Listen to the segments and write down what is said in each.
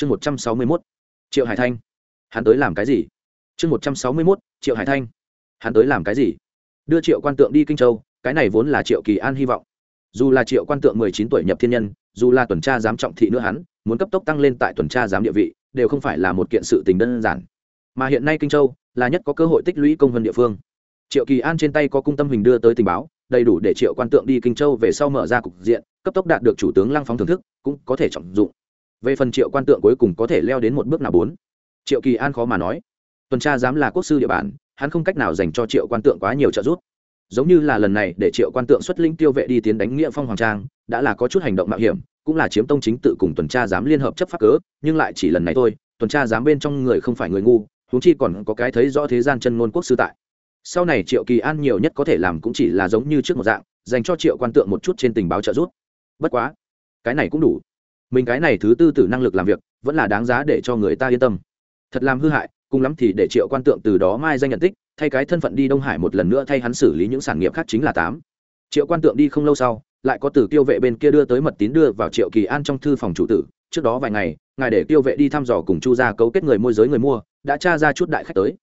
chương một trăm sáu mươi mốt, triệu hải thanh. Hắn tới làm cái gì? Chương một trăm sáu mươi mốt, triệu hải thanh. Hắn tới làm cái gì? Đưa triệu quan tượng đi kinh châu, cái này vốn là triệu kỳ an hy vọng. Dù là triệu quan tượng mười chín tuổi nhập thiên nhân, dù là tuần tra giám trọng thị nữa hắn, muốn cấp tốc tăng lên tại tuần tra giám địa vị, đều không phải là một kiện sự tình đơn giản. Mà hiện nay kinh châu là nhất có cơ hội tích lũy công vân địa phương. Triệu kỳ an trên tay có cung tâm hình đưa tới tình báo, đầy đủ để triệu quan tượng đi kinh châu về sau mở ra cục diện, cấp tốc đạt được chủ tướng lăng phóng thưởng thức, cũng có thể trọng dụng về phần triệu quan tượng cuối cùng có thể leo đến một bước nào bốn. Triệu kỳ an khó mà nói. Tuần tra dám là quốc sư địa bàn, hắn không cách nào dành cho triệu quan tượng quá nhiều trợ giúp. Giống như là lần này để triệu quan tượng xuất linh tiêu vệ đi tiến đánh nghĩa phong hoàng trang, đã là có chút hành động mạo hiểm, cũng là chiếm tông chính tự cùng tuần tra giám liên hợp chấp pháp cớ, nhưng lại chỉ lần này thôi, tuần tra giám bên trong người không phải người ngu, huống chi còn có cái thấy rõ thế gian chân ngôn quốc sư tại. Sau này triệu kỳ an nhiều nhất có thể làm cũng chỉ là giống như trước một dạng, dành cho triệu quan tượng một chút trên tình báo trợ giúp. Bất quá, cái này cũng đủ mình cái này thứ tư tử năng lực làm việc, vẫn là đáng giá để cho người ta yên tâm. Thật làm hư hại, cùng lắm thì để triệu quan tượng từ đó mai danh nhận tích, thay cái thân phận đi đông hải một lần nữa thay hắn xử lý những sản nghiệp khác chính là tám. Triệu quan tượng đi không lâu sau, lại có từ tiêu vệ bên kia đưa tới mật tín đưa vào triệu kỳ an trong thư phòng chủ tử, trước đó vài ngày, ngài để tiêu vệ đi thăm dò cùng chu gia cấu kết người môi giới người mua, đã tra ra chút đại khách tới.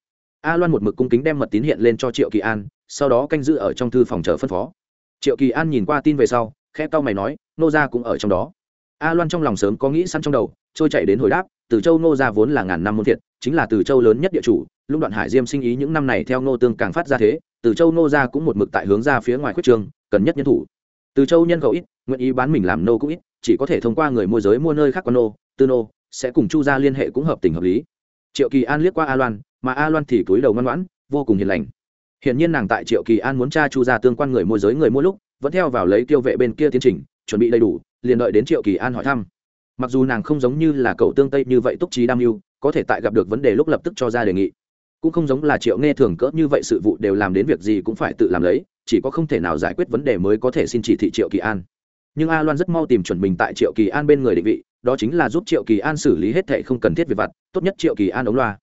A loan một mực cung kính đem mật tín hiện lên cho triệu kỳ an, sau đó canh giữ ở trong thư phòng chờ phân phó. Triệu kỳ an nhìn qua tin về sau, khẽ tao mày nói, nô gia cũng ở trong đó a loan trong lòng sớm có nghĩ sẵn trong đầu, trôi chạy đến hồi đáp, từ châu Ngô gia vốn là ngàn năm môn thiệt, chính là từ châu lớn nhất địa chủ lúc đoạn hải diêm sinh ý những năm này theo Ngô tương càng phát ra thế, từ châu Ngô gia cũng một mực tại hướng ra phía ngoài khuất trường, cần nhất nhân thủ. Từ châu nhân khẩu ít, nguyện ý bán mình làm nô cũng ít, chỉ có thể thông qua người môi giới mua nơi khác con nô, tư nô, sẽ cùng chu gia liên hệ cũng hợp tình hợp lý. Triệu kỳ an liếc qua a loan, mà a loan thì cúi đầu ngoan ngoãn, vô cùng hiền lành. Hiện nhiên nàng tại triệu kỳ an muốn tra chu gia tương quan người môi giới người mua lúc, vẫn theo vào lấy tiêu vệ bên kia tiến trình, chuẩn bị đầy đủ liền đợi đến triệu kỳ an hỏi thăm. Mặc dù nàng không giống như là cậu tương tây như vậy túc trí đam mưu, có thể tại gặp được vấn đề lúc lập tức cho ra đề nghị. Cũng không giống là triệu nghe thường cỡ như vậy sự vụ đều làm đến việc gì cũng phải tự làm lấy, chỉ có không thể nào giải quyết vấn đề mới có thể xin chỉ thị triệu kỳ an. Nhưng a loan rất mau tìm chuẩn mình tại triệu kỳ an bên người định vị, đó chính là giúp triệu kỳ an xử lý hết thệ không cần thiết việc vặt, tốt nhất triệu kỳ an ống loa.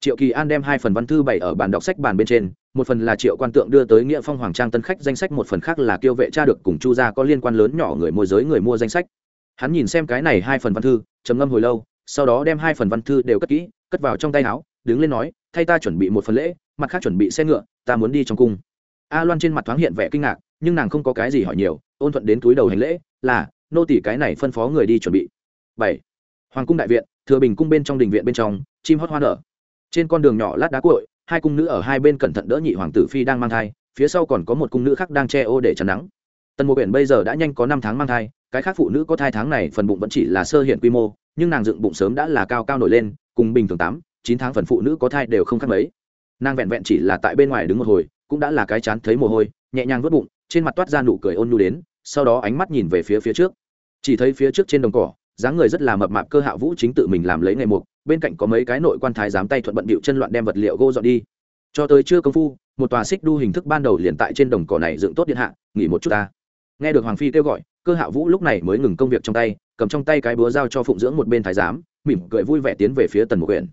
Triệu kỳ an đem hai phần văn thư bày ở bàn đọc sách bàn bên trên một phần là triệu quan tượng đưa tới nghĩa phong hoàng trang tân khách danh sách, một phần khác là kiêu vệ cha được cùng chu gia có liên quan lớn nhỏ người môi giới người mua danh sách. Hắn nhìn xem cái này hai phần văn thư, trầm ngâm hồi lâu, sau đó đem hai phần văn thư đều cất kỹ, cất vào trong tay áo, đứng lên nói, thay ta chuẩn bị một phần lễ, mặt khác chuẩn bị xe ngựa, ta muốn đi trong cung. A loan trên mặt thoáng hiện vẻ kinh ngạc, nhưng nàng không có cái gì hỏi nhiều, ôn thuận đến túi đầu hành lễ, là, nô tỷ cái này phân phó người đi chuẩn bị. Bảy. Hoàng cung đại viện, thừa bình cung bên trong đình viện bên trong, chim hót hoa nở. Trên con đường nhỏ lát đá cội hai cung nữ ở hai bên cẩn thận đỡ nhị hoàng tử phi đang mang thai, phía sau còn có một cung nữ khác đang che ô để chắn nắng. Tần mộ biển bây giờ đã nhanh có năm tháng mang thai, cái khác phụ nữ có thai tháng này phần bụng vẫn chỉ là sơ hiện quy mô, nhưng nàng dựng bụng sớm đã là cao cao nổi lên, cùng bình thường tám, chín tháng phần phụ nữ có thai đều không khác mấy. Nàng vẹn vẹn chỉ là tại bên ngoài đứng một hồi, cũng đã là cái chán thấy mồ hôi, nhẹ nhàng vớt bụng, trên mặt toát ra nụ cười ôn nhu đến, sau đó ánh mắt nhìn về phía phía trước. Chỉ thấy phía trước trên đồng cỏ, dáng người rất là mập mạp cơ hạ vũ chính tự mình làm lấy ngày mục bên cạnh có mấy cái nội quan thái giám tay thuận bận bịu chân loạn đem vật liệu gỗ dọn đi. Cho tới chưa công phu, một tòa xích đu hình thức ban đầu liền tại trên đồng cỏ này dựng tốt điện hạ, nghỉ một chút ta. Nghe được hoàng phi kêu gọi, cơ hạ vũ lúc này mới ngừng công việc trong tay, cầm trong tay cái búa dao cho phụng dưỡng một bên thái giám, mỉm cười vui vẻ tiến về phía tần một uyển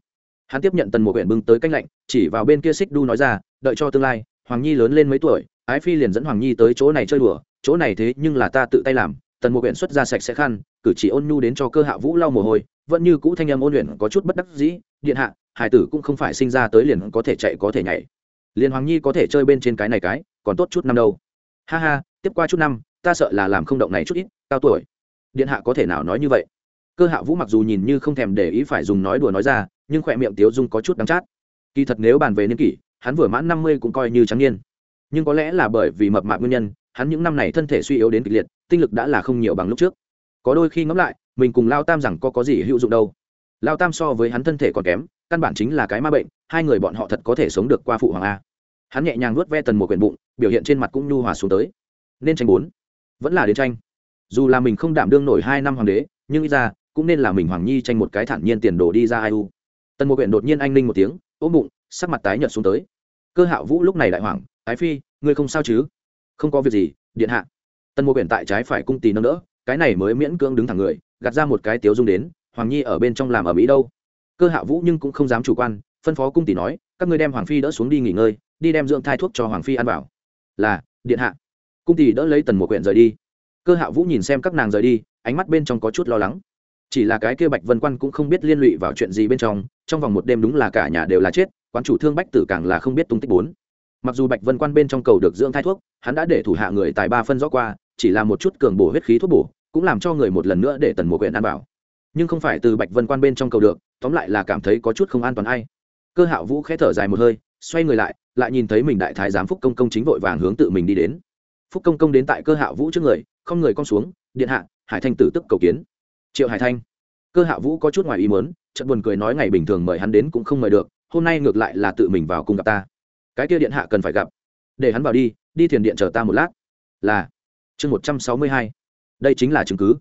hắn tiếp nhận tần một uyển bưng tới canh lạnh, chỉ vào bên kia xích đu nói ra, đợi cho tương lai, hoàng nhi lớn lên mấy tuổi, ái phi liền dẫn hoàng nhi tới chỗ này chơi đùa, chỗ này thế nhưng là ta tự tay làm, tần một uyển xuất ra sạch sẽ khăn cử chỉ ôn nhu đến cho cơ hạ vũ lau mồ hôi, vẫn như cũ thanh âm ôn luyện có chút bất đắc dĩ, điện hạ, hải tử cũng không phải sinh ra tới liền có thể chạy có thể nhảy. Liền hoàng nhi có thể chơi bên trên cái này cái, còn tốt chút năm đâu. Ha ha, tiếp qua chút năm, ta sợ là làm không động này chút ít, cao tuổi. Điện hạ có thể nào nói như vậy? Cơ hạ vũ mặc dù nhìn như không thèm để ý phải dùng nói đùa nói ra, nhưng khỏe miệng tiếu dung có chút đắng chát. Kỳ thật nếu bàn về niên kỷ, hắn vừa mãn năm mươi cũng coi như trắng niên. Nhưng có lẽ là bởi vì mập mạp nguyên nhân, hắn những năm này thân thể suy yếu đến kịch liệt, tinh lực đã là không nhiều bằng lúc trước có đôi khi ngẫm lại, mình cùng lao tam rằng có có gì hữu dụng đâu. Lao tam so với hắn thân thể còn kém, căn bản chính là cái ma bệnh, hai người bọn họ thật có thể sống được qua phụ hoàng a. Hắn nhẹ nhàng nuốt ve tần một quyển bụng, biểu hiện trên mặt cũng nhu hòa xuống tới. Nên tranh bốn. Vẫn là đến tranh. Dù là mình không đảm đương nổi hai năm hoàng đế, nhưng ít ra, cũng nên là mình hoàng nhi tranh một cái thản nhiên tiền đồ đi ra ai u. Tần một quyển đột nhiên anh ninh một tiếng ố bụng, sắc mặt tái nhợt xuống tới. Cơ hạo vũ lúc này đại hoàng ái phi, ngươi không sao chứ? Không có việc gì, điện hạ. Tần một quyển tại trái phải cung tì nâng đỡ cái này mới miễn cưỡng đứng thẳng người, gạt ra một cái tiếu dung đến, hoàng nhi ở bên trong làm ở mỹ đâu? Cơ hạ vũ nhưng cũng không dám chủ quan, phân phó cung tỷ nói, các ngươi đem hoàng phi đỡ xuống đi nghỉ ngơi, đi đem dưỡng thai thuốc cho hoàng phi ăn vào. Là, điện hạ. Cung tỷ đỡ lấy tần một quyển rời đi. Cơ hạ vũ nhìn xem các nàng rời đi, ánh mắt bên trong có chút lo lắng. Chỉ là cái kia bạch vân quan cũng không biết liên lụy vào chuyện gì bên trong trong vòng một đêm đúng là cả nhà đều là chết, quán chủ thương bách tử càng là không biết tung tích bốn. Mặc dù bạch vân quan bên trong cầu được dưỡng thai thuốc, hắn đã để thủ hạ người tài ba phân rõ qua chỉ là một chút cường bổ huyết khí thuốc bổ, cũng làm cho người một lần nữa để tần mộ quyện ăn bảo nhưng không phải từ bạch vân quan bên trong cầu được, tóm lại là cảm thấy có chút không an toàn ai. Cơ hạo vũ khẽ thở dài một hơi, xoay người lại lại nhìn thấy mình đại thái giám phúc công công chính vội vàng hướng tự mình đi đến. Phúc công công đến tại cơ hạo vũ trước người, không người con xuống, điện hạ, hải thanh tử tức cầu kiến. Triệu hải thanh. Cơ hạo vũ có chút ngoài ý mớn chợt buồn cười nói ngày bình thường mời hắn đến cũng không mời được, hôm nay ngược lại là tự mình vào cùng gặp ta. Cái kia điện hạ cần phải gặp. Để hắn vào đi đi thiền điện chờ ta một lát. Là chương một trăm sáu mươi hai, đây chính là chứng cứ.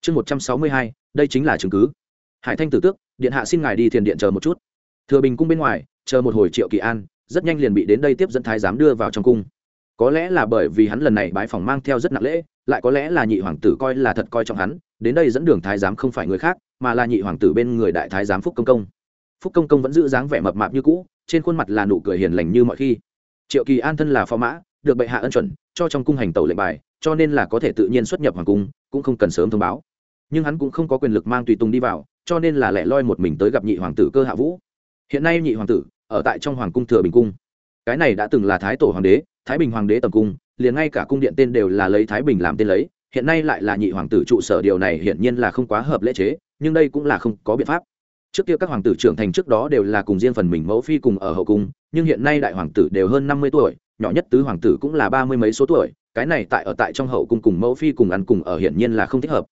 Chương một trăm sáu mươi hai, đây chính là chứng cứ. Hải thanh tử tước, điện hạ xin ngài đi thiền điện chờ một chút. Thừa bình cung bên ngoài, chờ một hồi triệu kỳ an, rất nhanh liền bị đến đây tiếp dẫn thái giám đưa vào trong cung. Có lẽ là bởi vì hắn lần này bái phòng mang theo rất nặng lễ, lại có lẽ là nhị hoàng tử coi là thật coi trọng hắn, đến đây dẫn đường thái giám không phải người khác, mà là nhị hoàng tử bên người đại thái giám phúc công công. Phúc công công vẫn giữ dáng vẻ mập mạp như cũ, trên khuôn mặt là nụ cười hiền lành như mọi khi. Triệu kỳ an thân là phó mã, được bệ hạ ân chuẩn, cho trong cung hành tàu lệnh bài cho nên là có thể tự nhiên xuất nhập hoàng cung, cũng không cần sớm thông báo. Nhưng hắn cũng không có quyền lực mang tùy tùng đi vào, cho nên là lẻ loi một mình tới gặp nhị hoàng tử cơ hạ vũ. Hiện nay nhị hoàng tử ở tại trong hoàng cung thừa bình cung. Cái này đã từng là thái tổ hoàng đế, thái bình hoàng đế tầm cung, liền ngay cả cung điện tên đều là lấy thái bình làm tên lấy, hiện nay lại là nhị hoàng tử trụ sở điều này hiển nhiên là không quá hợp lễ chế, nhưng đây cũng là không có biện pháp. Trước kia các hoàng tử trưởng thành trước đó đều là cùng riêng phần mình mẫu phi cùng ở hậu cung, nhưng hiện nay đại hoàng tử đều hơn năm mươi tuổi, nhỏ nhất tứ hoàng tử cũng là ba mươi mấy số tuổi cái này tại ở tại trong hậu cung cùng mẫu phi cùng ăn cùng ở hiển nhiên là không thích hợp.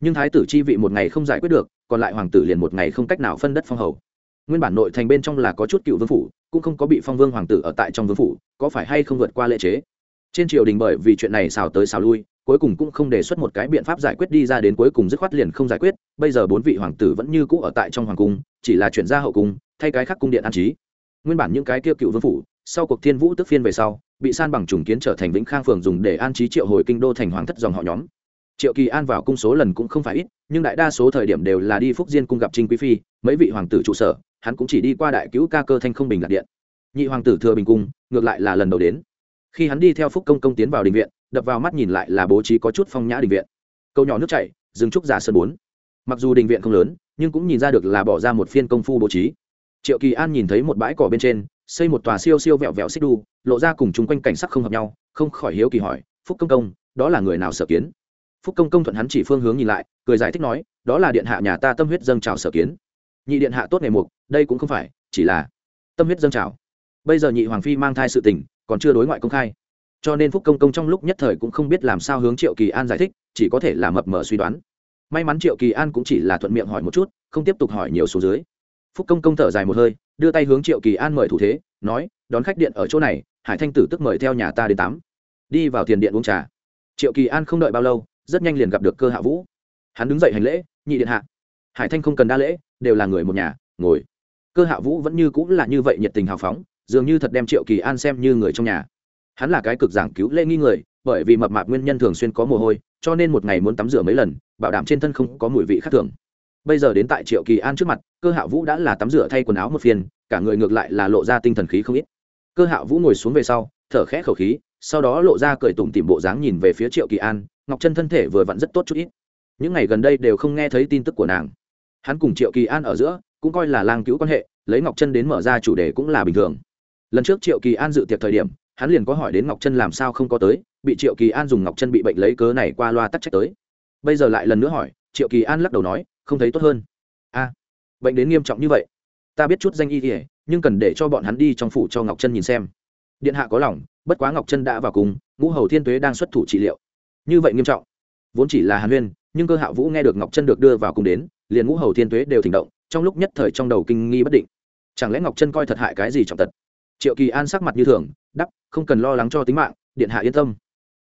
Nhưng thái tử chi vị một ngày không giải quyết được, còn lại hoàng tử liền một ngày không cách nào phân đất phong hầu. Nguyên bản nội thành bên trong là có chút cựu vương phủ, cũng không có bị phong vương hoàng tử ở tại trong vương phủ, có phải hay không vượt qua lệ chế? Trên triều đình bởi vì chuyện này xào tới xào lui, cuối cùng cũng không đề xuất một cái biện pháp giải quyết đi ra đến cuối cùng dứt khoát liền không giải quyết, bây giờ bốn vị hoàng tử vẫn như cũ ở tại trong hoàng cung, chỉ là chuyển ra hậu cung, thay cái khác cung điện an trí. Nguyên bản những cái kia cựu vương phủ sau cuộc thiên vũ tức phiên về sau, bị san bằng trùng kiến trở thành vĩnh khang phường dùng để an trí triệu hồi kinh đô thành hoàng thất dòng họ nhóm. Triệu kỳ an vào cung số lần cũng không phải ít, nhưng đại đa số thời điểm đều là đi phúc diên cung gặp trinh quý phi, mấy vị hoàng tử trụ sở, hắn cũng chỉ đi qua đại cứu ca cơ thanh không bình lạc điện. Nhị hoàng tử thừa bình cung, ngược lại là lần đầu đến. Khi hắn đi theo phúc công công tiến vào đình viện, đập vào mắt nhìn lại là bố trí có chút phong nhã đình viện. Câu nhỏ nước chảy dừng trúc giả sơn bốn. Mặc dù đình viện không lớn, nhưng cũng nhìn ra được là bỏ ra một phiên công phu bố trí. Triệu kỳ an nhìn thấy một bãi cỏ bên trên xây một tòa siêu siêu vẹo vẹo xích đu, lộ ra cùng chung quanh cảnh sắc không hợp nhau, không khỏi hiếu kỳ hỏi, phúc công công, đó là người nào sở kiến? Phúc công công thuận hắn chỉ phương hướng nhìn lại, cười giải thích nói, đó là điện hạ nhà ta tâm huyết dâng trào sở kiến. Nhị điện hạ tốt ngày mục, đây cũng không phải, chỉ là tâm huyết dâng trào. Bây giờ nhị hoàng phi mang thai sự tình, còn chưa đối ngoại công khai. Cho nên phúc công công trong lúc nhất thời cũng không biết làm sao hướng triệu kỳ an giải thích, chỉ có thể là mập mờ suy đoán. May mắn triệu kỳ an cũng chỉ là thuận miệng hỏi một chút, không tiếp tục hỏi nhiều số dưới. Phúc công công thở dài một hơi đưa tay hướng triệu kỳ an mời thủ thế, nói, đón khách điện ở chỗ này, hải thanh tử tức mời theo nhà ta đến tắm. Đi vào tiền điện uống trà. Triệu kỳ an không đợi bao lâu, rất nhanh liền gặp được cơ hạ vũ. Hắn đứng dậy hành lễ, nhị điện hạ. Hải thanh không cần đa lễ, đều là người một nhà, ngồi. Cơ hạ vũ vẫn như cũng là như vậy nhiệt tình hào phóng, dường như thật đem triệu kỳ an xem như người trong nhà. Hắn là cái cực giảng cứu lễ nghi người, bởi vì mập mạp nguyên nhân thường xuyên có mồ hôi, cho nên một ngày muốn tắm rửa mấy lần, bảo đảm trên thân không có mùi vị khác thường bây giờ đến tại triệu kỳ an trước mặt, cơ hạ vũ đã là tắm rửa thay quần áo một phiên cả người ngược lại là lộ ra tinh thần khí không ít. Cơ hạ vũ ngồi xuống về sau, thở khẽ khẩu khí, sau đó lộ ra cười tủm tìm bộ dáng nhìn về phía triệu kỳ an, ngọc chân thân thể vừa vặn rất tốt chút ít. Những ngày gần đây đều không nghe thấy tin tức của nàng. Hắn cùng triệu kỳ an ở giữa, cũng coi là lang cứu quan hệ, lấy ngọc chân đến mở ra chủ đề cũng là bình thường. Lần trước triệu kỳ an dự tiệc thời điểm, hắn liền có hỏi đến ngọc chân làm sao không có tới, bị triệu kỳ an dùng ngọc chân bị bệnh lấy cớ này qua loa tắc trách tới. Bây giờ lại lần nữa hỏi, triệu kỳ an lắc đầu nói không thấy tốt hơn. A, bệnh đến nghiêm trọng như vậy. Ta biết chút danh y kỉa nhưng cần để cho bọn hắn đi trong phủ cho ngọc Trân nhìn xem. Điện hạ có lòng, bất quá ngọc Trân đã vào cùng, ngũ hầu thiên tuế đang xuất thủ trị liệu. Như vậy nghiêm trọng. Vốn chỉ là hàn huyên, nhưng cơ hạ vũ nghe được ngọc Trân được đưa vào cùng đến, liền ngũ hầu thiên tuế đều thỉnh động, trong lúc nhất thời trong đầu kinh nghi bất định. Chẳng lẽ ngọc Trân coi thật hại cái gì trọng tật? Triệu kỳ an sắc mặt như thường đắp không cần lo lắng cho tính mạng, điện hạ yên tâm.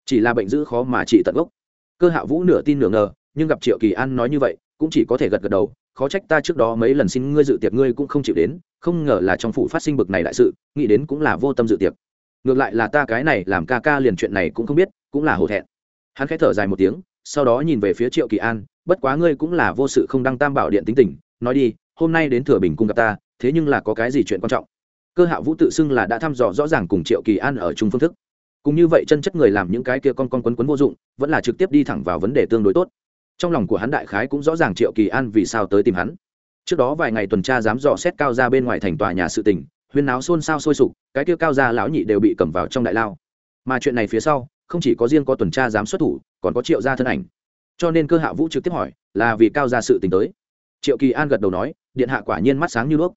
Chỉ là bệnh dữ khó mà trị tận gốc. Cơ hạ vũ nửa tin nửa ngờ, nhưng gặp triệu kỳ an nói như vậy cũng chỉ có thể gật gật đầu, khó trách ta trước đó mấy lần xin ngươi dự tiệc ngươi cũng không chịu đến, không ngờ là trong phủ phát sinh bực này đại sự, nghĩ đến cũng là vô tâm dự tiệc. Ngược lại là ta cái này làm ca ca liền chuyện này cũng không biết, cũng là hổ thẹn. Hắn khẽ thở dài một tiếng, sau đó nhìn về phía triệu kỳ an, bất quá ngươi cũng là vô sự không đăng tam bảo điện tính tình, nói đi, hôm nay đến thừa bình cung gặp ta, thế nhưng là có cái gì chuyện quan trọng? Cơ hạ vũ tự xưng là đã thăm dò rõ ràng cùng triệu kỳ an ở chung phương thức. Cùng như vậy chân chất người làm những cái kia con con quấn quấn vô dụng, vẫn là trực tiếp đi thẳng vào vấn đề tương đối tốt trong lòng của hắn đại khái cũng rõ ràng triệu kỳ an vì sao tới tìm hắn. Trước đó vài ngày tuần tra dám dò xét cao ra bên ngoài thành tòa nhà sự tình, huyên náo xôn xao sôi sục, cái kia cao gia lão nhị đều bị cầm vào trong đại lao. Mà chuyện này phía sau, không chỉ có riêng có tuần tra dám xuất thủ, còn có triệu gia thân ảnh. Cho nên cơ hạ vũ trực tiếp hỏi, là vì cao gia sự tình tới? Triệu kỳ an gật đầu nói, điện hạ quả nhiên mắt sáng như đuốc.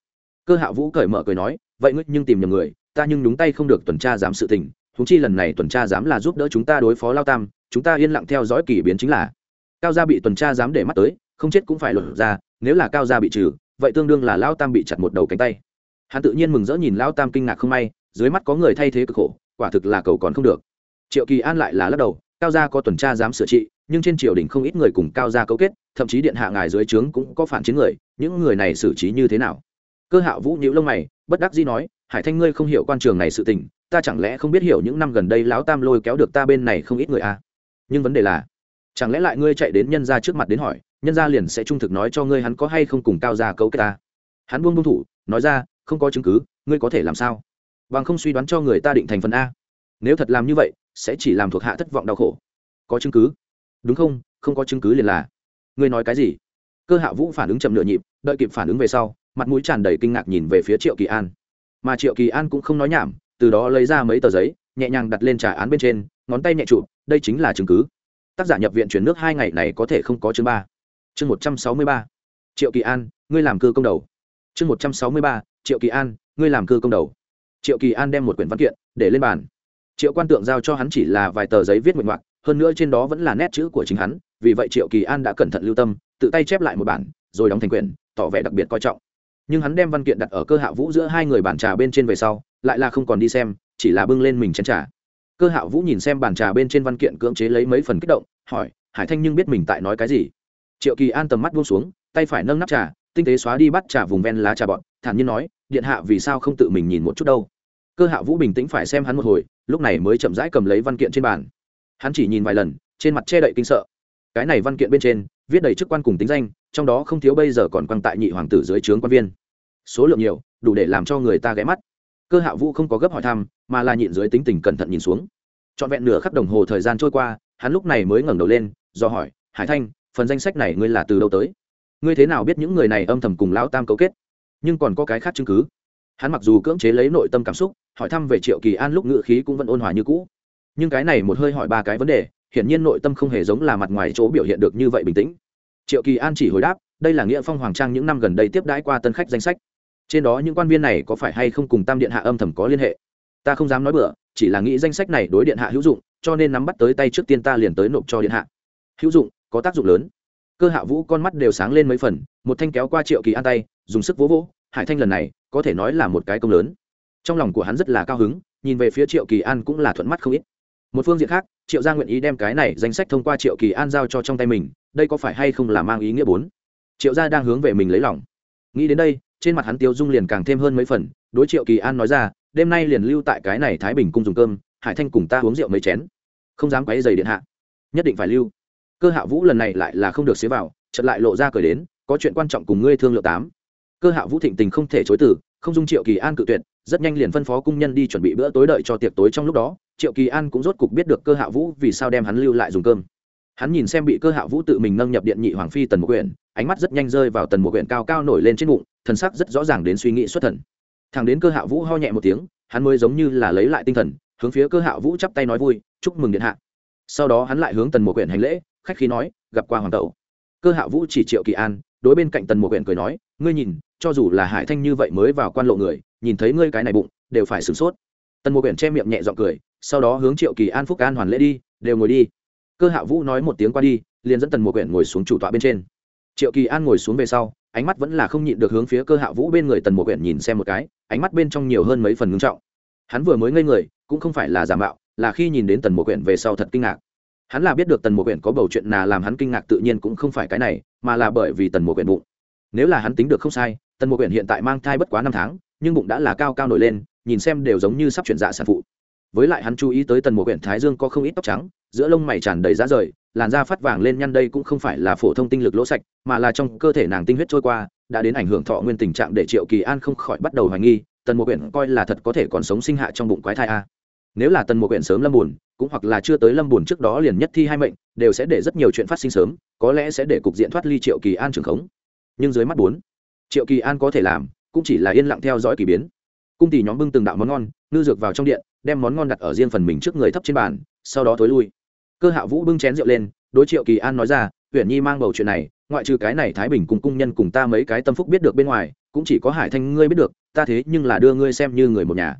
Cơ hạ vũ cởi mở cười nói, vậy ngươi nhưng tìm nhầm người, ta nhưng nhúng tay không được tuần tra dám sự tình thúng chi lần này tuần tra dám là giúp đỡ chúng ta đối phó lao tam, chúng ta yên lặng theo dõi kỳ biến chính là cao gia bị tuần tra dám để mắt tới, không chết cũng phải lột ra, nếu là cao gia bị trừ, vậy tương đương là lao tam bị chặt một đầu cánh tay. Hắn tự nhiên mừng rỡ nhìn lao tam kinh ngạc không may, dưới mắt có người thay thế cực khổ, quả thực là cầu còn không được. Triệu kỳ an lại là lắc đầu, cao gia có tuần tra dám sửa trị, nhưng trên triều đình không ít người cùng cao gia cấu kết, thậm chí điện hạ ngài dưới trướng cũng có phản chiến người, những người này xử trí như thế nào? Cơ hạo vũ nhíu lông mày, bất đắc dĩ nói, hải thanh ngươi không hiểu quan trường này sự tình, ta chẳng lẽ không biết hiểu những năm gần đây lão tam lôi kéo được ta bên này không ít người à? Nhưng vấn đề là chẳng lẽ lại ngươi chạy đến nhân gia trước mặt đến hỏi, nhân gia liền sẽ trung thực nói cho ngươi hắn có hay không cùng cao gia cấu kết ta? Hắn buông buông thủ, nói ra, không có chứng cứ, ngươi có thể làm sao? Bằng không suy đoán cho người ta định thành phần a. Nếu thật làm như vậy, sẽ chỉ làm thuộc hạ thất vọng đau khổ. Có chứng cứ? Đúng không? Không có chứng cứ liền là. Ngươi nói cái gì? Cơ hạ vũ phản ứng chậm nửa nhịp, đợi kịp phản ứng về sau, mặt mũi tràn đầy kinh ngạc nhìn về phía triệu kỳ an. Mà triệu kỳ an cũng không nói nhảm, từ đó lấy ra mấy tờ giấy, nhẹ nhàng đặt lên trả án bên trên, ngón tay nhẹ trụ đây chính là chứng cứ tác giả nhập viện chuyển nước hai ngày này có thể không có chương ba. Chương một trăm sáu mươi ba. Triệu kỳ an, ngươi làm cơ công đầu. Chương một trăm sáu mươi ba. Triệu kỳ an, ngươi làm cơ công đầu. Triệu kỳ an đem một quyển văn kiện để lên bàn. Triệu quan tượng giao cho hắn chỉ là vài tờ giấy viết nguyện ngoạc, hơn nữa trên đó vẫn là nét chữ của chính hắn, vì vậy triệu kỳ an đã cẩn thận lưu tâm, tự tay chép lại một bản, rồi đóng thành quyển, tỏ vẻ đặc biệt coi trọng. Nhưng hắn đem văn kiện đặt ở cơ hạ vũ giữa hai người bàn trà bên trên về sau, lại là không còn đi xem, chỉ là bưng lên mình chén trà cơ hạ vũ nhìn xem bàn trà bên trên văn kiện cưỡng chế lấy mấy phần kích động, hỏi, hải thanh nhưng biết mình tại nói cái gì? Triệu kỳ an tầm mắt buông xuống, tay phải nâng nắp trà, tinh tế xóa đi bắt trà vùng ven lá trà bọn, thản nhiên nói, điện hạ vì sao không tự mình nhìn một chút đâu? Cơ hạ vũ bình tĩnh phải xem hắn một hồi, lúc này mới chậm rãi cầm lấy văn kiện trên bàn. Hắn chỉ nhìn vài lần, trên mặt che đậy kinh sợ. Cái này văn kiện bên trên, viết đầy chức quan cùng tính danh, trong đó không thiếu bây giờ còn quăng tại nhị hoàng tử dưới trướng quan viên. Số lượng nhiều, đủ để làm cho người ta ghé mắt. Cơ hạ vũ không có gấp hỏi thăm mà là nhịn dưới tính tình cẩn thận nhìn xuống. Trọn vẹn nửa khắc đồng hồ thời gian trôi qua, hắn lúc này mới ngẩng đầu lên, do hỏi, hải thanh, phần danh sách này ngươi là từ đâu tới? Ngươi thế nào biết những người này âm thầm cùng lão tam cấu kết? Nhưng còn có cái khác chứng cứ. Hắn mặc dù cưỡng chế lấy nội tâm cảm xúc, hỏi thăm về triệu kỳ an lúc ngự khí cũng vẫn ôn hòa như cũ. Nhưng cái này một hơi hỏi ba cái vấn đề, hiển nhiên nội tâm không hề giống là mặt ngoài chỗ biểu hiện được như vậy bình tĩnh. Triệu kỳ an chỉ hồi đáp, đây là nghĩa phong hoàng trang những năm gần đây tiếp đãi qua tân khách danh sách. Trên đó những quan viên này có phải hay không cùng tam điện hạ âm thầm có liên hệ? Ta không dám nói bừa, chỉ là nghĩ danh sách này đối điện hạ hữu dụng, cho nên nắm bắt tới tay trước tiên ta liền tới nộp cho điện hạ. Hữu dụng, có tác dụng lớn. Cơ hạ vũ con mắt đều sáng lên mấy phần, một thanh kéo qua triệu kỳ an tay, dùng sức vỗ vỗ, hải thanh lần này, có thể nói là một cái công lớn. Trong lòng của hắn rất là cao hứng, nhìn về phía triệu kỳ an cũng là thuận mắt không ít. Một phương diện khác, triệu gia nguyện ý đem cái này danh sách thông qua triệu kỳ an giao cho trong tay mình, đây có phải hay không là mang ý nghĩa bốn? Triệu gia đang hướng về mình lấy lòng. Nghĩ đến đây, trên mặt hắn tiêu dung liền càng thêm hơn mấy phần, đối triệu kỳ an nói ra đêm nay liền lưu tại cái này thái bình cung dùng cơm, hải thanh cùng ta uống rượu mấy chén. Không dám quấy dày điện hạ. Nhất định phải lưu. Cơ hạ vũ lần này lại là không được xế vào chật lại lộ ra cười đến, có chuyện quan trọng cùng ngươi thương lượng tám. Cơ hạ vũ thịnh tình không thể chối từ, không dung triệu kỳ an cự tuyệt, rất nhanh liền phân phó cung nhân đi chuẩn bị bữa tối đợi cho tiệc tối trong lúc đó. Triệu kỳ an cũng rốt cục biết được cơ hạ vũ vì sao đem hắn lưu lại dùng cơm. Hắn nhìn xem bị cơ hạ vũ tự mình nâng nhập điện nhị hoàng phi tần một quyển, ánh mắt rất nhanh rơi vào tần một quyển cao cao nổi lên trên bụng, thần sắc rất rõ ràng đến suy nghĩ xuất thần thằng đến cơ hạ vũ ho nhẹ một tiếng, hắn mới giống như là lấy lại tinh thần, hướng phía cơ hạ vũ chắp tay nói vui, chúc mừng điện hạ. Sau đó hắn lại hướng tần một quyển hành lễ, khách khí nói, gặp qua hoàng tẩu. Cơ hạ vũ chỉ triệu kỳ an, đối bên cạnh tần một quyển cười nói, ngươi nhìn, cho dù là hải thanh như vậy mới vào quan lộ người, nhìn thấy ngươi cái này bụng, đều phải sửng sốt. Tần một quyển che miệng nhẹ giọng cười, sau đó hướng triệu kỳ an phúc an hoàn lễ đi, đều ngồi đi. Cơ hạ vũ nói một tiếng qua đi, liền dẫn tần một quyển ngồi xuống chủ tọa bên trên. Triệu kỳ an ngồi xuống về sau ánh mắt vẫn là không nhịn được hướng phía cơ hạ vũ bên người tần một quyển nhìn xem một cái, ánh mắt bên trong nhiều hơn mấy phần ngưng trọng. Hắn vừa mới ngây người, cũng không phải là giả mạo, là khi nhìn đến tần một quyển về sau thật kinh ngạc. Hắn là biết được tần một quyển có bầu chuyện nào làm hắn kinh ngạc tự nhiên cũng không phải cái này, mà là bởi vì tần một quyển bụng. Nếu là hắn tính được không sai, tần một quyển hiện tại mang thai bất quá năm tháng, nhưng bụng đã là cao cao nổi lên, nhìn xem đều giống như sắp chuyển dạ sản phụ. Với lại hắn chú ý tới tần một quyển thái dương có không ít tóc trắng, giữa lông mày tràn đầy giá rời làn da phát vàng lên nhăn đây cũng không phải là phổ thông tinh lực lỗ sạch, mà là trong cơ thể nàng tinh huyết trôi qua, đã đến ảnh hưởng thọ nguyên tình trạng để triệu kỳ an không khỏi bắt đầu hoài nghi, tần một quyển coi là thật có thể còn sống sinh hạ trong bụng quái thai a. Nếu là tần một quyển sớm lâm buồn, cũng hoặc là chưa tới lâm buồn trước đó liền nhất thi hai mệnh, đều sẽ để rất nhiều chuyện phát sinh sớm, có lẽ sẽ để cục diện thoát ly triệu kỳ an trường khống. Nhưng dưới mắt bốn, triệu kỳ an có thể làm, cũng chỉ là yên lặng theo dõi k ỳ biến. Cung tỷ nhóm bưng từng đạo món ngon, ngư dược vào trong điện, đem món ngon đặt ở riêng phần mình trước người thấp trên bàn, sau đó t ố i lui cơ hạ vũ bưng chén rượu lên, đối triệu kỳ an nói ra huyện nhi mang bầu chuyện này, ngoại trừ cái này thái bình cùng cung nhân cùng ta mấy cái tâm phúc biết được bên ngoài, cũng chỉ có hải thanh ngươi biết được, ta thế nhưng là đưa ngươi xem như người một nhà.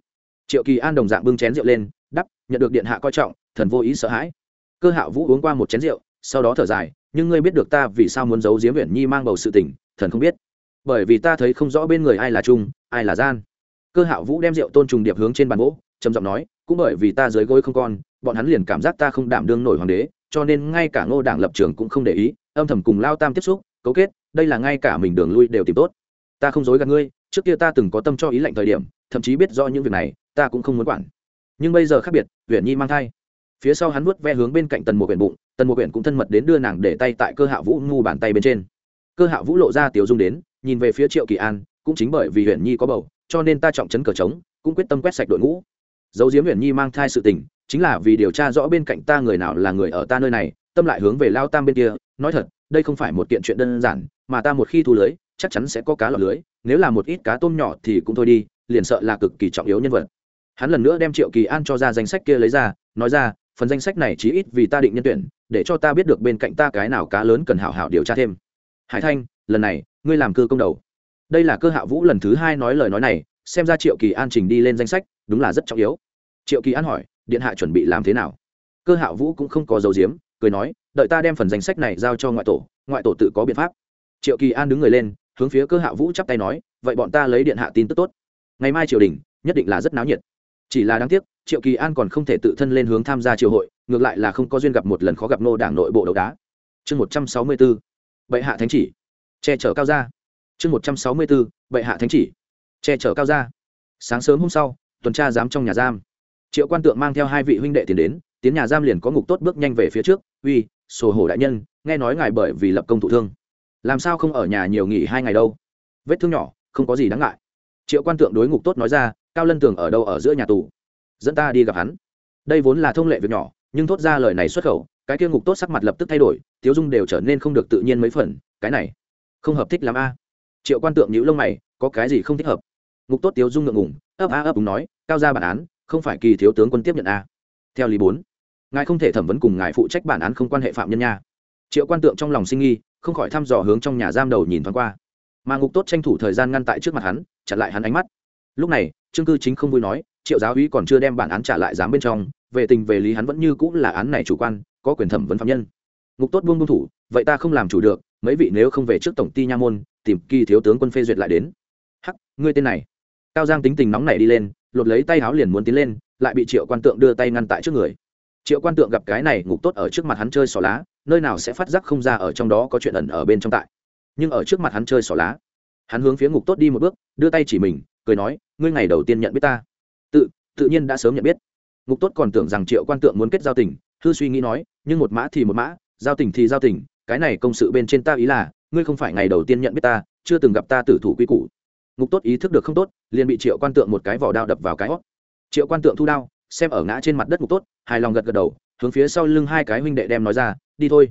Triệu kỳ an đồng dạng bưng chén rượu lên đắp nhận được điện hạ coi trọng, thần vô ý sợ hãi. Cơ hạ vũ uống qua một chén rượu, sau đó thở dài, nhưng ngươi biết được ta vì sao muốn giấu giếm huyện nhi mang bầu sự tình, thần không biết. Bởi vì ta thấy không rõ bên người ai là trung, ai là gian. Cơ hạo vũ đem rượu tôn trùng điệp hướng trên bàn gỗ, trầm giọng nói, cũng bởi vì ta dưới gối không con bọn hắn liền cảm giác ta không đảm đương nổi hoàng đế, cho nên ngay cả ngô đảng lập trường cũng không để ý, âm thầm cùng lao tam tiếp xúc, cấu kết, đây là ngay cả mình đường lui đều tìm tốt. Ta không dối gạt ngươi, trước kia ta từng có tâm cho ý lệnh thời điểm, thậm chí biết do những việc này, ta cũng không muốn quản. Nhưng bây giờ khác biệt huyện nhi mang thai. Phía sau hắn vuốt ve hướng bên cạnh tần một huyện bụng, tần một huyện cũng thân mật đến đưa nàng để tay tại cơ hạ vũ ngu bàn tay bên trên. Cơ hạ vũ lộ ra tiểu dung đến, nhìn về phía triệu kỳ an, cũng chính bởi vì huyện nhi có bầu, cho nên ta trọng trấn cờ trống, cũng quyết tâm quét sạch đội ngũ. Dấu diếm huyện nhi mang thai sự tình chính là vì điều tra rõ bên cạnh ta người nào là người ở ta nơi này, tâm lại hướng về lao tam bên kia, nói thật, đây không phải một kiện chuyện đơn giản, mà ta một khi thu lưới, chắc chắn sẽ có cá lọt lưới, nếu là một ít cá tôm nhỏ thì cũng thôi đi, liền sợ là cực kỳ trọng yếu nhân vật. Hắn lần nữa đem triệu kỳ an cho ra danh sách kia lấy ra, nói ra, phần danh sách này chí ít vì ta định nhân tuyển, để cho ta biết được bên cạnh ta cái nào cá lớn cần hảo hảo điều tra thêm. Hải thanh, lần này, ngươi làm cơ công đầu. Đây là cơ hạ vũ lần thứ hai nói lời nói này, xem ra triệu kỳ an trình đi lên danh sách, đúng là rất trọng yếu. Triệu kỳ an hỏi điện hạ chuẩn bị làm thế nào? Cơ hạ vũ cũng không có dấu diếm cười nói, đợi ta đem phần danh sách này giao cho ngoại tổ ngoại tổ tự có biện pháp. Triệu kỳ an đứng người lên, hướng phía cơ hạ vũ chắp tay nói, vậy bọn ta lấy điện hạ tin tức tốt. Ngày mai triều đình, nhất định là rất náo nhiệt. Chỉ là đáng tiếc, triệu kỳ an còn không thể tự thân lên hướng tham gia triều hội, ngược lại là không có duyên gặp một lần khó gặp nô đảng nội bộ đấu đá. Chương một trăm sáu mươi bốn bệ hạ thánh chỉ. Che chở cao gia. Chương một trăm sáu mươi bốn bệ hạ thánh chỉ. Che chở cao gia. Sáng sớm hôm sau, tuần tra giám trong nhà giam triệu quan tượng mang theo hai vị huynh đệ tiến đến, tiến nhà giam liền có ngục tốt bước nhanh về phía trước. Uy, sổ hổ đại nhân, nghe nói ngài bởi vì lập công thụ thương. Làm sao không ở nhà nhiều nghỉ hai ngày đâu? Vết thương nhỏ, không có gì đáng ngại. Triệu quan tượng đối ngục tốt nói ra, cao lân tường ở đâu ở giữa nhà tù? Dẫn ta đi gặp hắn. Đây vốn là thông lệ việc nhỏ, nhưng thốt ra lời này xuất khẩu, cái kia ngục tốt sắc mặt lập tức thay đổi tiếu dung đều trở nên không được tự nhiên mấy phần. Cái này, không hợp thích làm a. Triệu quan tượng nhữ lông mày, có cái gì không thích hợp? Ngục tốt tiếu dung ngượng ngùng, ấp a ấp đúng nói, cao ra bản án không phải kỳ thiếu tướng quân tiếp nhận a. Theo lý bốn, ngài không thể thẩm vấn cùng ngài phụ trách bản án không quan hệ phạm nhân nha. Triệu quan tượng trong lòng sinh nghi, không khỏi thăm dò hướng trong nhà giam đầu nhìn thoáng qua. Mà ngục tốt tranh thủ thời gian ngăn tại trước mặt hắn, chặn lại hắn ánh mắt. Lúc này, trương cư chính không vui nói, triệu giáo úy còn chưa đem bản án trả lại giám bên trong, về tình về lý hắn vẫn như cũng là án này chủ quan, có quyền thẩm vấn phạm nhân. Ngục tốt buông buông thủ, vậy ta không làm chủ được, mấy vị nếu không về trước tổng ty nha môn, tìm kỳ thiếu tướng quân phê duyệt lại đến. Hắc, ngươi tên này. Cao giang tính tình nóng này đi lên lột lấy tay háo liền muốn tiến lên, lại bị triệu quan tượng đưa tay ngăn tại trước người. Triệu quan tượng gặp cái này ngục tốt ở trước mặt hắn chơi xỏ lá, nơi nào sẽ phát giác không ra ở trong đó có chuyện ẩn ở bên trong tại. Nhưng ở trước mặt hắn chơi xỏ lá, hắn hướng phía ngục tốt đi một bước, đưa tay chỉ mình, cười nói, ngươi ngày đầu tiên nhận biết ta. Tự tự nhiên đã sớm nhận biết. Ngục tốt còn tưởng rằng triệu quan tượng muốn kết giao tình, hư suy nghĩ nói, nhưng một mã thì một mã, giao tình thì giao tình, cái này công sự bên trên ta ý là, ngươi không phải ngày đầu tiên nhận biết ta, chưa từng gặp ta tử thủ quy củ ngục tốt ý thức được không tốt, liền bị triệu quan tượng một cái vỏ đao đập vào cái hót triệu quan tượng thu đao, xem ở ngã trên mặt đất ngục tốt, hài lòng gật gật đầu, hướng phía sau lưng hai cái huynh đệ đem nói ra, đi thôi.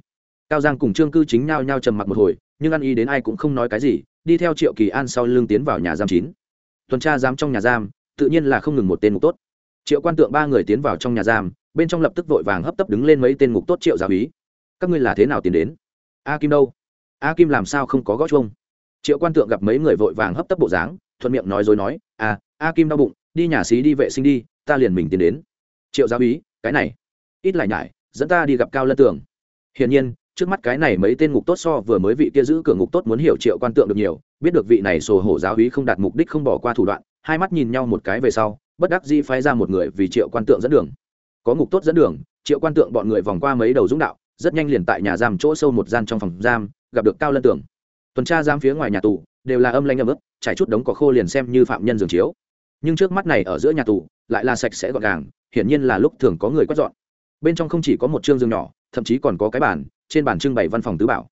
Cao giang cùng trương cư chính nhao nhao trầm mặc một hồi, nhưng ăn ý đến ai cũng không nói cái gì, đi theo triệu kỳ an sau lưng tiến vào nhà giam chín. Tuần tra giam trong nhà giam, tự nhiên là không ngừng một tên ngục tốt. Triệu quan tượng ba người tiến vào trong nhà giam, bên trong lập tức vội vàng hấp tấp đứng lên mấy tên ngục tốt triệu giáo ý các ngươi là thế nào tiến đến? A kim đâu? A kim làm sao không có gõ chuông? Triệu quan tượng gặp mấy người vội vàng hấp tấp bộ dáng, thuận miệng nói dối nói à a kim đau bụng, đi nhà xí đi vệ sinh đi, ta liền mình tiến đến. Triệu giáo ý cái này, ít lại nhải, dẫn ta đi gặp cao lân tường. Hiển nhiên, trước mắt cái này mấy tên ngục tốt so vừa mới vị kia giữ cửa ngục tốt muốn hiểu triệu quan tượng được nhiều, biết được vị này sổ hổ giáo Ý không đạt mục đích không bỏ qua thủ đoạn, hai mắt nhìn nhau một cái về sau, bất đắc dĩ phái ra một người vì triệu quan tượng dẫn đường. Có ngục tốt dẫn đường, triệu quan tượng bọn người vòng qua mấy đầu dũng đạo, rất nhanh liền tại nhà giam chỗ sâu một gian trong phòng giam, gặp được cao lân tường tuần tra giam phía ngoài nhà tù, đều là âm lanh âm ức trải chút đống cỏ khô liền xem như phạm nhân giường chiếu. Nhưng trước mắt này ở giữa nhà tù, lại là sạch sẽ gọn gàng, hiển nhiên là lúc thường có người quét dọn. Bên trong không chỉ có một chương giường nhỏ, thậm chí còn có cái bàn, trên bàn trưng bày văn phòng tứ bảo.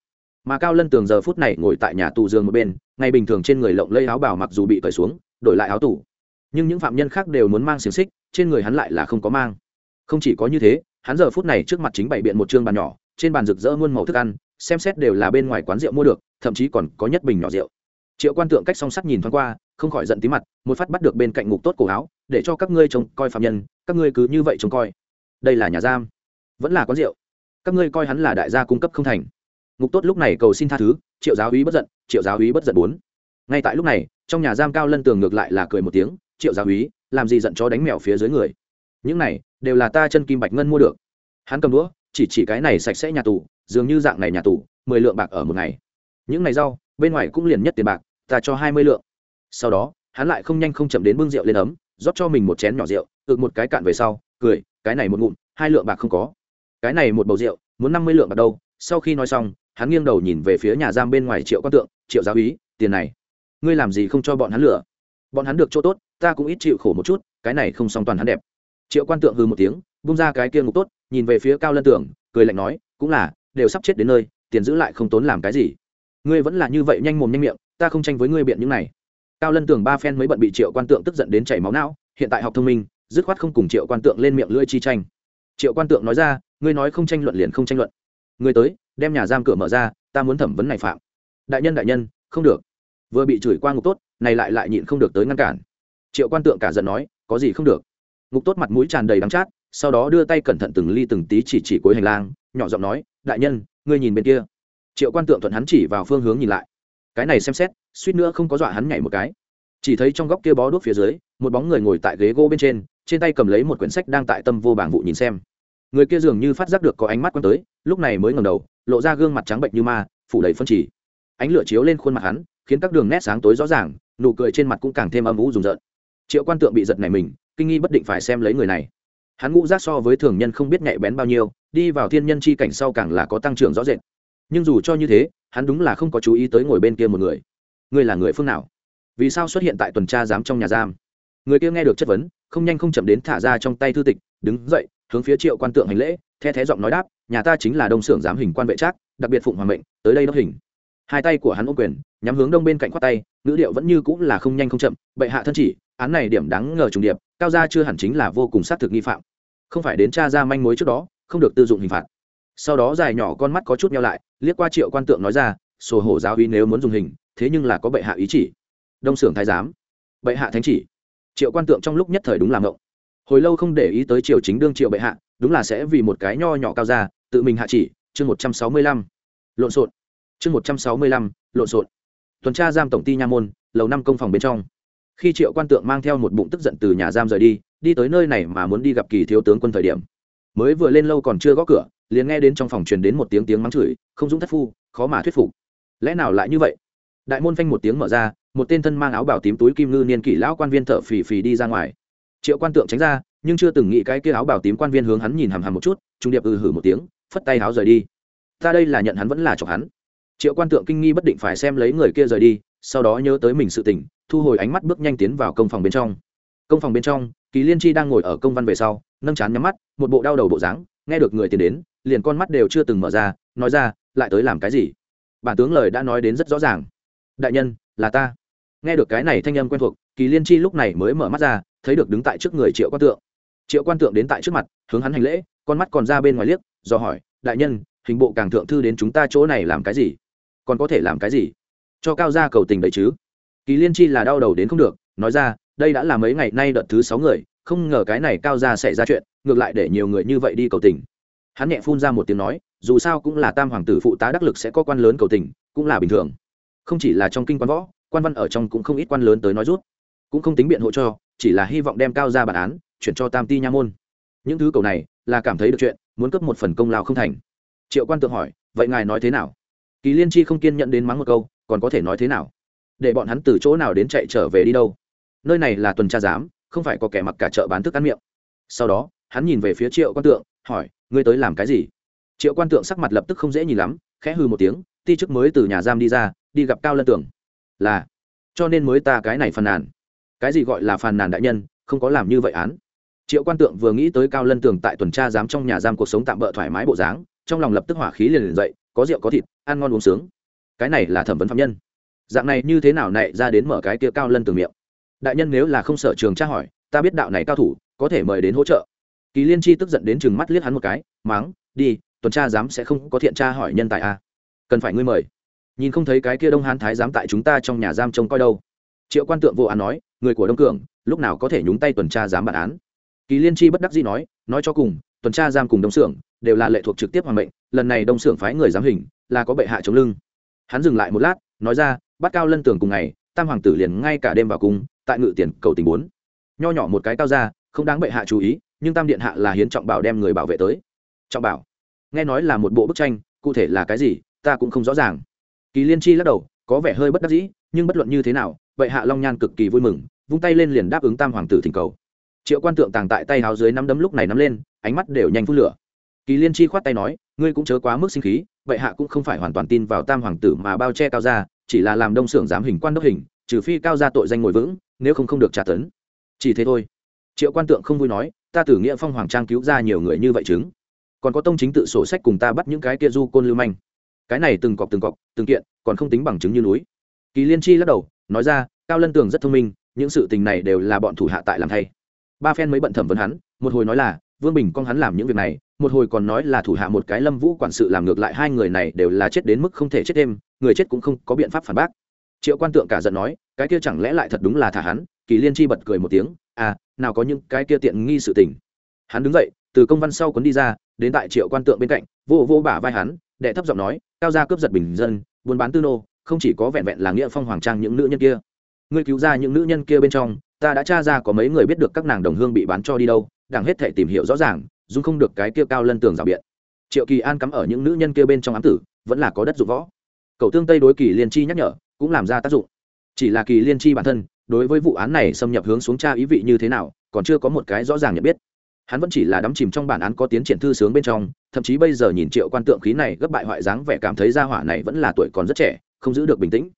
Mà cao lân tường giờ phút này ngồi tại nhà tù giường một bên ngày bình thường trên người lộng lây áo bảo mặc dù bị cởi xuống, đổi lại áo tù. Nhưng những phạm nhân khác đều muốn mang xiềng xích, trên người hắn lại là không có mang. Không chỉ có như thế, hắn giờ phút này trước mặt chính bày biện một chương bàn nhỏ, trên bàn rực rỡ muôn màu thức ăn, xem xét đều là bên ngoài quán rượu mua được thậm chí còn có nhất bình nhỏ rượu. Triệu quan tượng cách song sắt nhìn thoáng qua, không khỏi giận tí mặt, một phát bắt được bên cạnh ngục tốt cổ áo, để cho các ngươi trông coi phạm nhân, các ngươi cứ như vậy trông coi. Đây là nhà giam, vẫn là quán rượu. Các ngươi coi hắn là đại gia cung cấp không thành. Ngục tốt lúc này cầu xin tha thứ, triệu giáo úy bất giận, triệu giáo úy bất giận bốn. Ngay tại lúc này, trong nhà giam cao lân tường ngược lại là cười một tiếng, triệu giáo úy, làm gì giận chó đánh mèo phía dưới người? Những này, đều là ta chân kim bạch ngân mua được. Hắn cầm đũa, chỉ chỉ cái này sạch sẽ nhà tù, dường như dạng này nhà tù, mười lượng bạc ở một ngày những ngày rau, bên ngoài cũng liền nhất tiền bạc, ta cho hai mươi lượng. Sau đó, hắn lại không nhanh không chậm đến bưng rượu lên ấm, rót cho mình một chén nhỏ rượu, ực một cái cạn về sau, cười, cái này một ngụm, hai lượng bạc không có. Cái này một bầu rượu, muốn năm mươi lượng bạc đâu? Sau khi nói xong, hắn nghiêng đầu nhìn về phía nhà giam bên ngoài triệu quan tượng, triệu giáo úy, tiền này. Ngươi làm gì không cho bọn hắn lựa bọn hắn được chỗ tốt, ta cũng ít chịu khổ một chút, cái này không xong toàn hắn đẹp. Triệu quan tượng hư một tiếng bung ra cái kia ngục tốt, nhìn về phía cao lân tưởng, cười lạnh nói, cũng là, đều sắp chết đến nơi, tiền giữ lại không tốn làm cái gì ngươi vẫn là như vậy nhanh mồm nhanh miệng, ta không tranh với ngươi biện những này. Cao lân tưởng ba phen mới bận bị triệu quan tượng tức giận đến chảy máu não, hiện tại học thông minh, dứt khoát không cùng triệu quan tượng lên miệng lưỡi chi tranh. Triệu quan tượng nói ra, ngươi nói không tranh luận liền không tranh luận. Ngươi tới, đem nhà giam cửa mở ra, ta muốn thẩm vấn này phạm. Đại nhân đại nhân, không được. Vừa bị chửi qua ngục tốt, này lại lại nhịn không được tới ngăn cản. Triệu quan tượng cả giận nói, có gì không được. Ngục tốt mặt mũi tràn đầy đắng chát, sau đó đưa tay cẩn thận từng ly từng tí chỉ chỉ cuối hành lang, nhỏ giọng nói, đại nhân, ngươi nhìn bên kia triệu quan tượng thuận hắn chỉ vào phương hướng nhìn lại. Cái này xem xét, suýt nữa không có dọa hắn nhảy một cái. Chỉ thấy trong góc kia bó đuốc phía dưới, một bóng người ngồi tại ghế gỗ bên trên trên tay cầm lấy một quyển sách đang tại tâm vô bảng vụ nhìn xem. Người kia dường như phát giác được có ánh mắt quăng tới, lúc này mới ngầm đầu, lộ ra gương mặt trắng bệnh như ma, phủ đầy phân chỉ. Ánh lửa chiếu lên khuôn mặt hắn, khiến các đường nét sáng tối rõ ràng, nụ cười trên mặt cũng càng thêm âm ủ rùng rợn. Triệu quan tượng bị giật này mình, kinh nghi bất định phải xem lấy người này. Hắn ngũ giác so với thường nhân không biết nhạy bén bao nhiêu, đi vào thiên nhân chi cảnh sau càng là có tăng trưởng rõ rệt nhưng dù cho như thế, hắn đúng là không có chú ý tới ngồi bên kia một người. Người là người phương nào? Vì sao xuất hiện tại tuần tra giám trong nhà giam? Người kia nghe được chất vấn, không nhanh không chậm đến thả ra trong tay thư tịch, đứng dậy, hướng phía triệu quan tượng hành lễ, the thé giọng nói đáp, nhà ta chính là đông xưởng giám hình quan vệ trác, đặc biệt phụng hoàng mệnh, tới đây đốc hình. Hai tay của hắn ô quyền, nhắm hướng đông bên cạnh khoát tay, ngữ điệu vẫn như cũng là không nhanh không chậm, bệ hạ thân chỉ, án này điểm đáng ngờ trùng điệp, cao gia chưa hẳn chính là vô cùng xác thực nghi phạm. Không phải đến tra ra manh mối trước đó, không được tư dụng hình phạt sau đó dài nhỏ con mắt có chút nhau lại, liếc qua triệu quan tượng nói ra, sổ hổ giáo uy nếu muốn dùng hình, thế nhưng là có bệ hạ ý chỉ. Đông xưởng thái giám. Bệ hạ thánh chỉ. Triệu quan tượng trong lúc nhất thời đúng làm ngộng. Hồi lâu không để ý tới triều chính đương triệu bệ hạ, đúng là sẽ vì một cái nho nhỏ cao ra tự mình hạ chỉ, chương một trăm sáu mươi lăm. Lộn xộn. Chương một trăm sáu mươi lăm, lộn xộn. Tuần tra giam tổng ty nha môn, lầu năm công phòng bên trong. Khi triệu quan tượng mang theo một bụng tức giận từ nhà giam rời đi đi tới nơi này mà muốn đi gặp kỳ thiếu tướng quân thời điểm mới vừa lên lâu còn chưa gõ cửa, liền nghe đến trong phòng truyền đến một tiếng tiếng mắng chửi, không dũng thất phu, khó mà thuyết phục. Lẽ nào lại như vậy? Đại môn phanh một tiếng mở ra, một tên thân mang áo bảo tím túi kim ngư niên kỷ lão quan viên thợ phì phì đi ra ngoài. Triệu quan tượng tránh ra, nhưng chưa từng nghĩ cái kia áo bảo tím quan viên hướng hắn nhìn hằm hằm một chút, trung điệp ừ hử một tiếng, phất tay áo rời đi. Ta đây là nhận hắn vẫn là chọc hắn. Triệu quan tượng kinh nghi bất định phải xem lấy người kia rời đi, sau đó nhớ tới mình sự tỉnh thu hồi ánh mắt bước nhanh tiến vào công phòng bên trong. Công phòng bên trong, kỳ liên chi đang ngồi ở công văn về sau nâng chán nhắm mắt, một bộ đau đầu bộ dáng, nghe được người tiến đến, liền con mắt đều chưa từng mở ra, nói ra, lại tới làm cái gì? Bản tướng lời đã nói đến rất rõ ràng. Đại nhân, là ta. Nghe được cái này thanh âm quen thuộc, kỳ liên chi lúc này mới mở mắt ra, thấy được đứng tại trước người triệu quan tượng. Triệu quan tượng đến tại trước mặt, hướng hắn hành lễ, con mắt còn ra bên ngoài liếc, do hỏi, đại nhân, hình bộ càng thượng thư đến chúng ta chỗ này làm cái gì? Còn có thể làm cái gì? Cho cao gia cầu tình đấy chứ? Kỳ liên chi là đau đầu đến không được, nói ra, đây đã là mấy ngày nay đợt thứ sáu người không ngờ cái này cao gia xảy ra chuyện, ngược lại để nhiều người như vậy đi cầu tình. Hắn nhẹ phun ra một tiếng nói, dù sao cũng là tam hoàng tử phụ tá đắc lực sẽ có quan lớn cầu tình, cũng là bình thường. Không chỉ là trong kinh quan võ, quan văn ở trong cũng không ít quan lớn tới nói rút. Cũng không tính biện hộ cho, chỉ là hy vọng đem cao ra bản án, chuyển cho tam ti nha môn. Những thứ cầu này, là cảm thấy được chuyện, muốn cấp một phần công lao không thành. Triệu quan tượng hỏi, vậy ngài nói thế nào? Kỳ liên chi không kiên nhận đến mắng một câu, còn có thể nói thế nào? Để bọn hắn từ chỗ nào đến chạy trở về đi đâu? Nơi này là tuần tra giám không phải có kẻ mặc cả chợ bán thức ăn miệng. Sau đó, hắn nhìn về phía triệu quan tượng, hỏi, ngươi tới làm cái gì? Triệu quan tượng sắc mặt lập tức không dễ nhìn lắm, khẽ hư một tiếng, ti chức mới từ nhà giam đi ra, đi gặp cao lân tưởng. Là, cho nên mới ta cái này phàn nàn. Cái gì gọi là phàn nàn đại nhân, không có làm như vậy án. Triệu quan tượng vừa nghĩ tới cao lân tường tại tuần tra giám trong nhà giam cuộc sống tạm bỡ thoải mái bộ dáng, trong lòng lập tức hỏa khí liền liền dậy, có rượu có thịt, ăn ngon uống sướng. Cái này là thẩm vấn phạm nhân. Dạng này như thế nào nạy ra đến mở cái kia cao lân tường miệng? Đại nhân nếu là không sợ trường tra hỏi, ta biết đạo này cao thủ, có thể mời đến hỗ trợ. Kỳ liên chi tức giận đến chừng mắt liếc hắn một cái máng đi, tuần tra giám sẽ không có thiện tra hỏi nhân tài a. À? cần phải ngươi mời. Nhìn không thấy cái kia đông hán thái giám tại chúng ta trong nhà giam trông coi đâu. Triệu quan tượng vô án nói, người của đông cường, lúc nào có thể nhúng tay tuần tra giám bản án? Kỳ liên chi bất đắc dĩ nói nói cho cùng, tuần tra giam cùng đông xưởng đều là lệ thuộc trực tiếp hoàng mệnh, lần này đông xưởng phái người giám hình, là có bệ hạ chống lưng. Hắn dừng lại một lát, nói ra, bắt cao lân tường cùng ngày, tam hoàng tử liền ngay cả đêm vào cung tại ngự tiền cầu tình bốn. Nho nhỏ một cái cao ra, không đáng bệ hạ chú ý, nhưng tam điện hạ là hiến trọng bảo đem người bảo vệ tới. Trọng bảo. Nghe nói là một bộ bức tranh, cụ thể là cái gì, ta cũng không rõ ràng. Kỳ liên chi lắc đầu, có vẻ hơi bất đắc dĩ, nhưng bất luận như thế nào, vậy hạ long nhan cực kỳ vui mừng, vung tay lên liền đáp ứng tam hoàng tử thỉnh cầu. Triệu quan tượng tàng tại tay háo dưới nắm đấm lúc này nắm lên, ánh mắt đều nhanh phun lửa. Kỳ liên chi khoát tay nói, ngươi cũng chớ quá mức sinh khí, vậy hạ cũng không phải hoàn toàn tin vào tam hoàng tử mà bao che cao ra, chỉ là làm đông xưởng giám hình quan đốc hình trừ phi cao ra tội danh ngồi vững, nếu không không được trả tấn. Chỉ thế thôi. Triệu quan tượng không vui nói, ta tử nghĩa phong hoàng trang cứu ra nhiều người như vậy chứng. Còn có tông chính tự sổ sách cùng ta bắt những cái kia du côn lưu manh. Cái này từng cọc từng cọc, từng kiện, còn không tính bằng chứng như núi. Kỳ liên chi lắc đầu, nói ra, cao lân tường rất thông minh, những sự tình này đều là bọn thủ hạ tại làm thay. Ba phen mới bận thẩm vấn hắn, một hồi nói là, vương bình con hắn làm những việc này, một hồi còn nói là thủ hạ một cái lâm vũ quản sự làm ngược lại hai người này đều là chết đến mức không thể chết thêm, người chết cũng không có biện pháp phản bác triệu quan tượng cả giận nói, cái kia chẳng lẽ lại thật đúng là thả hắn? Kỳ liên chi bật cười một tiếng à nào có những cái kia tiện nghi sự tình. Hắn đứng dậy, từ công văn sau cuốn đi ra, đến tại triệu quan tượng bên cạnh, vô vô bả vai hắn, đệ thấp giọng nói, cao gia cướp giật bình dân, buôn bán tư nô, không chỉ có vẹn vẹn là nghĩa phong hoàng trang những nữ nhân kia. Ngươi cứu ra những nữ nhân kia bên trong, ta đã tra ra có mấy người biết được các nàng đồng hương bị bán cho đi đâu, đảng hết thể tìm hiểu rõ ràng dung không được cái kia cao lân tường rào biện. Triệu kỳ an cắm ở những nữ nhân kia bên trong ám tử, vẫn là có đất dụng võ. Cậu tương tây đối kỳ liên chi nhắc nhở cũng làm ra tác dụng. Chỉ là kỳ liên chi bản thân, đối với vụ án này xâm nhập hướng xuống tra ý vị như thế nào, còn chưa có một cái rõ ràng nhận biết. Hắn vẫn chỉ là đắm chìm trong bản án có tiến triển thư sướng bên trong, thậm chí bây giờ nhìn triệu quan tượng khí này gấp bại hoại dáng vẻ cảm thấy gia hỏa này vẫn là tuổi còn rất trẻ, không giữ được bình tĩnh.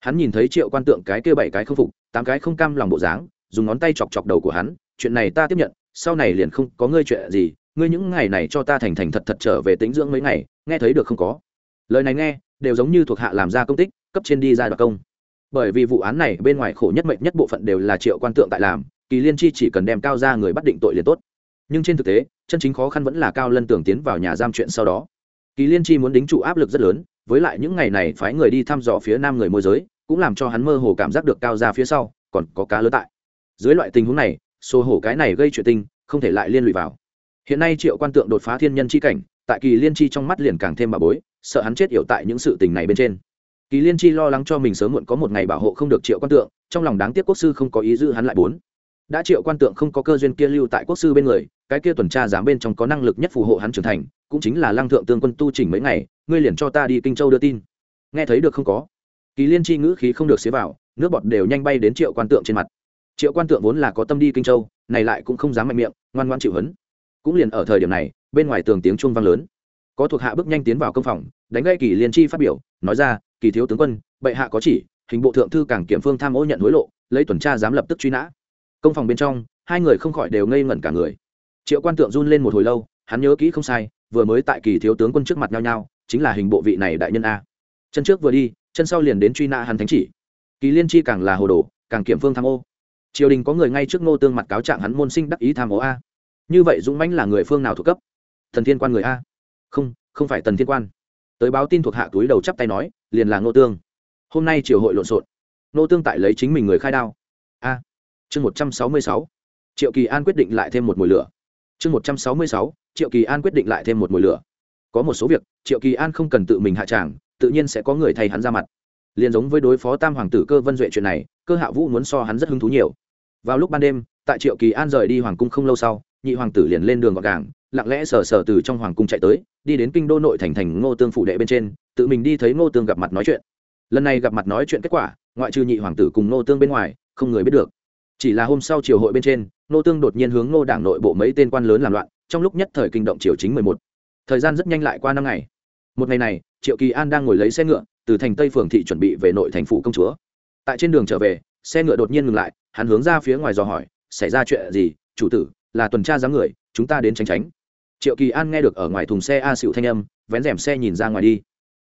Hắn nhìn thấy triệu quan tượng cái kia bảy cái không phục, tám cái không cam lòng bộ dáng, dùng ngón tay chọc chọc đầu của hắn, chuyện này ta tiếp nhận, sau này liền không có ngươi chuyện gì, ngươi những ngày này cho ta thành thành thật thật trở về tính dưỡng mấy ngày, nghe thấy được không có? Lời này nghe, đều giống như thuộc hạ làm ra công tích cấp trên đi ra đoạt công. Bởi vì vụ án này bên ngoài khổ nhất mệnh nhất bộ phận đều là triệu quan tượng tại làm, kỳ liên chi chỉ cần đem cao ra người bắt định tội liền tốt. Nhưng trên thực tế, chân chính khó khăn vẫn là cao lân tưởng tiến vào nhà giam chuyện sau đó. Kỳ liên chi muốn đính trụ áp lực rất lớn, với lại những ngày này phái người đi thăm dò phía nam người môi giới, cũng làm cho hắn mơ hồ cảm giác được cao ra phía sau còn có cá lớn tại. Dưới loại tình huống này, xô hổ cái này gây chuyện tinh không thể lại liên lụy vào. Hiện nay triệu quan tượng đột phá thiên nhân chi cảnh, tại kỳ liên chi trong mắt liền càng thêm bà bối, sợ hắn chết yểu tại những sự tình này bên trên kỳ liên chi lo lắng cho mình sớm muộn có một ngày bảo hộ không được triệu quan tượng, trong lòng đáng tiếc quốc sư không có ý giữ hắn lại bốn. Đã triệu quan tượng không có cơ duyên kia lưu tại quốc sư bên người, cái kia tuần tra giám bên trong có năng lực nhất phù hộ hắn trưởng thành, cũng chính là lăng thượng tương quân tu chỉnh mấy ngày, ngươi liền cho ta đi kinh châu đưa tin. Nghe thấy được không có? Kỳ liên chi ngữ khí không được xế vào, nước bọt đều nhanh bay đến triệu quan tượng trên mặt. Triệu quan tượng vốn là có tâm đi kinh châu, này lại cũng không dám mạnh miệng, ngoan ngoan chịu hấn. Cũng liền ở thời điểm này, bên ngoài tường tiếng chuông vang lớn. Có thuộc hạ bước nhanh tiến vào công phòng, đánh gây kỳ liên chi phát biểu, nói ra kỳ thiếu tướng quân, bệ hạ có chỉ, hình bộ thượng thư cảng kiểm phương tham ô nhận hối lộ, lấy tuần tra dám lập tức truy nã. Công phòng bên trong, hai người không khỏi đều ngây ngẩn cả người. Triệu quan tượng run lên một hồi lâu, hắn nhớ kỹ không sai, vừa mới tại kỳ thiếu tướng quân trước mặt nhau nhau chính là hình bộ vị này đại nhân a. Chân trước vừa đi, chân sau liền đến truy nã hắn thánh chỉ. Kỳ liên chi càng là hồ đồ, càng kiểm phương tham ô. Triều đình có người ngay trước ngô tương mặt cáo trạng hắn môn sinh đắc ý tham ô a. Như vậy dũng mãnh là người phương nào thuộc cấp? Thần thiên quan người a. Không không phải tần thiên quan tới báo tin thuộc hạ túi đầu chắp tay nói, liền là ngô tương. Hôm nay triều hội lộn xộn. Ngô tương tại lấy chính mình người khai đao. A. Chương một trăm sáu mươi sáu. Triệu kỳ an quyết định lại thêm một mùi lửa. Chương một trăm sáu mươi sáu. Triệu kỳ an quyết định lại thêm một mùi lửa. Có một số việc, triệu kỳ an không cần tự mình hạ tràng, tự nhiên sẽ có người thay hắn ra mặt. Liền giống với đối phó tam hoàng tử cơ vân duệ chuyện này, cơ hạ vũ muốn so hắn rất hứng thú nhiều. Vào lúc ban đêm, tại triệu kỳ an rời đi hoàng cung không lâu sau nhị hoàng tử liền lên đường gọn gàng, lặng lẽ sờ sờ từ trong hoàng cung chạy tới, đi đến kinh đô nội thành thành ngô tương phủ đệ bên trên, tự mình đi thấy ngô tương gặp mặt nói chuyện. Lần này gặp mặt nói chuyện kết quả, ngoại trừ nhị hoàng tử cùng ngô tương bên ngoài, không người biết được. Chỉ là hôm sau triều hội bên trên, ngô tương đột nhiên hướng ngô đảng nội bộ mấy tên quan lớn làm loạn, trong lúc nhất thời kinh động triều chính mười một. Thời gian rất nhanh lại qua năm ngày. Một ngày này, triệu kỳ an đang ngồi lấy xe ngựa, từ thành tây phường thị chuẩn bị về nội thành phủ công chúa. Tại trên đường trở về, xe ngựa đột nhiên ngừng lại, hắn hướng ra phía ngoài dò hỏi, xảy ra chuyện gì, chủ tử? Là tuần tra dáng người, chúng ta đến tránh tránh. Triệu kỳ an nghe được ở ngoài thùng xe a xịu thanh âm, vén rèm xe nhìn ra ngoài đi.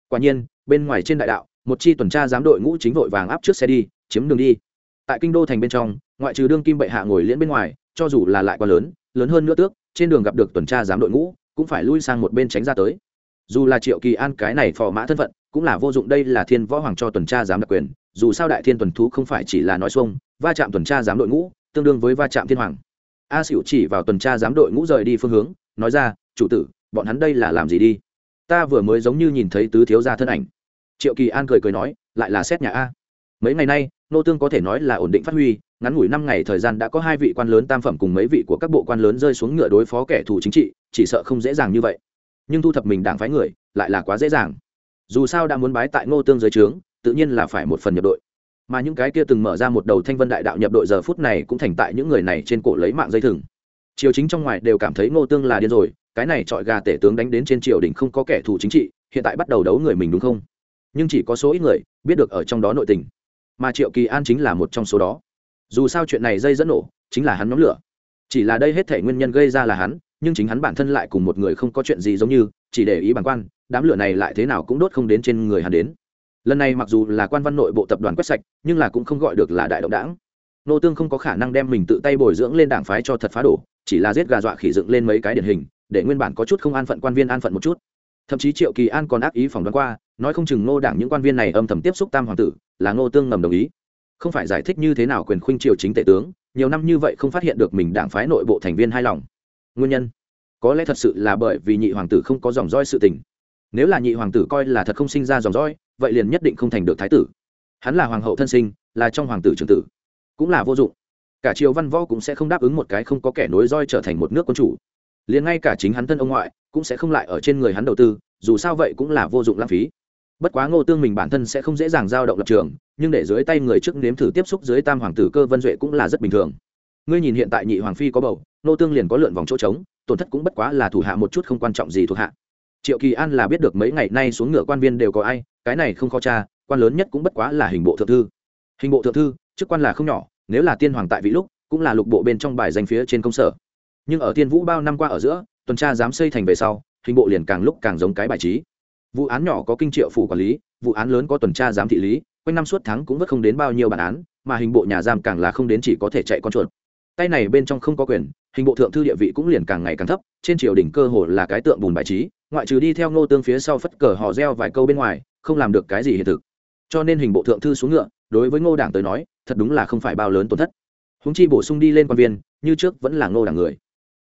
Quả nhiên, bên ngoài trên đại đạo, một chi tuần tra giám đội ngũ chính vội vàng áp trước xe đi, chiếm đường đi. Tại kinh đô thành bên trong, ngoại trừ đương kim bệ hạ ngồi liễn bên ngoài, cho dù là lại quá lớn lớn hơn nữa tước, trên đường gặp được tuần tra giám đội ngũ, cũng phải lui sang một bên tránh ra tới. Dù là triệu kỳ an cái này phò mã thân phận, cũng là vô dụng đây là thiên võ hoàng cho tuần tra giám đặc quyền, dù sao đại thiên tuần thú không phải chỉ là nói xuông, va chạm tuần tra giám đội ngũ, tương đương với va chạm thiên hoàng a xỉu chỉ vào tuần tra giám đội ngũ rời đi phương hướng, nói ra, chủ tử, bọn hắn đây là làm gì đi? Ta vừa mới giống như nhìn thấy tứ thiếu gia thân ảnh. Triệu kỳ an cười cười nói, lại là xét nhà a. Mấy ngày nay, nô tương có thể nói là ổn định phát huy, ngắn ngủi năm ngày thời gian đã có hai vị quan lớn tam phẩm cùng mấy vị của các bộ quan lớn rơi xuống ngựa đối phó kẻ thù chính trị, chỉ sợ không dễ dàng như vậy. Nhưng thu thập mình đảng phái người, lại là quá dễ dàng. Dù sao đã muốn bái tại ngô tương dưới trướng, tự nhiên là phải một phần nhập đội mà những cái kia từng mở ra một đầu thanh vân đại đạo nhập đội giờ phút này cũng thành tại những người này trên cổ lấy mạng dây thừng. Triều chính trong ngoài đều cảm thấy ngô tương là điên rồi, cái này trọi gà tể tướng đánh đến trên triều đình không có kẻ thù chính trị, hiện tại bắt đầu đấu người mình đúng không? Nhưng chỉ có số ít người biết được ở trong đó nội tình. Mà triệu kỳ an chính là một trong số đó. Dù sao chuyện này dây dẫn nổ, chính là hắn nhóm lửa. Chỉ là đây hết thể nguyên nhân gây ra là hắn, nhưng chính hắn bản thân lại cùng một người không có chuyện gì giống như, chỉ để ý bản quan, đám lửa này lại thế nào cũng đốt không đến trên người hắn đến lần này mặc dù là quan văn nội bộ tập đoàn quét sạch, nhưng là cũng không gọi được là đại động đảng. Nô tương không có khả năng đem mình tự tay bồi dưỡng lên đảng phái cho thật phá đổ, chỉ là giết gà dọa khỉ dựng lên mấy cái điển hình, để nguyên bản có chút không an phận quan viên an phận một chút. Thậm chí triệu kỳ an còn ác ý phỏng đoán qua, nói không chừng ngô đảng những quan viên này âm thầm tiếp xúc tam hoàng tử, là ngô tương ngầm đồng ý. Không phải giải thích như thế nào quyền khuynh triều chính tể tướng, nhiều năm như vậy không phát hiện được mình đảng phái nội bộ thành viên hài lòng. Nguyên nhân? Có lẽ thật sự là bởi vì nhị hoàng tử không có dòng roi sự tình. Nếu là nhị hoàng tử coi là thật không sinh ra dòng roi vậy liền nhất định không thành được thái tử. Hắn là hoàng hậu thân sinh, là trong hoàng tử trường tử, cũng là vô dụng. Cả triều văn võ cũng sẽ không đáp ứng một cái không có kẻ nối roi trở thành một nước quân chủ. Liền ngay cả chính hắn thân ông ngoại cũng sẽ không lại ở trên người hắn đầu tư, dù sao vậy cũng là vô dụng lãng phí. Bất quá ngô tương mình bản thân sẽ không dễ dàng giao động lập trường, nhưng để dưới tay người trước nếm thử tiếp xúc dưới tam hoàng tử cơ vân duệ cũng là rất bình thường. Ngươi nhìn hiện tại nhị hoàng phi có bầu, ngô tương liền có lượn vòng chỗ trống, tổn thất cũng bất quá là thủ hạ một chút không quan trọng gì thuộc hạ triệu kỳ an là biết được mấy ngày nay xuống ngựa quan viên đều có ai, cái này không khó cha quan lớn nhất cũng bất quá là hình bộ thượng thư. Hình bộ thượng thư, chức quan là không nhỏ, nếu là tiên hoàng tại vị lúc, cũng là lục bộ bên trong bài danh phía trên công sở. Nhưng ở tiên vũ bao năm qua ở giữa, tuần tra dám xây thành về sau, hình bộ liền càng lúc càng giống cái bài trí. Vụ án nhỏ có kinh triệu phủ quản lý, vụ án lớn có tuần tra giám thị lý, quanh năm suốt tháng cũng vất không đến bao nhiêu bản án, mà hình bộ nhà giam càng là không đến chỉ có thể chạy con chuột tay này bên trong không có quyền, hình bộ thượng thư địa vị cũng liền càng ngày càng thấp, trên triều đỉnh cơ hồ là cái tượng bùn bài trí, ngoại trừ đi theo ngô tương phía sau phất cờ họ reo vài câu bên ngoài, không làm được cái gì hiện thực. Cho nên hình bộ thượng thư xuống ngựa, đối với ngô đảng tới nói, thật đúng là không phải bao lớn tổn thất. Húng chi bổ sung đi lên quan viên, như trước vẫn là ngô đảng người.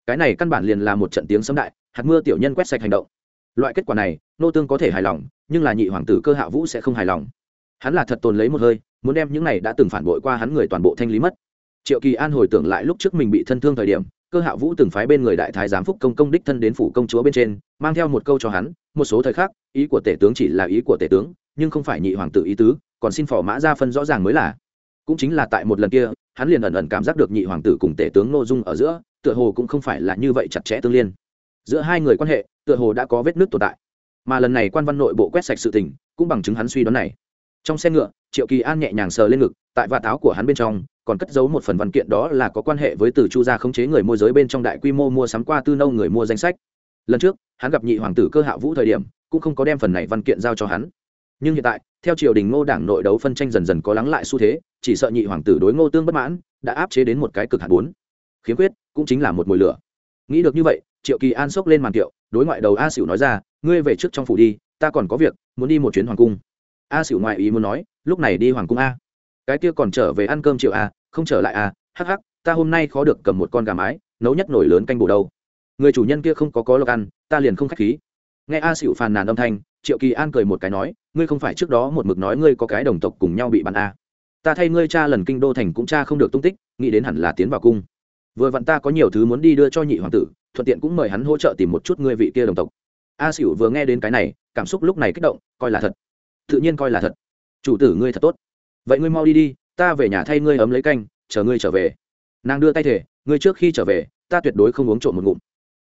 Cái này căn bản liền là một trận tiếng sấm đại, hạt mưa tiểu nhân quét sạch hành động. Loại kết quả này, Ngô tương có thể hài lòng, nhưng là nhị hoàng tử cơ hạ vũ sẽ không hài lòng. Hắn là thật tồn lấy một hơi, muốn đem những này đã từng phản bội qua hắn người toàn bộ thanh lý mất triệu kỳ an hồi tưởng lại lúc trước mình bị thân thương thời điểm, cơ hạ vũ từng phái bên người đại thái giám phúc công công đích thân đến phủ công chúa bên trên, mang theo một câu cho hắn, một số thời khắc, ý của tể tướng chỉ là ý của tể tướng, nhưng không phải nhị hoàng tử ý tứ, còn xin phò mã ra phân rõ ràng mới là. Cũng chính là tại một lần kia, hắn liền ẩn ẩn cảm giác được nhị hoàng tử cùng tể tướng nội dung ở giữa, tựa hồ cũng không phải là như vậy chặt chẽ tương liên. Giữa hai người quan hệ, tựa hồ đã có vết nước tồn tại. Mà lần này quan văn nội bộ quét sạch sự tình, cũng bằng chứng hắn suy đoán này. Trong xe ngựa triệu kỳ an nhẹ nhàng sờ lên ngực, tại vạt áo của hắn bên trong, còn cất giấu một phần văn kiện đó là có quan hệ với từ chu gia khống chế người môi giới bên trong đại quy mô mua sắm qua tư nâu người mua danh sách. Lần trước, hắn gặp nhị hoàng tử cơ hạ vũ thời điểm, cũng không có đem phần này văn kiện giao cho hắn. Nhưng hiện tại, theo triều đình ngô đảng nội đấu phân tranh dần dần có lắng lại xu thế, chỉ sợ nhị hoàng tử đối ngô tương bất mãn, đã áp chế đến một cái cực hạt bốn. Khiếm khuyết, cũng chính là một mồi lửa. Nghĩ được như vậy, triệu kỳ an sốc lên màn kiệu, đối ngoại đầu a xỉu nói ra, ngươi về trước trong phủ đi, ta còn có việc, muốn đi một chuyến hoàng cung. A xỉu ngoại ý muốn nói lúc này đi hoàng cung a. Cái kia còn trở về ăn cơm triệu a à, không trở lại a hắc hắc, ta hôm nay khó được cầm một con gà mái, nấu nhất nổi lớn canh bổ đâu người chủ nhân kia không có có lộc ăn, ta liền không khách khí. Nghe a xịu phàn nàn âm thanh, triệu kỳ an cười một cái nói, ngươi không phải trước đó một mực nói ngươi có cái đồng tộc cùng nhau bị bắn a ta thay ngươi cha lần kinh đô thành cũng cha không được tung tích, nghĩ đến hẳn là tiến vào cung. Vừa vặn ta có nhiều thứ muốn đi đưa cho nhị hoàng tử, thuận tiện cũng mời hắn hỗ trợ tìm một chút ngươi vị kia đồng tộc. A xỉu vừa nghe đến cái này, cảm xúc lúc này kích động, coi là thật. Tự nhiên coi là thật chủ tử ngươi thật tốt. Vậy ngươi mau đi đi, ta về nhà thay ngươi ấm lấy canh, chờ ngươi trở về. Nàng đưa tay thể, ngươi trước khi trở về, ta tuyệt đối không uống trộm một ngụm.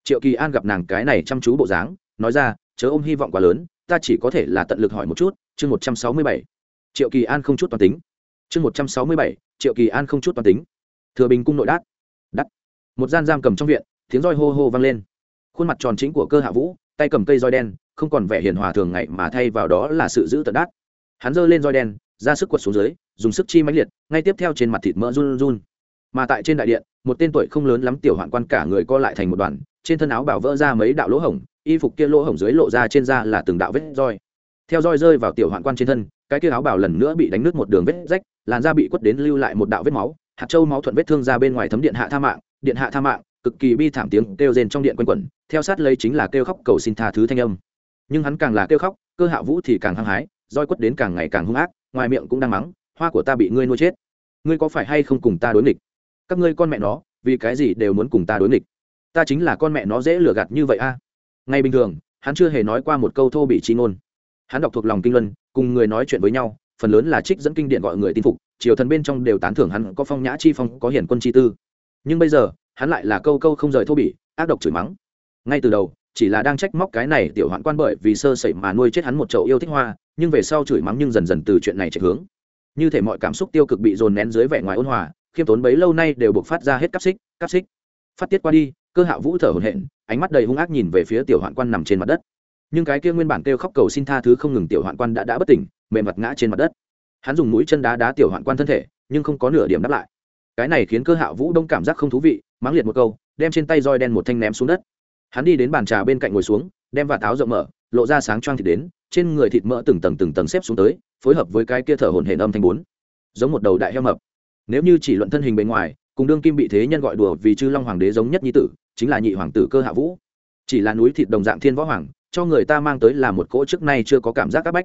Triệu kỳ an gặp nàng cái này chăm chú bộ dáng, nói ra, chớ ôm hy vọng quá lớn, ta chỉ có thể là tận lực hỏi một chút, chương một trăm sáu mươi bảy. Triệu kỳ an không chút toàn tính. Chương một trăm sáu mươi bảy, triệu kỳ an không chút toàn tính. Thừa bình cung nội đát đắt một gian giam cầm trong viện, tiếng roi hô hô vang lên. Khuôn mặt tròn chính của cơ hạ vũ, tay cầm cây roi đen, không còn vẻ hiền hòa thường ngày mà thay vào đó là sự giữ tận đát hắn giơ lên roi đen, ra sức quật xuống dưới, dùng sức chi mãnh liệt, ngay tiếp theo trên mặt thịt mỡ run run. Mà tại trên đại điện, một tên tuổi không lớn lắm tiểu hoạn quan cả người co lại thành một đoàn, trên thân áo bảo vỡ ra mấy đạo lỗ hổng, y phục kia lỗ hổng dưới lộ ra trên da là từng đạo vết roi. Theo roi rơi vào tiểu hoạn quan trên thân, cái kia áo bảo lần nữa bị đánh nứt một đường vết rách, làn da bị quất đến lưu lại một đạo vết máu, hạt châu máu thuận vết thương ra bên ngoài thấm điện hạ tha mạng, điện hạ tha mạng, cực kỳ bi thảm tiếng kêu rên trong điện quanh quẩn, theo sát lấy chính là kêu khóc cầu xin tha thứ thanh âm. Nhưng hắn càng là kêu khóc, cơ hạ vũ thì càng hăng hái roi quất đến càng ngày càng hung ác, ngoài miệng cũng đang mắng, hoa của ta bị ngươi nuôi chết. Ngươi có phải hay không cùng ta đối nghịch? Các ngươi con mẹ nó, vì cái gì đều muốn cùng ta đối nghịch? Ta chính là con mẹ nó dễ lừa gạt như vậy a. À? ngay bình thường, hắn chưa hề nói qua một câu thô bị trí ngôn. Hắn đọc thuộc lòng kinh luân, cùng người nói chuyện với nhau, phần lớn là trích dẫn kinh điện gọi người tin phục, triều thần bên trong đều tán thưởng hắn có phong nhã chi phong, có hiển quân chi tư. Nhưng bây giờ, hắn lại là câu câu không rời thô bỉ, ác độc chửi mắng. Ngay từ đầu chỉ là đang trách móc cái này tiểu hoạn quan bởi vì sơ sẩy mà nuôi chết hắn một chậu yêu thích hoa, nhưng về sau chửi mắng nhưng dần dần từ chuyện này chạy hướng. Như thể mọi cảm xúc tiêu cực bị dồn nén dưới vẻ ngoài ôn hòa, khiêm tốn bấy lâu nay đều buộc phát ra hết cắp xích cắp xích. Phát tiết qua đi, cơ hạ vũ thở hổn hển, ánh mắt đầy hung ác nhìn về phía tiểu hoạn quan nằm trên mặt đất. Nhưng cái kia nguyên bản kêu khóc cầu xin tha thứ không ngừng tiểu hoạn quan đã đã bất tỉnh, mềm mặt ngã trên mặt đất. Hắn dùng mũi chân đá đá tiểu hoạn quan thân thể, nhưng không có nửa điểm đáp lại. Cái này khiến cơ hạ vũ đông cảm giác không thú vị, mắng liệt một câu, đem trên tay roi đen một thanh ném xuống đất hắn đi đến bàn trà bên cạnh ngồi xuống, đem vạt áo rộng mở, lộ ra sáng choang thịt đến, trên người thịt mỡ từng tầng từng tầng xếp xuống tới, phối hợp với cái kia thở hổn hển âm thanh bốn. Giống một đầu đại heo mập. Nếu như chỉ luận thân hình bên ngoài, cùng đương kim bị thế nhân gọi đùa vì chư long hoàng đế giống nhất nhi tử, chính là nhị hoàng tử cơ hạ vũ. Chỉ là núi thịt đồng dạng thiên võ hoàng, cho người ta mang tới là một cỗ trước nay chưa có cảm giác áp bách.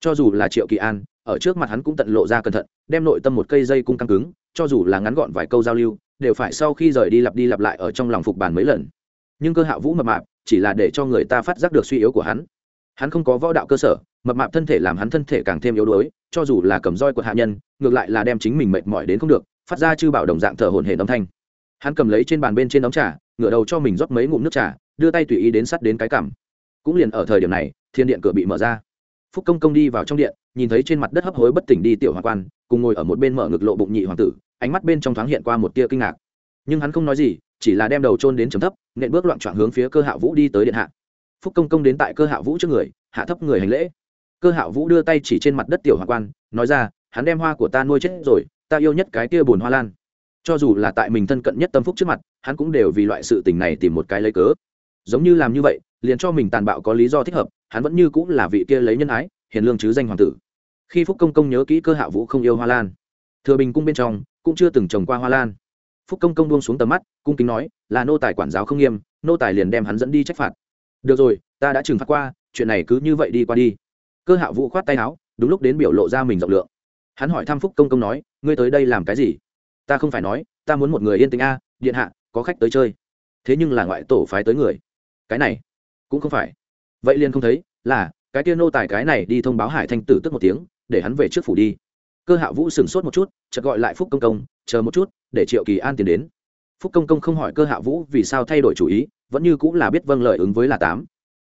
Cho dù là triệu kỳ an, ở trước mặt hắn cũng tận lộ ra cẩn thận, đem nội tâm một cây dây cung căng cứng, cho dù là ngắn gọn vài câu giao lưu, đều phải sau khi rời đi lặp đi lặp lại ở trong lòng phục bàn mấy lần nhưng cơ hạ vũ mập mạp chỉ là để cho người ta phát giác được suy yếu của hắn. Hắn không có võ đạo cơ sở, mập mạp thân thể làm hắn thân thể càng thêm yếu đuối, cho dù là cầm roi của hạ nhân, ngược lại là đem chính mình mệt mỏi đến không được, phát ra chư bảo đồng dạng thở hồn hển âm thanh. Hắn cầm lấy trên bàn bên trên đóng trà, ngửa đầu cho mình rót mấy ngụm nước trà, đưa tay tùy ý đến sắt đến cái cằm. Cũng liền ở thời điểm này, thiên điện cửa bị mở ra. Phúc công công đi vào trong điện, nhìn thấy trên mặt đất hấp hối bất tỉnh đi tiểu hoàng quan, cùng ngồi ở một bên mở ngực lộ bụng nhị hoàng tử, ánh mắt bên trong thoáng hiện qua một tia kinh ngạc. Nhưng hắn không nói gì chỉ là đem đầu trôn đến chấm thấp, nện bước loạn trọn hướng phía cơ hạ vũ đi tới điện hạ. Phúc công công đến tại cơ hạ vũ trước người, hạ thấp người hành lễ. Cơ hạ vũ đưa tay chỉ trên mặt đất tiểu hoàng quan, nói ra, hắn đem hoa của ta nuôi chết rồi, ta yêu nhất cái tia bùn hoa lan. Cho dù là tại mình thân cận nhất tâm phúc trước mặt, hắn cũng đều vì loại sự tình này tìm một cái lấy cớ. Giống như làm như vậy, liền cho mình tàn bạo có lý do thích hợp, hắn vẫn như cũng là vị kia lấy nhân ái, hiền lương chứ danh hoàng tử. Khi phúc công công nhớ kỹ cơ hạ vũ không yêu hoa lan, thừa bình cung bên trong cũng chưa từng trồng qua hoa lan phúc công công buông xuống tầm mắt, cung kính nói, là nô tài quản giáo không nghiêm, nô tài liền đem hắn dẫn đi trách phạt. Được rồi, ta đã trừng phạt qua, chuyện này cứ như vậy đi qua đi. Cơ hạ vũ khoát tay áo, đúng lúc đến biểu lộ ra mình rộng lượng. Hắn hỏi thăm phúc công công nói, ngươi tới đây làm cái gì? Ta không phải nói, ta muốn một người yên tĩnh a, điện hạ, có khách tới chơi. Thế nhưng là ngoại tổ phái tới người. Cái này, cũng không phải. Vậy liền không thấy, là, cái tiên nô tài cái này đi thông báo hải thanh tử tức một tiếng, để hắn về trước phủ đi cơ hạ vũ sửng sốt một chút, chợt gọi lại phúc công công, chờ một chút, để triệu kỳ an tiến đến. Phúc công công không hỏi cơ hạ vũ vì sao thay đổi chủ ý, vẫn như cũng là biết vâng lời ứng với là tám.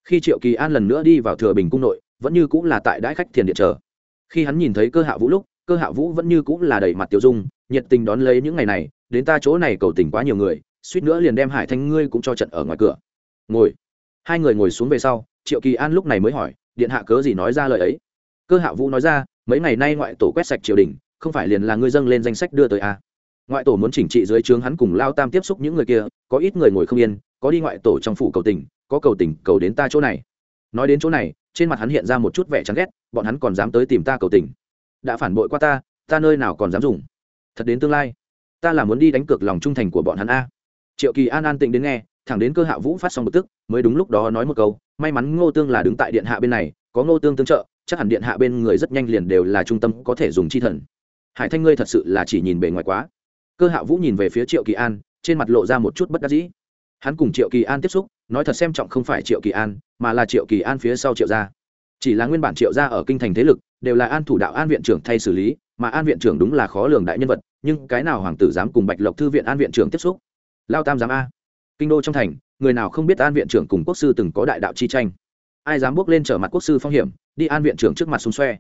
Khi triệu kỳ an lần nữa đi vào thừa bình cung nội, vẫn như cũng là tại đãi khách thiền điện chờ. Khi hắn nhìn thấy cơ hạ vũ lúc, cơ hạ vũ vẫn như cũng là đầy mặt tiêu dung, nhiệt tình đón lấy những ngày này, đến ta chỗ này cầu tình quá nhiều người, suýt nữa liền đem hải thanh ngươi cũng cho trận ở ngoài cửa. Ngồi. Hai người ngồi xuống về sau, triệu kỳ an lúc này mới hỏi, điện hạ cớ gì nói ra lời ấy? Cơ hạ vũ nói ra mấy ngày nay ngoại tổ quét sạch triều đình, không phải liền là ngươi dâng lên danh sách đưa tới a à. ngoại tổ muốn chỉnh trị dưới trướng hắn cùng lao tam tiếp xúc những người kia, có ít người ngồi không yên, có đi ngoại tổ trong phủ cầu tình, có cầu tình, cầu đến ta chỗ này. Nói đến chỗ này, trên mặt hắn hiện ra một chút vẻ chán ghét, bọn hắn còn dám tới tìm ta cầu tình. Đã phản bội qua ta ta nơi nào còn dám dùng? Thật đến tương lai, ta là muốn đi đánh cược lòng trung thành của bọn hắn a. Triệu kỳ an an tịnh đến nghe, thẳng đến cơ hạ vũ phát xong bực tức, mới đúng lúc đó nói một câu, may mắn ngô tương là đứng tại điện hạ bên này, có ngô tương tương trợ chắc hẳn điện hạ bên người rất nhanh liền đều là trung tâm có thể dùng chi thần. Hải thanh ngươi thật sự là chỉ nhìn bề ngoài quá. Cơ hạ vũ nhìn về phía triệu kỳ an, trên mặt lộ ra một chút bất đắc dĩ. Hắn cùng triệu kỳ an tiếp xúc, nói thật xem trọng không phải triệu kỳ an, mà là triệu kỳ an phía sau triệu gia. Chỉ là nguyên bản triệu gia ở kinh thành thế lực, đều là an thủ đạo an viện trưởng thay xử lý, mà an viện trưởng đúng là khó lường đại nhân vật, nhưng cái nào hoàng tử dám cùng bạch lộc thư viện an viện trưởng tiếp xúc? Lao tam dám a. Kinh đô trong thành, người nào không biết an viện trưởng cùng quốc sư từng có đại đạo chi tranh? Ai dám bước lên trở mặt quốc sư phong hiểm? Đi an viện trưởng trước mặt xung xoe.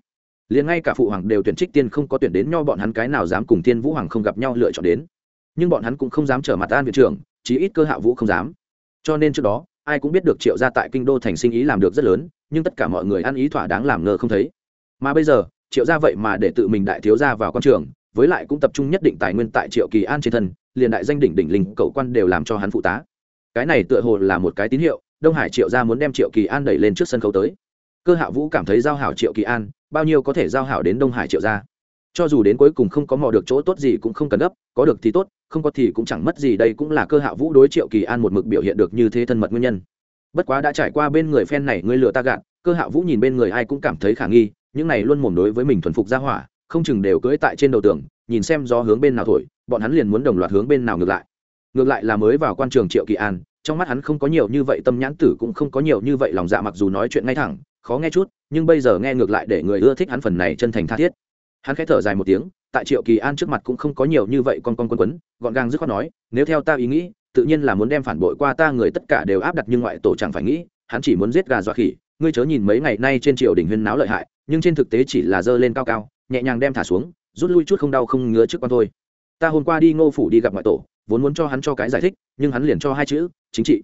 Liền ngay cả phụ hoàng đều tuyển trích tiên không có tuyển đến nho bọn hắn cái nào dám cùng tiên vũ hoàng không gặp nhau lựa chọn đến. Nhưng bọn hắn cũng không dám trở mặt an viện trưởng, chí ít cơ hạ vũ không dám. Cho nên trước đó, ai cũng biết được triệu gia tại kinh đô thành sinh ý làm được rất lớn, nhưng tất cả mọi người ăn ý thỏa đáng làm ngờ không thấy. Mà bây giờ, triệu gia vậy mà để tự mình đại thiếu gia vào con trường, với lại cũng tập trung nhất định tài nguyên tại triệu kỳ an trên thân, liền đại danh đỉnh đỉnh linh cậu quan đều làm cho hắn phụ tá. Cái này tựa hồ là một cái tín hiệu, đông hải triệu gia muốn đem triệu kỳ an đẩy lên trước sân khấu tới cơ hạ vũ cảm thấy giao hảo triệu kỳ an, bao nhiêu có thể giao hảo đến đông hải triệu gia. Cho dù đến cuối cùng không có mò được chỗ tốt gì cũng không cần gấp, có được thì tốt, không có thì cũng chẳng mất gì, đây cũng là cơ hạ vũ đối triệu kỳ an một mực biểu hiện được như thế thân mật nguyên nhân. Bất quá đã trải qua bên người phen này ngươi lừa ta gạt, cơ hạ vũ nhìn bên người ai cũng cảm thấy khả nghi, những này luôn mồm đối với mình thuần phục ra hỏa, không chừng đều cưỡi tại trên đầu tường, nhìn xem do hướng bên nào thổi, bọn hắn liền muốn đồng loạt hướng bên nào ngược lại. Ngược lại là mới vào quan trường triệu kỳ an, trong mắt hắn không có nhiều như vậy, tâm nhãn tử cũng không có nhiều như vậy, lòng dạ mặc dù nói chuyện ngay thẳng khó nghe chút, nhưng bây giờ nghe ngược lại để người ưa thích hắn phần này chân thành tha thiết. Hắn khẽ thở dài một tiếng, tại triệu kỳ an trước mặt cũng không có nhiều như vậy con con quân quấn, gọn gàng dứt khoát nói, nếu theo ta ý nghĩ, tự nhiên là muốn đem phản bội qua ta, người tất cả đều áp đặt nhưng ngoại tổ chẳng phải nghĩ, hắn chỉ muốn giết gà dọa khỉ. Ngươi chớ nhìn mấy ngày nay trên triều đình huyên náo lợi hại, nhưng trên thực tế chỉ là dơ lên cao cao, nhẹ nhàng đem thả xuống, rút lui chút không đau không ngứa trước con thôi. Ta hôm qua đi ngô phủ đi gặp ngoại tổ, vốn muốn cho hắn cho cái giải thích, nhưng hắn liền cho hai chữ, chính trị.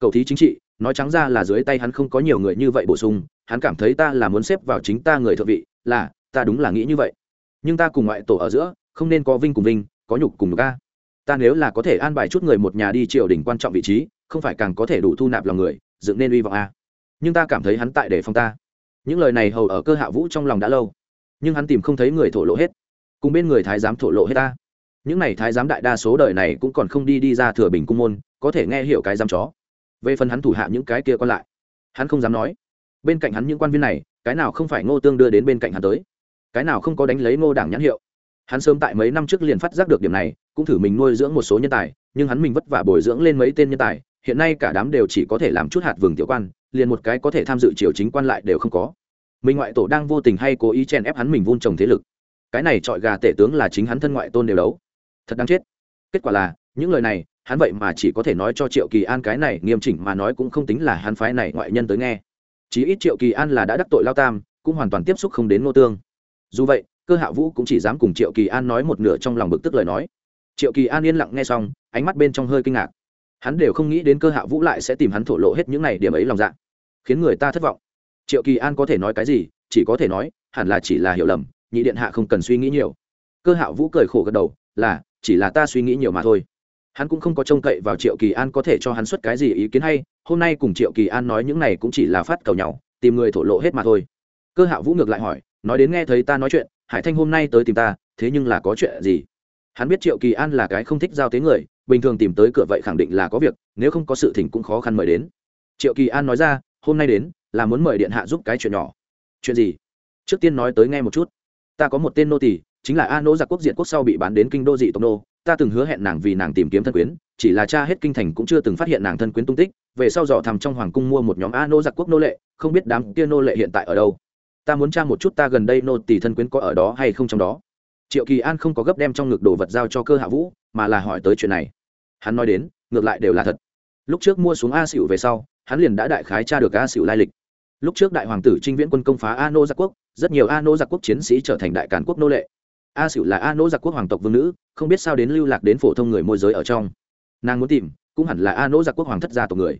Cầu thí chính trị, nói trắng ra là dưới tay hắn không có nhiều người như vậy bổ sung hắn cảm thấy ta là muốn xếp vào chính ta người thượng vị, là, ta đúng là nghĩ như vậy. Nhưng ta cùng ngoại tổ ở giữa, không nên có vinh cùng vinh, có nhục cùng nhục ca ta nếu là có thể an bài chút người một nhà đi triều đình quan trọng vị trí, không phải càng có thể đủ thu nạp lòng người, dựng nên uy vọng a. Nhưng ta cảm thấy hắn tại để phong ta. Những lời này hầu ở cơ hạ vũ trong lòng đã lâu. Nhưng hắn tìm không thấy người thổ lộ hết. Cùng bên người thái giám thổ lộ hết ta những này thái giám đại đa số đời này cũng còn không đi đi ra thừa bình cung môn, có thể nghe hiểu cái giám chó. Về phần hắn thủ hạ những cái kia còn lại, hắn không dám nói bên cạnh hắn những quan viên này, cái nào không phải ngô tương đưa đến bên cạnh hắn tới? Cái nào không có đánh lấy ngô đảng nhãn hiệu? Hắn sớm tại mấy năm trước liền phát giác được điểm này, cũng thử mình nuôi dưỡng một số nhân tài, nhưng hắn mình vất vả bồi dưỡng lên mấy tên nhân tài, hiện nay cả đám đều chỉ có thể làm chút hạt vườn tiểu quan, liền một cái có thể tham dự triều chính quan lại đều không có. Mình ngoại tổ đang vô tình hay cố ý chèn ép hắn mình vun trồng thế lực. Cái này trọi gà tể tướng là chính hắn thân ngoại tôn đều đấu. Thật đáng chết. Kết quả là, những lời này, hắn vậy mà chỉ có thể nói cho triệu kỳ an cái này nghiêm chỉnh mà nói cũng không tính là hắn phái này ngoại nhân tới nghe chí ít triệu kỳ an là đã đắc tội lao tam, cũng hoàn toàn tiếp xúc không đến ngô tương. Dù vậy, cơ hạ vũ cũng chỉ dám cùng triệu kỳ an nói một nửa trong lòng bực tức lời nói. Triệu kỳ an yên lặng nghe xong, ánh mắt bên trong hơi kinh ngạc. Hắn đều không nghĩ đến cơ hạ vũ lại sẽ tìm hắn thổ lộ hết những này điểm ấy lòng dạ khiến người ta thất vọng. Triệu kỳ an có thể nói cái gì? Chỉ có thể nói, hẳn là chỉ là hiểu lầm, nhị điện hạ không cần suy nghĩ nhiều. Cơ hạ vũ cười khổ gật đầu, là, chỉ là ta suy nghĩ nhiều mà thôi. Hắn cũng không có trông cậy vào triệu kỳ an có thể cho hắn xuất cái gì ý kiến hay hôm nay cùng triệu kỳ an nói những này cũng chỉ là phát cầu nhau, tìm người thổ lộ hết mà thôi. Cơ hạ vũ ngược lại hỏi, nói đến nghe thấy ta nói chuyện, hải thanh hôm nay tới tìm ta, thế nhưng là có chuyện gì? Hắn biết triệu kỳ an là cái không thích giao tế người, bình thường tìm tới cửa vậy khẳng định là có việc, nếu không có sự thỉnh cũng khó khăn mời đến. Triệu kỳ an nói ra, hôm nay đến, là muốn mời điện hạ giúp cái chuyện nhỏ. Chuyện gì? Trước tiên nói tới nghe một chút. Ta có một tên nô tỳ, chính là a nô giặc quốc diện quốc sau bị bán đến kinh đô dị tộc nô, ta từng hứa hẹn nàng vì nàng tìm kiếm thân quyến chỉ là cha hết kinh thành cũng chưa từng phát hiện nàng thân quyến tung tích, về sau dò thằm trong hoàng cung mua một nhóm a nô giặc quốc nô lệ, không biết đám kia nô lệ hiện tại ở đâu. Ta muốn tra một chút ta gần đây nô tỳ thân quyến có ở đó hay không trong đó. Triệu kỳ an không có gấp đem trong ngực đồ vật giao cho cơ hạ vũ, mà là hỏi tới chuyện này. Hắn nói đến, ngược lại đều là thật. Lúc trước mua xuống a xịu về sau, hắn liền đã đại khái tra được a xịu lai lịch. Lúc trước đại hoàng tử trinh viễn quân công phá a nô giặc quốc, rất nhiều a nô giặc quốc chiến sĩ trở thành đại cản quốc nô lệ. A xịu là a nô giặc quốc hoàng tộc vương nữ, không biết sao đến lưu lạc đến phổ thông người môi giới ở trong nàng muốn tìm, cũng hẳn là a nô giặc quốc hoàng thất gia tộc người.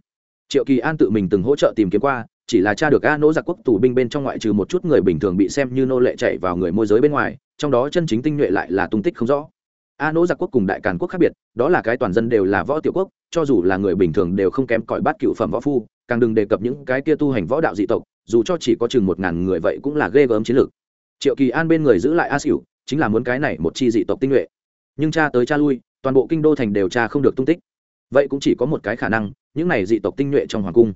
Triệu kỳ an tự mình từng hỗ trợ tìm kiếm qua, chỉ là cha được a nô giặc quốc tù binh bên trong ngoại trừ một chút người bình thường bị xem như nô lệ chạy vào người môi giới bên ngoài, trong đó chân chính tinh nhuệ lại là tung tích không rõ. A nô giặc quốc cùng đại càn quốc khác biệt, đó là cái toàn dân đều là võ tiểu quốc, cho dù là người bình thường đều không kém cỏi bát cựu phẩm võ phu, càng đừng đề cập những cái kia tu hành võ đạo dị tộc, dù cho chỉ có chừng một ngàn người vậy cũng là ghê gớm chiến lược. Triệu kỳ an bên người giữ lại a xỉu chính là muốn cái này một chi dị tộc tinh nhuệ. Nhưng cha tới cha lui toàn bộ kinh đô thành đều tra không được tung tích. Vậy cũng chỉ có một cái khả năng, những này dị tộc tinh nhuệ trong hoàng cung.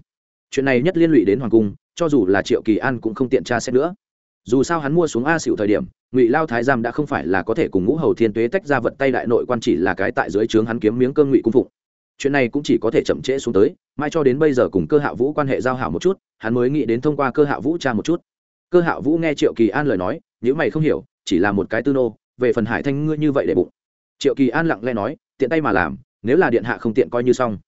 Chuyện này nhất liên lụy đến hoàng cung, cho dù là triệu kỳ an cũng không tiện tra xét nữa. Dù sao hắn mua xuống a xịu thời điểm, ngụy lao thái giam đã không phải là có thể cùng ngũ hầu thiên tuế tách ra vận tay đại nội quan chỉ là cái tại dưới trướng hắn kiếm miếng cơm ngụy cung phụng. Chuyện này cũng chỉ có thể chậm trễ xuống tới, mai cho đến bây giờ cùng cơ hạ vũ quan hệ giao hảo một chút, hắn mới nghĩ đến thông qua cơ hạ vũ tra một chút. Cơ hạ vũ nghe triệu kỳ an lời nói nếu mày không hiểu, chỉ là một cái tư nô, về phần hải thanh ngươi như vậy để bụng triệu kỳ an lặng lẽ nói, tiện tay mà làm, nếu là điện hạ không tiện coi như xong.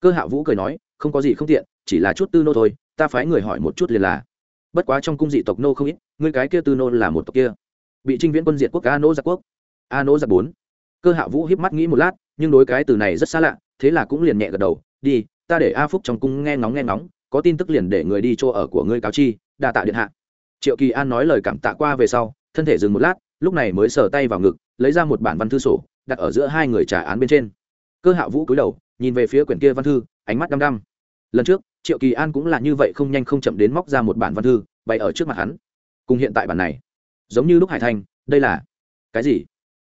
Cơ hạ vũ cười nói, không có gì không tiện, chỉ là chút tư nô thôi, ta phái người hỏi một chút liền là. Bất quá trong cung dị tộc nô không ít, ngươi cái kia tư nô là một tộc kia. Bị trinh viễn quân diệt quốc, a nô giặc quốc. A nô giặc bốn. Cơ hạ vũ hiếp mắt nghĩ một lát, nhưng đối cái từ này rất xa lạ, thế là cũng liền nhẹ gật đầu, đi, ta để a phúc trong cung nghe ngóng nghe ngóng, có tin tức liền để người đi chỗ ở của ngươi cáo chi, đa tạ điện hạ. Triệu kỳ an nói lời cảm tạ qua về sau, thân thể dừng một lát, lúc này mới sờ tay vào ngực, lấy ra một bản văn thư sổ đặt ở giữa hai người trả án bên trên. Cơ hạ vũ cúi đầu, nhìn về phía quyển kia văn thư, ánh mắt đăm đăm. Lần trước, triệu kỳ an cũng là như vậy không nhanh không chậm đến móc ra một bản văn thư, bày ở trước mặt hắn. Cùng hiện tại bản này, giống như lúc hải thanh đây là cái gì?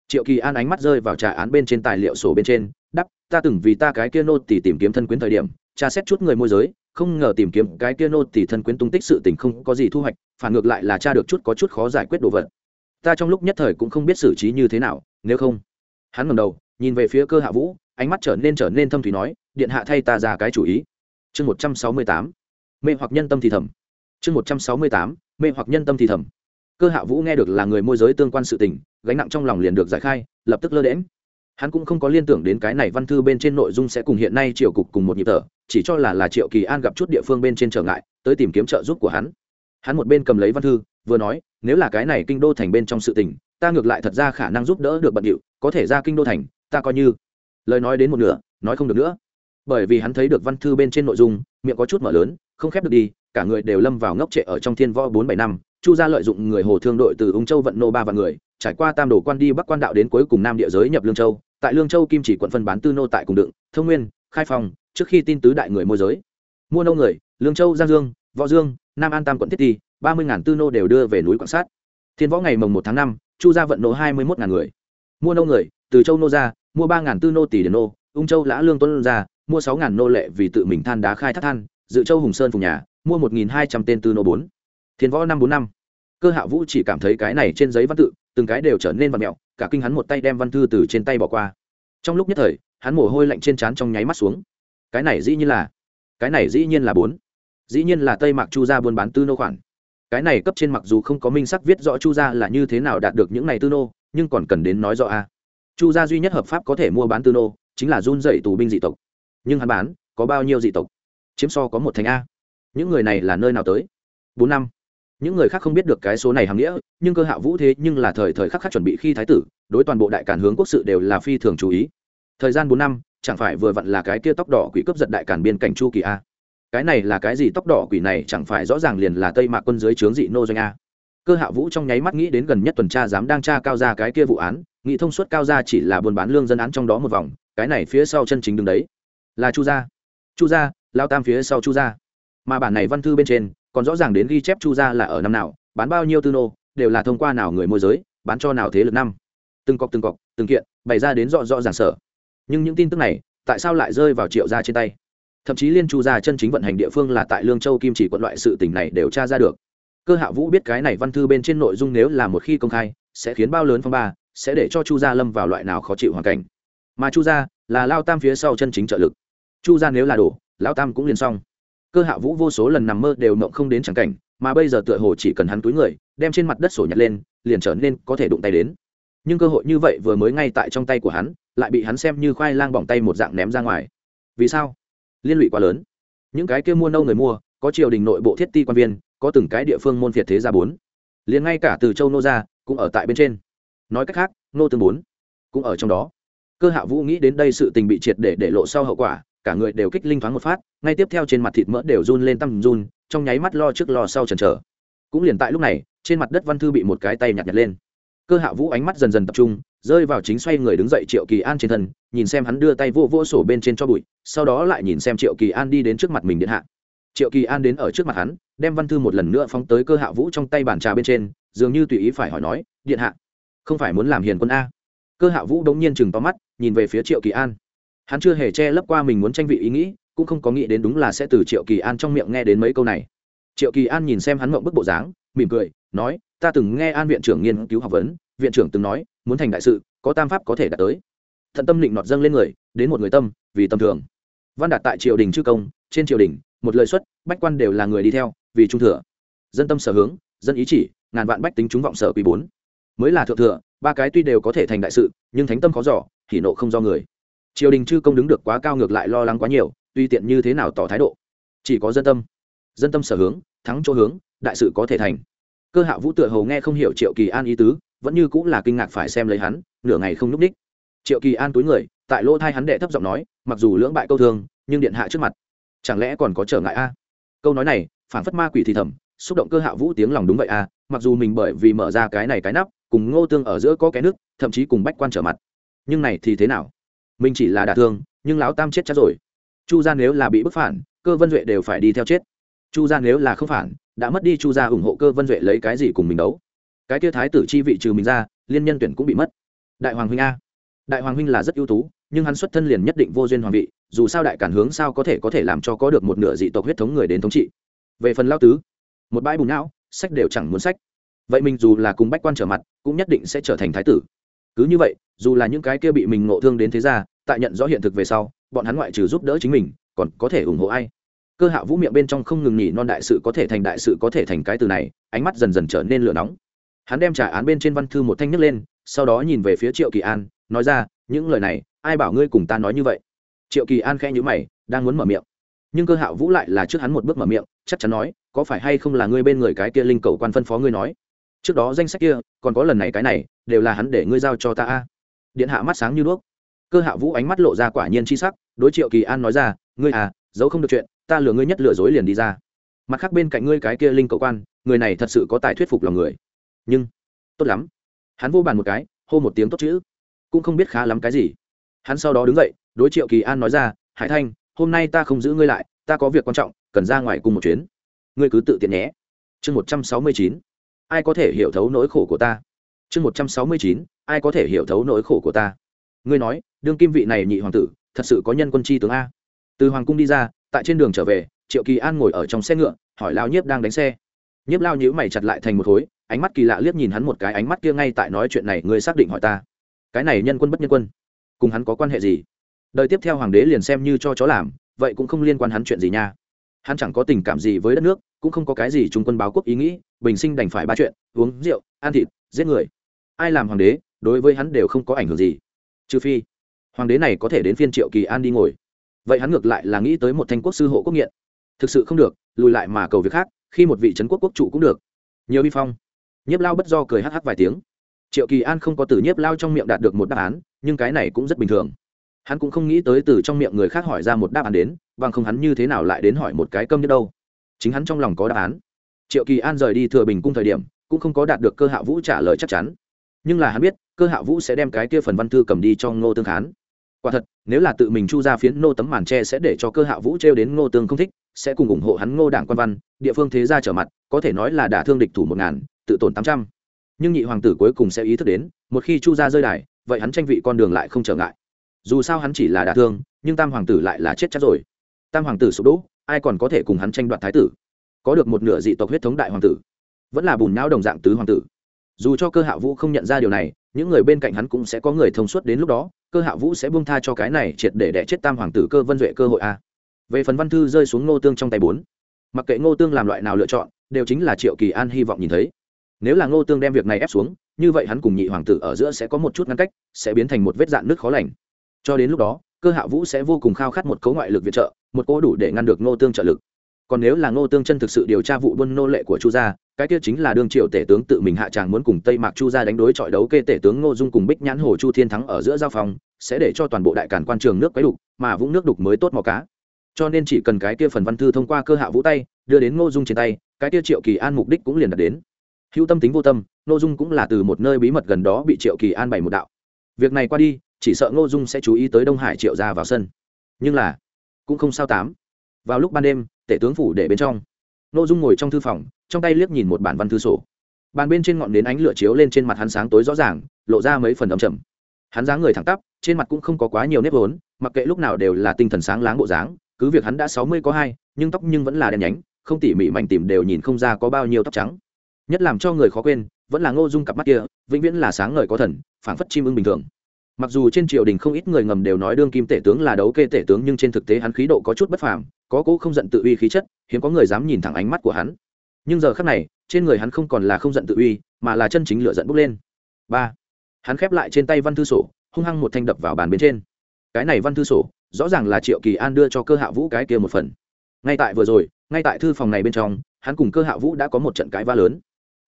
Triệu kỳ an ánh mắt rơi vào trà án bên trên tài liệu sổ bên trên đắp ta từng vì ta cái kia nô tỉ tìm kiếm thân quyến thời điểm, tra xét chút người môi giới, không ngờ tìm kiếm cái kia nô tỉ thân quyến tung tích sự tình không có gì thu hoạch, phản ngược lại là tra được chút có chút khó giải quyết đồ vật. Ta trong lúc nhất thời cũng không biết xử trí như thế nào, nếu không hắn ngầm đầu, nhìn về phía cơ hạ vũ, ánh mắt trở nên trở nên thâm thủy nói, điện hạ thay ta ra cái chủ ý. Chương một trăm sáu mươi tám, mê hoặc nhân tâm thì thầm. Chương một trăm sáu mươi tám, mê hoặc nhân tâm thì thầm. Cơ hạ vũ nghe được là người môi giới tương quan sự tình, gánh nặng trong lòng liền được giải khai, lập tức lơ đễm hắn cũng không có liên tưởng đến cái này văn thư bên trên nội dung sẽ cùng hiện nay triệu cục cùng một nhịp tở chỉ cho là là triệu kỳ an gặp chút địa phương bên trên trở ngại, tới tìm kiếm trợ giúp của hắn. Hắn một bên cầm lấy văn thư, vừa nói, nếu là cái này kinh đô thành bên trong sự tình ta ngược lại thật ra khả năng giúp đỡ được bận điệu có thể ra kinh đô thành ta coi như. Lời nói đến một nửa nói không được nữa. Bởi vì hắn thấy được văn thư bên trên nội dung miệng có chút mở lớn không khép được đi cả người đều lâm vào ngốc trệ ở trong thiên võ bốn bảy năm chu gia lợi dụng người hồ thương đội từ ung châu vận nô ba vạn người trải qua tam đồ quan đi bắc quan đạo đến cuối cùng nam địa giới nhập lương châu tại lương châu kim chỉ quận phân bán tư nô tại cùng đựng thông nguyên khai phòng, trước khi tin tứ đại người môi giới. Mua nô người lương châu giang dương võ dương nam an tam quận thiết ti ba mươi ngàn tư nô đều đưa về núi quan sát. Thiên võ ngày mồng một tháng năm chu gia vận nô hai mươi một ngàn người. Mua nô người, từ châu nô ra, mua ba ngàn tư nô tỷ điền nô, ung châu lã lương tuấn ra, mua sáu ngàn nô lệ vì tự mình than đá khai thác than, dự châu hùng sơn phùng nhà, mua một nghìn hai trăm tên tư nô bốn. Thiên võ năm bốn năm. Cơ hạ vũ chỉ cảm thấy cái này trên giấy văn tự, từng cái đều trở nên vật mẹo, cả kinh hắn một tay đem văn thư từ trên tay bỏ qua. Trong lúc nhất thời, hắn mồ hôi lạnh trên trán trong nháy mắt xuống. Cái này dĩ nhiên là, cái này dĩ nhiên là bốn. Dĩ nhiên là tây mạc chu gia buôn bán tư nô khoản cái này cấp trên mặc dù không có minh sắc viết rõ chu gia là như thế nào đạt được những này tư nô, nhưng còn cần đến nói rõ a. Chu gia duy nhất hợp pháp có thể mua bán tư nô chính là run dậy tù binh dị tộc. Nhưng hắn bán, có bao nhiêu dị tộc? Chiếm so có một thành a. Những người này là nơi nào tới? Bốn năm. Những người khác không biết được cái số này hàm nghĩa, nhưng cơ hạ vũ thế nhưng là thời thời khắc khắc chuẩn bị khi thái tử, đối toàn bộ đại cản hướng quốc sự đều là phi thường chú ý. Thời gian bốn năm, chẳng phải vừa vặn là cái kia tóc đỏ quỷ cướp giật đại cản biên cảnh chu kỳ a? Cái này là cái gì tóc đỏ quỷ này chẳng phải rõ ràng liền là tây mạc quân dưới trướng dị nô doanh a. Cơ hạ vũ trong nháy mắt nghĩ đến gần nhất tuần tra dám đang tra cao ra cái kia vụ án, nghĩ thông suốt cao ra chỉ là buôn bán lương dân án trong đó một vòng, cái này phía sau chân chính đứng đấy là chu gia. Chu gia, lao tam phía sau chu gia. Mà bản này văn thư bên trên, còn rõ ràng đến ghi chép chu gia là ở năm nào, bán bao nhiêu tư nô, đều là thông qua nào người môi giới, bán cho nào thế lực năm. Từng cọc từng cọc, từng kiện, bày ra đến rõ rõ ràng sở. Nhưng những tin tức này, tại sao lại rơi vào triệu gia trên tay? Thậm chí liên chu gia chân chính vận hành địa phương là tại lương châu kim chỉ quận loại sự tình này đều tra ra được. Cơ hạ vũ biết cái này văn thư bên trên nội dung nếu là một khi công khai, sẽ khiến bao lớn phong ba, sẽ để cho chu gia lâm vào loại nào khó chịu hoàn cảnh. Mà chu gia là lao tam phía sau chân chính trợ lực. Chu gia nếu là đủ lão tam cũng liền xong. Cơ hạ vũ vô số lần nằm mơ đều mộng không đến chẳng cảnh, mà bây giờ tựa hồ chỉ cần hắn túi người, đem trên mặt đất sổ nhặt lên, liền trở nên có thể đụng tay đến. Nhưng cơ hội như vậy vừa mới ngay tại trong tay của hắn, lại bị hắn xem như khoai lang bỏng tay một dạng ném ra ngoài. Vì sao? Liên lụy quá lớn. Những cái kia mua nâu người mua, có triều đình nội bộ thiết ti quan viên, có từng cái địa phương môn phiệt thế gia bốn. Liền ngay cả từ châu nô ra cũng ở tại bên trên. Nói cách khác, nô tương bốn cũng ở trong đó. Cơ hạ vũ nghĩ đến đây sự tình bị triệt để để lộ sau hậu quả, cả người đều kích linh thoáng một phát, ngay tiếp theo trên mặt thịt mỡ đều run lên tăm run, trong nháy mắt lo trước lo sau chần chờ. Cũng liền tại lúc này, trên mặt đất văn thư bị một cái tay nhặt nhặt lên cơ hạ vũ ánh mắt dần dần tập trung, rơi vào chính xoay người đứng dậy triệu kỳ an trên thân, nhìn xem hắn đưa tay vô vô sổ bên trên cho bụi, sau đó lại nhìn xem triệu kỳ an đi đến trước mặt mình điện hạ. Triệu kỳ an đến ở trước mặt hắn, đem văn thư một lần nữa phóng tới cơ hạ vũ trong tay bàn trà bên trên, dường như tùy ý phải hỏi nói, điện hạ, không phải muốn làm hiền quân a? Cơ hạ vũ đống nhiên chừng to mắt, nhìn về phía triệu kỳ an. Hắn chưa hề che lấp qua mình muốn tranh vị ý nghĩ, cũng không có nghĩ đến đúng là sẽ từ triệu kỳ an trong miệng nghe đến mấy câu này. Triệu kỳ an nhìn xem hắn mộng bức bộ dáng, mỉm cười, nói ta từng nghe an viện trưởng nghiên cứu học vấn, viện trưởng từng nói, muốn thành đại sự, có tam pháp có thể đạt tới. Thận tâm định nọt dâng lên người, đến một người tâm, vì tâm thường. Văn đạt tại triều đình chư công, trên triều đình, một lời xuất, bách quan đều là người đi theo, vì trung thừa. Dân tâm sở hướng, dân ý chỉ, ngàn vạn bách tính chúng vọng sở quý bốn. Mới là thượng thừa, ba cái tuy đều có thể thành đại sự, nhưng thánh tâm khó giỏ thì nộ không do người. Triều đình chư công đứng được quá cao ngược lại lo lắng quá nhiều, tuy tiện như thế nào tỏ thái độ. Chỉ có dân tâm. Dân tâm sở hướng, thắng chỗ hướng, đại sự có thể thành cơ hạ vũ tựa hầu nghe không hiểu triệu kỳ an ý tứ, vẫn như cũng là kinh ngạc phải xem lấy hắn, nửa ngày không n ú c ních triệu kỳ an túi người, tại lỗ thai hắn đệ thấp giọng nói, mặc dù lưỡng bại câu thương, nhưng điện hạ trước mặt, chẳng lẽ còn có trở ngại a? Câu nói này phản phất ma quỷ thì thầm, xúc động cơ hạ vũ tiếng lòng đúng vậy à mặc dù mình bởi vì mở ra cái này cái nắp, cùng ngô tương ở giữa có cái nước thậm chí cùng bách quan trở mặt. Nhưng này thì thế nào? Mình chỉ là đả thương, nhưng lão tam chết chắc rồi. Chu ra nếu là bị bức phản, cơ vân duệ đều phải đi theo chết. Chu ra nếu là không phản đã mất đi chu gia ủng hộ cơ vân duệ lấy cái gì cùng mình đấu. Cái kia thái tử chi vị trừ mình ra, liên nhân tuyển cũng bị mất. Đại hoàng huynh a. Đại hoàng huynh là rất ưu tú, nhưng hắn xuất thân liền nhất định vô duyên hoàng vị, dù sao đại cản hướng sao có thể có thể làm cho có được một nửa dị tộc huyết thống người đến thống trị. Về phần lao tứ, một bãi bùn não, sách đều chẳng muốn sách. Vậy mình dù là cùng bách quan trở mặt, cũng nhất định sẽ trở thành thái tử. Cứ như vậy, dù là những cái kia bị mình ngộ thương đến thế gia, tại nhận rõ hiện thực về sau, bọn hắn ngoại trừ giúp đỡ chính mình, còn có thể ủng hộ ai? Cơ hạ vũ miệng bên trong không ngừng nghỉ non đại sự có thể thành đại sự có thể thành cái từ này, ánh mắt dần dần trở nên lửa nóng. Hắn đem trả án bên trên văn thư một thanh nhấc lên, sau đó nhìn về phía triệu kỳ an, nói ra, những lời này, ai bảo ngươi cùng ta nói như vậy? Triệu kỳ an khẽ nhữ mày, đang muốn mở miệng. Nhưng cơ hạ vũ lại là trước hắn một bước mở miệng, chắc chắn nói, có phải hay không là ngươi bên người cái kia linh cầu quan phân phó ngươi nói? Trước đó danh sách kia, còn có lần này cái này, đều là hắn để ngươi giao cho ta a. Điện hạ mắt sáng như đuốc. Cơ hạ vũ ánh mắt lộ ra quả nhiên c h i sắc, đối triệu kỳ an nói ra, ngươi à giấu không được chuyện ta lừa ngươi nhất lừa dối liền đi ra. Mặt khác bên cạnh ngươi cái kia linh cầu quan, người này thật sự có tài thuyết phục lòng người. Nhưng, tốt lắm. Hắn vô bàn một cái, hô một tiếng tốt chữ. Cũng không biết khá lắm cái gì. Hắn sau đó đứng dậy, đối triệu kỳ an nói ra, hải thanh, hôm nay ta không giữ ngươi lại, ta có việc quan trọng, cần ra ngoài cùng một chuyến. Ngươi cứ tự tiện nhé. Chương một trăm sáu mươi chín. Ai có thể hiểu thấu nỗi khổ của ta? Chương một trăm sáu mươi chín. Ai có thể hiểu thấu nỗi khổ của ta? Ngươi nói, đương kim vị này nhị hoàng tử, thật sự có nhân quân chi tướng a? Từ hoàng cung đi ra tại trên đường trở về, triệu kỳ an ngồi ở trong xe ngựa, hỏi lao nhiếp đang đánh xe. Nhiếp lao nhữ mày chặt lại thành một khối, ánh mắt kỳ lạ liếc nhìn hắn một cái ánh mắt kia ngay tại nói chuyện này, ngươi xác định hỏi ta. Cái này nhân quân bất nhân quân, cùng hắn có quan hệ gì? Đời tiếp theo hoàng đế liền xem như cho chó làm, vậy cũng không liên quan hắn chuyện gì nha. Hắn chẳng có tình cảm gì với đất nước, cũng không có cái gì trung quân báo quốc ý nghĩ, bình sinh đành phải ba chuyện, uống rượu, ăn thịt, giết người. Ai làm hoàng đế, đối với hắn đều không có ảnh hưởng gì. Trừ phi, hoàng đế này có thể đến phiên triệu kỳ an đi ngồi vậy hắn ngược lại là nghĩ tới một thanh quốc sư hộ quốc nghiện. Thực sự không được, lùi lại mà cầu việc khác, khi một vị trấn quốc quốc trụ cũng được. Nhiều bi phong. Nhiếp lao bất do cười hắc hắc vài tiếng. Triệu kỳ an không có từ nhiếp lao trong miệng đạt được một đáp án, nhưng cái này cũng rất bình thường. Hắn cũng không nghĩ tới từ trong miệng người khác hỏi ra một đáp án đến, bằng không hắn như thế nào lại đến hỏi một cái câm như đâu. Chính hắn trong lòng có đáp án. Triệu kỳ an rời đi thừa bình cung thời điểm, cũng không có đạt được cơ hạ vũ trả lời chắc chắn. Nhưng là hắn biết, cơ hạ vũ sẽ đem cái kia phần văn thư cầm đi cho ngô tương khán quả thật, nếu là tự mình chu ra phiến nô tấm màn tre sẽ để cho cơ hạ vũ trêu đến ngô tương không thích, sẽ cùng ủng hộ hắn ngô đảng quan văn, địa phương thế ra trở mặt, có thể nói là đả thương địch thủ một ngàn, tự tổn tám trăm. Nhưng nhị hoàng tử cuối cùng sẽ ý thức đến, một khi chu ra rơi đài, vậy hắn tranh vị con đường lại không trở ngại. Dù sao hắn chỉ là đả thương, nhưng tam hoàng tử lại là chết chắc rồi. Tam hoàng tử sụp đỗ ai còn có thể cùng hắn tranh đoạt thái tử? Có được một nửa dị tộc huyết thống đại hoàng tử, vẫn là bùn não đồng dạng tứ hoàng tử. Dù cho cơ hạ vũ không nhận ra điều này, những người bên cạnh hắn cũng sẽ có người thông suốt đến lúc đó cơ hạ vũ sẽ buông tha cho cái này triệt để đẻ chết tam hoàng tử cơ vân duệ cơ hội a. Về phần văn thư rơi xuống ngô tương trong tay bốn, mặc kệ ngô tương làm loại nào lựa chọn, đều chính là triệu kỳ an hy vọng nhìn thấy. Nếu là ngô tương đem việc này ép xuống, như vậy hắn cùng nhị hoàng tử ở giữa sẽ có một chút ngăn cách, sẽ biến thành một vết dạn nước khó lành. Cho đến lúc đó, cơ hạ vũ sẽ vô cùng khao khát một cấu ngoại lực viện trợ, một cỗ đủ để ngăn được ngô tương trợ lực còn nếu là ngô tương chân thực sự điều tra vụ buôn nô lệ của chu gia, cái kia chính là đương triều tể tướng tự mình hạ tràng muốn cùng tây mạc chu gia đánh đối chọi đấu kê tể tướng ngô dung cùng bích nhãn hồ chu thiên thắng ở giữa giao phòng sẽ để cho toàn bộ đại cản quan trường nước quấy đục, mà vũng nước đục mới tốt mò cá. Cho nên chỉ cần cái kia phần văn thư thông qua cơ hạ vũ tay, đưa đến ngô dung trên tay, cái kia triệu kỳ an mục đích cũng liền đạt đến. Hữu tâm tính vô tâm, ngô dung cũng là từ một nơi bí mật gần đó bị triệu kỳ an bày một đạo. Việc này qua đi, chỉ sợ ngô dung sẽ chú ý tới đông hải triệu ra vào sân. Nhưng là, cũng không sao tám vào lúc ban đêm, tể tướng phủ để bên trong. Ngô dung ngồi trong thư phòng, trong tay liếc nhìn một bản văn thư sổ. Bàn bên trên ngọn nến ánh lửa chiếu lên trên mặt hắn sáng tối rõ ràng, lộ ra mấy phần ấm chầm hắn dáng người thẳng tắp, trên mặt cũng không có quá nhiều nếp vốn, mặc kệ lúc nào đều là tinh thần sáng láng bộ dáng, cứ việc hắn đã sáu mươi có hai, nhưng tóc nhưng vẫn là đen nhánh, không tỉ mỉ mảnh tìm đều nhìn không ra có bao nhiêu tóc trắng. Nhất làm cho người khó quên, vẫn là ngô dung cặp mắt kia, vĩnh viễn là sáng ngời có thần, phảng phất chim ưng bình thường mặc dù trên triều đình không ít người ngầm đều nói đương kim tể tướng là đấu kê tể tướng nhưng trên thực tế hắn khí độ có chút bất phàm, có cỗ không giận tự uy khí chất, hiếm có người dám nhìn thẳng ánh mắt của hắn. Nhưng giờ khắc này, trên người hắn không còn là không giận tự uy, mà là chân chính lửa giận bốc lên. Ba, hắn khép lại trên tay văn thư sổ, hung hăng một thanh đập vào bàn bên trên. Cái này văn thư sổ, rõ ràng là triệu kỳ an đưa cho cơ hạ vũ cái kia một phần. Ngay tại vừa rồi, ngay tại thư phòng này bên trong, hắn cùng cơ hạ vũ đã có một trận cãi va lớn.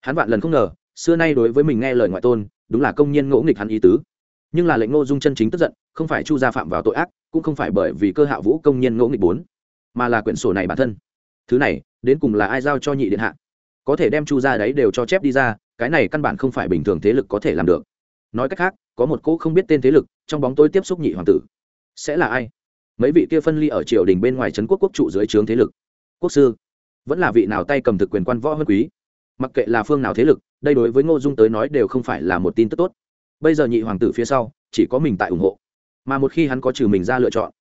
Hắn vạn lần không ngờ, xưa nay đối với mình nghe lời ngoại tôn, đúng là công nhân ngỗ nghịch hắn ý tứ nhưng là lệnh ngô dung chân chính tức giận, không phải chu gia phạm vào tội ác, cũng không phải bởi vì cơ hạ vũ công nhân ngẫu nghịch bốn, mà là quyển sổ này bản thân. Thứ này, đến cùng là ai giao cho nhị điện hạ? Có thể đem chu Gia đấy đều cho chép đi ra, cái này căn bản không phải bình thường thế lực có thể làm được. Nói cách khác, có một cô không biết tên thế lực, trong bóng tối tiếp xúc nhị hoàng tử. Sẽ là ai? Mấy vị kia phân ly ở triều đình bên ngoài trấn quốc quốc trụ dưới trướng thế lực. Quốc sư, vẫn là vị nào tay cầm thực quyền quan võ hơn quý? Mặc kệ là phương nào thế lực, đây đối với ngô dung tới nói đều không phải là một tin tức tốt bây giờ nhị hoàng tử phía sau, chỉ có mình tại ủng hộ. Mà một khi hắn có trừ mình ra lựa chọn,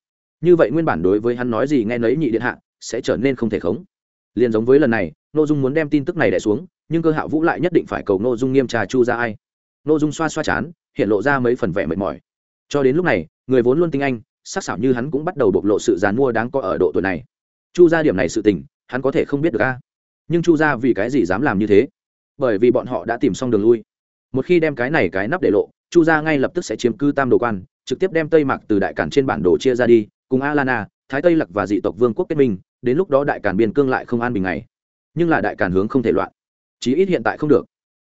như vậy nguyên bản đối với hắn nói gì nghe nấy nhị điện hạ, sẽ trở nên không thể khống. Liền giống với lần này, ngô dung muốn đem tin tức này đẻ xuống, nhưng cơ hạ vũ lại nhất định phải cầu ngô dung nghiêm trà chu ra ai. Ngô dung xoa xoa chán, hiện lộ ra mấy phần vẻ mệt mỏi. Cho đến lúc này, người vốn luôn tinh anh, sắc sảo như hắn cũng bắt đầu bộc lộ sự dán mua đáng có ở độ tuổi này. Chu ra điểm này sự tình, hắn có thể không biết được a. Nhưng chu ra vì cái gì dám làm như thế? Bởi vì bọn họ đã tìm xong đường lui một khi đem cái này cái nắp để lộ, chu ra ngay lập tức sẽ chiếm cư tam đồ quan, trực tiếp đem tây mạc từ đại cản trên bản đồ chia ra đi, cùng alana, thái tây lặc và dị tộc vương quốc kết minh, đến lúc đó đại cản biên cương lại không an bình ngày. Nhưng là đại cản hướng không thể loạn. Chí ít hiện tại không được.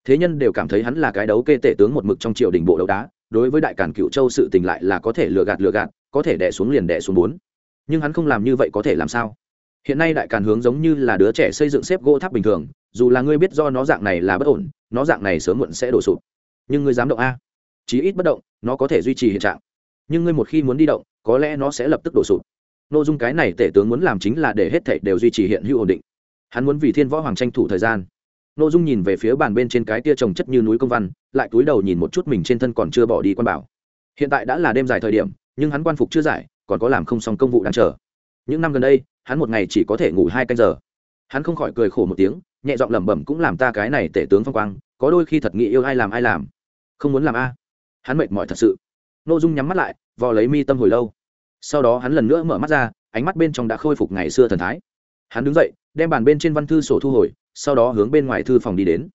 Thế nhân đều cảm thấy hắn là cái đấu kê tể tướng một mực trong triều đình bộ đấu đá, đối với đại cản cựu châu sự tình lại là có thể lừa gạt lừa gạt, có thể đẻ xuống liền đẻ xuống bốn. Nhưng hắn không làm như vậy có thể làm sao? Hiện nay đại càn hướng giống như là đứa trẻ xây dựng xếp gỗ tháp bình thường dù là ngươi biết do nó dạng này là bất ổn, nó dạng này sớm muộn sẽ đổ sụp. Nhưng ngươi dám động a? Chí ít bất động, nó có thể duy trì hiện trạng. Nhưng ngươi một khi muốn đi động, có lẽ nó sẽ lập tức đổ sụp. N ô dung cái này tể tướng muốn làm chính là để hết thảy đều duy trì hiện hữu ổn định. Hắn muốn vì thiên võ hoàng tranh thủ thời gian. N ô dung nhìn về phía bàn bên trên cái tia trồng chất như núi công văn, lại túi đầu nhìn một chút mình trên thân còn chưa bỏ đi quan bảo. Hiện tại đã là đêm dài thời điểm, nhưng hắn quan phục chưa giải, còn có làm không xong công vụ đang chờ. Những năm gần đây, hắn một ngày chỉ có thể ngủ hai canh giờ. Hắn không khỏi cười khổ một tiếng nhẹ giọng lẩm bẩm cũng làm ta cái này tể tướng phong quang, có đôi khi thật nghĩ yêu ai làm ai làm. Không muốn làm a. Hắn mệt mỏi thật sự. N ô dung nhắm mắt lại, vò lấy mi tâm hồi lâu. Sau đó hắn lần nữa mở mắt ra, ánh mắt bên trong đã khôi phục ngày xưa thần thái. Hắn đứng dậy, đem bàn bên trên văn thư sổ thu hồi, sau đó hướng bên ngoài thư phòng đi đến.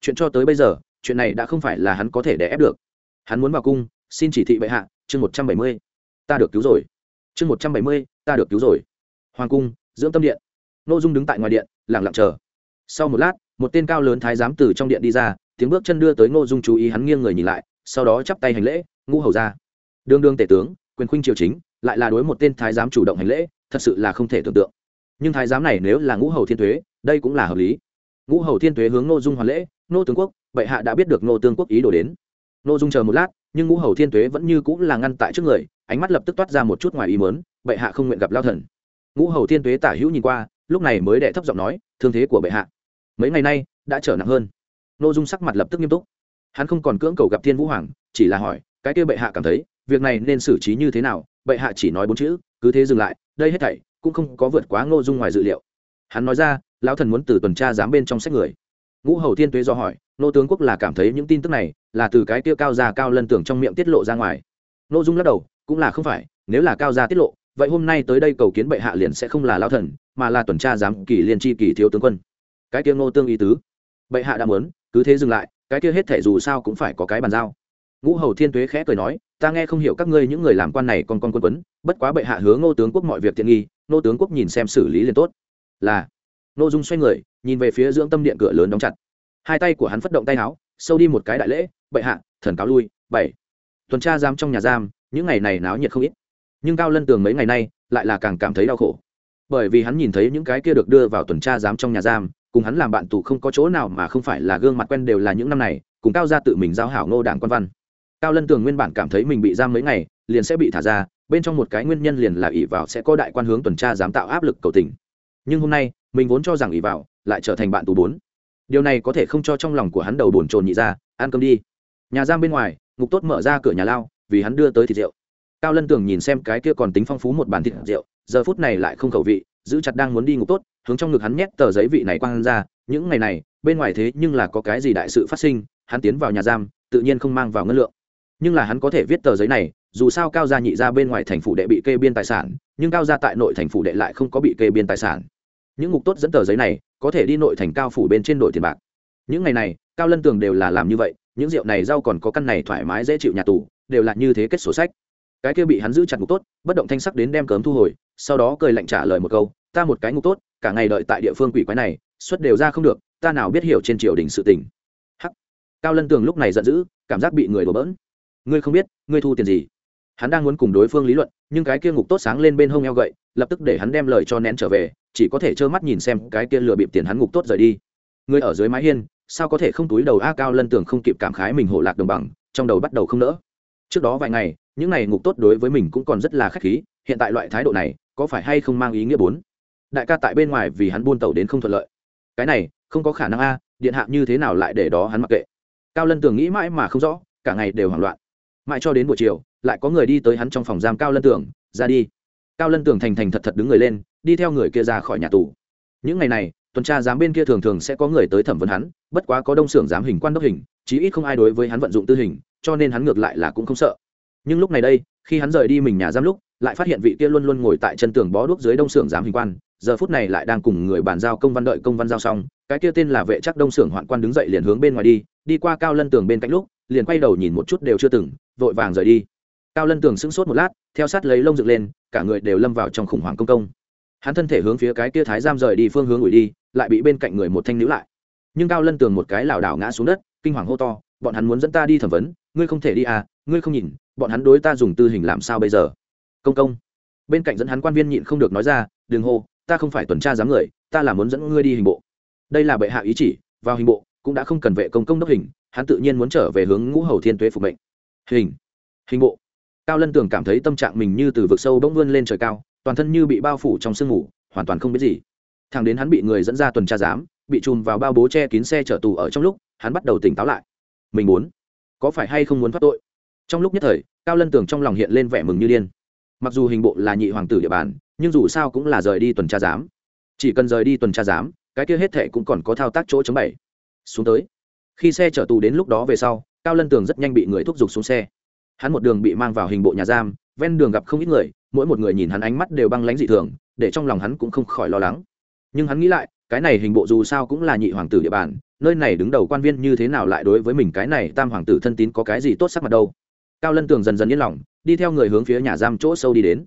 Chuyện cho tới bây giờ, chuyện này đã không phải là hắn có thể đè ép được. Hắn muốn vào cung, xin chỉ thị bệ hạ, chương một trăm bảy mươi. Ta được cứu rồi. Chương một trăm bảy mươi, ta được cứu rồi. Hoàng cung, dưỡng tâm điện. N ô dung đứng tại ngoài điện lẳng lặng chờ sau một lát, một tên cao lớn thái giám từ trong điện đi ra, tiếng bước chân đưa tới ngô dung chú ý hắn nghiêng người nhìn lại, sau đó chắp tay hành lễ, ngũ hầu ra đương đương tể tướng, quyền khuynh triều chính, lại là đối một tên thái giám chủ động hành lễ, thật sự là không thể tưởng tượng. Nhưng thái giám này nếu là ngũ hầu thiên thuế, đây cũng là hợp lý. Ngũ hầu thiên thuế hướng ngô dung hoàn lễ, ngô tướng quốc, bệ hạ đã biết được ngô tương quốc ý đồ đến. Ngô dung chờ một lát, nhưng ngũ hầu thiên thuế vẫn như cũng là ngăn tại trước người, ánh mắt lập tức toát ra một chút ngoài ý mớn bệ hạ không nguyện gặp lao thần. Ngũ hầu thiên thuế tả hữu nhìn qua, lúc này mới đệ thấp giọng nói, thương thế của bệ hạ mấy ngày nay đã trở nặng hơn. N ô dung sắc mặt lập tức nghiêm túc. Hắn không còn cưỡng cầu gặp thiên vũ hoàng, chỉ là hỏi, cái kia bệ hạ cảm thấy, việc này nên xử trí như thế nào, bệ hạ chỉ nói bốn chữ, cứ thế dừng lại, đây hết thảy cũng không có vượt quá ngô dung ngoài dự liệu. Hắn nói ra, lão thần muốn từ tuần tra giám bên trong sách người. Ngũ hầu thiên tuế do hỏi, nô tướng quốc là cảm thấy những tin tức này là từ cái kia cao già cao lân tưởng trong miệng tiết lộ ra ngoài. Nô dung lắc đầu, cũng là không phải, nếu là cao gia tiết lộ, vậy hôm nay tới đây cầu kiến bệ hạ liền sẽ không là lao thần, mà là tuần tra giám kỳ liên tri kỳ thiếu tướng quân cái kia ngô tương ý tứ. Bệ hạ đã muốn, cứ thế dừng lại, cái kia hết thể dù sao cũng phải có cái bàn giao. Ngũ hầu thiên tuế khẽ cười nói, ta nghe không hiểu các ngươi những người làm quan này còn con quân tuấn bất quá bệ hạ hứa ngô tướng quốc mọi việc tiện nghi, ngô tướng quốc nhìn xem xử lý liền tốt. Là. Ngô dung xoay người, nhìn về phía dưỡng tâm điện cửa lớn đóng chặt. Hai tay của hắn phất động tay áo, sâu đi một cái đại lễ, bệ hạ, thần cáo lui, bảy. Tuần tra giam trong nhà giam, những ngày này náo nhiệt không ít. Nhưng cao lân tường mấy ngày nay lại là càng cảm thấy đau khổ. Bởi vì hắn nhìn thấy những cái kia được đưa vào tuần tra giám trong nhà giam cùng hắn làm bạn tù không có chỗ nào mà không phải là gương mặt quen đều là những năm này, cùng cao ra tự mình giao hảo ngô đảng quan văn. Cao lân tường nguyên bản cảm thấy mình bị giam mấy ngày, liền sẽ bị thả ra, bên trong một cái nguyên nhân liền là ỷ vào sẽ có đại quan hướng tuần tra giám tạo áp lực cầu tình. Nhưng hôm nay, mình vốn cho rằng ỷ vào, lại trở thành bạn tù bốn. Điều này có thể không cho trong lòng của hắn đầu bồn trồn nhị ra, ăn cơm đi. Nhà giam bên ngoài, ngục tốt mở ra cửa nhà lao, vì hắn đưa tới thịt rượu. Cao lân tường nhìn xem cái kia còn tính phong phú một bàn thịt rượu, giờ phút này lại không khẩu vị, giữ chặt đang muốn đi ngục tốt hướng trong ngực hắn nhét tờ giấy vị này quang ra, những ngày này, bên ngoài thế nhưng là có cái gì đại sự phát sinh, hắn tiến vào nhà giam, tự nhiên không mang vào ngân lượng. Nhưng là hắn có thể viết tờ giấy này, dù sao cao gia nhị ra bên ngoài thành phủ đệ bị kê biên tài sản, nhưng cao gia tại nội thành phủ đệ lại không có bị kê biên tài sản. Những ngục tốt dẫn tờ giấy này, có thể đi nội thành cao phủ bên trên đội tiền bạc. Những ngày này, cao lân tường đều là làm như vậy, những rượu này rau còn có căn này thoải mái dễ chịu nhà tù, đều là như thế kết sổ sách. Cái kia bị hắn giữ chặt ngục tốt, bất động thanh sắc đến đem cớm thu hồi, sau đó cười lạnh trả lời một câu, ta một cái ngục tốt cả ngày đợi tại địa phương quỷ quái này, suất đều ra không được, ta nào biết hiểu trên triều đình sự tình. Hắc. Cao lân tường lúc này giận dữ, cảm giác bị người đổ bỡn. Ngươi không biết, ngươi thu tiền gì? Hắn đang muốn cùng đối phương lý luận, nhưng cái kia ngục tốt sáng lên bên hông eo gậy, lập tức để hắn đem lời cho nén trở về, chỉ có thể trơ mắt nhìn xem cái kia lừa bịp tiền hắn ngục tốt rời đi. Người ở dưới mái hiên, sao có thể không túi đầu a cao lân tường không kịp cảm khái mình hộ lạc đồng bằng, trong đầu bắt đầu không nỡ. Trước đó vài ngày, những này ngục tốt đối với mình cũng còn rất là khách khí, hiện tại loại thái độ này, có phải hay không mang ý nghĩa bốn? Đại ca tại bên ngoài vì hắn buôn tàu đến không thuận lợi. Cái này, không có khả năng a, điện hạ như thế nào lại để đó hắn mặc kệ. Cao lân tường nghĩ mãi mà không rõ, cả ngày đều hoảng loạn. Mãi cho đến buổi chiều, lại có người đi tới hắn trong phòng giam cao lân tường, ra đi. Cao lân tường thành thành thật thật đứng người lên, đi theo người kia ra khỏi nhà tù. Những ngày này, tuần tra giám bên kia thường thường sẽ có người tới thẩm vấn hắn, bất quá có đông xưởng giám hình quan đốc hình, chí ít không ai đối với hắn vận dụng tư hình, cho nên hắn ngược lại là cũng không sợ. Nhưng lúc này đây, khi hắn rời đi mình nhà giam lúc, lại phát hiện vị kia luôn luôn ngồi tại chân tường bó đuốc dưới đông xưởng giám hình quan giờ phút này lại đang cùng người bàn giao công văn đợi công văn giao xong, cái kia tên là vệ chắc đông xưởng hoạn quan đứng dậy liền hướng bên ngoài đi đi qua cao lân tường bên cạnh lúc, liền quay đầu nhìn một chút đều chưa từng, vội vàng rời đi. Cao lân tường sững sốt một lát, theo sát lấy lông dựng lên, cả người đều lâm vào trong khủng hoảng công công. Hắn thân thể hướng phía cái kia thái giam rời đi phương hướng ủi đi, lại bị bên cạnh người một thanh níu lại. Nhưng cao lân tường một cái lảo đảo ngã xuống đất, kinh hoàng hô to, bọn hắn muốn dẫn ta đi thẩm vấn, ngươi không thể đi à ngươi không nhìn, bọn hắn đối ta dùng tư hình làm sao bây giờ? Công công. Bên cạnh dẫn hắn quan viên nhịn không được nói ra, đừng hô ta không phải tuần tra giám người ta là muốn dẫn ngươi đi hình bộ. Đây là bệ hạ ý chỉ vào hình bộ cũng đã không cần vệ công công đốc hình hắn tự nhiên muốn trở về hướng ngũ hầu thiên tuế phục mệnh. Hình hình bộ. Cao lân tường cảm thấy tâm trạng mình như từ vực sâu bỗng vươn lên trời cao toàn thân như bị bao phủ trong sương mù, hoàn toàn không biết gì. Thằng đến hắn bị người dẫn ra tuần tra giám bị chùm vào bao bố che kín xe chở tù ở trong lúc hắn bắt đầu tỉnh táo lại. Mình muốn có phải hay không muốn thoát tội? Trong lúc nhất thời cao lân tường trong lòng hiện lên vẻ mừng như điên. Mặc dù hình bộ là nhị hoàng tử địa bàn nhưng dù sao cũng là rời đi tuần tra giám. Chỉ cần rời đi tuần tra giám, cái kia hết thệ cũng còn có thao tác chỗ chấm bảy xuống tới. Khi xe chở tù đến lúc đó về sau, cao lân tường rất nhanh bị người thúc giục xuống xe. Hắn một đường bị mang vào hình bộ nhà giam, ven đường gặp không ít người, mỗi một người nhìn hắn ánh mắt đều băng lãnh dị thường, để trong lòng hắn cũng không khỏi lo lắng. Nhưng hắn nghĩ lại, cái này hình bộ dù sao cũng là nhị hoàng tử địa bàn, nơi này đứng đầu quan viên như thế nào lại đối với mình cái này tam hoàng tử thân tín có cái gì tốt sắc mặt đâu. Cao lân tường dần dần yên lòng, đi theo người hướng phía nhà giam chỗ sâu đi đến.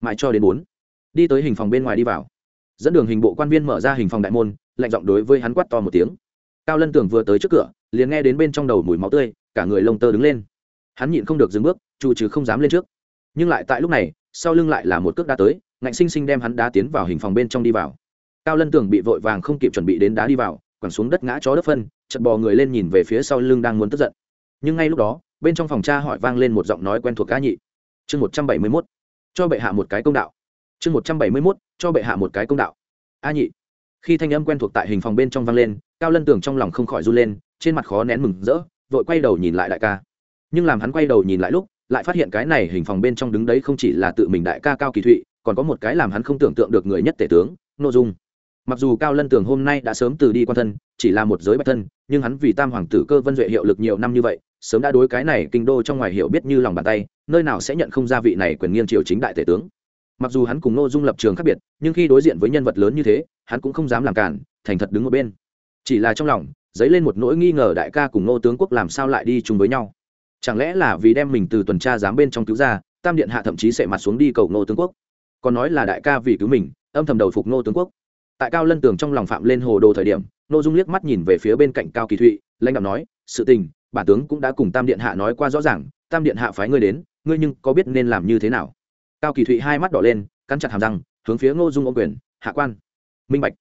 Mãi cho đến bốn đi tới hình phòng bên ngoài đi vào. Dẫn đường hình bộ quan viên mở ra hình phòng đại môn, lạnh giọng đối với hắn quát to một tiếng. Cao lân tưởng vừa tới trước cửa, liền nghe đến bên trong đầu mùi máu tươi, cả người lông tơ đứng lên. Hắn nhịn không được dừng bước trụ chứ không dám lên trước. Nhưng lại tại lúc này, sau lưng lại là một cước đá tới, ngạnh sinh sinh đem hắn đá tiến vào hình phòng bên trong đi vào. Cao lân tưởng bị vội vàng không kịp chuẩn bị đến đá đi vào, quẳng xuống đất ngã chó đất phân, chật bò người lên nhìn về phía sau lưng đang muốn tức giận. Nhưng ngay lúc đó, bên trong phòng cha hỏi vang lên một giọng nói quen thuộc cá nhị. Chương một trăm bảy mươi mốt. Cho bệ hạ một cái công đạo chương một trăm bảy mươi mốt, cho bệ hạ một cái công đạo. A nhị. Khi thanh âm quen thuộc tại hình phòng bên trong vang lên, cao lân tường trong lòng không khỏi run lên, trên mặt khó nén mừng rỡ, vội quay đầu nhìn lại đại ca. Nhưng làm hắn quay đầu nhìn lại lúc, lại phát hiện cái này hình phòng bên trong đứng đấy không chỉ là tự mình đại ca cao kỳ thụy, còn có một cái làm hắn không tưởng tượng được người nhất tể tướng nội dung. Mặc dù cao lân tường hôm nay đã sớm từ đi quan thân, chỉ là một giới bạch thân, nhưng hắn vì tam hoàng tử cơ vân duệ hiệu lực nhiều năm như vậy, sớm đã đối cái này kinh đô trong ngoài hiểu biết như lòng bàn tay, nơi nào sẽ nhận không ra vị này quyền nghiêng triều chính đại tể tướng mặc dù hắn cùng nội dung lập trường khác biệt, nhưng khi đối diện với nhân vật lớn như thế, hắn cũng không dám làm cản, thành thật đứng một bên. Chỉ là trong lòng, dấy lên một nỗi nghi ngờ đại ca cùng nô tướng quốc làm sao lại đi chung với nhau? Chẳng lẽ là vì đem mình từ tuần tra dám bên trong cứu ra, tam điện hạ thậm chí sẽ mặt xuống đi cầu nô tướng quốc? Còn nói là đại ca vì cứu mình, âm thầm đầu phục nô tướng quốc. Tại cao lân tường trong lòng phạm lên hồ đồ thời điểm nô dung liếc mắt nhìn về phía bên cạnh cao kỳ thụy, lãnh đạo nói, sự tình, bản tướng cũng đã cùng tam điện hạ nói qua rõ ràng, tam điện hạ phái ngươi đến, ngươi nhưng có biết nên làm như thế nào? Cao kỳ thụy hai mắt đỏ lên, cắn chặt hàm răng, hướng phía ngô dung ô quyền, hạ quan, minh bạch.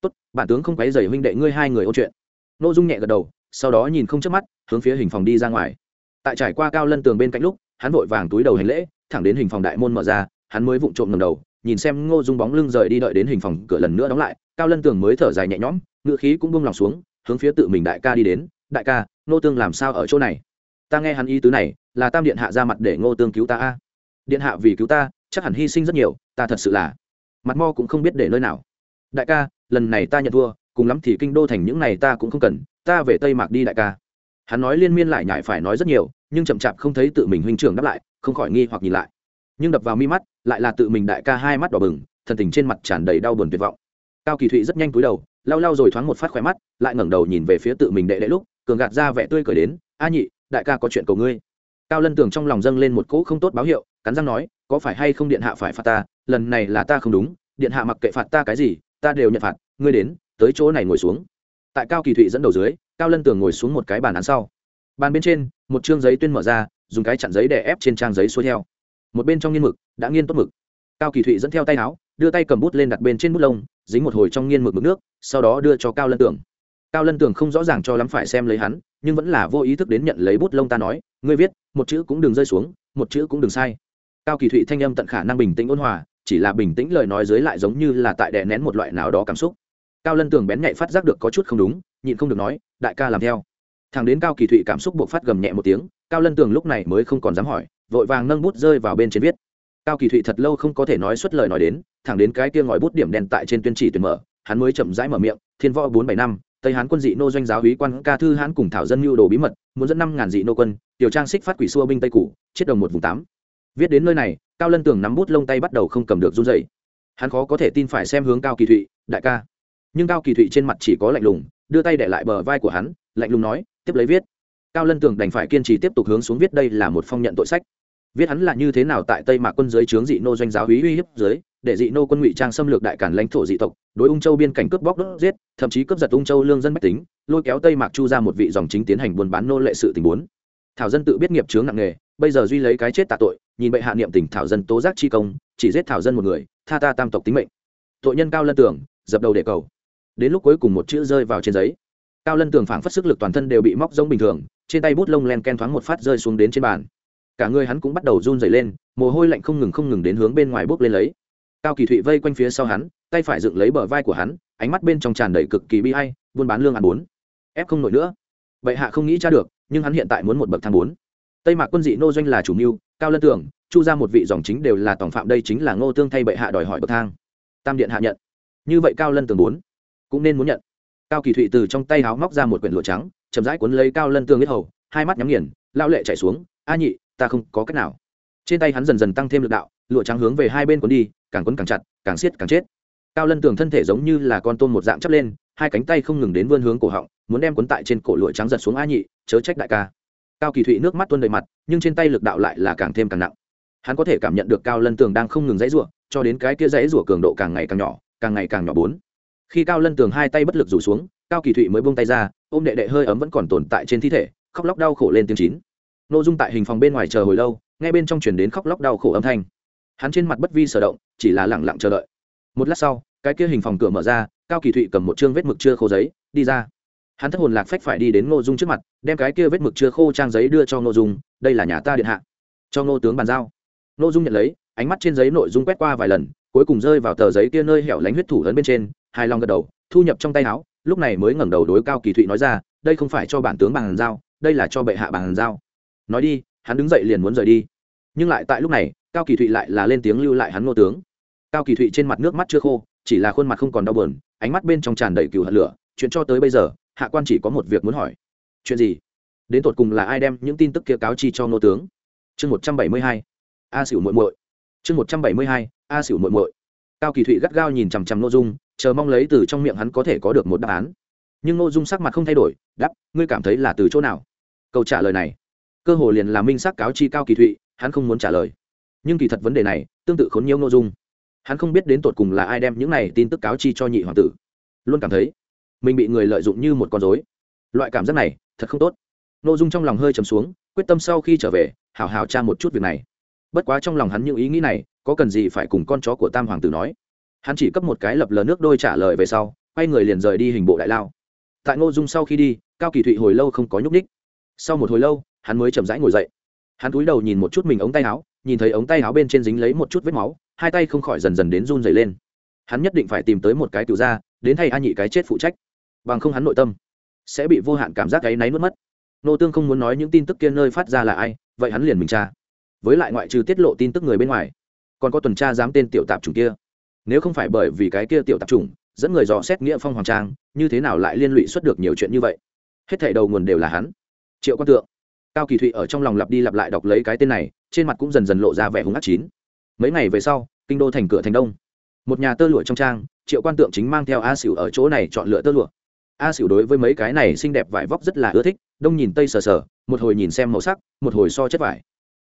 Tốt, bản tướng không quấy dày huynh đệ ngươi hai người ô chuyện. Ngô dung nhẹ gật đầu, sau đó nhìn không chớp mắt, hướng phía hình phòng đi ra ngoài. Tại trải qua cao lân tường bên cạnh lúc, hắn vội vàng túi đầu hành lễ, thẳng đến hình phòng đại môn mở ra, hắn mới vụng trộm ngầm đầu, nhìn xem ngô dung bóng lưng rời đi đợi đến hình phòng cửa lần nữa đóng lại, cao lân tường mới thở dài nhẹ nhõm ngựa khí cũng bông lòng xuống, hướng phía tự mình đại ca đi đến, đại ca, ngô tương làm sao ở chỗ này? Ta nghe hắn ý tứ này, là tam điện hạ ra mặt để ngô tương cứu ta a điện hạ vì cứu ta, chắc hẳn hy sinh rất nhiều, ta thật sự là, mặt mo cũng không biết để nơi nào. Đại ca, lần này ta nhận thua, cùng lắm thì kinh đô thành những này ta cũng không cần, ta về tây mạc đi đại ca. Hắn nói liên miên lại nhải phải nói rất nhiều, nhưng chậm chạp không thấy tự mình huynh trưởng đáp lại, không khỏi nghi hoặc nhìn lại. Nhưng đập vào mi mắt, lại là tự mình đại ca hai mắt đỏ bừng, thần tình trên mặt tràn đầy đau buồn tuyệt vọng. Cao kỳ thụy rất nhanh cúi đầu, lau lau rồi thoáng một phát khỏe mắt, lại ngẩng đầu nhìn về phía tự mình đệ đệ lúc, cường gạt ra vẻ tươi cười đến, a nhị, đại ca có chuyện cầu ngươi cao lân tường trong lòng dâng lên một cỗ không tốt báo hiệu, cắn răng nói, có phải hay không điện hạ phải phạt ta? Lần này là ta không đúng, điện hạ mặc kệ phạt ta cái gì, ta đều nhận phạt, ngươi đến, tới chỗ này ngồi xuống. Tại cao kỳ thụy dẫn đầu dưới, cao lân tường ngồi xuống một cái bàn án sau. Bàn bên trên, một chương giấy tuyên mở ra, dùng cái chặn giấy để ép trên trang giấy xuôi theo. Một bên trong nghiên mực, đã nghiên tốt mực. Cao kỳ thụy dẫn theo tay áo, đưa tay cầm bút lên đặt bên trên bút lông, dính một hồi trong nghiên mực mực nước, sau đó đưa cho cao lân tường cao lân tường không rõ ràng cho lắm phải xem lấy hắn, nhưng vẫn là vô ý thức đến nhận lấy bút lông ta nói ngươi viết, một chữ cũng đừng rơi xuống, một chữ cũng đừng sai. Cao kỳ thụy thanh âm tận khả năng bình tĩnh ôn hòa, chỉ là bình tĩnh lời nói dưới lại giống như là tại đè nén một loại nào đó cảm xúc. Cao lân tường bén nhạy phát giác được có chút không đúng, nhịn không được nói, đại ca làm theo. Thằng đến cao kỳ thụy cảm xúc buộc phát gầm nhẹ một tiếng, cao lân tường lúc này mới không còn dám hỏi, vội vàng nâng bút rơi vào bên trên viết. Cao kỳ thụy thật lâu không có thể nói suốt lời nói đến, thẳng đến cái kia ngòi bút điểm đen tại trên tuyên chỉ tuyển mở, hắn mới chậm rãi mở miệng, thiên võ bốn bảy năm tây hán quân dị nô doanh giáo hí quan ca thư hán cùng thảo dân mưu đồ bí mật, muốn dẫn năm ngàn dị nô quân, tiểu trang xích phát quỷ xua binh tây củ chết đồng một vùng tám. Viết đến nơi này, cao lân tường nắm bút lông tay bắt đầu không cầm được run dậy hắn khó có thể tin phải xem hướng cao kỳ thụy, đại ca. Nhưng cao kỳ thụy trên mặt chỉ có lạnh lùng, đưa tay để lại bờ vai của hắn, lạnh lùng nói, tiếp lấy viết. Cao lân tường đành phải kiên trì tiếp tục hướng xuống viết đây là một phong nhận tội sách viết hắn là như thế nào tại tây mạc quân giới trướng dị nô doanh giáo hí uy hiếp dưới để dị nô quân ngụy trang xâm lược đại cản lãnh thổ dị tộc, đối ung châu biên cảnh cướp bóc đốt giết, thậm chí cướp giật ung châu lương dân bách tính, lôi kéo tây mạc chu ra một vị dòng chính tiến hành buôn bán nô lệ sự tình bốn. Thảo dân tự biết nghiệp chướng nặng nghề bây giờ duy lấy cái chết tạ tội, nhìn bệ hạ niệm tình thảo dân tố giác chi công, chỉ giết thảo dân một người, tha ta tam tộc tính mệnh. Tội nhân cao lân tưởng, dập đầu để cầu. Đến lúc cuối cùng một chữ rơi vào trên giấy. Cao lân tường phảng phất sức lực toàn thân đều bị móc giống bình thường, trên tay bút lông len ken thoáng một phát rơi xuống đến trên bàn cả người hắn cũng bắt đầu run dày lên, mồ hôi lạnh không ngừng không ngừng đến hướng bên ngoài bốc lên lấy. Cao kỳ thụy vây quanh phía sau hắn, tay phải dựng lấy bờ vai của hắn, ánh mắt bên trong tràn đầy cực kỳ bi hay buôn bán lương ăn bốn ép không nổi nữa. Vậy hạ không nghĩ ra được, nhưng hắn hiện tại muốn một bậc thang bốn. Tây mạc quân dị nô doanh là chủ mưu, cao lân tưởng, chu ra một vị dòng chính đều là tổng phạm đây chính là ngô tương thay bệ hạ đòi hỏi bậc thang. Tam điện hạ nhận. Như vậy cao lân tường bốn cũng nên muốn nhận. Cao kỳ thụy từ trong tay háo móc ra một quyển lụa trắng, chậm rãi cuốn lấy cao lân tương biết hầu, hai mắt nhắm nghiền lao lệ chảy xuống, a nhị ta không có cách nào. Trên tay hắn dần dần tăng thêm lực đạo, lụa trắng hướng về hai bên cuốn đi, càng cuốn càng chặt, càng siết càng chết. Cao lân tường thân thể giống như là con tôm một dạng chắp lên, hai cánh tay không ngừng đến vươn hướng cổ họng, muốn đem cuốn tại trên cổ lụa trắng giật xuống a nhị, chớ trách đại ca. Cao kỳ thụy nước mắt tuôn đầy mặt, nhưng trên tay lực đạo lại là càng thêm càng nặng. Hắn có thể cảm nhận được cao lân tường đang không ngừng dãy rủa, cho đến cái kia dãy rủa cường độ càng ngày càng nhỏ, càng ngày càng nhỏ bốn. Khi cao lân tường hai tay bất lực rủ xuống, cao kỳ thụy mới buông tay ra, ôm đệ đệ hơi ấm vẫn còn tồn tại trên thi thể, khóc lóc đau khổ lên tiếng chín nội dung tại hình phòng bên ngoài chờ hồi lâu ngay bên trong chuyển đến khóc lóc đau khổ âm thanh. Hắn trên mặt bất vi sở động, chỉ là lẳng lặng chờ đợi. Một lát sau, cái kia hình phòng cửa mở ra, cao kỳ thụy cầm một chương vết mực chưa khô giấy, đi ra. Hắn thất hồn lạc phách phải đi đến ngô dung trước mặt, đem cái kia vết mực chưa khô trang giấy đưa cho ngô dung, đây là nhà ta điện hạ. Cho ngô tướng bàn giao. Ngô dung nhận lấy, ánh mắt trên giấy nội dung quét qua vài lần, cuối cùng rơi vào tờ giấy kia nơi hẻo lánh huyết thủ lớn bên trên hai lòng gật đầu, thu nhập trong tay áo, lúc này mới ngẩng đầu đối cao kỳ thụy nói ra, đây không phải cho bản tướng bàn giao, đây là cho bệ hạ bàn giao nói đi hắn đứng dậy liền muốn rời đi. Nhưng lại tại lúc này cao kỳ thụy lại là lên tiếng lưu lại hắn ngô tướng. Cao kỳ thụy trên mặt nước mắt chưa khô chỉ là khuôn mặt không còn đau bờn ánh mắt bên trong tràn đầy cừu hận lửa. Chuyện cho tới bây giờ hạ quan chỉ có một việc muốn hỏi. Chuyện gì? Đến tột cùng là ai đem những tin tức kia cáo chi cho ngô tướng? Chương một trăm bảy mươi hai a xỉu muội muội. Chương một trăm bảy mươi hai a xỉu muội muội. Cao kỳ thụy gắt gao nhìn chằm chằm n ô dung chờ mong lấy từ trong miệng hắn có thể có được một đáp án. Nhưng n ô dung sắc mặt không thay đổi đáp, ngươi cảm thấy là từ chỗ nào? Câu trả lời này cơ hồ liền là minh xác cáo chi cao kỳ thụy, hắn không muốn trả lời. Nhưng kỳ thật vấn đề này, tương tự khốn nhiều nội dung. Hắn không biết đến tột cùng là ai đem những này tin tức cáo chi cho nhị hoàng tử. Luôn cảm thấy, mình bị người lợi dụng như một con dối loại cảm giác này, thật không tốt. Nội dung trong lòng hơi trầm xuống, quyết tâm sau khi trở về hào hào tra một chút việc này. Bất quá trong lòng hắn những ý nghĩ này, có cần gì phải cùng con chó của tam hoàng tử nói. Hắn chỉ cấp một cái lập lờ nước đôi trả lời về sau, quay người liền rời đi hình bộ đại lao. Tại ngô dung sau khi đi, cao kỳ thụy hồi lâu không có nhúc ních sau một hồi lâu hắn mới chậm rãi ngồi dậy. Hắn cúi đầu nhìn một chút mình ống tay áo, nhìn thấy ống tay áo bên trên dính lấy một chút vết máu, hai tay không khỏi dần dần đến run dày lên. Hắn nhất định phải tìm tới một cái cựu ra đến thay a nhị cái chết phụ trách. Bằng không hắn nội tâm sẽ bị vô hạn cảm giác gáy náy nuốt mất. Nô tương không muốn nói những tin tức kia nơi phát ra là ai, vậy hắn liền mình tra. Với lại ngoại trừ tiết lộ tin tức người bên ngoài, còn có tuần tra dám tên tiểu tạp chủng kia. Nếu không phải bởi vì cái kia tiểu tạp chủng, dẫn người dò xét nghĩa phong hoàng trang, như thế nào lại liên lụy xuất được nhiều chuyện như vậy? Hết thảy đầu nguồn đều là hắn. Triệu quan tượng cao kỳ thụy ở trong lòng lặp đi lặp lại đọc lấy cái tên này, trên mặt cũng dần dần lộ ra vẻ hung ác chín. Mấy ngày về sau, kinh đô thành cửa thành đông. Một nhà tơ lụa trong trang, triệu quan tượng chính mang theo a xỉu ở chỗ này chọn lựa tơ lụa. A xỉu đối với mấy cái này xinh đẹp vải vóc rất là ưa thích, đông nhìn tây sờ sờ, một hồi nhìn xem màu sắc, một hồi so chất vải.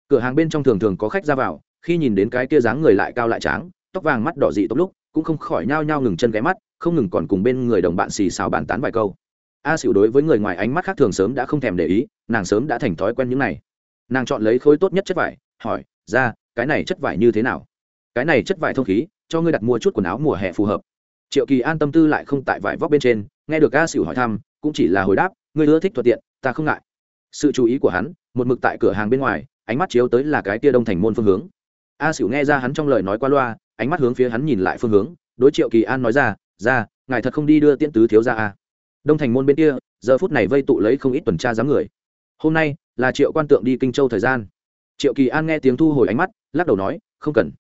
Cửa hàng bên trong thường thường có khách ra vào, khi nhìn đến cái kia dáng người lại cao lại tráng, tóc vàng mắt đỏ dị tóc lúc, cũng không khỏi nhao nhao ngừng chân ghé mắt, không ngừng còn cùng bên người đồng bạn xì xào bàn tán vài câu a xỉu đối với người ngoài ánh mắt khác thường sớm đã không thèm để ý, nàng sớm đã thành thói quen những này. Nàng chọn lấy khối tốt nhất chất vải, hỏi, ra, cái này chất vải như thế nào? Cái này chất vải thông khí, cho ngươi đặt mua chút quần áo mùa hè phù hợp. Triệu kỳ an tâm tư lại không tại vải vóc bên trên, nghe được a xỉu hỏi thăm, cũng chỉ là hồi đáp, ngươi ưa thích thuận tiện, ta không ngại. Sự chú ý của hắn, một mực tại cửa hàng bên ngoài, ánh mắt chiếu tới là cái tia đông thành môn phương hướng. A xỉu nghe ra hắn trong lời nói qua loa, ánh mắt hướng phía hắn nhìn lại phương hướng, đối triệu kỳ an nói ra ra, ngài thật không đi đưa tiễn tứ thiếu ra à? Đông thành môn bên kia, giờ phút này vây tụ lấy không ít tuần tra giám người. Hôm nay là triệu quan tượng đi kinh châu thời gian. Triệu kỳ an nghe tiếng thu hồi ánh mắt, lắc đầu nói, không cần.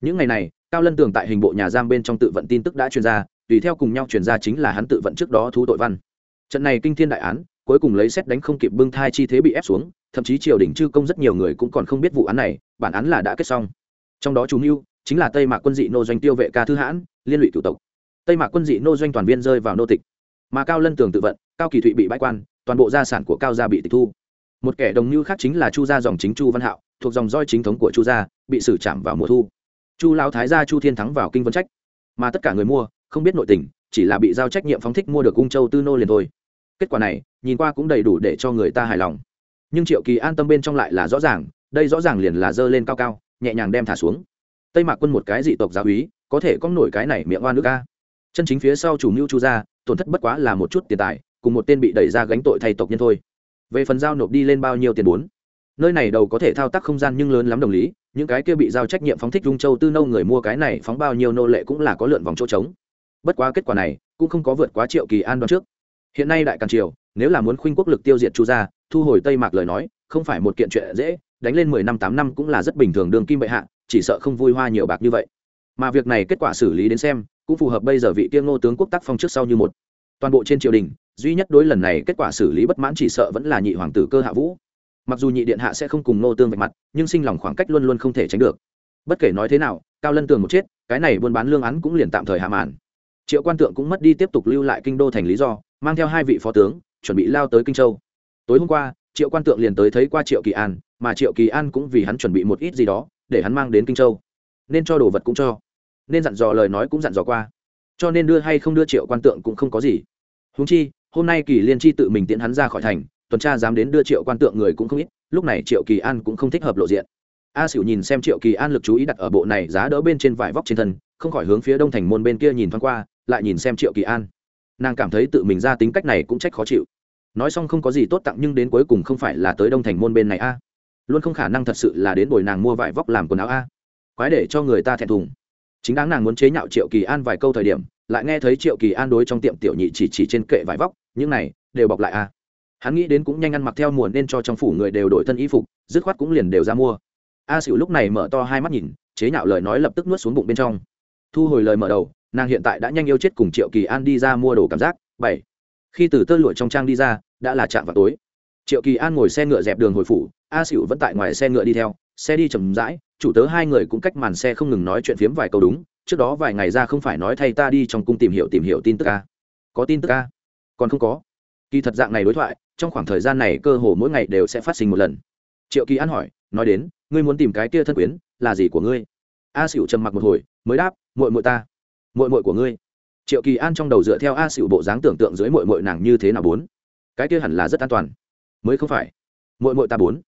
Những ngày này, cao lân tường tại hình bộ nhà giam bên trong tự vận tin tức đã truyền ra, tùy theo cùng nhau truyền ra chính là hắn tự vận trước đó thú tội văn. Trận này kinh thiên đại án, cuối cùng lấy xét đánh không kịp bưng thai chi thế bị ép xuống, thậm chí triều đình chư công rất nhiều người cũng còn không biết vụ án này, bản án là đã kết xong. Trong đó chú mưu chính là tây mạc quân dị nô doanh tiêu vệ ca thư hãn, liên lụy cựu tộc. Tây mạc quân dị nô doanh toàn viên rơi vào nô tịch mà cao lân tường tự vận, cao kỳ thụy bị bãi quan, toàn bộ gia sản của cao gia bị tịch thu. Một kẻ đồng mưu khác chính là chu gia dòng chính chu văn hạo, thuộc dòng roi chính thống của chu gia, bị xử trảm vào mùa thu. Chu lao thái gia chu thiên thắng vào kinh vân trách. Mà tất cả người mua, không biết nội tình, chỉ là bị giao trách nhiệm phóng thích mua được cung châu tư nô liền thôi. Kết quả này, nhìn qua cũng đầy đủ để cho người ta hài lòng. Nhưng triệu kỳ an tâm bên trong lại là rõ ràng, đây rõ ràng liền là dơ lên cao cao, nhẹ nhàng đem thả xuống. Tây mạc quân một cái dị tộc giáo úy, có thể có nổi cái này miệng oan nước ca chân chính phía sau chủ mưu chu gia tổn thất bất quá là một chút tiền tài, cùng một tên bị đẩy ra gánh tội thay tộc nhân thôi. Về phần giao nộp đi lên bao nhiêu tiền bốn? Nơi này đầu có thể thao tác không gian nhưng lớn lắm đồng lý, những cái kia bị giao trách nhiệm phóng thích dung châu tư nâu người mua cái này phóng bao nhiêu nô lệ cũng là có lượn vòng chỗ trống. Bất quá kết quả này cũng không có vượt quá triệu kỳ an đoán trước. Hiện nay đại càn triều, nếu là muốn khuynh quốc lực tiêu diệt chu gia, thu hồi tây mạc lời nói, không phải một kiện chuyện dễ, đánh lên mười năm tám năm cũng là rất bình thường đường kim bệ hạ, chỉ sợ không vui hoa nhiều bạc như vậy. Mà việc này kết quả xử lý đến xem cũng phù hợp bây giờ vị tiên ngô tướng quốc tác phong trước sau như một. Toàn bộ trên triều đình, duy nhất đối lần này kết quả xử lý bất mãn chỉ sợ vẫn là nhị hoàng tử cơ hạ vũ. Mặc dù nhị điện hạ sẽ không cùng nô tương vạch mặt, nhưng sinh lòng khoảng cách luôn luôn không thể tránh được. Bất kể nói thế nào, cao lân tường một chết, cái này buôn bán lương án cũng liền tạm thời hạ màn. Triệu quan tượng cũng mất đi tiếp tục lưu lại kinh đô thành lý do, mang theo hai vị phó tướng, chuẩn bị lao tới kinh châu. Tối hôm qua, triệu quan tượng liền tới thấy qua triệu kỳ an, mà triệu kỳ an cũng vì hắn chuẩn bị một ít gì đó, để hắn mang đến kinh châu. Nên cho đồ vật cũng cho nên dặn dò lời nói cũng dặn dò qua. Cho nên đưa hay không đưa triệu quan tượng cũng không có gì. Húng chi, hôm nay kỳ liên chi tự mình tiễn hắn ra khỏi thành, tuần tra dám đến đưa triệu quan tượng người cũng không ít, lúc này triệu kỳ an cũng không thích hợp lộ diện. A xỉu nhìn xem triệu kỳ an lực chú ý đặt ở bộ này giá đỡ bên trên vải vóc trên thân, không khỏi hướng phía đông thành môn bên kia nhìn thoáng qua, lại nhìn xem triệu kỳ an. Nàng cảm thấy tự mình ra tính cách này cũng trách khó chịu. Nói xong không có gì tốt tặng nhưng đến cuối cùng không phải là tới đông thành môn bên này a. Luôn không khả năng thật sự là đến bồi nàng mua vải vóc làm quần áo a. Quái để cho người ta thẹn thùng chính đáng nàng muốn chế nhạo triệu kỳ an vài câu thời điểm, lại nghe thấy triệu kỳ an đối trong tiệm tiểu nhị chỉ chỉ trên kệ vải vóc, những này đều bọc lại a hắn nghĩ đến cũng nhanh ăn mặc theo mùa nên cho trong phủ người đều đổi thân y phục, dứt khoát cũng liền đều ra mua. A xỉu lúc này mở to hai mắt nhìn, chế nhạo lời nói lập tức nuốt xuống bụng bên trong. Thu hồi lời mở đầu, nàng hiện tại đã nhanh yêu chết cùng triệu kỳ an đi ra mua đồ cảm giác. Bảy. Khi từ tơ lụa trong trang đi ra, đã là chạm vào tối. Triệu kỳ an ngồi xe ngựa dẹp đường hồi phủ, a xỉu vẫn tại ngoài xe ngựa đi theo, xe đi chầm rãi chủ tớ hai người cũng cách màn xe không ngừng nói chuyện phiếm vài câu đúng, trước đó vài ngày ra không phải nói thay ta đi trong cung tìm hiểu tìm hiểu tin tức a có tin tức a còn không có. Kỳ thật dạng này đối thoại, trong khoảng thời gian này cơ hồ mỗi ngày đều sẽ phát sinh một lần. Triệu kỳ an hỏi, nói đến, ngươi muốn tìm cái kia thân quyến, là gì của ngươi? A xỉu trầm mặc một hồi, mới đáp mội mội ta. Mội mội của ngươi. Triệu kỳ an trong đầu dựa theo a xỉu bộ dáng tưởng tượng dưới mội mội nàng như thế nào bốn. Cái kia hẳn là rất an toàn. Mới không phải. Mội mội ta bốn.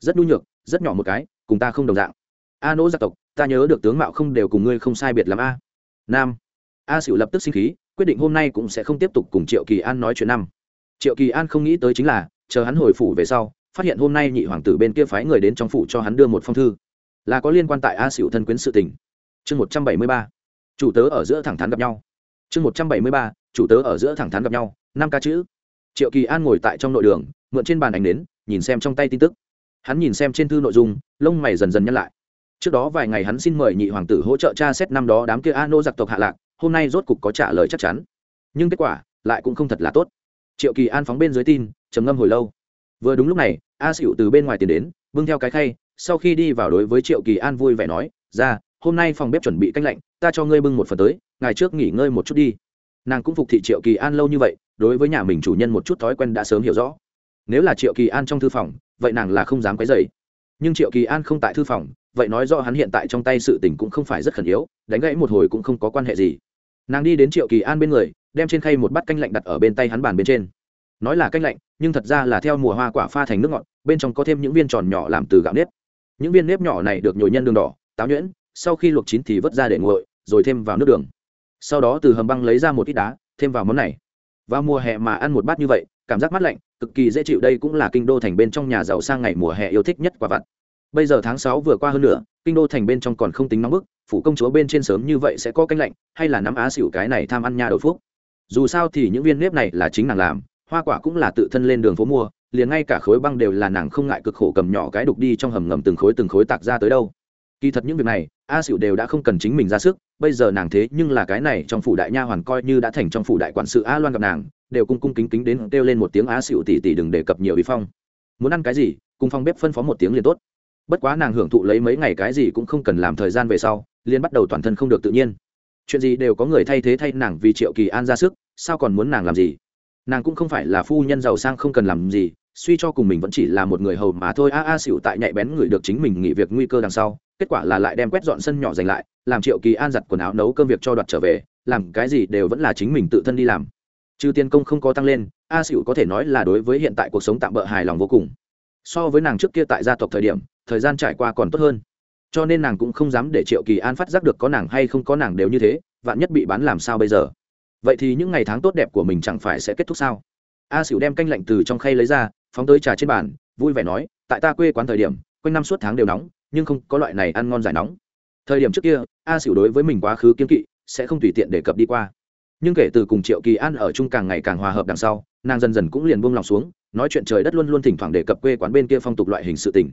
Rất nhu nhược, rất nhỏ một cái, cùng ta không đồng dạng a nỗ gia tộc, ta nhớ được tướng mạo không đều cùng ngươi không sai biệt l a. Nam. A xỉu lập tức sinh khí, quyết định hôm nay cũng sẽ không tiếp tục cùng triệu kỳ an nói chuyện năm. Triệu kỳ an không nghĩ tới chính là, chờ hắn hồi phủ về sau, phát hiện hôm nay nhị hoàng tử bên kia phái người đến trong phủ cho hắn đưa một phong thư. Là có liên quan tại a xỉu thân quyến sự tình. Chương một trăm bảy mươi ba. Chủ tớ ở giữa thẳng thắn gặp nhau. Chương một trăm bảy mươi ba. Chủ tớ ở giữa thẳng thắn gặp nhau. Năm ca chữ. Triệu kỳ an ngồi tại trong nội đường, mượn trên bàn ảnh đến nhìn xem trong tay tin tức. Hắn nhìn xem trên thư nội dung, lông mày dần dần nhăn lại trước đó vài ngày hắn xin mời nhị hoàng tử hỗ trợ cha xét năm đó đám kia a nô giặc tộc hạ lạc, hôm nay rốt cục có trả lời chắc chắn. Nhưng kết quả lại cũng không thật là tốt. Triệu kỳ an phóng bên dưới tin, trầm ngâm hồi lâu. Vừa đúng lúc này, a xịu từ bên ngoài tiền đến, bưng theo cái khay, sau khi đi vào đối với triệu kỳ an vui vẻ nói, ra, hôm nay phòng bếp chuẩn bị canh lạnh, ta cho ngươi bưng một phần tới ngày trước nghỉ ngơi một chút đi. Nàng cũng phục thị triệu kỳ an lâu như vậy, đối với nhà mình chủ nhân một chút thói quen đã sớm hiểu rõ. Nếu là triệu kỳ an trong thư phòng, vậy nàng là không dám quấy dày nhưng triệu kỳ an không tại thư phòng vậy nói rõ hắn hiện tại trong tay sự tình cũng không phải rất khẩn yếu, đánh gãy một hồi cũng không có quan hệ gì. Nàng đi đến triệu kỳ an bên người, đem trên khay một bát canh lạnh đặt ở bên tay hắn bàn bên trên. Nói là canh lạnh, nhưng thật ra là theo mùa hoa quả pha thành nước ngọt, bên trong có thêm những viên tròn nhỏ làm từ gạo nếp. Những viên nếp nhỏ này được nhồi nhân đường đỏ, táo nhuyễn, sau khi luộc chín thì vớt ra để nguội, rồi thêm vào nước đường. Sau đó từ hầm băng lấy ra một ít đá, thêm vào món này. Vào mùa hè mà ăn một bát như vậy, cảm giác mát lạnh, cực kỳ dễ chịu, đây cũng là kinh đô thành bên trong nhà giàu sang ngày mùa hè yêu thích nhất quả vặt bây giờ tháng sáu vừa qua hơn nữa kinh đô thành bên trong còn không tính nóng bức, phủ công chúa bên trên sớm như vậy sẽ có canh lạnh, hay là nắm á xỉu cái này tham ăn nha đầu phúc. Dù sao thì những viên nếp này là chính nàng làm, hoa quả cũng là tự thân lên đường phố mua, liền ngay cả khối băng đều là nàng không ngại cực khổ cầm nhỏ cái đục đi trong hầm ngầm từng khối từng khối tạc ra tới đâu. Kỳ thật những việc này a xỉu đều đã không cần chính mình ra sức, bây giờ nàng thế nhưng là cái này trong phủ đại nha hoàn coi như đã thành trong phủ đại quản sự a loan gặp nàng, đều cung cung kính kính đến kêu lên một tiếng a xỉu tỉ tỉ đừng đề cập nhiều ý phong. Muốn ăn cái gì, cùng phong bếp phân phó một tiếng liền tốt bất quá nàng hưởng thụ lấy mấy ngày cái gì cũng không cần làm thời gian về sau, liền bắt đầu toàn thân không được tự nhiên. Chuyện gì đều có người thay thế thay nàng vì triệu kỳ an ra sức, sao còn muốn nàng làm gì? Nàng cũng không phải là phu nhân giàu sang không cần làm gì, suy cho cùng mình vẫn chỉ là một người hầu mà thôi. A a xỉu tại nhạy bén người được chính mình nghỉ việc nguy cơ đằng sau, kết quả là lại đem quét dọn sân nhỏ giành lại, làm triệu kỳ an giặt quần áo nấu cơm việc cho đoạt trở về, làm cái gì đều vẫn là chính mình tự thân đi làm. Trừ tiền công không có tăng lên, a xỉu có thể nói là đối với hiện tại cuộc sống tạm bỡ hài lòng vô cùng. So với nàng trước kia tại gia tộc thời điểm thời gian trải qua còn tốt hơn. Cho nên nàng cũng không dám để triệu kỳ an phát giác được có nàng hay không có nàng đều như thế, vạn nhất bị bán làm sao bây giờ? Vậy thì những ngày tháng tốt đẹp của mình chẳng phải sẽ kết thúc sao? A xỉu đem canh lạnh từ trong khay lấy ra, phóng tới trà trên bàn, vui vẻ nói, tại ta quê quán thời điểm, quanh năm suốt tháng đều nóng, nhưng không có loại này ăn ngon giải nóng. Thời điểm trước kia, a xỉu đối với mình quá khứ kiên kỵ, sẽ không tùy tiện đề cập đi qua. Nhưng kể từ cùng triệu kỳ an ở chung càng ngày càng hòa hợp đằng sau, nàng dần dần cũng liền buông lòng xuống, nói chuyện trời đất luôn luôn thỉnh thoảng đề cập quê quán bên kia phong tục loại hình sự tình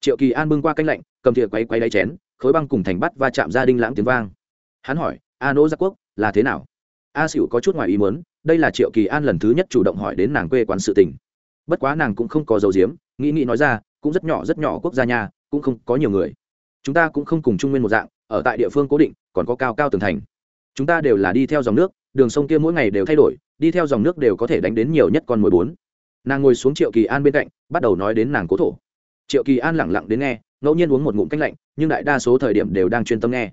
triệu kỳ an bưng qua canh lạnh, cầm thìa quay quay đáy chén, khối băng cùng thành bắt và chạm ra đinh lãng tiếng vang. Hắn hỏi, a nỗ Gia quốc, là thế nào? A xỉu có chút ngoài ý muốn, đây là triệu kỳ an lần thứ nhất chủ động hỏi đến nàng quê quán sự tình. Bất quá nàng cũng không có dấu diếm nghĩ nghĩ nói ra, cũng rất nhỏ rất nhỏ quốc gia nhà cũng không có nhiều người. Chúng ta cũng không cùng trung nguyên một dạng, ở tại địa phương cố định, còn có cao cao tường thành. Chúng ta đều là đi theo dòng nước, đường sông kia mỗi ngày đều thay đổi, đi theo dòng nước đều có thể đánh đến nhiều nhất con mười bốn. Nàng ngồi xuống triệu kỳ an bên cạnh, bắt đầu nói đến nàng cố thổ triệu kỳ an lẳng lặng đến nghe, ngẫu nhiên uống một ngụm canh lạnh, nhưng đại đa số thời điểm đều đang chuyên tâm nghe.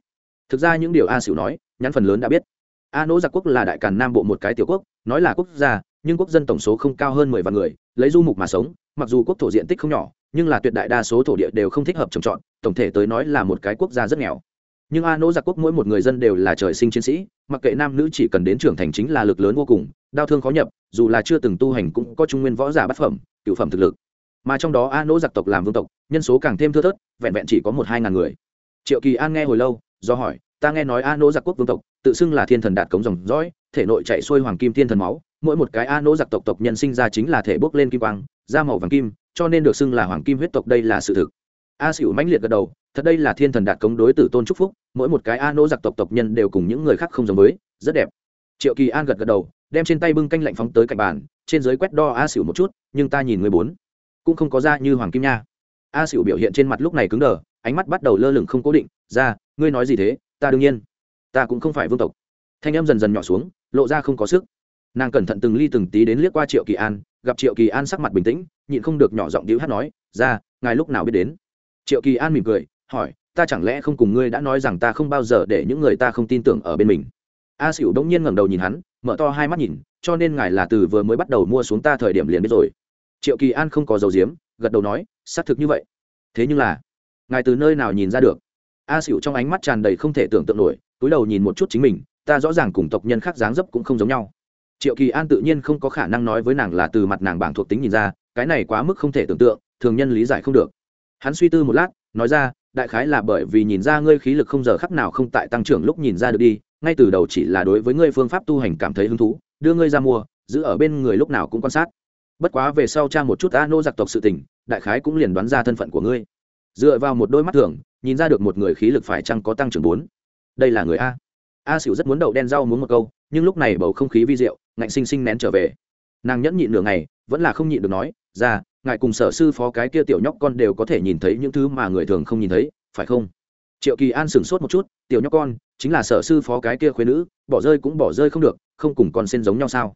Thực ra những điều a xỉu nói nhắn phần lớn đã biết. A nỗ giặc quốc là đại càn nam bộ một cái tiểu quốc, nói là quốc gia, nhưng quốc dân tổng số không cao hơn mười vạn người, lấy du mục mà sống, mặc dù quốc thổ diện tích không nhỏ, nhưng là tuyệt đại đa số thổ địa đều không thích hợp trồng trọt, tổng thể tới nói là một cái quốc gia rất nghèo. Nhưng a nỗ giặc quốc mỗi một người dân đều là trời sinh chiến sĩ, mặc kệ nam nữ chỉ cần đến trưởng thành chính là lực lớn vô cùng, đau thương khó nhập, dù là chưa từng tu hành cũng có trung nguyên võ giả bát phẩm, cựu phẩm thực lực mà trong đó a nỗ giặc tộc làm vương tộc, nhân số càng thêm thưa thớt, vẹn vẹn chỉ có một hai ngàn người. Triệu kỳ an nghe hồi lâu, do hỏi, ta nghe nói a nỗ giặc quốc vương tộc, tự xưng là thiên thần đạt cống dòng dõi, thể nội chạy xuôi hoàng kim thiên thần máu, mỗi một cái a nỗ giặc tộc tộc nhân sinh ra chính là thể bốc lên kim quang, da màu vàng kim, cho nên được xưng là hoàng kim huyết tộc đây là sự thực. A xỉu mãnh liệt gật đầu, thật đây là thiên thần đạt cống đối tử tôn trúc phúc, mỗi một cái a nỗ giặc tộc tộc nhân đều cùng những người khác không giống với, rất đẹp. Triệu kỳ an gật gật đầu, đem trên tay bưng canh lạnh phóng tới cạnh bàn, trên dưới quét đo a xỉu một chút, nhưng ta nhìn người bốn cũng không có ra như hoàng kim nha. A xỉu biểu hiện trên mặt lúc này cứng đờ, ánh mắt bắt đầu lơ lửng không cố định, ra, ngươi nói gì thế? Ta đương nhiên. Ta cũng không phải vương tộc. Thanh em dần dần nhỏ xuống, lộ ra không có sức. Nàng cẩn thận từng ly từng tí đến liếc qua triệu kỳ an, gặp triệu kỳ an sắc mặt bình tĩnh, nhịn không được nhỏ giọng điếu hát nói, ra, ngài lúc nào biết đến? Triệu kỳ an mỉm cười, hỏi, ta chẳng lẽ không cùng ngươi đã nói rằng ta không bao giờ để những người ta không tin tưởng ở bên mình? A xỉu đ ỗ n g nhiên ngẩng đầu nhìn hắn, mở to hai mắt nhìn, cho nên ngài là từ vừa mới bắt đầu mua xuống ta thời điểm liền biết rồi triệu kỳ an không có dầu diếm gật đầu nói, xác thực như vậy. Thế nhưng là, ngài từ nơi nào nhìn ra được? A xỉu trong ánh mắt tràn đầy không thể tưởng tượng nổi, túi đầu nhìn một chút chính mình, ta rõ ràng cùng tộc nhân khác dáng dấp cũng không giống nhau. Triệu kỳ an tự nhiên không có khả năng nói với nàng là từ mặt nàng bảng thuộc tính nhìn ra, cái này quá mức không thể tưởng tượng, thường nhân lý giải không được. Hắn suy tư một lát, nói ra, đại khái là bởi vì nhìn ra ngươi khí lực không giờ khắc nào không tại tăng trưởng lúc nhìn ra được đi, ngay từ đầu chỉ là đối với ngươi phương pháp tu hành cảm thấy hứng thú, đưa ngươi ra mua, giữ ở bên người lúc nào cũng quan sát bất quá về sau cha một chút a nô giặc tộc sự tình, đại khái cũng liền đoán ra thân phận của ngươi. Dựa vào một đôi mắt thường, nhìn ra được một người khí lực phải chăng có tăng trưởng bốn. Đây là người a. A xỉu rất muốn đậu đen rau muốn một câu, nhưng lúc này bầu không khí vi diệu, ngạnh sinh sinh nén trở về. Nàng nhẫn nhịn nửa ngày, vẫn là không nhịn được nói, ra, ngài cùng sở sư phó cái kia tiểu nhóc con đều có thể nhìn thấy những thứ mà người thường không nhìn thấy, phải không? Triệu kỳ an sửng sốt một chút, tiểu nhóc con, chính là sở sư phó cái kia khuyên nữ, bỏ rơi cũng bỏ rơi không được, không cùng con xin giống nhau sao?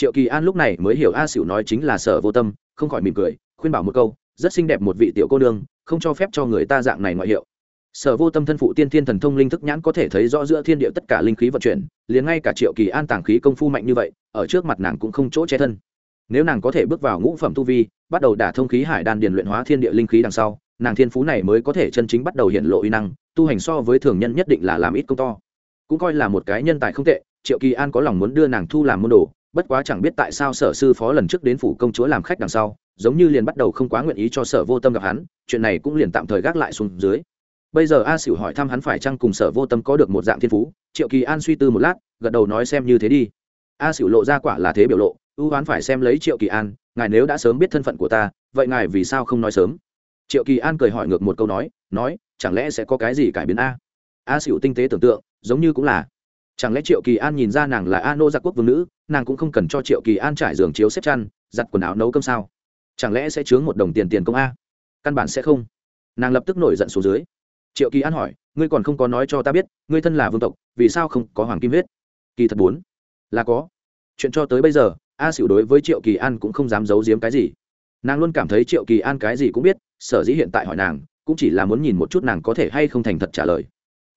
Triệu kỳ an lúc này mới hiểu a xỉu nói chính là sở vô tâm, không khỏi mỉm cười, khuyên bảo một câu, rất xinh đẹp một vị tiểu cô nương, không cho phép cho người ta dạng này ngoại hiệu. Sở vô tâm thân phụ tiên thiên thần thông linh thức nhãn có thể thấy rõ giữa thiên địa tất cả linh khí vận chuyển, liền ngay cả triệu kỳ an tàng khí công phu mạnh như vậy, ở trước mặt nàng cũng không chỗ che thân. Nếu nàng có thể bước vào ngũ phẩm tu vi, bắt đầu đả thông khí hải đan điền luyện hóa thiên địa linh khí đằng sau, nàng thiên phú này mới có thể chân chính bắt đầu hiện lộ uy năng, tu hành so với thường nhân nhất định là làm ít công to. Cũng coi là một cái nhân tài không tệ, triệu kỳ an có lòng muốn đưa nàng thu làm môn đồ bất quá chẳng biết tại sao sở sư phó lần trước đến phủ công chúa làm khách đằng sau, giống như liền bắt đầu không quá nguyện ý cho sở vô tâm gặp hắn, chuyện này cũng liền tạm thời gác lại xuống dưới. Bây giờ a xỉu hỏi thăm hắn phải chăng cùng sở vô tâm có được một dạng thiên phú, triệu kỳ an suy tư một lát, gật đầu nói xem như thế đi. A xỉu lộ ra quả là thế biểu lộ, ưu oán phải xem lấy triệu kỳ an, ngài nếu đã sớm biết thân phận của ta, vậy ngài vì sao không nói sớm? Triệu kỳ an cười hỏi ngược một câu nói nói, chẳng lẽ sẽ có cái gì cải biến a? A xỉu tinh tế tưởng tượng, giống như cũng là chẳng lẽ triệu kỳ an nhìn ra nàng là a nô giặc quốc vương nữ, nàng cũng không cần cho triệu kỳ an trải giường chiếu xếp chăn, giặt quần áo nấu cơm sao? Chẳng lẽ sẽ chướng một đồng tiền tiền công a? Căn bản sẽ không. Nàng lập tức nổi giận xuống dưới. Triệu kỳ an hỏi, ngươi còn không có nói cho ta biết, ngươi thân là vương tộc, vì sao không có hoàng kim huyết? Kỳ thật bốn. Là có. Chuyện cho tới bây giờ, a xỉu đối với triệu kỳ an cũng không dám giấu giếm cái gì. Nàng luôn cảm thấy triệu kỳ an cái gì cũng biết, sở dĩ hiện tại hỏi nàng, cũng chỉ là muốn nhìn một chút nàng có thể hay không thành thật trả lời.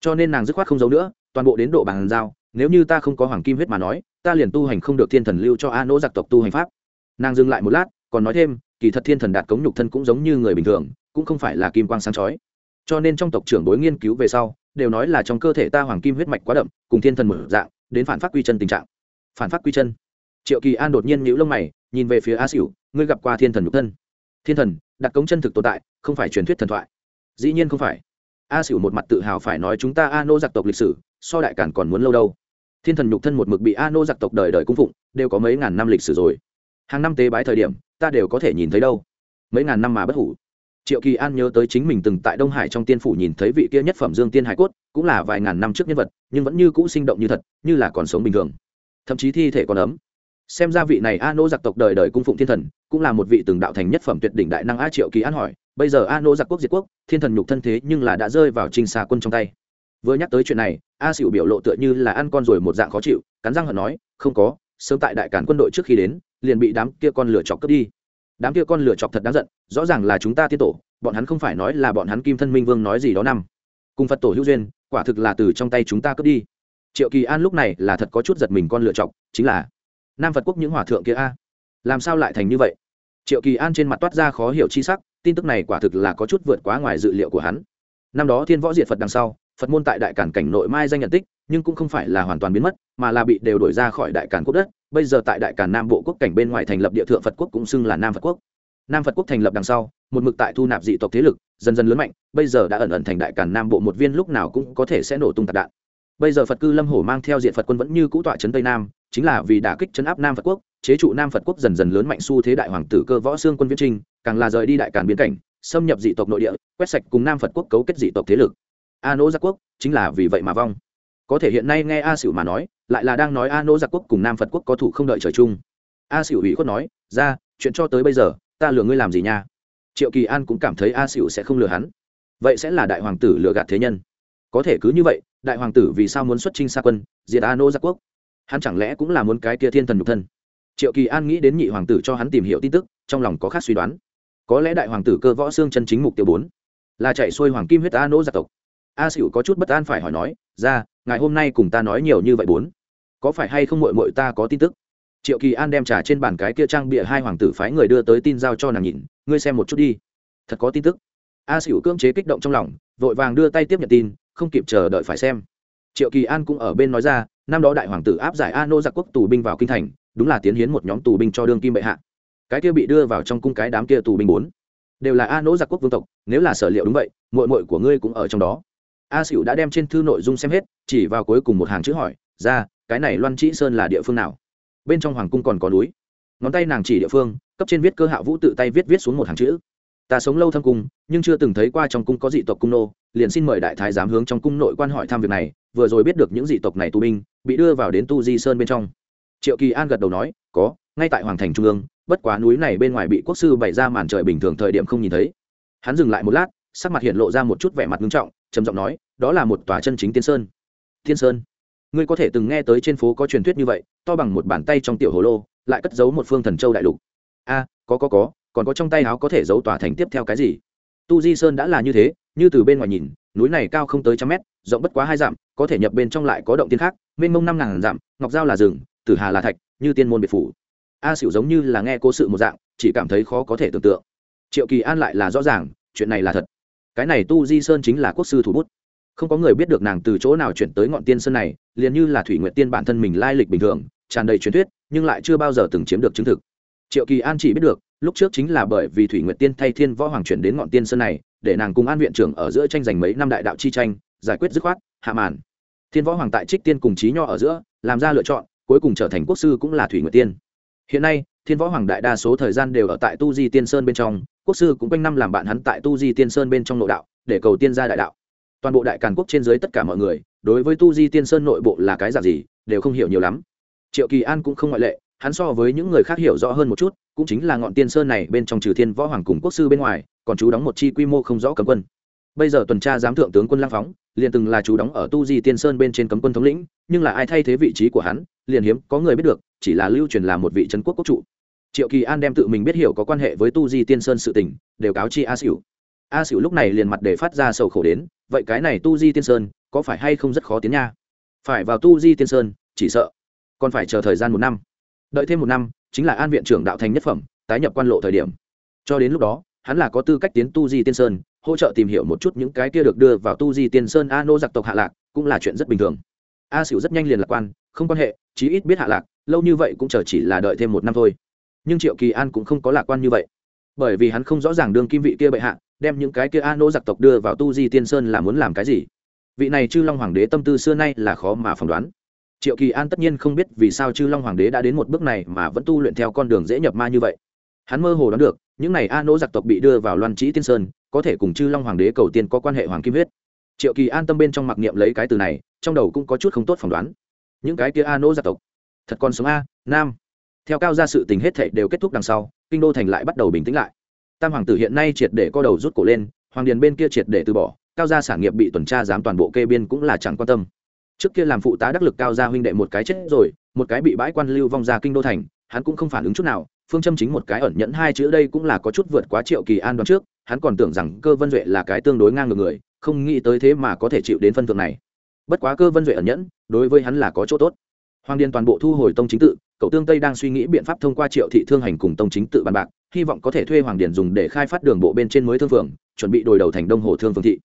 Cho nên nàng dứt khoát không giấu nữa toàn bộ đến độ bàn giao, nếu như ta không có hoàng kim huyết mà nói, ta liền tu hành không được thiên thần lưu cho a nỗ giặc tộc tu hành pháp. Nàng dừng lại một lát, còn nói thêm, kỳ thật thiên thần đạt cống nhục thân cũng giống như người bình thường, cũng không phải là kim quang sáng chói. Cho nên trong tộc trưởng đối nghiên cứu về sau, đều nói là trong cơ thể ta hoàng kim huyết mạch quá đậm, cùng thiên thần mở dạng, đến phản phát quy chân tình trạng. Phản phát quy chân. Triệu kỳ an đột nhiên nhíu lông mày, nhìn về phía a xỉu ngươi gặp qua thiên thần nhục thân? Thiên thần đặt cống chân thực tồn tại, không phải truyền thuyết thần thoại. Dĩ nhiên không phải. A xỉu một mặt tự hào phải nói, chúng ta a nô giặc tộc lịch sử so đại cản còn muốn lâu đâu. Thiên thần nhục thân một mực bị a nô giặc tộc đời đời cung phụng, đều có mấy ngàn năm lịch sử rồi. Hàng năm tế bái thời điểm, ta đều có thể nhìn thấy đâu. Mấy ngàn năm mà bất hủ. Triệu kỳ an nhớ tới chính mình từng tại đông hải trong tiên phủ nhìn thấy vị kia nhất phẩm dương tiên hải cốt, cũng là vài ngàn năm trước nhân vật, nhưng vẫn như cũ sinh động như thật, như là còn sống bình thường. Thậm chí thi thể còn ấm. Xem ra vị này a nô giặc tộc đời đời cung phụng thiên thần, cũng là một vị từng đạo thành nhất phẩm tuyệt đỉnh đại năng a triệu kỳ an hỏi, bây giờ a nô giặc quốc diệt quốc, thiên thần nhục thân thế nhưng là đã rơi vào trinh xa quân trong tay? Vừa nhắc tới chuyện này, a xỉu biểu lộ tựa như là ăn con rồi một dạng khó chịu, cắn răng hận nói, không có, sớm tại đại cản quân đội trước khi đến, liền bị đám kia con lửa chọc cướp đi. Đám kia con lửa chọc thật đáng giận, rõ ràng là chúng ta tiết tổ, bọn hắn không phải nói là bọn hắn kim thân minh vương nói gì đó năm. Cùng phật tổ hữu duyên, quả thực là từ trong tay chúng ta cướp đi. Triệu kỳ an lúc này là thật có chút giật mình con lựa chọc, chính là nam phật quốc những hòa thượng kia a, làm sao lại thành như vậy? Triệu kỳ an trên mặt toát ra khó hiểu chi sắc, tin tức này quả thực là có chút vượt quá ngoài dự liệu của hắn. Năm đó thiên võ diệt phật đằng sau phật môn tại đại cản cảnh nội mai danh nhận tích, nhưng cũng không phải là hoàn toàn biến mất, mà là bị đều đổi ra khỏi đại cản quốc đất. Bây giờ tại đại cản nam bộ quốc cảnh bên ngoài thành lập địa thượng phật quốc cũng xưng là nam phật quốc. Nam phật quốc thành lập đằng sau, một mực tại thu nạp dị tộc thế lực, dần dần lớn mạnh, bây giờ đã ẩn ẩn thành đại cản nam bộ một viên lúc nào cũng có thể sẽ nổ tung tạc đạn. Bây giờ phật cư lâm hổ mang theo diện phật quân vẫn như cũ tọa trấn tây nam, chính là vì đả kích chấn áp nam phật quốc, chế trụ nam phật quốc dần dần lớn mạnh xu thế đại hoàng tử cơ võ xương quân viễn trinh càng là rời đi đại cản biến cảnh, xâm nhập dị tộc nội địa, quét sạch cùng nam phật quốc cấu kết dị tộc thế lực a nỗ giặc quốc chính là vì vậy mà vong. Có thể hiện nay nghe a xỉu mà nói, lại là đang nói a nỗ giặc quốc cùng nam phật quốc có thủ không đợi trời chung. A xỉu ủy khuất nói, ra, chuyện cho tới bây giờ, ta lừa ngươi làm gì nha? Triệu kỳ an cũng cảm thấy a xỉu sẽ không lừa hắn. Vậy sẽ là đại hoàng tử lừa gạt thế nhân. Có thể cứ như vậy, đại hoàng tử vì sao muốn xuất trinh xa quân, diệt a nô giặc quốc? Hắn chẳng lẽ cũng là muốn cái kia thiên thần nhục thân? Triệu kỳ an nghĩ đến nhị hoàng tử cho hắn tìm hiểu tin tức, trong lòng có khác suy đoán. Có lẽ đại hoàng tử cơ võ xương chân chính mục tiêu bốn là chạy xuôi hoàng kim huyết a nô gia tộc a xỉu có chút bất an phải hỏi nói, ra ngày hôm nay cùng ta nói nhiều như vậy bốn, có phải hay không mội mội ta có tin tức? Triệu kỳ an đem trà trên bàn cái kia trang bịa hai hoàng tử phái người đưa tới tin giao cho nàng nhìn, ngươi xem một chút đi. Thật có tin tức. A xỉu cưỡng chế kích động trong lòng, vội vàng đưa tay tiếp nhận tin, không kịp chờ đợi phải xem. Triệu kỳ an cũng ở bên nói ra, năm đó đại hoàng tử áp giải a nô giặc quốc tù binh vào kinh thành, đúng là tiến hiến một nhóm tù binh cho đương kim bệ hạ. Cái kia bị đưa vào trong cung cái đám kia tù binh bốn, đều là a nô giặc quốc vương tộc, nếu là sở liệu đúng vậy mội mội của ngươi cũng ở trong đó a xỉu đã đem trên thư nội dung xem hết, chỉ vào cuối cùng một hàng chữ hỏi, ra, cái này loan trĩ sơn là địa phương nào? Bên trong hoàng cung còn có núi. Ngón tay nàng chỉ địa phương, cấp trên viết cơ hạ vũ tự tay viết viết xuống một hàng chữ. Ta sống lâu thâm cung, nhưng chưa từng thấy qua trong cung có dị tộc cung nô, liền xin mời đại thái giám hướng trong cung nội quan hỏi thăm việc này, vừa rồi biết được những dị tộc này tù binh, bị đưa vào đến tu di sơn bên trong. Triệu kỳ an gật đầu nói, có, ngay tại hoàng thành trung ương, bất quá núi này bên ngoài bị quốc sư bày ra màn trời bình thường thời điểm không nhìn thấy. Hắn dừng lại một lát, sắc mặt hiện lộ ra một chút vẻ mặt nghiêm trọng trầm giọng nói, đó là một tòa chân chính tiên sơn. Thiên sơn? Ngươi có thể từng nghe tới trên phố có truyền thuyết như vậy, to bằng một bàn tay trong tiểu hồ lô, lại cất giấu một phương thần châu đại lục. A, có có có, còn có trong tay áo có thể giấu tòa thành tiếp theo cái gì? Tu di sơn đã là như thế, như từ bên ngoài nhìn, núi này cao không tới trăm mét, rộng bất quá hai dặm, có thể nhập bên trong lại có động tiên khác, mênh mông năm ngàn dặm, ngọc giao là rừng, tử hà là thạch, như tiên môn biệt phủ. A xỉu giống như là nghe cố sự một dạng, chỉ cảm thấy khó có thể tưởng tượng. Triệu kỳ an lại là rõ ràng, chuyện này là thật cái này tu di sơn chính là quốc sư thủ bút. Không có người biết được nàng từ chỗ nào chuyển tới ngọn tiên sơn này, liền như là thủy nguyện tiên bản thân mình lai lịch bình thường, tràn đầy truyền thuyết, nhưng lại chưa bao giờ từng chiếm được chứng thực. Triệu kỳ an chỉ biết được, lúc trước chính là bởi vì thủy nguyệt tiên thay thiên võ hoàng chuyển đến ngọn tiên sơn này, để nàng cùng an viện trưởng ở giữa tranh giành mấy năm đại đạo chi tranh, giải quyết dứt khoát, hạ màn. Thiên võ hoàng tại trích tiên cùng trí nho ở giữa, làm ra lựa chọn, cuối cùng trở thành quốc sư cũng là thủy nguyệt tiên. Hiện nay, thiên võ hoàng đại đa số thời gian đều ở tại tu di tiên sơn bên trong quốc sư cũng quanh năm làm bạn hắn tại tu di tiên sơn bên trong nội đạo, để cầu tiên gia đại đạo. Toàn bộ đại càn quốc trên dưới tất cả mọi người, đối với tu di tiên sơn nội bộ là cái dạng gì, đều không hiểu nhiều lắm. Triệu kỳ an cũng không ngoại lệ, hắn so với những người khác hiểu rõ hơn một chút, cũng chính là ngọn tiên sơn này bên trong trừ thiên võ hoàng cùng quốc sư bên ngoài, còn chú đóng một chi quy mô không rõ cấm quân. Bây giờ tuần tra giám thượng tướng quân lang phóng, liền từng là chú đóng ở tu di tiên sơn bên trên cấm quân thống lĩnh, nhưng là ai thay thế vị trí của hắn, liền hiếm có người biết được, chỉ là lưu truyền là một vị trấn quốc quốc trụ triệu kỳ an đem tự mình biết hiểu có quan hệ với tu di tiên sơn sự tình, đều cáo chi a xỉu a xỉu lúc này liền mặt để phát ra sầu khổ đến, vậy cái này tu di tiên sơn, có phải hay không rất khó tiến nha? Phải vào tu di tiên sơn, chỉ sợ. Còn phải chờ thời gian một năm. Đợi thêm một năm, chính là an viện trưởng đạo thành nhất phẩm, tái nhập quan lộ thời điểm. Cho đến lúc đó, hắn là có tư cách tiến tu di tiên sơn, hỗ trợ tìm hiểu một chút những cái kia được đưa vào tu di tiên sơn a nô giặc tộc hạ lạc, cũng là chuyện rất bình thường. A xỉu rất nhanh liền lạc quan, không quan hệ, chí ít biết hạ lạc, lâu như vậy cũng chờ chỉ là đợi thêm một năm thôi nhưng triệu kỳ an cũng không có lạc quan như vậy. Bởi vì hắn không rõ ràng đương kim vị kia bệ hạ, đem những cái kia a nỗ giặc tộc đưa vào tu di tiên sơn là muốn làm cái gì. Vị này chư long hoàng đế tâm tư xưa nay là khó mà phỏng đoán. Triệu kỳ an tất nhiên không biết vì sao chư long hoàng đế đã đến một bước này mà vẫn tu luyện theo con đường dễ nhập ma như vậy. Hắn mơ hồ đoán được, những này a nỗ giặc tộc bị đưa vào loan trĩ tiên sơn, có thể cùng chư long hoàng đế cầu tiên có quan hệ hoàng kim huyết. Triệu kỳ an tâm bên trong mặc niệm lấy cái từ này, trong đầu cũng có chút không tốt phỏng đoán. Những cái kia a nỗ giặc tộc, thật còn sống a, nam theo cao gia sự tình hết thệ đều kết thúc đằng sau, kinh đô thành lại bắt đầu bình tĩnh lại. Tam hoàng tử hiện nay triệt để co đầu rút cổ lên, hoàng điền bên kia triệt để từ bỏ, cao gia sản nghiệp bị tuần tra giám toàn bộ kê biên cũng là chẳng quan tâm. Trước kia làm phụ tá đắc lực cao gia huynh đệ một cái chết rồi, một cái bị bãi quan lưu vong ra kinh đô thành, hắn cũng không phản ứng chút nào, phương châm chính một cái ẩn nhẫn hai chữ đây cũng là có chút vượt quá triệu kỳ an đoán trước, hắn còn tưởng rằng cơ vân duệ là cái tương đối ngang ngược người, không nghĩ tới thế mà có thể chịu đến phân thượng này. Bất quá cơ vân duệ ẩn nhẫn, đối với hắn là có chỗ tốt. Hoàng điền toàn bộ thu hồi tông chính tự cậu tương tây đang suy nghĩ biện pháp thông qua triệu thị thương hành cùng tông chính tự bàn bạc, hy vọng có thể thuê hoàng điền dùng để khai phát đường bộ bên trên mới thương phường, chuẩn bị đổi đầu thành đông hồ thương phương thị.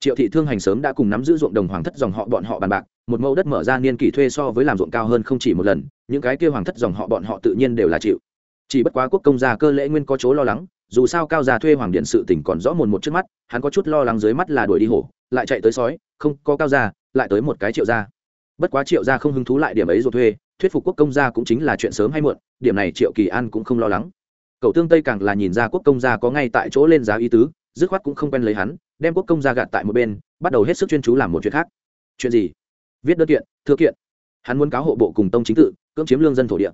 Triệu thị thương hành sớm đã cùng nắm giữ ruộng đồng hoàng thất dòng họ bọn họ bàn bạc, một mẫu đất mở ra niên kỷ thuê so với làm ruộng cao hơn không chỉ một lần, những cái kia hoàng thất dòng họ bọn họ tự nhiên đều là chịu. Chỉ bất quá quốc công gia cơ lễ nguyên có chỗ lo lắng, dù sao cao gia thuê hoàng điện sự tỉnh còn rõ mồn một trước mắt, hắn có chút lo lắng dưới mắt là đuổi đi hổ, lại chạy tới sói, không có cao gia, lại tới một cái triệu gia. Bất quá triệu gia không hứng thú lại điểm ấy rồi thuê thuyết phục quốc công gia cũng chính là chuyện sớm hay muộn, điểm này triệu kỳ an cũng không lo lắng. Cậu tương tây càng là nhìn ra quốc công gia có ngay tại chỗ lên giá ý tứ, dứt khoát cũng không quen lấy hắn, đem quốc công gia gạt tại một bên, bắt đầu hết sức chuyên chú làm một chuyện khác. Chuyện gì? Viết đơn kiện, thư kiện. Hắn muốn cáo hộ bộ cùng tông chính tự, cưỡng chiếm lương dân thổ địa.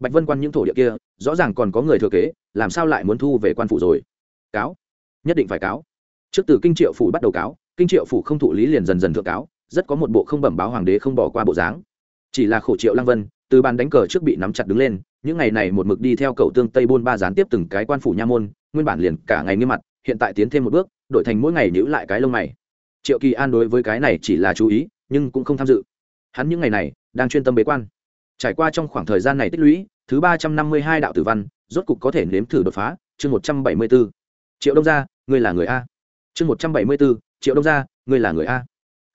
Bạch vân quan những thổ địa kia, rõ ràng còn có người thừa kế, làm sao lại muốn thu về quan phủ rồi? Cáo. Nhất định phải cáo. Trước từ kinh triệu phủ bắt đầu cáo, kinh triệu phủ không thụ lý liền dần dần thượng cáo, rất có một bộ không bẩm báo hoàng đế không bỏ qua bộ dáng chỉ là khổ triệu lăng vân, từ bàn đánh cờ trước bị nắm chặt đứng lên, những ngày này một mực đi theo cầu tương tây buôn ba gián tiếp từng cái quan phủ nha môn, nguyên bản liền cả ngày nghiêm mặt, hiện tại tiến thêm một bước, đổi thành mỗi ngày nhữ lại cái lông mày. Triệu kỳ an đối với cái này chỉ là chú ý, nhưng cũng không tham dự. Hắn những ngày này, đang chuyên tâm bế quan. Trải qua trong khoảng thời gian này tích lũy, thứ ba trăm năm mươi hai đạo tử văn, rốt cục có thể nếm thử đột phá, chương một trăm bảy mươi b ố triệu đông gia, ngươi là người a. Chương một trăm bảy mươi b ố triệu đông gia, ngươi là người a.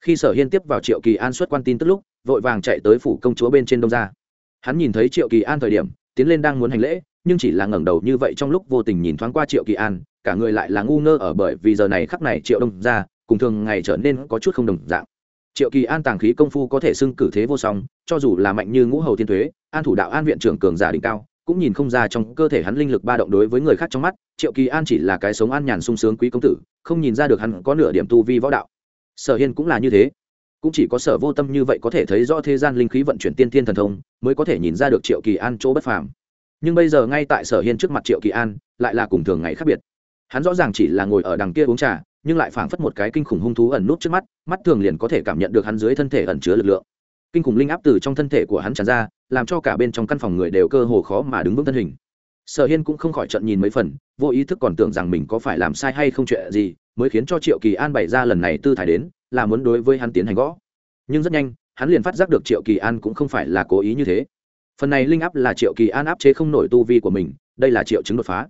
Khi sở hiên tiếp vào triệu kỳ an xuất quan tin tức lúc vội vàng chạy tới phủ công chúa bên trên đông gia. Hắn nhìn thấy triệu kỳ an thời điểm, tiến lên đang muốn hành lễ, nhưng chỉ là ngẩng đầu như vậy trong lúc vô tình nhìn thoáng qua triệu kỳ an, cả người lại là ngu ngơ ở bởi vì giờ này khắc này triệu đông gia, cùng thường ngày trở nên có chút không đồng dạng. Triệu kỳ an tàng khí công phu có thể xưng cử thế vô song, cho dù là mạnh như ngũ hầu thiên thuế, an thủ đạo an viện trưởng cường giả đỉnh cao, cũng nhìn không ra trong cơ thể hắn linh lực ba động đối với người khác trong mắt, triệu kỳ an chỉ là cái sống an nhàn sung sướng quý công tử, không nhìn ra được hắn có nửa điểm tu vi võ đạo. Sở hiên cũng là như thế cũng chỉ có sở vô tâm như vậy có thể thấy rõ thế gian linh khí vận chuyển tiên thiên thần thông, mới có thể nhìn ra được triệu kỳ an chỗ bất phàm. Nhưng bây giờ ngay tại sở hiên trước mặt triệu kỳ an, lại là cùng thường ngày khác biệt. Hắn rõ ràng chỉ là ngồi ở đằng kia uống trà, nhưng lại phảng phất một cái kinh khủng hung thú ẩn nút trước mắt mắt thường liền có thể cảm nhận được hắn dưới thân thể ẩn chứa lực lượng. Kinh khủng linh áp từ trong thân thể của hắn tràn ra, làm cho cả bên trong căn phòng người đều cơ hồ khó mà đứng vững thân hình. Sở hiên cũng không khỏi trận nhìn mấy phần, vô ý thức còn tưởng rằng mình có phải làm sai hay không chuyện gì, mới khiến cho triệu kỳ an bày ra lần này tư thái đến là muốn đối với hắn tiến hành gõ. Nhưng rất nhanh, hắn liền phát giác được triệu kỳ an cũng không phải là cố ý như thế. Phần này linh áp là triệu kỳ an áp chế không nổi tu vi của mình, đây là triệu chứng đột phá.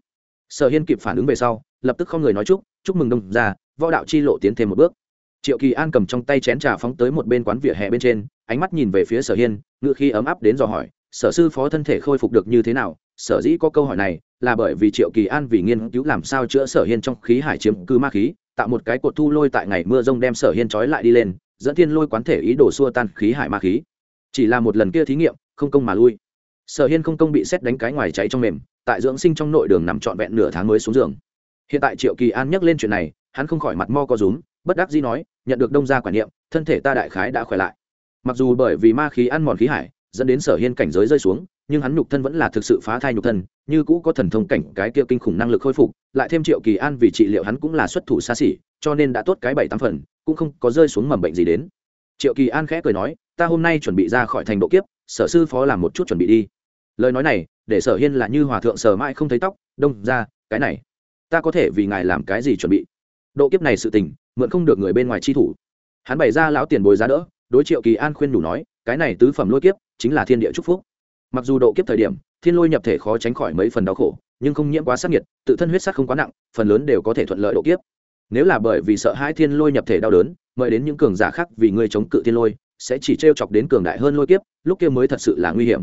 Sở hiên kịp phản ứng về sau, lập tức không người nói chúc chúc mừng đông ra, võ đạo chi lộ tiến thêm một bước. Triệu kỳ an cầm trong tay chén trà phóng tới một bên quán vỉa hè bên trên, ánh mắt nhìn về phía sở hiên ngự khi ấm áp đến dò hỏi, sở sư phó thân thể khôi phục được như thế nào? Sở dĩ có câu hỏi này là bởi vì triệu kỳ an vì nghiên cứu làm sao chữa sở hiên trong khí hải chiếm cư ma khí tạo một cái cột thu lôi tại ngày mưa rông đem sở hiên trói lại đi lên, dẫn thiên lôi quán thể ý đồ xua tan khí hải ma khí. Chỉ là một lần kia thí nghiệm, không công mà lui. Sở hiên không công bị xét đánh cái ngoài cháy trong mềm, tại dưỡng sinh trong nội đường nằm trọn vẹn nửa tháng mới xuống giường. Hiện tại triệu kỳ an nhắc lên chuyện này, hắn không khỏi mặt mo co rúm, bất đắc dĩ nói, nhận được đông gia quản niệm, thân thể ta đại khái đã khỏe lại. Mặc dù bởi vì ma khí ăn mòn khí hải, dẫn đến sở hiên cảnh giới rơi xuống nhưng hắn nhục thân vẫn là thực sự phá thai nhục thân, như cũ có thần thông cảnh cái kia kinh khủng năng lực khôi phục, lại thêm triệu kỳ an vì trị liệu hắn cũng là xuất thủ xa xỉ, cho nên đã tốt cái bảy tám phần, cũng không có rơi xuống mầm bệnh gì đến. Triệu kỳ an khẽ cười nói, ta hôm nay chuẩn bị ra khỏi thành độ kiếp, sở sư phó làm một chút chuẩn bị đi. Lời nói này, để sở hiên là như hòa thượng sở mãi không thấy tóc, đông ra, cái này, ta có thể vì ngài làm cái gì chuẩn bị? Độ kiếp này sự tình, mượn không được người bên ngoài chi thủ. Hắn bày ra lão tiền bồi giá đỡ, đối triệu kỳ an khuyên đủ nói, cái này tứ phẩm lôi kiếp, chính là thiên địa chúc phúc mặc dù độ kiếp thời điểm, thiên lôi nhập thể khó tránh khỏi mấy phần đau khổ, nhưng không nhiễm quá sắc nhiệt, tự thân huyết sắc không quá nặng, phần lớn đều có thể thuận lợi độ kiếp. Nếu là bởi vì sợ hai thiên lôi nhập thể đau đớn, mời đến những cường giả khác vì ngươi chống cự thiên lôi, sẽ chỉ t chọc đến cường đại hơn lôi kiếp, lúc kia mới thật sự là nguy hiểm.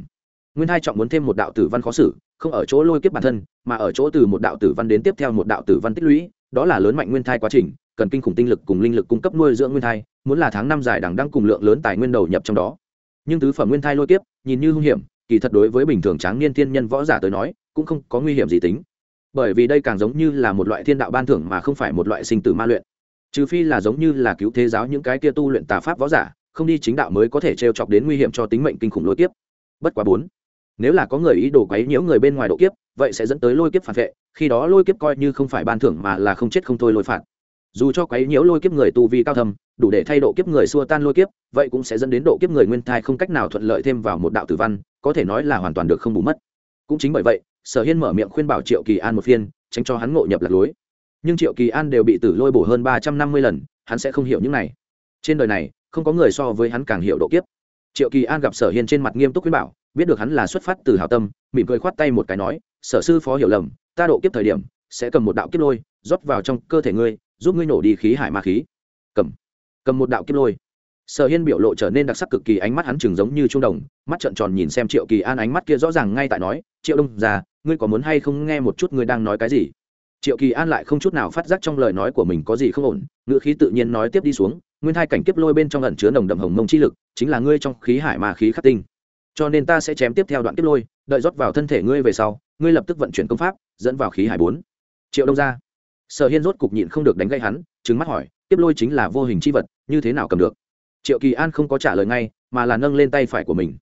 Nguyên hai trọng muốn thêm một đạo tử văn khó xử, không ở chỗ lôi kiếp bản thân, mà ở chỗ từ một đạo tử văn đến tiếp theo một đạo tử văn tích lũy, đó là lớn mạnh nguyên thai quá trình, cần kinh khủng tinh lực cùng linh lực cung cấp nuôi dưỡng nguyên thai, muốn là tháng năm dài đằng đang cùng lượng lớn tài nguyên đầu nhập trong đó. Nhưng tứ phẩm nguyên thai lôi kiếp, nhìn như hung hiểm kỳ thật đối với bình thường tráng niên thiên nhân võ giả tới nói, cũng không có nguy hiểm gì tính. Bởi vì đây càng giống như là một loại thiên đạo ban thưởng mà không phải một loại sinh tử ma luyện. Trừ phi là giống như là cứu thế giáo những cái kia tu luyện tà pháp võ giả, không đi chính đạo mới có thể t chọc đến nguy hiểm cho tính mệnh kinh khủng lôi kiếp. Bất quá bốn, nếu là có người ý đồ quấy nhiễu người bên ngoài độ kiếp, vậy sẽ dẫn tới lôi kiếp phản vệ, khi đó lôi kiếp coi như không phải ban thưởng mà là không chết không thôi lôi phạt dù cho quấy nhiễu lôi kiếp người tu vi cao thầm đủ để thay độ kiếp người xua tan lôi kiếp, vậy cũng sẽ dẫn đến độ kiếp người nguyên thai không cách nào thuận lợi thêm vào một đạo tử văn, có thể nói là hoàn toàn được không bù mất. Cũng chính bởi vậy, sở hiên mở miệng khuyên bảo triệu kỳ an một phiên, tránh cho hắn ngộ nhập lạc lối. Nhưng triệu kỳ an đều bị tử lôi bổ hơn ba trăm năm mươi lần, hắn sẽ không hiểu những này. Trên đời này, không có người so với hắn càng hiểu độ kiếp. Triệu kỳ an gặp sở hiên trên mặt nghiêm túc khuyên bảo, biết được hắn là xuất phát từ hảo tâm, mỉm cười khoát tay một cái nói, sở sư phó hiểu lầm, ta độ kiếp thời điểm sẽ cầm một đạo kiếp lôi rót vào trong cơ thể ngươi giúp ngươi nổ đi khí hải ma khí. Cầm. Cầm một đạo kiếp lôi. Sở hiên biểu lộ trở nên đặc sắc cực kỳ, ánh mắt hắn chừng giống như trung đồng, mắt trợn tròn nhìn xem triệu kỳ an, ánh mắt kia rõ ràng ngay tại nói, triệu đông già, ngươi có muốn hay không nghe một chút ngươi đang nói cái gì? Triệu kỳ an lại không chút nào phát giác trong lời nói của mình có gì không ổn, ngữ khí tự nhiên nói tiếp đi xuống, nguyên hai cảnh kiếp lôi bên trong ẩn chứa nồng đậm hồng mông chi lực, chính là ngươi trong khí hải mà khí khắc tinh. Cho nên ta sẽ chém tiếp theo đoạn kiếp lôi, đợi rót vào thân thể ngươi về sau, ngươi lập tức vận chuyển công pháp, dẫn vào khí hải bốn. Triệu đông ra sở hiên rốt cục nhịn không được đánh gây hắn trứng mắt hỏi tiếp lôi chính là vô hình chi vật, như thế nào cầm được? Triệu kỳ an không có trả lời ngay, mà là nâng lên tay phải của mình.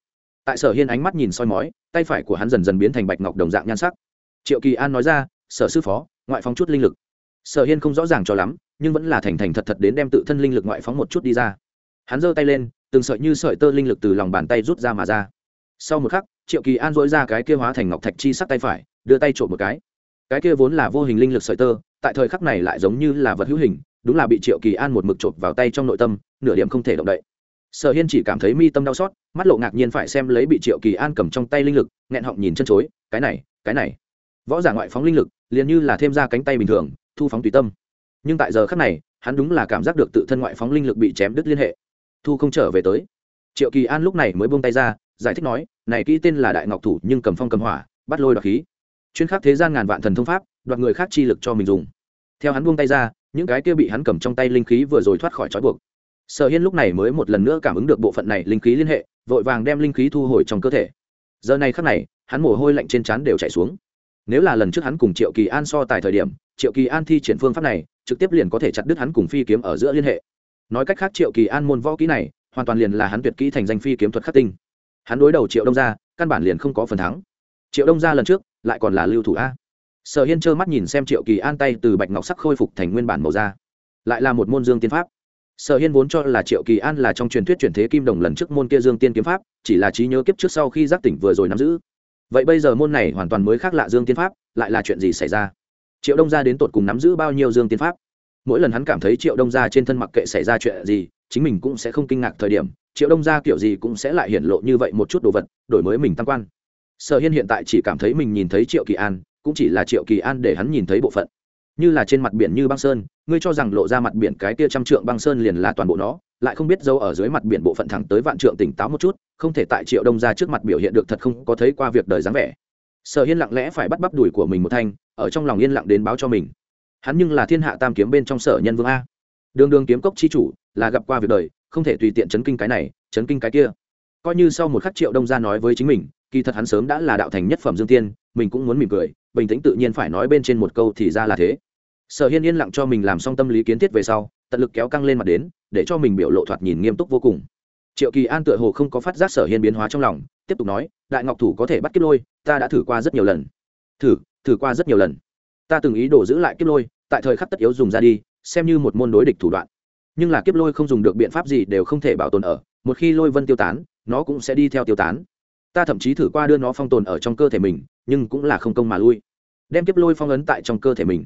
Tại sở hiên ánh mắt nhìn soi mói, tay phải của hắn dần dần biến thành bạch ngọc đồng dạng nhan sắc. Triệu kỳ an nói ra, sở sư phó, ngoại phóng chút linh lực. Sở hiên không rõ ràng cho lắm, nhưng vẫn là thành thành thật thật đến đem tự thân linh lực ngoại phóng một chút đi ra. Hắn giơ tay lên, từng sợi như sợi tơ linh lực từ lòng bàn tay rút ra mà ra. Sau một khắc, triệu kỳ an dỗi ra cái kia hóa thành ngọc thạch chi sắc tay phải, đưa tay trộm một cái. Cái kia vốn là vô hình linh lực sợi tơ tại thời khắc này lại giống như là vật hữu hình, đúng là bị triệu kỳ an một mực trộm vào tay trong nội tâm, nửa điểm không thể động đậy. Sở hiên chỉ cảm thấy mi tâm đau xót, mắt lộ ngạc nhiên phải xem lấy bị triệu kỳ an cầm trong tay linh lực, nghẹn họng nhìn chân chối, cái này cái này. Võ giả ngoại phóng linh lực, liền như là thêm ra cánh tay bình thường, thu phóng tùy tâm. Nhưng tại giờ khắc này, hắn đúng là cảm giác được tự thân ngoại phóng linh lực bị chém đứt liên hệ. Thu không trở về tới. Triệu kỳ an lúc này mới buông tay ra, giải thích nói, này kỹ tên là đại ngọc thủ nhưng cầm phong cầm hỏa, bắt lôi đoạt khí. Chuyên khắc thế gian ngàn vạn thần thông pháp đoạt người khác chi lực cho mình dùng. Theo hắn buông tay ra, những cái kia bị hắn cầm trong tay linh khí vừa rồi thoát khỏi trói buộc. Sở hiên lúc này mới một lần nữa cảm ứng được bộ phận này linh khí liên hệ, vội vàng đem linh khí thu hồi trong cơ thể. Giờ này khắc này, hắn mồ hôi lạnh trên trán đều chảy xuống. Nếu là lần trước hắn cùng triệu kỳ an so tài thời điểm, triệu kỳ an thi triển phương pháp này, trực tiếp liền có thể chặt đứt hắn cùng phi kiếm ở giữa liên hệ. Nói cách khác triệu kỳ an môn võ kỹ này, hoàn toàn liền là hắn tuyệt kỹ thành danh phi kiếm thuật khắc tinh. Hắn đối đầu triệu đông gia, căn bản liền không có phần thắng. Triệu đông gia lần trước, lại còn là lưu thủ a sở hiên trơ mắt nhìn xem triệu kỳ an tay từ bạch ngọc sắc khôi phục thành nguyên bản màu da. Lại là một môn dương tiên pháp. Sở hiên vốn cho là triệu kỳ an là trong truyền thuyết truyền thế kim đồng lần trước môn kia dương tiên kiếm pháp, chỉ là trí nhớ kiếp trước sau khi giác tỉnh vừa rồi nắm giữ. Vậy bây giờ môn này hoàn toàn mới khác lạ dương tiên pháp, lại là chuyện gì xảy ra? Triệu đông gia đến tột cùng nắm giữ bao nhiêu dương tiên pháp? Mỗi lần hắn cảm thấy triệu đông gia trên thân mặc kệ xảy ra chuyện gì, chính mình cũng sẽ không kinh ngạc thời điểm, triệu đông gia kiểu gì cũng sẽ lại hiện lộ như vậy một chút đồ vật, đổi mới mình tăng quan. Sở hiên hiện tại chỉ cảm thấy mình nhìn thấy triệu kỳ an cũng chỉ là triệu kỳ an để hắn nhìn thấy bộ phận. Như là trên mặt biển như băng sơn, ngươi cho rằng lộ ra mặt biển cái kia trăm trượng băng sơn liền là toàn bộ nó, lại không biết dâu ở dưới mặt biển bộ phận thẳng tới vạn trượng tỉnh táo một chút, không thể tại triệu đông ra trước mặt biểu hiện được thật không có thấy qua việc đời dáng vẻ. Sở hiên lặng lẽ phải bắt bắp đùi của mình một thanh, ở trong lòng yên lặng đến báo cho mình. Hắn nhưng là thiên hạ tam kiếm bên trong sở nhân vương a. Đường đường kiếm cốc chi chủ, là gặp qua việc đời, không thể tùy tiện chấn kinh cái này, chấn kinh cái kia. Coi như sau một khắc triệu đông ra nói với chính mình kỳ thật hắn sớm đã là đạo thành nhất phẩm dương tiên, mình cũng muốn mỉm cười, bình tĩnh tự nhiên phải nói bên trên một câu thì ra là thế. Sở hiên yên lặng cho mình làm xong tâm lý kiến thiết về sau, tận lực kéo căng lên mặt đến, để cho mình biểu lộ thoạt nhìn nghiêm túc vô cùng. Triệu kỳ an tựa hồ không có phát giác sở hiên biến hóa trong lòng, tiếp tục nói, đại ngọc thủ có thể bắt kiếp lôi, ta đã thử qua rất nhiều lần. Thử thử qua rất nhiều lần. Ta từng ý đồ giữ lại kiếp lôi, tại thời khắc tất yếu dùng ra đi, xem như một môn đối địch thủ đoạn. Nhưng là kiếp lôi không dùng được biện pháp gì đều không thể bảo tồn ở, một khi lôi vân tiêu tán, nó cũng sẽ đi theo tiêu tán ta thậm chí thử qua đưa nó phong tồn ở trong cơ thể mình, nhưng cũng là không công mà lui. Đem kiếp lôi phong ấn tại trong cơ thể mình.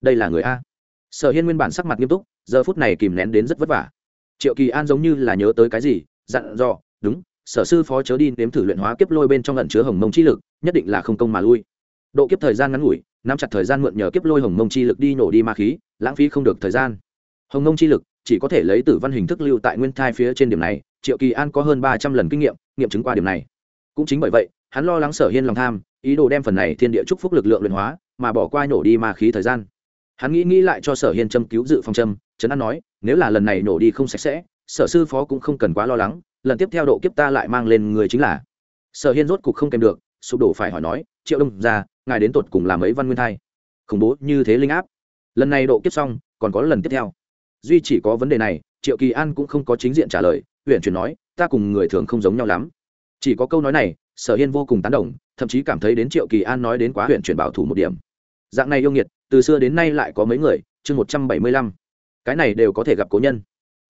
Đây là người a. Sở hiên nguyên bản sắc mặt nghiêm túc, giờ phút này kìm nén đến rất vất vả. Triệu kỳ an giống như là nhớ tới cái gì, dặn dò, đúng, sở sư phó chớ đi nếm thử luyện hóa kiếp lôi bên trong lận chứa hồng mông chi lực, nhất định là không công mà lui. Độ kiếp thời gian ngắn ngủi, nắm chặt thời gian mượn nhờ kiếp lôi hồng mông chi lực đi nổ đi ma khí, lãng phí không được thời gian. Hồng mông chi lực chỉ có thể lấy tử văn hình thức lưu tại nguyên thai phía trên điểm này, triệu kỳ an có hơn ba trăm lần kinh nghiệm nghiệm chứng qua điểm này cũng chính bởi vậy, hắn lo lắng sở hiên lòng tham, ý đồ đem phần này thiên địa chúc phúc lực lượng luyện hóa, mà bỏ qua nổ đi ma khí thời gian. Hắn nghĩ nghĩ lại cho sở hiên châm cứu dự phòng châm, trấn an nói, nếu là lần này nổ đi không sạch sẽ, sở sư phó cũng không cần quá lo lắng, lần tiếp theo độ kiếp ta lại mang lên người chính là. Sở hiên rốt cục không kèm được, sụp đổ phải hỏi nói, triệu đông ra, ngài đến tột cùng làm ấy văn nguyên thai. Khủng bố như thế linh áp. Lần này độ kiếp xong, còn có lần tiếp theo. Duy chỉ có vấn đề này, triệu kỳ an cũng không có chính diện trả lời huyện chuyển nói, ta cùng người thường không giống nhau lắm chỉ có câu nói này, sở hiên vô cùng tán đồng, thậm chí cảm thấy đến triệu kỳ an nói đến quá huyện chuyển bảo thủ một điểm. Dạng này yêu nghiệt, từ xưa đến nay lại có mấy người, chương một trăm bảy mươi lăm. Cái này đều có thể gặp cố nhân.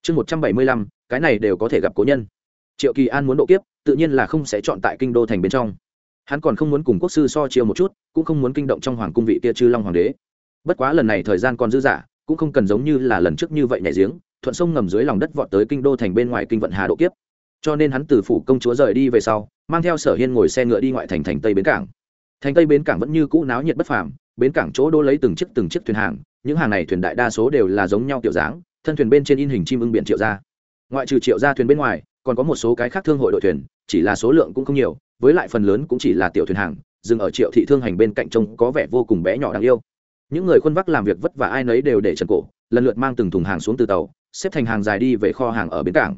Chương một trăm bảy mươi lăm, cái này đều có thể gặp cố nhân. Triệu kỳ an muốn độ kiếp, tự nhiên là không sẽ chọn tại kinh đô thành bên trong. Hắn còn không muốn cùng quốc sư so chiều một chút, cũng không muốn kinh động trong hoàng cung vị kia chư long hoàng đế. Bất quá lần này thời gian còn dư dả, cũng không cần giống như là lần trước như vậy nhảy giếng, thuận sông ngầm dưới lòng đất vọt tới kinh đô thành bên ngoài kinh vận hà độ kiếp cho nên hắn từ phủ công chúa rời đi về sau, mang theo sở hiên ngồi xe ngựa đi ngoại thành thành tây bến cảng. Thành tây bến cảng vẫn như cũ náo nhiệt bất phàm, bến cảng chỗ đô lấy từng chiếc từng chiếc thuyền hàng, những hàng này thuyền đại đa số đều là giống nhau kiểu dáng, thân thuyền bên trên in hình chim ưng biển triệu gia ngoại trừ triệu gia thuyền bên ngoài, còn có một số cái khác thương hội đội thuyền, chỉ là số lượng cũng không nhiều, với lại phần lớn cũng chỉ là tiểu thuyền hàng, dừng ở triệu thị thương hành bên cạnh trông có vẻ vô cùng bé nhỏ đáng yêu. Những người khuân vác làm việc vất vả ai nấy đều để trần cổ, lần lượt mang từng thùng hàng xuống từ tàu, xếp thành hàng dài đi về kho hàng ở bến cảng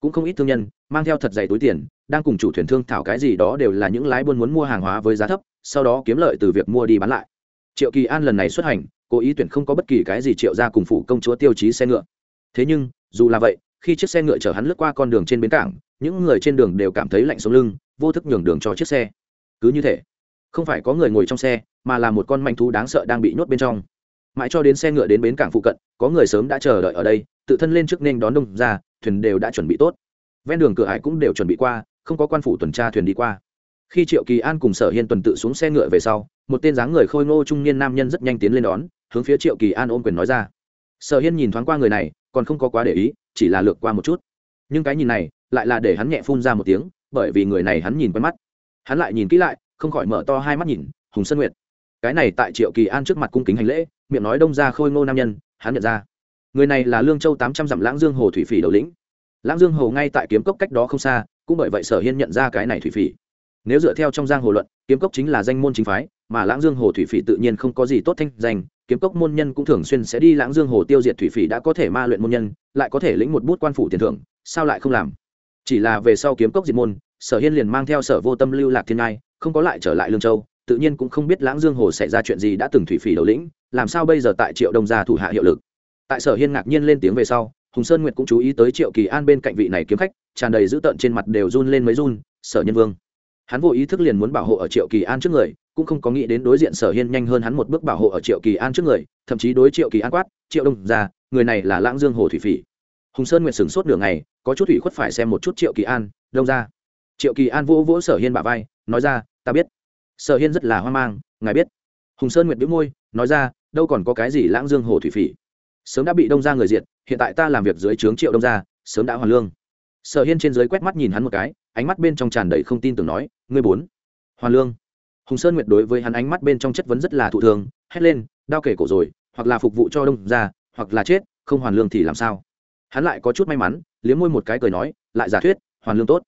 cũng không ít thương nhân, mang theo thật dày túi tiền, đang cùng chủ thuyền thương thảo cái gì đó đều là những lái buôn muốn mua hàng hóa với giá thấp, sau đó kiếm lợi từ việc mua đi bán lại. Triệu kỳ an lần này xuất hành, cố ý tuyển không có bất kỳ cái gì triệu ra cùng phụ công chúa tiêu chí xe ngựa. Thế nhưng, dù là vậy, khi chiếc xe ngựa chở hắn lướt qua con đường trên bến cảng, những người trên đường đều cảm thấy lạnh sống lưng, vô thức nhường đường cho chiếc xe. Cứ như thế, không phải có người ngồi trong xe, mà là một con manh thú đáng sợ đang bị nhốt bên trong. Mãi cho đến xe ngựa đến bến cảng phụ cận, có người sớm đã chờ đợi ở đây, tự thân lên trước nên đón đông ra thuyền đều đã chuẩn bị tốt. Ven đường cửa hải cũng đều chuẩn bị qua, không có quan phủ tuần tra thuyền đi qua. Khi triệu kỳ an cùng sở hiên tuần tự xuống xe ngựa về sau, một tên dáng người khôi ngô trung niên nam nhân rất nhanh tiến lên đón, hướng phía triệu kỳ an ôm quyền nói ra. Sở hiên nhìn thoáng qua người này, còn không có quá để ý, chỉ là lược qua một chút. Nhưng cái nhìn này, lại là để hắn nhẹ phun ra một tiếng, bởi vì người này hắn nhìn quen mắt. Hắn lại nhìn kỹ lại, không khỏi mở to hai mắt nhìn, hùng sơn nguyệt. Cái này tại triệu kỳ an trước mặt cung kính hành lễ, miệng nói đông ra khôi ngô nam nhân, hắn nhận ra người này là lương châu tám trăm dặm lãng dương hồ thủy phỉ đầu lĩnh. Lãng dương hồ ngay tại kiếm cốc cách đó không xa, cũng bởi vậy sở hiên nhận ra cái này thủy phỉ. Nếu dựa theo trong giang hồ luận, kiếm cốc chính là danh môn chính phái, mà lãng dương hồ thủy phỉ tự nhiên không có gì tốt thanh danh, kiếm cốc môn nhân cũng thường xuyên sẽ đi lãng dương hồ tiêu diệt thủy phỉ đã có thể ma luyện môn nhân, lại có thể lĩnh một bút quan phủ tiền thưởng, sao lại không làm? Chỉ là về sau kiếm cốc diệt môn, sở hiên liền mang theo sở vô tâm lưu lạc thiên ngai, không có lại trở lại lương châu, tự nhiên cũng không biết lãng dương hồ xảy ra chuyện gì đã từng thủy phỉ đầu lĩnh, làm sao bây giờ tại triệu đông gia thủ hạ hiệu lực? Tại sở hiên ngạc nhiên lên tiếng về sau, hùng sơn nguyệt cũng chú ý tới triệu kỳ an bên cạnh vị này kiếm khách, tràn đầy dữ tợn trên mặt đều run lên mấy run, sở nhân vương. Hắn vô ý thức liền muốn bảo hộ ở triệu kỳ an trước người, cũng không có nghĩ đến đối diện sở hiên nhanh hơn hắn một bước bảo hộ ở triệu kỳ an trước người, thậm chí đối triệu kỳ an quát, triệu đông, ra, người này là lãng dương hồ thủy phỉ. Hùng sơn nguyệt sửng sốt đường này có chút ủy khuất phải xem một chút triệu kỳ an, đông, ra. Triệu kỳ an vỗ vỗ sở hiên bả vai, nói ra, ta biết. Sở hiên rất là hoang mang, ngài biết. Hùng sơn nguyệt biếu môi, nói ra, đâu còn có cái gì lãng dương hồ thủy phỉ? Sớm đã bị đông ra người diệt, hiện tại ta làm việc dưới trướng triệu đông ra, sớm đã hoàn lương. Sở hiên trên dưới quét mắt nhìn hắn một cái, ánh mắt bên trong tràn đầy không tin tưởng nói, ngươi bốn, hoàn lương. Hùng sơn nguyệt đối với hắn ánh mắt bên trong chất vấn rất là thụ thường, hét lên, đao kể cổ rồi, hoặc là phục vụ cho đông ra, hoặc là chết, không hoàn lương thì làm sao? Hắn lại có chút may mắn, liếm môi một cái cười nói, lại giả thuyết, hoàn lương tốt.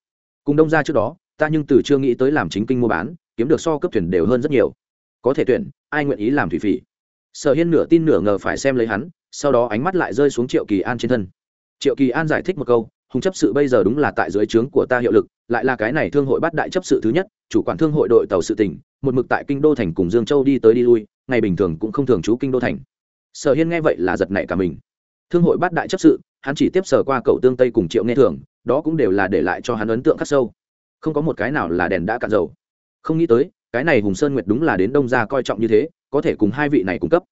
Cùng đông ra trước đó, ta nhưng từ chưa nghĩ tới làm chính kinh mua bán, kiếm được so cấp thuyền đều hơn rất nhiều. Có thể tuyển, ai nguyện ý làm thủy phỉ? Sở hiên nửa tin nửa ngờ phải xem lấy hắn, sau đó ánh mắt lại rơi xuống triệu kỳ an trên thân. Triệu kỳ an giải thích một câu, hùng chấp sự bây giờ đúng là tại dưới trướng của ta hiệu lực, lại là cái này thương hội bắt đại chấp sự thứ nhất, chủ quản thương hội đội tàu sự tỉnh, một mực tại kinh đô thành cùng dương châu đi tới đi lui, ngày bình thường cũng không thường trú kinh đô thành. Sở hiên nghe vậy là giật nảy cả mình. Thương hội bắt đại chấp sự, hắn chỉ tiếp sở qua cậu tương tây cùng triệu nghe thường, đó cũng đều là để lại cho hắn ấn tượng khắc sâu. Không có một cái nào là đèn đã cạn dầu. Không nghĩ tới cái này hùng sơn nguyệt đúng là đến đông gia coi trọng như thế, có thể cùng hai vị này cung cấp.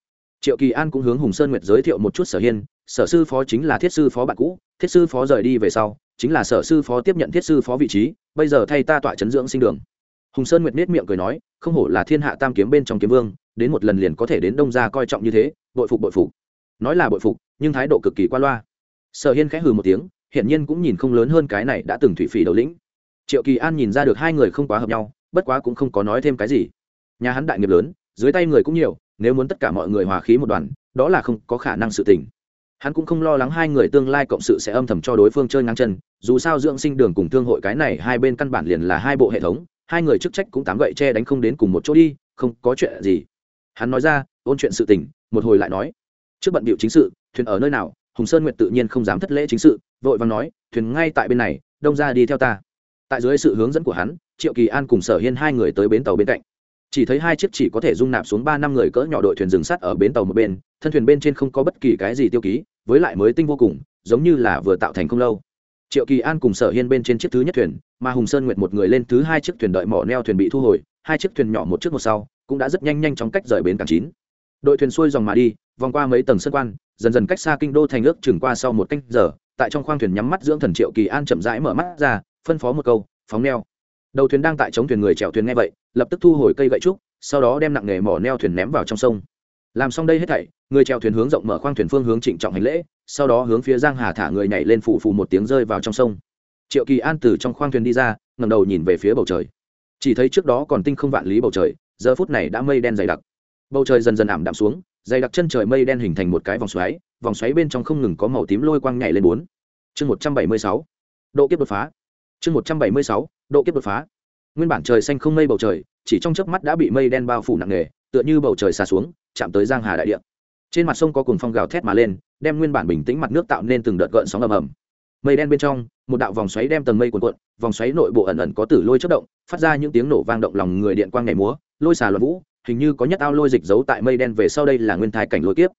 Triệu kỳ an cũng hướng hùng sơn nguyệt giới thiệu một chút sở hiên, sở sư phó chính là thiết sư phó bạn cũ, thiết sư phó rời đi về sau, chính là sở sư phó tiếp nhận thiết sư phó vị trí, bây giờ thay ta tọa chấn dưỡng sinh đường. Hùng sơn nguyệt nết miệng cười nói, không hổ là thiên hạ tam kiếm bên trong kiếm vương, đến một lần liền có thể đến đông gia coi trọng như thế, bội phục bội phục. Nói là bội phục, nhưng thái độ cực kỳ qua loa. Sở hiên khẽ hừ một tiếng, hiển nhiên cũng nhìn không lớn hơn cái này đã từng thủy phỉ đầu lĩnh triệu kỳ an nhìn ra được hai người không quá hợp nhau, bất quá cũng không có nói thêm cái gì. Nhà hắn đại nghiệp lớn, dưới tay người cũng nhiều, nếu muốn tất cả mọi người hòa khí một đoàn, đó là không có khả năng sự tình. Hắn cũng không lo lắng hai người tương lai cộng sự sẽ âm thầm cho đối phương chơi ngang chân, dù sao dưỡng sinh đường cùng thương hội cái này hai bên căn bản liền là hai bộ hệ thống, hai người chức trách cũng tám gậy che đánh không đến cùng một chỗ đi, không có chuyện gì. Hắn nói ra, ôn chuyện sự tình, một hồi lại nói. Trước bận bịu chính sự, thuyền ở nơi nào, hùng sơn nguyệt tự nhiên không dám thất lễ chính sự, vội vàng nói, thuyền ngay tại bên này, đông ra đi theo ta tại dưới sự hướng dẫn của hắn, triệu kỳ an cùng sở hiên hai người tới bến tàu bên cạnh. Chỉ thấy hai chiếc chỉ có thể dung nạp xuống ba năm người cỡ nhỏ đội thuyền dừng sắt ở bến tàu một bên, thân thuyền bên trên không có bất kỳ cái gì tiêu ký, với lại mới tinh vô cùng, giống như là vừa tạo thành không lâu. Triệu kỳ an cùng sở hiên bên trên chiếc thứ nhất thuyền, mà hùng sơn nguyệt một người lên thứ hai chiếc thuyền đợi mỏ neo thuyền bị thu hồi, hai chiếc thuyền nhỏ một trước một sau, cũng đã rất nhanh nhanh chóng cách rời bến cảng chín. Đội thuyền xuôi dòng mà đi, vòng qua mấy tầng sân quan, dần dần cách xa kinh đô thành ước chừng qua sau một canh giờ, tại trong khoang thuyền nhắm mắt dưỡng thần triệu kỳ an chậm rãi mở mắt ra phân phó một câu, phóng neo. Đầu thuyền đang tại chống thuyền người chèo thuyền nghe vậy, lập tức thu hồi cây gậy trúc, sau đó đem nặng nghề mỏ neo thuyền ném vào trong sông. Làm xong đây hết thảy, người chèo thuyền hướng rộng mở khoang thuyền phương hướng trịnh trọng hành lễ, sau đó hướng phía giang hà thả người nhảy lên phủ phù một tiếng rơi vào trong sông. Triệu kỳ an từ trong khoang thuyền đi ra ngầm đầu nhìn về phía bầu trời. Chỉ thấy trước đó còn tinh không vạn lý bầu trời, giờ phút này đã mây đen dày đặc. Bầu trời dần dần ảm đạm xuống, dày đặc chân trời mây đen hình thành một cái vòng xoáy vòng xoáy bên trong không ngừng có màu tím lôi quang nhảy lên bốn. Chương một trăm bảy mươi sáu, độ kiếp đột phá chương một trăm bảy mươi sáu, độ kiếp đột phá. Nguyên bản trời xanh không mây bầu trời, chỉ trong chớp mắt đã bị mây đen bao phủ nặng nề, tựa như bầu trời xa xuống, chạm tới giang hà đại địa. Trên mặt sông có cùng phong gào thét mà lên, đem nguyên bản bình tĩnh mặt nước tạo nên từng đợt gợn sóng ầm ầm. Mây đen bên trong, một đạo vòng xoáy đem tầng mây cuộn cuộn, vòng xoáy nội bộ ẩn ẩn có tử lôi chất động, phát ra những tiếng nổ vang động lòng người điện quang nhảy múa, lôi xà loạn vũ, hình như có nhất ao lôi dịch giấu tại mây đen về sau đây là nguyên thai cảnh lôi kiếp.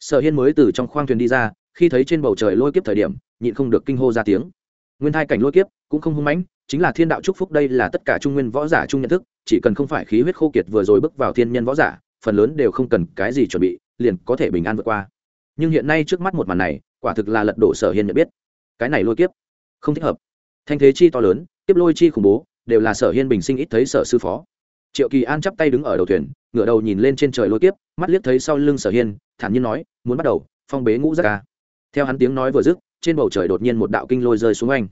Sở hiên mới từ trong khoang thuyền đi ra, khi thấy trên bầu trời lôi kiếp thời điểm, nhịn không được kinh hô ra tiếng. Nguyên thai cảnh lôi kiếp cũng không hung mãnh, chính là thiên đạo chúc phúc đây là tất cả trung nguyên võ giả chung nhận thức, chỉ cần không phải khí huyết khô kiệt vừa rồi bước vào thiên nhân võ giả, phần lớn đều không cần cái gì chuẩn bị, liền có thể bình an vượt qua. Nhưng hiện nay trước mắt một màn này, quả thực là lật đổ sở hiên nhận biết. Cái này lôi kiếp, không thích hợp. Thanh thế chi to lớn tiếp lôi chi khủng bố, đều là sở hiên bình sinh ít thấy sở sư phó. Triệu kỳ an chắp tay đứng ở đầu thuyền, ngửa đầu nhìn lên trên trời lôi kiếp, mắt liếc thấy sau lưng sở hiên, thản nhiên nói, muốn bắt đầu, phong bế ngũ giác ca. Theo hắn tiếng nói vừa dứt, trên bầu trời đột nhiên một đạo kinh lôi rơi xuống anh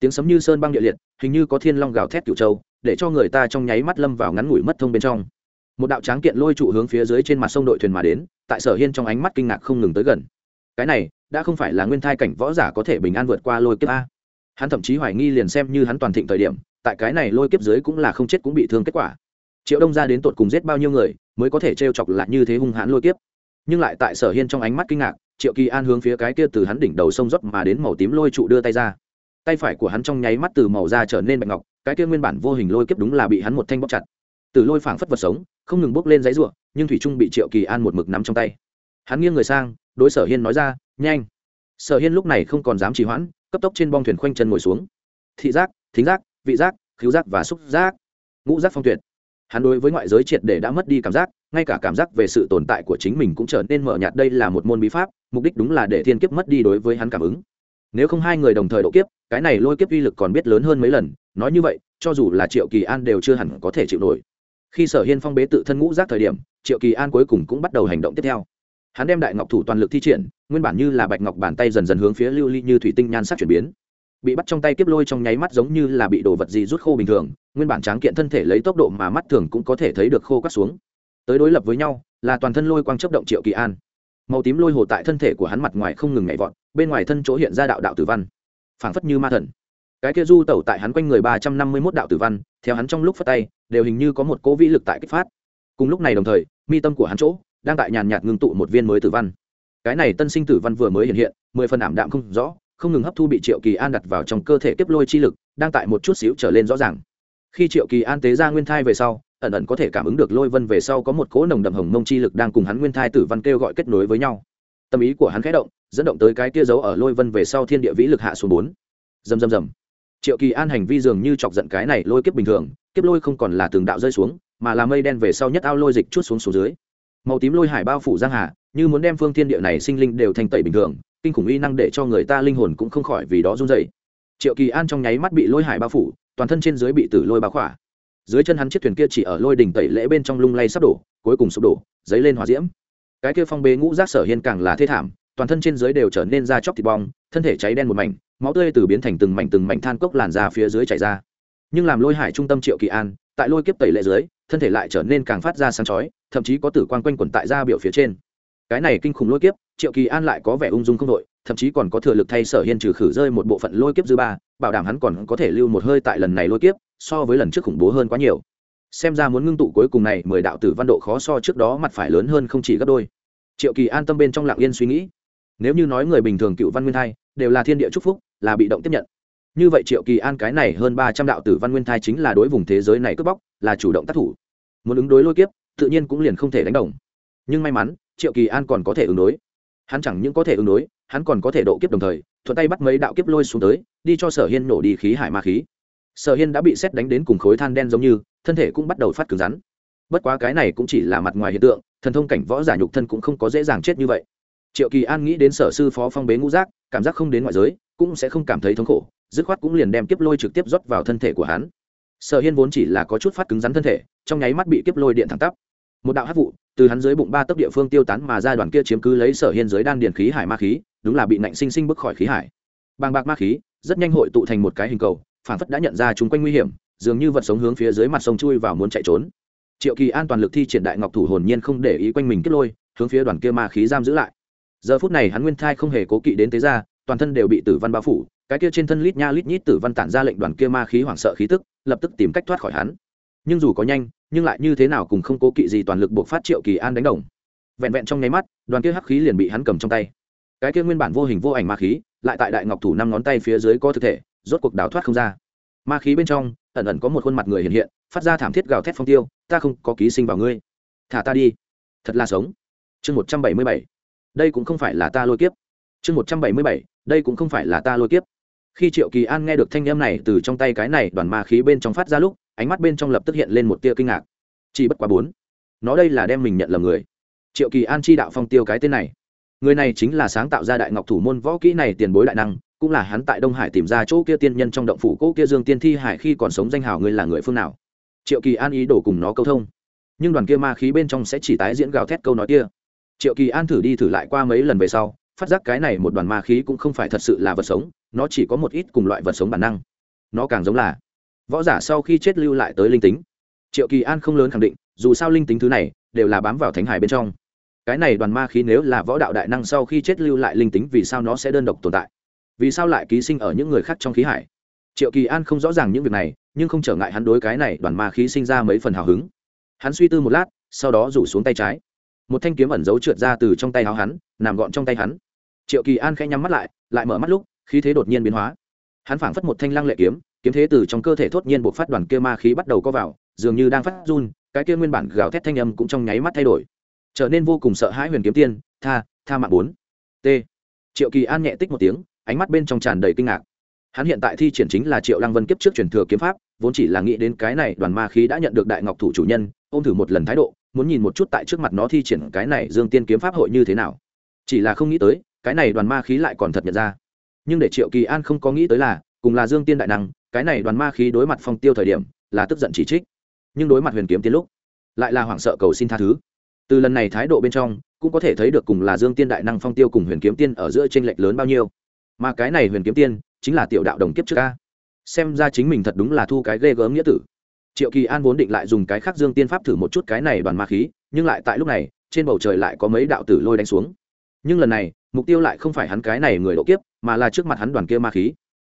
tiếng sấm như sơn băng địa liệt, hình như có thiên long gào thét cựu châu, để cho người ta trong nháy mắt lâm vào ngắn ngủi mất thông bên trong. Một đạo tráng kiện lôi trụ hướng phía dưới trên mặt sông đội thuyền mà đến, tại sở hiên trong ánh mắt kinh ngạc không ngừng tới gần. Cái này, đã không phải là nguyên thai cảnh võ giả có thể bình an vượt qua lôi kiếp a. Hắn thậm chí hoài nghi liền xem như hắn toàn thịnh thời điểm, tại cái này lôi kiếp dưới cũng là không chết cũng bị thương kết quả. Triệu đông ra đến tột cùng giết bao nhiêu người, mới có thể t chọc lại như thế hung hãn lôi kiếp. Nhưng lại tại sở hiên trong ánh mắt kinh ngạc, triệu kỳ an hướng phía cái kia từ hắn đỉnh đầu sông dốc mà đến màu tím lôi trụ đưa tay ra tay phải của hắn trong nháy mắt từ màu da trở nên bạch ngọc, cái kia nguyên bản vô hình lôi kiếp đúng là bị hắn một thanh bóc chặt. Từ lôi phảng phất vật sống, không ngừng bốc lên giấy ruộng nhưng thủy trung bị triệu kỳ an một mực nắm trong tay. Hắn nghiêng người sang, đối sở hiên nói ra, nhanh. Sở hiên lúc này không còn dám trì hoãn, cấp tốc trên bong thuyền khoanh chân ngồi xuống. Thị giác, thính giác, vị giác khiếu giác và xúc giác. Ngũ giác phong tuyệt. Hắn đối với ngoại giới triệt để đã mất đi cảm giác, ngay cả cảm giác về sự tồn tại của chính mình cũng trở nên mở nhạt. Đây là một môn bí pháp, mục đích đúng là để thiên kiếp mất đi đối với hắn cảm ứng nếu không hai người đồng thời độ kiếp, cái này lôi kiếp uy lực còn biết lớn hơn mấy lần, nói như vậy, cho dù là triệu kỳ an đều chưa hẳn có thể chịu nổi. Khi sở hiên phong bế tự thân ngũ giác thời điểm, triệu kỳ an cuối cùng cũng bắt đầu hành động tiếp theo. Hắn đem đại ngọc thủ toàn lực thi triển, nguyên bản như là bạch ngọc bàn tay dần dần hướng phía lưu ly như thủy tinh nhan sắc chuyển biến. Bị bắt trong tay kiếp lôi trong nháy mắt giống như là bị đồ vật gì rút khô bình thường, nguyên bản tráng kiện thân thể lấy tốc độ mà mắt thường cũng có thể thấy được khô cắt xuống. Tới đối lập với nhau, là toàn thân lôi quang chấp động triệu kỳ an màu tím lôi hồ tại thân thể của hắn mặt ngoài không ngừng nhảy vọt, bên ngoài thân chỗ hiện ra đạo đạo tử văn. Phảng phất như ma thần. Cái kia du tẩu tại hắn quanh người ba trăm năm mươi mốt đạo tử văn, theo hắn trong lúc phát tay, đều hình như có một cố vĩ lực tại kích phát. Cùng lúc này đồng thời, mi tâm của hắn chỗ, đang tại nhàn nhạt ngưng tụ một viên mới tử văn. Cái này tân sinh tử văn vừa mới hiện hiện, mười phần ảm đạm không rõ, không ngừng hấp thu bị triệu kỳ an đặt vào trong cơ thể tiếp lôi chi lực, đang tại một chút xíu trở lên rõ ràng. Khi triệu kỳ an tế ra nguyên thai về sau ẩn ẩn có thể cảm ứng được lôi vân về sau có một cỗ nồng đậm hồng mông chi lực đang cùng hắn nguyên thai tử văn kêu gọi kết nối với nhau. Tâm ý của hắn khẽ động, dẫn động tới cái kia giấu ở lôi vân về sau thiên địa vĩ lực hạ xuống bốn. Dầm dầm dầm triệu kỳ an hành vi dường như chọc giận cái này lôi kiếp bình thường, kiếp lôi không còn là tường đạo rơi xuống, mà là mây đen về sau nhất ao lôi dịch chút xuống xuống dưới. Màu tím lôi hải bao phủ giang hà, như muốn đem phương thiên địa này sinh linh đều thành tẩy bình thường, kinh khủng uy năng để cho người ta linh hồn cũng không khỏi vì đó run dậy triệu kỳ an trong nháy mắt bị lôi hải bao phủ, toàn thân trên dưới bị tử lôi bao khỏa dưới chân hắn chiếc thuyền kia chỉ ở lôi đỉnh tẩy lễ bên trong lung lay sắp đổ, cuối cùng sụp đổ, dấy lên hòa diễm. Cái kia phong bế ngũ rác sở hiên càng là thê thảm, toàn thân trên dưới đều trở nên da chóc thịt bong, thân thể cháy đen một mảnh, máu tươi từ biến thành từng mảnh từng mảnh than cốc làn ra phía dưới chảy ra. Nhưng làm lôi hải trung tâm triệu kỳ an, tại lôi kiếp tẩy lệ dưới, thân thể lại trở nên càng phát ra sáng chói, thậm chí có tử quan quanh quẩn tại da biểu phía trên. Cái này kinh khủng lôi kiếp, triệu kỳ an lại có vẻ ung dung không đội, thậm chí còn có thừa lực thay sở hiên trừ khử rơi một bộ phận lôi kiếp dư ba, bảo đảm hắn còn có thể lưu một hơi tại lần này lôi kiếp so với lần trước khủng bố hơn quá nhiều. Xem ra muốn ngưng tụ cuối cùng này mười đạo tử văn độ khó so trước đó mặt phải lớn hơn không chỉ gấp đôi. Triệu kỳ an tâm bên trong lặng yên suy nghĩ. Nếu như nói người bình thường cựu văn nguyên thai, đều là thiên địa chúc phúc, là bị động tiếp nhận. Như vậy triệu kỳ an cái này hơn ba trăm đạo tử văn nguyên thai chính là đối vùng thế giới này cướp bóc, là chủ động tác thủ. Muốn ứng đối lôi kiếp, tự nhiên cũng liền không thể đánh đồng. Nhưng may mắn, triệu kỳ an còn có thể ứng đối. Hắn chẳng những có thể ứng đối, hắn còn có thể độ kiếp đồng thời, thuận tay bắt mấy đạo kiếp lôi xuống tới, đi cho sở hiên nổ đi khí hải ma khí sở hiên đã bị xét đánh đến cùng khối than đen giống như, thân thể cũng bắt đầu phát cứng rắn. Bất quá cái này cũng chỉ là mặt ngoài hiện tượng, thần thông cảnh võ giả nhục thân cũng không có dễ dàng chết như vậy. Triệu kỳ an nghĩ đến sở sư phó phong bế ngũ giác, cảm giác không đến ngoại giới, cũng sẽ không cảm thấy thống khổ, dứt khoát cũng liền đem kiếp lôi trực tiếp rót vào thân thể của hắn. Sở hiên vốn chỉ là có chút phát cứng rắn thân thể, trong nháy mắt bị kiếp lôi điện thẳng tắp. Một đạo hát vụ, từ hắn dưới bụng ba tấc địa phương tiêu tán mà ra đoàn kia chiếm cứ lấy sở hiên dưới đan điền khí hải ma khí, đúng là bị nạnh sinh sinh bức khỏi khí hải. Bàng bạc ma khí, rất nhanh hội tụ thành một cái hình cầu phản phất đã nhận ra chúng quanh nguy hiểm, dường như vật sống hướng phía dưới mặt sông chui vào muốn chạy trốn. Triệu kỳ an toàn lực thi triển đại ngọc thủ hồn nhiên không để ý quanh mình kết lôi, hướng phía đoàn kia ma khí giam giữ lại. Giờ phút này hắn nguyên thai không hề cố kỵ đến thế ra toàn thân đều bị tử văn bao phủ, cái kia trên thân lít nha lít nhít tử văn tản ra lệnh đoàn kia ma khí hoảng sợ khí tức, lập tức tìm cách thoát khỏi hắn. Nhưng dù có nhanh, nhưng lại như thế nào cũng không cố kỵ gì toàn lực buộc phát triệu kỳ an đánh đồng. Vẹn vẹn trong nháy mắt, đoàn kia hắc khí liền bị hắn cầm trong tay. Cái kia nguyên bản vô hình vô ảnh ma khí, lại tại đại ngọc thủ năm ngón tay phía dưới có thực thể rốt cuộc đào thoát không ra. Ma khí bên trong, ẩn ẩn có một khuôn mặt người hiện hiện, phát ra thảm thiết gào thét phong tiêu, ta không có ký sinh vào ngươi. Thả ta đi. Thật là sống. Chương một trăm bảy mươi bảy. Đây cũng không phải là ta lôi kiếp. Chương một trăm bảy mươi bảy. Đây cũng không phải là ta lôi kiếp. Khi triệu kỳ an nghe được thanh em này từ trong tay cái này đoàn ma khí bên trong phát ra lúc, ánh mắt bên trong lập tức hiện lên một tia kinh ngạc. Chỉ bất quá bốn. Nó đây là đem mình nhận lầm người. Triệu kỳ an chi đạo phong tiêu cái tên này. Người này chính là sáng tạo ra đại ngọc thủ môn võ kỹ này tiền bối đại năng cũng là hắn tại đông hải tìm ra chỗ kia tiên nhân trong động phủ cỗ kia dương tiên thi hải khi còn sống danh hào ngươi là người phương nào? Triệu kỳ an ý đổ cùng nó câu thông. Nhưng đoàn kia ma khí bên trong sẽ chỉ tái diễn gào thét câu nói kia. Triệu kỳ an thử đi thử lại qua mấy lần về sau, phát giác cái này một đoàn ma khí cũng không phải thật sự là vật sống, nó chỉ có một ít cùng loại vật sống bản năng. Nó càng giống là võ giả sau khi chết lưu lại tới linh tính. Triệu kỳ an không lớn khẳng định, dù sao linh tính thứ này đều là bám vào thánh hải bên trong. Cái này đoàn ma khí nếu là võ đạo đại năng sau khi chết lưu lại linh tính vì sao nó sẽ đơn độc tồn tại? Vì sao lại ký sinh ở những người khác trong khí hải? Triệu kỳ an không rõ ràng những việc này, nhưng không trở ngại hắn đối cái này đoàn ma khí sinh ra mấy phần hào hứng. Hắn suy tư một lát, sau đó rủ xuống tay trái. Một thanh kiếm ẩn giấu trượt ra từ trong tay áo hắn, nằm gọn trong tay hắn. Triệu kỳ an khẽ nhắm mắt lại lại mở mắt lúc, khí thế đột nhiên biến hóa. Hắn phảng phất một thanh lăng lệ kiếm kiếm thế từ trong cơ thể thốt nhiên buộc phát đoàn kia ma khí bắt đầu co vào, dường như đang phát run, cái kia nguyên bản gào thét thanh âm cũng trong nháy mắt thay đổi. Trở nên vô cùng sợ hãi huyền kiếm tiên, tha tha mạng bốn. T. Triệu kỳ an nhẹ tích một tiếng ánh mắt bên trong tràn đầy kinh ngạc. Hắn hiện tại thi triển chính là triệu lăng vân kiếp trước truyền thừa kiếm pháp, vốn chỉ là nghĩ đến cái này đoàn ma khí đã nhận được đại ngọc thủ chủ nhân, ôm thử một lần thái độ, muốn nhìn một chút tại trước mặt nó thi triển cái này dương tiên kiếm pháp hội như thế nào. Chỉ là không nghĩ tới, cái này đoàn ma khí lại còn thật nhận ra. Nhưng để triệu kỳ an không có nghĩ tới là, cùng là dương tiên đại năng, cái này đoàn ma khí đối mặt phong tiêu thời điểm, là tức giận chỉ trích. Nhưng đối mặt huyền kiếm tiên lúc, lại là hoảng sợ cầu xin tha thứ. Từ lần này thái độ bên trong, cũng có thể thấy được cùng là dương tiên đại năng phong tiêu cùng huyền kiếm tiên ở giữa t r ê n lệch lớn bao nhiêu mà cái này huyền kiếm tiên chính là tiểu đạo đồng kiếp trước ca xem ra chính mình thật đúng là thu cái ghê gớm nghĩa tử. Triệu kỳ an vốn định lại dùng cái khác dương tiên pháp thử một chút cái này đoàn ma khí, nhưng lại tại lúc này, trên bầu trời lại có mấy đạo tử lôi đánh xuống. Nhưng lần này, mục tiêu lại không phải hắn cái này người độ kiếp, mà là trước mặt hắn đoàn kia ma khí.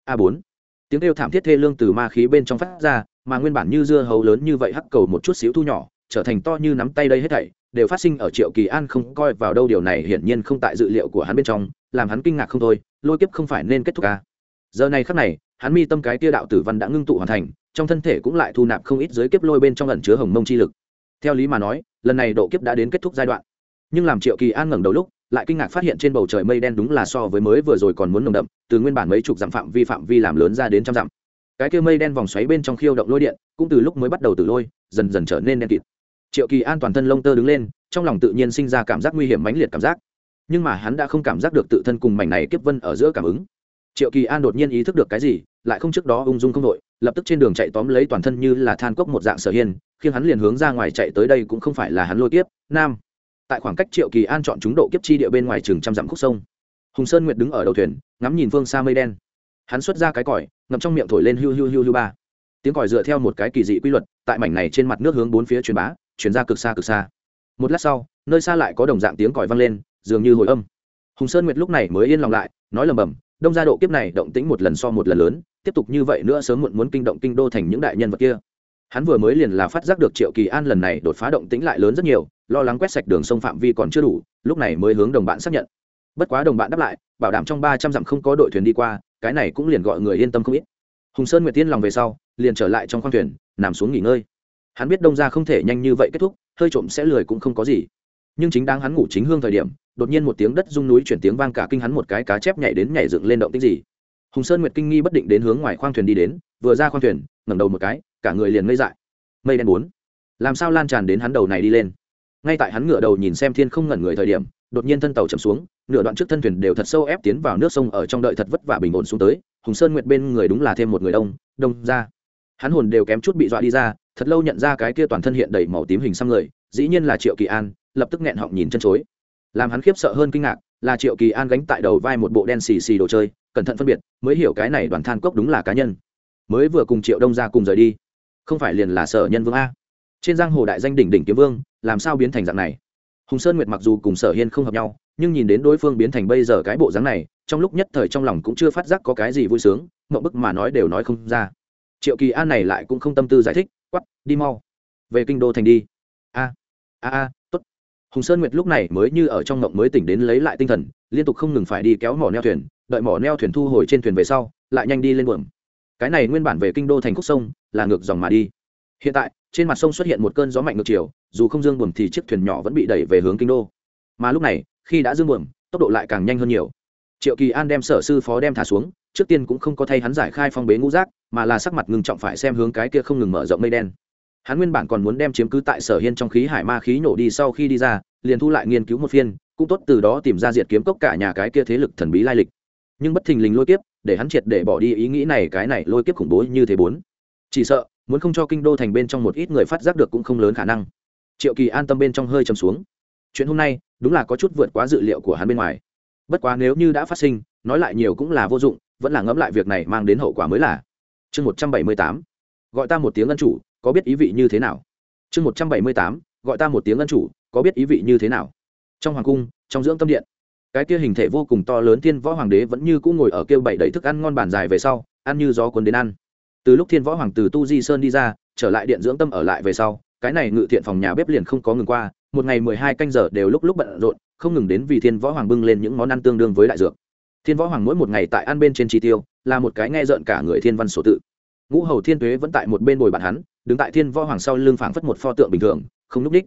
A bốn. Tiếng kêu thảm thiết thê lương từ ma khí bên trong phát ra, mà nguyên bản như dưa hấu lớn như vậy hắc cầu một chút xíu thu nhỏ, trở thành to như nắm tay đây hết thảy, đều phát sinh ở triệu kỳ an không coi vào đâu, điều này hiển nhiên không tại dự liệu của hắn bên trong làm hắn kinh ngạc không thôi, lôi kiếp không phải nên kết thúc ca giờ này khắc này, hắn mi tâm cái tia đạo tử văn đã ngưng tụ hoàn thành, trong thân thể cũng lại thu nạp không ít giới kiếp lôi bên trong ẩn chứa hồng mông chi lực. Theo lý mà nói, lần này độ kiếp đã đến kết thúc giai đoạn. Nhưng làm triệu kỳ an ngẩng đầu lúc, lại kinh ngạc phát hiện trên bầu trời mây đen đúng là so với mới vừa rồi còn muốn nồng đậm, từ nguyên bản mấy chục dặm phạm vi phạm vi làm lớn ra đến trăm dặm. Cái kia mây đen vòng xoáy bên trong khiêu động lôi điện, cũng từ lúc mới bắt đầu từ lôi, dần dần trở nên đen kịt. Triệu kỳ an toàn thân lông tơ đứng lên, trong lòng tự nhiên sinh ra cảm giác nguy hiểm mãnh liệt cảm giác nhưng mà hắn đã không cảm giác được tự thân cùng mảnh này kiếp vân ở giữa cảm ứng. Triệu kỳ an đột nhiên ý thức được cái gì, lại không trước đó ung dung không đội, lập tức trên đường chạy tóm lấy toàn thân như là than cốc một dạng sở hiên khiến hắn liền hướng ra ngoài chạy tới đây cũng không phải là hắn lôi kiếp, nam. Tại khoảng cách triệu kỳ an chọn chúng độ kiếp chi địa bên ngoài chừng trăm dặm khúc sông. Hùng sơn nguyệt đứng ở đầu thuyền, ngắm nhìn phương xa mây đen. Hắn xuất ra cái còi, ngậm trong miệng thổi lên hiu hiu hiu hiu ba. Tiếng còi dựa theo một cái kỳ dị quy luật, tại mảnh này trên mặt nước hướng bốn phía truyền bá chuyển ra cực xa cực xa. Một lát sau, nơi xa lại có đồng dạng tiếng còi vang lên dường như hồi âm. Hùng sơn nguyệt lúc này mới yên lòng lại, nói lầm bầm, đông gia độ kiếp này động tĩnh một lần so một lần lớn, tiếp tục như vậy nữa sớm muộn muốn kinh động kinh đô thành những đại nhân vật kia. Hắn vừa mới liền là phát giác được triệu kỳ an lần này đột phá động tĩnh lại lớn rất nhiều, lo lắng quét sạch đường sông phạm vi còn chưa đủ, lúc này mới hướng đồng bạn xác nhận. Bất quá đồng bạn đáp lại, bảo đảm trong ba trăm dặm không có đội thuyền đi qua, cái này cũng liền gọi người yên tâm không ít. Hùng sơn nguyệt tiên lòng về sau, liền trở lại trong khoang thuyền, nằm xuống nghỉ ngơi. Hắn biết đông ra không thể nhanh như vậy kết thúc, hơi trộm sẽ lười cũng không có gì. Nhưng chính đang hắn ngủ chính hương thời điểm đột nhiên một tiếng đất rung núi chuyển tiếng vang cả kinh hắn một cái cá chép nhảy đến nhảy dựng lên động tích gì. Hùng sơn nguyệt kinh nghi bất định đến hướng ngoài khoang thuyền đi đến, vừa ra khoang thuyền, ngẩng đầu một cái, cả người liền ngây dại. Mây đen bốn. Làm sao lan tràn đến hắn đầu này đi lên? Ngay tại hắn ngửa đầu nhìn xem thiên không ngẩn người thời điểm, đột nhiên thân tàu chậm xuống, nửa đoạn trước thân thuyền đều thật sâu ép tiến vào nước sông ở trong đợi thật vất vả bình ổn xuống tới, hùng sơn nguyệt bên người đúng là thêm một người đông đông ra. Hắn hồn đều kém chút bị dọa đi ra, thật lâu nhận ra cái kia toàn thân hiện đầy màu tím hình xăm người, dĩ nhiên là triệu kỳ an, lập tức nghẹn họng nhìn chân chối làm hắn khiếp sợ hơn kinh ngạc, là triệu kỳ an gánh tại đầu vai một bộ đen xì xì đồ chơi, cẩn thận phân biệt, mới hiểu cái này đoàn than cốc đúng là cá nhân. Mới vừa cùng triệu đông ra cùng rời đi. Không phải liền là sở nhân vương a. Trên giang hồ đại danh đỉnh đỉnh kiếm vương, làm sao biến thành dạng này? Hùng sơn nguyệt mặc dù cùng sở hiên không hợp nhau, nhưng nhìn đến đối phương biến thành bây giờ cái bộ dáng này, trong lúc nhất thời trong lòng cũng chưa phát giác có cái gì vui sướng mậu bức mà nói đều nói không ra. Triệu kỳ an này lại cũng không tâm tư giải thích quắp đi mau. Về kinh đô thành đi. A a a hùng sơn nguyệt lúc này mới như ở trong mộng mới tỉnh đến lấy lại tinh thần, liên tục không ngừng phải đi kéo mỏ neo thuyền, đợi mỏ neo thuyền thu hồi trên thuyền về sau, lại nhanh đi lên buồng cái này nguyên bản về kinh đô thành khúc sông, là ngược dòng mà đi. Hiện tại, trên mặt sông xuất hiện một cơn gió mạnh ngược chiều, dù không dương buồm thì chiếc thuyền nhỏ vẫn bị đẩy về hướng kinh đô. Mà lúc này, khi đã dương buồm, tốc độ lại càng nhanh hơn nhiều. Triệu kỳ an đem sở sư phó đem thả xuống, trước tiên cũng không có thay hắn giải khai phong bế ngũ rác mà là sắc mặt ngừng trọng phải xem hướng cái kia không ngừng mở rộng mây đen hắn nguyên bản còn muốn đem chiếm cứ tại sở hiên trong khí hải ma khí nổ đi sau khi đi ra, liền thu lại nghiên cứu một phiên, cũng tốt từ đó tìm ra diệt kiếm cốc cả nhà cái kia thế lực thần bí lai lịch. Nhưng bất thình lình lôi kiếp, để hắn triệt để bỏ đi ý nghĩ này, cái này lôi kiếp khủng bố như thế bốn. Chỉ sợ, muốn không cho kinh đô thành bên trong một ít người phát giác được cũng không lớn khả năng. Triệu kỳ an tâm bên trong hơi chầm xuống. Chuyện hôm nay, đúng là có chút vượt quá dự liệu của hắn bên ngoài. Bất quá nếu như đã phát sinh, nói lại nhiều cũng là vô dụng, vẫn là ngẫm lại việc này mang đến hậu quả mới là. Chương một trăm bảy mươi tám. Gọi ta một tiếng ân chủ có biết ý vị như thế nào? Chương một trăm bảy mươi tám, gọi ta một tiếng ân chủ, có biết ý vị như thế nào? Trong hoàng cung, trong dưỡng tâm điện, cái kia hình thể vô cùng to lớn thiên võ hoàng đế vẫn như cũng ngồi ở kêu bảy đầy thức ăn ngon bàn dài về sau, ăn như gió cuốn đến ăn. Từ lúc thiên võ hoàng từ tu di sơn đi ra, trở lại điện dưỡng tâm ở lại về sau, cái này ngự thiện phòng nhà bếp liền không có ngừng qua, một ngày mười hai canh giờ đều lúc lúc bận rộn, không ngừng đến vì thiên võ hoàng bưng lên những món ăn tương đương với đại dược. Thiên võ hoàng mỗi một ngày tại ăn bên trên chi tiêu, là một cái nghe rợn cả người thiên văn sổ tự ngũ hầu thiên tuế vẫn tại một bên bồi bàn hắn, đứng tại thiên võ hoàng sau lưng phảng phất một pho tượng bình thường, không núp đích.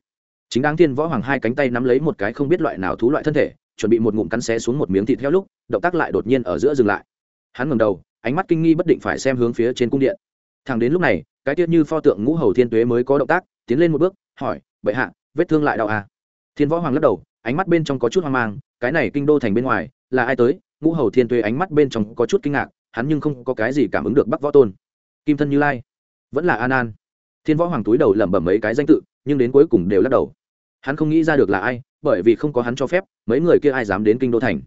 Chính đáng thiên võ hoàng hai cánh tay nắm lấy một cái không biết loại nào thú loại thân thể, chuẩn bị một ngụm cắn xé xuống một miếng thịt theo lúc, động tác lại đột nhiên ở giữa dừng lại. Hắn ngầm đầu, ánh mắt kinh nghi bất định phải xem hướng phía trên cung điện. Thẳng đến lúc này, cái tiết như pho tượng ngũ hầu thiên tuế mới có động tác, tiến lên một bước, hỏi, bệ hạ, vết thương lại đau à? Thiên võ hoàng lắc đầu, ánh mắt bên trong có chút hoang mang, cái này kinh đô thành bên ngoài, là ai tới? Ngũ hầu thiên tuế ánh mắt bên trong có chút kinh ngạc, hắn nhưng không có cái gì cảm ứng được bắc võ tôn kim thân như lai. Vẫn là an an. Thiên võ hoàng túi đầu lẩm bẩm mấy cái danh tự, nhưng đến cuối cùng đều lắc đầu. Hắn không nghĩ ra được là ai, bởi vì không có hắn cho phép, mấy người kia ai dám đến kinh đô thành?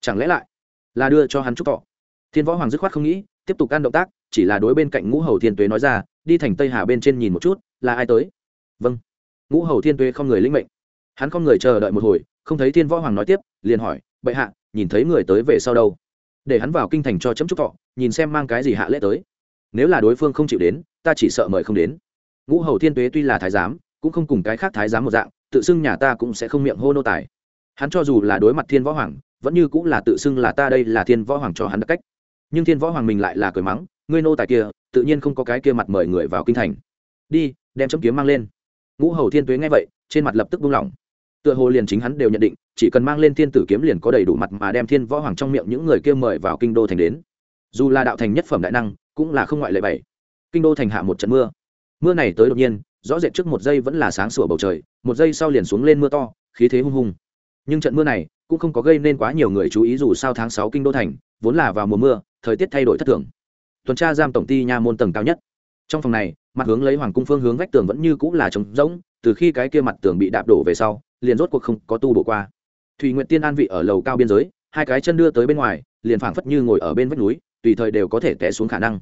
Chẳng lẽ lại là đưa cho hắn chúc thọ? Thiên võ hoàng dứt khoát không nghĩ, tiếp tục ăn động tác, chỉ là đối bên cạnh ngũ hầu thiên tuế nói ra, đi thành tây hà bên trên nhìn một chút, là ai tới? Vâng. Ngũ hầu thiên tuế không người linh mệnh. Hắn không người chờ đợi một hồi, không thấy thiên võ hoàng nói tiếp, liền hỏi, bệ hạ, nhìn thấy người tới về sau đâu? Để hắn vào kinh thành cho chấm chúc thọ, nhìn xem mang cái gì hạ lễ tới nếu là đối phương không chịu đến, ta chỉ sợ mời không đến. Ngũ hầu thiên tuế tuy là thái giám, cũng không cùng cái khác thái giám một dạng, tự xưng nhà ta cũng sẽ không miệng hô nô tài. Hắn cho dù là đối mặt thiên võ hoàng, vẫn như cũng là tự xưng là ta đây là thiên võ hoàng cho hắn đặc cách. Nhưng thiên võ hoàng mình lại là cười mắng, ngươi nô tài kia, tự nhiên không có cái kia mặt mời người vào kinh thành. Đi, đem chấm kiếm mang lên. Ngũ hầu thiên tuế nghe vậy, trên mặt lập tức buông lỏng. Tựa hồ liền chính hắn đều nhận định, chỉ cần mang lên thiên tử kiếm liền có đầy đủ mặt mà đem thiên võ hoàng trong miệng những người kia mời vào kinh đô thành đến. Dù là đạo thành nhất phẩm đại năng cũng là không ngoại lệ bảy. Kinh đô thành hạ một trận mưa. Mưa này tới đột nhiên, rõ rệt trước một giây vẫn là sáng sủa bầu trời, một giây sau liền xuống lên mưa to, khí thế hung hùng nhưng trận mưa này cũng không có gây nên quá nhiều người chú ý dù sao tháng sáu kinh đô thành vốn là vào mùa mưa, thời tiết thay đổi thất thường. Tuần tra giam tổng ty nha môn tầng cao nhất. Trong phòng này, mặt hướng lấy hoàng cung phương hướng vách tường vẫn như cũng là trống rỗng, từ khi cái kia mặt tường bị đạp đổ về sau, liền rốt cuộc không có tu bổ qua. Thùy nguyện tiên an vị ở lầu cao biên giới, hai cái chân đưa tới bên ngoài, liền phảng phất như ngồi ở bên vách núi tùy thời đều có thể té xuống khả năng.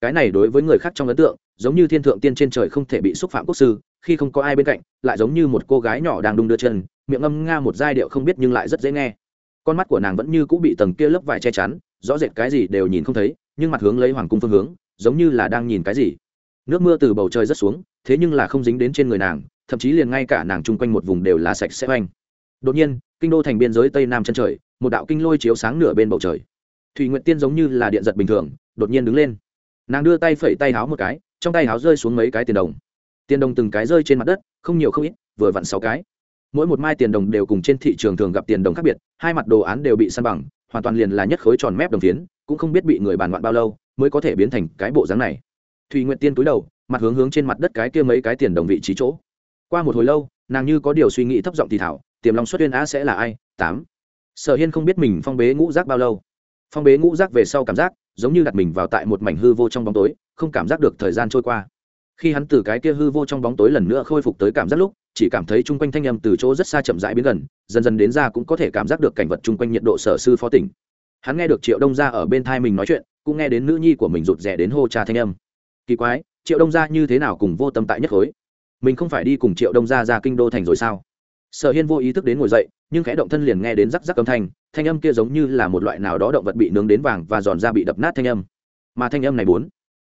Cái này đối với người khác trong ấn tượng, giống như thiên thượng tiên trên trời không thể bị xúc phạm quốc sư, khi không có ai bên cạnh, lại giống như một cô gái nhỏ đang đung đưa chân, miệng âm nga một giai điệu không biết nhưng lại rất dễ nghe. Con mắt của nàng vẫn như cũng bị tầng kia lớp vải che chắn, rõ rệt cái gì đều nhìn không thấy, nhưng mặt hướng lấy hoàng cung phương hướng, giống như là đang nhìn cái gì. Nước mưa từ bầu trời rất xuống, thế nhưng là không dính đến trên người nàng, thậm chí liền ngay cả nàng chung quanh một vùng đều là sạch sẽ oanh. Đột nhiên, kinh đô thành biên giới tây nam chân trời, một đạo kinh lôi chiếu sáng nửa bên bầu trời thùy nguyện tiên giống như là điện giật bình thường, đột nhiên đứng lên. Nàng đưa tay phẩy tay háo một cái, trong tay háo rơi xuống mấy cái tiền đồng. Tiền đồng từng cái rơi trên mặt đất, không nhiều không ít, vừa vặn sáu cái. Mỗi một mai tiền đồng đều cùng trên thị trường thường gặp tiền đồng khác biệt, hai mặt đồ án đều bị săn bằng, hoàn toàn liền là nhất khối tròn mép đồng phiến, cũng không biết bị người bàn loạn bao lâu mới có thể biến thành cái bộ dáng này. Thùy nguyện tiên túi đầu, mặt hướng hướng trên mặt đất cái kia mấy cái tiền đồng vị trí chỗ. Qua một hồi lâu, nàng như có điều suy nghĩ thấp giọng thì thảo, tiềm long xuất uyên á sẽ là ai? Tám. Sở hiên không biết mình phong bế ngũ rác bao lâu phong bế ngũ rác về sau cảm giác giống như đặt mình vào tại một mảnh hư vô trong bóng tối, không cảm giác được thời gian trôi qua. Khi hắn từ cái kia hư vô trong bóng tối lần nữa khôi phục tới cảm giác lúc, chỉ cảm thấy chung quanh thanh âm từ chỗ rất xa chậm rãi biến gần, dần dần đến ra cũng có thể cảm giác được cảnh vật chung quanh nhiệt độ sở sư phó tỉnh. Hắn nghe được triệu đông gia ở bên thai mình nói chuyện, cũng nghe đến nữ nhi của mình rụt rè đến hô cha thanh âm. Kỳ quái, triệu đông gia như thế nào cùng vô tâm tại nhất khối? Mình không phải đi cùng triệu đông gia ra kinh đô thành rồi sao? Sở hiên vô ý thức đến ngồi dậy, nhưng khẽ động thân liền nghe đến rắc rắc âm thanh thanh âm kia giống như là một loại nào đó động vật bị nướng đến vàng và giòn ra bị đập nát thanh âm. Mà thanh âm này bốn,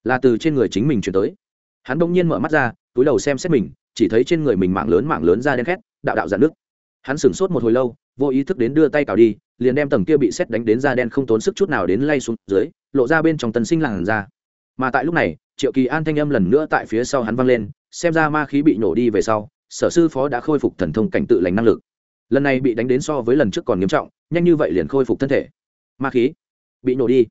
là từ trên người chính mình chuyển tới. Hắn bỗng nhiên mở mắt ra, túi đầu xem xét mình, chỉ thấy trên người mình mạng lớn mạng lớn ra đen khét, đạo đạo dạn nước hắn sửng sốt một hồi lâu, vô ý thức đến đưa tay cào đi, liền đem tầng kia bị xét đánh đến da đen không tốn sức chút nào đến lay xuống dưới, lộ ra bên trong tân sinh làng ra mà tại lúc này, triệu kỳ an thanh âm lần nữa tại phía sau hắn vang lên, xem ra ma khí bị nổ đi về sau sở sư phó đã khôi phục thần thông cảnh tự lành năng lực. Lần này bị đánh đến so với lần trước còn nghiêm trọng, nhanh như vậy liền khôi phục thân thể. Ma khí bị nổ đi.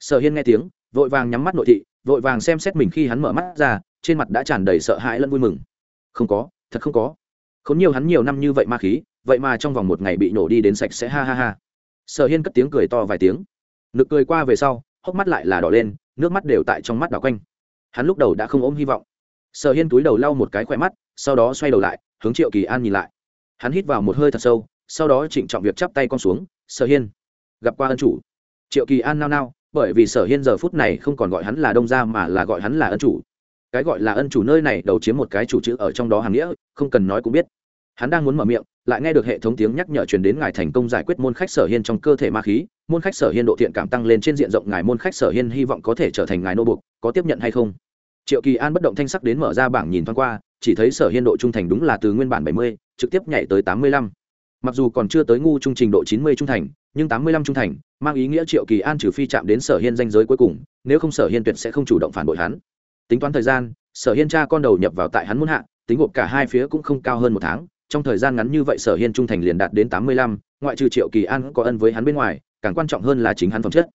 Sở hiên nghe tiếng, vội vàng nhắm mắt nội thị, vội vàng xem xét mình khi hắn mở mắt ra, trên mặt đã tràn đầy sợ hãi lẫn vui mừng. Không có, thật không có. Không nhiều hắn nhiều năm như vậy ma khí, vậy mà trong vòng một ngày bị nổ đi đến sạch sẽ, ha ha ha. Sở hiên cất tiếng cười to vài tiếng. Nực cười qua về sau, hốc mắt lại là đỏ lên, nước mắt đều tại trong mắt đỏ quanh. Hắn lúc đầu đã không ôm hy vọng. Sở hiên túi đầu lau một cái khỏe mắt sau đó xoay đầu lại, hướng triệu kỳ an nhìn lại. Hắn hít vào một hơi thật sâu, sau đó trịnh trọng việc chắp tay con xuống, sở hiên, gặp qua ân chủ. Triệu kỳ an nao nao, bởi vì sở hiên giờ phút này không còn gọi hắn là đông gia mà là gọi hắn là ân chủ. Cái gọi là ân chủ nơi này đầu chiếm một cái chủ chữ ở trong đó hàng nghĩa, không cần nói cũng biết. Hắn đang muốn mở miệng, lại nghe được hệ thống tiếng nhắc nhở truyền đến ngài thành công giải quyết môn khách sở hiên trong cơ thể ma khí. Môn khách sở hiên độ thiện cảm tăng lên trên diện rộng, ngài môn khách sở hiên hy vọng có thể trở thành ngài nô buộc, có tiếp nhận hay không? Triệu kỳ an bất động thanh sắc đến mở ra bảng nhìn thoáng qua chỉ thấy sở hiên độ trung thành đúng là từ nguyên bản bảy mươi, trực tiếp nhảy tới tám mươi lăm. Mặc dù còn chưa tới ngu trung trình độ chín mươi trung thành, nhưng tám mươi lăm trung thành mang ý nghĩa triệu kỳ an trừ phi chạm đến sở hiên danh giới cuối cùng, nếu không sở hiên tuyệt sẽ không chủ động phản bội hắn. Tính toán thời gian, sở hiên cha con đầu nhập vào tại hắn muốn hạ, tính gộp cả hai phía cũng không cao hơn một tháng. Trong thời gian ngắn như vậy sở hiên trung thành liền đạt đến tám mươi lăm, ngoại trừ triệu kỳ an có ân với hắn bên ngoài, càng quan trọng hơn là chính hắn phẩm chất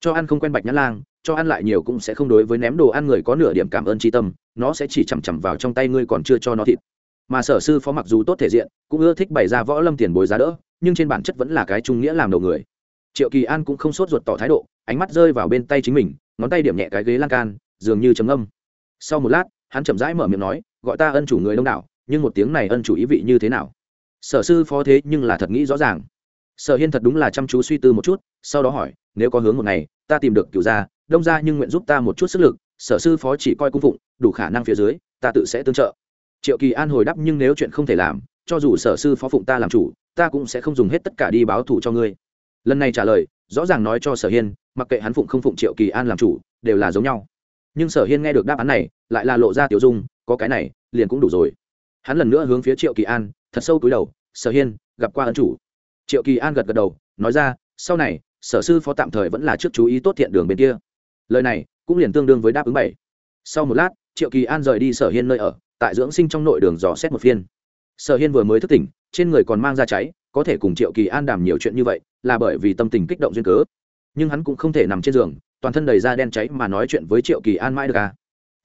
cho ăn không quen bạch nhã lang, cho ăn lại nhiều cũng sẽ không đối với ném đồ ăn người có nửa điểm cảm ơn tri tâm, nó sẽ chỉ chằm chằm vào trong tay ngươi còn chưa cho nó thịt. Mà sở sư phó mặc dù tốt thể diện, cũng ưa thích bày ra võ lâm tiền bồi giá đỡ, nhưng trên bản chất vẫn là cái trung nghĩa làm đầu người. Triệu kỳ an cũng không sốt ruột tỏ thái độ, ánh mắt rơi vào bên tay chính mình, ngón tay điểm nhẹ cái ghế lan can, dường như chấm âm sau một lát, hắn chậm rãi mở miệng nói, gọi ta ân chủ người đông đảo, nhưng một tiếng này ân chủ ý vị như thế nào? Sở sư phó thế nhưng là thật nghĩ rõ ràng sở hiên thật đúng là chăm chú suy tư một chút, sau đó hỏi, nếu có hướng một ngày, ta tìm được cựu gia, đông gia nhưng nguyện giúp ta một chút sức lực, sở sư phó chỉ coi cung phụng, đủ khả năng phía dưới, ta tự sẽ tương trợ. Triệu kỳ an hồi đáp, nhưng nếu chuyện không thể làm, cho dù sở sư phó phụng ta làm chủ, ta cũng sẽ không dùng hết tất cả đi báo thù cho ngươi. Lần này trả lời, rõ ràng nói cho sở hiên, mặc kệ hắn phụng không phụng triệu kỳ an làm chủ, đều là giống nhau. Nhưng sở hiên nghe được đáp án này, lại là lộ ra tiểu dung, có cái này, liền cũng đủ rồi. Hắn lần nữa hướng phía triệu kỳ an, thật sâu túi đầu, sở hiên, gặp qua ân chủ triệu kỳ an gật gật đầu, nói ra, sau này, sở sư phó tạm thời vẫn là trước chú ý tốt thiện đường bên kia. Lời này cũng liền tương đương với đáp ứng bảy. Sau một lát, triệu kỳ an rời đi sở hiên nơi ở, tại dưỡng sinh trong nội đường dò xét một phiên. Sở hiên vừa mới thức tỉnh, trên người còn mang ra cháy, có thể cùng triệu kỳ an đàm nhiều chuyện như vậy, là bởi vì tâm tình kích động duyên cớ. Nhưng hắn cũng không thể nằm trên giường, toàn thân đầy da đen cháy mà nói chuyện với triệu kỳ an mãi được à.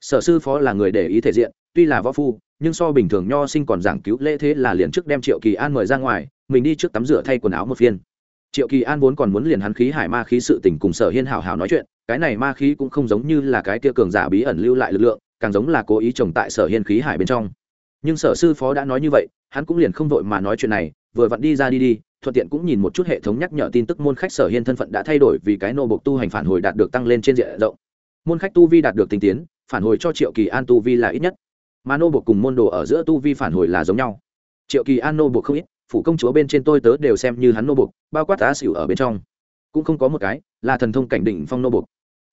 Sở sư phó là người để ý thể diện, tuy là võ phu, nhưng so bình thường nho sinh còn giảng cứu lễ thế là liền trước đem triệu kỳ an mời ra ngoài mình đi trước tắm rửa thay quần áo một phiên. Triệu kỳ an vốn còn muốn liền hắn khí, hải ma khí sự tình cùng sở hiên hảo hảo nói chuyện, cái này ma khí cũng không giống như là cái kia cường giả bí ẩn lưu lại lực lượng, càng giống là cố ý trồng tại sở hiên khí, hải bên trong. Nhưng sở sư phó đã nói như vậy, hắn cũng liền không vội mà nói chuyện này, vừa vặn đi ra đi đi, thuận tiện cũng nhìn một chút hệ thống nhắc nhở tin tức môn khách sở hiên thân phận đã thay đổi vì cái nô bộc tu hành phản hồi đạt được tăng lên trên diện rộng. Môn khách tu vi đạt được tinh tiến, phản hồi cho triệu kỳ an tu vi là ít nhất. Mà nô bộc cùng môn đồ ở giữa tu vi phản hồi là giống nhau. Triệu kỳ an nô bộc không ít phủ công chúa bên trên tôi tớ đều xem như hắn nô bục bao quát tá xỉu ở bên trong. Cũng không có một cái là thần thông cảnh đỉnh phong nô bục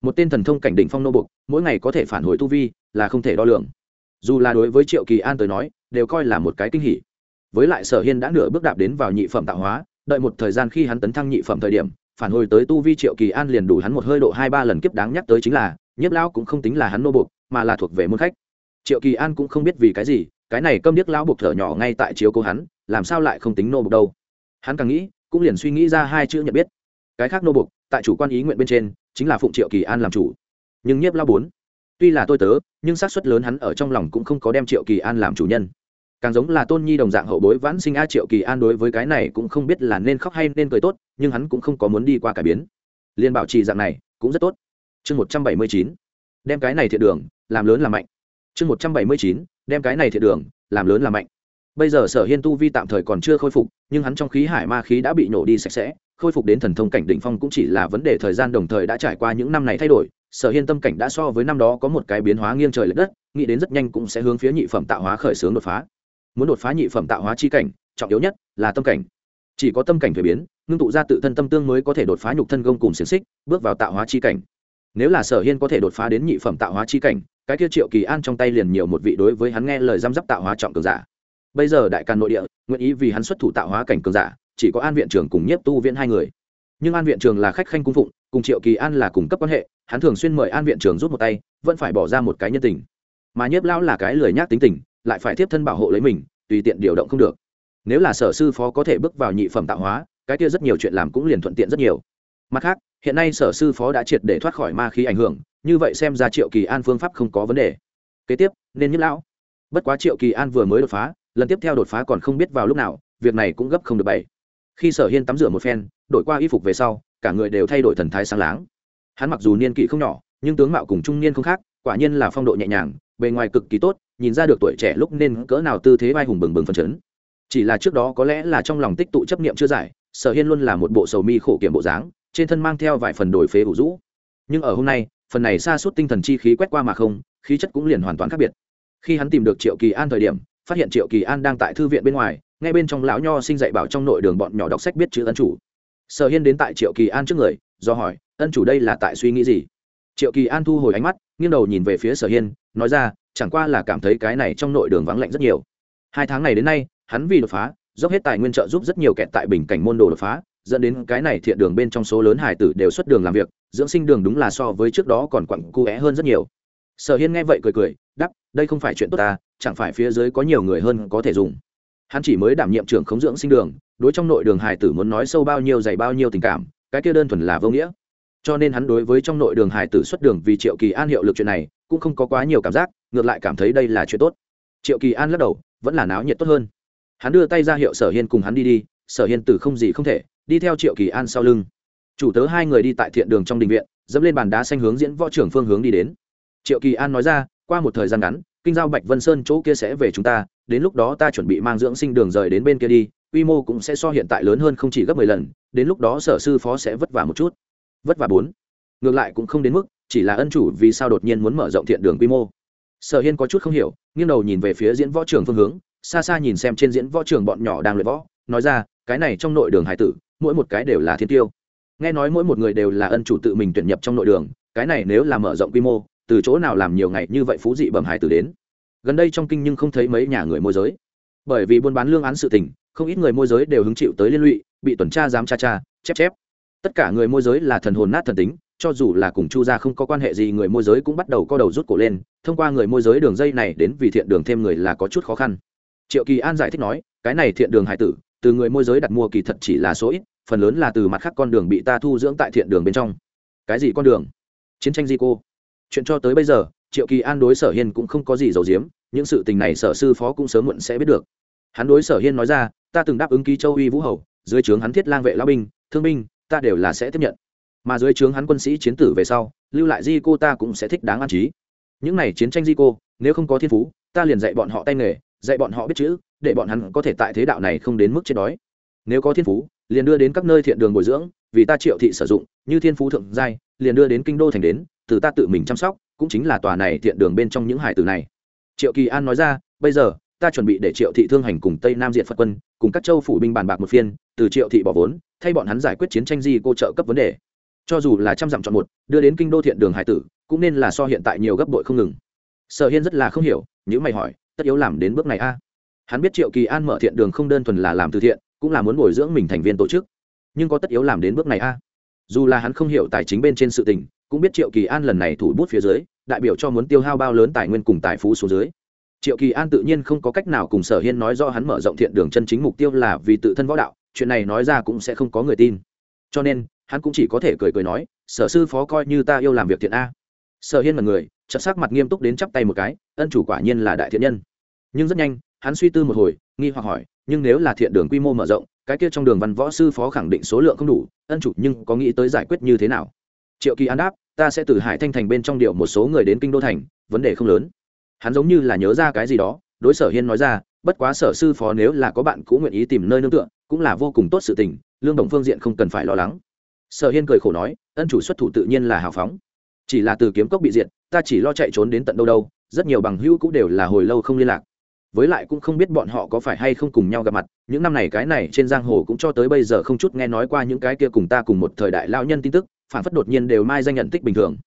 một tên thần thông cảnh đỉnh phong nô bục mỗi ngày có thể phản hồi tu vi, là không thể đo lường. Dù là đối với triệu kỳ an tới nói, đều coi là một cái kinh hỉ. Với lại sở hiên đã nửa bước đạp đến vào nhị phẩm tạo hóa, đợi một thời gian khi hắn tấn thăng nhị phẩm thời điểm, phản hồi tới tu vi triệu kỳ an liền đủ hắn một hơi độ hai ba lần kiếp đáng nhắc tới chính là, nhiếp lão cũng không tính là hắn nô bục mà là thuộc về môn khách. Triệu kỳ an cũng không biết vì cái gì, cái này câm điếc lão buộc thở nhỏ ngay tại chiếu cố hắn làm sao lại không tính nô bộc đâu? Hắn càng nghĩ, cũng liền suy nghĩ ra hai chữ nhận biết. Cái khác nô bộc tại chủ quan ý nguyện bên trên, chính là phụng triệu kỳ an làm chủ. Nhưng nhiếp lao bốn, tuy là tôi tớ, nhưng xác suất lớn hắn ở trong lòng cũng không có đem triệu kỳ an làm chủ nhân. Càng giống là tôn nhi đồng dạng hậu bối vãn sinh a triệu kỳ an đối với cái này cũng không biết là nên khóc hay nên cười tốt, nhưng hắn cũng không có muốn đi qua cải biến. Liên bảo trì dạng này, cũng rất tốt. Chương một trăm bảy mươi chín, đem cái này thiện đường, làm lớn làm mạnh. Chương một trăm bảy mươi chín, đem cái này thiện đường, làm lớn làm mạnh bây giờ sở hiên tu vi tạm thời còn chưa khôi phục, nhưng hắn trong khí hải ma khí đã bị nổ đi sạch sẽ, khôi phục đến thần thông cảnh đỉnh phong cũng chỉ là vấn đề thời gian đồng thời đã trải qua những năm này thay đổi. Sở hiên tâm cảnh đã so với năm đó có một cái biến hóa nghiêng trời l ệ đất, nghĩ đến rất nhanh cũng sẽ hướng phía nhị phẩm tạo hóa khởi xướng đột phá. Muốn đột phá nhị phẩm tạo hóa chi cảnh, trọng yếu nhất là tâm cảnh. Chỉ có tâm cảnh thuế biến, ngưng tụ ra tự thân tâm tương mới có thể đột phá nhục thân gông cùng xiềng xích, bước vào tạo hóa chi cảnh. Nếu là sở hiên có thể đột phá đến nhị phẩm tạo hóa chi cảnh, cái kia triệu kỳ an trong tay liền nhiều một vị đối với hắn nghe lời giam giáp tạo hóa trọng cường giả bây giờ đại càn nội địa, nguyện ý vì hắn xuất thủ tạo hóa cảnh cường giả, chỉ có an viện trưởng cùng nhiếp tu viện hai người. Nhưng an viện trưởng là khách khanh cung phụng, cùng triệu kỳ an là cùng cấp quan hệ, hắn thường xuyên mời an viện trưởng rút một tay, vẫn phải bỏ ra một cái nhân tình. Mà nhiếp lão là cái lười nhác tính tình, lại phải tiếp thân bảo hộ lấy mình, tùy tiện điều động không được. Nếu là sở sư phó có thể bước vào nhị phẩm tạo hóa, cái kia rất nhiều chuyện làm cũng liền thuận tiện rất nhiều. Mặt khác, hiện nay sở sư phó đã triệt để thoát khỏi ma khí ảnh hưởng, như vậy xem ra triệu kỳ an phương pháp không có vấn đề. Kế tiếp, nên nhiếp lão. Bất quá triệu kỳ an vừa mới đột phá lần tiếp theo đột phá còn không biết vào lúc nào, việc này cũng gấp không được bảy. khi sở hiên tắm rửa một phen, đổi qua y phục về sau, cả người đều thay đổi thần thái sáng láng. Hắn mặc dù niên kỷ không nhỏ, nhưng tướng mạo cùng trung niên không khác, quả nhiên là phong độ nhẹ nhàng, bề ngoài cực kỳ tốt, nhìn ra được tuổi trẻ lúc nên cỡ nào tư thế vai hùng bừng bừng phần chấn. Chỉ là trước đó có lẽ là trong lòng tích tụ chấp niệm chưa giải, sở hiên luôn là một bộ sầu mi khổ kiểm bộ dáng, trên thân mang theo vài phần đổi phế ủ rũ. Nhưng ở hôm nay, phần này xa suốt tinh thần chi khí quét qua mà không, khí chất cũng liền hoàn toàn khác biệt. Khi hắn tìm được triệu kỳ an thời điểm phát hiện triệu kỳ an đang tại thư viện bên ngoài, ngay bên trong lão nho sinh dạy bảo trong nội đường bọn nhỏ đọc sách biết chữ ân chủ. Sở hiên đến tại triệu kỳ an trước người, do hỏi, ân chủ đây là tại suy nghĩ gì? Triệu kỳ an thu hồi ánh mắt, nghiêng đầu nhìn về phía sở hiên, nói ra, chẳng qua là cảm thấy cái này trong nội đường vắng lạnh rất nhiều. Hai tháng này đến nay, hắn vì đột phá, dốc hết tài nguyên trợ giúp rất nhiều kẹt tại bình cảnh môn đồ đột phá, dẫn đến cái này thiện đường bên trong số lớn hải tử đều xuất đường làm việc, dưỡng sinh đường đúng là so với trước đó còn quặng cu é hơn rất nhiều. Sở hiên nghe vậy cười cười đắp đây không phải chuyện tốt ta chẳng phải phía dưới có nhiều người hơn có thể dùng. Hắn chỉ mới đảm nhiệm trưởng khống dưỡng sinh đường, đối trong nội đường hải tử muốn nói sâu bao nhiêu dày bao nhiêu tình cảm, cái kia đơn thuần là vô nghĩa. Cho nên hắn đối với trong nội đường hải tử xuất đường vì triệu kỳ an hiệu lực chuyện này, cũng không có quá nhiều cảm giác, ngược lại cảm thấy đây là chuyện tốt. Triệu kỳ an lắc đầu, vẫn là náo nhiệt tốt hơn. Hắn đưa tay ra hiệu sở hiên cùng hắn đi đi, sở hiên tử không gì không thể, đi theo triệu kỳ an sau lưng. Chủ tớ hai người đi tại thiện đường trong đình viện, dẫm lên bàn đá xanh hướng diễn võ trưởng phương hướng đi đến. Triệu kỳ an nói ra, qua một thời gian ngắn kinh giao bạch vân sơn chỗ kia sẽ về chúng ta, đến lúc đó ta chuẩn bị mang dưỡng sinh đường rời đến bên kia đi, quy mô cũng sẽ so hiện tại lớn hơn không chỉ gấp mười lần, đến lúc đó sở sư phó sẽ vất vả một chút. Vất vả bốn. Ngược lại cũng không đến mức, chỉ là ân chủ vì sao đột nhiên muốn mở rộng thiện đường quy mô. Sở hiên có chút không hiểu, nghiêng đầu nhìn về phía diễn võ trường phương hướng, xa xa nhìn xem trên diễn võ trường bọn nhỏ đang luyện võ, nói ra, cái này trong nội đường hải tử, mỗi một cái đều là thiên tiêu. Nghe nói mỗi một người đều là ân chủ tự mình tuyển nhập trong nội đường, cái này nếu là mở rộng quy mô từ chỗ nào làm nhiều ngày như vậy phú dị bẩm hải tử đến? Gần đây trong kinh nhưng không thấy mấy nhà người môi giới. Bởi vì buôn bán lương án sự tình, không ít người môi giới đều hứng chịu tới liên lụy, bị tuần tra giám tra tra, chép chép. Tất cả người môi giới là thần hồn nát thần tính, cho dù là cùng chu gia không có quan hệ gì, người môi giới cũng bắt đầu co đầu rút cổ lên, thông qua người môi giới đường dây này đến vì thiện đường thêm người là có chút khó khăn. Triệu kỳ an giải thích nói, cái này thiện đường hải tử, từ người môi giới đặt mua kỳ thật chỉ là số ít, phần lớn là từ mặt khác con đường bị ta thu dưỡng tại thiện đường bên trong. Cái gì con đường? Chiến tranh di cô chuyện cho tới bây giờ, triệu kỳ an đối sở hiên cũng không có gì giấu giếm, những sự tình này sở sư phó cũng sớm muộn sẽ biết được. Hắn đối sở hiên nói ra, ta từng đáp ứng ký châu uy vũ hầu, dưới trướng hắn thiết lang vệ lao binh, thương binh, ta đều là sẽ tiếp nhận. Mà dưới trướng hắn quân sĩ chiến tử về sau, lưu lại di cô ta cũng sẽ thích đáng an trí. Những này chiến tranh di cô, nếu không có thiên phú, ta liền dạy bọn họ tay nghề, dạy bọn họ biết chữ, để bọn hắn có thể tại thế đạo này không đến mức chết đói. Nếu có thiên phú, liền đưa đến các nơi thiện đường bồi dưỡng, vì ta triệu thị sử dụng, như thiên phú thượng giai, liền đưa đến kinh đô thành đến từ ta tự mình chăm sóc, cũng chính là tòa này thiện đường bên trong những hải tử này. Triệu kỳ an nói ra, bây giờ, ta chuẩn bị để triệu thị thương hành cùng tây nam diện phật quân, cùng các châu phủ binh bàn bạc một phiên, từ triệu thị bỏ vốn, thay bọn hắn giải quyết chiến tranh di cô trợ cấp vấn đề. Cho dù là trăm dặm chọn một, đưa đến kinh đô thiện đường hải tử, cũng nên là so hiện tại nhiều gấp bội không ngừng. Sở hiên rất là không hiểu những mày hỏi, tất yếu làm đến bước này a? Hắn biết triệu kỳ an mở thiện đường không đơn thuần là làm từ thiện, cũng là muốn bồi dưỡng mình thành viên tổ chức. Nhưng có tất yếu làm đến bước này a? Dù là hắn không hiểu tài chính bên trên sự tình cũng biết triệu kỳ an lần này thủ bút phía dưới, đại biểu cho muốn tiêu hao bao lớn tài nguyên cùng tài phú xuống dưới. Triệu kỳ an tự nhiên không có cách nào cùng sở hiên nói do hắn mở rộng thiện đường chân chính mục tiêu là vì tự thân võ đạo, chuyện này nói ra cũng sẽ không có người tin. Cho nên, hắn cũng chỉ có thể cười cười nói, sở sư phó coi như ta yêu làm việc thiện a. Sở hiên là người, chợt sắc mặt nghiêm túc đến chắp tay một cái, ân chủ quả nhiên là đại thiện nhân. Nhưng rất nhanh, hắn suy tư một hồi, nghi hoặc hỏi, nhưng nếu là thiện đường quy mô mở rộng, cái kia trong đường văn võ sư phó khẳng định số lượng không đủ, ân chủ nhưng có nghĩ tới giải quyết như thế nào? Triệu kỳ an đáp, ta sẽ từ hải thanh thành bên trong điệu một số người đến kinh đô thành, vấn đề không lớn. Hắn giống như là nhớ ra cái gì đó, đối sở hiên nói ra, bất quá sở sư phó nếu là có bạn cũ nguyện ý tìm nơi nương tựa, cũng là vô cùng tốt sự tình, lương đồng phương diện không cần phải lo lắng. Sở hiên cười khổ nói, ân chủ xuất thủ tự nhiên là hào phóng. Chỉ là từ kiếm cốc bị diệt, ta chỉ lo chạy trốn đến tận đâu đâu, rất nhiều bằng hữu cũng đều là hồi lâu không liên lạc. Với lại cũng không biết bọn họ có phải hay không cùng nhau gặp mặt, những năm này cái này trên giang hồ cũng cho tới bây giờ không chút nghe nói qua những cái kia cùng ta cùng một thời đại lao nhân tin tức phản phất đột nhiên đều mai danh nhận tích bình thường.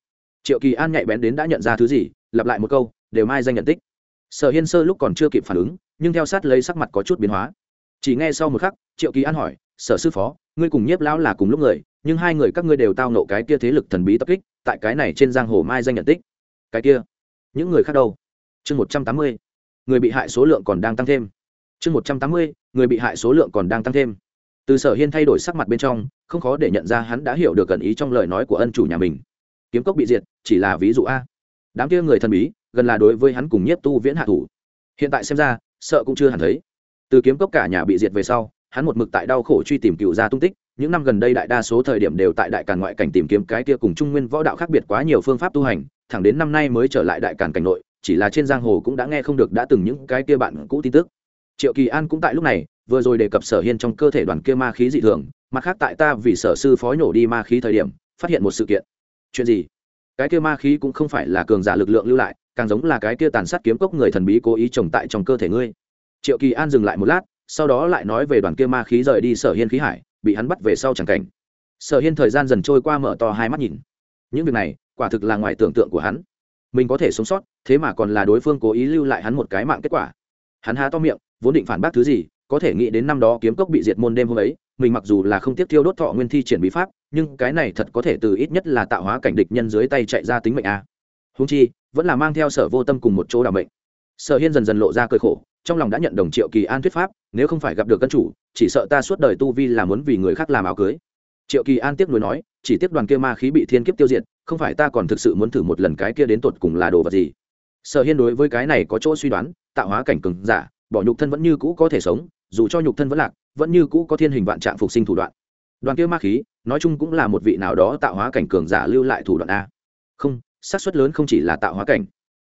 Triệu kỳ an nhạy bén đến đã nhận ra thứ gì, lặp lại một câu, đều mai danh nhận tích. Sở hiên sơ lúc còn chưa kịp phản ứng, nhưng theo sát lấy sắc mặt có chút biến hóa. Chỉ nghe sau một khắc, triệu kỳ an hỏi, sở sư phó, ngươi cùng nhiếp lão là cùng lúc người, nhưng hai người các ngươi đều tao nộ cái kia thế lực thần bí tập kích, tại cái này trên giang hồ mai danh nhận tích. Cái kia? Những người khác đâu? Chương một trăm tám mươi, người bị hại số lượng còn đang tăng thêm. Chương một trăm tám mươi, người bị hại số lượng còn đang tăng thêm. Từ sở hiên thay đổi sắc mặt bên trong không khó để nhận ra hắn đã hiểu được cẩn ý trong lời nói của ân chủ nhà mình. Kiếm cốc bị diệt, chỉ là ví dụ a. Đám kia người thần bí, gần là đối với hắn cùng nhiếp tu viễn hạ thủ. Hiện tại xem ra, sợ cũng chưa hẳn thấy. Từ kiếm cốc cả nhà bị diệt về sau, hắn một mực tại đau khổ truy tìm cựu gia tung tích. Những năm gần đây đại đa số thời điểm đều tại đại càn ngoại cảnh tìm kiếm cái kia cùng trung nguyên võ đạo khác biệt quá nhiều phương pháp tu hành. Thẳng đến năm nay mới trở lại đại càn cảnh nội, chỉ là trên giang hồ cũng đã nghe không được đã từng những cái kia bạn cũ tin tức. Triệu kỳ an cũng tại lúc này, vừa rồi đề cập sở hiên trong cơ thể đoàn kia ma khí dị thường mặt khác tại ta vì sở sư phó nhổ đi ma khí thời điểm, phát hiện một sự kiện. Chuyện gì? Cái kia ma khí cũng không phải là cường giả lực lượng lưu lại, càng giống là cái kia tàn sát kiếm cốc người thần bí cố ý trồng tại trong cơ thể ngươi. Triệu kỳ an dừng lại một lát, sau đó lại nói về đoàn kia ma khí rời đi sở hiên khí hải, bị hắn bắt về sau chẳng cảnh. Sở hiên thời gian dần trôi qua mở to hai mắt nhìn. Những việc này, quả thực là ngoài tưởng tượng của hắn. Mình có thể sống sót, thế mà còn là đối phương cố ý lưu lại hắn một cái mạng kết quả. Hắn há to miệng, vốn định phản bác thứ gì, có thể nghĩ đến năm đó kiếm cốc bị diệt môn đêm hôm ấy mình mặc dù là không tiếp thiêu đốt thọ nguyên thi triển bí pháp, nhưng cái này thật có thể từ ít nhất là tạo hóa cảnh địch nhân dưới tay chạy ra tính mệnh a. À. húng chi, vẫn là mang theo sở vô tâm cùng một chỗ đảm mệnh. Sở hiên dần dần lộ ra cơi khổ, trong lòng đã nhận đồng triệu kỳ an thuyết pháp, nếu không phải gặp được cân chủ, chỉ sợ ta suốt đời tu vi là muốn vì người khác làm áo cưới. Triệu kỳ an tiếc nuối nói, chỉ tiếc đoàn kia ma khí bị thiên kiếp tiêu diệt, không phải ta còn thực sự muốn thử một lần cái kia đến tột cùng là đồ vật gì. Sở hiên đối với cái này có chỗ suy đoán, tạo hóa cảnh cừng giả, bỏ nhục thân vẫn như cũ có thể sống, dù cho nhục thân vẫn lạc vẫn như cũ có thiên hình vạn trạng phục sinh thủ đoạn. Đoàn kia ma khí, nói chung cũng là một vị nào đó tạo hóa cảnh cường giả lưu lại thủ đoạn a. Không, xác suất lớn không chỉ là tạo hóa cảnh.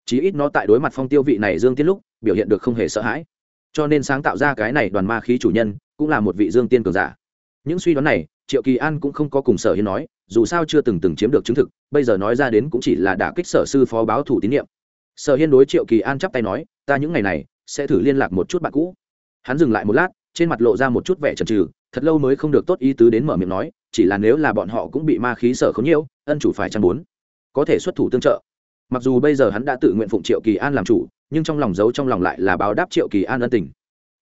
Chí ít nó tại đối mặt phong tiêu vị này dương tiên lúc, biểu hiện được không hề sợ hãi. Cho nên sáng tạo ra cái này đoàn ma khí chủ nhân, cũng là một vị dương tiên cường giả. Những suy đoán này, triệu kỳ an cũng không có cùng sở hiên nói, dù sao chưa từng từng chiếm được chứng thực, bây giờ nói ra đến cũng chỉ là đả kích sở sư phó báo thủ tín nhiệm. Sở hiên đối triệu kỳ an chắp tay nói, ta những ngày này sẽ thử liên lạc một chút bạn cũ. Hắn dừng lại một lát trên mặt lộ ra một chút vẻ chần trừ thật lâu mới không được tốt ý tứ đến mở miệng nói, chỉ là nếu là bọn họ cũng bị ma khí sở không nhiễu, ân chủ phải chăng bốn, có thể xuất thủ tương trợ. Mặc dù bây giờ hắn đã tự nguyện phụng triệu kỳ an làm chủ, nhưng trong lòng giấu trong lòng lại là báo đáp triệu kỳ an ân tình.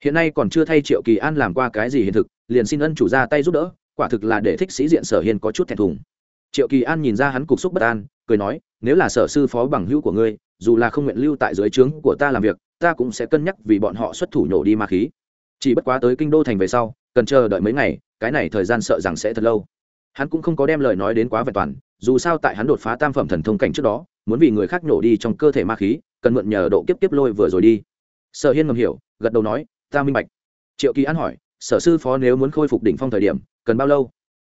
Hiện nay còn chưa thay triệu kỳ an làm qua cái gì hiện thực, liền xin ân chủ ra tay giúp đỡ, quả thực là để thích sĩ diện sở hiên có chút thẹn thùng. Triệu kỳ an nhìn ra hắn cục xúc bất an, cười nói, nếu là sở sư phó bằng hữu của ngươi, dù là không nguyện lưu tại dưới trướng của ta làm việc, ta cũng sẽ cân nhắc vì bọn họ xuất thủ nhổ đi ma khí chỉ bất quá tới kinh đô thành về sau, cần chờ đợi mấy ngày, cái này thời gian sợ rằng sẽ thật lâu. Hắn cũng không có đem lời nói đến quá vẹn toàn, dù sao tại hắn đột phá tam phẩm thần thông cảnh trước đó, muốn vì người khác nhổ đi trong cơ thể ma khí, cần mượn nhờ độ kiếp tiếp lôi vừa rồi đi. Sở hiên ngầm hiểu, gật đầu nói, ta minh bạch. Triệu kỳ an hỏi, sở sư phó nếu muốn khôi phục đỉnh phong thời điểm, cần bao lâu?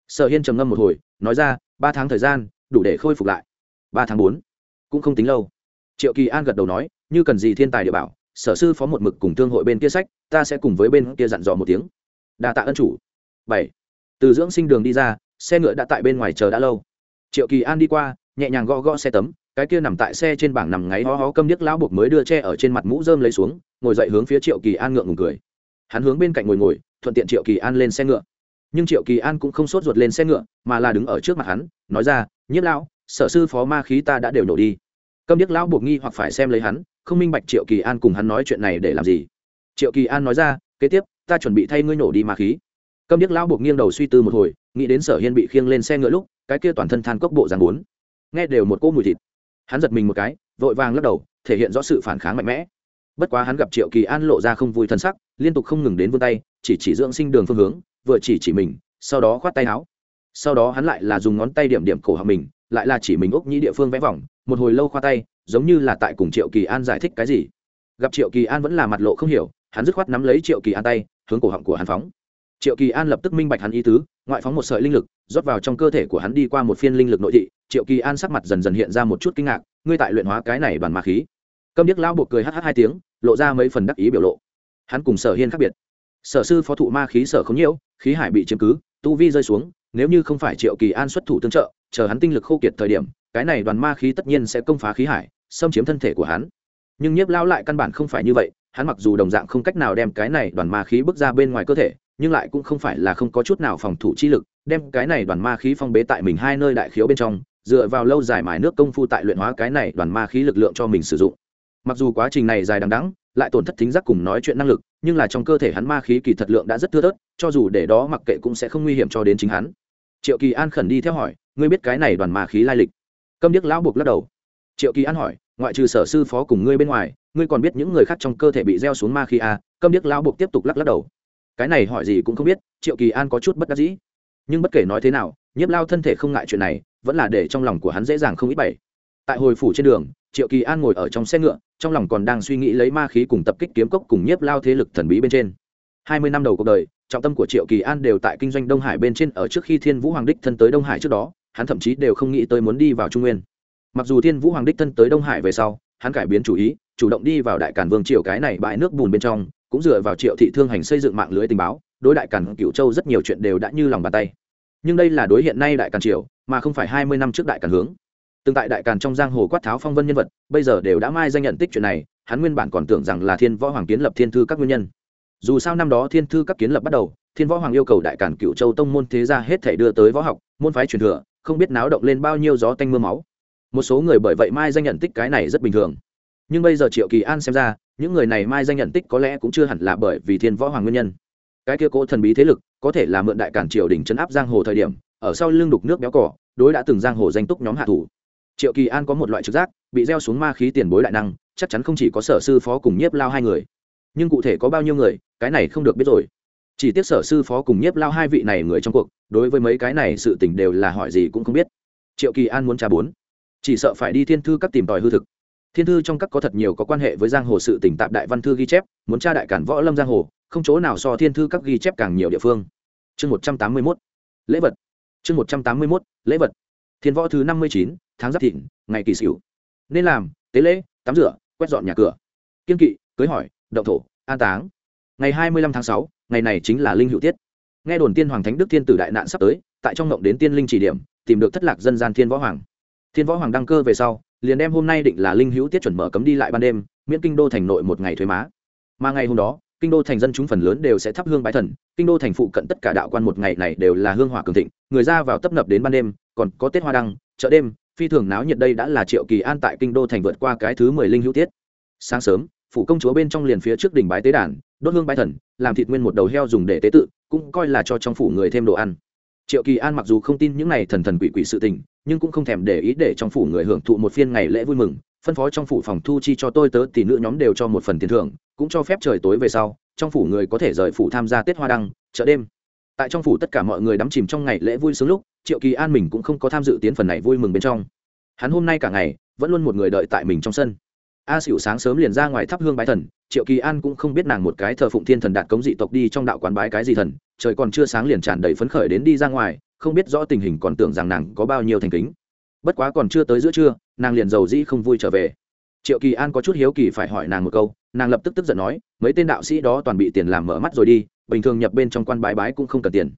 Sở hiên trầm ngâm một hồi, nói ra, ba tháng thời gian, đủ để khôi phục lại. Ba tháng bốn, cũng không tính lâu. Triệu kỳ an gật đầu nói, như cần gì thiên tài địa bảo sở sư phó một mực cùng thương hội bên kia sách, ta sẽ cùng với bên kia dặn dò một tiếng. Đa tạ ân chủ. Bảy. Từ dưỡng sinh đường đi ra, xe ngựa đã tại bên ngoài chờ đã lâu. Triệu kỳ an đi qua, nhẹ nhàng gõ gõ xe tấm, cái kia nằm tại xe trên bảng nằm ngáy ho ho câm điếc lão buộc mới đưa che ở trên mặt mũ rơm lấy xuống, ngồi dậy hướng phía triệu kỳ an ngượng ngùng cười. Hắn hướng bên cạnh ngồi ngồi, thuận tiện triệu kỳ an lên xe ngựa. Nhưng triệu kỳ an cũng không sốt ruột lên xe ngựa, mà là đứng ở trước mặt hắn, nói ra, nhiếp lão, sở sư phó ma khí ta đã đều nổ đi. Câm điếc lão buộc nghi hoặc phải xem lấy hắn không minh bạch triệu kỳ an cùng hắn nói chuyện này để làm gì. Triệu kỳ an nói ra, kế tiếp, ta chuẩn bị thay ngươi nổ đi ma khí. Câm điếc lão buộc nghiêng đầu suy tư một hồi, nghĩ đến sở hiên bị khiêng lên xe ngựa lúc, cái kia toàn thân than cốc bộ giàn bốn. Nghe đều một cỗ mùi thịt. Hắn giật mình một cái, vội vàng lắc đầu, thể hiện rõ sự phản kháng mạnh mẽ. Bất quá hắn gặp triệu kỳ an lộ ra không vui thân sắc, liên tục không ngừng đến vươn tay, chỉ chỉ dưỡng sinh đường phương hướng, vừa chỉ chỉ mình, sau đó khoát tay áo. Sau đó hắn lại là dùng ngón tay điểm điểm cổ họng mình, lại là chỉ mình úc nhĩ địa phương vẽ vòng, một hồi lâu khoa tay giống như là tại cùng triệu kỳ an giải thích cái gì. Gặp triệu kỳ an vẫn là mặt lộ không hiểu, hắn dứt khoát nắm lấy triệu kỳ an tay, hướng cổ họng của hắn phóng. Triệu kỳ an lập tức minh bạch hắn ý tứ, ngoại phóng một sợi linh lực, rót vào trong cơ thể của hắn đi qua một phiên linh lực nội thị, triệu kỳ an sắc mặt dần dần hiện ra một chút kinh ngạc, ngươi tại luyện hóa cái này đoàn ma khí? Câm điếc lão buộc cười hh hai tiếng, lộ ra mấy phần đắc ý biểu lộ. Hắn cùng sở hiên khác biệt. Sở sư phó thụ ma khí sở không nhiễu, khí hải bị chiếm cứ, tu vi rơi xuống, nếu như không phải triệu kỳ an xuất thủ tương trợ, chờ hắn tinh lực khô kiệt thời điểm, cái này đoàn ma khí tất nhiên sẽ công phá khí hải xâm chiếm thân thể của hắn. Nhưng nhiếp lao lại căn bản không phải như vậy, hắn mặc dù đồng dạng không cách nào đem cái này đoàn ma khí bước ra bên ngoài cơ thể, nhưng lại cũng không phải là không có chút nào phòng thủ chi lực, đem cái này đoàn ma khí phong bế tại mình hai nơi đại khiếu bên trong, dựa vào lâu dài mài nước công phu tại luyện hóa cái này đoàn ma khí lực lượng cho mình sử dụng. Mặc dù quá trình này dài đằng đẵng, lại tổn thất thính giác cùng nói chuyện năng lực, nhưng là trong cơ thể hắn ma khí kỳ thật lượng đã rất thưa thớt, cho dù để đó mặc kệ cũng sẽ không nguy hiểm cho đến chính hắn. Triệu kỳ an khẩn đi theo hỏi, ngươi biết cái này đoàn ma khí lai lịch? Câm điếc lão buộc lắc đầu triệu kỳ an hỏi, ngoại trừ sở sư phó cùng ngươi bên ngoài, ngươi còn biết những người khác trong cơ thể bị gieo xuống ma khí à? câm điếc lão buộc tiếp tục lắc lắc đầu. Cái này hỏi gì cũng không biết, triệu kỳ an có chút bất đắc dĩ. Nhưng bất kể nói thế nào, nhiếp lao thân thể không ngại chuyện này, vẫn là để trong lòng của hắn dễ dàng không ít bảy tại hồi phủ trên đường, triệu kỳ an ngồi ở trong xe ngựa, trong lòng còn đang suy nghĩ lấy ma khí cùng tập kích kiếm cốc cùng nhiếp lao thế lực thần bí bên trên. Hai mươi năm đầu cuộc đời, trọng tâm của triệu kỳ an đều tại kinh doanh đông hải bên trên ở trước khi thiên vũ hoàng đích thân tới đông hải trước đó, hắn thậm chí đều không nghĩ tới muốn đi vào trung nguyên mặc dù thiên vũ hoàng đích thân tới đông hải về sau, hắn cải biến chủ ý, chủ động đi vào đại cản vương triều cái này bãi nước bùn bên trong, cũng dựa vào triệu thị thương hành xây dựng mạng lưới tình báo, đối đại cản cựu châu rất nhiều chuyện đều đã như lòng bàn tay. Nhưng đây là đối hiện nay đại cản triều, mà không phải hai mươi năm trước đại cản hướng. Tương tại đại càn trong giang hồ quát tháo phong vân nhân vật, bây giờ đều đã mai danh nhận tích chuyện này, hắn nguyên bản còn tưởng rằng là thiên võ hoàng kiến lập thiên thư các nguyên nhân. Dù sao năm đó thiên thư các kiến lập bắt đầu, thiên võ hoàng yêu cầu đại cản cựu châu tông môn thế gia hết thể đưa tới võ học, môn phái truyền thừa, không biết náo động lên bao nhiêu gió tanh mưa máu một số người bởi vậy mai danh nhận tích cái này rất bình thường. Nhưng bây giờ triệu kỳ an xem ra, những người này mai danh nhận tích có lẽ cũng chưa hẳn là bởi vì thiên võ hoàng nguyên nhân. Cái kia cố thần bí thế lực, có thể là mượn đại cản triều đình chấn áp giang hồ thời điểm, ở sau lưng đục nước béo cỏ, đối đã từng giang hồ danh túc nhóm hạ thủ. Triệu kỳ an có một loại trực giác, bị gieo xuống ma khí tiền bối đại năng, chắc chắn không chỉ có sở sư phó cùng nhiếp lao hai người. Nhưng cụ thể có bao nhiêu người, cái này không được biết rồi. Chỉ tiếc sở sư phó cùng nhiếp lao hai vị này người trong cuộc, đối với mấy cái này sự tình đều là hỏi gì cũng không biết. Triệu kỳ an muốn trả bốn chỉ sợ phải đi thiên thư các tìm tòi hư thực. Thiên thư trong các có thật nhiều có quan hệ với giang hồ sự tỉnh tạp đại văn thư ghi chép, muốn tra đại cản võ lâm giang hồ, không chỗ nào so thiên thư các ghi chép càng nhiều địa phương. Chương một trăm tám mươi mốt. Lễ vật. Chương một trăm tám mươi mốt. Lễ vật. Thiên võ thứ năm mươi chín, tháng giáp thịnh, ngày kỳ xỉu nên làm, tế lễ, tắm rửa, quét dọn nhà cửa. Kiên kỵ, cưới hỏi, động thổ, an táng. Ngày hai mươi lăm tháng sáu, ngày này chính là linh hữu tiết. Nghe đồn tiên hoàng thánh đức thiên tử đại nạn sắp tới, tại trong ngộng đến tiên linh chỉ điểm, tìm được thất lạc dân gian thiên võ hoàng thiên võ hoàng đăng cơ về sau, liền đem hôm nay định là linh hữu tiết chuẩn mở cấm đi lại ban đêm, miễn kinh đô thành nội một ngày thuế má. Mà ngày hôm đó, kinh đô thành dân chúng phần lớn đều sẽ thắp hương bái thần, kinh đô thành phụ cận tất cả đạo quan một ngày này đều là hương hỏa cường thịnh, người ra vào tấp nập đến ban đêm, còn có tết hoa đăng, chợ đêm, phi thường náo nhiệt đây đã là triệu kỳ an tại kinh đô thành vượt qua cái thứ mười linh hữu tiết. Sáng sớm, phủ công chúa bên trong liền phía trước đỉnh bái tế đàn, đốt hương bái thần, làm thịt nguyên một đầu heo dùng để tế tự, cũng coi là cho trong phủ người thêm đồ ăn triệu kỳ an mặc dù không tin những này thần thần quỷ quỷ sự tình, nhưng cũng không thèm để ý để trong phủ người hưởng thụ một phiên ngày lễ vui mừng, phân phó trong phủ phòng thu chi cho tôi tớ tỷ nữ nhóm đều cho một phần tiền thưởng, cũng cho phép trời tối về sau, trong phủ người có thể rời phủ tham gia tết hoa đăng, chợ đêm. Tại trong phủ tất cả mọi người đắm chìm trong ngày lễ vui sướng lúc, triệu kỳ an mình cũng không có tham dự tiến phần này vui mừng bên trong. Hắn hôm nay cả ngày, vẫn luôn một người đợi tại mình trong sân. A xỉu sáng sớm liền ra ngoài thắp hương bái thần, triệu kỳ an cũng không biết nàng một cái thờ phụng thiên thần đạt cống dị tộc đi trong đạo quán bái cái gì thần trời còn chưa sáng liền tràn đầy phấn khởi đến đi ra ngoài, không biết rõ tình hình còn tưởng rằng nàng có bao nhiêu thành kính. Bất quá còn chưa tới giữa trưa, nàng liền giàu dĩ không vui trở về. Triệu kỳ an có chút hiếu kỳ phải hỏi nàng một câu, nàng lập tức tức giận nói, mấy tên đạo sĩ đó toàn bị tiền làm mở mắt rồi đi, bình thường nhập bên trong quan bái bái cũng không cần tiền.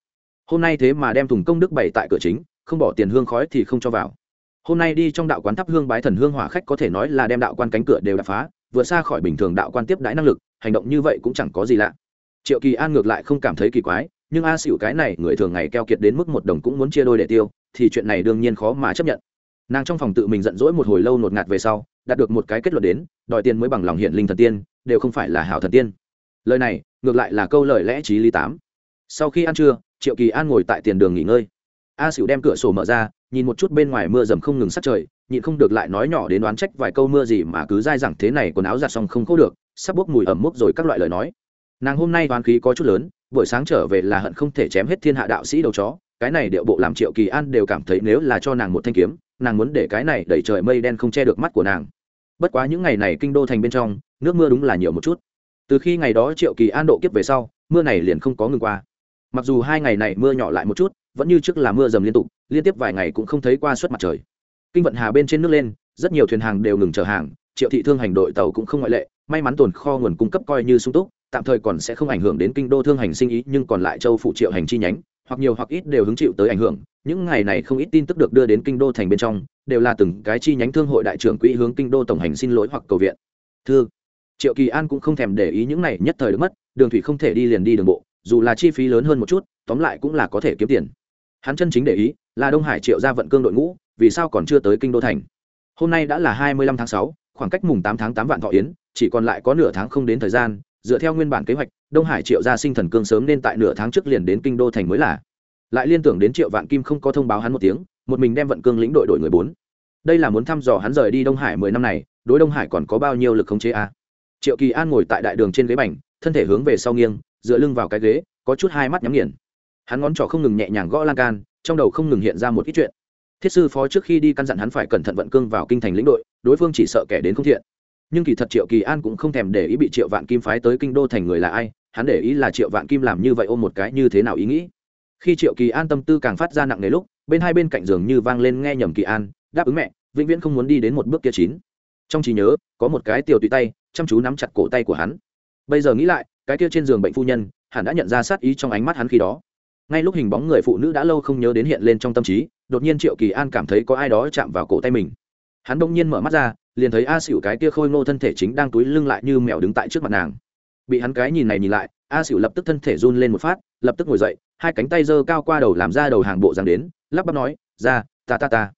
Hôm nay thế mà đem thùng công đức bày tại cửa chính, không bỏ tiền hương khói thì không cho vào. Hôm nay đi trong đạo quán thắp hương bái thần hương hỏa khách có thể nói là đem đạo quan cánh cửa đều đập phá, vừa xa khỏi bình thường đạo quan tiếp đãi năng lực, hành động như vậy cũng chẳng có gì lạ triệu kỳ an ngược lại không cảm thấy kỳ quái, nhưng a xỉu cái này người thường ngày keo kiệt đến mức một đồng cũng muốn chia đôi để tiêu, thì chuyện này đương nhiên khó mà chấp nhận. Nàng trong phòng tự mình giận dỗi một hồi lâu nột ngạt về sau, đạt được một cái kết luận đến, đòi tiền mới bằng lòng hiện linh thần tiên, đều không phải là hảo thần tiên. Lời này, ngược lại là câu lời lẽ trí lý tám. Sau khi ăn trưa, triệu kỳ an ngồi tại tiền đường nghỉ ngơi. A xỉu đem cửa sổ mở ra, nhìn một chút bên ngoài mưa dầm không ngừng sát trời, nhịn không được lại nói nhỏ đến đoán trách vài câu mưa gì mà cứ dai dẳng thế này quần áo giặt xong không khô được, sắp bốc mùi ẩm mốc rồi các loại lời nói nàng hôm nay toán khí có chút lớn, buổi sáng trở về là hận không thể chém hết thiên hạ đạo sĩ đầu chó, cái này điệu bộ làm triệu kỳ an đều cảm thấy nếu là cho nàng một thanh kiếm, nàng muốn để cái này đẩy trời mây đen không che được mắt của nàng. Bất quá những ngày này kinh đô thành bên trong, nước mưa đúng là nhiều một chút. Từ khi ngày đó triệu kỳ an độ kiếp về sau, mưa này liền không có ngừng qua. Mặc dù hai ngày này mưa nhỏ lại một chút, vẫn như trước là mưa dầm liên tục, liên tiếp vài ngày cũng không thấy qua suốt mặt trời. Kinh vận hà bên trên nước lên, rất nhiều thuyền hàng đều ngừng chở hàng, triệu thị thương hành đội tàu cũng không ngoại lệ, may mắn tồn kho nguồn cung cấp coi như sung túc tạm thời còn sẽ không ảnh hưởng đến kinh đô thương hành sinh ý, nhưng còn lại châu phụ triệu hành chi nhánh, hoặc nhiều hoặc ít đều hứng chịu tới ảnh hưởng. Những ngày này không ít tin tức được đưa đến kinh đô thành bên trong, đều là từng cái chi nhánh thương hội đại trưởng quỹ hướng kinh đô tổng hành xin lỗi hoặc cầu viện. Thưa triệu kỳ an cũng không thèm để ý những này, nhất thời được mất, đường thủy không thể đi liền đi đường bộ, dù là chi phí lớn hơn một chút, tóm lại cũng là có thể kiếm tiền. Hắn chân chính để ý, là đông hải triệu ra vận cương đội ngũ, vì sao còn chưa tới kinh đô thành. Hôm nay đã là hai mươi lăm tháng sáu, khoảng cách mùng tám tháng tám vạn thọ yến, chỉ còn lại có nửa tháng không đến thời gian dựa theo nguyên bản kế hoạch, đông hải triệu gia sinh thần cương sớm nên tại nửa tháng trước liền đến kinh đô thành mới là. Lại liên tưởng đến triệu vạn kim không có thông báo hắn một tiếng, một mình đem vận cương lĩnh đội đội người bốn. Đây là muốn thăm dò hắn rời đi đông hải mười năm này, đối đông hải còn có bao nhiêu lực khống chế a à? triệu kỳ an ngồi tại đại đường trên ghế bành, thân thể hướng về sau nghiêng, dựa lưng vào cái ghế, có chút hai mắt nhắm nghiền. Hắn ngón trỏ không ngừng nhẹ nhàng gõ lan can, trong đầu không ngừng hiện ra một ít chuyện. Thiết sư phó trước khi đi căn dặn hắn phải cẩn thận vận cương vào kinh thành lĩnh đội, đối phương chỉ sợ kẻ đến không thiện nhưng kỳ thật triệu kỳ an cũng không thèm để ý bị triệu vạn kim phái tới kinh đô thành người là ai, hắn để ý là triệu vạn kim làm như vậy ôm một cái như thế nào ý nghĩ. Khi triệu kỳ an tâm tư càng phát ra nặng nề lúc, bên hai bên cạnh giường như vang lên nghe nhầm kỳ an, đáp ứng mẹ, vĩnh viễn không muốn đi đến một bước kia chín. Trong trí nhớ, có một cái tiểu tùy tay, chăm chú nắm chặt cổ tay của hắn. Bây giờ nghĩ lại, cái kia trên giường bệnh phu nhân hắn đã nhận ra sát ý trong ánh mắt hắn khi đó. Ngay lúc hình bóng người phụ nữ đã lâu không nhớ đến hiện lên trong tâm trí, đột nhiên triệu kỳ an cảm thấy có ai đó chạm vào cổ tay mình. Hắn bỗng nhiên mở mắt ra liền thấy a xỉu cái kia khôi ngô thân thể chính đang túi lưng lại như mèo đứng tại trước mặt nàng. Bị hắn cái nhìn này nhìn lại, a xỉu lập tức thân thể run lên một phát, lập tức ngồi dậy, hai cánh tay giơ cao qua đầu làm ra đầu hàng bộ dáng đến, lắp bắp nói, ra, ta ta ta.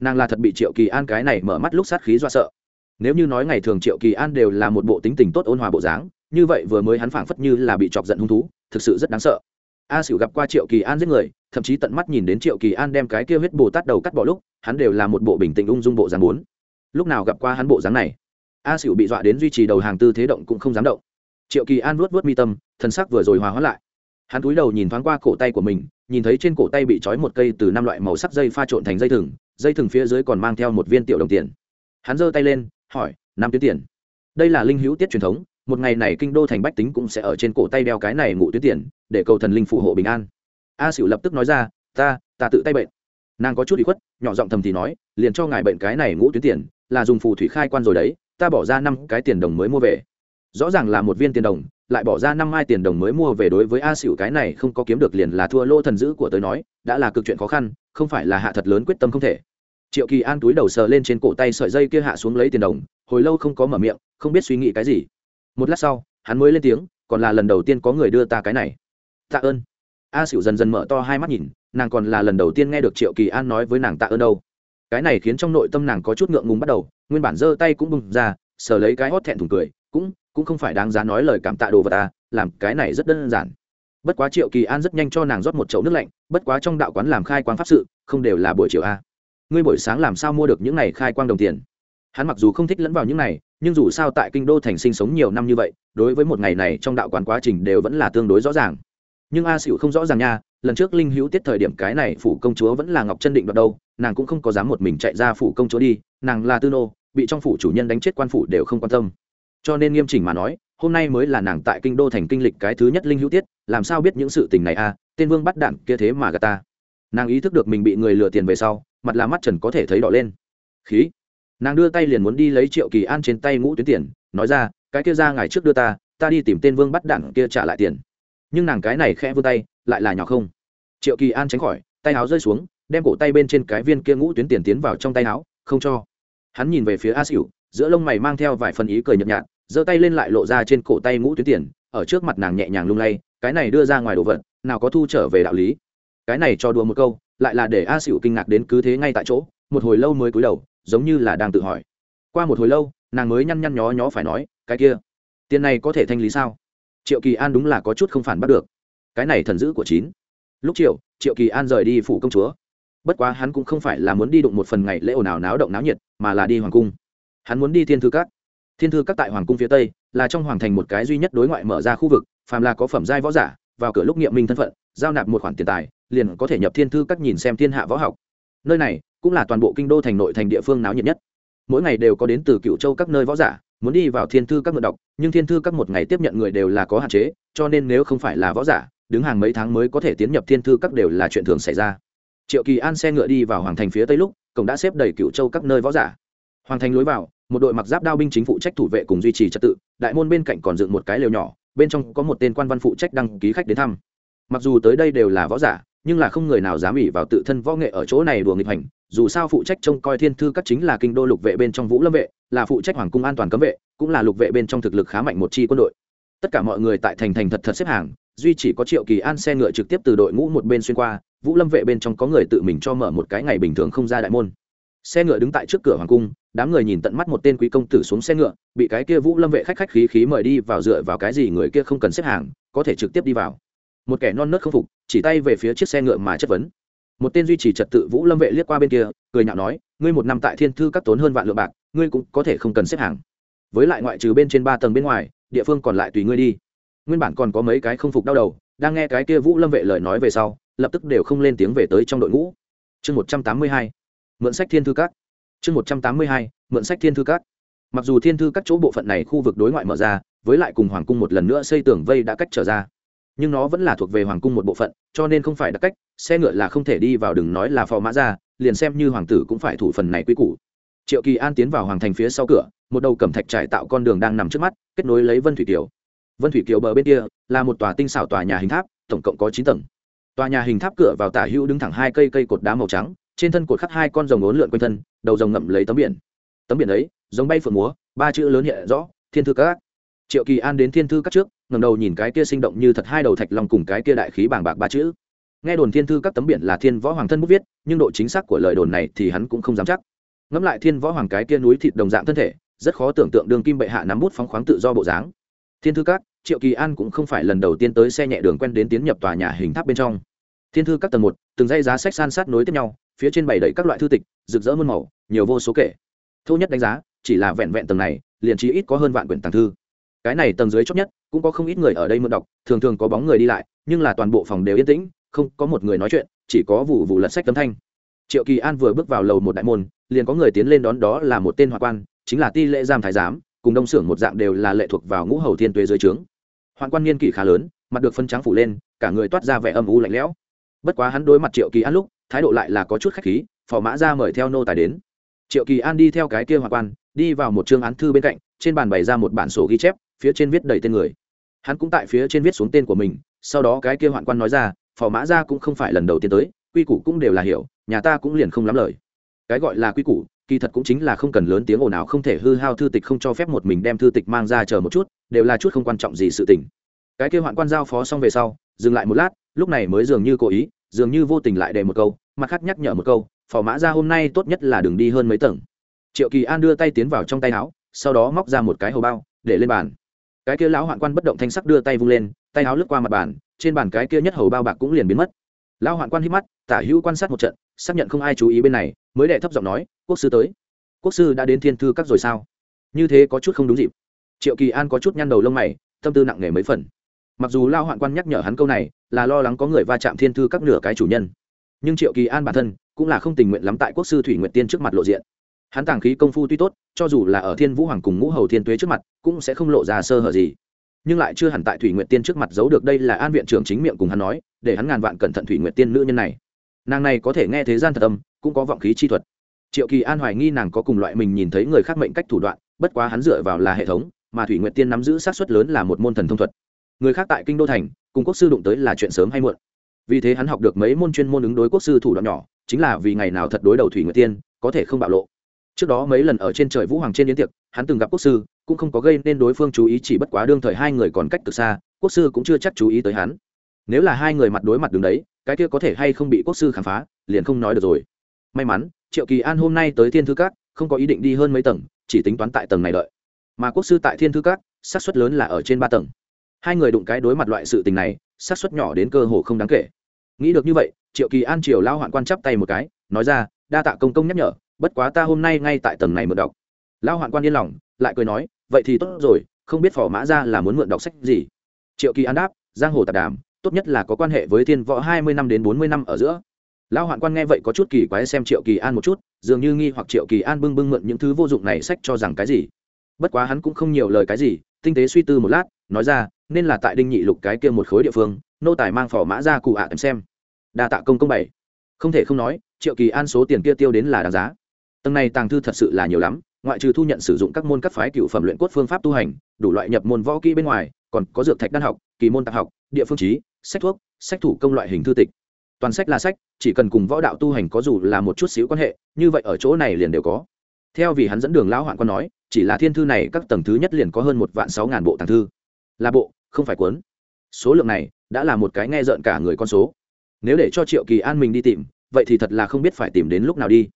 Nàng là thật bị triệu kỳ an cái này mở mắt lúc sát khí do sợ. Nếu như nói ngày thường triệu kỳ an đều là một bộ tính tình tốt ôn hòa bộ dáng, như vậy vừa mới hắn phảng phất như là bị chọc giận hung thú, thực sự rất đáng sợ. A xỉu gặp qua triệu kỳ an giết người, thậm chí tận mắt nhìn đến triệu kỳ an đem cái kia huyết bồ tát đầu cắt bỏ lúc, hắn đều là một bộ bình tĩnh ung dung bộ dáng bốn lúc nào gặp qua hắn bộ dáng này? A xỉu bị dọa đến duy trì đầu hàng tư thế động cũng không dám động. Triệu kỳ an vuốt vuốt mi tâm thân sắc vừa rồi hòa hóa lại. Hắn cúi đầu nhìn thoáng qua cổ tay của mình, nhìn thấy trên cổ tay bị trói một cây từ năm loại màu sắc dây pha trộn thành dây thừng dây thừng phía dưới còn mang theo một viên tiểu đồng tiền. Hắn giơ tay lên, hỏi, năm tuyến tiền? Đây là linh hữu tiết truyền thống, một ngày này kinh đô thành bách tính cũng sẽ ở trên cổ tay đeo cái này ngụ tuyến tiền, để cầu thần linh phù hộ bình an. A xỉu lập tức nói ra, ta ta tự tay bệnh. Nàng có chút bị khuất, nhỏ giọng thầm thì nói, liền cho ngài bệnh cái này ngũ tuyến tiền là dùng phù thủy khai quan rồi đấy, ta bỏ ra năm cái tiền đồng mới mua về. Rõ ràng là một viên tiền đồng, lại bỏ ra năm mai tiền đồng mới mua về đối với a xỉu cái này không có kiếm được liền là thua lô thần dữ của tới nói, đã là cực chuyện khó khăn, không phải là hạ thật lớn quyết tâm không thể. Triệu kỳ an túi đầu sờ lên trên cổ tay sợi dây kia hạ xuống lấy tiền đồng, hồi lâu không có mở miệng, không biết suy nghĩ cái gì. Một lát sau, hắn mới lên tiếng, còn là lần đầu tiên có người đưa ta cái này. Tạ ơn. A xỉu dần dần mở to hai mắt nhìn, nàng còn là lần đầu tiên nghe được triệu kỳ an nói với nàng tạ ơn đâu cái này khiến trong nội tâm nàng có chút ngượng ngùng bắt đầu, nguyên bản giơ tay cũng bừng ra, sờ lấy cái hót thẹn thùng cười, cũng cũng không phải đáng giá nói lời cảm tạ đồ vật ta làm cái này rất đơn giản. Bất quá triệu kỳ an rất nhanh cho nàng rót một chậu nước lạnh, bất quá trong đạo quán làm khai quang pháp sự, không đều là buổi chiều a ngươi buổi sáng làm sao mua được những này khai quang đồng tiền? Hắn mặc dù không thích lẫn vào những này, nhưng dù sao tại kinh đô thành sinh sống nhiều năm như vậy, đối với một ngày này trong đạo quán quá trình đều vẫn là tương đối rõ ràng. Nhưng a xỉu không rõ ràng nha lần trước linh hữu tiết thời điểm cái này phủ công chúa vẫn là ngọc chân định đoạt đâu, nàng cũng không có dám một mình chạy ra phủ công chúa đi, nàng là tư nô, bị trong phủ chủ nhân đánh chết quan phủ đều không quan tâm. Cho nên nghiêm chỉnh mà nói, hôm nay mới là nàng tại kinh đô thành kinh lịch cái thứ nhất linh hữu tiết, làm sao biết những sự tình này a à? tên vương bắt đạn kia thế mà gà ta. Nàng ý thức được mình bị người lừa tiền về sau, mặt là mắt trần có thể thấy đỏ lên. Khí. Nàng đưa tay liền muốn đi lấy triệu kỳ an trên tay ngũ tuyến tiền, nói ra, cái kia ra ngày trước đưa ta ta đi tìm tên vương bắt đạn kia trả lại tiền. Nhưng nàng cái này khẽ vươn tay, lại là nhỏ không triệu kỳ an tránh khỏi, tay áo rơi xuống, đem cổ tay bên trên cái viên kia ngũ tuyến tiền tiến vào trong tay áo, không cho. Hắn nhìn về phía a xỉu giữa lông mày mang theo vài phần ý cười nhợt nhạt, giơ tay lên lại lộ ra trên cổ tay ngũ tuyến tiền, ở trước mặt nàng nhẹ nhàng lung lay, cái này đưa ra ngoài đồ vật, nào có thu trở về đạo lý. Cái này cho đùa một câu, lại là để a xỉu kinh ngạc đến cứ thế ngay tại chỗ, một hồi lâu mới cúi đầu, giống như là đang tự hỏi. Qua một hồi lâu, nàng mới nhăn nhăn nhó nhó phải nói, cái kia, tiền này có thể thanh lý sao? Triệu kỳ an đúng là có chút không phản bắt được. Cái này thần dữ của chín lúc triệu triệu kỳ an rời đi phủ công chúa. Bất quá hắn cũng không phải là muốn đi đụng một phần ngày lễ ồn ào náo động náo nhiệt, mà là đi hoàng cung. Hắn muốn đi thiên thư các. Thiên thư các tại hoàng cung phía tây, là trong hoàng thành một cái duy nhất đối ngoại mở ra khu vực, phàm là có phẩm giai võ giả, vào cửa lúc nghiệm minh thân phận, giao nạp một khoản tiền tài, liền có thể nhập thiên thư các nhìn xem thiên hạ võ học. Nơi này cũng là toàn bộ kinh đô thành nội thành địa phương náo nhiệt nhất. Mỗi ngày đều có đến từ cựu châu các nơi võ giả, muốn đi vào thiên thư các mượn đọc, nhưng thiên thư các một ngày tiếp nhận người đều là có hạn chế, cho nên nếu không phải là võ giả đứng hàng mấy tháng mới có thể tiến nhập thiên thư các đều là chuyện thường xảy ra. Triệu kỳ an xe ngựa đi vào hoàng thành phía tây lúc, cổng đã xếp đầy cựu châu các nơi võ giả. Hoàng thành lối vào, một đội mặc giáp đao binh chính phụ trách thủ vệ cùng duy trì trật tự, đại môn bên cạnh còn dựng một cái lều nhỏ, bên trong có một tên quan văn phụ trách đăng ký khách đến thăm. Mặc dù tới đây đều là võ giả, nhưng là không người nào dám ỉ vào tự thân võ nghệ ở chỗ này đùa nghịch hành, dù sao phụ trách trông coi thiên thư các chính là kinh đô lục vệ bên trong vũ lâm vệ, là phụ trách hoàng cung an toàn cấm vệ, cũng là lục vệ bên trong thực lực khá mạnh một chi quân đội. Tất cả mọi người tại thành thành thật thật xếp hàng duy chỉ có triệu kỳ an xe ngựa trực tiếp từ đội ngũ một bên xuyên qua, vũ lâm vệ bên trong có người tự mình cho mở một cái ngày bình thường không ra đại môn. Xe ngựa đứng tại trước cửa hoàng cung, đám người nhìn tận mắt một tên quý công tử xuống xe ngựa, bị cái kia vũ lâm vệ khách khách khí khí mời đi vào dựa vào cái gì người kia không cần xếp hàng, có thể trực tiếp đi vào. Một kẻ non nớt không phục, chỉ tay về phía chiếc xe ngựa mà chất vấn. Một tên duy trì trật tự vũ lâm vệ liếc qua bên kia, cười nhạo nói, ngươi một năm tại thiên thư các tốn hơn vạn lượng bạc, ngươi cũng có thể không cần xếp hàng. Với lại ngoại trừ bên trên ba tầng bên ngoài, địa phương còn lại tùy ngươi đi nguyên bản còn có mấy cái không phục đau đầu, đang nghe cái kia vũ lâm vệ lời nói về sau, lập tức đều không lên tiếng về tới trong đội ngũ. Chương một trăm tám mươi hai, mượn sách thiên thư các. Chương một trăm tám mươi hai, mượn sách thiên thư các. Mặc dù thiên thư các chỗ bộ phận này khu vực đối ngoại mở ra, với lại cùng hoàng cung một lần nữa xây tường vây đã cách trở ra, nhưng nó vẫn là thuộc về hoàng cung một bộ phận, cho nên không phải đặc cách, xe ngựa là không thể đi vào đừng nói là phò mã ra, liền xem như hoàng tử cũng phải thủ phần này quy củ. Triệu kỳ an tiến vào hoàng thành phía sau cửa, một đầu cẩm thạch trải tạo con đường đang nằm trước mắt, kết nối lấy vân thủy tiểu vân thủy kiều bờ bên kia là một tòa tinh xảo tòa nhà hình tháp, tổng cộng có chín tầng. Tòa nhà hình tháp cửa vào tả hữu đứng thẳng hai cây cây cột đá màu trắng, trên thân cột khắc hai con rồng ốn lượn quanh thân, đầu rồng ngậm lấy tấm biển. Tấm biển ấy, giống bay phượng múa, ba chữ lớn hiện rõ, thiên thư các. Triệu kỳ an đến thiên thư các trước ngầm đầu nhìn cái kia sinh động như thật hai đầu thạch long cùng cái kia đại khí bàng bạc ba chữ. Nghe đồn thiên thư các tấm biển là thiên võ hoàng thân bút viết, nhưng độ chính xác của lời đồn này thì hắn cũng không dám chắc. Ngẫm lại thiên võ hoàng cái kia núi thịt đồng dạng thân thể, rất khó tưởng tượng đường kim bệ hạ nắm bút phóng khoáng tự do bộ dáng thiên thư các, triệu kỳ an cũng không phải lần đầu tiên tới xe nhẹ đường quen đến tiến nhập tòa nhà hình tháp bên trong. Thiên thư các tầng một, từng dây giá sách san sát nối tiếp nhau, phía trên bày đầy các loại thư tịch, rực rỡ muôn màu, nhiều vô số kể. Thô nhất đánh giá, chỉ là vẹn vẹn tầng này, liền chỉ ít có hơn vạn quyển tàng thư. Cái này tầng dưới chót nhất, cũng có không ít người ở đây mượn đọc, thường thường có bóng người đi lại, nhưng là toàn bộ phòng đều yên tĩnh, không có một người nói chuyện, chỉ có vụ vụ lật sách tấm thanh. Triệu kỳ an vừa bước vào lầu một đại môn, liền có người tiến lên đón đó là một tên hòa quan, chính là ti lễ giam thái giám cùng đông xưởng một dạng đều là lệ thuộc vào ngũ hầu thiên tuế dưới trướng. Hoạn quan niên kỷ khá lớn, mặt được phân trắng phủ lên, cả người toát ra vẻ âm u lạnh lẽo. Bất quá hắn đối mặt triệu kỳ an lúc, thái độ lại là có chút khách khí, phò mã ra mời theo nô tài đến. Triệu kỳ an đi theo cái kia hoạn quan, đi vào một chương án thư bên cạnh, trên bàn bày ra một bản sổ ghi chép, phía trên viết đầy tên người. Hắn cũng tại phía trên viết xuống tên của mình, sau đó cái kia hoạn quan nói ra, phò mã ra cũng không phải lần đầu tiên tới, quy củ cũng đều là hiểu, nhà ta cũng liền không lắm lời. Cái gọi là quy củ kỳ thật cũng chính là không cần lớn tiếng ồn ào, không thể hư hao thư tịch, không cho phép một mình đem thư tịch mang ra chờ một chút, đều là chút không quan trọng gì sự tình. Cái kêu hoạn quan giao phó xong về sau, dừng lại một lát, lúc này mới dường như cố ý, dường như vô tình lại đề một câu, mặt khác nhắc nhở một câu, phò mã ra hôm nay tốt nhất là đừng đi hơn mấy tầng. Triệu kỳ an đưa tay tiến vào trong tay áo, sau đó móc ra một cái hầu bao, để lên bàn. Cái kia lão hoạn quan bất động thanh sắc đưa tay vung lên, tay áo lướt qua mặt bàn, trên bàn cái kia nhất hầu bao bạc cũng liền biến mất lão hoạn quan hít mắt, tả hữu quan sát một trận, xác nhận không ai chú ý bên này, mới đệ thấp giọng nói, quốc sư tới. Quốc sư đã đến thiên thư các rồi sao? Như thế có chút không đúng dịp. Triệu kỳ an có chút nhăn đầu lông mày, tâm tư nặng nề mấy phần. Mặc dù lao hoạn quan nhắc nhở hắn câu này, là lo lắng có người va chạm thiên thư các nửa cái chủ nhân. Nhưng triệu kỳ an bản thân, cũng là không tình nguyện lắm tại quốc sư thủy nguyện tiên trước mặt lộ diện. Hắn tàng khí công phu tuy tốt, cho dù là ở thiên vũ hoàng cùng ngũ hầu thiên tuế trước mặt, cũng sẽ không lộ ra sơ hở gì nhưng lại chưa hẳn tại thủy nguyện tiên trước mặt giấu được đây là an viện trưởng chính miệng cùng hắn nói, để hắn ngàn vạn cẩn thận thủy nguyện tiên nữ nhân này. Nàng này có thể nghe thế gian thật âm, cũng có vọng khí chi thuật. Triệu kỳ an hoài nghi nàng có cùng loại mình nhìn thấy người khác mệnh cách thủ đoạn, bất quá hắn dựa vào là hệ thống, mà thủy nguyện tiên nắm giữ sát xuất lớn là một môn thần thông thuật. Người khác tại kinh đô thành, cùng quốc sư đụng tới là chuyện sớm hay muộn. Vì thế hắn học được mấy môn chuyên môn ứng đối quốc sư thủ đoạn nhỏ, chính là vì ngày nào thật đối đầu thủy nguyệt tiên, có thể không bạo lộ. Trước đó mấy lần ở trên trời vũ hoàng trên yến tiệc, hắn từng gặp quốc sư cũng không có gây nên đối phương chú ý, chỉ bất quá đương thời hai người còn cách từ xa, quốc sư cũng chưa chắc chú ý tới hắn. Nếu là hai người mặt đối mặt đứng đấy, cái kia có thể hay không bị quốc sư khám phá, liền không nói được rồi. May mắn, triệu kỳ an hôm nay tới thiên thư các, không có ý định đi hơn mấy tầng, chỉ tính toán tại tầng này đợi. Mà quốc sư tại thiên thư các, xác suất lớn là ở trên ba tầng. Hai người đụng cái đối mặt loại sự tình này, xác suất nhỏ đến cơ hồ không đáng kể. Nghĩ được như vậy, triệu kỳ an triều lao hoạn quan chắp tay một cái, nói ra, đa tạ công công nhắc nhở, bất quá ta hôm nay ngay tại tầng này mượn đọc. Lao hoạn quan yên lòng, lại cười nói vậy thì tốt rồi, không biết phò mã ra là muốn mượn đọc sách gì? Triệu kỳ an đáp, giang hồ tạp đàm, tốt nhất là có quan hệ với thiên võ hai mươi năm đến bốn mươi năm ở giữa. Lão hoạn quan nghe vậy có chút kỳ quái xem triệu kỳ an một chút, dường như nghi hoặc triệu kỳ an bưng bưng mượn những thứ vô dụng này sách cho rằng cái gì. Bất quá hắn cũng không nhiều lời cái gì, tinh tế suy tư một lát, nói ra, nên là tại đinh nhị lục cái kia một khối địa phương, nô tài mang phò mã ra cụ ạ à xem. Đa tạ công công bảy. Không thể không nói, triệu kỳ an số tiền kia tiêu đến là đáng giá. Tầng này tàng thư thật sự là nhiều lắm ngoại trừ thu nhận sử dụng các môn các phái cựu phẩm luyện cốt phương pháp tu hành, đủ loại nhập môn võ kỹ bên ngoài, còn có dược thạch đan học, kỳ môn tạp học, địa phương trí, sách thuốc, sách thủ công loại hình thư tịch. Toàn sách là sách, chỉ cần cùng võ đạo tu hành có dù là một chút xíu quan hệ, như vậy ở chỗ này liền đều có. Theo vì hắn dẫn đường lão hoạn quan nói, chỉ là thiên thư này các tầng thứ nhất liền có hơn một vạn sáu ngàn bộ tàng thư. Là bộ, không phải cuốn. Số lượng này, đã là một cái nghe rợn cả người con số. Nếu để cho triệu kỳ an mình đi tìm, vậy thì thật là không biết phải tìm đến lúc nào đi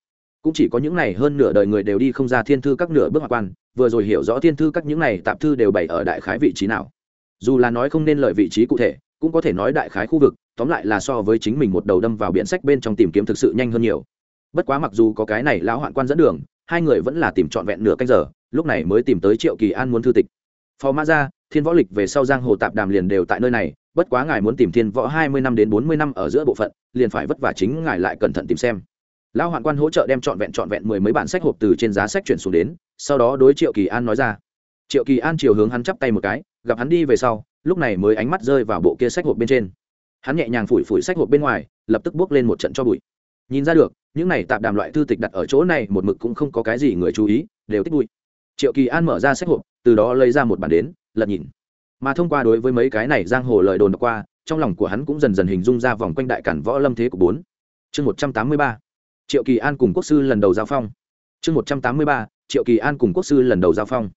cũng chỉ có những này hơn nửa đời người đều đi không ra thiên thư các nửa bước hoạt quan, vừa rồi hiểu rõ thiên thư các những này tạp thư đều bày ở đại khái vị trí nào. Dù là nói không nên lợi vị trí cụ thể, cũng có thể nói đại khái khu vực, tóm lại là so với chính mình một đầu đâm vào biển sách bên trong tìm kiếm thực sự nhanh hơn nhiều. Bất quá mặc dù có cái này lão hoạn quan dẫn đường, hai người vẫn là tìm trọn vẹn nửa canh giờ, lúc này mới tìm tới triệu kỳ an muốn thư tịch. Phó mã ra thiên võ lịch về sau giang hồ tạp đàm liền đều tại nơi này, bất quá ngài muốn tìm thiên võ hai mươi năm đến bốn mươi năm ở giữa bộ phận, liền phải vất vả chính ngài lại cẩn thận tìm xem lão hoạn quan hỗ trợ đem trọn vẹn trọn vẹn mười mấy bản sách hộp từ trên giá sách chuyển xuống đến, sau đó đối triệu kỳ an nói ra. Triệu kỳ an chiều hướng hắn chắp tay một cái, gặp hắn đi về sau, lúc này mới ánh mắt rơi vào bộ kia sách hộp bên trên. Hắn nhẹ nhàng phủi phủi sách hộp bên ngoài, lập tức bước lên một trận cho bụi. Nhìn ra được, những này tạp đàm loại thư tịch đặt ở chỗ này một mực cũng không có cái gì người chú ý, đều tích bụi. Triệu kỳ an mở ra sách hộp, từ đó lấy ra một bản đến, lật nhìn. Mà thông qua đối với mấy cái này giang hồ lời đồn đọc qua, trong lòng của hắn cũng dần dần hình dung ra vòng quanh đại cản võ lâm thế của bốn. Chương một trăm tám mươi ba triệu kỳ an cùng quốc sư lần đầu giao phong. Chương một trăm tám mươi ba, triệu kỳ an cùng quốc sư lần đầu giao phong.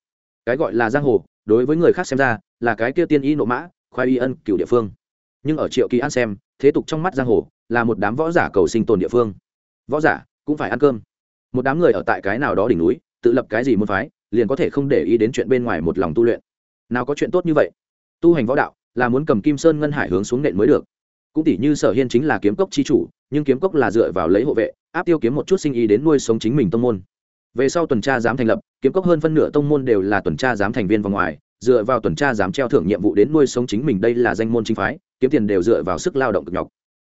Cái gọi là giang hồ, đối với người khác xem ra, là cái kia tiên y nộ mã khoai y ân cựu địa phương. Nhưng ở triệu kỳ an xem, thế tục trong mắt giang hồ, là một đám võ giả cầu sinh tồn địa phương. Võ giả cũng phải ăn cơm. Một đám người ở tại cái nào đó đỉnh núi, tự lập cái gì muốn phái, liền có thể không để ý đến chuyện bên ngoài một lòng tu luyện. Nào có chuyện tốt như vậy? Tu hành võ đạo là muốn cầm kim sơn ngân hải hướng xuống nện mới được cũng tỷ như sở hiên chính là kiếm cốc chi chủ, nhưng kiếm cốc là dựa vào lấy hộ vệ, áp tiêu kiếm một chút sinh ý đến nuôi sống chính mình tông môn. Về sau tuần tra giám thành lập, kiếm cốc hơn phân nửa tông môn đều là tuần tra giám thành viên vào ngoài, dựa vào tuần tra giám treo thưởng nhiệm vụ đến nuôi sống chính mình đây là danh môn chính phái, kiếm tiền đều dựa vào sức lao động cực nhọc.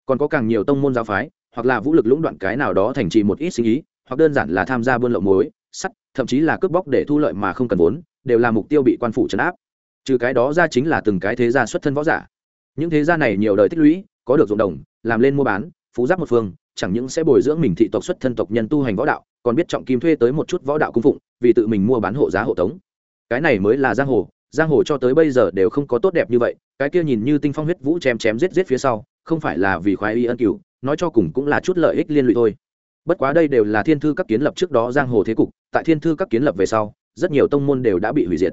Còn có càng nhiều tông môn giáo phái, hoặc là vũ lực lũng đoạn cái nào đó thành trì một ít sinh ý, hoặc đơn giản là tham gia buôn lậu muối, sắt, thậm chí là cướp bóc để thu lợi mà không cần vốn, đều là mục tiêu bị quan phủ trấn áp. Trừ cái đó ra chính là từng cái thế gia xuất thân võ giả. Những thế gia này nhiều đời tích lũy có được ruộng đồng, làm lên mua bán, phú giáp một phương, chẳng những sẽ bồi dưỡng mình thị tộc xuất thân tộc nhân tu hành võ đạo, còn biết trọng kim thuê tới một chút võ đạo cung phụng, vì tự mình mua bán hộ giá hộ tống. Cái này mới là giang hồ giang hồ cho tới bây giờ đều không có tốt đẹp như vậy, cái kia nhìn như tinh phong huyết vũ chém chém giết giết phía sau, không phải là vì khoái y ân cửu, nói cho cùng cũng là chút lợi ích liên lụy thôi. Bất quá đây đều là thiên thư các kiến lập trước đó giang hồ thế cục, tại thiên thư các kiến lập về sau, rất nhiều tông môn đều đã bị hủy diệt.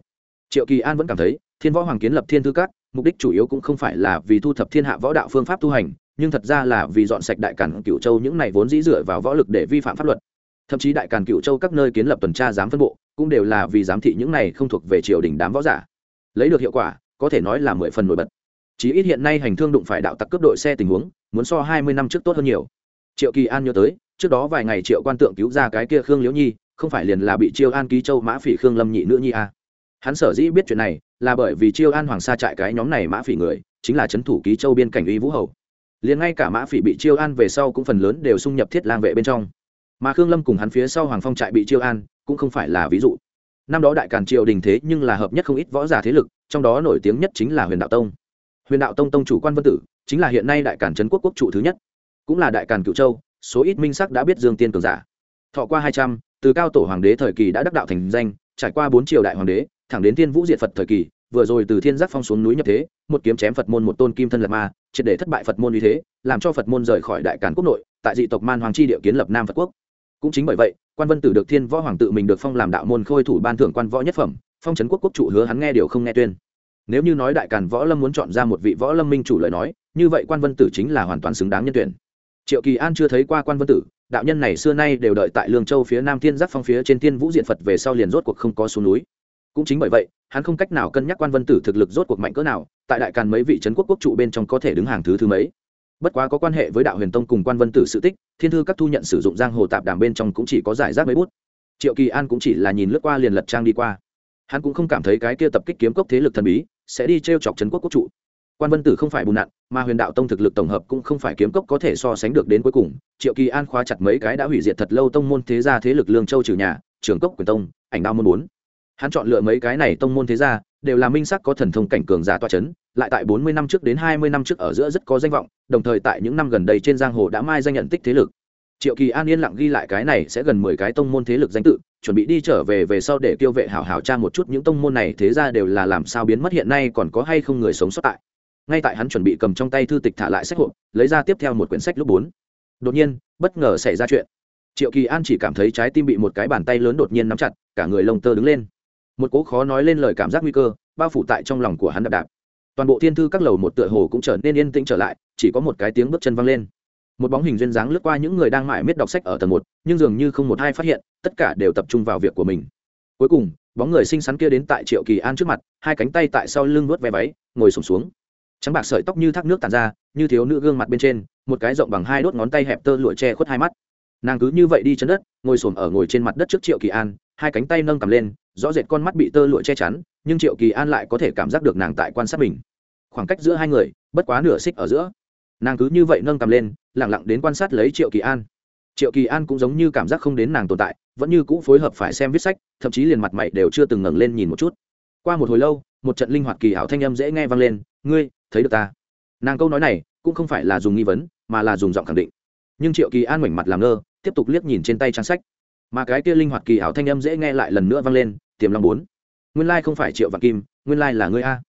Triệu kỳ an vẫn cảm thấy, thiên võ hoàng kiến lập thiên thư các mục đích chủ yếu cũng không phải là vì thu thập thiên hạ võ đạo phương pháp tu hành, nhưng thật ra là vì dọn sạch đại cản cựu châu những này vốn dĩ dựa vào võ lực để vi phạm pháp luật. Thậm chí đại cản cựu châu các nơi kiến lập tuần tra giám phân bộ, cũng đều là vì giám thị những này không thuộc về triều đình đám võ giả. Lấy được hiệu quả, có thể nói là mười phần nổi bật. Chí ít hiện nay hành thương đụng phải đạo tặc cướp đội xe tình huống, muốn so hai mươi năm trước tốt hơn nhiều. Triệu kỳ an nhớ tới, trước đó vài ngày triệu quan tượng cứu ra cái kia khương liễu nhi, không phải liền là bị chiêu an ký châu mã phỉ khương lâm nhị nữ nhi à hắn sở dĩ biết chuyện này là bởi vì chiêu an hoàng sa trại cái nhóm này mã phỉ người chính là c h ấ n thủ ký châu biên cảnh uy vũ hầu. Liền ngay cả mã phỉ bị chiêu an về sau cũng phần lớn đều xung nhập thiết lang vệ bên trong. Mà khương lâm cùng hắn phía sau hoàng phong trại bị chiêu an cũng không phải là ví dụ. Năm đó đại càn triều đình thế nhưng là hợp nhất không ít võ giả thế lực, trong đó nổi tiếng nhất chính là huyền đạo tông. Huyền đạo tông tông chủ quan vân tử chính là hiện nay đại càn trấn quốc quốc trụ thứ nhất. Cũng là đại càn cựu châu, số ít minh sắc đã biết dương tiên cường giả. Thọ qua hai trăm, từ cao tổ hoàng đế thời kỳ đã đắc đạo thành danh, trải qua bốn triều đại hoàng đế thẳng đến thiên vũ diệt phật thời kỳ, vừa rồi từ thiên giác phong xuống núi nhập thế, một kiếm chém phật môn một tôn kim thân lật ma, triệt để thất bại phật môn như thế, làm cho phật môn rời khỏi đại càn quốc nội, tại dị tộc man hoàng chi địa kiến lập nam phật quốc. Cũng chính bởi vậy, quan vân tử được thiên võ hoàng tự mình được phong làm đạo môn khôi thủ ban thưởng quan võ nhất phẩm, phong trấn quốc quốc chủ hứa hắn nghe điều không nghe tuyên. Nếu như nói đại càn võ lâm muốn chọn ra một vị võ lâm minh chủ lời nói, như vậy quan vân tử chính là hoàn toàn xứng đáng nhân tuyển. Triệu kỳ an chưa thấy qua quan vân tử, đạo nhân này xưa nay đều đợi tại lương châu phía nam thiên giác phong phía trên thiên vũ diện phật về sau liền rốt cuộc không có xuống núi cũng chính bởi vậy, hắn không cách nào cân nhắc quan vân tử thực lực rốt cuộc mạnh cỡ nào, tại đại càn mấy vị trấn quốc quốc trụ bên trong có thể đứng hàng thứ thứ mấy. Bất quá có quan hệ với đạo huyền tông cùng quan vân tử sự tích, thiên thư các thu nhận sử dụng giang hồ tạp đàm bên trong cũng chỉ có giải rác mấy bút. Triệu kỳ an cũng chỉ là nhìn lướt qua liền lật trang đi qua. Hắn cũng không cảm thấy cái kia tập kích kiếm cốc thế lực thần bí, sẽ đi t r e o chọc trấn quốc quốc trụ. Quan vân tử không phải bùn nặn, mà huyền đạo tông thực lực tổng hợp cũng không phải kiếm cốc có thể so sánh được đến cuối cùng. Triệu kỳ an khóa chặt mấy cái đã hủy diệt thật lâu tông môn thế gia thế lực lương châu trừ nhà trường cốc quyền tông, ảnh đao môn bốn hắn chọn lựa mấy cái này tông môn thế gia đều là minh sắc có thần thông cảnh cường giả toa chấn, lại tại bốn mươi năm trước đến hai mươi năm trước ở giữa rất có danh vọng đồng thời tại những năm gần đây trên giang hồ đã mai danh nhận tích thế lực. Triệu kỳ an yên lặng ghi lại cái này sẽ gần mười cái tông môn thế lực danh tự chuẩn bị đi trở về về sau để tiêu vệ hảo hảo tra một chút những tông môn này thế ra đều là làm sao biến mất hiện nay còn có hay không người sống sót tại. Ngay tại hắn chuẩn bị cầm trong tay thư tịch thả lại sách hộp lấy ra tiếp theo một quyển sách lúc bốn. Đột nhiên bất ngờ xảy ra chuyện. Triệu kỳ an chỉ cảm thấy trái tim bị một cái bàn tay lớn đột nhiên nắm chặt cả người lông tơ đứng lên một cố khó nói lên lời cảm giác nguy cơ bao phủ tại trong lòng của hắn đạp đạp. Toàn bộ thiên thư các lầu một tựa hồ cũng trở nên yên tĩnh trở lại chỉ có một cái tiếng bước chân văng lên. Một bóng hình duyên dáng lướt qua những người đang mải miết đọc sách ở tầng một nhưng dường như không một ai phát hiện tất cả đều tập trung vào việc của mình. Cuối cùng bóng người xinh xắn kia đến tại triệu kỳ an trước mặt hai cánh tay tại sau lưng vớt ve váy ngồi sùng xuống, xuống trắng bạc sợi tóc như thác nước tàn ra như thiếu nữ gương mặt bên trên một cái rộng bằng hai đốt ngón tay hẹp tơ lụa che khuất hai mắt. Nàng cứ như vậy đi chân đất ngồi xổm ở ngồi trên mặt đất trước triệu kỳ an hai cánh tay nâng cầm lên rõ rệt con mắt bị tơ lụa che chắn, nhưng triệu kỳ an lại có thể cảm giác được nàng tại quan sát mình. Khoảng cách giữa hai người, bất quá nửa xích ở giữa. Nàng cứ như vậy nâng cầm lên lẳng lặng đến quan sát lấy triệu kỳ an. Triệu kỳ an cũng giống như cảm giác không đến nàng tồn tại, vẫn như cũ phối hợp phải xem viết sách, thậm chí liền mặt mày đều chưa từng ngẩng lên nhìn một chút. Qua một hồi lâu, một trận linh hoạt kỳ ảo thanh âm dễ nghe vang lên, ngươi, thấy được ta? Nàng câu nói này cũng không phải là dùng nghi vấn, mà là dùng giọng khẳng định. Nhưng triệu kỳ an mảnh mặt làm ngơ, tiếp tục liếc nhìn trên tay trang sách. Mà cái kia linh hoạt kỳ ảo thanh âm dễ nghe lại lần nữa vang lên tiềm long bốn. Nguyên lai không phải triệu vạn kim, nguyên lai là ngươi a.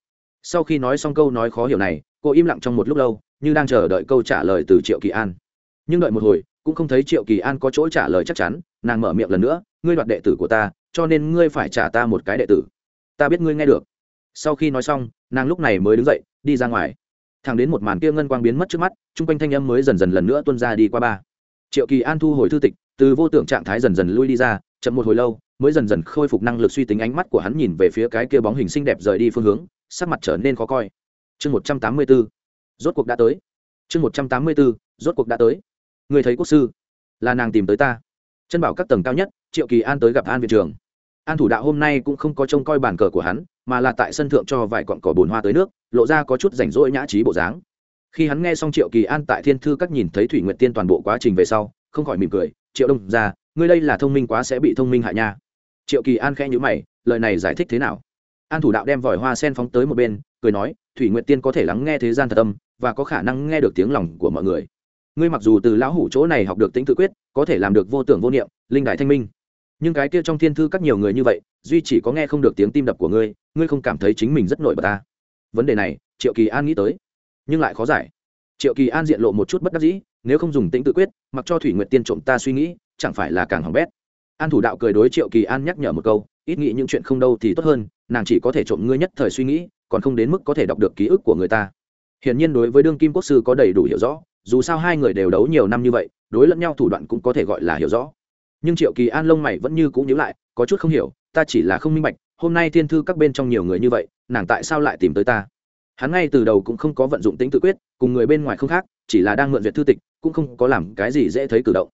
Sau khi nói xong câu nói khó hiểu này, cô im lặng trong một lúc lâu, như đang chờ đợi câu trả lời từ triệu kỳ an. Nhưng đợi một hồi, cũng không thấy triệu kỳ an có chỗ trả lời chắc chắn, nàng mở miệng lần nữa, ngươi đoạt đệ tử của ta, cho nên ngươi phải trả ta một cái đệ tử. Ta biết ngươi nghe được. Sau khi nói xong, nàng lúc này mới đứng dậy, đi ra ngoài. Thẳng đến một màn kia ngân quang biến mất trước mắt, chung quanh thanh âm mới dần dần lần nữa tuân ra đi qua ba. Triệu kỳ an thu hồi thư tịch, từ vô tưởng trạng thái dần dần lui đi ra, chậm một hồi lâu mới dần dần khôi phục năng lực suy tính ánh mắt của hắn nhìn về phía cái kia bóng hình xinh đẹp rời đi phương hướng, sắc mặt trở nên khó coi. Chương một trăm tám mươi b ố rốt cuộc đã tới. Chương một trăm tám mươi b ố rốt cuộc đã tới. Người thấy quốc sư, là nàng tìm tới ta. Chân bảo các tầng cao nhất, triệu kỳ an tới gặp an viện trường an thủ đạo hôm nay cũng không có trông coi bàn cờ của hắn, mà là tại sân thượng cho vài cọn cỏ bồn hoa tới nước, lộ ra có chút rảnh rỗi nhã trí bộ dáng. Khi hắn nghe xong triệu kỳ an tại thiên thư các nhìn thấy thủy nguyệt tiên toàn bộ quá trình về sau, không khỏi mỉm cười, triệu đông ra ngươi đây là thông minh quá sẽ bị thông minh hại nha triệu kỳ an khẽ nhữ mày, lời này giải thích thế nào? An thủ đạo đem vòi hoa sen phóng tới một bên, cười nói, thủy nguyệt tiên có thể lắng nghe thế gian thật âm, và có khả năng nghe được tiếng lòng của mọi người. Ngươi mặc dù từ lão hủ chỗ này học được tính tự quyết, có thể làm được vô tưởng vô niệm, linh đại thanh minh. Nhưng cái kia trong thiên thư các nhiều người như vậy, duy chỉ có nghe không được tiếng tim đập của ngươi ngươi không cảm thấy chính mình rất nổi bật ta. Vấn đề này, triệu kỳ an nghĩ tới. Nhưng lại khó giải. Triệu kỳ an diện lộ một chút bất đắc dĩ, nếu không dùng tính tự quyết, mặc cho thủy nguyệt tiên trộm ta suy nghĩ, chẳng phải là càng hỏng bét an thủ đạo cười đối triệu kỳ an nhắc nhở một câu, ít nghĩ những chuyện không đâu thì tốt hơn, nàng chỉ có thể trộm ngươi nhất thời suy nghĩ, còn không đến mức có thể đọc được ký ức của người ta. Hiển nhiên đối với đương kim quốc sư có đầy đủ hiểu rõ, dù sao hai người đều đấu nhiều năm như vậy, đối lẫn nhau thủ đoạn cũng có thể gọi là hiểu rõ. Nhưng triệu kỳ an lông mày vẫn như cũng nhớ lại, có chút không hiểu, ta chỉ là không minh bạch, hôm nay thiên thư các bên trong nhiều người như vậy, nàng tại sao lại tìm tới ta? Hắn ngay từ đầu cũng không có vận dụng tính tự quyết, cùng người bên ngoài không khác, chỉ là đang mượn duyệt thư tịch, cũng không có làm cái gì dễ thấy cử động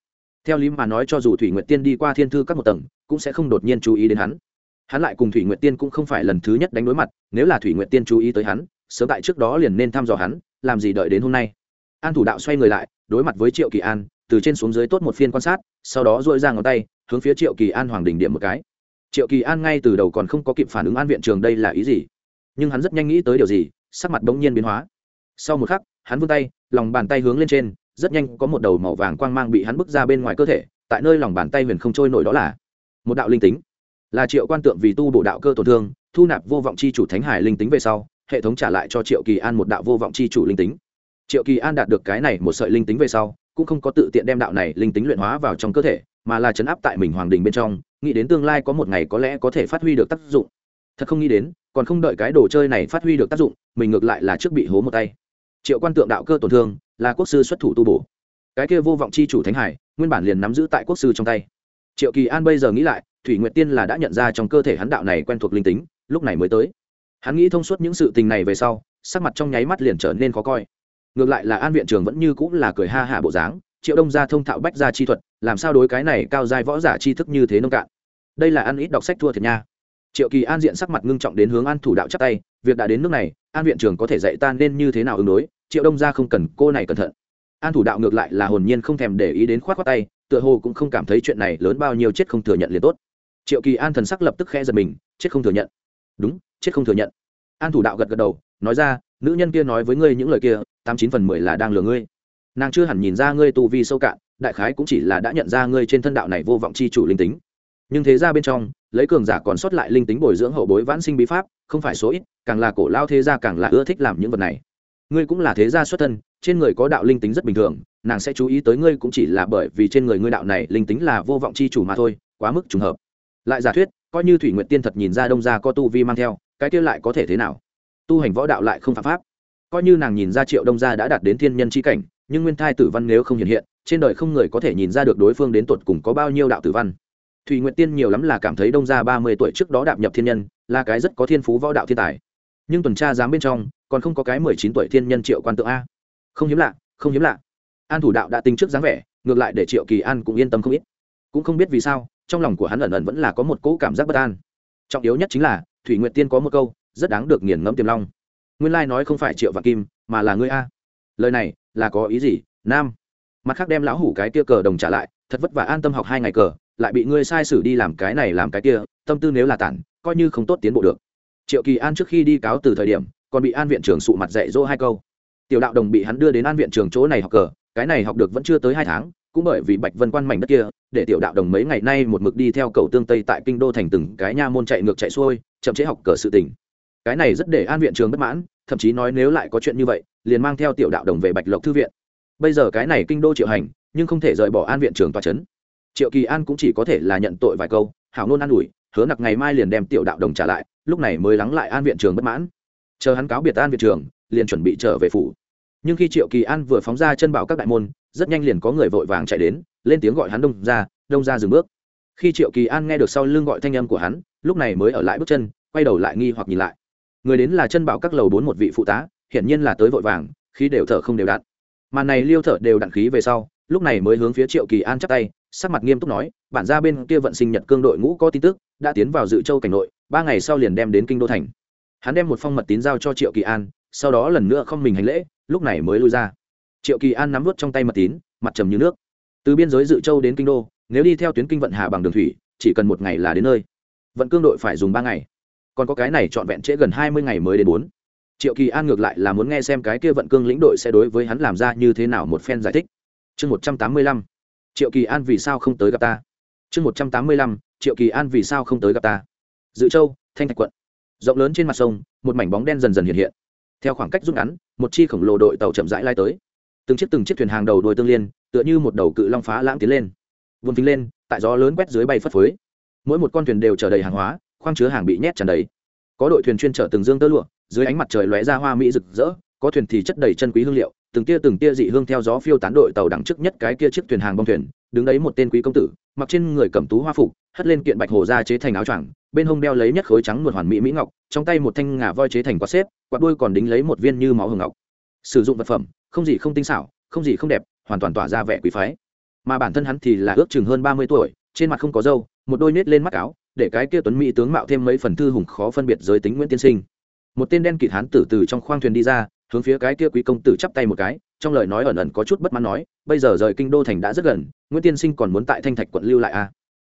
theo lý mà nói cho dù thủy nguyệt tiên đi qua thiên thư các một tầng, cũng sẽ không đột nhiên chú ý đến hắn. Hắn lại cùng thủy nguyệt tiên cũng không phải lần thứ nhất đánh đối mặt, nếu là thủy nguyệt tiên chú ý tới hắn, sớm tại trước đó liền nên thăm dò hắn, làm gì đợi đến hôm nay. An thủ đạo xoay người lại, đối mặt với triệu kỳ an, từ trên xuống dưới tốt một phiên quan sát, sau đó dội ra ngón tay, hướng phía triệu kỳ an hoàng đình điểm một cái. Triệu kỳ an ngay từ đầu còn không có kịp phản ứng an viện trường đây là ý gì, nhưng hắn rất nhanh nghĩ tới điều gì, sắc mặt bỗng nhiên biến hóa. Sau một khắc, hắn vươn tay, lòng bàn tay hướng lên trên rất nhanh có một đầu màu vàng quang mang bị hắn bức ra bên ngoài cơ thể, tại nơi lòng bàn tay huyền không trôi nổi đó là một đạo linh tính. Là triệu quan tượng vì tu bổ đạo cơ tổn thương, thu nạp vô vọng chi chủ thánh hải linh tính về sau, hệ thống trả lại cho triệu kỳ an một đạo vô vọng chi chủ linh tính. Triệu kỳ an đạt được cái này một sợi linh tính về sau, cũng không có tự tiện đem đạo này linh tính luyện hóa vào trong cơ thể, mà là chấn áp tại mình hoàng đình bên trong, nghĩ đến tương lai có một ngày có lẽ có thể phát huy được tác dụng. Thật không nghĩ đến, còn không đợi cái đồ chơi này phát huy được tác dụng, mình ngược lại là trước bị hố một tay triệu quan tượng đạo cơ tổn thương, là quốc sư xuất thủ tu bổ. Cái kia vô vọng chi chủ thánh hải, nguyên bản liền nắm giữ tại quốc sư trong tay. Triệu kỳ an bây giờ nghĩ lại, thủy nguyệt tiên là đã nhận ra trong cơ thể hắn đạo này quen thuộc linh tính, lúc này mới tới. Hắn nghĩ thông suốt những sự tình này về sau, sắc mặt trong nháy mắt liền trở nên khó coi. Ngược lại là an viện trường vẫn như cũng là cười ha hả bộ dáng, triệu đông gia thông thạo bách gia chi thuật, làm sao đối cái này cao giai võ giả chi thức như thế nông cạn. Đây là ăn ít đọc sách thua thiệt nha. Triệu kỳ an diện sắc mặt ngưng trọng đến hướng an thủ đạo chắc tay, việc đã đến nước này an viện trưởng có thể dạy ta nên như thế nào ứng đối, triệu đông gia không cần, cô này cẩn thận. An thủ đạo ngược lại là hồn nhiên không thèm để ý đến khoát khoát tay, tựa hồ cũng không cảm thấy chuyện này lớn bao nhiêu chết không thừa nhận liền tốt. Triệu kỳ an thần sắc lập tức khẽ giật mình, chết không thừa nhận. Đúng, chết không thừa nhận. An thủ đạo gật gật đầu, nói ra, nữ nhân kia nói với ngươi những lời kia, tám chín phần mười là đang lừa ngươi. Nàng chưa hẳn nhìn ra ngươi tu vi sâu cạn, đại khái cũng chỉ là đã nhận ra ngươi trên thân đạo này vô vọng chi chủ linh tính. Nhưng thế ra bên trong, lấy cường giả còn sót lại linh tính bồi dưỡng hậu bối vãn sinh bí pháp không phải số ít, càng là cổ lao thế gia càng là ưa thích làm những vật này. Ngươi cũng là thế gia xuất thân, trên người có đạo linh tính rất bình thường, nàng sẽ chú ý tới ngươi cũng chỉ là bởi vì trên người ngươi đạo này linh tính là vô vọng chi chủ mà thôi, quá mức trùng hợp. Lại giả thuyết, coi như thủy nguyện tiên thật nhìn ra đông gia có tu vi mang theo, cái kia lại có thể thế nào? Tu hành võ đạo lại không phạm pháp. Coi như nàng nhìn ra triệu đông gia đã đạt đến thiên nhân c h i cảnh, nhưng nguyên thai tử văn nếu không hiện hiện, trên đời không người có thể nhìn ra được đối phương đến tột cùng có bao nhiêu đạo tử văn. Thùy nguyện tiên nhiều lắm là cảm thấy đông gia ba mươi tuổi trước đó đạp nhập thiên nhân là cái rất có thiên phú võ đạo thiên tài. Nhưng tuần tra giám bên trong, còn không có cái mười chín tuổi thiên nhân triệu quan tượng a. Không hiếm lạ, không hiếm lạ. An thủ đạo đã tính trước dáng vẻ, ngược lại để triệu kỳ an cũng yên tâm không ít. Cũng không biết vì sao, trong lòng của hắn ẩn ẩn vẫn là có một cỗ cảm giác bất an. Trọng yếu nhất chính là, thủy nguyệt tiên có một câu, rất đáng được nghiền ngẫm tiềm long. Nguyên lai nói không phải triệu và kim, mà là ngươi a. Lời này, là có ý gì, nam? Mặt khác đem lão hủ cái kia cờ đồng trả lại, thật vất vả an tâm học hai ngày cờ, lại bị ngươi sai sử đi làm cái này làm cái kia, tâm tư nếu là tản coi như không tốt tiến bộ được. Triệu kỳ an trước khi đi cáo từ thời điểm, còn bị an viện trưởng sụ mặt dạy dỗ hai câu. Tiểu đạo đồng bị hắn đưa đến an viện trường chỗ này học cờ, cái này học được vẫn chưa tới hai tháng, cũng bởi vì bạch vân quan mảnh đất kia, để tiểu đạo đồng mấy ngày nay một mực đi theo cầu tương tây tại kinh đô thành từng cái nha môn chạy ngược chạy xuôi, chậm chế học cờ sự tình. Cái này rất để an viện trường bất mãn, thậm chí nói nếu lại có chuyện như vậy, liền mang theo tiểu đạo đồng về bạch lộc thư viện. Bây giờ cái này kinh đô triệu hành, nhưng không thể rời bỏ an viện trường tòa c h ấ n triệu kỳ an cũng chỉ có thể là nhận tội vài câu, hảo nôn an ủi hứa nặc ngày mai liền đem tiểu đạo đồng trả lại, lúc này mới lắng lại an viện trường bất mãn. Chờ hắn cáo biệt an viện trường, liền chuẩn bị trở về phủ. Nhưng khi triệu kỳ an vừa phóng ra chân bảo các đại môn, rất nhanh liền có người vội vàng chạy đến, lên tiếng gọi hắn đông ra đông ra dừng bước. Khi triệu kỳ an nghe được sau lưng gọi thanh âm của hắn, lúc này mới ở lại bước chân, quay đầu lại nghi hoặc nhìn lại. Người đến là chân bảo các lầu bốn một vị phụ tá, hiển nhiên là tới vội vàng, khí đều thở không đều đặn. Mà này liêu thở đều đặn khí về sau, lúc này mới hướng phía triệu kỳ an chắp tay sắc mặt nghiêm túc nói, bản ra bên kia vận sinh nhật cương đội ngũ có tin tức, đã tiến vào dự châu cảnh nội, ba ngày sau liền đem đến kinh đô thành. Hắn đem một phong mật tín giao cho triệu kỳ an, sau đó lần nữa không mình hành lễ, lúc này mới lui ra. Triệu kỳ an nắm vút trong tay mật tín, mặt trầm như nước. Từ biên giới dự châu đến kinh đô, nếu đi theo tuyến kinh vận hà bằng đường thủy, chỉ cần một ngày là đến nơi. Vận cương đội phải dùng ba ngày. Còn có cái này trọn vẹn trễ gần hai mươi ngày mới đến bốn. Triệu kỳ an ngược lại là muốn nghe xem cái kia vận cương lĩnh đội sẽ đối với hắn làm ra như thế nào một phen giải thích. Chương một trăm tám mươi lăm triệu kỳ an vì sao không tới gặp ta? Chương một trăm tám mươi lăm, triệu kỳ an vì sao không tới gặp ta? Dự châu, thanh thạch quận. Rộng lớn trên mặt sông, một mảnh bóng đen dần dần hiện hiện. Theo khoảng cách rút ngắn, một chi khổng lồ đội tàu chậm rãi lai tới. Từng chiếc từng chiếc thuyền hàng đầu đuôi tương liên, tựa như một đầu cự long phá lãng tiến lên. Vươn phình lên, tại gió lớn quét dưới bay phất phới. Mỗi một con thuyền đều chở đầy hàng hóa, khoang chứa hàng bị nhét tràn đầy. Có đội thuyền chuyên chở từng dương tơ lụa, dưới ánh mặt trời lóe ra hoa mỹ rực rỡ, có thuyền thì chất đầy chân quý hương liệu từng tia từng tia dị hương theo gió phiêu tán đội tàu đằng trước nhất cái kia chiếc thuyền hàng bong thuyền, đứng đấy một tên quý công tử, mặc trên người cầm tú hoa phục, hất lên kiện bạch hồ ra chế thành áo choàng, bên hông đeo lấy nhất khối trắng một hoàn mỹ mỹ ngọc, trong tay một thanh ngà voi chế thành quạt xếp, quạt đuôi còn đính lấy một viên như máu hồng ngọc. Sử dụng vật phẩm, không gì không tinh xảo, không gì không đẹp, hoàn toàn tỏa ra vẻ quý phái. Mà bản thân hắn thì là ước chừng hơn ba mươi tuổi, trên mặt không có râu, một đôi nết lên mắt áo, để cái kia tuấn mỹ tướng mạo thêm mấy phần thư hùng khó phân biệt giới tính nguyễn tiên sinh. Một tên đen kịt hán tử từ trong khoang thuyền đi ra hướng phía cái kia quý công tử chắp tay một cái, trong lời nói ẩn ẩn có chút bất mãn nói, bây giờ rời kinh đô thành đã rất gần, nguyễn tiên sinh còn muốn tại thanh thạch quận lưu lại à?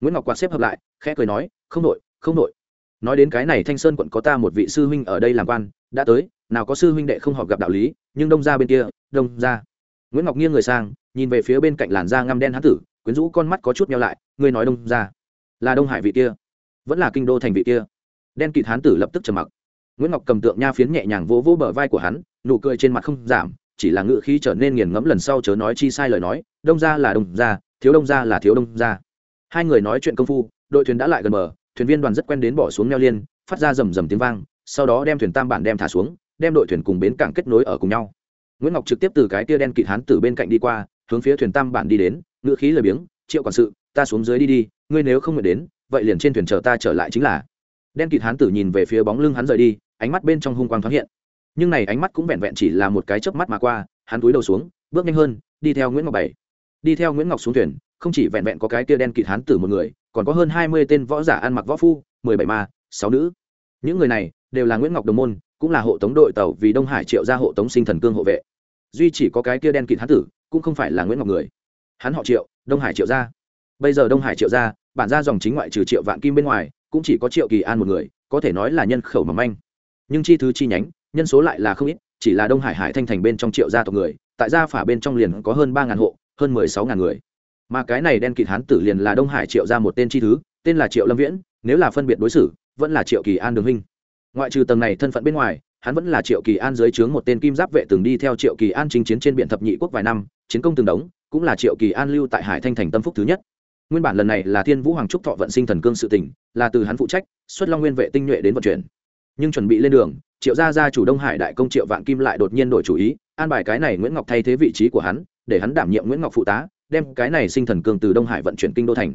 Nguyễn ngọc quạt xếp hợp lại, khẽ cười nói, không nội không nội nói đến cái này thanh sơn quận có ta một vị sư huynh ở đây làm quan, đã tới, nào có sư huynh đệ không họp gặp đạo lý, nhưng đông ra bên kia, đông ra. Nguyễn ngọc nghiêng người sang, nhìn về phía bên cạnh làn da ngăm đen hán tử, quyến rũ con mắt có chút nhau lại, ngươi nói đông ra. Là đông hải vị kia, vẫn là kinh đô thành vị kia. Đen kịt hán tử lập tức trầm mặc. Nguyễn ngọc cầm tượng nha phiến nhẹ nhàng vỗ vỗ bờ vai của hắn nụ cười trên mặt không giảm, chỉ là ngự khí trở nên nghiền ngẫm lần sau chớ nói chi sai lời nói, đông ra là đông ra thiếu đông ra là thiếu đông ra hai người nói chuyện công phu, đội thuyền đã lại gần bờ, thuyền viên đoàn rất quen đến bỏ xuống neo liên, phát ra rầm rầm tiếng vang, sau đó đem thuyền tam bản đem thả xuống, đem đội thuyền cùng bến cảng kết nối ở cùng nhau. Nguyễn ngọc trực tiếp từ cái tia đen kịt hán từ bên cạnh đi qua, hướng phía thuyền tam bản đi đến ngự khí lời biếng, triệu quản sự, ta xuống dưới đi đi, ngươi nếu không nguyện đến, vậy liền trên thuyền chờ ta trở lại chính là. Đen kịt hán tử nhìn về phía bóng lưng hắn rời đi, ánh mắt bên trong hung quang thoáng hiện nhưng này ánh mắt cũng vẹn vẹn chỉ là một cái chớp mắt mà qua, hắn túi đầu xuống, bước nhanh hơn, đi theo nguyễn ngọc bảy. Đi theo nguyễn ngọc xuống thuyền, không chỉ vẹn vẹn có cái kia đen kịt hán tử một người, còn có hơn hai mươi tên võ giả ăn mặc võ phu, mười bảy ma, sáu nữ. Những người này đều là nguyễn ngọc đồng môn, cũng là hộ tống đội tàu vì đông hải triệu ra hộ tống sinh thần cương hộ vệ. Duy chỉ có cái kia đen kịt hán tử, cũng không phải là nguyễn ngọc người. Hắn họ triệu, đông hải triệu gia bây giờ đông hải triệu gia bản ra dòng chính ngoại trừ triệu vạn kim bên ngoài, cũng chỉ có triệu kỳ an một người, có thể nói là nhân khẩu mầm manh. Nhưng chi thứ chi nhánh nhân số lại là không ít, chỉ là đông hải hải thanh thành bên trong triệu gia tộc người, tại gia phả bên trong liền có hơn ba ngàn hộ, hơn mười sáu ngàn người. Mà cái này đen kịt hán tử liền là đông hải triệu ra một tên chi thứ, tên là triệu lâm viễn, nếu là phân biệt đối xử, vẫn là triệu kỳ an đường huynh. Ngoại trừ tầng này thân phận bên ngoài, hắn vẫn là triệu kỳ an dưới trướng một tên kim giáp vệ từng đi theo triệu kỳ an chinh chiến trên biển thập nhị quốc vài năm, chiến công từng đống, cũng là triệu kỳ an lưu tại hải thanh thành tâm phúc thứ nhất. Nguyên bản lần này là thiên vũ hoàng trúc thọ vận sinh thần cương sự tỉnh, là từ hắn phụ trách, xuất long nguyên vệ tinh nhuệ đến vận chuyển. Nhưng chuẩn bị lên đường triệu gia gia chủ đông hải đại công triệu vạn kim lại đột nhiên đổi chủ ý, an bài cái này nguyễn ngọc thay thế vị trí của hắn, để hắn đảm nhiệm nguyễn ngọc phụ tá, đem cái này sinh thần cương từ đông hải vận chuyển kinh đô thành.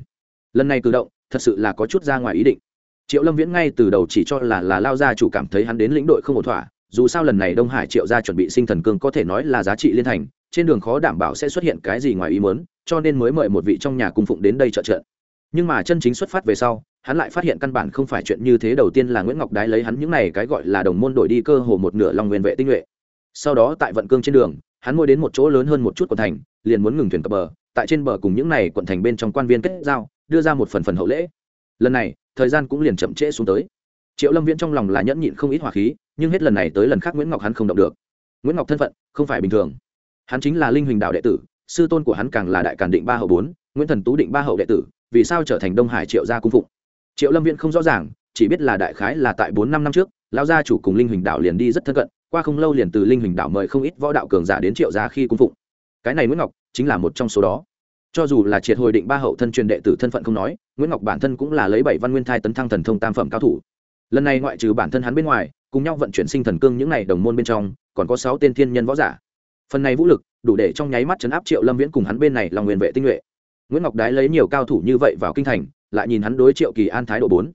Lần này cử động, thật sự là có chút ra ngoài ý định. Triệu lâm viễn ngay từ đầu chỉ cho là là lao gia chủ cảm thấy hắn đến lĩnh đội không ổn thỏa, dù sao lần này đông hải triệu gia chuẩn bị sinh thần cương có thể nói là giá trị liên thành, trên đường khó đảm bảo sẽ xuất hiện cái gì ngoài ý muốn, cho nên mới mời một vị trong nhà cung phụng đến đây trợ trợ nhưng mà chân chính xuất phát về sau hắn lại phát hiện căn bản không phải chuyện như thế, đầu tiên là nguyễn ngọc đái lấy hắn những này cái gọi là đồng môn đổi đi cơ hồ một nửa lòng nguyên vệ tinh nhuệ. Sau đó tại vận cương trên đường, hắn mua đến một chỗ lớn hơn một chút của thành, liền muốn ngừng thuyền cập bờ, tại trên bờ cùng những này quận thành bên trong quan viên kết giao, đưa ra một phần phần hậu lễ. Lần này, thời gian cũng liền chậm trễ xuống tới. Triệu lâm viễn trong lòng là nhẫn nhịn không ít hỏa khí, nhưng hết lần này tới lần khác nguyễn ngọc hắn không động được. Nguyễn ngọc thân phận không phải bình thường. Hắn chính là linh huỳnh đạo đệ tử, sư tôn của hắn càng là đại càn định ba hậu bốn, nguyễn thần tú định ba hậu đệ tử, vì sao trở thành đông hải triệu gia cung phụng? Triệu lâm viễn không rõ ràng, chỉ biết là đại khái là tại bốn năm năm trước, lão gia chủ cùng linh huỳnh đạo liền đi rất thân cận, qua không lâu liền từ linh huỳnh đạo mời không ít võ đạo cường giả đến triệu gia khi cung phụng. Cái này nguyễn ngọc chính là một trong số đó. Cho dù là triệt hồi định ba hậu thân truyền đệ tử thân phận không nói, nguyễn ngọc bản thân cũng là lấy bảy văn nguyên thai tấn thăng thần thông tam phẩm cao thủ. Lần này ngoại trừ bản thân hắn bên ngoài, cùng nhau vận chuyển sinh thần cương những n à y đồng môn bên trong, còn có sáu tên thiên nhân võ giả. Phần này vũ lực, đủ để trong nháy mắt chấn áp triệu lâm viễn cùng hắn bên này lòng nguyên vệ tinh nhuệ. Nguyễn ngọc đái lấy nhiều cao thủ như vậy vào kinh thành lại nhìn hắn đối triệu kỳ an thái độ bốn.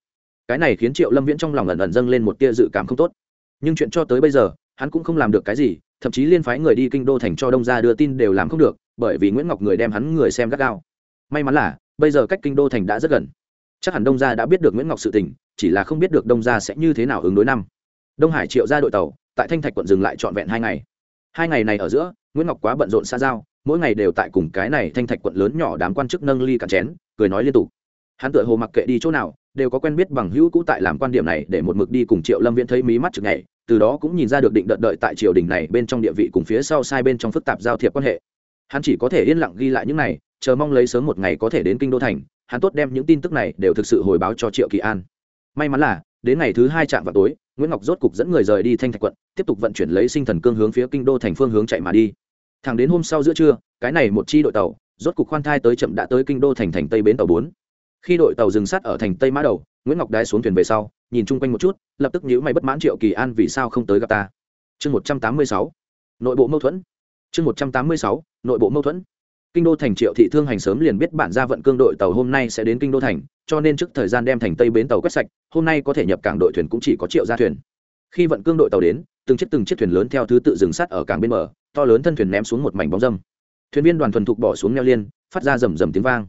Cái này khiến triệu lâm viễn trong lòng ẩn ẩn dâng lên một tia dự cảm không tốt. Nhưng chuyện cho tới bây giờ, hắn cũng không làm được cái gì, thậm chí liên phái người đi kinh đô thành cho đông ra đưa tin đều làm không được, bởi vì nguyễn ngọc người đem hắn người xem gắt gao. May mắn là, bây giờ cách kinh đô thành đã rất gần. Chắc hẳn đông gia đã biết được nguyễn ngọc sự tình, chỉ là không biết được đông gia sẽ như thế nào ứng đối năm. Đông hải triệu ra đội tàu, tại thanh thạch quận dừng lại trọn vẹn hai ngày. Hai ngày này ở giữa, nguyễn ngọc quá bận rộn xa giao, mỗi ngày đều tại cùng cái này thanh thạch quận lớn nhỏ đám quan chức nâng ly cạn chén, cười nói liên tục hắn tựa hồ mặc kệ đi chỗ nào, đều có quen biết bằng hữu cũ tại làm quan điểm này để một mực đi cùng triệu lâm viễn thấy mí mắt chực ngày từ đó cũng nhìn ra được định đợt đợi tại triều đình này bên trong địa vị cùng phía sau sai bên trong phức tạp giao thiệp quan hệ. Hắn chỉ có thể yên lặng ghi lại những này, chờ mong lấy sớm một ngày có thể đến kinh đô thành, hắn tốt đem những tin tức này đều thực sự hồi báo cho triệu kỳ an. May mắn là, đến ngày thứ hai trạm vào tối, nguyễn ngọc rốt cục dẫn người rời đi thanh thạch quận, tiếp tục vận chuyển lấy sinh thần cương hướng phía kinh đô thành phương hướng chạy mà đi. Thẳng đến hôm sau giữa trưa, cái này một chi đội tàu, rốt cục khoan thai tới chậm đã tới kinh đô thành thành tây bến tàu bốn khi đội tàu dừng sát ở thành tây mã đầu, nguyễn ngọc đái xuống thuyền về sau, nhìn chung quanh một chút, lập tức nhíu mày bất mãn triệu kỳ an vì sao không tới gặp ta. Chương một trăm tám mươi sáu, nội bộ mâu thuẫn. Chương một trăm tám mươi sáu, nội bộ mâu thuẫn. Kinh đô thành triệu thị thương hành sớm liền biết bản gia vận cương đội tàu hôm nay sẽ đến kinh đô thành, cho nên trước thời gian đem thành tây bến tàu quét sạch, hôm nay có thể nhập cảng đội thuyền cũng chỉ có triệu gia thuyền. Khi vận cương đội tàu đến, từng chiếc từng chiếc thuyền lớn theo thứ tự dừng sát ở cảng bên bờ, to lớn thân thuyền ném xuống một mảnh bóng dâm. Thuyền viên đoàn thuần thục bỏ xuống neo liên, phát ra rầm rầm tiếng vang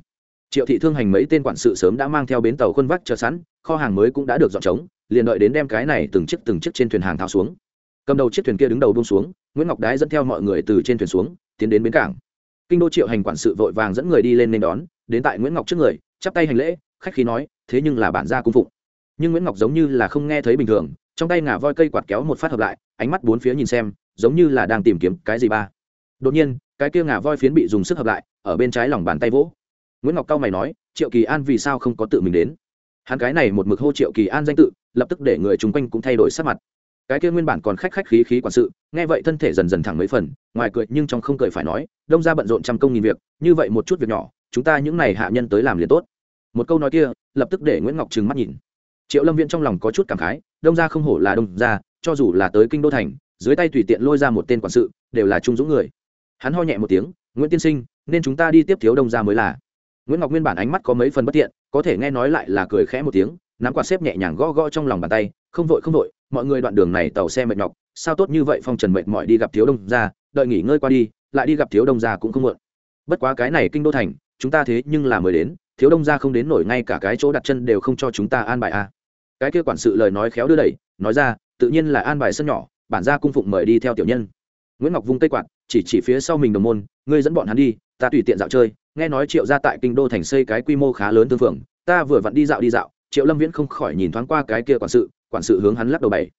triệu thị thương hành mấy tên quản sự sớm đã mang theo bến tàu khuôn vác chờ sẵn, kho hàng mới cũng đã được dọn trống, liền đợi đến đem cái này từng chiếc từng chiếc trên thuyền hàng tháo xuống. Cầm đầu chiếc thuyền kia đứng đầu bông xuống, nguyễn ngọc đái dẫn theo mọi người từ trên thuyền xuống, tiến đến bến cảng. Kinh đô triệu hành quản sự vội vàng dẫn người đi lên nên đón, đến tại nguyễn ngọc trước người, chắp tay hành lễ, khách khí nói, thế nhưng là bản gia cung phụng. Nhưng nguyễn ngọc giống như là không nghe thấy bình thường, trong tay ngả voi cây quạt kéo một phát hợp lại, ánh mắt bốn phía nhìn xem, giống như là đang tìm kiếm cái gì ba. Đột nhiên, cái kia ngả voi phiến bị dùng sức hợp lại, ở bên trái lòng bàn tay vỗ nguyễn ngọc cao mày nói, triệu kỳ an vì sao không có tự mình đến? Hắn cái này một mực hô triệu kỳ an danh tự, lập tức để người chung quanh cũng thay đổi sắc mặt. Cái kia nguyên bản còn khách khách khí khí quản sự, nghe vậy thân thể dần dần thẳng mấy phần, ngoài cười nhưng trong không cười phải nói, đông ra bận rộn trăm công nghìn việc, như vậy một chút việc nhỏ, chúng ta những này hạ nhân tới làm liền tốt. Một câu nói kia, lập tức để nguyễn ngọc trừng mắt nhìn. Triệu lâm viễn trong lòng có chút cảm khái, đông ra không hổ là đông ra cho dù là tới kinh đô thành, dưới tay tùy tiện lôi ra một tên quản sự, đều là trung dũng người. Hắn ho nhẹ một tiếng, nguyễn tiên sinh, nên chúng ta đi tiếp thiếu đông ra mới là nguyễn ngọc nguyên bản ánh mắt có mấy phần bất tiện có thể nghe nói lại là cười khẽ một tiếng, nắm quạt xếp nhẹ nhàng gõ gõ trong lòng bàn tay, không vội không vội, mọi người đoạn đường này tàu xe mệt nhọc, sao tốt như vậy, phong trần mệt mỏi đi gặp thiếu đông ra đợi nghỉ ngơi qua đi, lại đi gặp thiếu đông ra cũng không muộn bất quá cái này kinh đô thành, chúng ta thế nhưng là mới đến, thiếu đông ra không đến nổi ngay cả cái chỗ đặt chân đều không cho chúng ta an bài a à. cái kia quản sự lời nói khéo đưa đẩy, nói ra, tự nhiên là an bài sân nhỏ, bản gia cung phụng mời đi theo tiểu nhân nguyễn ngọc vung tay quạt, chỉ chỉ phía sau mình đồng môn, ngươi dẫn bọn hắn đi, ta tùy tiện dạo chơi. Nghe nói triệu ra tại kinh đô thành xây cái quy mô khá lớn tương phường, ta vừa vặn đi dạo đi dạo, triệu lâm viễn không khỏi nhìn thoáng qua cái kia quản sự quản sự hướng hắn lắc đầu bảy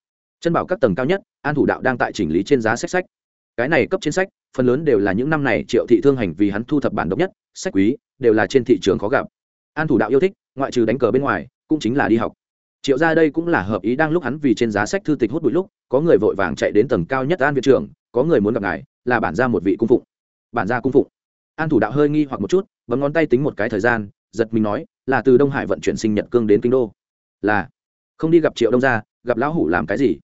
chân bảo các tầng cao nhất, an thủ đạo đang tại chỉnh lý trên giá sách sách. Cái này cấp trên sách, phần lớn đều là những năm này triệu thị thương hành vì hắn thu thập bản độc nhất, sách quý, đều là trên thị trường khó gặp. An thủ đạo yêu thích, ngoại trừ đánh cờ bên ngoài, cũng chính là đi học. Triệu ra đây cũng là hợp ý đang lúc hắn vì trên giá sách thư tịch hút bụi lúc, có người vội vàng chạy đến tầng cao nhất an viện trưởng có người muốn gặp ngài, là bản ra một vị cung phụng. Bản ra cung phụng. An thủ đạo hơi nghi hoặc một chút, bấm ngón tay tính một cái thời gian, giật mình nói, là từ đông hải vận chuyển sinh nhật cương đến kinh đô. Là. Không đi gặp triệu đông gia, gặp lão hủ làm cái gì?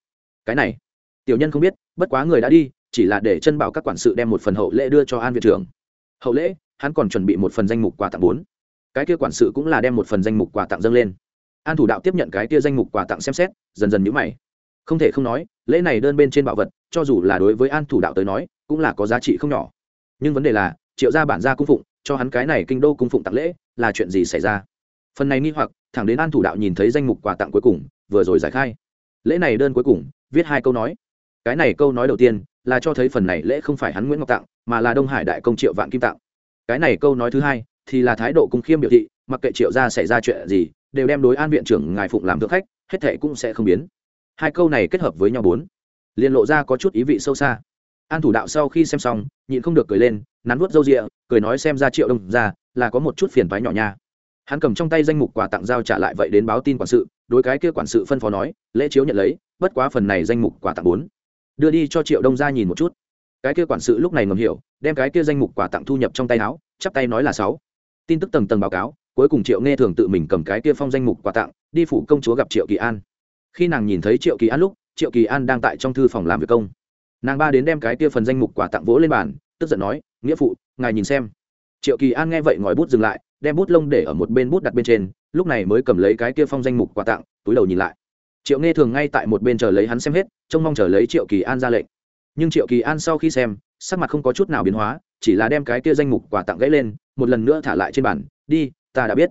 Cái này. Tiểu nhân không biết, bất quá người đã đi, chỉ là để chân bảo các quản sự đem một phần hậu lễ đưa cho an viện trưởng. Hậu lễ, hắn còn chuẩn bị một phần danh mục quà tặng bốn. Cái kia quản sự cũng là đem một phần danh mục quà tặng dâng lên. An thủ đạo tiếp nhận cái kia danh mục quà tặng xem xét, dần dần nhữ mày không thể không nói, lễ này đơn bên trên bảo vật, cho dù là đối với an thủ đạo tới nói, cũng là có giá trị không nhỏ. Nhưng vấn đề là, triệu gia bản gia cung phụng, cho hắn cái này kinh đô cung phụng tặng lễ, là chuyện gì xảy ra? Phần này nghi hoặc, thẳng đến an thủ đạo nhìn thấy danh mục quà tặng cuối cùng, vừa rồi giải khai. Lễ này đơn cuối cùng, viết hai câu nói. Cái này câu nói đầu tiên, là cho thấy phần này lễ không phải hắn nguyễn ngọc tặng, mà là đông hải đại công triệu vạn kim tặng. Cái này câu nói thứ hai, thì là thái độ cung khiêm biểu thị, mặc kệ triệu gia xảy ra chuyện gì, đều đem đối an viện trưởng ngài phụng làm thượng khách, hết thệ cũng sẽ không biến hai câu này kết hợp với nhau bốn, liền lộ ra có chút ý vị sâu xa. An thủ đạo sau khi xem xong, nhịn không được cười lên, nắn vuốt râu rịa, cười nói xem ra triệu đông ra, là có một chút phiền toái nhỏ nha. Hắn cầm trong tay danh mục quà tặng giao trả lại vậy đến báo tin quản sự, đối cái kia quản sự phân phó nói, lễ chiếu nhận lấy, bất quá phần này danh mục quà tặng bốn. Đưa đi cho triệu đông ra nhìn một chút. Cái kia quản sự lúc này ngầm hiểu, đem cái kia danh mục quà tặng thu nhập trong tay áo, chắp tay nói là sáu. Tin tức tầng tầng báo cáo, cuối cùng triệu nghe thường tự mình cầm cái kia phong danh mục quà tặng, đi phủ công chúa gặp triệu kỳ an khi nàng nhìn thấy triệu kỳ an lúc, triệu kỳ an đang tại trong thư phòng làm việc công. Nàng ba đến đem cái kia phần danh mục quà tặng vỗ lên bàn, tức giận nói, nghĩa phụ, ngài nhìn xem. Triệu kỳ an nghe vậy ngòi bút dừng lại, đem bút lông để ở một bên bút đặt bên trên, lúc này mới cầm lấy cái kia phong danh mục quà tặng, túi đầu nhìn lại. Triệu nghe thường ngay tại một bên chờ lấy hắn xem hết, trông mong chờ lấy triệu kỳ an ra lệnh. Nhưng triệu kỳ an sau khi xem, sắc mặt không có chút nào biến hóa, chỉ là đem cái kia danh mục quà tặng gãy lên, một lần nữa thả lại trên bàn, đi, ta đã biết.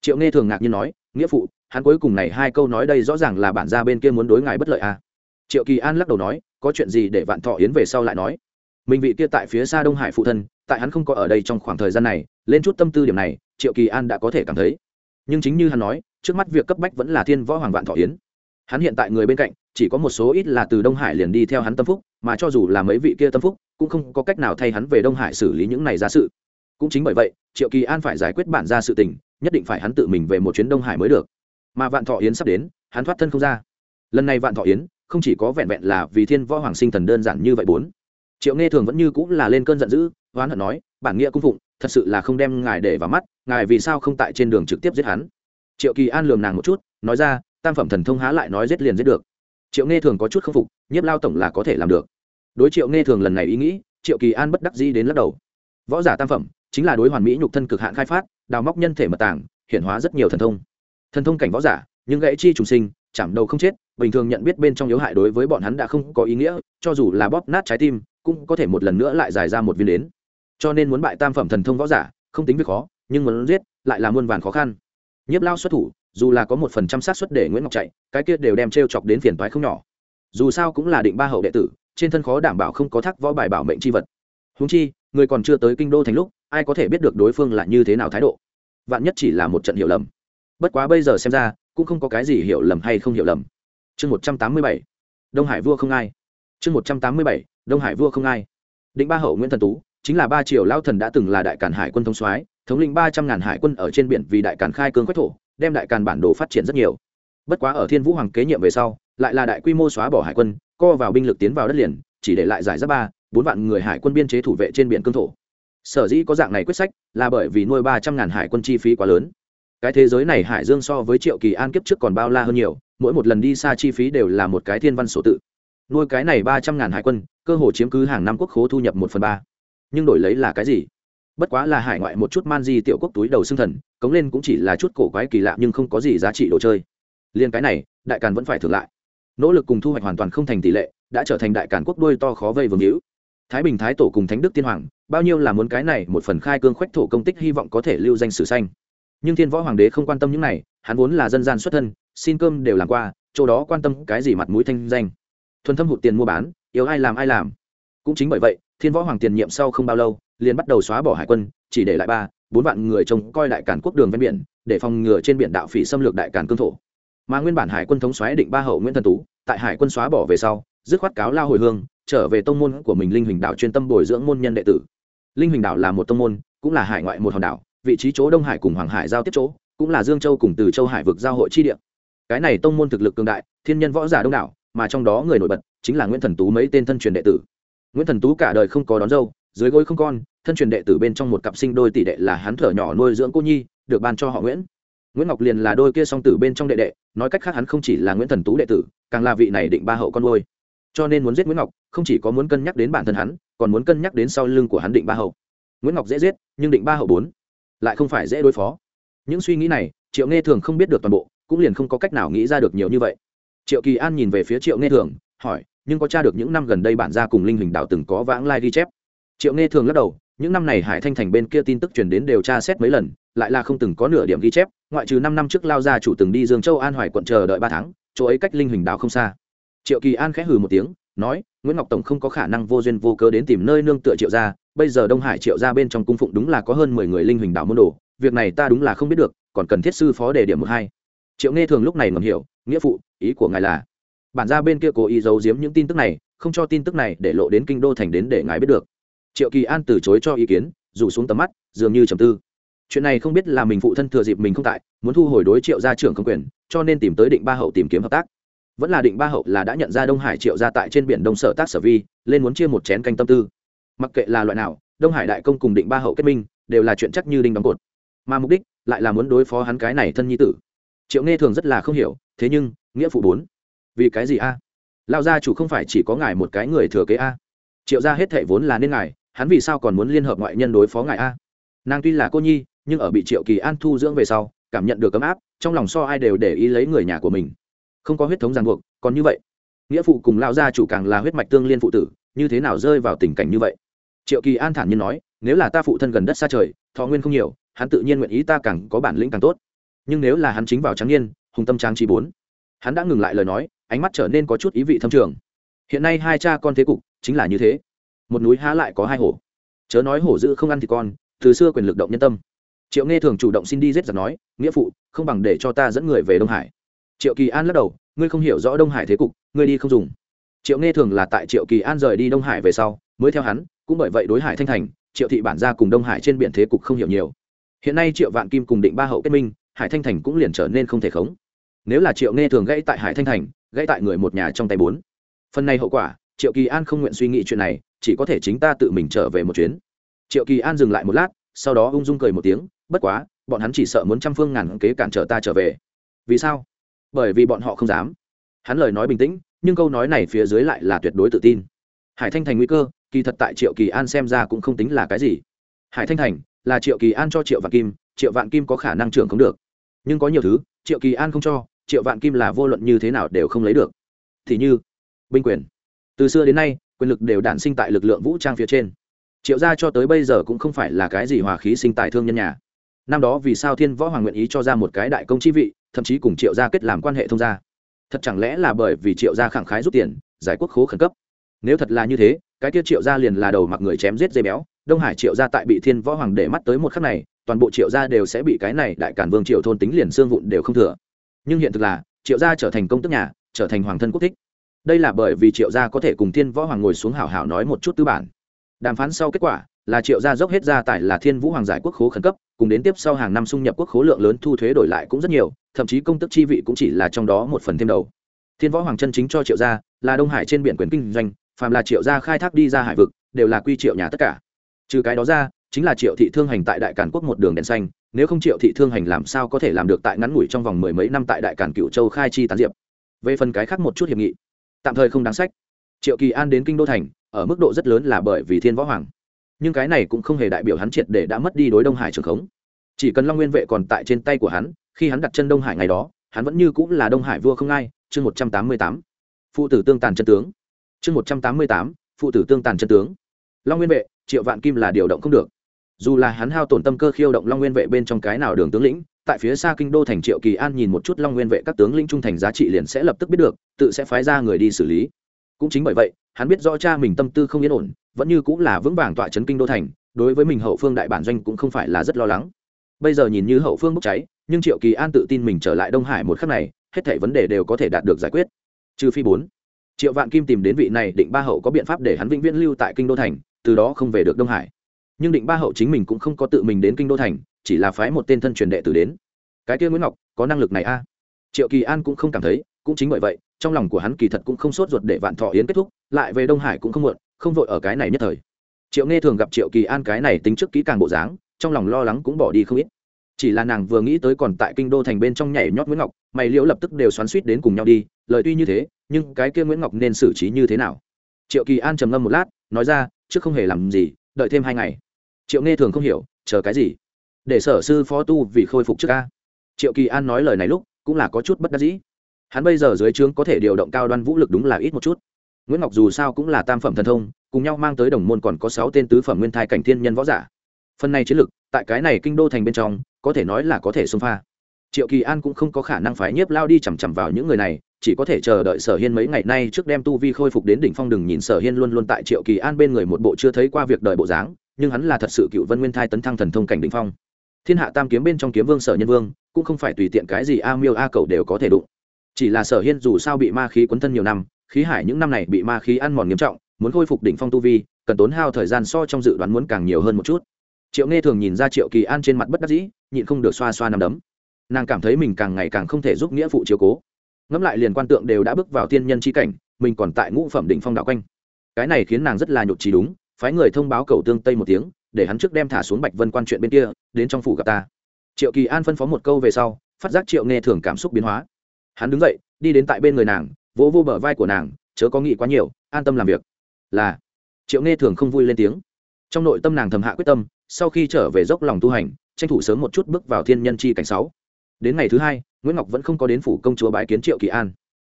Triệu nghe thường ngạc nhiên nói, nghĩa phụ hắn cuối cùng này hai câu nói đây rõ ràng là bản gia bên kia muốn đối ngài bất lợi à. triệu kỳ an lắc đầu nói, có chuyện gì để vạn thọ yến về sau lại nói. Mình vị kia tại phía xa đông hải phụ thân, tại hắn không có ở đây trong khoảng thời gian này, lên chút tâm tư điểm này, triệu kỳ an đã có thể cảm thấy. Nhưng chính như hắn nói, trước mắt việc cấp bách vẫn là thiên võ hoàng vạn thọ yến. Hắn hiện tại người bên cạnh, chỉ có một số ít là từ đông hải liền đi theo hắn tâm phúc, mà cho dù là mấy vị kia tâm phúc, cũng không có cách nào thay hắn về đông hải xử lý những này ra sự. Cũng chính bởi vậy, triệu kỳ an phải giải quyết bản ra sự tình, nhất định phải hắn tự mình về một chuyến đông hải mới được mà vạn thọ yến sắp đến, hắn thoát thân không ra. Lần này vạn thọ yến, không chỉ có vẹn vẹn là vì thiên võ hoàng sinh thần đơn giản như vậy bốn. Triệu nghe thường vẫn như cũng là lên cơn giận dữ hoán hận nói, bản nghĩa cung phụng, thật sự là không đem ngài để vào mắt, ngài vì sao không tại trên đường trực tiếp giết hắn? Triệu kỳ an lường nàng một chút, nói ra, tam phẩm thần thông há lại nói giết liền giết được. Triệu nghe thường có chút k phục, nhiếp lao tổng là có thể làm được. Đối triệu nghe thường lần này ý nghĩ, triệu kỳ an bất đắc dĩ đến lắc đầu. Võ giả tam phẩm, chính là đối hoàn mỹ nhục thân cực hạn khai phát, đào móc nhân thể mật tàng hiện hóa rất nhiều thần thông thần thông cảnh võ giả, nhưng gãy chi trùng sinh, chạm đầu không chết, bình thường nhận biết bên trong yếu hại đối với bọn hắn đã không có ý nghĩa, cho dù là bóp nát trái tim, cũng có thể một lần nữa lại giải ra một viên đến. Cho nên muốn bại tam phẩm thần thông võ giả, không tính việc khó, nhưng muốn giết, lại là muôn vàn khó khăn. Nhiếp lao xuất thủ, dù là có một phần trăm sát xuất để nguyễn ngọc chạy, cái kia đều đem t r e o chọc đến phiền toái không nhỏ. Dù sao cũng là định ba hậu đệ tử, trên thân khó đảm bảo không có thắc võ bài bảo mệnh c h i vật. Húng chi, người còn chưa tới kinh đô thành lúc, ai có thể biết được đối phương là như thế nào thái độ? Vạn nhất chỉ là một trận hiểu lầm bất quá bây giờ xem ra, cũng không có cái gì hiểu lầm hay không hiểu lầm. Chương một trăm tám mươi bảy, đông hải vua không ai. Chương một trăm tám mươi bảy, đông hải vua không ai. Định ba hậu nguyễn thần tú, chính là ba triều lao thần đã từng là đại cản hải quân thống soái, thống lĩnh ba trăm ngàn hải quân ở trên biển vì đại cản khai cương quách thổ, đem đại càn bản đồ phát triển rất nhiều. Bất quá ở thiên vũ hoàng kế nhiệm về sau, lại là đại quy mô xóa bỏ hải quân, co vào binh lực tiến vào đất liền, chỉ để lại giải giáp ba, bốn vạn người hải quân biên chế thủ vệ trên biển cương thổ. Sở dĩ có dạng này quyết sách, là bởi vì nuôi ba trăm ngàn hải quân chi phí quá lớn cái thế giới này hải dương so với triệu kỳ an kiếp trước còn bao la hơn nhiều, mỗi một lần đi xa chi phí đều là một cái thiên văn sổ tự. Nuôi cái này ba trăm ngàn hải quân, cơ hồ chiếm cứ hàng năm quốc khố thu nhập một phần ba. Nhưng đổi lấy là cái gì? Bất quá là hải ngoại một chút man di tiểu quốc túi đầu xương thần, cống lên cũng chỉ là chút cổ quái kỳ lạ nhưng không có gì giá trị đồ chơi. Liên cái này, đại càn vẫn phải thưởng lại. Nỗ lực cùng thu hoạch hoàn toàn không thành tỷ lệ, đã trở thành đại càn quốc đuôi to khó vây vương hữu. Thái bình, thái tổ cùng thánh đức tiên hoàng, bao nhiêu là muốn cái này một phần khai cương khoách thổ công tích hy vọng có thể lưu danh sử xanh nhưng thiên võ hoàng đế không quan tâm những này, hắn vốn là dân gian xuất thân, xin cơm đều làm qua, chỗ đó quan tâm cái gì mặt mũi thanh danh. Thuần thâm hụt tiền mua bán yếu ai làm ai làm. Cũng chính bởi vậy, thiên võ hoàng tiền nhiệm sau không bao lâu, liền bắt đầu xóa bỏ hải quân, chỉ để lại ba, bốn vạn người trông coi đại cản quốc đường ven biển, để phòng ngừa trên biển đạo phỉ xâm lược đại cản cương thổ. Mà nguyên bản hải quân thống xoáy định ba hậu nguyễn thần tú, tại hải quân xóa bỏ về sau, dứt khoát cáo lao hồi hương, trở về tông môn của mình linh huỳnh đảo chuyên tâm bồi dưỡng môn nhân đệ tử. Linh huỳnh đảo là một tông môn, cũng là hải ngoại một hòn đảo vị trí chỗ đông hải cùng hoàng hải giao tiếp chỗ, cũng là dương châu cùng từ châu hải vực giao hội chi địa. Cái này tông môn thực lực cường đại, thiên nhân võ giả đông đảo, mà trong đó người nổi bật chính là nguyễn thần tú mấy tên thân truyền đệ tử. Nguyễn thần tú cả đời không có đón dâu, dưới gối không con, thân truyền đệ tử bên trong một cặp sinh đôi tỷ đệ là hắn thở nhỏ nuôi dưỡng cô nhi, được ban cho họ nguyễn. Nguyễn ngọc liền là đôi kia song tử bên trong đệ đệ, nói cách khác hắn không chỉ là nguyễn thần tú đệ tử, càng là vị này định ba hậu con nuôi. Cho nên muốn giết nguyễn ngọc, không chỉ có muốn cân nhắc đến bản thân hắn, còn muốn cân nhắc đến sau lưng của hắn định ba hậu. Nguyễn ngọc dễ giết, nhưng định ba hậu bốn lại không phải dễ đối phó. Những suy nghĩ này, triệu nghe thường không biết được toàn bộ, cũng liền không có cách nào nghĩ ra được nhiều như vậy. Triệu kỳ an nhìn về phía triệu nghe thường, hỏi, nhưng có tra được những năm gần đây bản gia cùng linh hình đạo từng có vãng lai ghi chép? Triệu nghe thường lắc đầu, những năm này hải thanh thành bên kia tin tức truyền đến đều tra xét mấy lần, lại là không từng có nửa điểm ghi chép, ngoại trừ năm năm trước lao gia chủ từng đi dương châu an hoài quận chờ đợi ba tháng, chỗ ấy cách linh hình đạo không xa. Triệu kỳ an khẽ hừ một tiếng nói, nguyễn ngọc tổng không có khả năng vô duyên vô cớ đến tìm nơi nương tựa triệu gia, bây giờ đông hải triệu gia bên trong cung phụng đúng là có hơn mười người linh hình đạo môn đồ, việc này ta đúng là không biết được, còn cần thiết sư phó đề điểm một hai. Triệu nghe thường lúc này ngầm hiểu, nghĩa phụ, ý của ngài là, bản gia bên kia cố ý giấu giếm những tin tức này, không cho tin tức này để lộ đến kinh đô thành đến để ngài biết được. Triệu kỳ an từ chối cho ý kiến, rủ xuống tầm mắt, dường như trầm tư. Chuyện này không biết là mình phụ thân thừa dịp mình không tại, muốn thu hồi đối triệu gia trưởng không quyền, cho nên tìm tới định ba hậu tìm kiếm hợp tác vẫn là định ba hậu là đã nhận ra đông hải triệu gia tại trên biển đông sở tác sở vi, lên muốn chia một chén canh tâm tư. Mặc kệ là loại nào, đông hải đại công cùng định ba hậu kết minh, đều là chuyện chắc như đinh đóng cột. Mà mục đích lại là muốn đối phó hắn cái này thân nhi tử. Triệu nghe thường rất là không hiểu, thế nhưng, nghĩa phụ bốn. Vì cái gì a? À? lao gia chủ không phải chỉ có ngài một cái người thừa kế a? Triệu gia hết thệ vốn là nên ngài, hắn vì sao còn muốn liên hợp ngoại nhân đối phó ngài a? Nàng tuy là cô nhi, nhưng ở bị triệu kỳ an thu dưỡng về sau, cảm nhận được ấm áp, trong lòng so ai đều để ý lấy người nhà của mình không có huyết thống ràng buộc, còn như vậy, nghĩa phụ cùng lao gia chủ càng là huyết mạch tương liên phụ tử, như thế nào rơi vào tình cảnh như vậy? Triệu kỳ an thản nhiên nói, nếu là ta phụ thân gần đất xa trời, thọ nguyên không nhiều, hắn tự nhiên nguyện ý ta càng có bản lĩnh càng tốt. Nhưng nếu là hắn chính vào trắng niên, hùng tâm trang trí bốn, hắn đã ngừng lại lời nói, ánh mắt trở nên có chút ý vị thâm trường. Hiện nay hai cha con thế cục chính là như thế. Một núi há lại có hai hổ. Chớ nói hổ dữ không ăn thì con, từ xưa quyền lực động nhân tâm. Triệu nghe thường chủ động xin đi giết giặc nói, nghĩa phụ, không bằng để cho ta dẫn người về đông hải triệu kỳ an lắc đầu, ngươi không hiểu rõ đông hải thế cục, ngươi đi không dùng. Triệu nghe thường là tại triệu kỳ an rời đi đông hải về sau, mới theo hắn, cũng bởi vậy đối hải thanh thành, triệu thị bản gia cùng đông hải trên biển thế cục không hiểu nhiều. Hiện nay triệu vạn kim cùng định ba hậu kết minh, hải thanh thành cũng liền trở nên không thể khống. Nếu là triệu nghe thường gãy tại hải thanh thành, gãy tại người một nhà trong tay bốn. Phần này hậu quả, triệu kỳ an không nguyện suy nghĩ chuyện này, chỉ có thể chính ta tự mình trở về một chuyến. Triệu kỳ an dừng lại một lát, sau đó ung dung cười một tiếng, bất quá, bọn hắn chỉ sợ muốn trăm phương ngàn kế cản trở ta trở về. Vì sao? Bởi vì bọn họ không dám. Hắn lời nói bình tĩnh, nhưng câu nói này phía dưới lại là tuyệt đối tự tin. Hải thanh thành nguy cơ, kỳ thật tại triệu kỳ an xem ra cũng không tính là cái gì. Hải thanh thành là triệu kỳ an cho triệu vạn kim, triệu vạn kim có khả năng trưởng không được. Nhưng có nhiều thứ, triệu kỳ an không cho, triệu vạn kim là vô luận như thế nào đều không lấy được. Thì như, binh quyền. Từ xưa đến nay, quyền lực đều đản sinh tại lực lượng vũ trang phía trên. Triệu gia cho tới bây giờ cũng không phải là cái gì hòa khí sinh tài thương nhân nhà. Năm đó vì sao thiên võ hoàng nguyện ý cho ra một cái đại công chi vị thậm chí cùng triệu gia kết làm quan hệ thông gia. Thật chẳng lẽ là bởi vì triệu gia khẳng khái rút tiền, giải quốc khố khẩn cấp? Nếu thật là như thế, cái kia triệu gia liền là đầu mặc người chém giết dây béo, đông hải triệu gia tại bị thiên võ hoàng để mắt tới một khắc này, toàn bộ triệu gia đều sẽ bị cái này đại cản vương triệu thôn tính liền xương vụn đều không thừa. Nhưng hiện thực là, triệu gia trở thành công tức nhà, trở thành hoàng thân quốc thích. Đây là bởi vì triệu gia có thể cùng thiên võ hoàng ngồi xuống hảo hảo nói một chút tư bản. Đàm phán sau kết quả là triệu gia dốc hết gia tài là thiên vũ hoàng giải quốc khố khẩn cấp, cùng đến tiếp sau hàng năm xung nhập quốc khố lượng lớn thu thuế đổi lại cũng rất nhiều, thậm chí công tức chi vị cũng chỉ là trong đó một phần thêm đầu. Thiên võ hoàng chân chính cho triệu gia là đông hải trên biển quyền kinh doanh, phàm là triệu gia khai thác đi ra hải vực, đều là quy triệu nhà tất cả. Trừ cái đó ra, chính là triệu thị thương hành tại đại cản quốc một đường đèn xanh, nếu không triệu thị thương hành làm sao có thể làm được tại ngắn ngủi trong vòng mười mấy năm tại đại cản cựu châu khai chi tán diệp. Về phần cái khác một chút hiệp nghị, tạm thời không đáng sách. Triệu kỳ an đến kinh đô thành, ở mức độ rất lớn là bởi vì thiên võ hoàng nhưng cái này cũng không hề đại biểu hắn triệt để đã mất đi đối đông hải trường khống. Chỉ cần long nguyên vệ còn tại trên tay của hắn, khi hắn đặt chân đông hải ngày đó, hắn vẫn như cũng là đông hải vua không ai, chương một trăm tám mươi tám. Phụ tử tương tàn chân tướng. Chương một trăm tám mươi tám, phụ tử tương tàn chân tướng. Long nguyên vệ, triệu vạn kim là điều động không được. Dù là hắn hao tổn tâm cơ khiêu động long nguyên vệ bên trong cái nào đường tướng lĩnh, tại phía xa kinh đô thành triệu kỳ an nhìn một chút long nguyên vệ các tướng lĩnh trung thành giá trị liền sẽ lập tức biết được, tự sẽ phái ra người đi xử lý. Cũng chính bởi vậy, hắn biết rõ cha mình tâm tư không yên ổn vẫn như cũng là vững vàng tọa chấn kinh đô thành, đối với mình hậu phương đại bản doanh cũng không phải là rất lo lắng. Bây giờ nhìn như hậu phương bốc cháy, nhưng triệu kỳ an tự tin mình trở lại đông hải một khắc này, hết thảy vấn đề đều có thể đạt được giải quyết. Trừ phi bốn, triệu vạn kim tìm đến vị này định ba hậu có biện pháp để hắn vĩnh viễn lưu tại kinh đô thành, từ đó không về được đông hải. Nhưng định ba hậu chính mình cũng không có tự mình đến kinh đô thành, chỉ là phái một tên thân truyền đệ tử đến. Cái kia nguyễn ngọc, có năng lực này a? À? triệu kỳ an cũng không cảm thấy, cũng chính bởi vậy, trong lòng của hắn kỳ thật cũng không sốt ruột để vạn thọ yến kết thúc, lại về đông hải cũng không muộn không vội ở cái này nhất thời. Triệu nghe thường gặp triệu kỳ an cái này tính trước kỹ càng bộ dáng, trong lòng lo lắng cũng bỏ đi không ít. Chỉ là nàng vừa nghĩ tới còn tại kinh đô thành bên trong nhảy nhót nguyễn ngọc, mày liễu lập tức đều xoắn suýt đến cùng nhau đi, lời tuy như thế, nhưng cái kia nguyễn ngọc nên xử trí như thế nào? Triệu kỳ an trầm ngâm một lát, nói ra, trước không hề làm gì, đợi thêm hai ngày. Triệu nghe thường không hiểu, chờ cái gì? Để sở sư phó tu vì khôi phục trước ca triệu kỳ an nói lời này lúc, cũng là có chút bất đắc dĩ. Hắn bây giờ dưới trướng có thể điều động cao đoan vũ lực đúng là ít một chút nguyễn ngọc dù sao cũng là tam phẩm thần thông, cùng nhau mang tới đồng môn còn có sáu tên tứ phẩm nguyên thai cảnh thiên nhân võ giả. Phần này chiến lực, tại cái này kinh đô thành bên trong, có thể nói là có thể xông pha. Triệu kỳ an cũng không có khả năng phái nhiếp lao đi chằm chằm vào những người này, chỉ có thể chờ đợi sở hiên mấy ngày nay trước đem tu vi khôi phục đến đỉnh phong đừng nhìn sở hiên luôn luôn tại triệu kỳ an bên người một bộ chưa thấy qua việc đợi bộ dáng, nhưng hắn là thật sự cựu vân nguyên thai tấn thăng thần thông cảnh đỉnh phong. Thiên hạ tam kiếm bên trong kiếm vương sở nhân vương, cũng không phải tùy tiện cái gì a miêu a cầu đều có thể đụng. Chỉ là sở hiên dù sao bị ma khí quấn thân nhiều năm khí hải những năm này bị ma khí ăn mòn nghiêm trọng, muốn khôi phục đỉnh phong tu vi, cần tốn hao thời gian so trong dự đoán muốn càng nhiều hơn một chút. Triệu nghe thường nhìn ra triệu kỳ an trên mặt bất đắc dĩ, nhịn không được xoa xoa nằm đấm. Nàng cảm thấy mình càng ngày càng không thể giúp nghĩa phụ chiếu cố. Ngẫm lại liền quan tượng đều đã bước vào tiên nhân chi cảnh, mình còn tại ngũ phẩm đỉnh phong đạo quanh. Cái này khiến nàng rất là nhục trí đúng, phái người thông báo cầu tương tây một tiếng, để hắn trước đem thả xuống bạch vân quan chuyện bên kia, đến trong phủ gặp ta. Triệu kỳ an phân phó một câu về sau, phát giác triệu nghe thường cảm xúc biến hóa. Hắn đứng dậy, đi đến tại bên người nàng vỗ vô bờ vai của nàng, chớ có nghĩ quá nhiều, an tâm làm việc. Là, triệu nghe thường không vui lên tiếng. Trong nội tâm nàng thầm hạ quyết tâm, sau khi trở về dốc lòng tu hành, tranh thủ sớm một chút bước vào thiên nhân chi cảnh sáu. Đến ngày thứ hai, nguyễn ngọc vẫn không có đến phủ công chúa bái kiến triệu kỳ an.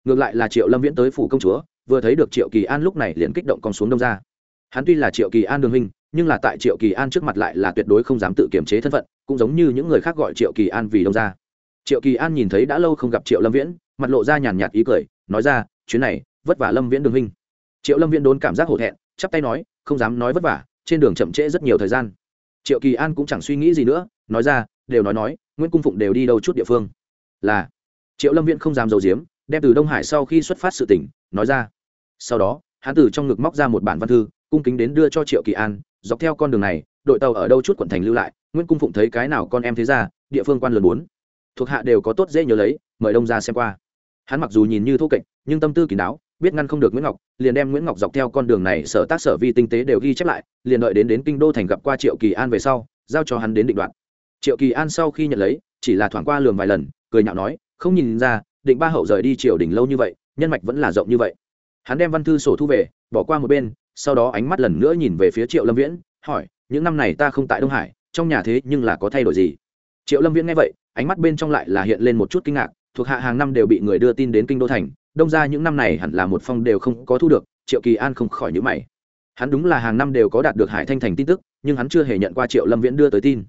Ngược lại là triệu lâm viễn tới phủ công chúa, vừa thấy được triệu kỳ an lúc này liền kích động con xuống đông ra. Hắn tuy là triệu kỳ an đường hình nhưng là tại triệu kỳ an trước mặt lại là tuyệt đối không dám tự kiềm chế thân phận, cũng giống như những người khác gọi triệu kỳ an vì đông ra. Triệu kỳ an nhìn thấy đã lâu không gặp triệu lâm viễn, mặt lộ ra nhàn nhạt ý cười nói ra, chuyến này, vất vả lâm viễn đường hình triệu lâm viễn đốn cảm giác hổ thẹn, chắp tay nói, không dám nói vất vả, trên đường chậm trễ rất nhiều thời gian. Triệu kỳ an cũng chẳng suy nghĩ gì nữa, nói ra, đều nói nói, nguyễn cung phụng đều đi đâu chút địa phương. Là, triệu lâm viễn không dám dầu diếm đem từ đông hải sau khi xuất phát sự tỉnh nói ra. Sau đó, hắn từ trong ngực móc ra một bản văn thư, cung kính đến đưa cho triệu kỳ an, dọc theo con đường này, đội tàu ở đâu chút quận thành lưu lại, nguyễn cung phụng thấy cái nào con em thế ra, địa phương quan lớn bốn thuộc hạ đều có tốt dễ nhớ lấy, mời đông ra xem qua hắn mặc dù nhìn như thô kệch, nhưng tâm tư kín đáo, biết ngăn không được nguyễn ngọc, liền đem nguyễn ngọc dọc theo con đường này sở tác sở vi tinh tế đều ghi chép lại, liền đợi đến đến kinh đô thành gặp qua triệu kỳ an về sau, giao cho hắn đến định đoạn triệu kỳ an sau khi nhận lấy, chỉ là thoảng qua lường vài lần, cười nhạo nói, không nhìn ra, định ba hậu rời đi triều đình lâu như vậy, nhân mạch vẫn là rộng như vậy. Hắn đem văn thư sổ thu về, bỏ qua một bên, sau đó ánh mắt lần nữa nhìn về phía triệu lâm viễn, hỏi, những năm này ta không tại đông hải, trong nhà thế nhưng là có thay đổi gì? Triệu lâm viễn nghe vậy, ánh mắt bên trong lại là hiện lên một chút kinh ngạc thuộc hạ hàng năm đều bị người đưa tin đến kinh đô thành, đông ra những năm này hẳn là một phong đều không có thu được, triệu kỳ an không khỏi nhữ mày. Hắn đúng là hàng năm đều có đạt được hải thanh thành tin tức, nhưng hắn chưa hề nhận qua triệu lâm viễn đưa tới tin.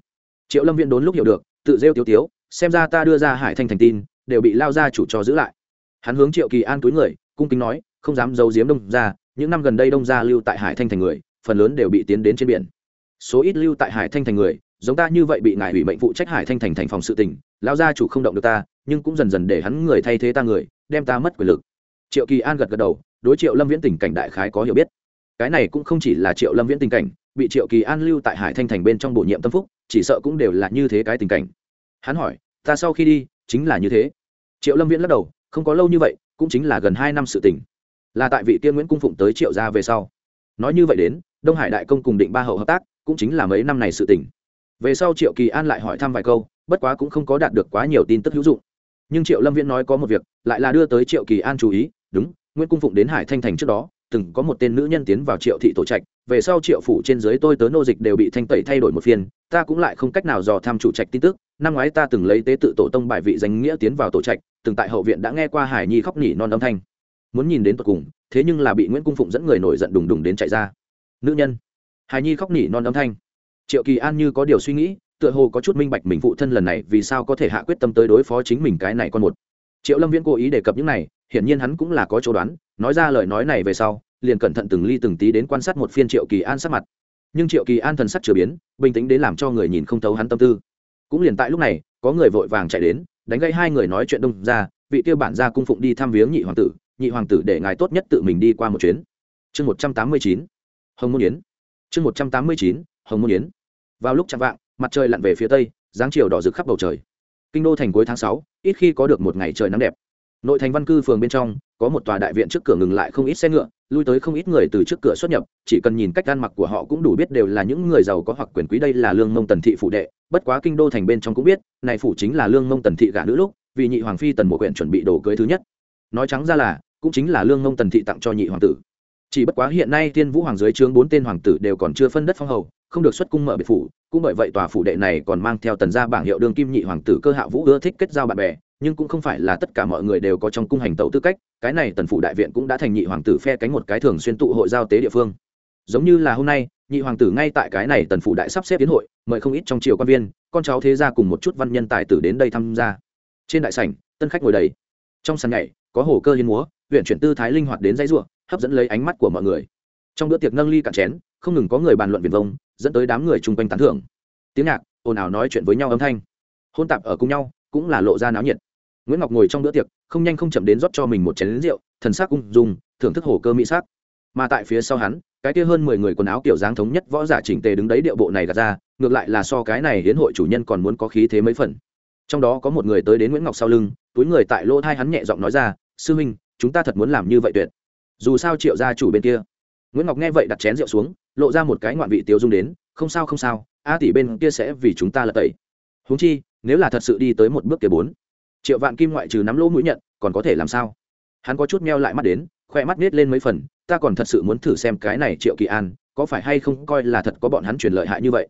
Triệu lâm viễn đốn lúc hiểu được, tự rêu tiêu tiếu, xem ra ta đưa ra hải thanh thành tin, đều bị lao ra chủ cho giữ lại. Hắn hướng triệu kỳ an túi người, cung kính nói, không dám giấu giếm đông ra, những năm gần đây đông gia lưu tại hải thanh thành người, phần lớn đều bị tiến đến trên biển. Số ít lưu tại hải thanh thành người giống ta như vậy bị ngài ủy mệnh phụ trách hải thanh thành thành phòng sự tình, lão gia chủ không động được ta nhưng cũng dần dần để hắn người thay thế ta người đem ta mất quyền lực. Triệu kỳ an gật gật đầu đối triệu lâm viễn tình cảnh đại khái có hiểu biết. Cái này cũng không chỉ là triệu lâm viễn tình cảnh bị triệu kỳ an lưu tại hải thanh thành bên trong bổ nhiệm tâm phúc chỉ sợ cũng đều là như thế cái tình cảnh. Hắn hỏi ta sau khi đi chính là như thế. Triệu lâm viễn lắc đầu không có lâu như vậy cũng chính là gần hai năm sự tình. Là tại vị tiên nguyễn cung phụng tới triệu gia về sau. Nói như vậy đến đông hải đại công cùng định ba hậu hợp tác cũng chính là mấy năm này sự tình về sau triệu kỳ an lại hỏi thăm vài câu, bất quá cũng không có đạt được quá nhiều tin tức hữu dụng. Nhưng triệu lâm viễn nói có một việc, lại là đưa tới triệu kỳ an chú ý, đúng, nguyễn cung phụng đến hải thanh thành trước đó, từng có một tên nữ nhân tiến vào triệu thị tổ trạch, về sau triệu phủ trên dưới tôi tớ nô dịch đều bị thanh tẩy thay đổi một phiên, ta cũng lại không cách nào dò tham chủ trạch tin tức, năm ngoái ta từng lấy tế tự tổ tông bài vị danh nghĩa tiến vào tổ trạch, từng tại hậu viện đã nghe qua hải nhi khóc nhỉ non âm thanh. Muốn nhìn đến tột cùng, thế nhưng là bị nguyễn cung phụng dẫn người nổi giận đùng đùng đến chạy ra. Nữ nhân. Hải nhi khóc nhỉ non âm thanh triệu kỳ an như có điều suy nghĩ, tựa hồ có chút minh bạch mình phụ thân lần này vì sao có thể hạ quyết tâm tới đối phó chính mình cái này con một. Triệu lâm viễn cố ý đề cập những này, hiển nhiên hắn cũng là có chỗ đoán, nói ra lời nói này về sau, liền cẩn thận từng ly từng tí đến quan sát một phiên triệu kỳ an sắc mặt. Nhưng triệu kỳ an thần sắc chưa biến, bình tĩnh đến làm cho người nhìn không thấu hắn tâm tư. Cũng liền tại lúc này, có người vội vàng chạy đến, đánh gây hai người nói chuyện đông ra, vị tiêu bản ra cung phụng đi thăm viếng nhị hoàng tử, nhị hoàng tử để ngài tốt nhất tự mình đi qua một chuyến. Chương một trăm tám mươi chín, hồng môn yến. Chương một trăm tám mươi chín, hồng môn yến vào lúc chạm vạng, mặt trời lặn về phía tây, dáng chiều đỏ rực khắp bầu trời. Kinh đô thành cuối tháng sáu, ít khi có được một ngày trời nắng đẹp. Nội thành văn cư phường bên trong, có một tòa đại viện trước cửa ngừng lại không ít xe ngựa, lui tới không ít người từ trước cửa xuất nhập, chỉ cần nhìn cách ăn mặc của họ cũng đủ biết đều là những người giàu có hoặc quyền quý. Đây là lương mông tần thị phụ đệ, bất quá kinh đô thành bên trong cũng biết, này phủ chính là lương mông tần thị gả nữ lúc, vì nhị hoàng phi tần một quyển chuẩn bị đồ cưới thứ nhất. Nói trắng ra là, cũng chính là lương mông tần thị tặng cho nhị hoàng tử. Chỉ bất quá hiện nay thiên vũ hoàng dưới trướng bốn tên hoàng tử đều còn chưa phân đất phong hầu không được xuất cung mở biệt phủ, cũng bởi vậy tòa phủ đệ này còn mang theo tần gia bảng hiệu đương kim nhị hoàng tử cơ hạ vũ ưa thích kết giao bạn bè, nhưng cũng không phải là tất cả mọi người đều có trong cung hành tẩu tư cách, cái này tần phủ đại viện cũng đã thành nhị hoàng tử phe cánh một cái thường xuyên tụ hội giao tế địa phương. Giống như là hôm nay, nhị hoàng tử ngay tại cái này tần phủ đại sắp xếp tiến hội, mời không ít trong triều quan viên, con cháu thế gia cùng một chút văn nhân tài tử đến đây tham gia. Trên đại sảnh, tân khách ngồi đầy. Trong sàn nhảy, có hồ cơ liên múa, huyện chuyển tư thái linh hoạt đến dãy ruộng, hấp dẫn lấy ánh mắt của mọi người. Trong bữa tiệc nâng ly cạn chén không ngừng có người bàn luận viền vông, dẫn tới đám người chung quanh tán thưởng. Tiếng nhạc, ồn ào nói chuyện với nhau âm thanh. Hôn tạp ở cùng nhau, cũng là lộ ra náo nhiệt. Nguyễn ngọc ngồi trong bữa tiệc, không nhanh không chậm đến rót cho mình một chén lính rượu, thần sắc ung dung, thưởng thức hồ cơ mỹ sắc. Mà tại phía sau hắn, cái kia hơn mười người quần áo kiểu dáng thống nhất võ giả chỉnh tề đứng đấy điệu bộ này gạt ra, ngược lại là so cái này hiến hội chủ nhân còn muốn có khí thế mấy phần. Trong đó có một người tới đến nguyễn ngọc sau lưng, túi người tại lỗ thai hắn nhẹ giọng nói ra, sư huynh, chúng ta thật muốn làm như vậy tuyệt. Dù sao triệu gia chủ bên kia. Nguyễn ngọc nghe vậy đặt chén rượu xuống lộ ra một cái ngoạn vị tiêu dung đến, không sao không sao, a tỷ bên kia sẽ vì chúng ta là tẩy. Huống chi, nếu là thật sự đi tới một bước kia bốn, triệu vạn kim ngoại trừ nắm lỗ mũi nhận, còn có thể làm sao? Hắn có chút meo lại mắt đến, khoe mắt nết lên mấy phần, ta còn thật sự muốn thử xem cái này triệu kỳ an, có phải hay không coi là thật có bọn hắn truyền lợi hại như vậy?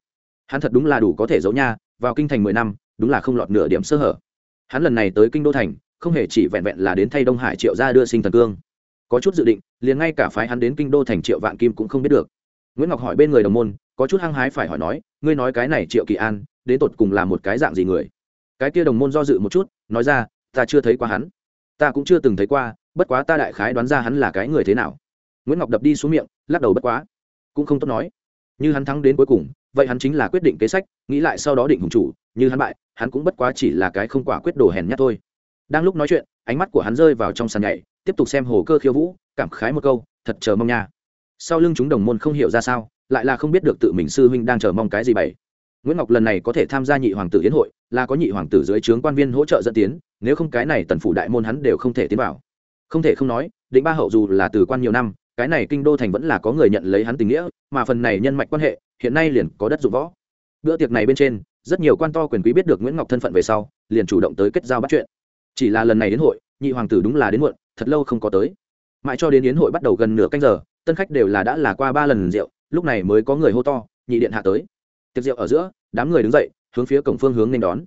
Hắn thật đúng là đủ có thể giấu nha, vào kinh thành mười năm, đúng là không lọt nửa điểm sơ hở. Hắn lần này tới kinh đô thành, không hề chỉ vẹn vẹn là đến thay đông hải triệu ra đưa sinh thần cương. Có chút dự định, liền ngay cả phái hắn đến kinh đô thành triệu vạn kim cũng không biết được nguyễn ngọc hỏi bên người đồng môn, có chút hăng hái phải hỏi nói, ngươi nói cái này triệu kỳ an, đến tột cùng là một cái dạng gì người? Cái kia đồng môn do dự một chút, nói ra, ta chưa thấy qua hắn. Ta cũng chưa từng thấy qua, bất quá ta đại khái đoán ra hắn là cái người thế nào. Nguyễn ngọc đập đi xuống miệng, lắc đầu bất quá. Cũng không tốt nói. Như hắn thắng đến cuối cùng, vậy hắn chính là quyết định kế sách, nghĩ lại sau đó định hùng chủ, như hắn bại, hắn cũng bất quá chỉ là cái không quả quyết đồ hèn nhát thôi. Đang lúc nói chuyện, ánh mắt của hắn rơi vào trong sàn nhảy, tiếp tục xem hồ cơ khiêu vũ, cảm khái một câu, thật chờ mong nha sau lưng chúng đồng môn không hiểu ra sao, lại là không biết được tự mình sư huynh đang chờ mong cái gì bảy. nguyễn ngọc lần này có thể tham gia nhị hoàng tử yến hội, là có nhị hoàng tử dưới trướng quan viên hỗ trợ dẫn tiến, nếu không cái này tần phủ đại môn hắn đều không thể tiến vào. Không thể không nói, định ba hậu dù là từ quan nhiều năm, cái này kinh đô thành vẫn là có người nhận lấy hắn tình nghĩa, mà phần này nhân mạch quan hệ, hiện nay liền có đất dụng võ. Bữa tiệc này bên trên, rất nhiều quan to quyền quý biết được nguyễn ngọc thân phận về sau, liền chủ động tới kết giao bắt chuyện. Chỉ là lần này đến hội, nhị hoàng tử đúng là đến muộn, thật lâu không có tới. Mãi cho đến yến hội bắt đầu gần nửa canh giờ tân khách đều là đã là qua ba lần rượu, lúc này mới có người hô to, nhị điện hạ tới. Tiệc rượu ở giữa, đám người đứng dậy, hướng phía cổng phương hướng nên đón.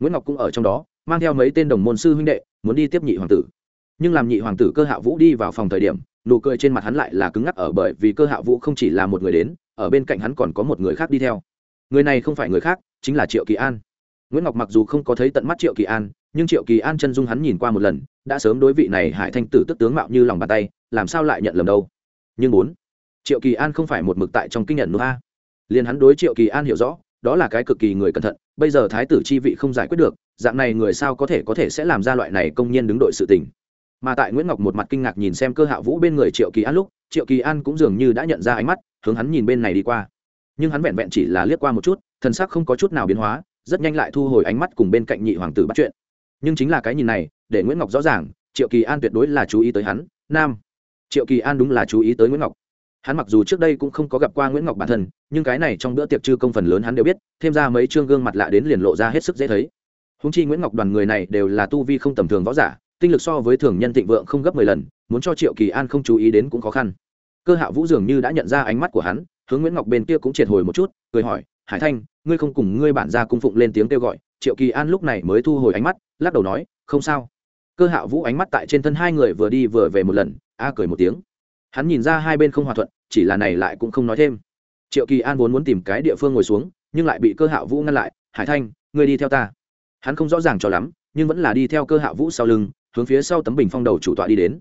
Nguyễn ngọc cũng ở trong đó, mang theo mấy tên đồng môn sư huynh đệ, muốn đi tiếp nhị hoàng tử. Nhưng làm nhị hoàng tử cơ hạ vũ đi vào phòng thời điểm, nụ cười trên mặt hắn lại là cứng ngắc ở bởi vì cơ hạ vũ không chỉ là một người đến, ở bên cạnh hắn còn có một người khác đi theo. Người này không phải người khác, chính là triệu kỳ an. Nguyễn ngọc mặc dù không có thấy tận mắt triệu kỳ an, nhưng triệu kỳ an chân dung hắn nhìn qua một lần, đã sớm đối vị này hải thanh tử tức tướng mạo như lòng bàn tay, làm sao lại nhận lầm đâu? Nhưng bốn, triệu kỳ an không phải một mực tại trong kinh nhận nữa a. Liền hắn đối triệu kỳ an hiểu rõ, đó là cái cực kỳ người cẩn thận, bây giờ thái tử chi vị không giải quyết được, dạng này người sao có thể có thể sẽ làm ra loại này công nhân đứng đội sự tình. Mà tại nguyễn ngọc một mặt kinh ngạc nhìn xem cơ hạ vũ bên người triệu kỳ an lúc, triệu kỳ an cũng dường như đã nhận ra ánh mắt, hướng hắn nhìn bên này đi qua. Nhưng hắn vẹn vẹn chỉ là liếc qua một chút, thần sắc không có chút nào biến hóa, rất nhanh lại thu hồi ánh mắt cùng bên cạnh nhị hoàng tử bắt chuyện. Nhưng chính là cái nhìn này, để nguyễn ngọc rõ ràng, triệu kỳ an tuyệt đối là chú ý tới hắn. Nam triệu kỳ an đúng là chú ý tới nguyễn ngọc. Hắn mặc dù trước đây cũng không có gặp qua nguyễn ngọc bản thân, nhưng cái này trong bữa tiệc chư công phần lớn hắn đều biết, thêm ra mấy chương gương mặt lạ đến liền lộ ra hết sức dễ thấy. Húng chi nguyễn ngọc đoàn người này đều là tu vi không tầm thường võ giả, tinh lực so với thường nhân thịnh vượng không gấp mười lần, muốn cho triệu kỳ an không chú ý đến cũng khó khăn. Cơ hạ vũ dường như đã nhận ra ánh mắt của hắn, hướng nguyễn ngọc bên kia cũng triệt hồi một chút, cười hỏi, hải thanh, ngươi không cùng ngươi bản ra cung phụng lên tiếng kêu gọi. Triệu kỳ an lúc này mới thu hồi ánh mắt, lắc đầu nói, không sao cơ hạ vũ ánh mắt tại trên thân hai người vừa đi vừa về một lần, a cười một tiếng. Hắn nhìn ra hai bên không hòa thuận, chỉ là này lại cũng không nói thêm. Triệu kỳ an vốn muốn tìm cái địa phương ngồi xuống, nhưng lại bị cơ hạ vũ ngăn lại, hải thanh, ngươi đi theo ta. Hắn không rõ ràng cho lắm, nhưng vẫn là đi theo cơ hạ vũ sau lưng, hướng phía sau tấm bình phong đầu chủ tọa đi đến.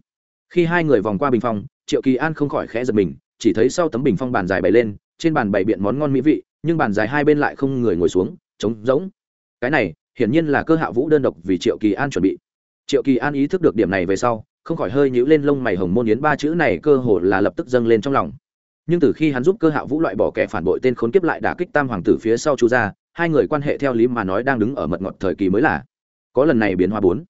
Khi hai người vòng qua bình phong, triệu kỳ an không khỏi khẽ giật mình, chỉ thấy sau tấm bình phong bàn dài bày lên, trên bàn bày biện món ngon mỹ vị, nhưng bàn dài hai bên lại không người ngồi xuống, trống rỗng. Cái này, hiển nhiên là cơ hạ vũ đơn độc vì triệu kỳ an chuẩn bị triệu kỳ an ý thức được điểm này về sau, không khỏi hơi nhíu lên lông mày hồng môn yến ba chữ này cơ hồ là lập tức dâng lên trong lòng. Nhưng từ khi hắn giúp cơ hạ vũ loại bỏ kẻ phản bội tên khốn kiếp lại đả kích tam hoàng tử phía sau chu gia, hai người quan hệ theo lý mà nói đang đứng ở mật ngọt thời kỳ mới là. Có lần này biến hóa bốn.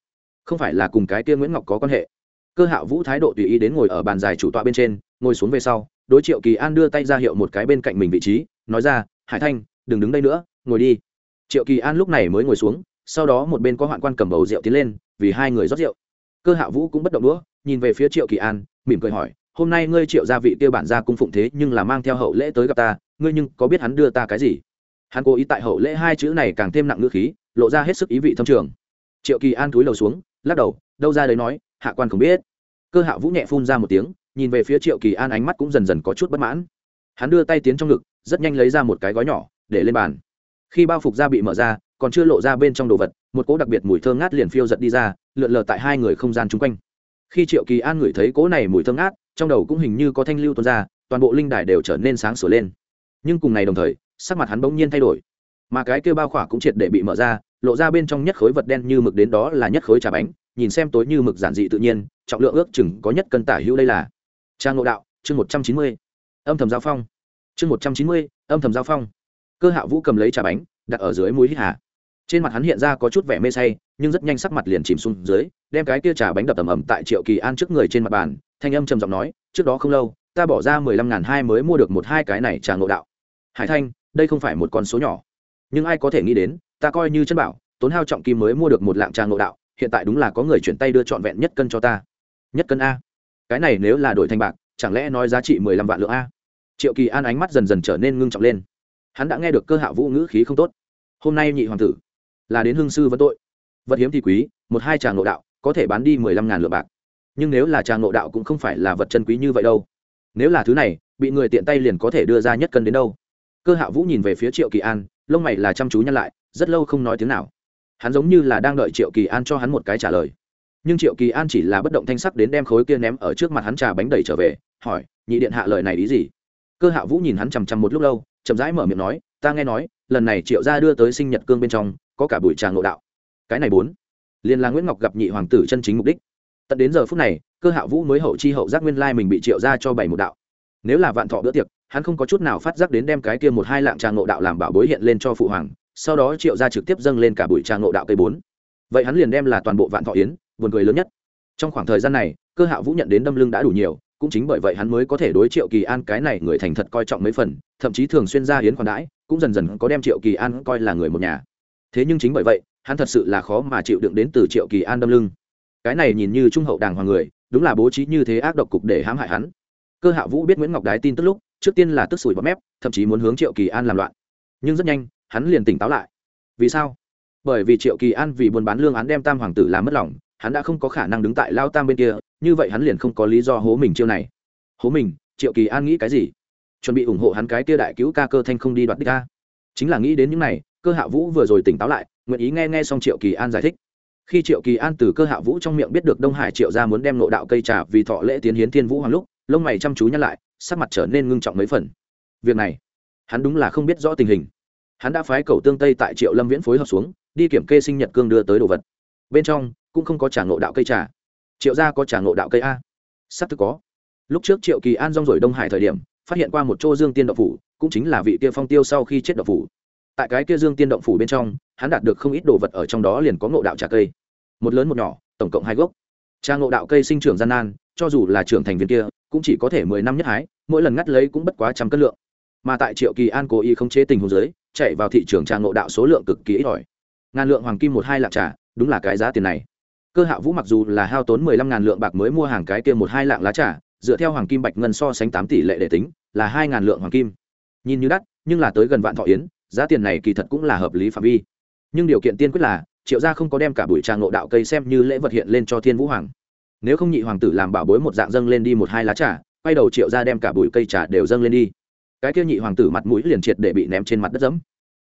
Không phải là cùng cái kia nguyễn ngọc có quan hệ. Cơ hạ vũ thái độ tùy ý đến ngồi ở bàn dài chủ tọa bên trên, ngồi xuống về sau, đối triệu kỳ an đưa tay ra hiệu một cái bên cạnh mình vị trí, nói ra, hải thanh, đừng đứng đây nữa, ngồi đi. Triệu kỳ an lúc này mới ngồi xuống sau đó một bên có hoạn quan cầm bầu rượu tiến lên, vì hai người rót rượu. Cơ hạ vũ cũng bất động đũa, nhìn về phía triệu kỳ an, mỉm cười hỏi, hôm nay ngươi triệu gia vị kia bản gia cung phụng thế nhưng là mang theo hậu lễ tới gặp ta, ngươi nhưng có biết hắn đưa ta cái gì? Hắn cố ý tại hậu lễ hai chữ này càng thêm nặng ngữ khí, lộ ra hết sức ý vị thâm trường. Triệu kỳ an túi đầu xuống, lắc đầu, đâu ra đấy nói, hạ quan không biết. Cơ hạ vũ nhẹ phun ra một tiếng, nhìn về phía triệu kỳ an ánh mắt cũng dần dần có chút bất mãn. Hắn đưa tay tiến trong ngực, rất nhanh lấy ra một cái gói nhỏ, để lên bàn. Khi bao phục da bị mở ra còn chưa lộ ra bên trong đồ vật, một cỗ đặc biệt mùi thơm ngát liền phiêu giật đi ra, lượn lờ tại hai người không gian chung quanh. Khi triệu kỳ an ngửi thấy cỗ này mùi thơm ngát, trong đầu cũng hình như có thanh lưu tuôn ra, toàn bộ linh đài đều trở nên sáng sửa lên. Nhưng cùng ngày đồng thời, sắc mặt hắn bỗng nhiên thay đổi. Mà cái kêu bao khỏa cũng triệt để bị mở ra, lộ ra bên trong nhất khối vật đen như mực đến đó là nhất khối trà bánh, nhìn xem tối như mực giản dị tự nhiên, trọng lượng ước chừng có nhất cân tả hữu đây là. Trang ngộ đạo, chương một trăm chín mươi. Âm thầm giao phong. Chương một trăm chín mươi, âm thầm giao phong. Cơ hạ vũ cầm lấy trà bánh, đặt ở dưới mũi hít hà trên mặt hắn hiện ra có chút vẻ mê say, nhưng rất nhanh sắc mặt liền chìm xuống dưới, đem cái kia trà bánh đập tầm ầm tại triệu kỳ an trước người trên mặt bàn, thanh âm trầm giọng nói, trước đó không lâu, ta bỏ ra mười lăm ngàn hai mới mua được một hai cái này trà ngộ đạo. Hải thanh, đây không phải một con số nhỏ. Nhưng ai có thể nghĩ đến, ta coi như chân bảo, tốn hao trọng kim mới mua được một lạng trà ngộ đạo, hiện tại đúng là có người chuyển tay đưa trọn vẹn nhất cân cho ta. Nhất cân a? Cái này nếu là đổi thành bạc, chẳng lẽ nói giá trị mười lăm vạn lượng a? Triệu kỳ an ánh mắt dần dần trở nên ngưng trọng lên. Hắn đã nghe được cơ hạ vũ ngữ khí không tốt. Hôm nay nhị hoàng tử là đến hương sư vẫn tội. Vật hiếm thì quý, một hai tràng ngộ đạo, có thể bán đi mười lăm ngàn lượng bạc. Nhưng nếu là tràng ngộ đạo cũng không phải là vật chân quý như vậy đâu. Nếu là thứ này, bị người tiện tay liền có thể đưa ra nhất cân đến đâu. Cơ hạ vũ nhìn về phía triệu kỳ an, lông mày là chăm chú nhăn lại, rất lâu không nói tiếng nào. Hắn giống như là đang đợi triệu kỳ an cho hắn một cái trả lời. Nhưng triệu kỳ an chỉ là bất động thanh sắc đến đem khối kia ném ở trước mặt hắn trà bánh đầy trở về, hỏi, nhị điện hạ lời này ý gì? Cơ hạ vũ nhìn hắn chằm chằm một lúc lâu, chậm rãi mở miệng nói, ta nghe nói, lần này triệu gia đưa tới sinh nhật cương bên trong có cả bụi trà ngộ đạo. Cái này bốn, liền là nguyễn ngọc gặp nhị hoàng tử chân chính mục đích. Tận đến giờ phút này, cơ hạ vũ mới hậu chi hậu giác nguyên lai mình bị triệu ra cho bảy một đạo. Nếu là vạn thọ bữa tiệc, hắn không có chút nào phát giác đến đem cái kia một hai lạng trà ngộ đạo làm bảo bối hiện lên cho phụ hoàng, sau đó triệu ra trực tiếp dâng lên cả bụi trà ngộ đạo cây bốn. Vậy hắn liền đem là toàn bộ vạn thọ yến, buồn cười lớn nhất. Trong khoảng thời gian này, cơ hạ vũ nhận đến đâm lưng đã đủ nhiều, cũng chính bởi vậy hắn mới có thể đối triệu kỳ an cái này người thành thật coi trọng mấy phần, thậm chí thường xuyên ra hiến khoản đãi, cũng dần dần có đem triệu kỳ an coi là người một nhà thế nhưng chính bởi vậy, hắn thật sự là khó mà chịu đựng đến từ triệu kỳ an đâm lưng. Cái này nhìn như trung hậu đàng hoàng người, đúng là bố trí như thế ác độc cục để hãm hại hắn. Cơ hạ vũ biết nguyễn ngọc đái tin tức lúc, trước tiên là tức sủi bọt mép, thậm chí muốn hướng triệu kỳ an làm loạn. Nhưng rất nhanh, hắn liền tỉnh táo lại. Vì sao? Bởi vì triệu kỳ an vì buôn bán lương án đem tam hoàng tử làm mất lòng, hắn đã không có khả năng đứng tại lao tam bên kia, như vậy hắn liền không có lý do hố mình chiêu này. Hố mình? Triệu kỳ an nghĩ cái gì? Chuẩn bị ủng hộ hắn cái kia đại cứu ca cơ thanh không đi đoạt đích ca. Chính là nghĩ đến những này cơ hạ vũ vừa rồi tỉnh táo lại, nguyện ý nghe nghe xong triệu kỳ an giải thích. Khi triệu kỳ an từ cơ hạ vũ trong miệng biết được đông hải triệu ra muốn đem nộ đạo cây trà vì thọ lễ tiến hiến thiên vũ hoàng lúc, lông mày chăm chú nhắc lại, sắc mặt trở nên ngưng trọng mấy phần. Việc này, hắn đúng là không biết rõ tình hình. Hắn đã phái cầu tương tây tại triệu lâm viễn phối hợp xuống, đi kiểm kê sinh nhật cương đưa tới đồ vật. Bên trong, cũng không có trả ngộ đạo cây trà. Triệu gia có trả ngộ đạo cây a? Sắp thực có. Lúc trước triệu kỳ an rong rồi đông hải thời điểm, phát hiện qua một chỗ dương tiên độc phủ, cũng chính là vị kia phong tiêu sau khi chết độc phủ tại cái kia dương tiên động phủ bên trong, hắn đạt được không ít đồ vật ở trong đó liền có ngộ đạo trà cây. Một lớn một nhỏ, tổng cộng hai gốc. Trà ngộ đạo cây sinh trưởng gian nan, cho dù là trưởng thành viên kia, cũng chỉ có thể mười năm nhất hái, mỗi lần ngắt lấy cũng bất quá trăm cân lượng. Mà tại triệu kỳ an cố ý không chế tình hồ dưới, chạy vào thị trường trà ngộ đạo số lượng cực kỳ ít ỏi. Ngàn lượng hoàng kim một hai lạng trà, đúng là cái giá tiền này. Cơ hạ vũ mặc dù là hao tốn mười lăm ngàn lượng bạc mới mua hàng cái kia một hai lạng lá trà, dựa theo hoàng kim bạch ngân so sánh tám tỷ lệ để tính, là hai ngàn lượng hoàng kim. Nhìn như đắt, nhưng là tới gần vạn thọ yến giá tiền này kỳ thật cũng là hợp lý phạm vi. Nhưng điều kiện tiên quyết là, triệu gia không có đem cả bụi trà ngộ đạo cây xem như lễ vật hiện lên cho thiên vũ hoàng. Nếu không nhị hoàng tử làm bảo bối một dạng dâng lên đi một hai lá trà, quay đầu triệu gia đem cả bụi cây trà đều dâng lên đi. Cái kia nhị hoàng tử mặt mũi liền triệt để bị ném trên mặt đất dẫm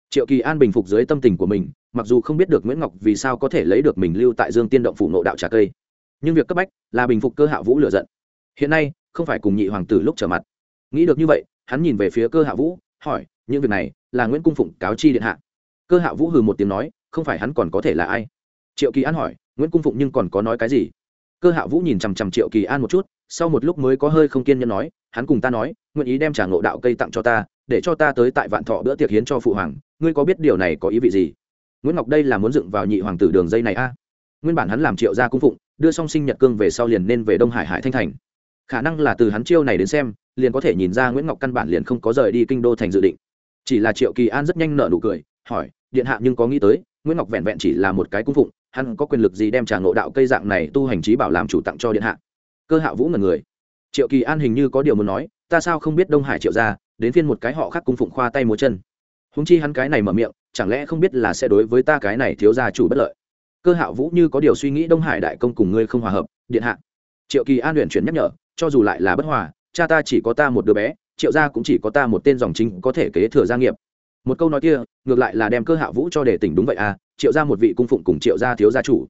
triệu kỳ an bình phục dưới tâm tình của mình, mặc dù không biết được nguyễn ngọc vì sao có thể lấy được mình lưu tại dương tiên động phủ nộ đạo trà cây. Nhưng việc cấp bách là bình phục cơ hạ vũ lựa giận. Hiện nay, không phải cùng nhị hoàng tử lúc trở mặt. Nghĩ được như vậy, hắn nhìn về phía cơ hạ vũ, hỏi những việc này là nguyễn cung phụng cáo chi điện hạ cơ hạ vũ hừ một tiếng nói không phải hắn còn có thể là ai triệu kỳ an hỏi nguyễn cung phụng nhưng còn có nói cái gì cơ hạ vũ nhìn chằm chằm triệu kỳ an một chút sau một lúc mới có hơi không kiên nhẫn nói hắn cùng ta nói nguyện ý đem trả ngộ đạo cây tặng cho ta để cho ta tới tại vạn thọ bữa tiệc hiến cho phụ hoàng ngươi có biết điều này có ý vị gì nguyễn ngọc đây là muốn dựng vào nhị hoàng tử đường dây này a nguyên bản hắn làm triệu gia cung phụng đưa song sinh nhật cương về sau liền nên về đông hải hải thanh thành khả năng là từ hắn chiêu này đến xem liền có thể nhìn ra nguyễn ngọc căn bản liền không có rời đi kinh đô thành dự định chỉ là triệu kỳ an rất nhanh nợ nụ cười, hỏi, điện hạ nhưng có nghĩ tới, nguyễn ngọc vẹn vẹn chỉ là một cái cung phụng, hắn có quyền lực gì đem trà ngộ đạo cây dạng này tu hành trí bảo làm chủ tặng cho điện hạ? Cơ hạ vũ ngần người. Triệu kỳ an hình như có điều muốn nói, ta sao không biết đông hải triệu ra đến phiên một cái họ khác cung phụng khoa tay múa chân. Húng chi hắn cái này mở miệng, chẳng lẽ không biết là sẽ đối với ta cái này thiếu gia chủ bất lợi? Cơ hạ vũ như có điều suy nghĩ đông hải đại công cùng ngươi không hòa hợp, điện hạ. Triệu kỳ an luyện chuyển nhắc nhở, cho dù lại là bất hòa, cha ta chỉ có ta một đứa bé triệu gia cũng chỉ có ta một tên dòng chính có thể kế thừa gia nghiệp. Một câu nói kia, ngược lại là đem cơ hạ vũ cho để tỉnh đúng vậy à triệu gia một vị cung phụng cùng triệu gia thiếu gia chủ.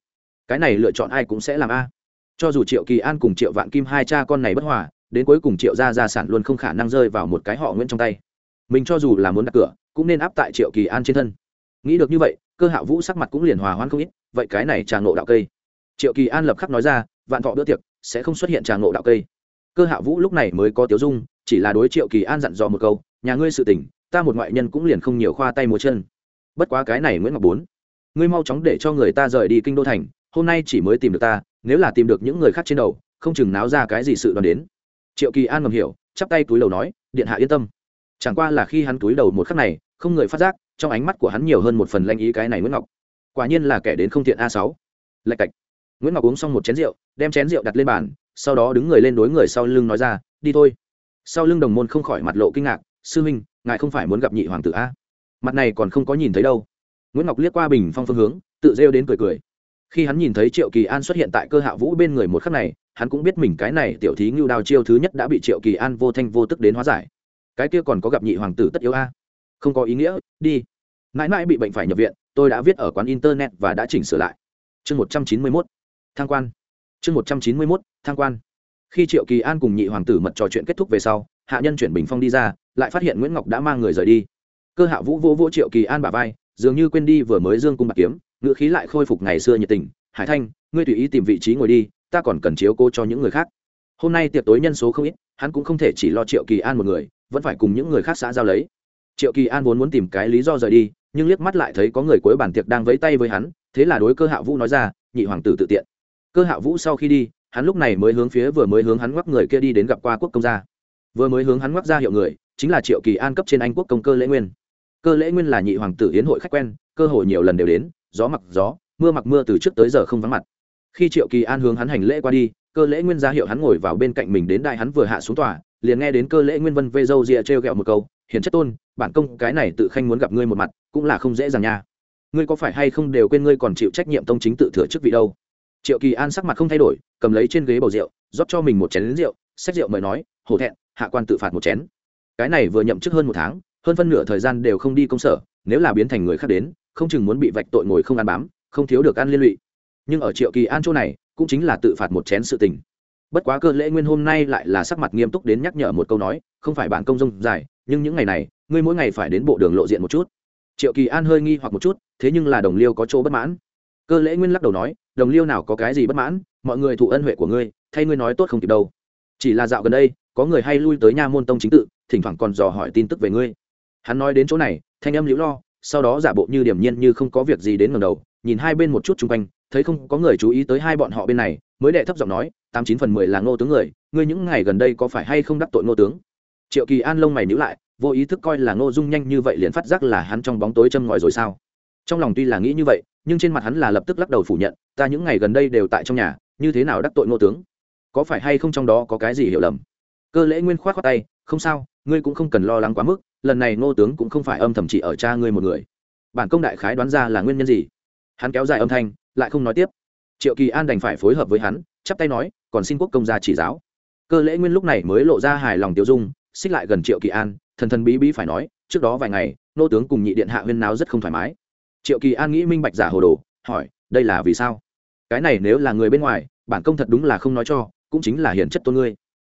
Cái này lựa chọn ai cũng sẽ làm a. Cho dù triệu kỳ an cùng triệu vạn kim hai cha con này bất hòa, đến cuối cùng triệu gia gia sản luôn không khả năng rơi vào một cái họ nguyễn trong tay. Mình cho dù là muốn đặt cửa, cũng nên áp tại triệu kỳ an trên thân. Nghĩ được như vậy, cơ hạ vũ sắc mặt cũng liền hòa hoãn không ít, vậy cái này trà ngộ đạo cây. Triệu kỳ an lập khắc nói ra, vạn thọ bữa tiệc, sẽ không xuất hiện trà ngộ đạo cây cơ hạ vũ lúc này mới có tiếu dung, chỉ là đối triệu kỳ an dặn dò một câu, nhà ngươi sự tình, ta một ngoại nhân cũng liền không nhiều khoa tay múa chân. Bất quá cái này nguyễn ngọc bốn, ngươi mau chóng để cho người ta rời đi kinh đô thành, hôm nay chỉ mới tìm được ta, nếu là tìm được những người khác trên đầu, không chừng náo ra cái gì sự đoán đến. Triệu kỳ an ngầm hiểu, chắp tay túi đầu nói, điện hạ yên tâm. Chẳng qua là khi hắn túi đầu một khắc này, không người phát giác, trong ánh mắt của hắn nhiều hơn một phần lanh ý cái này nguyễn ngọc. Quả nhiên là kẻ đến không thiện a sáu. Lạch cạch. Nguyễn ngọc uống xong một chén rượu, đem chén rượu đặt lên bàn sau đó đứng người lên đối người sau lưng nói ra đi thôi. Sau lưng đồng môn không khỏi mặt lộ kinh ngạc sư huynh, ngài không phải muốn gặp nhị hoàng tử a? Mặt này còn không có nhìn thấy đâu. Nguyễn ngọc liếc qua bình phong phương hướng tự rêu đến cười cười. Khi hắn nhìn thấy triệu kỳ an xuất hiện tại cơ hạ vũ bên người một khắc này hắn cũng biết mình cái này tiểu thí ngưu đao chiêu thứ nhất đã bị triệu kỳ an vô thanh vô tức đến hóa giải. Cái kia còn có gặp nhị hoàng tử tất yếu a? Không có ý nghĩa đi. Mãi mãi bị bệnh phải nhập viện tôi đã viết ở quán internet và đã chỉnh sửa lại. Chương một trăm chín mươi mốt. Thang quan chương một trăm chín mươi mốt thang quan. Khi triệu kỳ an cùng nhị hoàng tử mật trò chuyện kết thúc về sau, hạ nhân chuyển bình phong đi ra, lại phát hiện nguyễn ngọc đã mang người rời đi. Cơ hạ vũ vỗ vỗ triệu kỳ an bà vai, dường như quên đi vừa mới dương cung bạc kiếm, ngữ khí lại khôi phục ngày xưa nhiệt tình. Hải thanh, ngươi tùy ý tìm vị trí ngồi đi, ta còn cần chiếu cô cho những người khác. Hôm nay tiệc tối nhân số không ít, hắn cũng không thể chỉ lo triệu kỳ an một người, vẫn phải cùng những người khác xã giao lấy. Triệu kỳ an vốn muốn tìm cái lý do rời đi, nhưng liếc mắt lại thấy có người cuối bàn tiệc đang vẫy tay với hắn, thế là đối cơ hạ vũ nói ra, nhị hoàng tử tự tiện cơ hạ vũ sau khi đi, hắn lúc này mới hướng phía vừa mới hướng hắn ngoắc người kia đi đến gặp qua quốc công gia. Vừa mới hướng hắn ngoắc ra hiệu người, chính là triệu kỳ an cấp trên anh quốc công cơ lễ nguyên. Cơ lễ nguyên là nhị hoàng tử hiến hội khách quen, cơ hội nhiều lần đều đến, gió mặc gió, mưa mặc mưa từ trước tới giờ không vắng mặt. Khi triệu kỳ an hướng hắn hành lễ qua đi, cơ lễ nguyên ra hiệu hắn ngồi vào bên cạnh mình đến đại hắn vừa hạ xuống tòa, liền nghe đến cơ lễ nguyên vân vê dâu rịa trêu ghẹo một câu, hiền chất tôn, bản công cái này tự khanh muốn gặp ngươi một mặt, cũng là không dễ dàng nha. Ngươi có phải hay không đều quên ngươi còn chịu trách nhiệm tông chính tự thừa chức vị đâu? Triệu kỳ an sắc mặt không thay đổi, cầm lấy trên ghế bầu rượu, rót cho mình một chén lính rượu xét rượu mời nói, hổ thẹn, hạ quan tự phạt một chén. Cái này vừa nhậm chức hơn một tháng, hơn phân nửa thời gian đều không đi công sở, nếu là biến thành người khác đến, không chừng muốn bị vạch tội ngồi không ăn bám, không thiếu được ăn liên lụy. Nhưng ở triệu kỳ an chỗ này, cũng chính là tự phạt một chén sự tình. Bất quá cơ lễ nguyên hôm nay lại là sắc mặt nghiêm túc đến nhắc nhở một câu nói, không phải bản công dông dài, nhưng những ngày này, ngươi mỗi ngày phải đến bộ đường lộ diện một chút. Triệu kỳ an hơi nghi hoặc một chút, thế nhưng là đồng liêu có chỗ bất mãn. Cơ lễ nguyên lắc đầu nói đồng liêu nào có cái gì bất mãn, mọi người thụ ân huệ của ngươi, thay ngươi nói tốt không kịp đâu. Chỉ là dạo gần đây, có người hay lui tới nha môn tông chính tự, thỉnh thoảng còn dò hỏi tin tức về ngươi. Hắn nói đến chỗ này, thanh âm liễu lo, sau đó giả bộ như điểm nhiên như không có việc gì đến ngầm đầu, nhìn hai bên một chút chung quanh, thấy không có người chú ý tới hai bọn họ bên này, mới đệ thấp giọng nói, tám chín phần mười là ngô tướng người, ngươi những ngày gần đây có phải hay không đắc tội ngô tướng? Triệu kỳ an lông mày nhữ lại, vô ý thức coi là ngô dung nhanh như vậy liền phát giác là hắn trong bóng tối châm ngòi rồi sao? Trong lòng tuy là nghĩ như vậy nhưng trên mặt hắn là lập tức lắc đầu phủ nhận, ta những ngày gần đây đều tại trong nhà, như thế nào đắc tội ngô tướng? Có phải hay không trong đó có cái gì hiểu lầm? Cơ lễ nguyên khoát khoác tay, không sao, ngươi cũng không cần lo lắng quá mức, lần này ngô tướng cũng không phải âm thầm chỉ ở cha ngươi một người. Bản công đại khái đoán ra là nguyên nhân gì. Hắn kéo dài âm thanh, lại không nói tiếp. Triệu kỳ an đành phải phối hợp với hắn, chắp tay nói, còn xin quốc công gia chỉ giáo. Cơ lễ nguyên lúc này mới lộ ra hài lòng tiêu dung, xích lại gần triệu kỳ an, thần thần bí bí phải nói, trước đó vài ngày nô tướng cùng nhị điện hạ huyên náo rất không thoải mái triệu kỳ an nghĩ minh bạch giả hồ đồ, hỏi, đây là vì sao? Cái này nếu là người bên ngoài, bản công thật đúng là không nói cho, cũng chính là hiền chất tôn ngươi.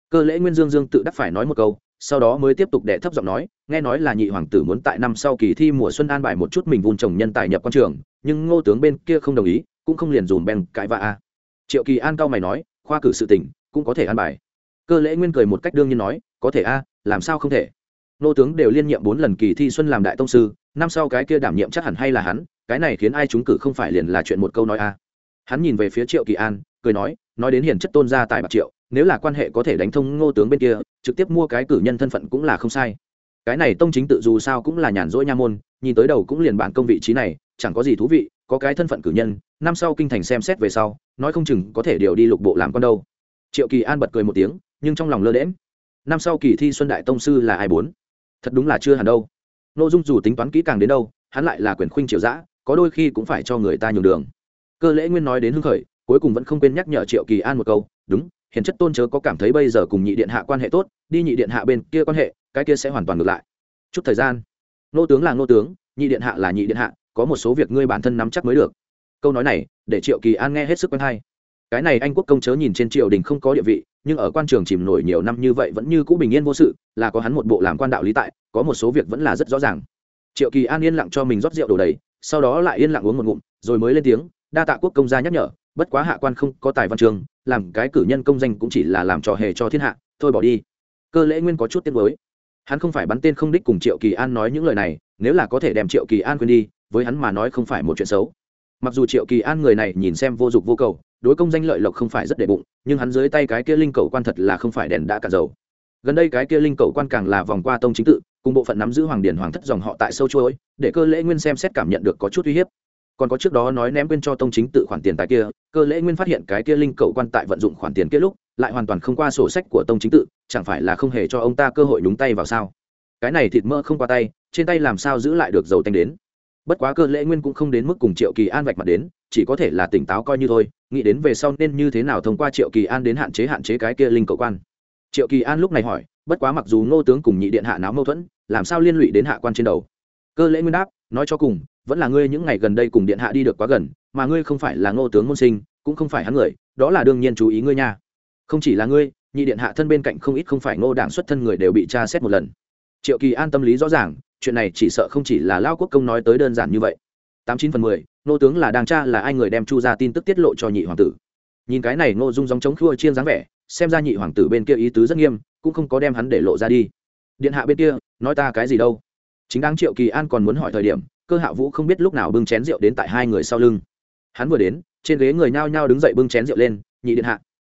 Cơ lễ nguyên dương dương tự đắc phải nói một câu, sau đó mới tiếp tục đệ thấp giọng nói, nghe nói là nhị hoàng tử muốn tại năm sau kỳ thi mùa xuân an bài một chút mình vun trồng nhân tài nhập quan trường, nhưng ngô tướng bên kia không đồng ý, cũng không liền dùm bèn cãi vã. A triệu kỳ an cao mày nói, khoa cử sự tỉnh cũng có thể an bài. Cơ lễ nguyên cười một cách đương nhiên nói, có thể a, làm sao không thể? Nô tướng đều liên nhiệm bốn lần kỳ thi xuân làm đại tông sư năm sau cái kia đảm nhiệm chắc hẳn hay là hắn, cái này khiến ai chúng cử không phải liền là chuyện một câu nói a. Hắn nhìn về phía triệu kỳ an, cười nói nói đến hiền chất tôn gia tại bạc triệu, nếu là quan hệ có thể đánh thông ngô tướng bên kia, trực tiếp mua cái cử nhân thân phận cũng là không sai. Cái này tông chính tự dù sao cũng là nhàn rỗi nha môn, nhìn tới đầu cũng liền bản công vị trí này, chẳng có gì thú vị, có cái thân phận cử nhân, năm sau kinh thành xem xét về sau, nói không chừng có thể điều đi lục bộ làm con đâu. Triệu kỳ an bật cười một tiếng, nhưng trong lòng lơ đễm năm sau kỳ thi xuân đại tông sư là ai bốn? Thật đúng là chưa hẳn đâu n ô dung dù tính toán kỹ càng đến đâu, hắn lại là quyền khuynh triều giã có đôi khi cũng phải cho người ta nhường đường. Cơ lễ nguyên nói đến hưng khởi, cuối cùng vẫn không quên nhắc nhở triệu kỳ an một câu, đúng, hiền chất tôn chớ có cảm thấy bây giờ cùng nhị điện hạ quan hệ tốt, đi nhị điện hạ bên kia quan hệ, cái kia sẽ hoàn toàn ngược lại. Chút thời gian nô tướng là nô tướng, nhị điện hạ là nhị điện hạ, có một số việc ngươi bản thân nắm chắc mới được. Câu nói này, để triệu kỳ an nghe hết sức quen hay. Cái này anh quốc công chớ nhìn trên triều đình không có địa vị nhưng ở quan trường chìm nổi nhiều năm như vậy vẫn như cũ bình yên vô sự, là có hắn một bộ làm quan đạo lý tại, có một số việc vẫn là rất rõ ràng. Triệu kỳ an yên lặng cho mình rót rượu đổ đầy, sau đó lại yên lặng uống một ngụm, rồi mới lên tiếng, đa tạ quốc công gia nhắc nhở, bất quá hạ quan không có tài văn trường, làm cái cử nhân công danh cũng chỉ là làm trò hề cho thiên hạ, thôi bỏ đi. Cơ lễ nguyên có chút tiếc nuối. Hắn không phải bắn tên không đích cùng triệu kỳ an nói những lời này, nếu là có thể đem triệu kỳ an quên đi, với hắn mà nói không phải một chuyện xấu. Mặc dù triệu kỳ an người này nhìn xem vô dụng vô cầu đối công danh lợi lộc không phải rất đệ bụng, nhưng hắn dưới tay cái kia linh cầu quan thật là không phải đèn đã cả dầu. Gần đây cái kia linh cầu quan càng là vòng qua tông chính tự, cùng bộ phận nắm giữ hoàng điển hoàng thất dòng họ tại sâu chuỗi, để cơ lễ nguyên xem xét cảm nhận được có chút uy hiếp. Còn có trước đó nói ném quên cho tông chính tự khoản tiền tài kia, cơ lễ nguyên phát hiện cái kia linh cầu quan tại vận dụng khoản tiền kia lúc, lại hoàn toàn không qua sổ sách của tông chính tự, chẳng phải là không hề cho ông ta cơ hội đúng tay vào sao? Cái này thịt mỡ không qua tay, trên tay làm sao giữ lại được dầu tanh đến? Bất quá cơ lễ nguyên cũng không đến mức cùng triệu kỳ an vạch mặt đến, chỉ có thể là tỉnh táo coi như thôi nghĩ đến về sau nên như thế nào thông qua triệu kỳ an đến hạn chế hạn chế cái kia linh cầu quan? Triệu kỳ an lúc này hỏi, bất quá mặc dù ngô tướng cùng nhị điện hạ náo mâu thuẫn, làm sao liên lụy đến hạ quan trên đầu? Cơ lễ nguyên đáp, nói cho cùng, vẫn là ngươi những ngày gần đây cùng điện hạ đi được quá gần, mà ngươi không phải là ngô tướng môn sinh, cũng không phải hắn người, đó là đương nhiên chú ý ngươi nha. Không chỉ là ngươi, nhị điện hạ thân bên cạnh không ít không phải ngô đảng xuất thân người đều bị tra xét một lần. Triệu kỳ an tâm lý rõ ràng, chuyện này chỉ sợ không chỉ là lao quốc công nói tới đơn giản như vậy tám chín phần mười, nô tướng là đang tra là ai người đem chu ra tin tức tiết lộ cho nhị hoàng tử. Nhìn cái này, ngô dung dòng chống khua chiên dáng vẻ, xem ra nhị hoàng tử bên kia ý tứ rất nghiêm, cũng không có đem hắn để lộ ra đi. Điện hạ bên kia, nói ta cái gì đâu? Chính đáng triệu kỳ an còn muốn hỏi thời điểm, cơ hạ vũ không biết lúc nào bưng chén rượu đến tại hai người sau lưng. Hắn vừa đến, trên ghế người nhao nhao đứng dậy bưng chén rượu lên, nhị điện hạ.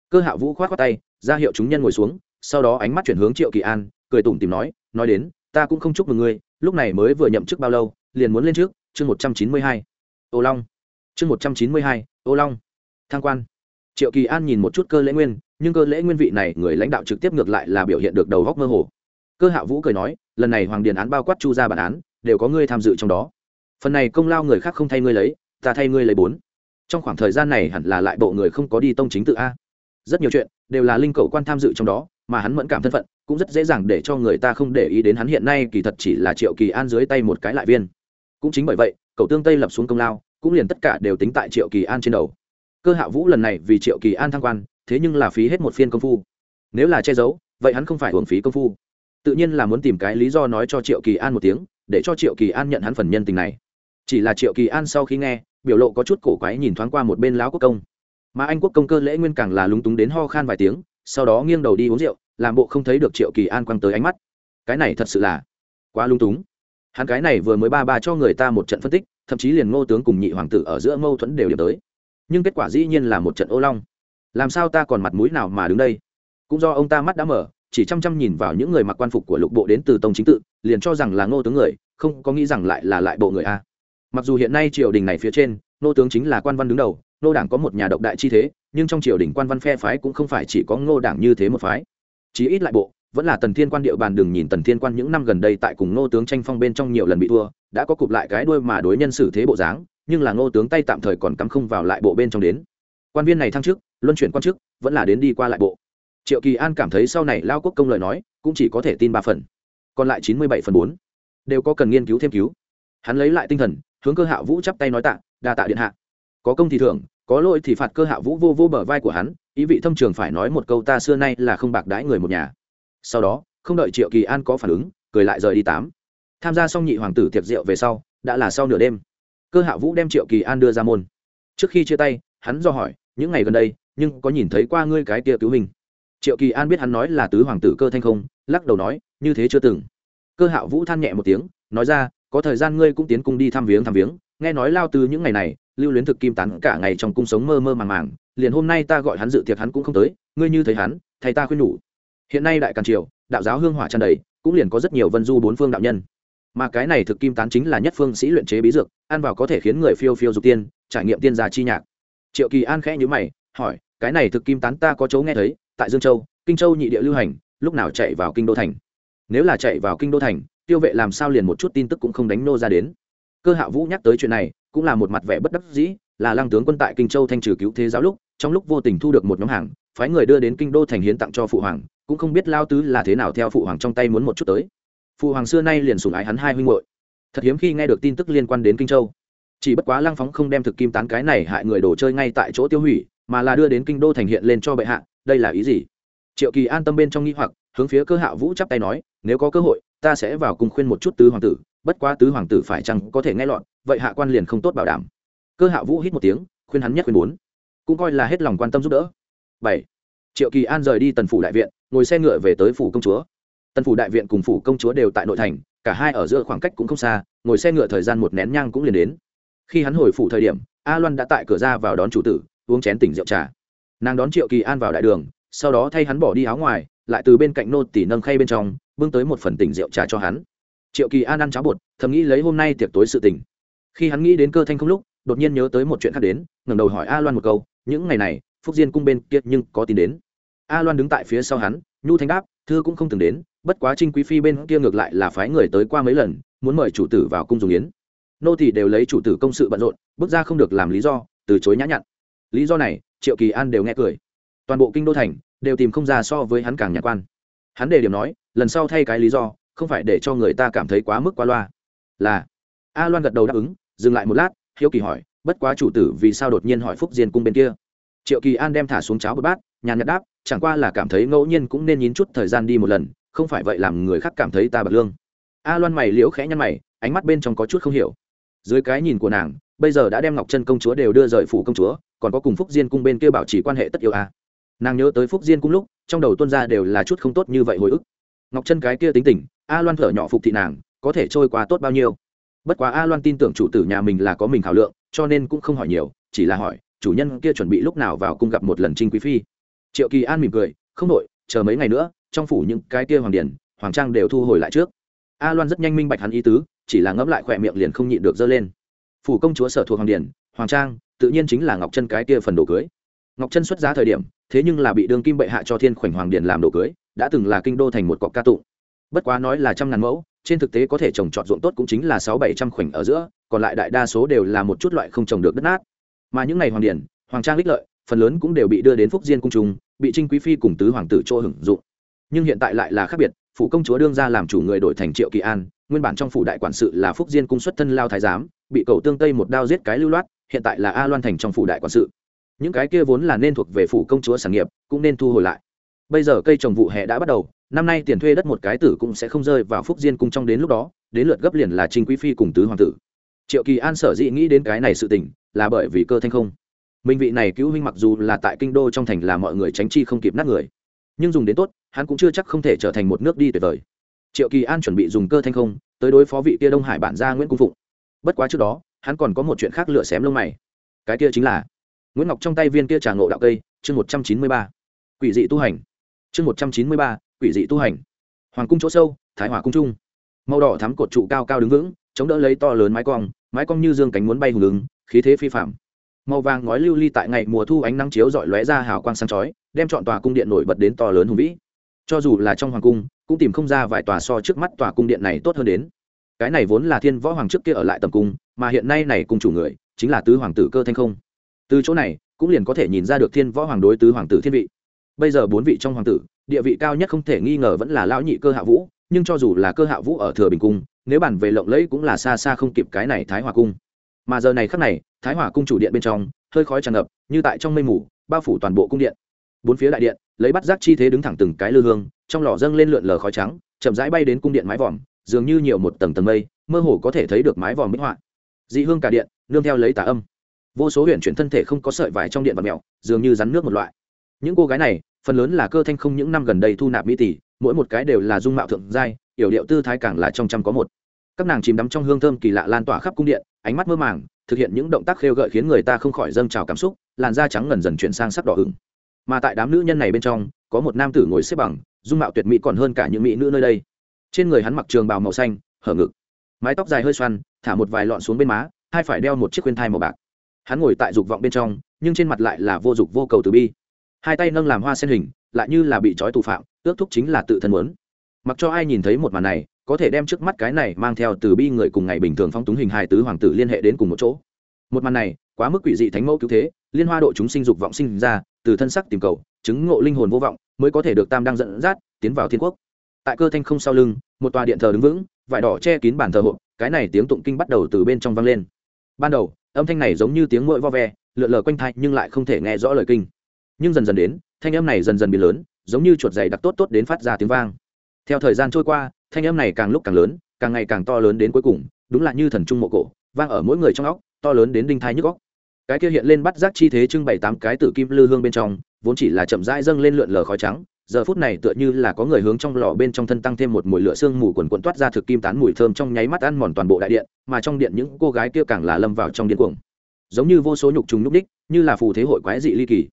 Cơ hạ vũ k h o á t khoác tay, ra hiệu chúng nhân ngồi xuống, sau đó ánh mắt chuyển hướng triệu kỳ an, cười tủm tìm nói nói đến, ta cũng không chúc mừng ngươi, lúc này mới vừa nhậm chức bao lâu, liền muốn lên trước chương một trăm chín mươi hai, ô long. Chương một trăm chín mươi hai, ô long. Thang quan. Triệu kỳ an nhìn một chút cơ lễ nguyên, nhưng cơ lễ nguyên vị này người lãnh đạo trực tiếp ngược lại là biểu hiện được đầu góc mơ hồ. Cơ hạ vũ cười nói, lần này hoàng điền án bao quát chu ra bản án, đều có ngươi tham dự trong đó. Phần này công lao người khác không thay ngươi lấy, ta thay ngươi lấy bốn. Trong khoảng thời gian này hẳn là lại bộ người không có đi tông chính tự a. Rất nhiều chuyện, đều là linh cầu quan tham dự trong đó, mà hắn mẫn cảm thân phận, cũng rất dễ dàng để cho người ta không để ý đến hắn hiện nay, kỳ thật chỉ là triệu kỳ an dưới tay một cái lại viên cũng chính bởi vậy cậu tương tây lập xuống công lao, cũng liền tất cả đều tính tại triệu kỳ an trên đầu. Cơ hạ vũ lần này vì triệu kỳ an thăng quan, thế nhưng là phí hết một phiên công phu. Nếu là che giấu, vậy hắn không phải hưởng phí công phu. Tự nhiên là muốn tìm cái lý do nói cho triệu kỳ an một tiếng, để cho triệu kỳ an nhận hắn phần nhân tình này. Chỉ là triệu kỳ an sau khi nghe, biểu lộ có chút cổ quái nhìn thoáng qua một bên lão quốc công. Mà anh quốc công cơ lễ nguyên càng là lúng túng đến ho khan vài tiếng, sau đó nghiêng đầu đi uống rượu, làm bộ không thấy được triệu kỳ an quăng tới ánh mắt. Cái này thật sự là quá lung túng hắn cái này vừa mới ba ba cho người ta một trận phân tích, thậm chí liền ngô tướng cùng nhị hoàng tử ở giữa mâu thuẫn đều điểm tới. Nhưng kết quả dĩ nhiên là một trận ô long. Làm sao ta còn mặt mũi nào mà đứng đây? Cũng do ông ta mắt đã mở, chỉ chăm chăm nhìn vào những người mặc quan phục của lục bộ đến từ tông chính tự, liền cho rằng là ngô tướng người, không có nghĩ rằng lại là lại bộ người a. Mặc dù hiện nay triều đình này phía trên, ngô tướng chính là quan văn đứng đầu, ngô đảng có một nhà độc đại chi thế, nhưng trong triều đình quan văn phe phái cũng không phải chỉ có ngô đảng như thế một phái. Chí ít lại bộ vẫn là tần thiên quan địa bàn đừng nhìn tần thiên quan những năm gần đây tại cùng ngô tướng tranh phong bên trong nhiều lần bị thua, đã có cụp lại cái đuôi mà đối nhân xử thế bộ dáng, nhưng là ngô tướng tay tạm thời còn cắm không vào lại bộ bên trong đến. Quan viên này thăng chức, luân chuyển quan chức, vẫn là đến đi qua lại bộ. Triệu kỳ an cảm thấy sau này lao quốc công lời nói, cũng chỉ có thể tin ba phần. Còn lại chín mươi bảy phần bốn đều có cần nghiên cứu thêm cứu. Hắn lấy lại tinh thần, hướng cơ hạ vũ chắp tay nói tạ, đa tạ điện hạ. Có công thì thưởng, có lỗi thì phạt cơ hạ vũ vô vô bờ vai của hắn, ý vị thâm trường phải nói một câu ta xưa nay là không bạc đãi người một nhà sau đó, không đợi triệu kỳ an có phản ứng, cười lại rời đi tám. Tham gia xong nhị hoàng tử tiệc rượu về sau, đã là sau nửa đêm. Cơ hạ vũ đem triệu kỳ an đưa ra môn. Trước khi chia tay, hắn do hỏi, những ngày gần đây, nhưng có nhìn thấy qua ngươi cái kia cứu hình? Triệu kỳ an biết hắn nói là tứ hoàng tử cơ thanh không, lắc đầu nói, như thế chưa từng. Cơ hạ vũ than nhẹ một tiếng, nói ra, có thời gian ngươi cũng tiến cung đi thăm viếng thăm viếng, nghe nói lao từ những ngày này, lưu luyến thực kim tán cả ngày trong cung sống mơ mơ màng màng, liền hôm nay ta gọi hắn dự tiệc hắn cũng không tới, ngươi như thấy hắn thầy ta khuyên nhủ hiện nay đại càn triều, đạo giáo hương hỏa tràn đầy, cũng liền có rất nhiều vân du bốn phương đạo nhân. Mà cái này thực kim tán chính là nhất phương sĩ luyện chế bí dược, ăn vào có thể khiến người phiêu phiêu dục tiên, trải nghiệm tiên gia chi nhạc. Triệu kỳ an khẽ nhữ mày, hỏi, cái này thực kim tán ta có chỗ nghe thấy, tại dương châu, kinh châu nhị địa lưu hành, lúc nào chạy vào kinh đô thành? Nếu là chạy vào kinh đô thành, tiêu vệ làm sao liền một chút tin tức cũng không đánh nô ra đến. Cơ hạ vũ nhắc tới chuyện này, cũng là một mặt vẻ bất đắc dĩ, là lăng tướng quân tại kinh châu thanh trừ cứu thế giáo lúc, trong lúc vô tình thu được một nhóm hàng phái người đưa đến kinh đô thành hiến tặng cho phụ hoàng, cũng không biết lao tứ là thế nào theo phụ hoàng trong tay muốn một chút tới. Phụ hoàng xưa nay liền sủng ái hắn hai huynh hội thật hiếm khi nghe được tin tức liên quan đến kinh châu. Chỉ bất quá lăng phóng không đem thực kim tán cái này hại người đồ chơi ngay tại chỗ tiêu hủy, mà là đưa đến kinh đô thành hiện lên cho bệ hạ, đây là ý gì? Triệu kỳ an tâm bên trong nghi hoặc, hướng phía cơ hạ vũ chắp tay nói, nếu có cơ hội, ta sẽ vào cùng khuyên một chút tứ hoàng tử, bất quá tứ hoàng tử phải chăng có thể nghe lọt, vậy hạ quan liền không tốt bảo đảm. Cơ hạ vũ hít một tiếng, khuyên hắn nhất khuyên bốn cũng coi là hết lòng quan tâm giúp đỡ bảy. Triệu kỳ an rời đi tần phủ đại viện, ngồi xe ngựa về tới phủ công chúa. Tần phủ đại viện cùng phủ công chúa đều tại nội thành, cả hai ở giữa khoảng cách cũng không xa, ngồi xe ngựa thời gian một nén nhang cũng liền đến. Khi hắn hồi phủ thời điểm, a loan đã tại cửa ra vào đón chủ tử, uống chén tỉnh rượu trà. Nàng đón triệu kỳ an vào đại đường, sau đó thay hắn bỏ đi áo ngoài, lại từ bên cạnh nô tỉ nâng khay bên trong, bưng tới một phần tỉnh rượu trà cho hắn. Triệu kỳ an ăn cháo bột, thầm nghĩ lấy hôm nay tiệc tối sự tình. Khi hắn nghĩ đến cơ thanh không lúc, đột nhiên nhớ tới một chuyện khác đến, ngẩng đầu hỏi a loan một câu, những ngày này phúc diên cung bên kia nhưng có tin đến. A loan đứng tại phía sau hắn, nhu thanh đáp, thư cũng không từng đến, bất quá trinh quý phi bên kia ngược lại là phái người tới qua mấy lần, muốn mời chủ tử vào cung dùng yến. Nô thì đều lấy chủ tử công sự bận rộn, bước ra không được làm lý do, từ chối nhã nhặn. Lý do này, triệu kỳ an đều nghe cười. Toàn bộ kinh đô thành, đều tìm không ra so với hắn càng nhạc quan. Hắn đề điểm nói, lần sau thay cái lý do, không phải để cho người ta cảm thấy quá mức quá loa. Là, a loan gật đầu đáp ứng, dừng lại một lát, hiếu kỳ hỏi, bất quá chủ tử vì sao đột nhiên hỏi phúc diên cung bên kia? Triệu kỳ an đem thả xuống cháo một bát, nhàn nhạt đáp, chẳng qua là cảm thấy ngẫu nhiên cũng nên nhín chút thời gian đi một lần, không phải vậy làm người khác cảm thấy ta bật lương. A loan mày liễu khẽ nhăn mày, ánh mắt bên trong có chút không hiểu. Dưới cái nhìn của nàng, bây giờ đã đem ngọc chân công chúa đều đưa rời phủ công chúa, còn có cùng phúc diên cung bên kia bảo trì quan hệ tất yêu a à? nàng nhớ tới phúc diên cung lúc, trong đầu tuân ra đều là chút không tốt như vậy hồi ức. Ngọc chân cái kia tính tình, a loan thở nhỏ phục thị nàng, có thể trôi qua tốt bao nhiêu? Bất quá a loan tin tưởng chủ tử nhà mình là có mình khảo lượng, cho nên cũng không hỏi nhiều, chỉ là hỏi chủ nhân kia chuẩn bị lúc nào vào cung gặp một lần trinh quý phi. Triệu kỳ an mỉm cười, không đội chờ mấy ngày nữa, trong phủ những cái kia hoàng điển, hoàng trang đều thu hồi lại trước. A loan rất nhanh minh bạch hắn ý tứ, chỉ là ngẫm lại khỏe miệng liền không nhịn được dơ lên. Phủ công chúa sở thuộc hoàng điển, hoàng trang, tự nhiên chính là ngọc chân cái kia phần đồ cưới. Ngọc chân xuất giá thời điểm, thế nhưng là bị đương kim bệ hạ cho thiên khoảnh hoàng điền làm đồ cưới, đã từng là kinh đô thành một cọc ca tụng. Bất quá nói là trăm ngàn mẫu, trên thực tế có thể trồng trọt ruộng tốt cũng chính là sáu bảy trăm khoảnh ở giữa, còn lại đại đa số đều là một chút loại không trồng được đất nát mà những ngày hoàng điển hoàng trang đích lợi phần lớn cũng đều bị đưa đến phúc diên cung trùng, bị trinh quý phi cùng tứ hoàng tử chỗ hưởng dụng. Nhưng hiện tại lại là khác biệt phủ công chúa đương ra làm chủ người đổi thành triệu kỳ an nguyên bản trong phủ đại quản sự là phúc diên cung xuất thân lao thái giám bị cầu tương tây một đao giết cái lưu loát hiện tại là a loan thành trong phủ đại quản sự. Những cái kia vốn là nên thuộc về phủ công chúa sản nghiệp cũng nên thu hồi lại. Bây giờ cây trồng vụ hè đã bắt đầu năm nay tiền thuê đất một cái tử cũng sẽ không rơi vào phúc diên cung trong đến lúc đó đến lượt gấp liền là trinh quý phi cùng tứ hoàng tử. Triệu kỳ an sở dĩ nghĩ đến cái này sự tình là bởi vì cơ thanh không. Minh vị này cứu huynh mặc dù là tại kinh đô trong thành là mọi người tránh chi không kịp nát người, nhưng dùng đến tốt, hắn cũng chưa chắc không thể trở thành một nước đi tuyệt vời. Triệu kỳ an chuẩn bị dùng cơ thanh không tới đối phó vị kia đông hải bản gia nguyễn cung phụng. Bất quá trước đó, hắn còn có một chuyện khác lựa xém lông mày. Cái kia chính là, nguyễn ngọc trong tay viên kia trà ngộ đạo cây, chương một trăm chín mươi ba, quỷ dị tu hành. Chương một trăm chín mươi ba, quỷ dị tu hành. Hoàng cung chỗ sâu, thái hòa cung trung. Màu đỏ thắm cột trụ cao cao đứng vững, chống đỡ lấy to lớn mái cong mái cong như dương cánh muốn bay hùng ứng khí thế phi phạm màu vàng ngói lưu ly tại ngày mùa thu ánh nắng chiếu dọi lóe ra hào quang sáng chói, đem chọn tòa cung điện nổi bật đến to lớn hùng vĩ. Cho dù là trong hoàng cung, cũng tìm không ra vài tòa so trước mắt tòa cung điện này tốt hơn đến. Cái này vốn là thiên võ hoàng trước kia ở lại tầm cung, mà hiện nay này cung chủ người, chính là tứ hoàng tử cơ thanh không. Từ chỗ này, cũng liền có thể nhìn ra được thiên võ hoàng đối tứ hoàng tử thiên vị. Bây giờ bốn vị trong hoàng tử, địa vị cao nhất không thể nghi ngờ vẫn là lão nhị cơ hạ vũ, nhưng cho dù là cơ hạ vũ ở thừa bình cung, nếu bàn về lộng lẫy cũng là xa xa không kịp cái này thái hòa cung mà giờ này khắc này, thái hòa cung chủ điện bên trong, hơi khói tràn ngập, như tại trong mây mù, bao phủ toàn bộ cung điện. Bốn phía đại điện, lấy bắt giác chi thế đứng thẳng từng cái lư hương, trong lò dâng lên lượn lờ khói trắng, chậm rãi bay đến cung điện mái vòm, dường như nhiều một tầng tầng mây, mơ hồ có thể thấy được mái vòm minh họa. Dị hương cả điện, nương theo lấy tà âm. Vô số huyện chuyển thân thể không có sợi vải trong điện và mèo, dường như rắn nước một loại. Những cô gái này, phần lớn là cơ thanh không những năm gần đây thu nạp mỹ tỷ, mỗi một cái đều là dung mạo thượng giai, yểu điệu tư thái càng là trong trăm có một. Các nàng chìm đắm trong hương thơm kỳ lạ lan tỏa khắp cung điện ánh mắt mơ màng, thực hiện những động tác khêu gợi khiến người ta không khỏi dâng trào cảm xúc, làn da trắng ngần dần chuyển sang sắc đỏ hừng mà tại đám nữ nhân này bên trong, có một nam tử ngồi xếp bằng, dung mạo tuyệt mỹ còn hơn cả những mỹ nữ nơi đây. Trên người hắn mặc trường bào màu xanh, hở ngực, mái tóc dài hơi xoăn, thả một vài lọn xuống bên má, hai phải đeo một chiếc khuyên thai màu bạc. Hắn ngồi tại dục vọng bên trong, nhưng trên mặt lại là vô dục vô cầu từ bi. Hai tay nâng làm hoa sen hình, lại như là bị trói tù phạm, ước thúc chính là tự thân muốn. Mặc cho ai nhìn thấy một màn này có thể đem trước mắt cái này mang theo từ bi người cùng ngày bình thường phong túng hình hài tứ hoàng tử liên hệ đến cùng một chỗ. Một màn này, quá mức quỷ dị thánh mẫu cứu thế, liên hoa độ chúng sinh dục vọng sinh ra, từ thân sắc tìm cầu, chứng ngộ linh hồn vô vọng, mới có thể được tam đăng dẫn dắt, tiến vào thiên quốc. Tại cơ thanh không sau lưng, một tòa điện thờ đứng vững, vải đỏ che kín bản thờ hộ, cái này tiếng tụng kinh bắt đầu từ bên trong vang lên. Ban đầu, âm thanh này giống như tiếng mũi vo ve, lượn lờ quanh thai nhưng lại không thể nghe rõ lời kinh. Nhưng dần dần đến, thanh âm này dần dần biến lớn, giống như chuột dày đặc tốt tốt đến phát ra tiếng vang. Theo thời gian trôi qua thanh âm này càng lúc càng lớn, càng ngày càng to lớn đến cuối cùng, đúng là như thần trung mộ cổ, vang ở mỗi người trong óc, to lớn đến đinh thai nhức óc. Cái kia hiện lên bắt giác chi thế trưng bày tám cái tử kim lư hương bên trong, vốn chỉ là chậm rãi dâng lên lượn lờ khói trắng, giờ phút này tựa như là có người hướng trong lò bên trong thân tăng thêm một mùi lửa xương mù quần quần toát ra thực kim tán mùi thơm trong nháy mắt ăn mòn toàn bộ đại điện, mà trong điện những cô gái kia càng là lâm vào trong điên cuồng. Giống như vô số nhục trùng nhúc đích như là phù thế hội quái dị ly kỳ.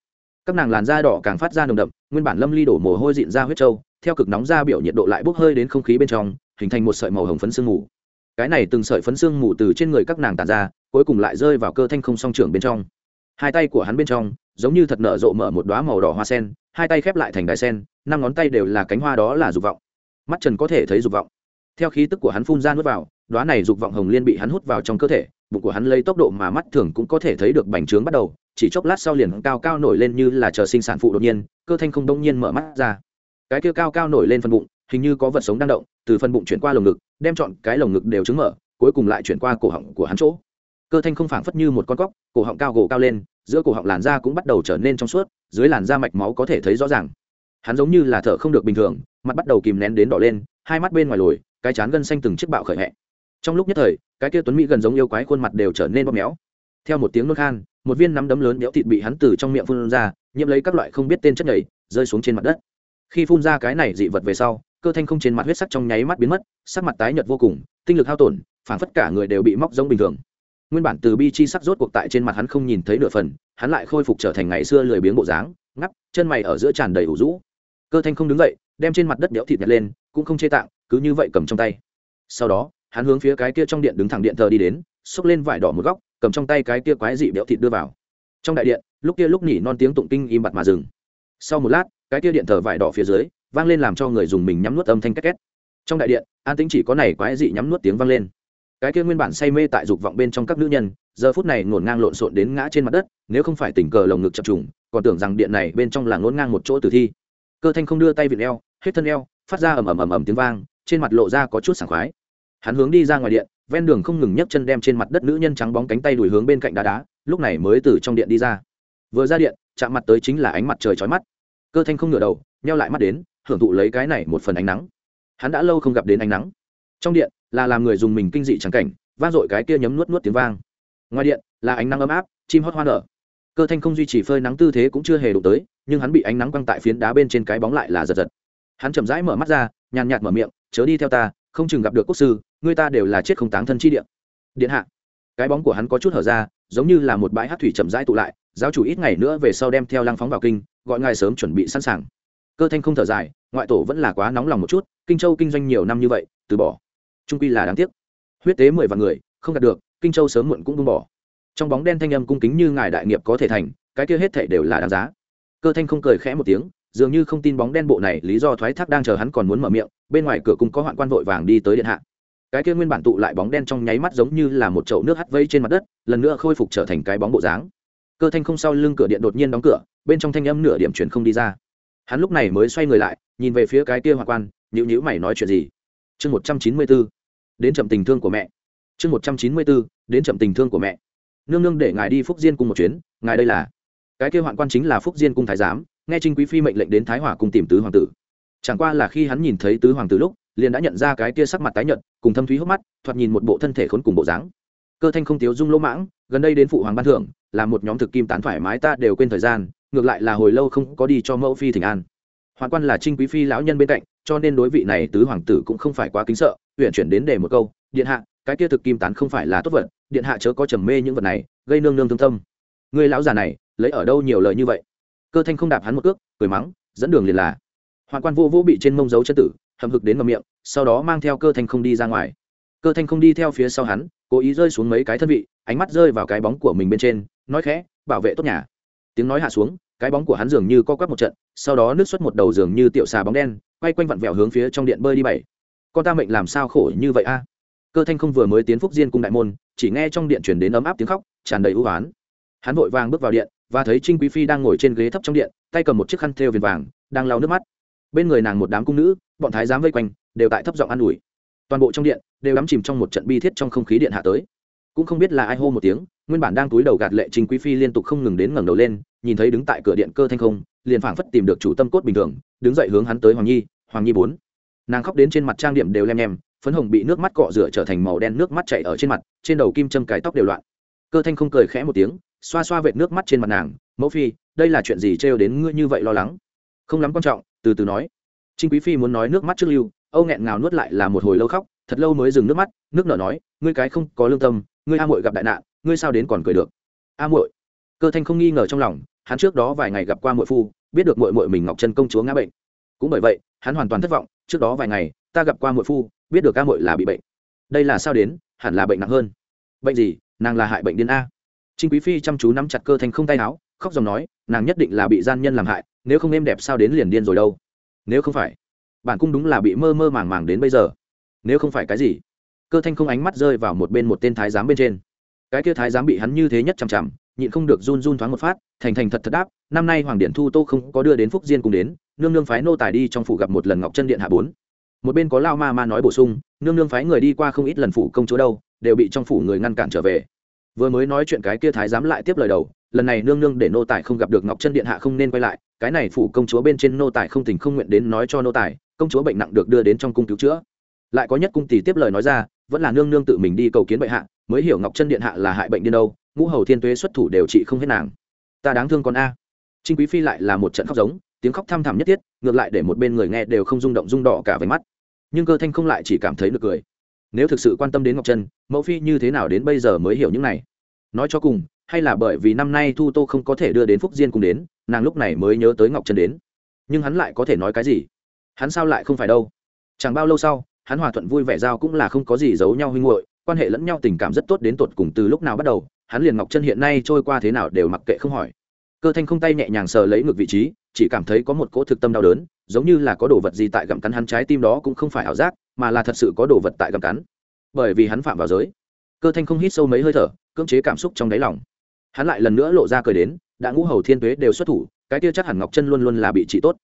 Các nàng làn da đỏ càng phát ra nồng đậm, nguyên bản lâm ly đổ mồ hôi dịn ra huyết trâu theo cực nóng ra biểu nhiệt độ lại bốc hơi đến không khí bên trong, hình thành một sợi màu hồng phấn sương mù. Cái này từng sợi phấn sương mù từ trên người các nàng tàn ra, cuối cùng lại rơi vào cơ thanh không song trưởng bên trong. Hai tay của hắn bên trong, giống như thật nở rộ mở một đoá màu đỏ hoa sen, hai tay khép lại thành đài sen, năm ngón tay đều là cánh hoa đó là dục vọng. Mắt trần có thể thấy dục vọng. Theo khí tức của hắn phun ra nuốt vào đoá này dục vọng hồng liên bị hắn hút vào trong cơ thể, bụng của hắn lấy tốc độ mà mắt thường cũng có thể thấy được bành trướng bắt đầu, chỉ chốc lát sau liền cao cao nổi lên như là chờ sinh sản phụ đột nhiên, cơ thanh không đông nhiên mở mắt ra cái kia cao cao nổi lên phần bụng, hình như có vật sống đang động, từ phần bụng chuyển qua lồng ngực, đem chọn cái lồng ngực đều chứng mở, cuối cùng lại chuyển qua cổ họng của hắn chỗ. Cơ thanh không phảng phất như một con cóc, cổ họng cao gồ cao lên, giữa cổ họng làn da cũng bắt đầu trở nên trong suốt, dưới làn da mạch máu có thể thấy rõ ràng. Hắn giống như là thở không được bình thường, mặt bắt đầu kìm nén đến đỏ lên, hai mắt bên ngoài lồi, cái chán gân xanh từng chiếc bạo khởi hẹ. Trong lúc nhất thời, cái kia tuấn mỹ gần giống yêu quái khuôn mặt đều trở nên bóp méo. Theo một tiếng nôn khan, một viên nắm đấm lớn béo thịt bị hắn từ trong miệng phun ra, nhiễm lấy các loại không biết tên chất nhảy rơi xuống trên mặt đất khi phun ra cái này dị vật về sau, cơ thanh không trên mặt huyết sắc trong nháy mắt biến mất, sắc mặt tái nhợt vô cùng, tinh lực hao tổn phản phất cả người đều bị móc giống bình thường. Nguyên bản từ bi chi sắc rốt cuộc tại trên mặt hắn không nhìn thấy nửa phần, hắn lại khôi phục trở thành ngày xưa lười biếng bộ dáng, ngắp, chân mày ở giữa tràn đầy ủ rũ. Cơ thanh không đứng dậy, đem trên mặt đất đẽo thịt nhặt lên, cũng không chê tạng, cứ như vậy cầm trong tay. Sau đó, hắn hướng phía cái kia trong điện đứng thẳng điện thờ đi đến, xốc lên vải đỏ một góc, cầm trong tay cái kia quái dị đẽo thịt đưa vào. Trong đại điện, lúc kia lúc nhỉ non tiếng tụng kinh im bặt mà dừng sau một lát, cái kia điện thờ vải đỏ phía dưới, vang lên làm cho người dùng mình nhắm nuốt âm thanh két két. Trong đại điện, an tĩnh chỉ có này quái dị nhắm nuốt tiếng vang lên. Cái kia nguyên bản say mê tại dục vọng bên trong các nữ nhân, giờ phút này ngổn ngang lộn xộn đến ngã trên mặt đất, nếu không phải tình cờ lồng ngực chập trùng, còn tưởng rằng điện này bên trong là ngổn ngang một chỗ tử thi. Cơ thanh không đưa tay vịn eo, hết thân eo, phát ra ầm ầm ầm ầm tiếng vang, trên mặt lộ ra có chút sảng khoái. Hắn hướng đi ra ngoài điện, ven đường không ngừng nhấc chân đem trên mặt đất nữ nhân trắng bóng cánh tay đuổi hướng bên cạnh đá đá, lúc này mới từ trong điện đi ra. Vừa ra điện chạm mặt tới chính là ánh mặt trời chói mắt. Cơ thanh không ngửa đầu, nheo lại mắt đến, hưởng thụ lấy cái này một phần ánh nắng. Hắn đã lâu không gặp đến ánh nắng. Trong điện, là làm người dùng mình kinh dị trắng cảnh, vang dội cái kia nhấm nuốt nuốt tiếng vang. Ngoài điện, là ánh nắng ấm áp, chim hót hoa nở. Cơ thanh không duy trì phơi nắng tư thế cũng chưa hề đụng tới, nhưng hắn bị ánh nắng quăng tại phiến đá bên trên cái bóng lại là giật giật. Hắn chậm rãi mở mắt ra, nhàn nhạt mở miệng, chớ đi theo ta, không chừng gặp được quốc sư, người ta đều là chết không táng thân chi điện điện hạ. Cái bóng của hắn có chút hở ra giống như là một bãi hát thủy chậm rãi tụ lại, giáo chủ ít ngày nữa về sau đem theo lăng phóng vào kinh, gọi ngài sớm chuẩn bị sẵn sàng. Cơ thanh không thở dài, ngoại tổ vẫn là quá nóng lòng một chút, kinh châu kinh doanh nhiều năm như vậy, từ bỏ. Trung quy là đáng tiếc. Huyết tế mười vạn người, không đạt được, kinh châu sớm muộn cũng buông bỏ. Trong bóng đen thanh âm cung kính như ngài đại nghiệp có thể thành, cái kia hết thể đều là đáng giá. Cơ thanh không cười khẽ một tiếng, dường như không tin bóng đen bộ này, lý do thoái thác đang chờ hắn còn muốn mở miệng, bên ngoài cửa cung có hoạn quan vội vàng đi tới điện hạ cái kia nguyên bản tụ lại bóng đen trong nháy mắt giống như là một chậu nước hắt vây trên mặt đất, lần nữa khôi phục trở thành cái bóng bộ dáng. Cơ thanh không sau lưng cửa điện đột nhiên đóng cửa, bên trong thanh âm nửa điểm chuyển không đi ra. Hắn lúc này mới xoay người lại, nhìn về phía cái kia hoa quan nhữ nhữ mày nói chuyện gì? Chương một trăm chín mươi b ố đến chậm tình thương của mẹ. Chương một trăm chín mươi b ố đến chậm tình thương của mẹ. Nương nương để ngài đi phúc diên cung một chuyến, ngài đây là. Cái kia hoạn quan chính là phúc diên cung thái giám, nghe trinh quý phi mệnh lệnh đến thái hỏa cùng tìm tứ hoàng tử. Chẳng qua là khi hắn nhìn thấy tứ hoàng tử lúc liền đã nhận ra cái kia sắc mặt tái nhợt, cùng thâm thúy hốc mắt, thoạt nhìn một bộ thân thể khốn cùng bộ dáng. Cơ thanh không thiếu dung lỗ mãng, gần đây đến phụ hoàng ban thưởng, là một nhóm thực kim tán thoải mái ta đều quên thời gian, ngược lại là hồi lâu không có đi cho mẫu phi thỉnh an. Hoàng quan là trinh quý phi lão nhân bên cạnh, cho nên đối vị này tứ hoàng tử cũng không phải quá kính sợ huyện chuyển đến để một câu, điện hạ, cái kia thực kim tán không phải là tốt vật, điện hạ chớ có trầm mê những vật này, gây nương nương thương tâm. Người lão già này, lấy ở đâu nhiều lời như vậy? Cơ thanh không đạp hắn một cước, cười mắng, dẫn đường liền là. Hoàng quan vô vô bị trên mông dấu chân tử hầm hực đến ngầm miệng, sau đó mang theo cơ thanh không đi ra ngoài. Cơ thanh không đi theo phía sau hắn, cố ý rơi xuống mấy cái thân vị, ánh mắt rơi vào cái bóng của mình bên trên, nói khẽ, bảo vệ tốt nhà. Tiếng nói hạ xuống, cái bóng của hắn dường như co quắp một trận, sau đó nước xuất một đầu dường như tiểu xà bóng đen, quay quanh vặn vẹo hướng phía trong điện bơi đi bảy. Con ta mệnh làm sao khổ như vậy a? Cơ thanh không vừa mới tiến phúc diên cung đại môn, chỉ nghe trong điện chuyển đến ấm áp tiếng khóc, tràn đầy ưu oán. Hắn vội vàng bước vào điện, và thấy trinh quý phi đang ngồi trên ghế thấp trong điện, tay cầm một chiếc khăn thêu viền vàng, đang lau nước mắt bên người nàng một đám cung nữ, bọn thái giám vây quanh, đều tại thấp giọng an ủi. Toàn bộ trong điện, đều đắm chìm trong một trận bi thiết trong không khí điện hạ tới. Cũng không biết là ai hô một tiếng, nguyên bản đang túi đầu gạt lệ trình quý phi liên tục không ngừng đến ngẩng đầu lên, nhìn thấy đứng tại cửa điện cơ thanh không, liền phảng phất tìm được chủ tâm cốt bình thường, đứng dậy hướng hắn tới hoàng nhi hoàng nhi bốn. Nàng khóc đến trên mặt trang điểm đều lem nhem phấn hồng bị nước mắt cọ rửa trở thành màu đen nước mắt chảy ở trên mặt, trên đầu kim châm cài tóc đều loạn. Cơ thanh không cười khẽ một tiếng, xoa xoa vệt nước mắt trên mặt nàng, mẫu phi, đây là chuyện gì trêu đến ngươi như vậy lo lắng? Không lắm quan trọng từ từ nói. Trinh quý phi muốn nói nước mắt trước lưu, âu nghẹn ngào nuốt lại là một hồi lâu khóc, thật lâu mới dừng nước mắt, nước nở nói, ngươi cái không có lương tâm, ngươi a muội gặp đại nạn, ngươi sao đến còn cười được? A muội? Cơ thanh không nghi ngờ trong lòng, hắn trước đó vài ngày gặp qua muội phu, biết được muội muội mình ngọc chân công chúa ngã bệnh. Cũng bởi vậy, hắn hoàn toàn thất vọng, trước đó vài ngày, ta gặp qua muội phu, biết được a muội là bị bệnh. Đây là sao đến, hẳn là bệnh nặng hơn. Bệnh gì, nàng là hại bệnh điên a? Trinh quý phi chăm chú nắm chặt cơ thanh không tay áo, khóc dòng nói, nàng nhất định là bị gian nhân làm hại nếu không em đẹp sao đến liền điên rồi đâu. Nếu không phải, bản cung đúng là bị mơ mơ màng màng đến bây giờ. Nếu không phải cái gì, cơ thanh không ánh mắt rơi vào một bên một tên thái giám bên trên. Cái kia thái giám bị hắn như thế nhất chằm chằm, nhịn không được run run thoáng một phát, thành thành thật thật đáp, năm nay hoàng điện thu tô không có đưa đến phúc diên cùng đến, nương nương phái nô tài đi trong phủ gặp một lần ngọc chân điện hạ bốn. Một bên có lao ma ma nói bổ sung, nương nương phái người đi qua không ít lần phủ công chúa đâu, đều bị trong phủ người ngăn cản trở về vừa mới nói chuyện cái kia thái giám lại tiếp lời đầu, lần này nương nương để nô tài không gặp được ngọc chân điện hạ không nên quay lại, cái này phủ công chúa bên trên nô tài không tình không nguyện đến nói cho nô tài, công chúa bệnh nặng được đưa đến trong cung cứu chữa. Lại có nhất cung tỷ tiếp lời nói ra, vẫn là nương nương tự mình đi cầu kiến bệ hạ, mới hiểu ngọc chân điện hạ là hại bệnh điên đâu, ngũ hầu thiên tuế xuất thủ đều trị không hết nàng. Ta đáng thương con a. Trinh quý phi lại là một trận khóc giống, tiếng khóc thăm thẳm nhất thiết, ngược lại để một bên người nghe đều không rung động rung đỏ cả váy mắt. Nhưng cơ thanh không lại chỉ cảm thấy được cười nếu thực sự quan tâm đến ngọc chân mẫu phi như thế nào đến bây giờ mới hiểu những này? Nói cho cùng, hay là bởi vì năm nay thu tô không có thể đưa đến phúc diên cùng đến, nàng lúc này mới nhớ tới ngọc chân đến. Nhưng hắn lại có thể nói cái gì? Hắn sao lại không phải đâu? Chẳng bao lâu sau, hắn hòa thuận vui vẻ giao cũng là không có gì giấu nhau huynh hội quan hệ lẫn nhau tình cảm rất tốt đến tột cùng từ lúc nào bắt đầu, hắn liền ngọc chân hiện nay trôi qua thế nào đều mặc kệ không hỏi. Cơ thanh không tay nhẹ nhàng sờ lấy ngược vị trí chỉ cảm thấy có một cỗ thực tâm đau đớn, giống như là có đồ vật gì tại gặm cắn hắn, trái tim đó cũng không phải ảo giác, mà là thật sự có đồ vật tại gặm cắn. Bởi vì hắn phạm vào giới, cơ thanh không hít sâu mấy hơi thở, cưỡng chế cảm xúc trong đáy lòng. Hắn lại lần nữa lộ ra cười đến, đã ngũ hầu thiên tuế đều xuất thủ, cái kia chắc hẳn ngọc chân luôn luôn là bị trị tốt.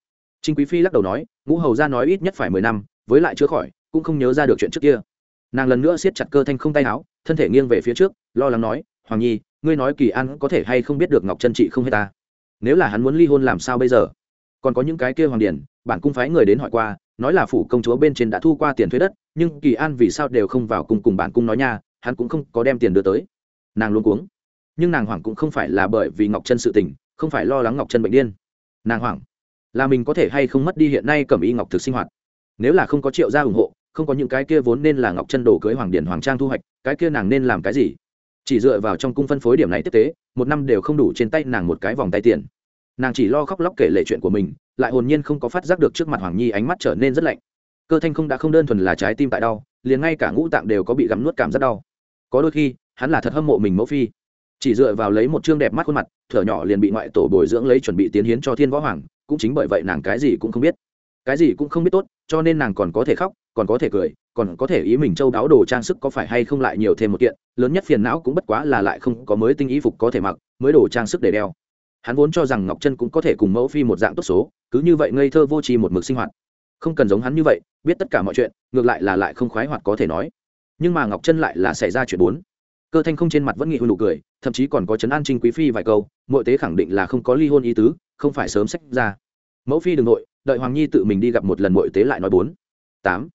Trinh quý phi lắc đầu nói, ngũ hầu ra nói ít nhất phải mười năm, với lại chữa khỏi, cũng không nhớ ra được chuyện trước kia. Nàng lần nữa siết chặt cơ thanh không tay áo, thân thể nghiêng về phía trước, lo lắng nói, hoàng nhi, ngươi nói kỳ an có thể hay không biết được ngọc chân trị không hết ta? Nếu là hắn muốn ly hôn làm sao bây giờ? Còn có những cái kia hoàng điển, bản cung phái người đến hỏi qua, nói là phủ công chúa bên trên đã thu qua tiền thuế đất, nhưng kỳ an vì sao đều không vào cung cùng bản cung nói nha, hắn cũng không có đem tiền đưa tới. Nàng luôn cuống. Nhưng nàng hoảng cũng không phải là bởi vì ngọc chân sự tình, không phải lo lắng ngọc chân bệnh điên. Nàng hoảng là mình có thể hay không mất đi hiện nay cầm y ngọc thực sinh hoạt. Nếu là không có triệu gia ủng hộ, không có những cái kia vốn nên là ngọc chân đổ cưới hoàng điển hoàng trang thu hoạch, cái kia nàng nên làm cái gì? Chỉ dựa vào trong cung phân phối điểm này tiếp tế, một năm đều không đủ trên tay nàng một cái vòng tay tiền. Nàng chỉ lo khóc lóc kể lệ chuyện của mình, lại hồn nhiên không có phát giác được trước mặt hoàng nhi ánh mắt trở nên rất lạnh. Cơ thanh không đã không đơn thuần là trái tim tại đau, liền ngay cả ngũ tạng đều có bị gắm nuốt cảm rất đau. Có đôi khi, hắn là thật hâm mộ mình mẫu phi. Chỉ dựa vào lấy một chương đẹp mắt khuôn mặt, thở nhỏ liền bị ngoại tổ bồi dưỡng lấy chuẩn bị tiến hiến cho thiên võ hoàng, cũng chính bởi vậy nàng cái gì cũng không biết. Cái gì cũng không biết tốt, cho nên nàng còn có thể khóc, còn có thể cười còn có thể ý mình châu đáo đồ trang sức có phải hay không lại nhiều thêm một kiện, lớn nhất phiền não cũng bất quá là lại không có mới tinh ý phục có thể mặc, mới đồ trang sức để đeo. Hắn vốn cho rằng ngọc trân cũng có thể cùng mẫu phi một dạng tốt số, cứ như vậy ngây thơ vô tri một mực sinh hoạt. Không cần giống hắn như vậy, biết tất cả mọi chuyện, ngược lại là lại không khoái hoạt có thể nói. Nhưng mà ngọc trân lại là xảy ra chuyện bốn. Cơ thanh không trên mặt vẫn nghị hôn nụ cười, thậm chí còn có chấn an trinh quý phi vài câu mỗi tế khẳng định là không có ly hôn ý tứ, không phải sớm sách ra. Mẫu phi đừng nội, đợi hoàng nhi tự mình đi gặp một lần mỗi tế lại nói bốn. Tám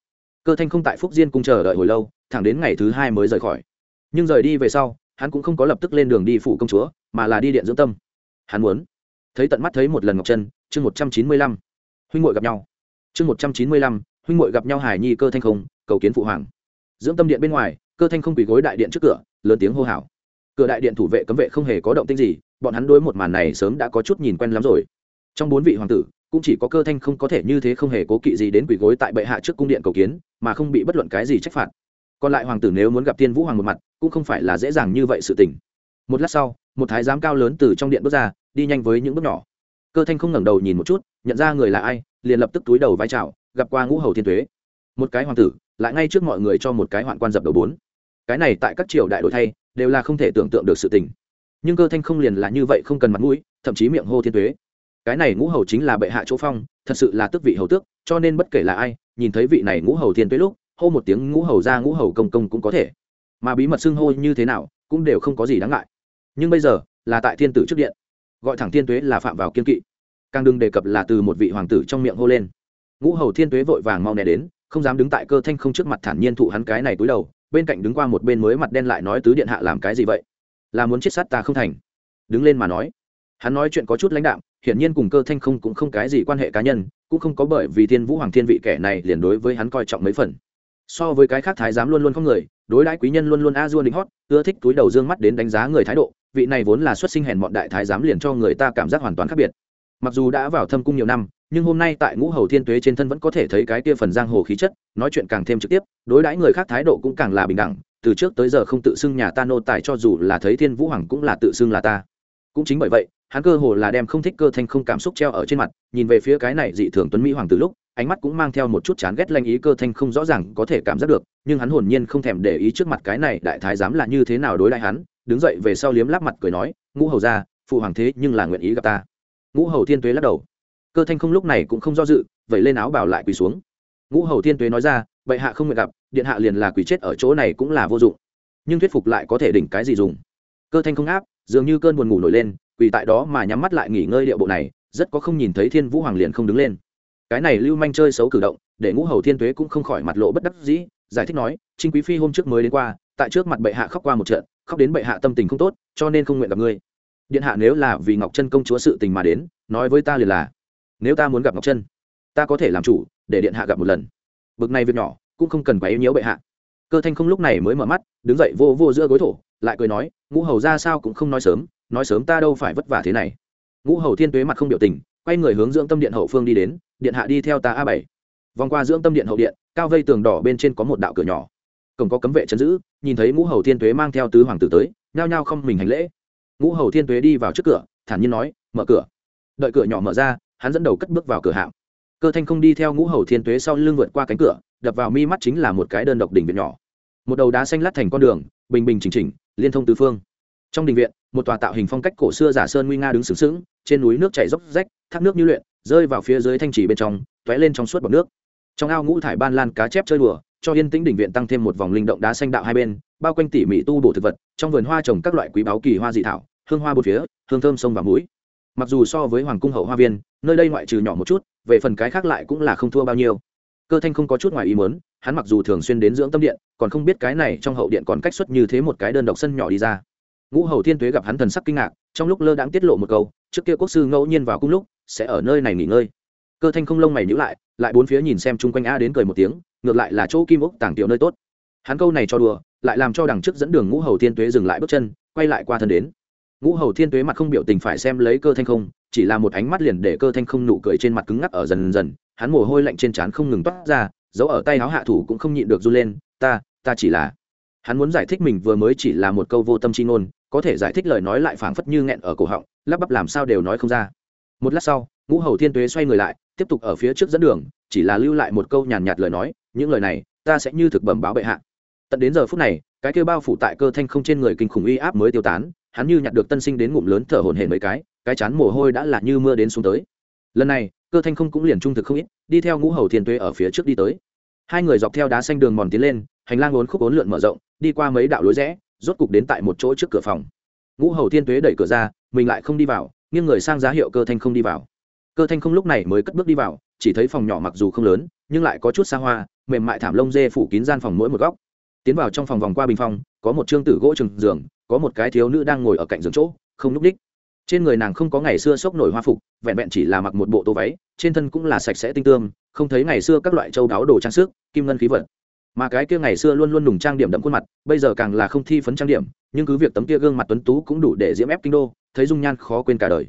cơ thanh không tại phúc diên cung chờ đợi hồi lâu, thẳng đến ngày thứ hai mới rời khỏi. Nhưng rời đi về sau, hắn cũng không có lập tức lên đường đi phủ công chúa, mà là đi điện dưỡng tâm. Hắn muốn thấy tận mắt thấy một lần ngọc chân chương một trăm chín mươi lăm. Huynh ngội gặp nhau. Chương một trăm chín mươi lăm, huynh ngội gặp nhau hải nhi cơ thanh không, cầu kiến phụ hoàng. Dưỡng tâm điện bên ngoài, cơ thanh không quỳ gối đại điện trước cửa, lớn tiếng hô hào. Cửa đại điện thủ vệ cấm vệ không hề có động tĩnh gì, bọn hắn đối một màn này sớm đã có chút nhìn quen lắm rồi trong bốn vị hoàng tử, cũng chỉ có cơ thanh không có thể như thế không hề cố kỵ gì đến quỷ gối tại bệ hạ trước cung điện cầu kiến, mà không bị bất luận cái gì trách phạt. Còn lại hoàng tử nếu muốn gặp tiên vũ hoàng một mặt, cũng không phải là dễ dàng như vậy sự tình. Một lát sau, một thái giám cao lớn từ trong điện bước ra, đi nhanh với những bước nhỏ. Cơ thanh không ngẩng đầu nhìn một chút, nhận ra người là ai, liền lập tức túi đầu vai trào gặp qua ngũ hầu thiên tuế. Một cái hoàng tử, lại ngay trước mọi người cho một cái hoạn quan dập đầu bốn. Cái này tại các triều đại đổi thay, đều là không thể tưởng tượng được sự tình. Nhưng cơ thanh không liền là như vậy không cần mặt mũi, thậm chí miệng hô thiên tuế cái này ngũ hầu chính là bệ hạ chỗ phong, thật sự là tước vị hầu tước, cho nên bất kể là ai, nhìn thấy vị này ngũ hầu thiên tuế lúc, hô một tiếng ngũ hầu ra ngũ hầu công công cũng có thể. Mà bí mật xưng hô như thế nào, cũng đều không có gì đáng ngại. Nhưng bây giờ, là tại thiên tử trước điện. Gọi thẳng thiên tuế là phạm vào kiên kỵ. Càng đừng đề cập là từ một vị hoàng tử trong miệng hô lên. Ngũ hầu thiên tuế vội vàng mau nè đến, không dám đứng tại cơ thanh không trước mặt thản nhiên thụ hắn cái này túi đầu, bên cạnh đứng qua một bên mới mặt đen lại nói tứ điện hạ làm cái gì vậy? Là muốn chết sát ta không thành. Đứng lên mà nói. Hắn nói chuyện có chút lãnh đạm hiển nhiên cùng cơ thanh không cũng không cái gì quan hệ cá nhân, cũng không có bởi vì thiên vũ hoàng thiên vị kẻ này liền đối với hắn coi trọng mấy phần. So với cái khác thái giám luôn luôn không người, đối đãi quý nhân luôn luôn a dua định hót, ưa thích túi đầu dương mắt đến đánh giá người thái độ, vị này vốn là xuất sinh hèn mọn đại thái giám liền cho người ta cảm giác hoàn toàn khác biệt. Mặc dù đã vào thâm cung nhiều năm, nhưng hôm nay tại ngũ hầu thiên tuế trên thân vẫn có thể thấy cái kia phần giang hồ khí chất, nói chuyện càng thêm trực tiếp, đối đãi người khác thái độ cũng càng là bình đẳng, từ trước tới giờ không tự xưng nhà ta nô tài cho dù là thấy thiên vũ hoàng cũng là tự xưng là ta. Cũng chính bởi vậy hắn cơ hồ là đem không thích cơ thanh không cảm xúc treo ở trên mặt, nhìn về phía cái này dị thường tuấn mỹ hoàng tử lúc, ánh mắt cũng mang theo một chút chán ghét lanh ý cơ thanh không rõ ràng có thể cảm giác được, nhưng hắn hồn nhiên không thèm để ý trước mặt cái này đại thái giám là như thế nào đối lại hắn, đứng dậy về sau liếm láp mặt cười nói, ngũ hầu ra phụ hoàng thế nhưng là nguyện ý gặp ta. Ngũ hầu thiên tuế lắc đầu. Cơ thanh không lúc này cũng không do dự vậy lên áo bảo lại quỳ xuống. Ngũ hầu thiên tuế nói ra, bệ hạ không nguyện gặp, điện hạ liền là quỳ chết ở chỗ này cũng là vô dụng. Nhưng thuyết phục lại có thể đỉnh cái gì dùng? Cơ thanh không áp, dường như cơn buồn ngủ nổi lên quỳ tại đó mà nhắm mắt lại nghỉ ngơi điệu bộ này, rất có không nhìn thấy thiên vũ hoàng liền không đứng lên. Cái này lưu manh chơi xấu cử động, để ngũ hầu thiên tuế cũng không khỏi mặt lộ bất đắc dĩ, giải thích nói, trinh quý phi hôm trước mới đến qua, tại trước mặt bệ hạ khóc qua một trận, khóc đến bệ hạ tâm tình không tốt, cho nên không nguyện gặp ngươi. Điện hạ nếu là vì ngọc chân công chúa sự tình mà đến, nói với ta liền là, nếu ta muốn gặp ngọc chân, ta có thể làm chủ, để điện hạ gặp một lần. Bực này việc nhỏ, cũng không cần quá yếu nhiễu bệ hạ. Cơ thanh không lúc này mới mở mắt, đứng dậy vô vô giữa gối thổ, lại cười nói, ngũ hầu ra sao cũng không nói sớm nói sớm ta đâu phải vất vả thế này. Ngũ hầu thiên tuế mặt không biểu tình, quay người hướng dưỡng tâm điện hậu phương đi đến, điện hạ đi theo ta a bảy. Vòng qua dưỡng tâm điện hậu điện, cao vây tường đỏ bên trên có một đạo cửa nhỏ. Cổng có cấm vệ chấn giữ, nhìn thấy ngũ hầu thiên tuế mang theo tứ hoàng tử tới, nhao nhao không mình hành lễ. Ngũ hầu thiên tuế đi vào trước cửa, thản nhiên nói, mở cửa. Đợi cửa nhỏ mở ra, hắn dẫn đầu cất bước vào cửa hạng cơ thanh không đi theo ngũ hầu thiên tuế sau lưng vượt qua cánh cửa, đập vào mi mắt chính là một cái đơn độc đỉnh viện nhỏ. Một đầu đá xanh lát thành con đường, bình bình chỉnh chỉnh, liên thông tứ phương. Trong đình viện một tòa tạo hình phong cách cổ xưa giả sơn nguy nga đứng sướng sướng trên núi nước chảy dốc rách, thác nước như luyện, rơi vào phía dưới thanh trì bên trong t lên trong suốt bọc nước. Trong ao ngũ thải ban lan cá chép chơi đùa, cho yên tĩnh đỉnh viện tăng thêm một vòng linh động đá xanh đạo hai bên, bao quanh tỉ mỉ tu bổ thực vật, trong vườn hoa trồng các loại quý báu kỳ hoa dị thảo, hương hoa bột phía, hương thơm sông và mũi mặc dù so với hoàng cung hậu hoa viên, nơi đây ngoại trừ nhỏ một chút, về phần cái khác lại cũng là không thua bao nhiêu. Cơ thanh không có chút ngoài ý muốn, hắn mặc dù thường xuyên đến dưỡng tâm điện, còn không biết cái này trong hậu điện còn cách xuất như thế một cái đơn độc sân nhỏ đi ra ngũ hầu thiên tuế gặp hắn thần sắc kinh ngạc, trong lúc lơ đãng tiết lộ một câu, trước kia quốc sư ngẫu nhiên vào cung lúc, sẽ ở nơi này nghỉ ngơi. Cơ thanh không lông mày nhữ lại lại bốn phía nhìn xem chung quanh a đến cười một tiếng, ngược lại là chỗ kim ốc tàng tiểu nơi tốt. Hắn câu này cho đùa, lại làm cho đằng trước dẫn đường ngũ hầu thiên tuế dừng lại bước chân, quay lại qua thân đến. Ngũ hầu thiên tuế mặt không biểu tình phải xem lấy cơ thanh không, chỉ là một ánh mắt liền để cơ thanh không nụ cười trên mặt cứng ngắc ở dần dần, hắn mồ hôi lạnh trên trán không ngừng toát ra dấu ở tay áo hạ thủ cũng không nhịn được run lên, ta ta chỉ là hắn muốn giải thích mình vừa mới chỉ là một câu vô tâm chi ngôn có thể giải thích lời nói lại phảng phất như nghẹn ở cổ họng, lắp bắp làm sao đều nói không ra. Một lát sau, ngũ hầu thiên tuế xoay người lại, tiếp tục ở phía trước dẫn đường, chỉ là lưu lại một câu nhàn nhạt lời nói, những lời này, ta sẽ như thực bẩm báo bệ hạ. Tận đến giờ phút này, cái kêu bao phủ tại cơ thanh không trên người kinh khủng uy áp mới tiêu tán, hắn như nhặt được tân sinh đến ngụm lớn thở hổn hển mấy cái cái chán mồ hôi đã là như mưa đến xuống tới. Lần này, cơ thanh không cũng liền trung thực không ít, đi theo ngũ hầu thiên tuế ở phía trước đi tới. Hai người dọc theo đá xanh đường mòn tiến lên, hành lang ốn khúc ốn lượn mở rộng, đi qua mấy đạo lối rẽ rốt cục đến tại một chỗ trước cửa phòng. Ngũ hầu thiên tuế đẩy cửa ra, mình lại không đi vào, nghiêng người sang giá hiệu cơ thanh không đi vào. Cơ thanh không lúc này mới cất bước đi vào, chỉ thấy phòng nhỏ mặc dù không lớn, nhưng lại có chút xa hoa, mềm mại thảm lông dê phủ kín gian phòng mỗi một góc. Tiến vào trong phòng vòng qua bình phong có một trương tử gỗ trừng giường, có một cái thiếu nữ đang ngồi ở cạnh giường chỗ, không núp đích. Trên người nàng không có ngày xưa sốc nổi hoa phục, vẹn vẹn chỉ là mặc một bộ tô váy, trên thân cũng là sạch sẽ tinh tương không thấy ngày xưa các loại châu đáo đồ trang sức, kim ngân khí vật mà cái kia ngày xưa luôn luôn nùng trang điểm đậm khuôn mặt, bây giờ càng là không thi phấn trang điểm, nhưng cứ việc tấm kia gương mặt tuấn tú cũng đủ để diễm ép kinh đô, thấy dung nhan khó quên cả đời.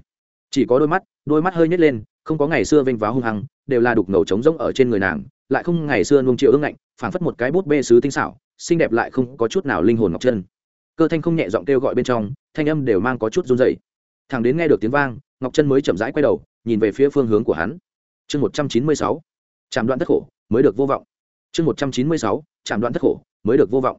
Chỉ có đôi mắt đôi mắt hơi nhếch lên, không có ngày xưa vênh váo hung hăng, đều là đục ngầu trống rỗng ở trên người nàng, lại không ngày xưa nuông triệu ương ngạnh, phảng phất một cái bút bê sứ tinh xảo, xinh đẹp lại không có chút nào linh hồn ngọc chân. Cơ thanh không nhẹ giọng kêu gọi bên trong, thanh âm đều mang có chút run rẩy. Thằng đến nghe được tiếng vang, ngọc chân mới chậm rãi quay đầu, nhìn về phía phương hướng của hắn. Chương một trăm chín mươi sáu. Trạm đoạn thất khổ, mới được vô vọng chương một trăm chín mươi sáu, chạm đoạn thất khổ, mới được vô vọng.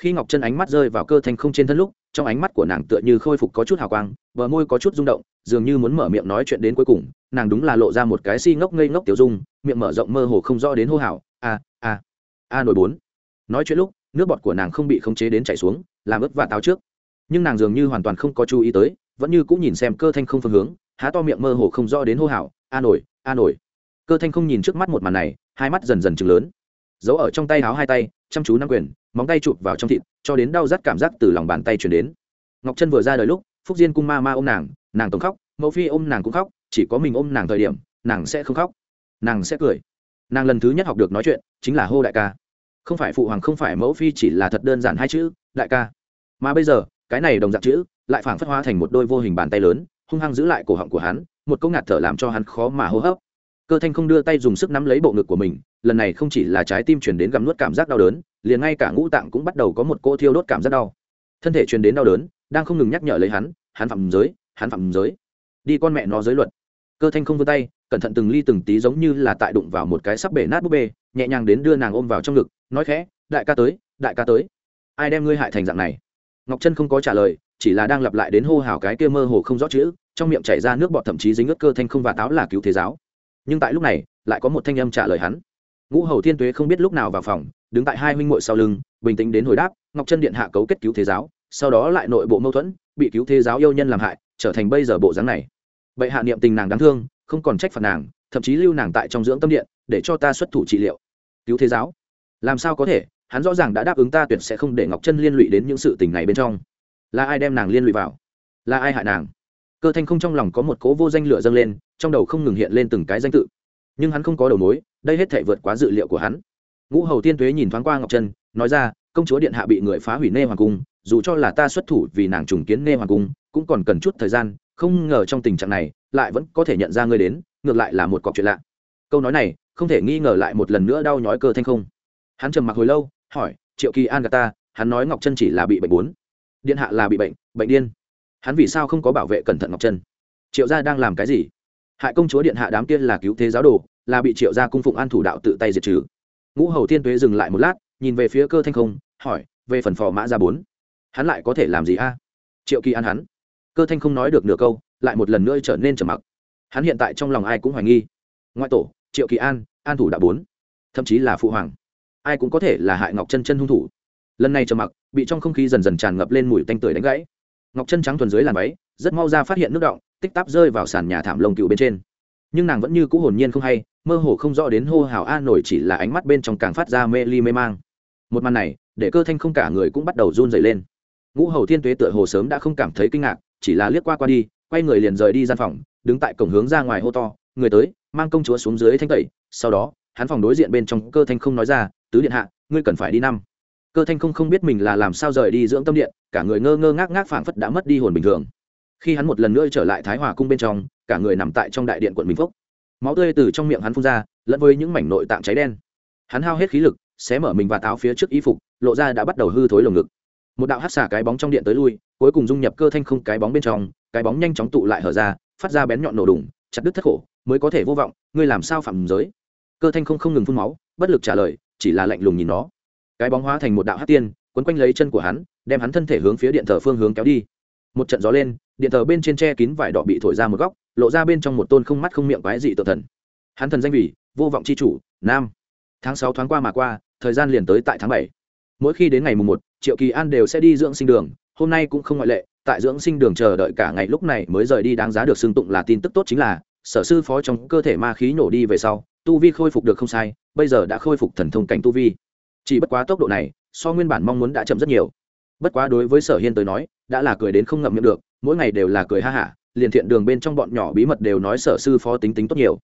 Khi ngọc chân ánh mắt rơi vào cơ thanh không trên thân lúc, trong ánh mắt của nàng tựa như khôi phục có chút hào quang, bờ môi có chút rung động, dường như muốn mở miệng nói chuyện đến cuối cùng, nàng đúng là lộ ra một cái si ngốc ngây ngốc tiểu dung, miệng mở rộng mơ hồ không rõ đến hô hào, a a a nổi bốn. Nói chuyện lúc, nước bọt của nàng không bị khống chế đến chảy xuống, làm ướt và táo trước. Nhưng nàng dường như hoàn toàn không có chú ý tới, vẫn như cũng nhìn xem cơ thanh không phương hướng, há to miệng mơ hồ không rõ đến hô hào, a nổi a nổi. Cơ thanh không nhìn trước mắt một màn này, hai mắt dần dần chừng lớn giấu ở trong tay háo hai tay, chăm chú nắm quyền, móng tay chụp vào trong thịt, cho đến đau rát cảm giác từ lòng bàn tay chuyển đến. Ngọc chân vừa ra đời lúc, phúc diên cung ma ma ôm nàng nàng tổng khóc, mẫu phi ôm nàng cũng khóc, chỉ có mình ôm nàng thời điểm, nàng sẽ không khóc, nàng sẽ cười. Nàng lần thứ nhất học được nói chuyện, chính là hô đại ca. Không phải phụ hoàng, không phải mẫu phi chỉ là thật đơn giản hai chữ, đại ca. Mà bây giờ, cái này đồng dạng chữ, lại phảng phất hóa thành một đôi vô hình bàn tay lớn, hung hăng giữ lại cổ họng của hắn, một câu ngạt thở làm cho hắn khó mà hô hấp. Cơ thanh không đưa tay dùng sức nắm lấy bộ ngực của mình lần này không chỉ là trái tim chuyển đến gặm nuốt cảm giác đau đớn, liền ngay cả ngũ tạng cũng bắt đầu có một cô thiêu đốt cảm giác đau. Thân thể truyền đến đau đớn, đang không ngừng nhắc nhở lấy hắn hắn phạm giới, hắn phạm giới. Đi con mẹ nó giới luật. Cơ thanh không vươn tay, cẩn thận từng ly từng tí giống như là tại đụng vào một cái sắp bể nát búp bê, nhẹ nhàng đến đưa nàng ôm vào trong ngực, nói khẽ, đại ca tới, đại ca tới. Ai đem ngươi hại thành dạng này? Ngọc trân không có trả lời, chỉ là đang lặp lại đến hô hào cái kia mơ hồ không rõ chữ, trong miệng chảy ra nước bọt thậm chí dính ướt cơ thanh không và táo là cứu thế giáo. Nhưng tại lúc này, lại có một thanh âm trả lời hắn ngũ hầu thiên tuế không biết lúc nào vào phòng, đứng tại hai huynh muội sau lưng, bình tĩnh đến hồi đáp, ngọc chân điện hạ cấu kết cứu thế giáo, sau đó lại nội bộ mâu thuẫn, bị cứu thế giáo yêu nhân làm hại, trở thành bây giờ bộ dáng này. Bệ hạ niệm tình nàng đáng thương, không còn trách phạt nàng, thậm chí lưu nàng tại trong dưỡng tâm điện, để cho ta xuất thủ trị liệu. Cứu thế giáo? Làm sao có thể? Hắn rõ ràng đã đáp ứng ta tuyệt sẽ không để ngọc chân liên lụy đến những sự tình này bên trong. Là ai đem nàng liên lụy vào? Là ai hại nàng? Cơ thanh không trong lòng có một cố vô danh lửa dâng lên, trong đầu không ngừng hiện lên từng cái danh tự nhưng hắn không có đầu mối, đây hết thể vượt quá dự liệu của hắn. Ngũ hầu tiên tuế nhìn thoáng qua ngọc trân, nói ra, công chúa điện hạ bị người phá hủy nê hoàng cung, dù cho là ta xuất thủ vì nàng trùng kiến nê hoàng cung, cũng còn cần chút thời gian, không ngờ trong tình trạng này, lại vẫn có thể nhận ra ngươi đến, ngược lại là một cọc chuyện lạ. Câu nói này, không thể nghi ngờ lại một lần nữa đau nhói cơ thanh không. Hắn trầm mặc hồi lâu, hỏi, triệu kỳ an gà ta, hắn nói ngọc chân chỉ là bị bệnh bốn. Điện hạ là bị bệnh bệnh điên. Hắn vì sao không có bảo vệ cẩn thận ngọc chân triệu gia đang làm cái gì? Hại công chúa điện hạ đám kia là cứu thế giáo đồ, là bị triệu gia cung phụng an thủ đạo tự tay diệt trừ. Ngũ hầu thiên tuế dừng lại một lát, nhìn về phía cơ thanh không, hỏi, về phần phò mã ra bốn, hắn lại có thể làm gì a? Triệu kỳ an hắn. Cơ thanh không nói được nửa câu, lại một lần nữa trở nên trầm mặc. Hắn hiện tại trong lòng ai cũng hoài nghi. Ngoại tổ, triệu kỳ an an thủ đạo bốn, thậm chí là phụ hoàng. Ai cũng có thể là hại ngọc chân chân hung thủ. Lần này trầm mặc, bị trong không khí dần dần tràn ngập lên mùi tanh tưởi đánh gãy. Ngọc chân trắng thuần dưới làn váy, rất mau ra phát hiện nước động tích tắp rơi vào sàn nhà thảm lông cựu bên trên. Nhưng nàng vẫn như cũ hồn nhiên không hay, mơ hồ không rõ đến hô hào a nổi chỉ là ánh mắt bên trong càng phát ra mê ly mê mang. Một màn này, để cơ thanh không cả người cũng bắt đầu run dày lên. Ngũ hầu thiên tuế tựa hồ sớm đã không cảm thấy kinh ngạc, chỉ là liếc qua qua đi, quay người liền rời đi gian phòng, đứng tại cổng hướng ra ngoài hô to, người tới, mang công chúa xuống dưới thanh tẩy. Sau đó, hắn phòng đối diện bên trong cơ thanh không nói ra, tứ điện hạ, ngươi cần phải đi năm. Cơ thanh không không biết mình là làm sao rời đi dưỡng tâm điện, cả người ngơ ngơ ngác ngác phảng phất đã mất đi hồn bình thường khi hắn một lần nữa trở lại thái hòa cung bên trong, cả người nằm tại trong đại điện quận minh phúc. Máu tươi từ trong miệng hắn phun ra, lẫn với những mảnh nội tạng cháy đen. Hắn hao hết khí lực, xé mở mình và táo phía trước y phục, lộ ra đã bắt đầu hư thối lồng ngực. Một đạo hát xả cái bóng trong điện tới lui, cuối cùng dung nhập cơ thanh không cái bóng bên trong, cái bóng nhanh chóng tụ lại hở ra, phát ra bén nhọn nổ đùng, chặt đứt thất khổ, mới có thể vô vọng, ngươi làm sao phạm giới? Cơ thanh không không ngừng phun máu, bất lực trả lời, chỉ là lạnh lùng nhìn nó. Cái bóng hóa thành một đạo hát tiên, quấn quanh lấy chân của hắn, đem hắn thân thể hướng phía điện thờ phương hướng kéo đi. Một trận gió lên điện thờ bên trên tre kín vải đỏ bị thổi ra một góc, lộ ra bên trong một tôn không mắt không miệng quái dị tự thần. Hắn thần danh vị vô vọng c h i chủ, nam. Tháng sáu thoáng qua mà qua, thời gian liền tới tại tháng bảy. Mỗi khi đến ngày mùng một, triệu kỳ an đều sẽ đi dưỡng sinh đường, hôm nay cũng không ngoại lệ, tại dưỡng sinh đường chờ đợi cả ngày lúc này mới rời đi đáng giá được xưng tụng là tin tức tốt chính là, sở sư phó trong cơ thể ma khí nổ đi về sau, tu vi khôi phục được không sai, bây giờ đã khôi phục thần thông cảnh tu vi. Chỉ bất quá tốc độ này, so nguyên bản mong muốn đã chậm rất nhiều. Bất quá đối với sở hiên tới nói, đã là cười đến không ngậm miệng được mỗi ngày đều là cười ha hả, liền thiện đường bên trong bọn nhỏ bí mật đều nói sở sư phó tính tính tốt nhiều.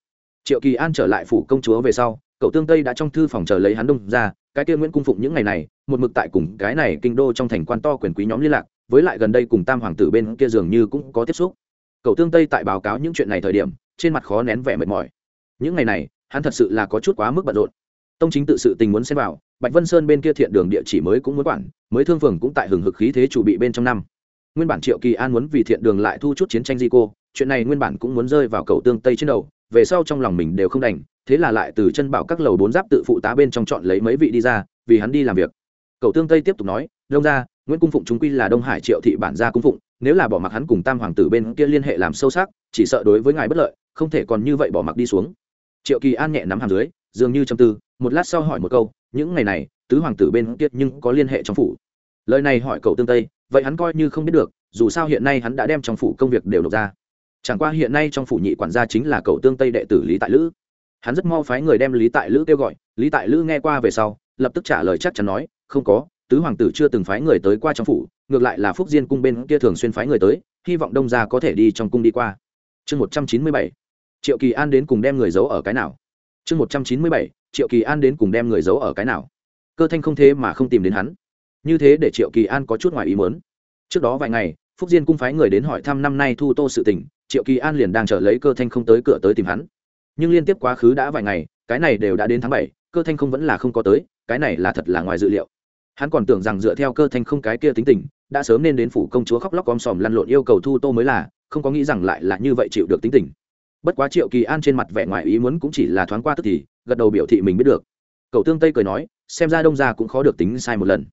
Triệu kỳ an trở lại phủ công chúa về sau, cậu tương tây đã trong thư phòng chờ lấy hắn đông ra, cái kia nguyễn cung phụng những ngày này, một mực tại cùng cái này kinh đô trong thành quan to quyền quý nhóm liên lạc, với lại gần đây cùng tam hoàng tử bên kia dường như cũng có tiếp xúc. Cậu tương tây tại báo cáo những chuyện này thời điểm, trên mặt khó nén vẻ mệt mỏi. Những ngày này, hắn thật sự là có chút quá mức bận rộn. Tông chính tự sự tình muốn xem vào, bạch vân sơn bên kia thiện đường địa chỉ mới cũng muốn quản, mới thương phường cũng tại hừng hực khí thế chủ bị bên trong năm nguyên bản triệu kỳ an muốn vì thiện đường lại thu chút chiến tranh di cô, chuyện này nguyên bản cũng muốn rơi vào cầu tương tây trên đầu, về sau trong lòng mình đều không đành, thế là lại từ chân bảo các lầu bốn giáp tự phụ tá bên trong chọn lấy mấy vị đi ra, vì hắn đi làm việc. Cầu tương tây tiếp tục nói, đông ra nguyễn cung phụng chúng quy là đông hải triệu thị bản gia cung phụng, nếu là bỏ mặc hắn cùng tam hoàng tử bên kia liên hệ làm sâu sắc, chỉ sợ đối với ngài bất lợi, không thể còn như vậy bỏ mặc đi xuống. Triệu kỳ an nhẹ nắm hàm dưới, dường như châm tư, một lát sau hỏi một câu, những ngày này, tứ hoàng tử bên kia nhưng có liên hệ trong phủ? Lời này hỏi cậu tương tây vậy hắn coi như không biết được, dù sao hiện nay hắn đã đem trong phủ công việc đều nộp ra. Chẳng qua hiện nay trong phủ nhị quản gia chính là cậu tương tây đệ tử lý tại lữ. Hắn rất mau phái người đem lý tại lữ kêu gọi, lý tại lữ nghe qua về sau, lập tức trả lời chắc chắn nói, không có, tứ hoàng tử chưa từng phái người tới qua trong phủ, ngược lại là phúc diên cung bên kia thường xuyên phái người tới, hy vọng đông gia có thể đi trong cung đi qua. Chương một trăm chín mươi bảy, triệu kỳ an đến cùng đem người giấu ở cái nào? Chương một trăm chín mươi bảy, triệu kỳ an đến cùng đem người giấu ở cái nào? Cơ thanh không thế mà không tìm đến hắn như thế để triệu kỳ an có chút ngoài ý muốn. Trước đó vài ngày, phúc diên cung phái người đến hỏi thăm năm nay thu tô sự tình, triệu kỳ an liền đang chờ lấy cơ thanh không tới cửa tới tìm hắn. Nhưng liên tiếp quá khứ đã vài ngày, cái này đều đã đến tháng bảy, cơ thanh không vẫn là không có tới, cái này là thật là ngoài dự liệu. Hắn còn tưởng rằng dựa theo cơ thanh không cái kia tính tình, đã sớm nên đến phủ công chúa khóc lóc om sòm lăn lộn yêu cầu thu tô mới là, không có nghĩ rằng lại là như vậy chịu được tính tình. Bất quá triệu kỳ an trên mặt vẻ ngoài ý muốn cũng chỉ là thoáng qua tức thì, gật đầu biểu thị mình biết được. Cậu tương tây cười nói, xem ra đông gia cũng khó được tính sai một lần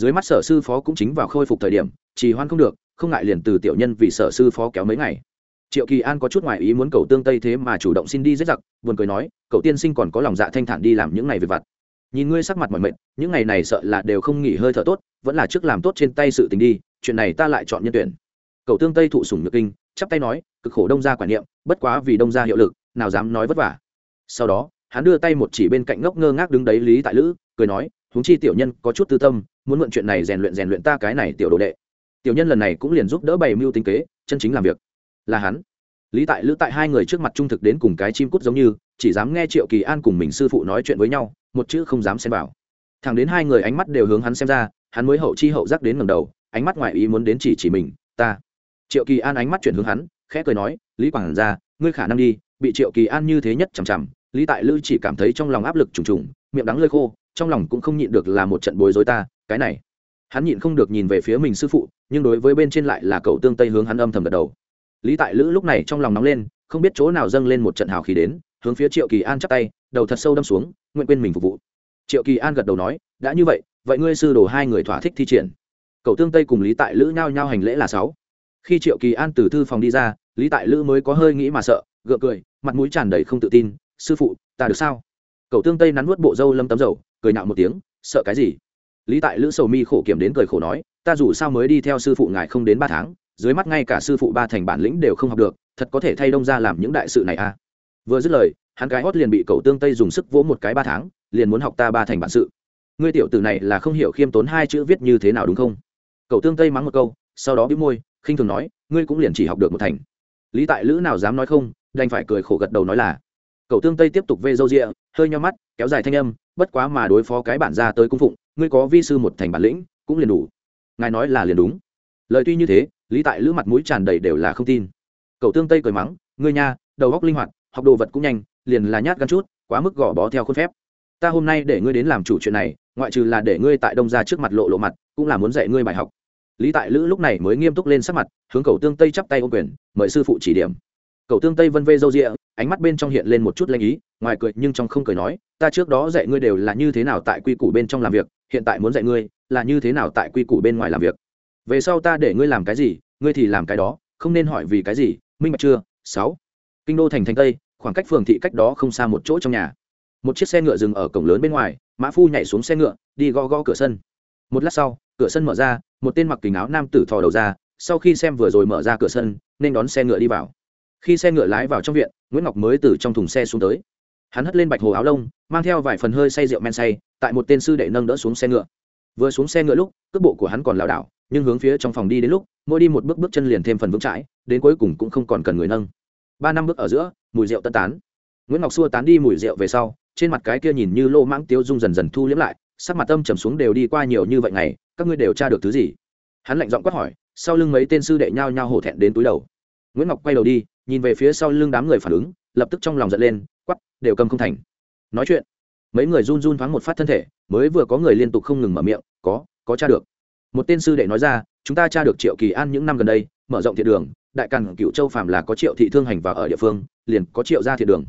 dưới mắt sở sư phó cũng chính vào khôi phục thời điểm, trì hoan không được, không ngại liền từ tiểu nhân vì sở sư phó kéo mấy ngày. Triệu kỳ an có chút ngoại ý muốn cầu tương tây thế mà chủ động xin đi giết giặc, buồn cười nói, cậu tiên sinh còn có lòng dạ thanh thản đi làm những ngày về vặt. Nhìn ngươi sắc mặt mỏi mệt, những ngày này sợ là đều không nghỉ hơi thở tốt, vẫn là trước làm tốt trên tay sự tình đi, chuyện này ta lại chọn nhân tuyển. Cậu tương tây thụ sủng nhược kinh, chắp tay nói, cực khổ đông gia quản niệm, bất quá vì đông gia hiệu lực, nào dám nói vất vả. Sau đó, hắn đưa tay một chỉ bên cạnh ngốc ngơ ngác đứng đấy lý tại lữ, cười nói huống chi tiểu nhân có chút tư tâm, muốn mượn chuyện này rèn luyện rèn luyện ta cái này tiểu đồ đệ. Tiểu nhân lần này cũng liền giúp đỡ bày mưu tính kế, chân chính làm việc. Là hắn. Lý tại lữ tại hai người trước mặt trung thực đến cùng cái chim cút giống như, chỉ dám nghe triệu kỳ an cùng mình sư phụ nói chuyện với nhau, một chữ không dám xem vào. Thẳng đến hai người ánh mắt đều hướng hắn xem ra, hắn mới hậu chi hậu giác đến ngầm đầu, ánh mắt ngoại ý muốn đến chỉ chỉ mình, ta. Triệu kỳ an ánh mắt chuyển hướng hắn, khẽ cười nói, lý quảng ra ngươi khả năng đi, bị triệu kỳ an như thế nhất chằm chằm. Lý tại lữ chỉ cảm thấy trong lòng áp lực trùng trùng, miệng đắng lơi khô trong lòng cũng không nhịn được là một trận bối rối ta, cái này. Hắn nhịn không được nhìn về phía mình sư phụ, nhưng đối với bên trên lại là cậu tương tây hướng hắn âm thầm gật đầu. Lý tại lữ lúc này trong lòng nóng lên, không biết chỗ nào dâng lên một trận hào khí đến, hướng phía triệu kỳ an chắp tay, đầu thật sâu đâm xuống, nguyện quên mình phục vụ. Triệu kỳ an gật đầu nói, đã như vậy vậy ngươi sư đồ hai người thỏa thích thi triển. Cậu tương tây cùng lý tại lữ nhao nhao hành lễ là sáu. Khi triệu kỳ an từ thư phòng đi ra, lý tại lữ mới có hơi nghĩ mà sợ, gượng cười, mặt mũi tràn đầy không tự tin, sư phụ, ta được sao? Cậu tương tây nắn nuốt bộ râu lâm tấm dầu cười nạo một tiếng, sợ cái gì? Lý tại lữ sầu mi khổ kiểm đến cười khổ nói, ta dù sao mới đi theo sư phụ ngài không đến ba tháng, dưới mắt ngay cả sư phụ ba thành bản lĩnh đều không học được, thật có thể thay đông ra làm những đại sự này à? Vừa dứt lời, hắn gái hót liền bị cậu tương tây dùng sức vỗ một cái ba tháng, liền muốn học ta ba thành bản sự. Ngươi tiểu tử này là không hiểu khiêm tốn hai chữ viết như thế nào đúng không? Cậu tương tây mắng một câu, sau đó bĩu môi, khinh thường nói, ngươi cũng liền chỉ học được một thành. Lý tại lữ nào dám nói không, đành phải cười khổ gật đầu nói là, cậu tương tây tiếp tục vê râu rịa, hơi nho mắt, kéo dài thanh âm bất quá mà đối phó cái bản ra tới cung phụng, ngươi có vi sư một thành bản lĩnh, cũng liền đủ. Ngài nói là liền đúng. Lời tuy như thế, lý tại lữ mặt mũi tràn đầy đều là không tin. Cậu tương tây cười mắng, ngươi nha, đầu góc linh hoạt, học đồ vật cũng nhanh, liền là nhát gan chút, quá mức gò bó theo khuôn phép. Ta hôm nay để ngươi đến làm chủ chuyện này, ngoại trừ là để ngươi tại đông ra trước mặt lộ lộ mặt, cũng là muốn dạy ngươi bài học. Lý tại lữ lúc này mới nghiêm túc lên sắc mặt, hướng cầu tương tây chắp tay ô quyền, mời sư phụ chỉ điểm cầu tương tây vân vê râu rịa, ánh mắt bên trong hiện lên một chút lanh ý, ngoài cười nhưng trong không cười nói, ta trước đó dạy ngươi đều là như thế nào tại quy củ bên trong làm việc, hiện tại muốn dạy ngươi là như thế nào tại quy củ bên ngoài làm việc. Về sau ta để ngươi làm cái gì, ngươi thì làm cái đó, không nên hỏi vì cái gì, minh bạch chưa? Sáu. Kinh đô thành thành tây, khoảng cách phường thị cách đó không xa một chỗ trong nhà. Một chiếc xe ngựa dừng ở cổng lớn bên ngoài, mã phu nhảy xuống xe ngựa, đi gõ gõ cửa sân. Một lát sau, cửa sân mở ra, một tên mặc kính áo nam tử thò đầu ra, sau khi xem vừa rồi mở ra cửa sân, nên đón xe ngựa đi vào khi xe ngựa lái vào trong viện, nguyễn ngọc mới từ trong thùng xe xuống tới. Hắn hất lên bạch hồ áo lông, mang theo vài phần hơi say rượu men say, tại một tên sư đệ nâng đỡ xuống xe ngựa. Vừa xuống xe ngựa lúc, cước bộ của hắn còn lảo đảo, nhưng hướng phía trong phòng đi đến lúc, mỗi đi một bước bước chân liền thêm phần vững chãi, đến cuối cùng cũng không còn cần người nâng. Ba năm bước ở giữa, mùi rượu tân tán. Nguyễn ngọc xua tán đi mùi rượu về sau, trên mặt cái kia nhìn như lô mãng tiêu dung dần dần thu liếm lại, sắc mặt tâm trầm xuống đều đi qua nhiều như vậy ngày, các ngươi đều tra được thứ gì? Hắn lạnh giọng quát hỏi, sau lưng mấy tên sư đệ nhao nhao hổ thẹn đến túi đầu. Nguyễn ngọc quay đầu đi nhìn về phía sau lưng đám người phản ứng, lập tức trong lòng giận lên quắp đều cầm không thành. Nói chuyện, mấy người run run thoáng một phát thân thể, mới vừa có người liên tục không ngừng mở miệng, có có tra được. Một tên sư đệ nói ra, chúng ta tra được triệu kỳ an những năm gần đây, mở rộng thiện đường, đại càn cựu châu phàm là có triệu thị thương hành và ở địa phương, liền có triệu ra thiện đường.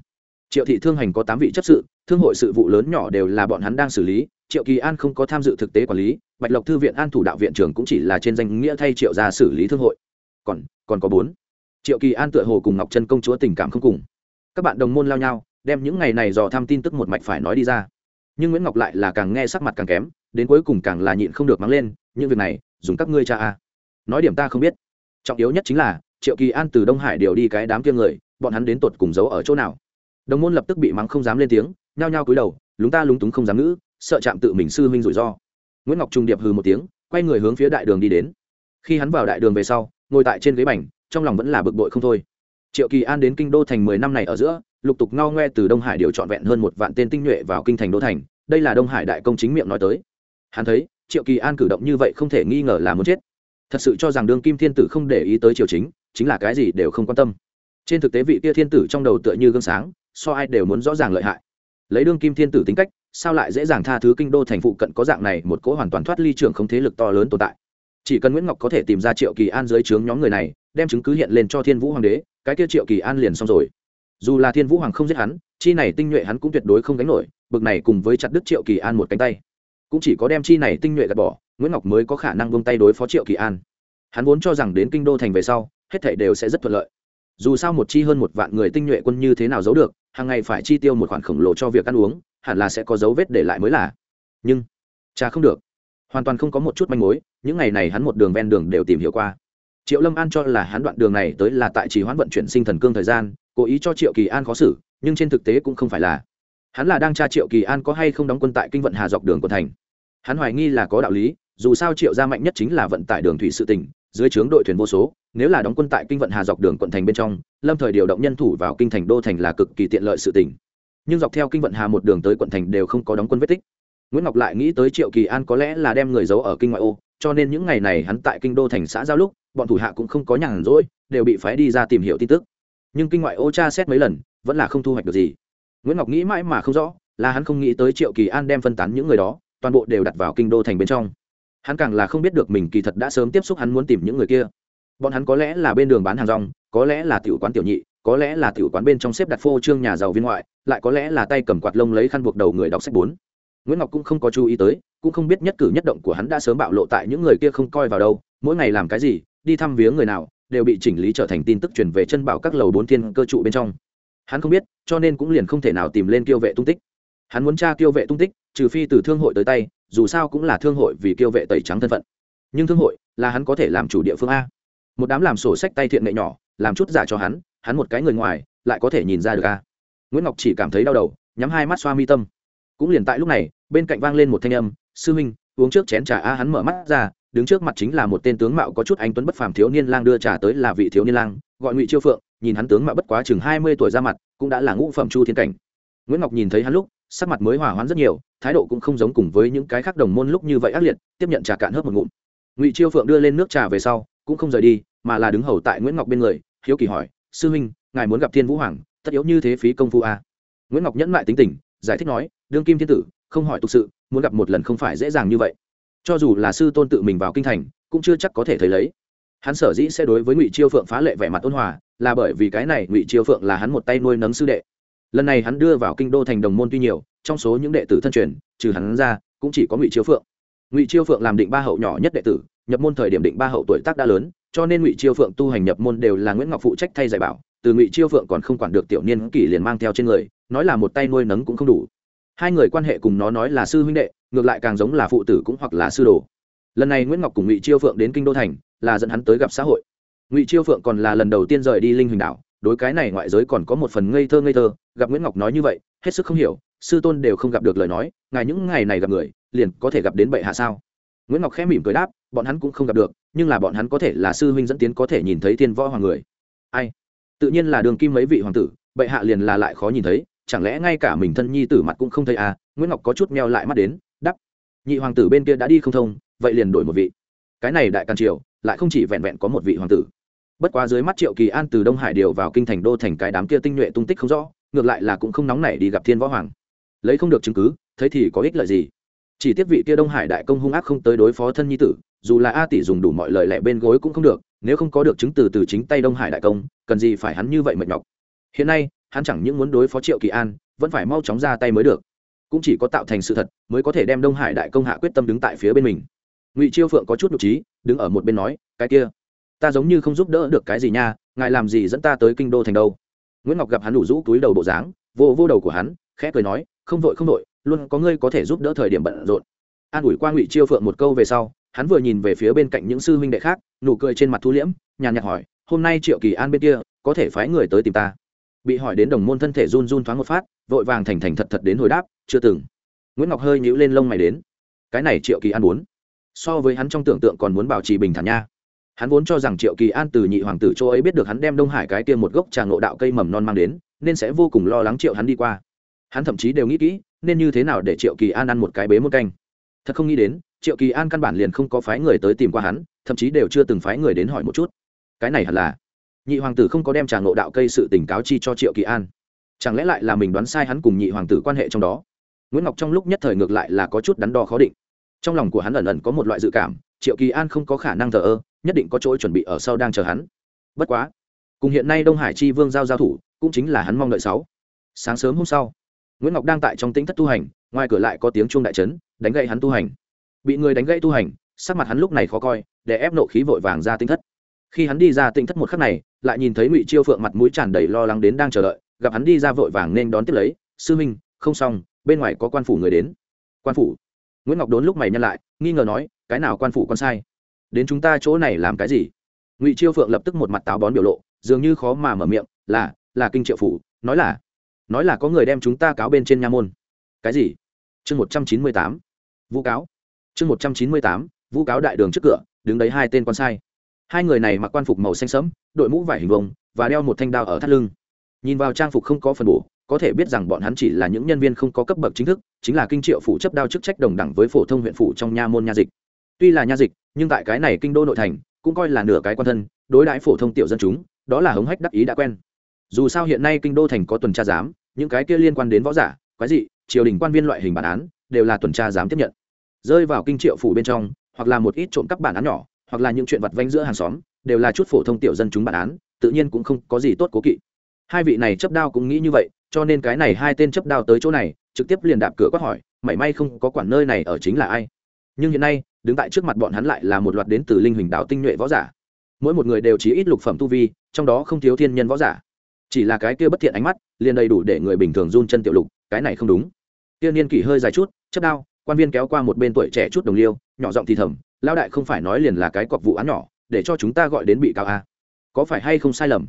Triệu thị thương hành có tám vị chấp sự, thương hội sự vụ lớn nhỏ đều là bọn hắn đang xử lý, triệu kỳ an không có tham dự thực tế quản lý, bạch lộc thư viện an thủ đạo viện trưởng cũng chỉ là trên danh nghĩa thay triệu ra xử lý thương hội. Còn còn có bốn triệu kỳ an tựa hồ cùng ngọc trân công chúa tình cảm không cùng. Các bạn đồng môn lao nhau, đem những ngày này dò thăm tin tức một mạch phải nói đi ra. Nhưng nguyễn ngọc lại là càng nghe sắc mặt càng kém, đến cuối cùng càng là nhịn không được mắng lên, những việc này, dùng các ngươi cha a. Nói điểm ta không biết. Trọng yếu nhất chính là, triệu kỳ an từ đông hải điều đi cái đám kia người, bọn hắn đến tột cùng giấu ở chỗ nào. Đồng môn lập tức bị mắng không dám lên tiếng, nhao nhao cúi đầu, lúng ta lúng túng không dám ngữ, sợ chạm tự mình sư huynh rủi ro. Nguyễn ngọc trung điệp hừ một tiếng, quay người hướng phía đại đường đi đến. Khi hắn vào đại đường về sau, ngồi tại trên ghế bành trong lòng vẫn là bực bội không thôi. Triệu kỳ an đến kinh đô thành mười năm này ở giữa, lục tục ngao ngoe từ đông hải điều trọn vẹn hơn một vạn tên tinh nhuệ vào kinh thành đô thành, đây là đông hải đại công chính miệng nói tới. Hắn thấy, triệu kỳ an cử động như vậy không thể nghi ngờ là muốn chết. Thật sự cho rằng đương kim thiên tử không để ý tới triều chính chính là cái gì đều không quan tâm. Trên thực tế vị kia thiên tử trong đầu tựa như gương sáng, so ai đều muốn rõ ràng lợi hại. Lấy đương kim thiên tử tính cách, sao lại dễ dàng tha thứ kinh đô thành phụ cận có dạng này một cỗ hoàn toàn thoát ly trưởng không thế lực to lớn tồn tại? Chỉ cần nguyễn ngọc có thể tìm ra triệu kỳ an dưới trướng nhóm người này đem chứng cứ hiện lên cho thiên vũ hoàng đế, cái kia triệu kỳ an liền xong rồi. Dù là thiên vũ hoàng không giết hắn, chi này tinh nhuệ hắn cũng tuyệt đối không gánh nổi, bực này cùng với chặt đứt triệu kỳ an một cánh tay. Cũng chỉ có đem chi này tinh nhuệ gạt bỏ, nguyễn ngọc mới có khả năng vung tay đối phó triệu kỳ an. Hắn vốn cho rằng đến kinh đô thành về sau, hết thảy đều sẽ rất thuận lợi. Dù sao một chi hơn một vạn người tinh nhuệ quân như thế nào giấu được, hàng ngày phải chi tiêu một khoản khổng lồ cho việc ăn uống, hẳn là sẽ có dấu vết để lại mới là. Nhưng, cha không được. Hoàn toàn không có một chút manh mối, những ngày này hắn một đường ven đường đều tìm hiểu qua triệu lâm an cho là hắn đoạn đường này tới là tại chỉ hoãn vận chuyển sinh thần cương thời gian, cố ý cho triệu kỳ an khó xử, nhưng trên thực tế cũng không phải là. Hắn là đang tra triệu kỳ an có hay không đóng quân tại kinh vận hà dọc đường của thành. Hắn hoài nghi là có đạo lý, dù sao triệu gia mạnh nhất chính là vận tải đường thủy sự tỉnh, dưới trướng đội thuyền vô số, nếu là đóng quân tại kinh vận hà dọc đường quận thành bên trong, lâm thời điều động nhân thủ vào kinh thành đô thành là cực kỳ tiện lợi sự tỉnh. Nhưng dọc theo kinh vận hà một đường tới quận thành đều không có đóng quân vết tích. Nguyễn ngọc lại nghĩ tới triệu kỳ an có lẽ là đem người giấu ở kinh ngoại ô, cho nên những ngày này hắn tại kinh đô thành xã giao lúc bọn thủ hạ cũng không có nhàn rỗi, đều bị phái đi ra tìm hiểu tin tức. Nhưng kinh ngoại ô tra xét mấy lần, vẫn là không thu hoạch được gì. Nguyễn ngọc nghĩ mãi mà không rõ, là hắn không nghĩ tới triệu kỳ an đem phân tán những người đó, toàn bộ đều đặt vào kinh đô thành bên trong. Hắn càng là không biết được mình kỳ thật đã sớm tiếp xúc hắn muốn tìm những người kia. Bọn hắn có lẽ là bên đường bán hàng rong, có lẽ là tiểu quán tiểu nhị, có lẽ là tiểu quán bên trong xếp đặt phô trương nhà giàu viên ngoại, lại có lẽ là tay cầm quạt lông lấy khăn buộc đầu người đọc sách bốn. Nguyễn ngọc cũng không có chú ý tới, cũng không biết nhất cử nhất động của hắn đã sớm bạo lộ tại những người kia không coi vào đâu, mỗi ngày làm cái gì đi thăm viếng người nào, đều bị chỉnh lý trở thành tin tức truyền về chân bảo các lầu bốn thiên cơ trụ bên trong. Hắn không biết, cho nên cũng liền không thể nào tìm lên kiêu vệ tung tích. Hắn muốn tra kiêu vệ tung tích, trừ phi từ thương hội tới tay, dù sao cũng là thương hội vì kiêu vệ tẩy trắng thân phận. Nhưng thương hội là hắn có thể làm chủ địa phương a. Một đám làm sổ sách tay thiện nghệ nhỏ, làm chút giả cho hắn hắn một cái người ngoài, lại có thể nhìn ra được a. Nguyễn ngọc chỉ cảm thấy đau đầu, nhắm hai mắt xoa mi tâm. Cũng liền tại lúc này, bên cạnh vang lên một thanh âm, sư huynh uống trước chén trà a. Hắn mở mắt ra đứng trước mặt chính là một tên tướng mạo có chút anh tuấn bất phàm thiếu niên lang đưa trà tới là vị thiếu niên lang, gọi ngụy chiêu phượng, nhìn hắn tướng mạo bất quá chừng hai mươi tuổi ra mặt, cũng đã là ngũ phẩm chu thiên cảnh. Nguyễn ngọc nhìn thấy hắn lúc, sắc mặt mới hòa hoãn rất nhiều, thái độ cũng không giống cùng với những cái khác đồng môn lúc như vậy ác liệt, tiếp nhận trà cạn hớp một ngụm. Ngụy chiêu phượng đưa lên nước trà về sau, cũng không rời đi, mà là đứng hầu tại nguyễn ngọc bên người, hiếu kỳ hỏi, sư huynh, ngài muốn gặp thiên vũ hoàng, tất yếu như thế phí công phu à. nguyễn ngọc nhẫn lại tính tình, giải thích nói, đương kim thiên tử, không hỏi tục sự, muốn gặp một lần không phải dễ dàng như vậy cho dù là sư tôn tự mình vào kinh thành, cũng chưa chắc có thể thấy lấy. Hắn sở dĩ sẽ đối với ngụy chiêu phượng phá lệ vẻ mặt ôn hòa, là bởi vì cái này ngụy chiêu phượng là hắn một tay nuôi nấng sư đệ. Lần này hắn đưa vào kinh đô thành đồng môn tuy nhiều, trong số những đệ tử thân truyền, trừ hắn ra, cũng chỉ có ngụy chiêu phượng. Ngụy chiêu phượng làm định ba hậu nhỏ nhất đệ tử, nhập môn thời điểm định ba hậu tuổi tác đã lớn, cho nên ngụy chiêu phượng tu hành nhập môn đều là nguyễn ngọc phụ trách thay dạy bảo, từ ngụy chiêu phượng còn không quản được tiểu niên kỷ liền mang theo trên người, nói là một tay nuôi nấng cũng không đủ hai người quan hệ cùng nó nói là sư huynh đệ, ngược lại càng giống là phụ tử cũng hoặc là sư đồ. Lần này nguyễn ngọc cùng ngụy chiêu phượng đến kinh đô thành, là dẫn hắn tới gặp xã hội. Ngụy chiêu phượng còn là lần đầu tiên rời đi linh huỳnh đảo, đối cái này ngoại giới còn có một phần ngây thơ ngây thơ, gặp nguyễn ngọc nói như vậy, hết sức không hiểu, sư tôn đều không gặp được lời nói, ngài những ngày này gặp người, liền có thể gặp đến bệ hạ sao? Nguyễn ngọc khẽ mỉm cười đáp, bọn hắn cũng không gặp được, nhưng là bọn hắn có thể là sư huynh dẫn tiến có thể nhìn thấy thiên võ hoàng người. Ai? Tự nhiên là đường kim mấy vị hoàng tử, bệ hạ liền là lại khó nhìn thấy chẳng lẽ ngay cả mình thân nhi tử mặt cũng không thấy à? Nguyễn ngọc có chút meo lại mắt đến đắp nhị hoàng tử bên kia đã đi không thông, vậy liền đổi một vị. Cái này đại càn triều, lại không chỉ vẹn vẹn có một vị hoàng tử. Bất quá dưới mắt triệu kỳ an từ đông hải điều vào kinh thành đô thành cái đám kia tinh nhuệ tung tích không rõ, ngược lại là cũng không nóng nảy đi gặp thiên võ hoàng. Lấy không được chứng cứ, thấy thì có ích lợi gì? Chỉ tiếp vị kia đông hải đại công hung ác không tới đối phó thân nhi tử, dù là a tỷ dùng đủ mọi lời lẽ bên gối cũng không được, nếu không có được chứng từ từ chính tay đông hải đại công, cần gì phải hắn như vậy mệt nhọc? Hiện nay hắn chẳng những muốn đối phó triệu kỳ an, vẫn phải mau chóng ra tay mới được. Cũng chỉ có tạo thành sự thật mới có thể đem đông hải đại công hạ quyết tâm đứng tại phía bên mình. Ngụy chiêu phượng có chút nhục trí, đứng ở một bên nói, cái kia, ta giống như không giúp đỡ được cái gì nha, ngài làm gì dẫn ta tới kinh đô thành đâu? Nguyễn ngọc gặp hắn đủ rũ túi đầu bộ dáng, vô vô đầu của hắn, khẽ cười nói, không vội không vội, luôn có ngươi có thể giúp đỡ thời điểm bận rộn. An ủi qua ngụy chiêu phượng một câu về sau, hắn vừa nhìn về phía bên cạnh những sư huynh đệ khác, nụ cười trên mặt thu liễm, nhàn nhạt hỏi, hôm nay triệu kỳ an bên kia có thể phái người tới tìm ta? Bị hỏi đến đồng môn thân thể run run thoáng một phát, vội vàng thành thành thật thật đến hồi đáp, chưa từng. Nguyễn ngọc hơi nhíu lên lông mày đến. Cái này triệu kỳ an muốn. So với hắn trong tưởng tượng còn muốn bảo trì bình thản nha. Hắn vốn cho rằng triệu kỳ an từ nhị hoàng tử châu ấy biết được hắn đem đông hải cái kia một gốc trà ngộ đạo cây mầm non mang đến, nên sẽ vô cùng lo lắng triệu hắn đi qua. Hắn thậm chí đều nghĩ kỹ, nên như thế nào để triệu kỳ an ăn một cái bế một canh. Thật không nghĩ đến, triệu kỳ an căn bản liền không có phái người tới tìm qua hắn, thậm chí đều chưa từng phái người đến hỏi một chút. Cái này hẳn là nhị hoàng tử không có đem trà ngộ đạo cây sự tình cáo chi cho triệu kỳ an. Chẳng lẽ lại là mình đoán sai hắn cùng nhị hoàng tử quan hệ trong đó? Nguyễn ngọc trong lúc nhất thời ngược lại là có chút đắn đo khó định. Trong lòng của hắn ẩn ẩn có một loại dự cảm, triệu kỳ an không có khả năng thờ ơ, nhất định có chỗ chuẩn bị ở sau đang chờ hắn. Bất quá, cùng hiện nay đông hải chi vương giao giao thủ, cũng chính là hắn mong đợi sáu. Sáng sớm hôm sau, nguyễn ngọc đang tại trong tính thất tu hành, ngoài cửa lại có tiếng chuông đại trấn đánh gậy hắn tu hành. Bị người đánh gậy tu hành, sắc mặt hắn lúc này khó coi để ép nộ khí vội vàng ra tinh thất. Khi hắn đi ra tinh thất một khắc này lại nhìn thấy ngụy chiêu phượng mặt mũi tràn đầy lo lắng đến đang chờ đợi, gặp hắn đi ra vội vàng nên đón tiếp lấy, sư minh, không xong, bên ngoài có quan phủ người đến. Quan phủ? Nguyễn ngọc đốn lúc mày nhăn lại, nghi ngờ nói, cái nào quan phủ con sai? Đến chúng ta chỗ này làm cái gì? Ngụy chiêu phượng lập tức một mặt táo bón biểu lộ, dường như khó mà mở miệng, là là kinh triệu phủ, nói là nói là có người đem chúng ta cáo bên trên nha môn. Cái gì? Chương một trăm chín mươi tám vu cáo. Chương một trăm chín mươi tám vu cáo đại đường trước cửa, đứng đấy hai tên con sai hai người này mặc quan phục màu xanh sẫm, đội mũ vải hình vông và đeo một thanh đao ở thắt lưng. Nhìn vào trang phục không có phần bổ, có thể biết rằng bọn hắn chỉ là những nhân viên không có cấp bậc chính thức, chính là kinh triệu phủ chấp đao chức trách đồng đẳng với phổ thông huyện phủ trong nha môn nha dịch. Tuy là nha dịch, nhưng tại cái này kinh đô nội thành, cũng coi là nửa cái quan thân, đối đãi phổ thông tiểu dân chúng, đó là hống hách đắc ý đã quen. Dù sao hiện nay kinh đô thành có tuần tra giám, những cái kia liên quan đến võ giả, quái dị, triều đình quan viên loại hình bản án, đều là tuần tra giám tiếp nhận. Rơi vào kinh triệu phủ bên trong, hoặc là một ít trộm cắp bản án nhỏ hoặc là những chuyện vặt vanh giữa hàng xóm, đều là chút phổ thông tiểu dân chúng bản án, tự nhiên cũng không có gì tốt cố kỵ. Hai vị này chấp đao cũng nghĩ như vậy, cho nên cái này hai tên chấp đao tới chỗ này, trực tiếp liền đạp cửa quát hỏi, mảy may không có quản nơi này ở chính là ai? Nhưng hiện nay, đứng tại trước mặt bọn hắn lại là một loạt đến từ linh huỳnh đạo tinh nhuệ võ giả. Mỗi một người đều chỉ ít lục phẩm tu vi, trong đó không thiếu thiên nhân võ giả. Chỉ là cái kia bất thiện ánh mắt, liền đầy đủ để người bình thường run chân tiểu lục, cái này không đúng. Tiên niên kỷ hơi dài chút, chấp đao, quan viên kéo qua một bên tuổi trẻ chút đồng liêu, nhỏ giọng thì thầm lao đại không phải nói liền là cái cọc vụ án nhỏ, để cho chúng ta gọi đến bị cáo a có phải hay không sai lầm?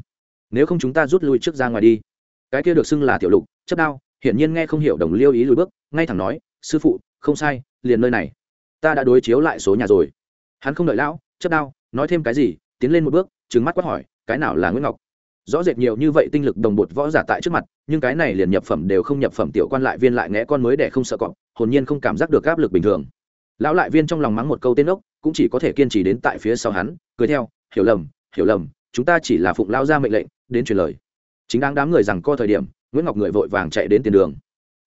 Nếu không chúng ta rút lui trước ra ngoài đi. Cái kia được xưng là tiểu lục, chấp đao, hiển nhiên nghe không hiểu đồng liêu ý lùi bước, ngay thẳng nói, sư phụ, không sai, liền nơi này. Ta đã đối chiếu lại số nhà rồi. Hắn không đợi lão, chấp đao, nói thêm cái gì, tiến lên một bước trứng mắt quát hỏi, cái nào là nguyễn ngọc? Rõ rệt nhiều như vậy tinh lực đồng bột võ giả tại trước mặt, nhưng cái này liền nhập phẩm đều không nhập phẩm tiểu quan lại viên lại nghe con mới để không sợ cọp, hồn nhiên không cảm giác được áp lực bình thường lão lại viên trong lòng mắng một câu tên ốc, cũng chỉ có thể kiên trì đến tại phía sau hắn, cười theo, hiểu lầm hiểu lầm, chúng ta chỉ là phụng lao ra mệnh lệnh, đến truyền lời. Chính đáng đám người rằng co thời điểm, nguyễn ngọc người vội vàng chạy đến tiền đường.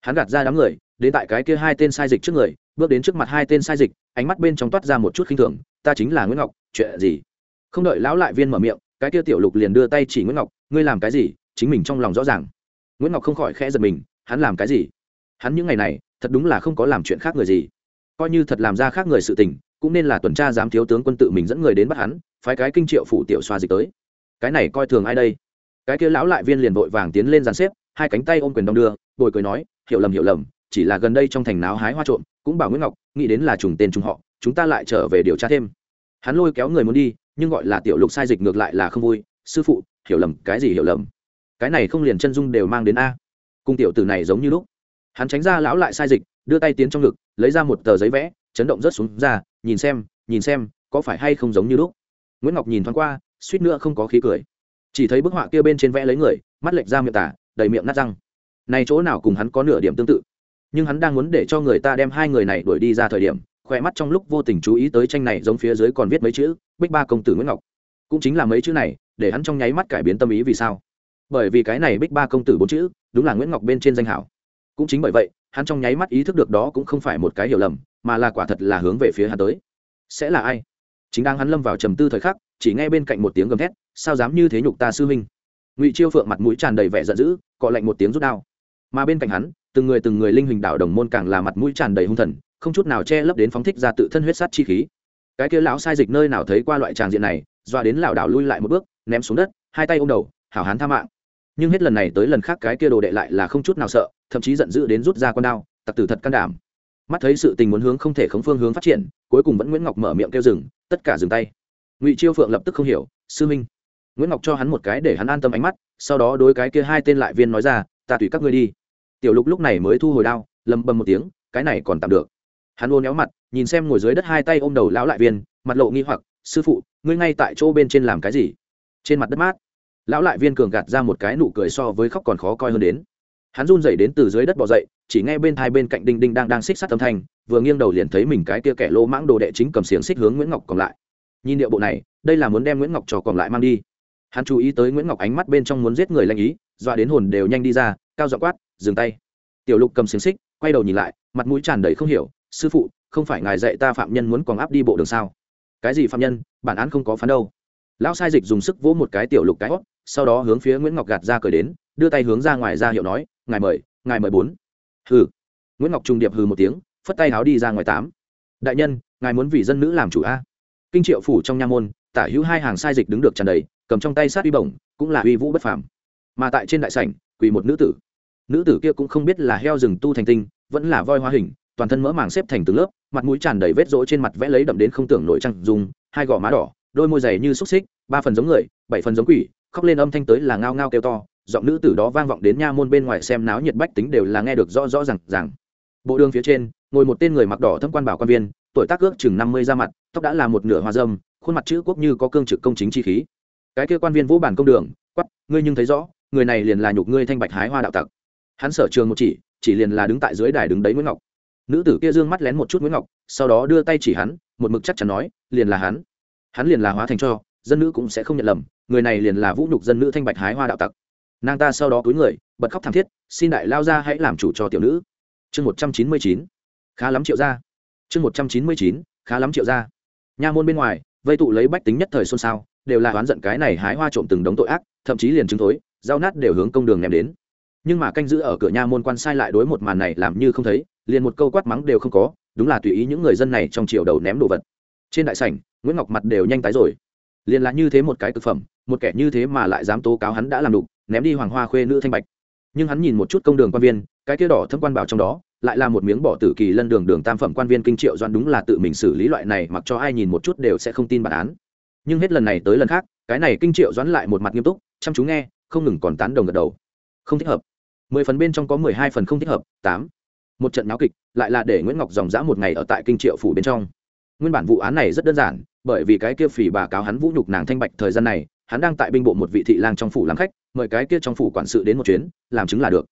Hắn gạt ra đám người, đến tại cái kia hai tên sai dịch trước người, bước đến trước mặt hai tên sai dịch, ánh mắt bên trong toát ra một chút khinh thường, ta chính là nguyễn ngọc, chuyện gì? Không đợi lão lại viên mở miệng, cái kia tiểu lục liền đưa tay chỉ nguyễn ngọc, ngươi làm cái gì? Chính mình trong lòng rõ ràng. Nguyễn ngọc không khỏi khẽ giật mình, hắn làm cái gì? Hắn những ngày này, thật đúng là không có làm chuyện khác người gì coi như thật làm ra khác người sự tình, cũng nên là tuần tra giám thiếu tướng quân tự mình dẫn người đến bắt hắn, phái cái kinh triệu phủ tiểu xoa dịch tới. Cái này coi thường ai đây? Cái kia lão lại viên liền vội vàng tiến lên dàn xếp, hai cánh tay ôm quyền đong đưa, bồi cười nói, hiểu lầm hiểu lầm, chỉ là gần đây trong thành náo hái hoa trộm, cũng bảo nguyễn ngọc, nghĩ đến là trùng tên trùng họ, chúng ta lại trở về điều tra thêm. Hắn lôi kéo người muốn đi, nhưng gọi là tiểu lục sai dịch ngược lại là không vui, sư phụ, hiểu lầm, cái gì hiểu lầm? Cái này không liền chân dung đều mang đến a. Cung tiểu tử này giống như lúc. Hắn tránh ra lão lại sai dịch, đưa tay tiến trong ngực lấy ra một tờ giấy vẽ, chấn động rớt xuống ra, nhìn xem nhìn xem, có phải hay không giống như lúc. Nguyễn ngọc nhìn thoáng qua, suýt nữa không có khí cười. Chỉ thấy bức họa kia bên trên vẽ lấy người, mắt lệch ra miệng tả, đầy miệng nát răng. Này chỗ nào cùng hắn có nửa điểm tương tự. Nhưng hắn đang muốn để cho người ta đem hai người này đuổi đi ra thời điểm, khỏe mắt trong lúc vô tình chú ý tới tranh này giống phía dưới còn viết mấy chữ, bích ba công tử nguyễn ngọc. Cũng chính là mấy chữ này, để hắn trong nháy mắt cải biến tâm ý vì sao. Bởi vì cái này bích ba công tử bốn chữ, đúng là nguyễn ngọc bên trên danh hảo. Cũng chính bởi vậy hắn trong nháy mắt ý thức được đó cũng không phải một cái hiểu lầm, mà là quả thật là hướng về phía hắn tới. Sẽ là ai? Chính đang hắn lâm vào trầm tư thời khắc, chỉ nghe bên cạnh một tiếng gầm thét, sao dám như thế nhục ta sư huynh? Ngụy chiêu phượng mặt mũi tràn đầy vẻ giận dữ, cọ lạnh một tiếng rút đao. Mà bên cạnh hắn, từng người từng người linh hình đạo đồng môn càng là mặt mũi tràn đầy hung thần, không chút nào che lấp đến phóng thích ra tự thân huyết sát chi khí. Cái kia lão sai dịch nơi nào thấy qua loại tràng diện này doa đến lảo đảo lui lại một bước, ném xuống đất, hai tay ôm đầu, hảo hán tha mạng. Nhưng hết lần này tới lần khác cái kia đồ đệ lại là không chút nào sợ thậm chí giận dữ đến rút ra con đao, tặc tử thật can đảm. Mắt thấy sự tình muốn hướng không thể khống phương hướng phát triển, cuối cùng vẫn nguyễn ngọc mở miệng kêu dừng, tất cả dừng tay. Ngụy chiêu phượng lập tức không hiểu, sư minh nguyễn ngọc cho hắn một cái để hắn an tâm ánh mắt, sau đó đối cái kia hai tên lại viên nói ra, ta tùy các ngươi đi. Tiểu lục lúc này mới thu hồi đao, lầm bầm một tiếng, cái này còn tạm được. Hắn ô néo mặt, nhìn xem ngồi dưới đất hai tay ôm đầu lão lại viên, mặt lộ nghi hoặc, sư phụ, ngươi ngay tại chỗ bên trên làm cái gì? Trên mặt đất mát, lão lại viên cường gạt ra một cái nụ cười so với khóc còn khó coi hơn đến hắn run rẩy đến từ dưới đất bỏ dậy, chỉ nghe bên hai bên cạnh đinh đinh đang đang xích sắt âm thanh, vừa nghiêng đầu liền thấy mình cái tia kẻ lô mãng đồ đệ chính cầm xiềng xích hướng nguyễn ngọc còn lại. Nhìn điệu bộ này, đây là muốn đem nguyễn ngọc cho còn lại mang đi. Hắn chú ý tới nguyễn ngọc ánh mắt bên trong muốn giết người lanh ý, dọa đến hồn đều nhanh đi ra, cao dọ quát, dừng tay. Tiểu lục cầm xiềng xích, quay đầu nhìn lại, mặt mũi tràn đầy không hiểu, sư phụ, không phải ngài dạy ta phạm nhân muốn còn áp đi bộ đường sao? Cái gì phạm nhân? Bản án không có phán đâu. Lão sai dịch dùng sức vỗ một cái tiểu lục cái hót, sau đó hướng phía nguyễn ngọc gạt ra cười đến, đưa tay hướng ra ngoài ra hiệu nói ngài mời ngài mời bốn. Hừ. Nguyễn ngọc trung điệp hừ một tiếng, phất tay háo đi ra ngoài tám. Đại nhân, ngài muốn vì dân nữ làm chủ a? Kinh triệu phủ trong nha môn, tả hữu hai hàng sai dịch đứng được tràn đầy, cầm trong tay sát uy bổng, cũng là uy vũ bất phàm. Mà tại trên đại sảnh, quỳ một nữ tử. Nữ tử kia cũng không biết là heo rừng tu thành tinh, vẫn là voi hoa hình, toàn thân mỡ màng xếp thành từng lớp, mặt mũi tràn đầy vết rỗ trên mặt vẽ lấy đậm đến không tưởng nổi trăng dùng hai gò má đỏ, đôi môi dày như xúc xích, ba phần giống người, bảy phần giống quỷ, khóc lên âm thanh tới là ngao ngao kêu to giọng nữ tử đó vang vọng đến nha môn bên ngoài xem náo nhiệt bách tính đều là nghe được rõ rõ rằng rằng bộ đường phía trên, ngồi một tên người mặc đỏ thâm quan bảo quan viên, tuổi tác ước chừng năm mươi ra mặt, tóc đã là một nửa hoa dâm khuôn mặt chữ quốc như có cương trực công chính chi khí. Cái kia quan viên vũ bản công đường quắp ngươi nhưng thấy rõ, người này liền là nhục ngươi thanh bạch hái hoa đạo tặc. Hắn sở trường một chỉ chỉ liền là đứng tại dưới đài đứng đấy nguyễn ngọc. Nữ tử kia dương mắt lén một chút nguyễn ngọc, sau đó đưa tay chỉ hắn, một mực chắc chắn nói, liền là hắn. Hắn liền là hóa thành cho, dân nữ cũng sẽ không nhận lầm, người này liền là vũ nhục dân nữ thanh bạch hái hoa đạo tặc nàng ta sau đó túi người, bật khóc thảm thiết, xin đại lao ra hãy làm chủ cho tiểu nữ. Chương một trăm chín mươi chín, khá lắm triệu ra chương một trăm chín mươi chín, khá lắm triệu ra nha môn bên ngoài, vây tụ lấy bách tính nhất thời xôn xao, đều là oán giận cái này hái hoa trộm từng đống tội ác, thậm chí liền chứng tối dao nát đều hướng công đường ném đến. Nhưng mà canh giữ ở cửa nha môn quan sai lại đối một màn này làm như không thấy, liền một câu quát mắng đều không có, đúng là tùy ý những người dân này trong chiều đầu ném đồ vật. Trên đại sảnh, nguyễn ngọc mặt đều nhanh tái rồi. Liền là như thế một cái thực phẩm, một kẻ như thế mà lại dám tố cáo hắn đã làm đục ném đi hoàng hoa khuê nữ thanh bạch. Nhưng hắn nhìn một chút công đường quan viên, cái kia đỏ thâm quan bảo trong đó, lại là một miếng bỏ tử kỳ lân đường đường tam phẩm quan viên kinh triệu doan đúng là tự mình xử lý loại này, mặc cho ai nhìn một chút đều sẽ không tin bản án. Nhưng hết lần này tới lần khác, cái này kinh triệu doãn lại một mặt nghiêm túc, chăm chú nghe, không ngừng còn tán đồng gật đầu. Không thích hợp. Mười phần bên trong có mười hai phần không thích hợp, tám. Một trận náo kịch, lại là để nguyễn ngọc dòng dã một ngày ở tại kinh triệu phủ bên trong. Nguyên bản vụ án này rất đơn giản, bởi vì cái kia phỉ bà cáo hắn vũ nhục nàng thanh bạch thời gian này hắn đang tại binh bộ một vị thị lang trong phủ làm khách, mời cái kia trong phủ quản sự đến một chuyến, làm chứng là được.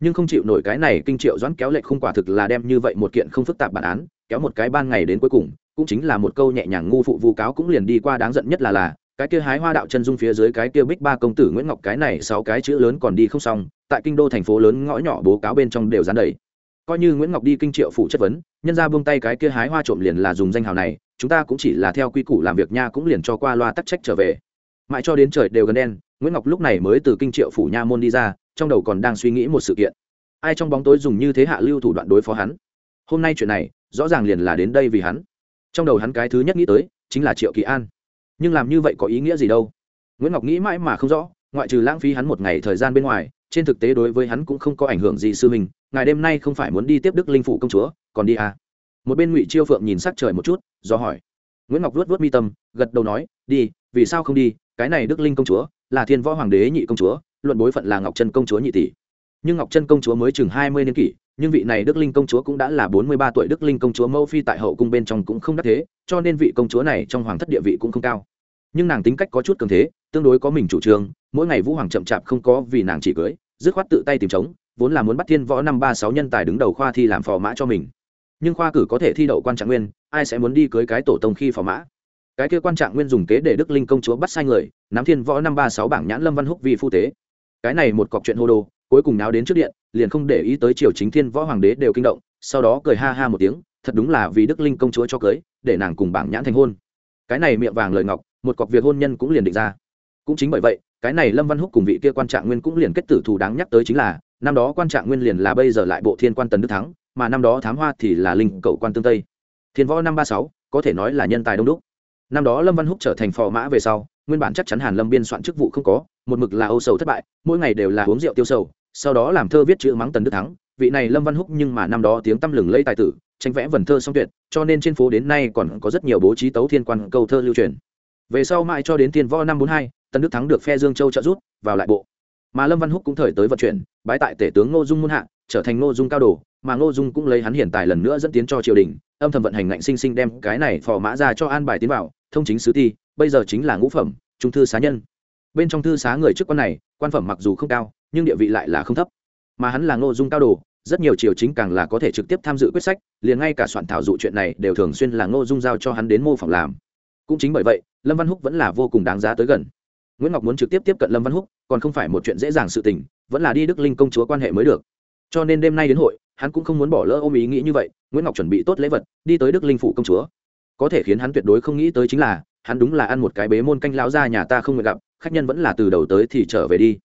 Nhưng không chịu nổi cái này kinh triệu doãn kéo lệch không quả thực là đem như vậy một kiện không phức tạp bản án, kéo một cái ban ngày đến cuối cùng, cũng chính là một câu nhẹ nhàng ngu phụ vu cáo cũng liền đi qua đáng giận nhất là là, cái kia hái hoa đạo chân dung phía dưới cái kia bích ba công tử nguyễn ngọc cái này sáu cái chữ lớn còn đi không xong, tại kinh đô thành phố lớn ngõ nhỏ bố cáo bên trong đều dán đầy. Coi như nguyễn ngọc đi kinh triệu phủ chất vấn, nhân ra buông tay cái kia hái hoa trộm liền là dùng danh hào này, chúng ta cũng chỉ là theo quy củ làm việc nha cũng liền cho qua loa tắc trách trở về mãi cho đến trời đều gần đen, nguyễn ngọc lúc này mới từ kinh triệu phủ nha môn đi ra, trong đầu còn đang suy nghĩ một sự kiện. Ai trong bóng tối dùng như thế hạ lưu thủ đoạn đối phó hắn? Hôm nay chuyện này, rõ ràng liền là đến đây vì hắn. Trong đầu hắn cái thứ nhất nghĩ tới, chính là triệu kỳ an. Nhưng làm như vậy có ý nghĩa gì đâu? Nguyễn ngọc nghĩ mãi mà không rõ, ngoại trừ lãng phí hắn một ngày thời gian bên ngoài, trên thực tế đối với hắn cũng không có ảnh hưởng gì sư mình ngày đêm nay không phải muốn đi tiếp đức linh phụ công chúa, còn đi à? Một bên ngụy chiêu phượng nhìn sắc trời một chút, do hỏi. Nguyễn ngọc luốt vớt mi tâm, gật đầu nói, đi, vì sao không đi? Cái này đức linh công chúa là thiên võ hoàng đế nhị công chúa, luận bối phận là ngọc trân công chúa nhị tỷ. Nhưng ngọc trân công chúa mới chừng hai mươi niên kỷ, nhưng vị này đức linh công chúa cũng đã là bốn mươi ba tuổi đức linh công chúa mẫu phi tại hậu cung bên trong cũng không đắc thế, cho nên vị công chúa này trong hoàng thất địa vị cũng không cao. Nhưng nàng tính cách có chút cường thế, tương đối có mình chủ trương, mỗi ngày vũ hoàng chậm chạp không có vì nàng chỉ cưới, dứt khoát tự tay tìm trống, vốn là muốn bắt thiên võ năm ba sáu nhân tài đứng đầu khoa thi làm phò mã cho mình. Nhưng khoa cử có thể thi đậu quan trạng nguyên, ai sẽ muốn đi cưới cái tổ tông khi phò mã? Cái kia quan trạng nguyên dùng kế để đức linh công chúa bắt sai người, nắm thiên võ năm ba sáu bảng nhãn lâm văn húc vì phu tế. Cái này một cọc chuyện hô đồ, cuối cùng náo đến trước điện, liền không để ý tới triều chính thiên võ hoàng đế đều kinh động, sau đó cười ha ha một tiếng, thật đúng là vì đức linh công chúa cho cưới, để nàng cùng bảng nhãn thành hôn. Cái này miệng vàng lời ngọc, một cọc việc hôn nhân cũng liền định ra. Cũng chính bởi vậy, cái này lâm văn húc cùng vị kia quan trạng nguyên cũng liền kết tử thù đáng nhắc tới chính là, năm đó quan trạng nguyên liền là bây giờ lại bộ thiên quan tần đức thắng, mà năm đó thám hoa thì là linh cậu quan tương tây. Thiên võ năm ba sáu, có thể nói là nhân tài đông đúc năm đó lâm văn húc trở thành phò mã về sau, nguyên bản chắc chắn hàn lâm biên soạn chức vụ không có, một mực là âu sầu thất bại, mỗi ngày đều là uống rượu tiêu sầu, sau đó làm thơ viết chữ mắng tần đức thắng. Vị này lâm văn húc nhưng mà năm đó tiếng tăm lừng lây tài tử, tranh vẽ vần thơ song tuyệt, cho nên trên phố đến nay còn có rất nhiều bố trí tấu thiên quan câu thơ lưu truyền. Về sau mãi cho đến thiên võ năm bốn hai, tần đức thắng được phe dương châu trợ rút vào lại bộ. Mà lâm văn húc cũng thời tới vận chuyển, bái tại tể tướng ngô dung muôn hạ, trở thành ngô dung cao đồ, mà ngô dung cũng lấy hắn hiện tại lần nữa dẫn tiến cho triều đình, âm thầm vận hành ngạnh sinh sinh đem cái này phò mã ra cho an bài tiến vào thông chính sứ ti, bây giờ chính là ngũ phẩm, trung thư xá nhân. Bên trong thư xá người chức quan này, quan phẩm mặc dù không cao, nhưng địa vị lại là không thấp. Mà hắn là ngô dung cao đồ, rất nhiều triều chính càng là có thể trực tiếp tham dự quyết sách, liền ngay cả soạn thảo dụ chuyện này đều thường xuyên là ngô dung giao cho hắn đến mô phỏng làm. Cũng chính bởi vậy, lâm văn húc vẫn là vô cùng đáng giá tới gần. Nguyễn ngọc muốn trực tiếp tiếp cận lâm văn húc, còn không phải một chuyện dễ dàng sự tình, vẫn là đi đức linh công chúa quan hệ mới được. Cho nên đêm nay đến hội, hắn cũng không muốn bỏ lỡ ôm ý nghĩ như vậy, nguyễn ngọc chuẩn bị tốt lễ vật, đi tới đức linh phủ công chúa có thể khiến hắn tuyệt đối không nghĩ tới chính là, hắn đúng là ăn một cái bế môn canh lão ra nhà ta không nguyện gặp, khách nhân vẫn là từ đầu tới thì trở về đi.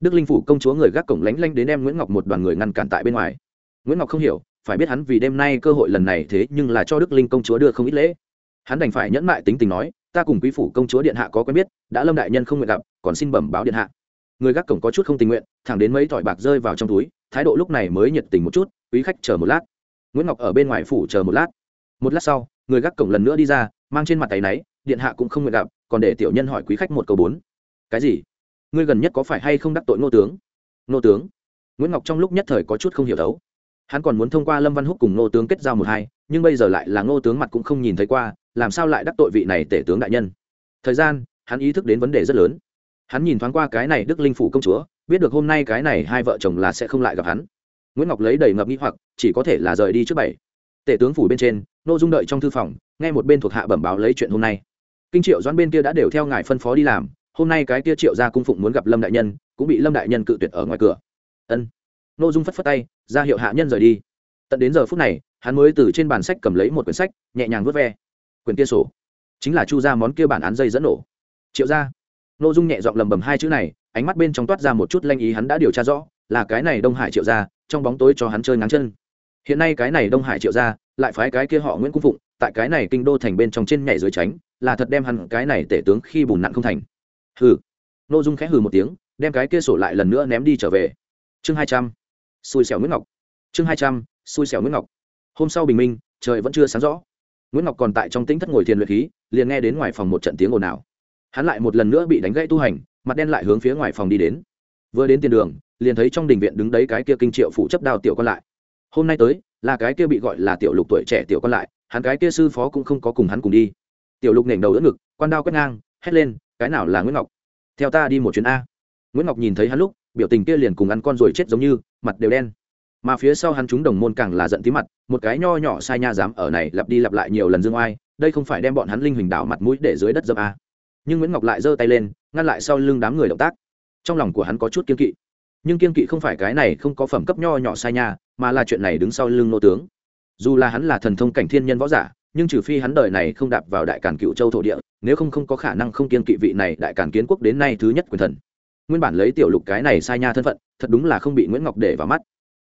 Đức linh phủ công chúa người gác cổng lánh lanh đến đem nguyễn ngọc một đoàn người ngăn cản tại bên ngoài. Nguyễn ngọc không hiểu, phải biết hắn vì đêm nay cơ hội lần này thế nhưng là cho đức linh công chúa đưa không ít lễ. Hắn đành phải nhẫn mại tính tình nói, ta cùng quý phủ công chúa điện hạ có quen biết, đã lâm đại nhân không nguyện gặp, còn xin bẩm báo điện hạ. Người gác cổng có chút không tình nguyện, thẳng đến mấy thỏi bạc rơi vào trong túi, thái độ lúc này mới nhiệt tình một chút, quý khách chờ một lát. Nguyễn ngọc ở bên ngoài phủ chờ một lát. Một lát sau người gác cổng lần nữa đi ra, mang trên mặt tay náy, điện hạ cũng không nguyện gặp, còn để tiểu nhân hỏi quý khách một câu bốn. Cái gì? Ngươi gần nhất có phải hay không đắc tội ngô tướng? Ngô tướng? Nguyễn ngọc trong lúc nhất thời có chút không hiểu đấu. Hắn còn muốn thông qua lâm văn húc cùng ngô tướng kết giao một hai, nhưng bây giờ lại là ngô tướng mặt cũng không nhìn thấy qua, làm sao lại đắc tội vị này tể tướng đại nhân? Thời gian, hắn ý thức đến vấn đề rất lớn. Hắn nhìn thoáng qua cái này đức linh phủ công chúa, biết được hôm nay cái này hai vợ chồng là sẽ không lại gặp hắn. Nguyễn ngọc lấy đầy ngập nghĩ hoặc, chỉ có thể là rời đi trước bảy. Tể tướng phủ bên trên nô dung đợi trong thư phòng, nghe một bên thuộc hạ bẩm báo lấy chuyện hôm nay. Kinh triệu doãn bên kia đã đều theo ngài phân phó đi làm, hôm nay cái kia triệu ra cung phụng muốn gặp lâm đại nhân, cũng bị lâm đại nhân cự tuyệt ở ngoài cửa. Ân. Nô dung phất phất tay, ra hiệu hạ nhân rời đi. Tận đến giờ phút này, hắn mới từ trên bàn sách cầm lấy một quyển sách, nhẹ nhàng vớt ve. Quyển kia sổ. Chính là chu ra món kia bản án dây dẫn nổ. Triệu gia. Nô dung nhẹ giọng lầm bầm hai chữ này, ánh mắt bên trong toát ra một chút lanh ý hắn đã điều tra rõ, là cái này đông hải triệu gia, trong bóng tối cho hắn chơi ngắn chân. Hiện nay cái này đông hải triệu gia lại phái cái kia họ nguyễn cung phụng, tại cái này kinh đô thành bên trong trên nhảy dưới tránh, là thật đem hắn cái này tể tướng khi bùn nặng không thành. Hừ. Nội dung khẽ hừ một tiếng, đem cái kia sổ lại lần nữa ném đi trở về. Chương hai trăm. Xui xẻo nguyễn ngọc. Chương hai trăm, xui xẻo nguyễn ngọc. Hôm sau bình minh, trời vẫn chưa sáng rõ. Nguyễn ngọc còn tại trong tĩnh thất ngồi thiền luyện khí, liền nghe đến ngoài phòng một trận tiếng ồn ào. Hắn lại một lần nữa bị đánh gãy tu hành, mặt đen lại hướng phía ngoài phòng đi đến. Vừa đến tiền đường, liền thấy trong đình viện đứng đấy cái kia kinh triệu phụ chấp đao tiểu con lại. Hôm nay tới là cái kia bị gọi là tiểu lục tuổi trẻ tiểu con lại, hắn cái kia sư phó cũng không có cùng hắn cùng đi. Tiểu lục nểnh đầu đỡ ngực, quan đao quét ngang, hét lên, cái nào là nguyễn ngọc? Theo ta đi một chuyến a. Nguyễn ngọc nhìn thấy hắn lúc, biểu tình kia liền cùng ăn con rồi chết giống như, mặt đều đen. Mà phía sau hắn chúng đồng môn càng là giận tí mặt, một cái nho nhỏ sai nha dám ở này lặp đi lặp lại nhiều lần dương oai, đây không phải đem bọn hắn linh huỳnh đảo mặt mũi để dưới đất dâm a. Nhưng nguyễn ngọc lại giơ tay lên, ngăn lại sau lưng đám người động tác. Trong lòng của hắn có chút kiên kỵ. Nhưng kiên kỵ không phải cái này không có phẩm cấp nho nhỏ sai nha mà là chuyện này đứng sau lưng nô tướng. Dù là hắn là thần thông cảnh thiên nhân võ giả, nhưng trừ phi hắn đời này không đạp vào đại cản cựu châu thổ địa, nếu không không có khả năng không kiên kỵ vị này đại cản kiến quốc đến nay thứ nhất quyền thần. Nguyên bản lấy tiểu lục cái này sai nha thân phận, thật đúng là không bị nguyễn ngọc để vào mắt.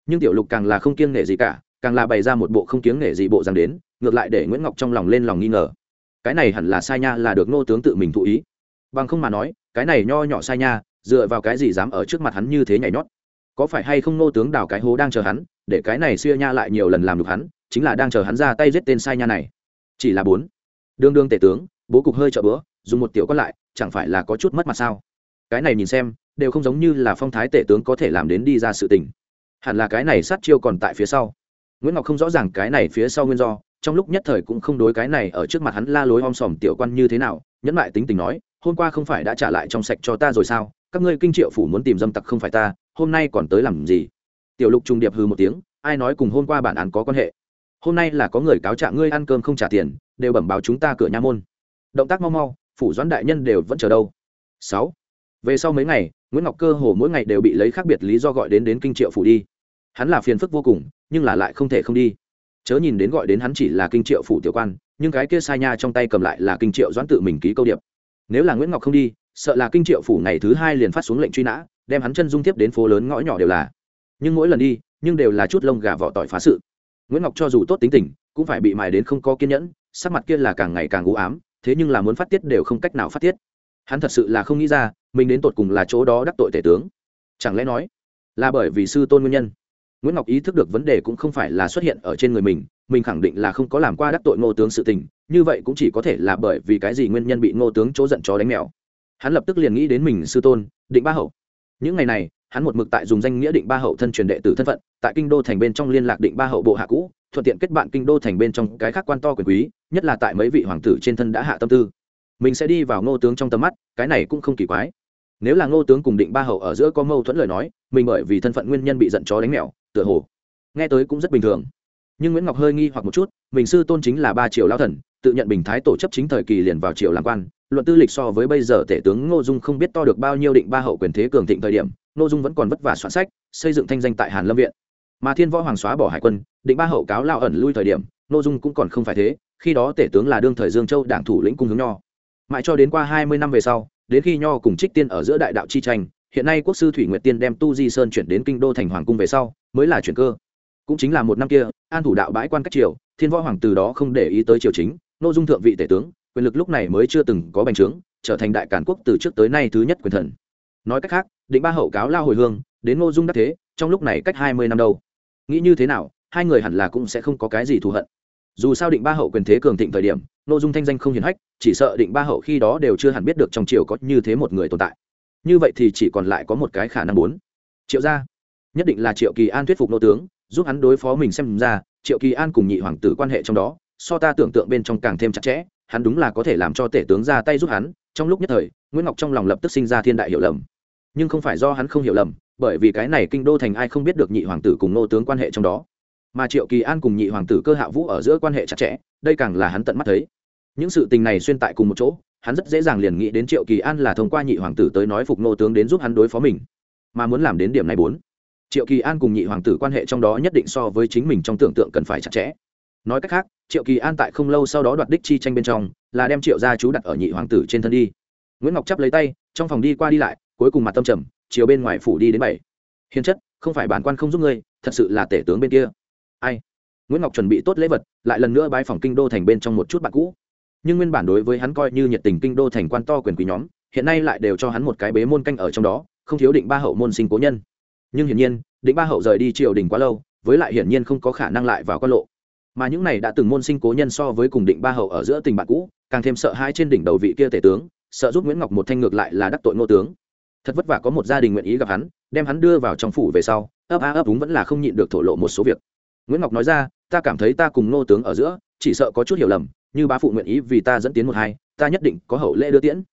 Nhưng tiểu lục càng là không kiêng nể gì cả, càng là bày ra một bộ không kiêng nể gì bộ rằng đến, ngược lại để nguyễn ngọc trong lòng lên lòng nghi ngờ. Cái này hẳn là sai nha là được nô tướng tự mình thụ ý. Bằng không mà nói, cái này nho nhỏ sai nha, dựa vào cái gì dám ở trước mặt hắn như thế nhảy nhót? Có phải hay không nô tướng đào cái hố đang chờ hắn, để cái này xuya nha lại nhiều lần làm được hắn, chính là đang chờ hắn ra tay giết tên sai nha này. Chỉ là bốn. Đương đương tể tướng, bố cục hơi trợ bữa, dùng một tiểu con lại, chẳng phải là có chút mất mặt sao? Cái này nhìn xem, đều không giống như là phong thái tể tướng có thể làm đến đi ra sự tình. Hẳn là cái này sát chiêu còn tại phía sau. Nguyễn ngọc không rõ ràng cái này phía sau nguyên do, trong lúc nhất thời cũng không đối cái này ở trước mặt hắn la lối om sòm tiểu quan như thế nào, nhẫn lại tính tình nói, hôm qua không phải đã trả lại trong sạch cho ta rồi sao? Các ngươi kinh triệu phủ muốn tìm dâm tặc không phải ta, hôm nay còn tới làm gì? Tiểu lục trung điệp hư một tiếng, ai nói cùng hôm qua bản án có quan hệ? Hôm nay là có người cáo trạng ngươi ăn cơm không trả tiền, đều bẩm báo chúng ta cửa nha môn. Động tác mau mau, phủ doãn đại nhân đều vẫn chờ đâu. Sáu. Về sau mấy ngày, nguyễn ngọc cơ hồ mỗi ngày đều bị lấy khác biệt lý do gọi đến đến kinh triệu phủ đi. Hắn là phiền phức vô cùng, nhưng là lại không thể không đi. Chớ nhìn đến gọi đến hắn chỉ là kinh triệu phủ tiểu quan, nhưng cái kia sai nha trong tay cầm lại là kinh triệu doãn tự mình ký câu điệp. Nếu là nguyễn ngọc không đi sợ là kinh triệu phủ ngày thứ hai liền phát xuống lệnh truy nã, đem hắn chân dung tiếp đến phố lớn ngõ nhỏ đều là. Nhưng mỗi lần đi, nhưng đều là chút lông gà vỏ tỏi phá sự. Nguyễn ngọc cho dù tốt tính tình, cũng phải bị mài đến không có kiên nhẫn, sắc mặt kia là càng ngày càng u ám, thế nhưng là muốn phát tiết đều không cách nào phát tiết. Hắn thật sự là không nghĩ ra, mình đến tột cùng là chỗ đó đắc tội tể tướng. Chẳng lẽ nói là bởi vì sư tôn nguyên nhân? Nguyễn ngọc ý thức được vấn đề cũng không phải là xuất hiện ở trên người mình mình khẳng định là không có làm qua đắc tội ngô tướng sự tình, như vậy cũng chỉ có thể là bởi vì cái gì nguyên nhân bị ngô tướng chỗ giận chó đánh mèo hắn lập tức liền nghĩ đến mình sư tôn, định ba hậu. Những ngày này, hắn một mực tại dùng danh nghĩa định ba hậu thân truyền đệ tử thân phận, tại kinh đô thành bên trong liên lạc định ba hậu bộ hạ cũ, thuận tiện kết bạn kinh đô thành bên trong cái khác quan to quyền quý, nhất là tại mấy vị hoàng tử trên thân đã hạ tâm tư. Mình sẽ đi vào ngô tướng trong tầm mắt, cái này cũng không kỳ quái. Nếu là ngô tướng cùng định ba hậu ở giữa có mâu thuẫn lời nói, mình bởi vì thân phận nguyên nhân bị giận chó đánh mèo, tựa hồ. Nghe tới cũng rất bình thường. Nhưng nguyễn ngọc hơi nghi hoặc một chút, mình sư tôn chính là ba triệu lao thần, tự nhận bình thái tổ chấp chính thời kỳ liền vào triều làm quan luận tư lịch so với bây giờ tể tướng ngô dung không biết to được bao nhiêu định ba hậu quyền thế cường thịnh thời điểm, ngô dung vẫn còn vất vả soạn sách, xây dựng thanh danh tại hàn lâm viện. Mà thiên võ hoàng xóa bỏ hải quân, định ba hậu cáo lao ẩn lui thời điểm, ngô dung cũng còn không phải thế, khi đó tể tướng là đương thời dương châu đảng thủ lĩnh cung hướng nho. Mãi cho đến qua hai mươi năm về sau, đến khi nho cùng trích tiên ở giữa đại đạo chi tranh, hiện nay quốc sư thủy nguyệt tiên đem tu di sơn chuyển đến kinh đô thành hoàng cung về sau, mới là chuyển cơ. Cũng chính là một năm kia, an thủ đạo bãi quan cách triều, thiên võ hoàng từ đó không để ý tới triều chính nội dung thượng vị tể tướng quyền lực lúc này mới chưa từng có bành trướng, trở thành đại cản quốc từ trước tới nay thứ nhất quyền thần. Nói cách khác, định ba hậu cáo lao hồi hương, đến ngô dung đắc thế, trong lúc này cách hai mươi năm đâu. Nghĩ như thế nào, hai người hẳn là cũng sẽ không có cái gì thù hận. Dù sao định ba hậu quyền thế cường thịnh thời điểm, ngô dung thanh danh không hiển hách, chỉ sợ định ba hậu khi đó đều chưa hẳn biết được trong triều có như thế một người tồn tại. Như vậy thì chỉ còn lại có một cái khả năng bốn. Triệu gia. Nhất định là triệu kỳ an thuyết phục nô tướng, giúp hắn đối phó mình xem ra, triệu kỳ an cùng nhị hoàng tử quan hệ trong đó, so ta tưởng tượng bên trong càng thêm chặt chẽ hắn đúng là có thể làm cho tể tướng ra tay giúp hắn, trong lúc nhất thời, nguyễn ngọc trong lòng lập tức sinh ra thiên đại hiểu lầm. Nhưng không phải do hắn không hiểu lầm, bởi vì cái này kinh đô thành ai không biết được nhị hoàng tử cùng nô tướng quan hệ trong đó. Mà triệu kỳ an cùng nhị hoàng tử cơ hạ vũ ở giữa quan hệ chặt chẽ, đây càng là hắn tận mắt thấy. Những sự tình này xuyên tại cùng một chỗ, hắn rất dễ dàng liền nghĩ đến triệu kỳ an là thông qua nhị hoàng tử tới nói phục nô tướng đến giúp hắn đối phó mình. Mà muốn làm đến điểm này bốn, triệu kỳ an cùng nhị hoàng tử quan hệ trong đó nhất định so với chính mình trong tưởng tượng cần phải chặt chẽ nói cách khác, triệu kỳ an tại không lâu sau đó đoạt đích chi tranh bên trong, là đem triệu gia chú đặt ở nhị hoàng tử trên thân đi. Nguyễn ngọc chắp lấy tay, trong phòng đi qua đi lại, cuối cùng mặt tâm trầm, chiều bên ngoài phủ đi đến bảy. Hiền chất, không phải bản quan không giúp ngươi, thật sự là tể tướng bên kia. Ai? Nguyễn ngọc chuẩn bị tốt lễ vật, lại lần nữa bái phòng kinh đô thành bên trong một chút bạn cũ. Nhưng nguyên bản đối với hắn coi như nhiệt tình kinh đô thành quan to quyền quý nhóm, hiện nay lại đều cho hắn một cái bế môn canh ở trong đó, không thiếu định ba hậu môn sinh cố nhân. Nhưng hiển nhiên, định ba hậu rời đi triều đình quá lâu, với lại hiển nhiên không có khả năng lại vào quan lộ mà những này đã từng môn sinh cố nhân so với cùng định ba hậu ở giữa tình bạn cũ, càng thêm sợ hai trên đỉnh đầu vị kia tể tướng, sợ giúp nguyễn ngọc một thanh ngược lại là đắc tội ngô tướng. Thật vất vả có một gia đình nguyện ý gặp hắn, đem hắn đưa vào trong phủ về sau, ấp a ấp đúng vẫn là không nhịn được thổ lộ một số việc. Nguyễn ngọc nói ra, ta cảm thấy ta cùng ngô tướng ở giữa, chỉ sợ có chút hiểu lầm, như bá phụ nguyện ý vì ta dẫn tiến một hai, ta nhất định có hậu lễ đưa tiễn.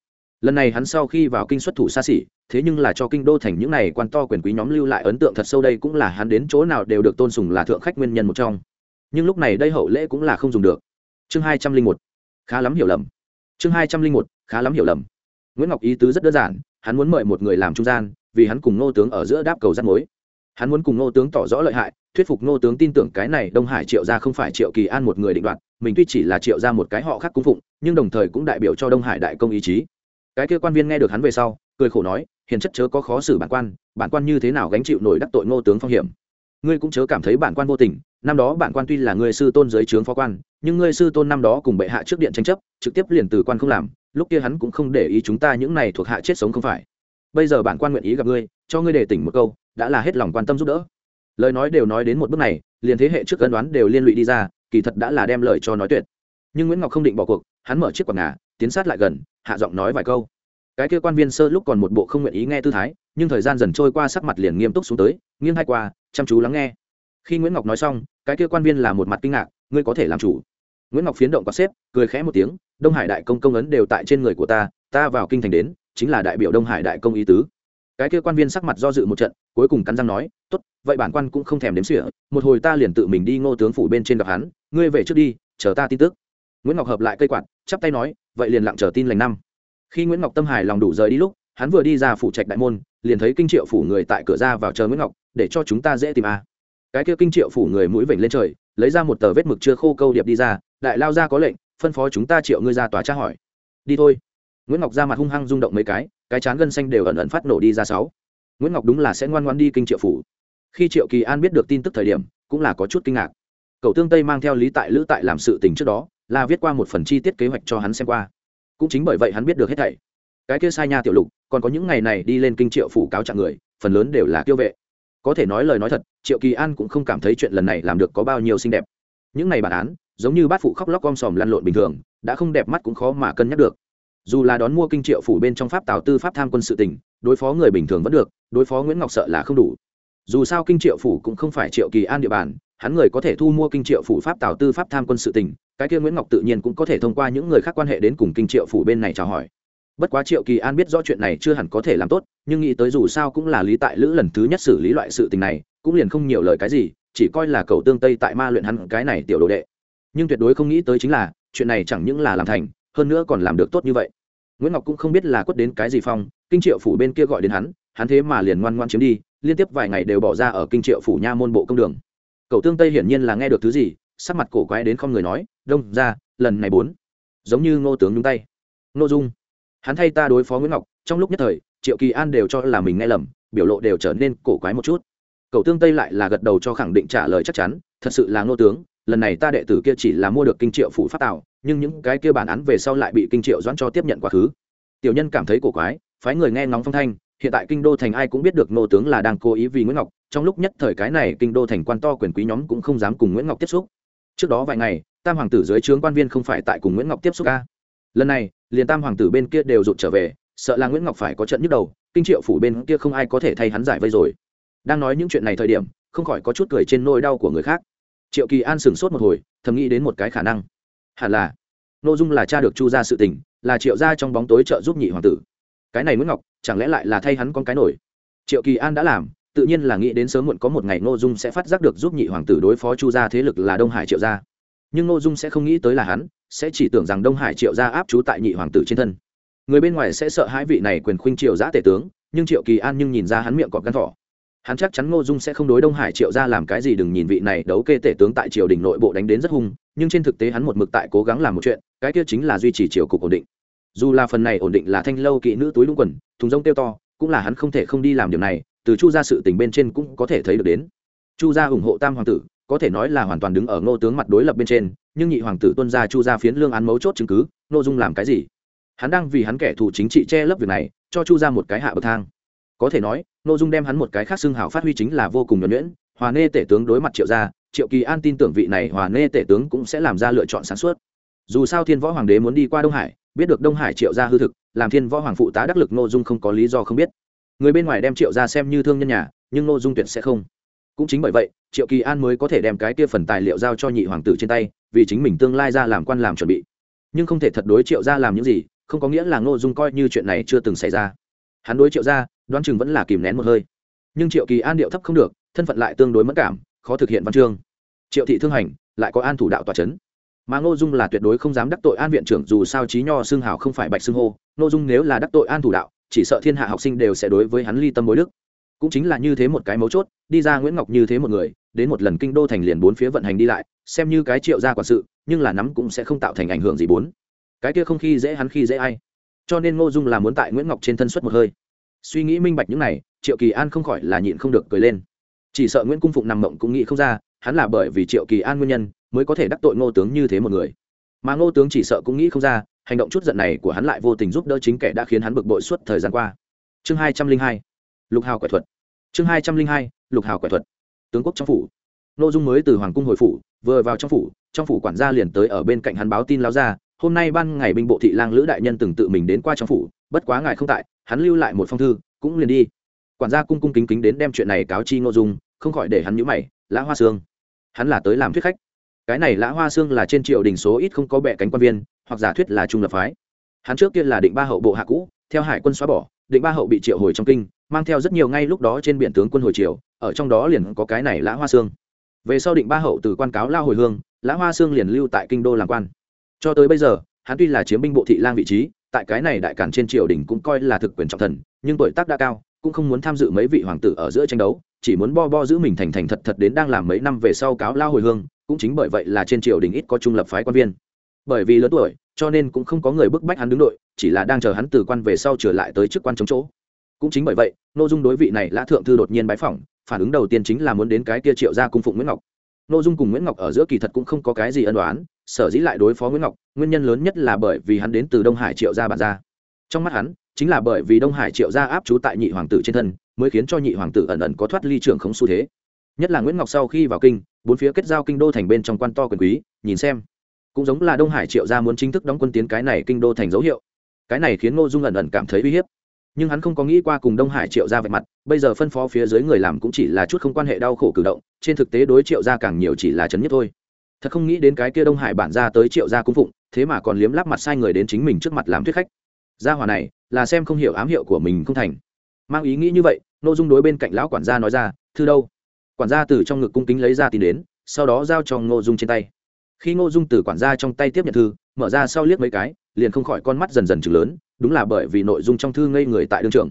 Lần này hắn sau khi vào kinh xuất thủ xa xỉ, thế nhưng là cho kinh đô thành những này quan to quyền quý nhóm lưu lại ấn tượng thật sâu đây cũng là hắn đến chỗ nào đều được tôn sùng là thượng khách nguyên nhân một trong nhưng lúc này đây hậu lễ cũng là không dùng được. Chương hai trăm linh một, khá lắm hiểu lầm. Chương hai trăm linh một, khá lắm hiểu lầm. Nguyễn ngọc ý tứ rất đơn giản, hắn muốn mời một người làm trung gian, vì hắn cùng nô tướng ở giữa đáp cầu rắt mối. Hắn muốn cùng nô tướng tỏ rõ lợi hại, thuyết phục nô tướng tin tưởng cái này đông hải triệu ra không phải triệu kỳ an một người định đoạt, mình tuy chỉ là triệu ra một cái họ khác cung phụng, nhưng đồng thời cũng đại biểu cho đông hải đại công ý chí. Cái kia quan viên nghe được hắn về sau, cười khổ nói, hiền chất chớ có khó xử bản quan bản quan như thế nào gánh chịu nổi đắc tội ngô tướng phong hiểm ngươi cũng chớ cảm thấy bản quan vô tình, năm đó bản quan tuy là người sư tôn giới trướng phó quan, nhưng ngươi sư tôn năm đó cùng bệ hạ trước điện tranh chấp, trực tiếp liền từ quan không làm, lúc kia hắn cũng không để ý chúng ta những này thuộc hạ chết sống không phải. Bây giờ bản quan nguyện ý gặp ngươi, cho ngươi để tỉnh một câu, đã là hết lòng quan tâm giúp đỡ. Lời nói đều nói đến một bước này, liền thế hệ trước cân đoán đều liên lụy đi ra, kỳ thật đã là đem lời cho nói tuyệt. Nhưng nguyễn ngọc không định bỏ cuộc, hắn mở chiếc quạt ngà, tiến sát lại gần, hạ giọng nói vài câu cái kia quan viên sơ lúc còn một bộ không nguyện ý nghe tư thái, nhưng thời gian dần trôi qua sắc mặt liền nghiêm túc xuống tới, nghiêng hai qua, chăm chú lắng nghe. Khi nguyễn ngọc nói xong, cái kia quan viên là một mặt kinh ngạc, ngươi có thể làm chủ. Nguyễn ngọc phiến động có xếp, cười khẽ một tiếng, đông hải đại công công ấn đều tại trên người của ta ta vào kinh thành đến, chính là đại biểu đông hải đại công ý tứ. Cái kia quan viên sắc mặt do dự một trận, cuối cùng cắn răng nói, tốt, vậy bản quan cũng không thèm đếm xỉa, một hồi ta liền tự mình đi ngô tướng phủ bên trên gặp hắn, ngươi về trước đi, chờ ta tin tức. Nguyễn ngọc hợp lại cây quạt, chắp tay nói, vậy liền lặng chờ tin lành năm khi nguyễn ngọc tâm Hải lòng đủ rời đi lúc, hắn vừa đi ra phủ trạch đại môn, liền thấy kinh triệu phủ người tại cửa ra vào chờ nguyễn ngọc, để cho chúng ta dễ tìm a. Cái kia kinh triệu phủ người mũi vểnh lên trời, lấy ra một tờ vết mực chưa khô câu điệp đi ra, đại lao ra có lệnh, phân phó chúng ta triệu ngươi ra tòa tra hỏi. Đi thôi. Nguyễn ngọc ra mặt hung hăng rung động mấy cái cái chán gân xanh đều ẩn ẩn phát nổ đi ra sáu. Nguyễn ngọc đúng là sẽ ngoan ngoan đi kinh triệu phủ. Khi triệu kỳ an biết được tin tức thời điểm, cũng là có chút kinh ngạc. Cậu tương tây mang theo lý tại lữ tại làm sự tình trước đó, là viết qua một phần chi tiết kế hoạch cho hắn xem qua cũng chính bởi vậy hắn biết được hết thảy. Cái kia sai nha tiểu lục, còn có những ngày này đi lên kinh triệu phủ cáo trạng người, phần lớn đều là kiêu vệ. Có thể nói lời nói thật, triệu kỳ an cũng không cảm thấy chuyện lần này làm được có bao nhiêu xinh đẹp. Những ngày bản án, giống như bát phụ khóc lóc gom sòm lăn lộn bình thường, đã không đẹp mắt cũng khó mà cân nhắc được. Dù là đón mua kinh triệu phủ bên trong pháp tào tư pháp tham quân sự tỉnh đối phó người bình thường vẫn được, đối phó nguyễn ngọc sợ là không đủ. Dù sao kinh triệu phủ cũng không phải triệu kỳ an địa bàn hắn người có thể thu mua kinh triệu phủ pháp tào tư pháp tham quân sự tình, cái kia nguyễn ngọc tự nhiên cũng có thể thông qua những người khác quan hệ đến cùng kinh triệu phủ bên này chào hỏi. Bất quá triệu kỳ an biết rõ chuyện này chưa hẳn có thể làm tốt nhưng nghĩ tới dù sao cũng là lý tại lữ lần thứ nhất xử lý loại sự tình này cũng liền không nhiều lời cái gì chỉ coi là cầu tương tây tại ma luyện hắn cái này tiểu đồ đệ. Nhưng tuyệt đối không nghĩ tới chính là chuyện này chẳng những là làm thành hơn nữa còn làm được tốt như vậy. Nguyễn ngọc cũng không biết là quất đến cái gì phong kinh triệu phủ bên kia gọi đến hắn hắn thế mà liền ngoan ngoan chiếm đi liên tiếp vài ngày đều bỏ ra ở kinh triệu phủ nha môn bộ công đường cậu tương tây hiển nhiên là nghe được thứ gì, sắc mặt cổ quái đến không người nói, đông, ra, lần này bốn. Giống như ngô tướng nhúng tay. Ngô dung. Hắn thay ta đối phó nguyễn ngọc, trong lúc nhất thời, triệu kỳ an đều cho là mình nghe lầm, biểu lộ đều trở nên cổ quái một chút. Cậu tương tây lại là gật đầu cho khẳng định trả lời chắc chắn, thật sự là ngô tướng, lần này ta đệ tử kia chỉ là mua được kinh triệu phủ phát tạo nhưng những cái kia bản án về sau lại bị kinh triệu doãn cho tiếp nhận quá khứ. Tiểu nhân cảm thấy cổ quái, phái người nghe ngóng phong thanh hiện tại kinh đô thành ai cũng biết được nô tướng là đang cố ý vì nguyễn ngọc, trong lúc nhất thời cái này kinh đô thành quan to quyền quý nhóm cũng không dám cùng nguyễn ngọc tiếp xúc. Trước đó vài ngày, tam hoàng tử dưới trướng quan viên không phải tại cùng nguyễn ngọc tiếp xúc ca lần này, liền tam hoàng tử bên kia đều rụt trở về, sợ là nguyễn ngọc phải có trận nhức đầu, kinh triệu phủ bên kia không ai có thể thay hắn giải vây rồi. Đang nói những chuyện này thời điểm, không khỏi có chút cười trên nỗi đau của người khác. Triệu kỳ an sửng sốt một hồi, thầm nghĩ đến một cái khả năng. Hẳn là n ô dung là cha được chu ra sự tình, là triệu ra trong bóng tối trợ giúp nhị hoàng tử cái này nguyễn ngọc, chẳng lẽ lại là thay hắn con cái nổi? Triệu kỳ an đã làm, tự nhiên là nghĩ đến sớm muộn có một ngày n ô dung sẽ phát giác được giúp nhị hoàng tử đối phó chu gia thế lực là đông hải triệu gia. Nhưng n ô dung sẽ không nghĩ tới là hắn, sẽ chỉ tưởng rằng đông hải triệu gia áp chú tại nhị hoàng tử trên thân. Người bên ngoài sẽ sợ hãi vị này quyền khuynh triệu giã tể tướng, nhưng triệu kỳ an nhưng nhìn ra hắn miệng cọp gắn thỏ. Hắn chắc chắn ngô dung sẽ không đối đông hải triệu ra làm cái gì đừng nhìn vị này đấu kê tể tướng tại triều đình nội bộ đánh đến rất hung, nhưng trên thực tế hắn một mực tại cố gắng làm một chuyện, cái kia chính là duy trì triều cục ổn định dù là phần này ổn định là thanh lâu kỵ nữ túi lũng quần, thùng rông tiêu to, cũng là hắn không thể không đi làm điều này, từ chu gia sự tình bên trên cũng có thể thấy được đến. Chu gia ủng hộ tam hoàng tử, có thể nói là hoàn toàn đứng ở ngô tướng mặt đối lập bên trên, nhưng nhị hoàng tử tuân gia chu gia phiến lương án mấu chốt chứng cứ nội dung làm cái gì? Hắn đang vì hắn kẻ thù chính trị che lấp việc này, cho chu gia một cái hạ bậc thang. Có thể nói nội dung đem hắn một cái khác xưng hảo phát huy chính là vô cùng nhuẩn nhuyễn, hòa nê tể tướng đối mặt triệu gia, triệu kỳ an tin tưởng vị này hòa nê tể tướng cũng sẽ làm ra lựa chọn sản xuất dù sao thiên võ hoàng đế muốn đi qua đông hải biết được đông hải triệu gia hư thực, làm thiên võ hoàng phụ tá đắc lực nội dung không có lý do không biết. Người bên ngoài đem triệu gia xem như thương nhân nhà, nhưng nội dung tuyệt sẽ không. Cũng chính bởi vậy, triệu kỳ an mới có thể đem cái kia phần tài liệu giao cho nhị hoàng tử trên tay, vì chính mình tương lai ra làm quan làm chuẩn bị. Nhưng không thể thật đối triệu gia làm những gì, không có nghĩa là nội dung coi như chuyện này chưa từng xảy ra. Hắn đối triệu gia, đoán chừng vẫn là kìm nén một hơi. Nhưng triệu kỳ an điệu thấp không được, thân phận lại tương đối mất cảm, khó thực hiện văn chương. Triệu thị thương hành, lại có an thủ đạo tòa c h ấ n mà ngô dung là tuyệt đối không dám đắc tội an viện trưởng dù sao trí nho xương hào không phải bạch xương hô. Ngô dung nếu là đắc tội an thủ đạo, chỉ sợ thiên hạ học sinh đều sẽ đối với hắn ly tâm bối đức. Cũng chính là như thế một cái mấu chốt, đi ra nguyễn ngọc như thế một người, đến một lần kinh đô thành liền bốn phía vận hành đi lại, xem như cái triệu gia quản sự, nhưng là nắm cũng sẽ không tạo thành ảnh hưởng gì bốn. Cái kia không khi dễ hắn khi dễ ai. Cho nên ngô dung là muốn tại nguyễn ngọc trên thân xuất một hơi. Suy nghĩ minh bạch những này, triệu kỳ an không khỏi là nhịn không được cười lên. Chỉ sợ nguyễn cung phụng nằm mộng cũng nghĩ không ra, hắn là bởi vì triệu kỳ an nguyên nhân mới có thể đắc tội ngô tướng như thế một người. Mà ngô tướng chỉ sợ cũng nghĩ không ra, hành động chút giận này của hắn lại vô tình giúp đỡ chính kẻ đã khiến hắn bực bội suốt thời gian qua. Chương hai trăm linh hai, lục hào quẻ thuật. Chương hai trăm linh hai, lục hào quẻ thuật. Tướng quốc trong phủ. Nội dung mới từ hoàng cung hồi phủ, vừa vào trong phủ trong phủ quản gia liền tới ở bên cạnh hắn báo tin lao ra, hôm nay ban ngày binh bộ thị lang lữ đại nhân từng tự mình đến qua trong phủ, bất quá ngài không tại, hắn lưu lại một phong thư, cũng liền đi. Quản gia cung cung kính kính đến đem chuyện này cáo chi ngô dung, không khỏi để hắn nhữ mày, lã hoa sương, hắn là tới làm thuyết khách cái này lã hoa xương là trên triều đình số ít không có bệ cánh quan viên, hoặc giả thuyết là trung lập phái. Hắn trước kia là định ba hậu bộ hạ cũ, theo hải quân xóa bỏ, định ba hậu bị triệu hồi trong kinh, mang theo rất nhiều ngay lúc đó trên biển tướng quân hồi triều, ở trong đó liền có cái này lã hoa xương. Về sau định ba hậu từ quan cáo lao hồi hương, lã hoa xương liền lưu tại kinh đô làm quan. Cho tới bây giờ, hắn tuy là chiếm binh bộ thị lang vị trí, tại cái này đại cản trên triều đình cũng coi là thực quyền trọng thần, nhưng tuổi tác đã cao, cũng không muốn tham dự mấy vị hoàng tử ở giữa tranh đấu, chỉ muốn bo bo giữ mình thành thành thật thật đến đang làm mấy năm về sau cáo lao hồi hương cũng chính bởi vậy là trên triều đình ít có trung lập phái quan viên. Bởi vì lớn tuổi, cho nên cũng không có người bức bách hắn đứng đội, chỉ là đang chờ hắn từ quan về sau trở lại tới chức quan chống chỗ. Cũng chính bởi vậy nội dung đối vị này lã thượng thư đột nhiên bái phỏng, phản ứng đầu tiên chính là muốn đến cái kia triệu ra cung phụng nguyễn ngọc. Nội dung cùng nguyễn ngọc ở giữa kỳ thật cũng không có cái gì ân đoán sở dĩ lại đối phó nguyễn ngọc, nguyên nhân lớn nhất là bởi vì hắn đến từ đông hải triệu gia bản gia. Trong mắt hắn, chính là bởi vì đông hải triệu gia áp trú tại nhị hoàng tử trên thân, mới khiến cho nhị hoàng tử ẩn ẩn có thoát ly trưởng không xu thế nhất là nguyễn ngọc sau khi vào kinh bốn phía kết giao kinh đô thành bên trong quan to quyền quý nhìn xem cũng giống là đông hải triệu gia muốn chính thức đóng quân tiến cái này kinh đô thành dấu hiệu cái này khiến ngô dung ẩn ẩn cảm thấy uy hiếp nhưng hắn không có nghĩ qua cùng đông hải triệu gia vạch mặt bây giờ phân phó phía dưới người làm cũng chỉ là chút không quan hệ đau khổ cử động trên thực tế đối triệu gia càng nhiều chỉ là chấn nhất thôi thật không nghĩ đến cái kia đông hải bản ra tới triệu gia cung phụng thế mà còn liếm lắp mặt sai người đến chính mình trước mặt làm thuyết khách gia hòa này là xem không hiểu ám hiệu của mình không thành mang ý nghĩ như vậy n ô dung đối bên cạnh lão quản gia nói ra thư đâu quản gia từ trong ngực cung kính lấy ra tin đến, sau đó giao cho ngô dung trên tay. Khi ngô dung từ quản gia trong tay tiếp nhận thư, mở ra sau liếc mấy cái, liền không khỏi con mắt dần dần chừng lớn, đúng là bởi vì nội dung trong thư ngây người tại đương trường.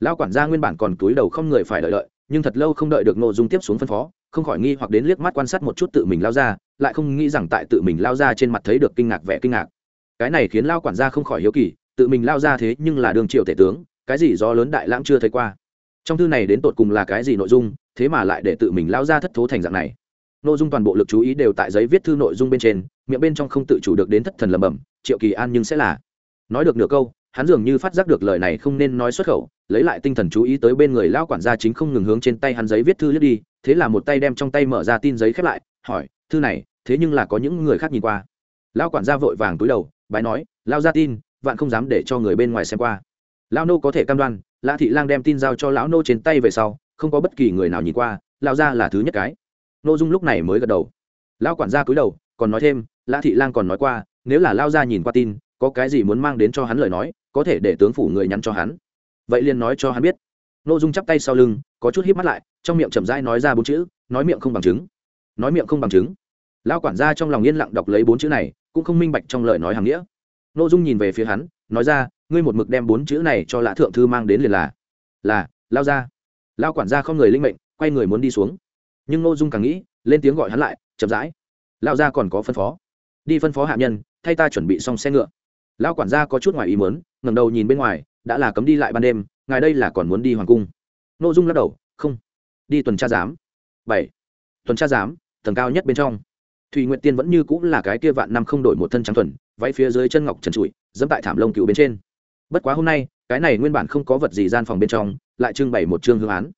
Lão quản gia nguyên bản còn túi đầu không người phải đợi đợi, nhưng thật lâu không đợi được nội dung tiếp xuống phân phó, không khỏi nghi hoặc đến liếc mắt quan sát một chút tự mình lao ra, lại không nghĩ rằng tại tự mình lao ra trên mặt thấy được kinh ngạc vẻ kinh ngạc. Cái này khiến lao quản gia không khỏi hiếu kỳ, tự mình lao ra thế nhưng là đường triệu tể tướng, cái gì do lớn đại lãng chưa thấy qua? Trong thư này đến tột cùng là cái gì nội dung, thế mà lại để tự mình lao ra thất thố thành dạng này. Nội dung toàn bộ lực chú ý đều tại giấy viết thư nội dung bên trên, miệng bên trong không tự chủ được đến thất thần lầm bầm triệu kỳ an nhưng sẽ là. Nói được nửa câu, hắn dường như phát giác được lời này không nên nói xuất khẩu, lấy lại tinh thần chú ý tới bên người lao quản gia chính không ngừng hướng trên tay hắn giấy viết thư lướt đi, thế là một tay đem trong tay mở ra tin giấy khép lại, hỏi, thư này, thế nhưng là có những người khác nhìn qua? Lao quản gia vội vàng túi đầu, bái nói, lao ra tin, vạn không dám để cho người bên ngoài xem qua. Lao nô có thể cam đoan lã thị lang đem tin giao cho lão nô trên tay về sau, không có bất kỳ người nào nhìn qua lao ra là thứ nhất cái. N ô dung lúc này mới gật đầu. Lão quản gia cúi đầu, còn nói thêm, lã thị lang còn nói qua, nếu là lao ra nhìn qua tin, có cái gì muốn mang đến cho hắn lời nói, có thể để tướng phủ người nhắn cho hắn. Vậy liền nói cho hắn biết. N ô dung chắp tay sau lưng, có chút hít mắt lại, trong miệng chậm rãi nói ra bốn chữ, nói miệng không bằng chứng. Nói miệng không bằng chứng. Lão quản gia trong lòng yên lặng đọc lấy bốn chữ này, cũng không minh bạch trong lời nói hàng nghĩa. N ô dung nhìn về phía hắn, nói ra ngươi một mực đem bốn chữ này cho lã thượng thư mang đến liền là là, lao ra. Lao quản gia không người linh mệnh, quay người muốn đi xuống. Nhưng ngô dung càng nghĩ, lên tiếng gọi hắn lại, chậm rãi. Lao ra còn có phân phó. Đi phân phó hạ nhân, thay ta chuẩn bị xong xe ngựa. Lão quản gia có chút ngoài ý muốn, ngẩng đầu nhìn bên ngoài, đã là cấm đi lại ban đêm, ngài đây là còn muốn đi hoàng cung. Nội dung lắc đầu, không. Đi tuần tra giám. Bảy. Tuần tra giám, tầng cao nhất bên trong. Thùy nguyệt tiên vẫn như cũng là cái kia vạn năm không đổi một thân trắng thuần, váy phía dưới chân ngọc trần trụi, dẫm tại thảm lông cựu bên trên bất quá hôm nay, cái này nguyên bản không có vật gì gian phòng bên trong, lại trưng bày một chương hương án.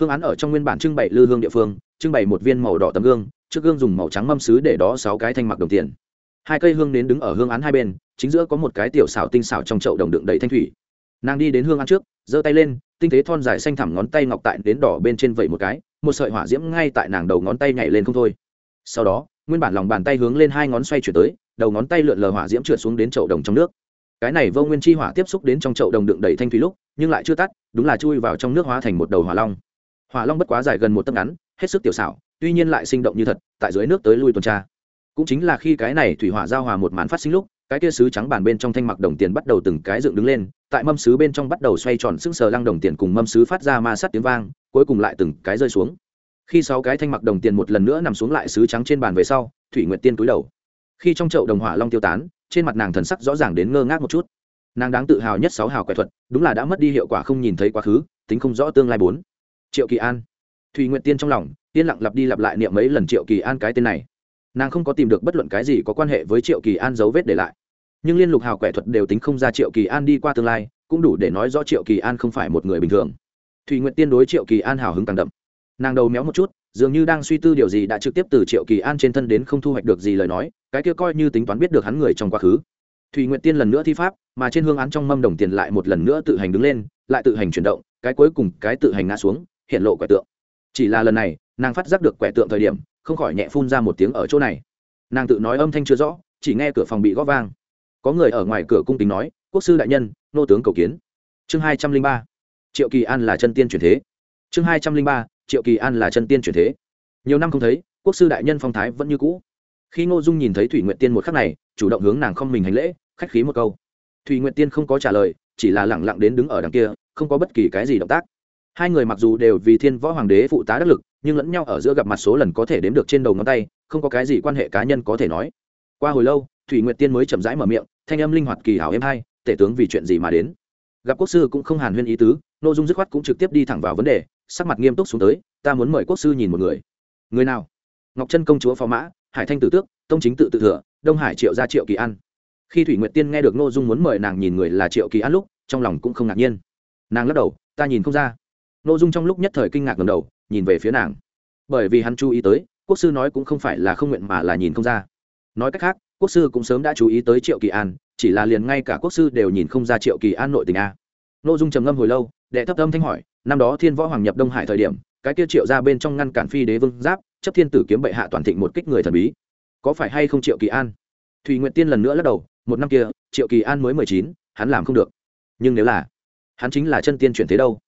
Hương án ở trong nguyên bản trưng bày lư hương địa phương, trưng bày một viên màu đỏ tấm gương, trước gương dùng màu trắng mâm sứ để đó sáu cái thanh mặc đồng tiền. Hai cây hương nến đứng ở hương án hai bên, chính giữa có một cái tiểu xảo tinh xảo trong chậu đồng đựng đầy thanh thủy. Nàng đi đến hương án trước, giơ tay lên, tinh tế thon dài xanh thẳm ngón tay ngọc tại đến đỏ bên trên vẩy một cái, một sợi hỏa diễm ngay tại nàng đầu ngón tay nhảy lên không thôi. Sau đó, nguyên bản lòng bàn tay hướng lên hai ngón xoay chuyển tới, đầu ngón tay lượn lờ hỏa diễm trượt xuống đến chậu đồng trong nước cái này vô nguyên chi hỏa tiếp xúc đến trong chậu đồng đựng đầy thanh thủy lúc, nhưng lại chưa tắt, đúng là chui vào trong nước hóa thành một đầu hỏa long. Hỏa long bất quá dài gần một tấc ngắn, hết sức tiểu xảo, tuy nhiên lại sinh động như thật, tại dưới nước tới lui tuần tra. Cũng chính là khi cái này thủy hỏa giao hòa một màn phát sinh lúc, cái kia sứ trắng bàn bên trong thanh mặc đồng tiền bắt đầu từng cái dựng đứng lên, tại mâm sứ bên trong bắt đầu xoay tròn sững sờ lăng đồng tiền cùng mâm sứ phát ra ma sát tiếng vang, cuối cùng lại từng cái rơi xuống. Khi sáu cái thanh mặc đồng tiền một lần nữa nằm xuống lại sứ trắng trên bàn về sau, thủy nguyệt tiên túi đầu. Khi trong chậu đồng hỏa long tiêu tán trên mặt nàng thần sắc rõ ràng đến ngơ ngác một chút. Nàng đáng tự hào nhất sáu hào quẻ thuật, đúng là đã mất đi hiệu quả không nhìn thấy quá khứ, tính không rõ tương lai bốn. Triệu kỳ an. Thùy nguyện tiên trong lòng, yên lặng lặp đi lặp lại niệm mấy lần triệu kỳ an cái tên này. Nàng không có tìm được bất luận cái gì có quan hệ với triệu kỳ an dấu vết để lại. Nhưng liên lục hào quẻ thuật đều tính không ra triệu kỳ an đi qua tương lai, cũng đủ để nói rõ triệu kỳ an không phải một người bình thường. Thùy nguyện tiên đối triệu kỳ an hào hứng càng đậm. Nàng đầu méo một chút dường như đang suy tư điều gì đã trực tiếp từ triệu kỳ an trên thân đến không thu hoạch được gì lời nói, cái kia coi như tính toán biết được hắn người trong quá khứ. Thùy nguyện tiên lần nữa thi pháp, mà trên hương án trong mâm đồng tiền lại một lần nữa tự hành đứng lên, lại tự hành chuyển động, cái cuối cùng cái tự hành ngã xuống, hiện lộ quẻ tượng. Chỉ là lần này, nàng phát giác được quẻ tượng thời điểm, không khỏi nhẹ phun ra một tiếng ở chỗ này. Nàng tự nói âm thanh chưa rõ, chỉ nghe cửa phòng bị góp vang. Có người ở ngoài cửa cung tính nói, quốc sư đại nhân, nô tướng cầu kiến. Chương hai trăm linh ba. Triệu kỳ an là chân tiên truyền thế. Chương hai trăm linh ba triệu kỳ an là chân tiên truyền thế. Nhiều năm không thấy, quốc sư đại nhân phong thái vẫn như cũ. Khi ngô dung nhìn thấy thủy nguyện tiên một khắc này, chủ động hướng nàng không mình hành lễ, khách khí một câu. Thủy nguyện tiên không có trả lời, chỉ là lẳng lặng đến đứng ở đằng kia, không có bất kỳ cái gì động tác. Hai người mặc dù đều vì thiên võ hoàng đế phụ tá đắc lực, nhưng lẫn nhau ở giữa gặp mặt số lần có thể đếm được trên đầu ngón tay, không có cái gì quan hệ cá nhân có thể nói. Qua hồi lâu, thủy nguyệt tiên mới chậm rãi mở miệng, thanh âm linh hoạt kỳ hảo êm hai tể tướng vì chuyện gì mà đến. Gặp quốc sư cũng không hàn huyên ý tứ nội dung dứt khoát cũng trực tiếp đi thẳng vào vấn đề sắc mặt nghiêm túc xuống tới, ta muốn mời quốc sư nhìn một người. Người nào? Ngọc trân công chúa phó mã, hải thanh tử tước, tông chính tự tự thừa, đông hải triệu ra triệu kỳ an. Khi thủy nguyệt tiên nghe được nội dung muốn mời nàng nhìn người là triệu kỳ an lúc, trong lòng cũng không ngạc nhiên. Nàng lắc đầu, ta nhìn không ra. Nội dung trong lúc nhất thời kinh ngạc ngầm đầu, nhìn về phía nàng. Bởi vì hắn chú ý tới, quốc sư nói cũng không phải là không nguyện mà là nhìn không ra. Nói cách khác, quốc sư cũng sớm đã chú ý tới triệu kỳ an, chỉ là liền ngay cả quốc sư đều nhìn không ra triệu kỳ an nội tình a nội dung trầm ngâm hồi lâu, đệ thấp âm thanh hỏi, năm đó thiên võ hoàng nhập đông hải thời điểm, cái kia triệu ra bên trong ngăn cản phi đế vương giáp, chấp thiên tử kiếm bệ hạ toàn thịnh một kích người thần bí. Có phải hay không triệu kỳ an? Thùy nguyện tiên lần nữa lắc đầu, một năm kia, triệu kỳ an mới mười chín, hắn làm không được. Nhưng nếu là, hắn chính là chân tiên chuyển thế đâu?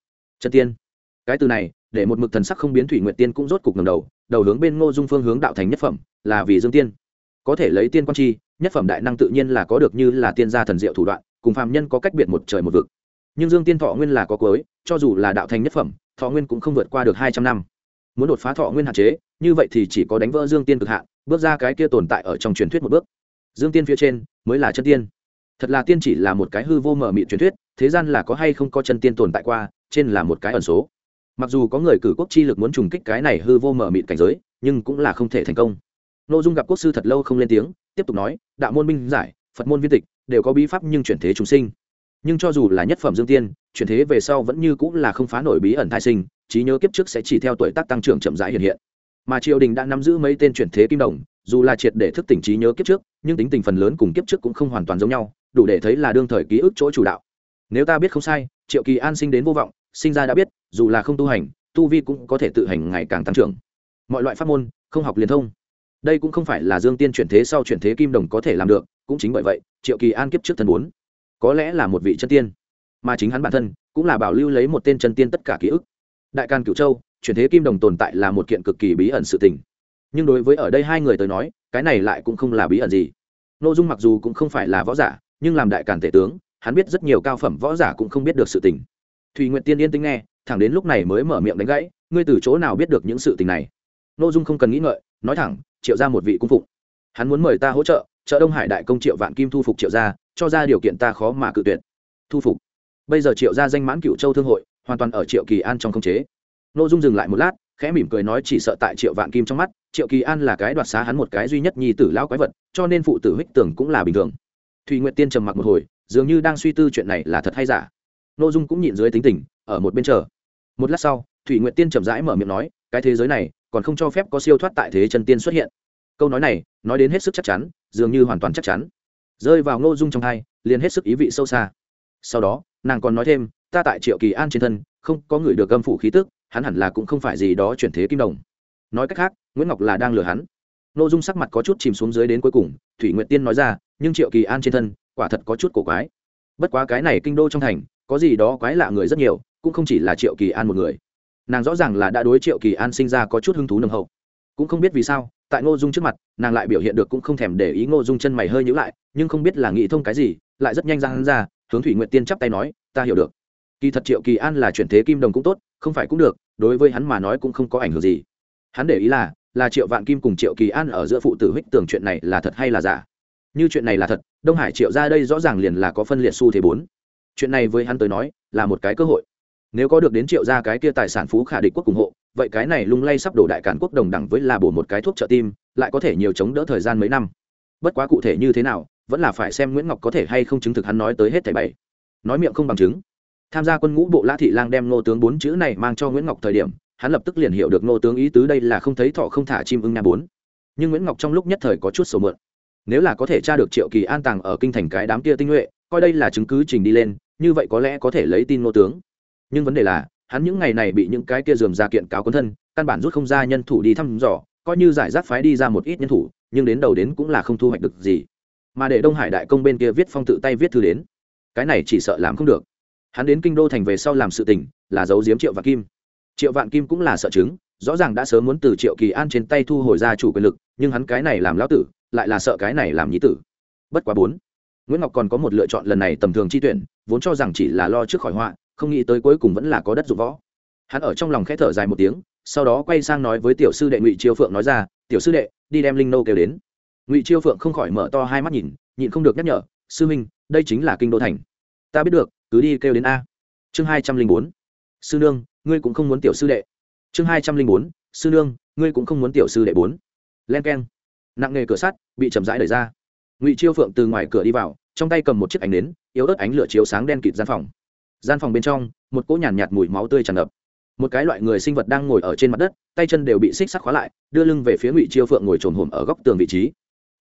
Chân tiên. Cái từ này, để một mực thần sắc không biến thủy nguyện tiên cũng rốt cục ngầm đầu đầu hướng bên ngô dung phương hướng đạo thành nhất phẩm, là vì dương tiên. Có thể lấy tiên quan chi, nhất phẩm đại năng tự nhiên là có được như là tiên gia thần diệu thủ đoạn, cùng phàm nhân có cách biệt một trời một vực nhưng dương tiên thọ nguyên là có cuối, cho dù là đạo thành nhất phẩm, thọ nguyên cũng không vượt qua được hai trăm năm. Muốn đột phá thọ nguyên hạn chế, như vậy thì chỉ có đánh vỡ dương tiên cực hạn, bước ra cái kia tồn tại ở trong truyền thuyết một bước. Dương tiên phía trên, mới là chân tiên. Thật là tiên chỉ là một cái hư vô mờ mịt truyền thuyết, thế gian là có hay không có chân tiên tồn tại qua, trên là một cái ẩn số. Mặc dù có người cử quốc chi lực muốn trùng kích cái này hư vô mở mịt cảnh giới, nhưng cũng là không thể thành công. Nội dung gặp quốc sư thật lâu không lên tiếng, tiếp tục nói, đạo môn minh giải, phật môn viên tịch, đều có bí pháp nhưng chuyển thế chúng sinh nhưng cho dù là nhất phẩm dương tiên, chuyển thế về sau vẫn như cũng là không phá nổi bí ẩn thai sinh, trí nhớ kiếp trước sẽ chỉ theo tuổi tác tăng trưởng chậm rãi hiện hiện. Mà triều đình đã nắm giữ mấy tên chuyển thế kim đồng, dù là triệt để thức tỉnh trí nhớ kiếp trước, nhưng tính tình phần lớn cùng kiếp trước cũng không hoàn toàn giống nhau, đủ để thấy là đương thời ký ức chỗ chủ đạo. Nếu ta biết không sai, triệu kỳ an sinh đến vô vọng, sinh ra đã biết, dù là không tu hành, tu vi cũng có thể tự hành ngày càng tăng trưởng. Mọi loại pháp môn, không học liên thông. Đây cũng không phải là dương tiên chuyển thế sau chuyển thế kim đồng có thể làm được, cũng chính bởi vậy, triệu kỳ an kiếp trước thần bốn có lẽ là một vị chân tiên, mà chính hắn bản thân cũng là bảo lưu lấy một tên chân tiên tất cả ký ức. Đại can cửu châu, chuyển thế kim đồng tồn tại là một kiện cực kỳ bí ẩn sự tình. Nhưng đối với ở đây hai người tới nói, cái này lại cũng không là bí ẩn gì. N ô dung mặc dù cũng không phải là võ giả, nhưng làm đại càn tể tướng, hắn biết rất nhiều cao phẩm võ giả cũng không biết được sự tình. Thùy nguyện tiên yên tính nghe, thẳng đến lúc này mới mở miệng đánh gãy, ngươi từ chỗ nào biết được những sự tình này? N ô dung không cần nghĩ ngợi, nói thẳng, triệu ra một vị cung phụng. Hắn muốn mời ta hỗ trợ trợ đông hải đại công triệu vạn kim thu phục triệu gia cho ra điều kiện ta khó mà cự tuyệt. Thu phục. Bây giờ triệu ra danh mãn cựu châu thương hội, hoàn toàn ở triệu kỳ an trong khống chế. Nội dung dừng lại một lát, khẽ mỉm cười nói chỉ sợ tại triệu vạn kim trong mắt, triệu kỳ an là cái đoạt xá hắn một cái duy nhất nhi tử lão quái vật, cho nên phụ tử hích tưởng cũng là bình thường. Thùy nguyệt tiên trầm mặc một hồi, dường như đang suy tư chuyện này là thật hay giả. Nội dung cũng nhịn dưới tính tình, ở một bên chờ. Một lát sau thủy nguyệt tiên chậm rãi mở miệng nói, cái thế giới này, còn không cho phép có siêu thoát tại thế chân tiên xuất hiện. Câu nói này, nói đến hết sức chắc chắn, dường như hoàn toàn chắc chắn rơi vào ngô dung trong hai liền hết sức ý vị sâu xa. Sau đó, nàng còn nói thêm, ta tại triệu kỳ an trên thân, không có người được âm phủ khí tức, hắn hẳn là cũng không phải gì đó chuyển thế kim đồng. Nói cách khác, nguyễn ngọc là đang lừa hắn. Ngô dung sắc mặt có chút chìm xuống dưới đến cuối cùng, thủy nguyệt tiên nói ra, nhưng triệu kỳ an trên thân, quả thật có chút cổ quái. Bất quá cái này kinh đô trong thành, có gì đó quái lạ người rất nhiều, cũng không chỉ là triệu kỳ an một người. Nàng rõ ràng là đã đối triệu kỳ an sinh ra có chút hứng thú nồng hậu. Cũng không biết vì sao tại ngô dung trước mặt, nàng lại biểu hiện được cũng không thèm để ý ngô dung chân mày hơi nhữ lại, nhưng không biết là nghĩ thông cái gì, lại rất nhanh ra hắn ra, hướng thủy nguyện tiên chắp tay nói, ta hiểu được. Kỳ thật triệu kỳ an là chuyển thế kim đồng cũng tốt, không phải cũng được, đối với hắn mà nói cũng không có ảnh hưởng gì. Hắn để ý là là triệu vạn kim cùng triệu kỳ an ở giữa phụ tử hích tưởng chuyện này là thật hay là giả. Như chuyện này là thật, đông hải triệu ra đây rõ ràng liền là có phân liệt xu thế bốn. Chuyện này với hắn tới nói, là một cái cơ hội. Nếu có được đến triệu ra cái kia tài sản phú khả địch quốc ủng hộ vậy cái này lung lay sắp đổ đại cản quốc đồng đẳng với là bổ một cái thuốc trợ tim, lại có thể nhiều chống đỡ thời gian mấy năm. Bất quá cụ thể như thế nào, vẫn là phải xem nguyễn ngọc có thể hay không chứng thực hắn nói tới hết thảy bảy. Nói miệng không bằng chứng. Tham gia quân ngũ bộ lã thị lang đem nô tướng bốn chữ này mang cho nguyễn ngọc thời điểm, hắn lập tức liền hiểu được nô tướng ý tứ đây là không thấy thọ không thả chim ưng nha bốn. Nhưng nguyễn ngọc trong lúc nhất thời có chút sổ mượn. Nếu là có thể tra được triệu kỳ an tàng ở kinh thành cái đám kia tinh nhuệ coi đây là chứng cứ trình đi lên, như vậy có lẽ có thể lấy tin nô tướng. Nhưng vấn đề là hắn những ngày này bị những cái kia dườm ra kiện cáo quân thân, căn bản rút không ra nhân thủ đi thăm dò, coi như giải rác phái đi ra một ít nhân thủ, nhưng đến đầu đến cũng là không thu hoạch được gì. Mà để đông hải đại công bên kia viết phong tự tay viết thư đến, cái này chỉ sợ làm không được. Hắn đến kinh đô thành về sau làm sự tình, là giấu giếm triệu vạn kim. Triệu vạn kim cũng là sợ chứng, rõ ràng đã sớm muốn từ triệu kỳ an trên tay thu hồi ra chủ quyền lực, nhưng hắn cái này làm lão tử, lại là sợ cái này làm nhí tử. Bất quá bốn. Nguyễn ngọc còn có một lựa chọn lần này tầm thường chi tuyển, vốn cho rằng chỉ là lo trước khỏi họa không nghĩ tới cuối cùng vẫn là có đất dụng võ. Hắn ở trong lòng khẽ thở dài một tiếng, sau đó quay sang nói với tiểu sư đệ ngụy chiêu phượng nói ra, tiểu sư đệ, đi đem linh nô kêu đến. Ngụy chiêu phượng không khỏi mở to hai mắt nhìn, nhịn không được nhắc nhở, sư minh, đây chính là kinh đô thành. Ta biết được, cứ đi kêu đến a. Chương hai trăm linh bốn, sư nương, ngươi cũng không muốn tiểu sư đệ. Chương hai trăm linh bốn, sư nương, ngươi cũng không muốn tiểu sư đệ bốn. Len k e n nặng nghề cửa sắt bị chậm rãi đẩy ra. Ngụy chiêu phượng từ ngoài cửa đi vào, trong tay cầm một chiếc ánh nến, yếu ớt ánh lửa chiếu sáng đen kịt gian phòng gian phòng bên trong một cỗ nhàn nhạt, nhạt mùi máu tươi tràn ngập. Một cái loại người sinh vật đang ngồi ở trên mặt đất tay chân đều bị xích sắc khóa lại đưa lưng về phía ngụy chiêu phượng ngồi trồn hồm ở góc tường vị trí.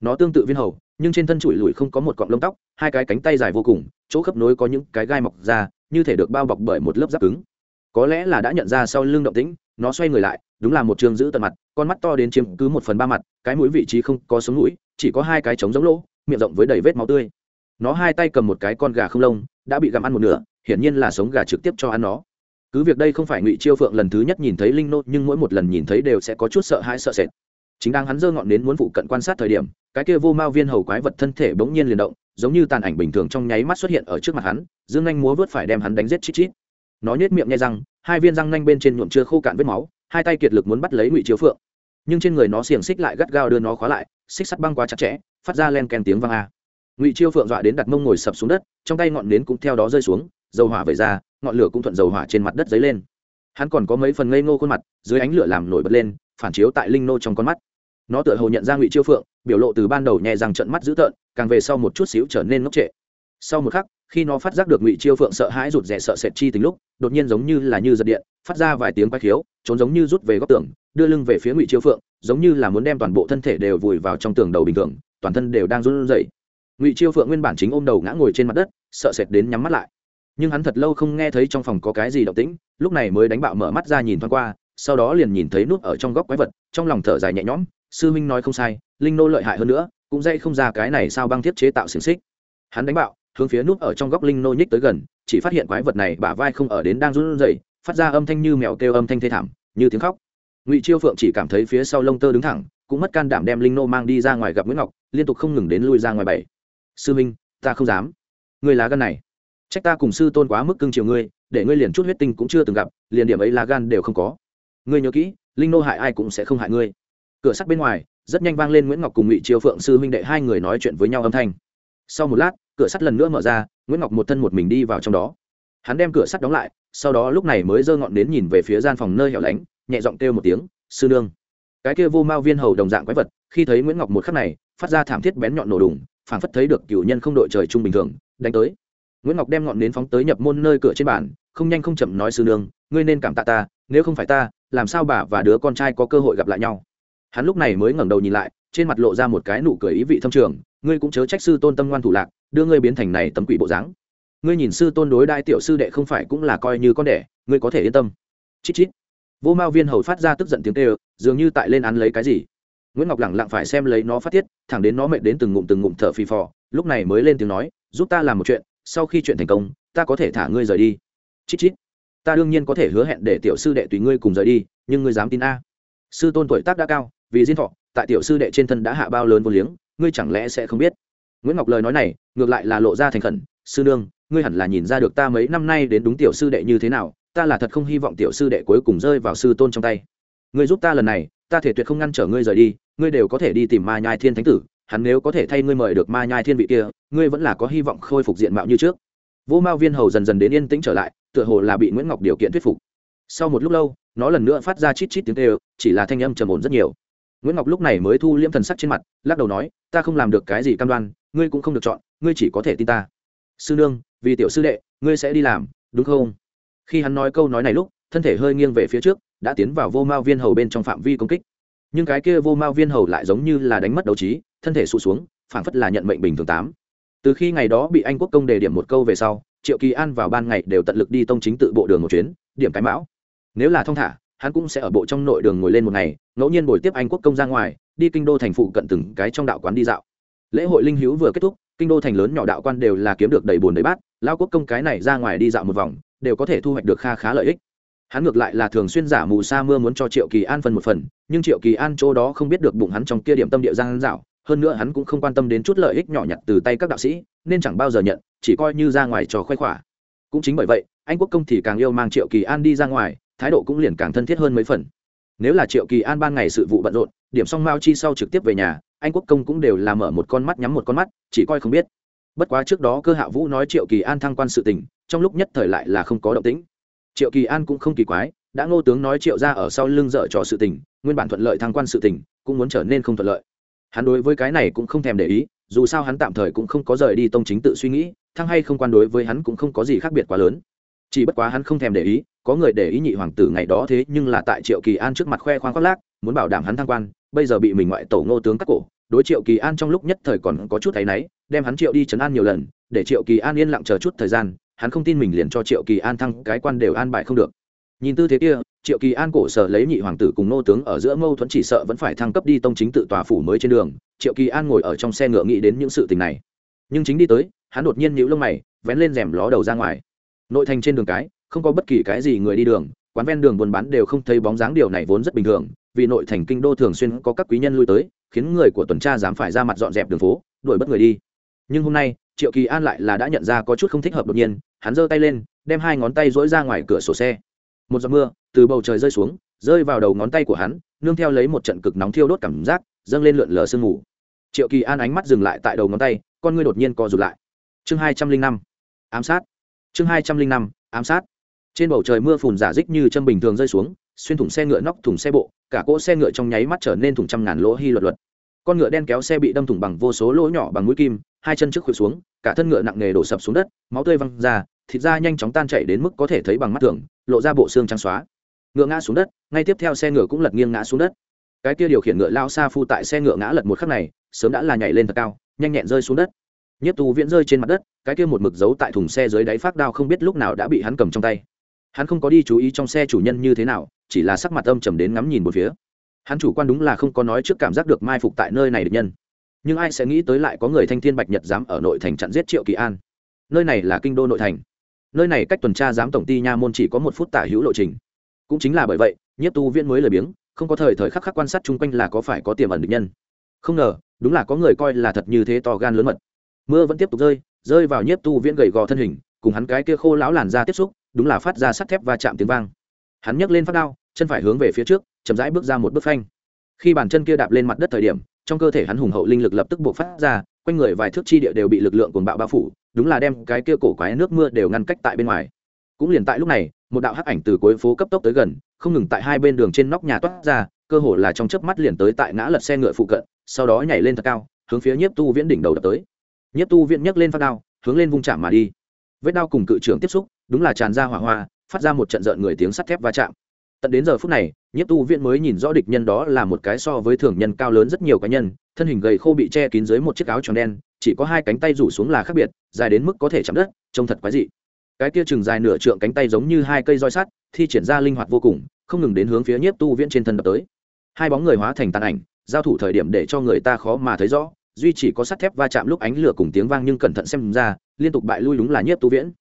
Nó tương tự viên hầu nhưng trên thân trụi lùi không có một cọng lông tóc hai cái cánh tay dài vô cùng chỗ khớp nối có những cái gai mọc ra như thể được bao bọc bởi một lớp giáp cứng. Có lẽ là đã nhận ra sau lưng động tĩnh nó xoay người lại đúng là một trường giữ tận mặt con mắt to đến chiếm cứ một phần ba mặt cái mũi vị trí không có sống mũi chỉ có hai cái trống giống lỗ miệng rộng với đầy vết máu tươi. Nó hai tay cầm một cái con gà không lông đã bị gặm ăn một nửa hiển nhiên là sống gà trực tiếp cho ăn nó. Cứ việc đây không phải ngụy chiêu phượng lần thứ nhất nhìn thấy linh nô nhưng mỗi một lần nhìn thấy đều sẽ có chút sợ hãi, sợ sệt. Chính đang hắn giơ ngọn đến muốn phụ cận quan sát thời điểm, cái kia vô mao viên hầu quái vật thân thể bỗng nhiên liền động, giống như tàn ảnh bình thường trong nháy mắt xuất hiện ở trước mặt hắn, dương anh múa vớt phải đem hắn đánh giết chít chít. Nó nhếch miệng nhai răng, hai viên răng nanh bên trên nhuộm chưa khô cạn vết máu, hai tay kiệt lực muốn bắt lấy ngụy chiếu phượng. Nhưng trên người nó xiềng xích lại gắt gao đưa nó khóa lại, xích sắt băng quá chặt chẽ, phát ra len ken tiếng vang a. Ngụy chiêu phượng dọa đến đặt mông ngồi sập xuống đất, trong tay ngọn nến cũng theo đó rơi xuống dầu hỏa về ra, ngọn lửa cũng thuận dầu hỏa trên mặt đất dấy lên. Hắn còn có mấy phần ngây ngô khuôn mặt, dưới ánh lửa làm nổi bật lên, phản chiếu tại linh nô trong con mắt. Nó tựa hồ nhận ra ngụy chiêu phượng, biểu lộ từ ban đầu nhẹ rằng trận mắt dữ tợn, càng về sau một chút xíu trở nên ngốc trệ. Sau một khắc, khi nó phát giác được ngụy chiêu phượng sợ hãi rụt rè sợ sệt chi tính lúc, đột nhiên giống như là như giật điện, phát ra vài tiếng quay khiếu, trốn giống như rút về góc tường, đưa lưng về phía ngụy chiêu phượng, giống như là muốn đem toàn bộ thân thể đều vùi vào trong tường đầu bình thường, toàn thân đều đang run rẩy. Ngụy chiêu phượng nguyên bản chính ôm đầu ngã ngồi trên mặt đất, sợ sệt đến nhắm mắt lại nhưng hắn thật lâu không nghe thấy trong phòng có cái gì động tĩnh, lúc này mới đánh bạo mở mắt ra nhìn thoáng qua, sau đó liền nhìn thấy nút ở trong góc quái vật, trong lòng thở dài nhẹ nhõm, sư minh nói không sai, linh nô lợi hại hơn nữa, cũng dây không ra cái này sao băng thiết chế tạo xiềng xích. Hắn đánh bạo, hướng phía nút ở trong góc linh nô nhích tới gần, chỉ phát hiện quái vật này bả vai không ở đến đang run rẩy, phát ra âm thanh như mèo kêu âm thanh thê thảm, như tiếng khóc. Ngụy chiêu phượng chỉ cảm thấy phía sau lông tơ đứng thẳng, cũng mất can đảm đem linh nô mang đi ra ngoài gặp nguyễn ngọc, liên tục không ngừng đến lui ra ngoài bảy. Sư minh ta không dám. Người lá gan này trách ta cùng sư tôn quá mức cưng chiều ngươi, để ngươi liền chút huyết tinh cũng chưa từng gặp, liền điểm ấy lá gan đều không có. Ngươi nhớ kỹ, linh nô hại ai cũng sẽ không hại ngươi. Cửa sắt bên ngoài, rất nhanh vang lên nguyễn ngọc cùng ngụy chiêu phượng sư minh đệ hai người nói chuyện với nhau âm thanh. Sau một lát, cửa sắt lần nữa mở ra, nguyễn ngọc một thân một mình đi vào trong đó. Hắn đem cửa sắt đóng lại, sau đó lúc này mới giơ ngọn đến nhìn về phía gian phòng nơi hẻo lánh, nhẹ giọng kêu một tiếng, sư nương. Cái kia vô mao viên hầu đồng dạng quái vật, khi thấy nguyễn ngọc một khắc này, phát ra thảm thiết bén nhọn nổ đùng, phảng phất thấy được cựu nhân không đội trời chung bình thường, đánh tới nguyễn ngọc đem ngọn nến phóng tới nhập môn nơi cửa trên bàn, không nhanh không chậm nói sư nương, ngươi nên cảm tạ ta, nếu không phải ta, làm sao bà và đứa con trai có cơ hội gặp lại nhau? Hắn lúc này mới ngẩng đầu nhìn lại, trên mặt lộ ra một cái nụ cười ý vị thâm trường, ngươi cũng chớ trách sư tôn tâm ngoan thủ lạc, đưa ngươi biến thành này tấm quỷ bộ dáng. Ngươi nhìn sư tôn đối đại tiểu sư đệ không phải cũng là coi như con đẻ, ngươi có thể yên tâm. Chít chít. Vô mao viên hầu phát ra tức giận tiếng kêu, dường như tại lên án lấy cái gì. Nguyễn ngọc lẳng lặng phải xem lấy nó phát tiết, thẳng đến nó mệt đến từng ngụm từng ngụm thở phì phò, lúc này mới lên tiếng nói, giúp ta làm một chuyện sau khi chuyện thành công, ta có thể thả ngươi rời đi. Chít chít. Ta đương nhiên có thể hứa hẹn để tiểu sư đệ tùy ngươi cùng rời đi, nhưng ngươi dám tin a? Sư tôn tuổi tác đã cao, vì diên thọ, tại tiểu sư đệ trên thân đã hạ bao lớn vô liếng, ngươi chẳng lẽ sẽ không biết? Nguyễn ngọc lời nói này, ngược lại là lộ ra thành khẩn, sư nương, ngươi hẳn là nhìn ra được ta mấy năm nay đến đúng tiểu sư đệ như thế nào, ta là thật không hy vọng tiểu sư đệ cuối cùng rơi vào sư tôn trong tay. Ngươi giúp ta lần này, ta thể tuyệt không ngăn trở ngươi rời đi, ngươi đều có thể đi tìm ma nhai thiên thánh tử hắn nếu có thể thay ngươi mời được ma nhai thiên vị kia, ngươi vẫn là có hy vọng khôi phục diện mạo như trước. Vô mao viên hầu dần dần đến yên tĩnh trở lại, tựa hồ là bị nguyễn ngọc điều kiện thuyết phục. Sau một lúc lâu, nó lần nữa phát ra chít chít tiếng kêu, chỉ là thanh âm trầm ổn rất nhiều. Nguyễn ngọc lúc này mới thu liễm thần sắc trên mặt, lắc đầu nói, ta không làm được cái gì cam đoan, ngươi cũng không được chọn, ngươi chỉ có thể tin ta. Sư nương, vì tiểu sư đệ, ngươi sẽ đi làm, đúng không? Khi hắn nói câu nói này lúc, thân thể hơi nghiêng về phía trước, đã tiến vào vô mao viên hầu bên trong phạm vi công kích. Nhưng cái kia vô mao viên hầu lại giống như là đánh mất đấu trí thân thể sụt xuống, phảng phất là nhận mệnh bình thường tám. Từ khi ngày đó bị anh quốc công đề điểm một câu về sau, triệu kỳ an vào ban ngày đều tận lực đi tông chính tự bộ đường một chuyến, điểm cái mão. Nếu là thong thả, hắn cũng sẽ ở bộ trong nội đường ngồi lên một ngày, ngẫu nhiên buổi tiếp anh quốc công ra ngoài, đi kinh đô thành phụ cận từng cái trong đạo quán đi dạo. Lễ hội linh hữu vừa kết thúc, kinh đô thành lớn nhỏ đạo quan đều là kiếm được đầy bùn đầy bát lao quốc công cái này ra ngoài đi dạo một vòng, đều có thể thu hoạch được kha khá lợi ích. Hắn ngược lại là thường xuyên giả mù sa mưa muốn cho triệu kỳ an phân một phần, nhưng triệu kỳ an chỗ đó không biết được bụng hắn trong kia điểm tâm địa giang dạo hơn nữa hắn cũng không quan tâm đến chút lợi ích nhỏ nhặt từ tay các đạo sĩ, nên chẳng bao giờ nhận, chỉ coi như ra ngoài trò khoe khỏa. Cũng chính bởi vậy, anh quốc công thì càng yêu mang triệu kỳ an đi ra ngoài, thái độ cũng liền càng thân thiết hơn mấy phần. Nếu là triệu kỳ an ban ngày sự vụ bận rộn, điểm xong mao chi sau trực tiếp về nhà, anh quốc công cũng đều làm mở một con mắt nhắm một con mắt, chỉ coi không biết. Bất quá trước đó cơ hạ vũ nói triệu kỳ an thăng quan sự tình, trong lúc nhất thời lại là không có động tĩnh. Triệu kỳ an cũng không kỳ quái, đã ngô tướng nói triệu ra ở sau lưng dở trò sự tình, nguyên bản thuận lợi thăng quan sự tình, cũng muốn trở nên không thuận lợi hắn đối với cái này cũng không thèm để ý, dù sao hắn tạm thời cũng không có rời đi tông chính tự suy nghĩ, thăng hay không quan đối với hắn cũng không có gì khác biệt quá lớn. Chỉ bất quá hắn không thèm để ý, có người để ý nhị hoàng tử ngày đó thế nhưng là tại triệu kỳ an trước mặt khoe khoang khoác lác, muốn bảo đảm hắn thăng quan, bây giờ bị mình ngoại tổ ngô tướng cắt cổ, đối triệu kỳ an trong lúc nhất thời còn có chút thấy náy, đem hắn triệu đi chấn an nhiều lần, để triệu kỳ an yên lặng chờ chút thời gian, hắn không tin mình liền cho triệu kỳ an thăng cái quan đều an bài không được. Nhìn tư thế kia triệu kỳ an cổ sở lấy nhị hoàng tử cùng nô tướng ở giữa mâu thuẫn chỉ sợ vẫn phải thăng cấp đi tông chính tự tòa phủ mới trên đường. Triệu kỳ an ngồi ở trong xe ngựa nghĩ đến những sự tình này. Nhưng chính đi tới, hắn đột nhiên nhíu lông mày, vén lên rèm ló đầu ra ngoài. Nội thành trên đường cái, không có bất kỳ cái gì người đi đường, quán ven đường buôn bán đều không thấy bóng dáng điều này vốn rất bình thường, vì nội thành kinh đô thường xuyên có các quý nhân lui tới, khiến người của tuần tra dám phải ra mặt dọn dẹp đường phố, đuổi bất người đi. Nhưng hôm nay, triệu kỳ an lại là đã nhận ra có chút không thích hợp đột nhiên, hắn giơ tay lên, đem hai ngón tay dỗi ra ngoài cửa sổ xe. Một giọt mưa từ bầu trời rơi xuống, rơi vào đầu ngón tay của hắn, nương theo lấy một trận cực nóng thiêu đốt cảm giác, dâng lên lượn lờ sương mù. Triệu kỳ an ánh mắt dừng lại tại đầu ngón tay, con ngươi đột nhiên co rụt lại. Chương hai trăm linh năm, ám sát. Chương hai trăm linh năm, ám sát. Trên bầu trời mưa phùn giả dích như châm bình thường rơi xuống, xuyên thủng xe ngựa nóc thủng xe bộ, cả cỗ xe ngựa trong nháy mắt trở nên thủng trăm ngàn lỗ hy luật luật. Con ngựa đen kéo xe bị đâm thủng bằng vô số lỗ nhỏ bằng mũi kim, hai chân trước khuỵu xuống, cả thân ngựa nặng nề đổ sập xuống đất, máu tươi văng ra, thịt da nhanh chóng tan chảy đến mức có thể thấy bằng mắt thường, lộ ra bộ xương trắng xóa ngựa ngã xuống đất, ngay tiếp theo xe ngựa cũng lật nghiêng ngã xuống đất. Cái kia điều khiển ngựa lao xa phu tại xe ngựa ngã lật một khắc này, sớm đã là nhảy lên thật cao, nhanh nhẹn rơi xuống đất. Nhất tu viễn rơi trên mặt đất, cái kia một mực giấu tại thùng xe dưới đáy phát đao không biết lúc nào đã bị hắn cầm trong tay. Hắn không có đi chú ý trong xe chủ nhân như thế nào, chỉ là sắc mặt âm trầm đến ngắm nhìn một phía. Hắn chủ quan đúng là không có nói trước cảm giác được mai phục tại nơi này được nhân. Nhưng ai sẽ nghĩ tới lại có người thanh thiên bạch nhật dám ở nội thành chặn giết triệu kỳ an? Nơi này là kinh đô nội thành. Nơi này cách tuần tra giám tổng ty nha môn chỉ có một phút tả hữu lộ trình cũng chính là bởi vậy, nhiếp tu viễn mới lười biếng, không có thời thời khắc khắc quan sát chung quanh là có phải có tiềm ẩn được nhân. Không ngờ, đúng là có người coi là thật như thế to gan lớn mật. Mưa vẫn tiếp tục rơi rơi vào nhiếp tu viễn gầy gò thân hình, cùng hắn cái kia khô lão làn ra tiếp xúc, đúng là phát ra sắt thép và chạm tiếng vang. Hắn nhấc lên phát đao, chân phải hướng về phía trước, chậm rãi bước ra một bước phanh. Khi bàn chân kia đạp lên mặt đất thời điểm, trong cơ thể hắn hùng hậu linh lực lập tức buộc phát ra, quanh người vài thước chi địa đều bị lực lượng cuồng bạo bao phủ, đúng là đem cái kia cổ quái nước mưa đều ngăn cách tại bên ngoài cũng liền tại lúc này, một đạo hắc ảnh từ cuối phố cấp tốc tới gần, không ngừng tại hai bên đường trên nóc nhà toát ra, cơ hồ là trong chớp mắt liền tới tại ngã lật xe ngựa phụ cận, sau đó nhảy lên thật cao, hướng phía nhiếp tu viễn đỉnh đầu đập tới. Nhiếp tu viễn nhấc lên phát đao, hướng lên vung chạm mà đi. Vết đao cùng cự trưởng tiếp xúc, đúng là tràn ra hỏa hoa, phát ra một trận rợn người tiếng sắt thép va chạm. Tận đến giờ phút này, nhiếp tu viễn mới nhìn rõ địch nhân đó là một cái so với thường nhân cao lớn rất nhiều cá nhân, thân hình gầy khô bị che kín dưới một chiếc áo tròn đen, chỉ có hai cánh tay rủ xuống là khác biệt, dài đến mức có thể chạm đất, trông thật quái dị cái kia chừng dài nửa trượng cánh tay giống như hai cây roi sắt, thi triển ra linh hoạt vô cùng, không ngừng đến hướng phía nhiếp tu viễn trên thân đập tới. Hai bóng người hóa thành tàn ảnh, giao thủ thời điểm để cho người ta khó mà thấy rõ, duy chỉ có sắt thép va chạm lúc ánh lửa cùng tiếng vang nhưng cẩn thận xem ra, liên tục bại lui đúng là nhiếp tu viễn.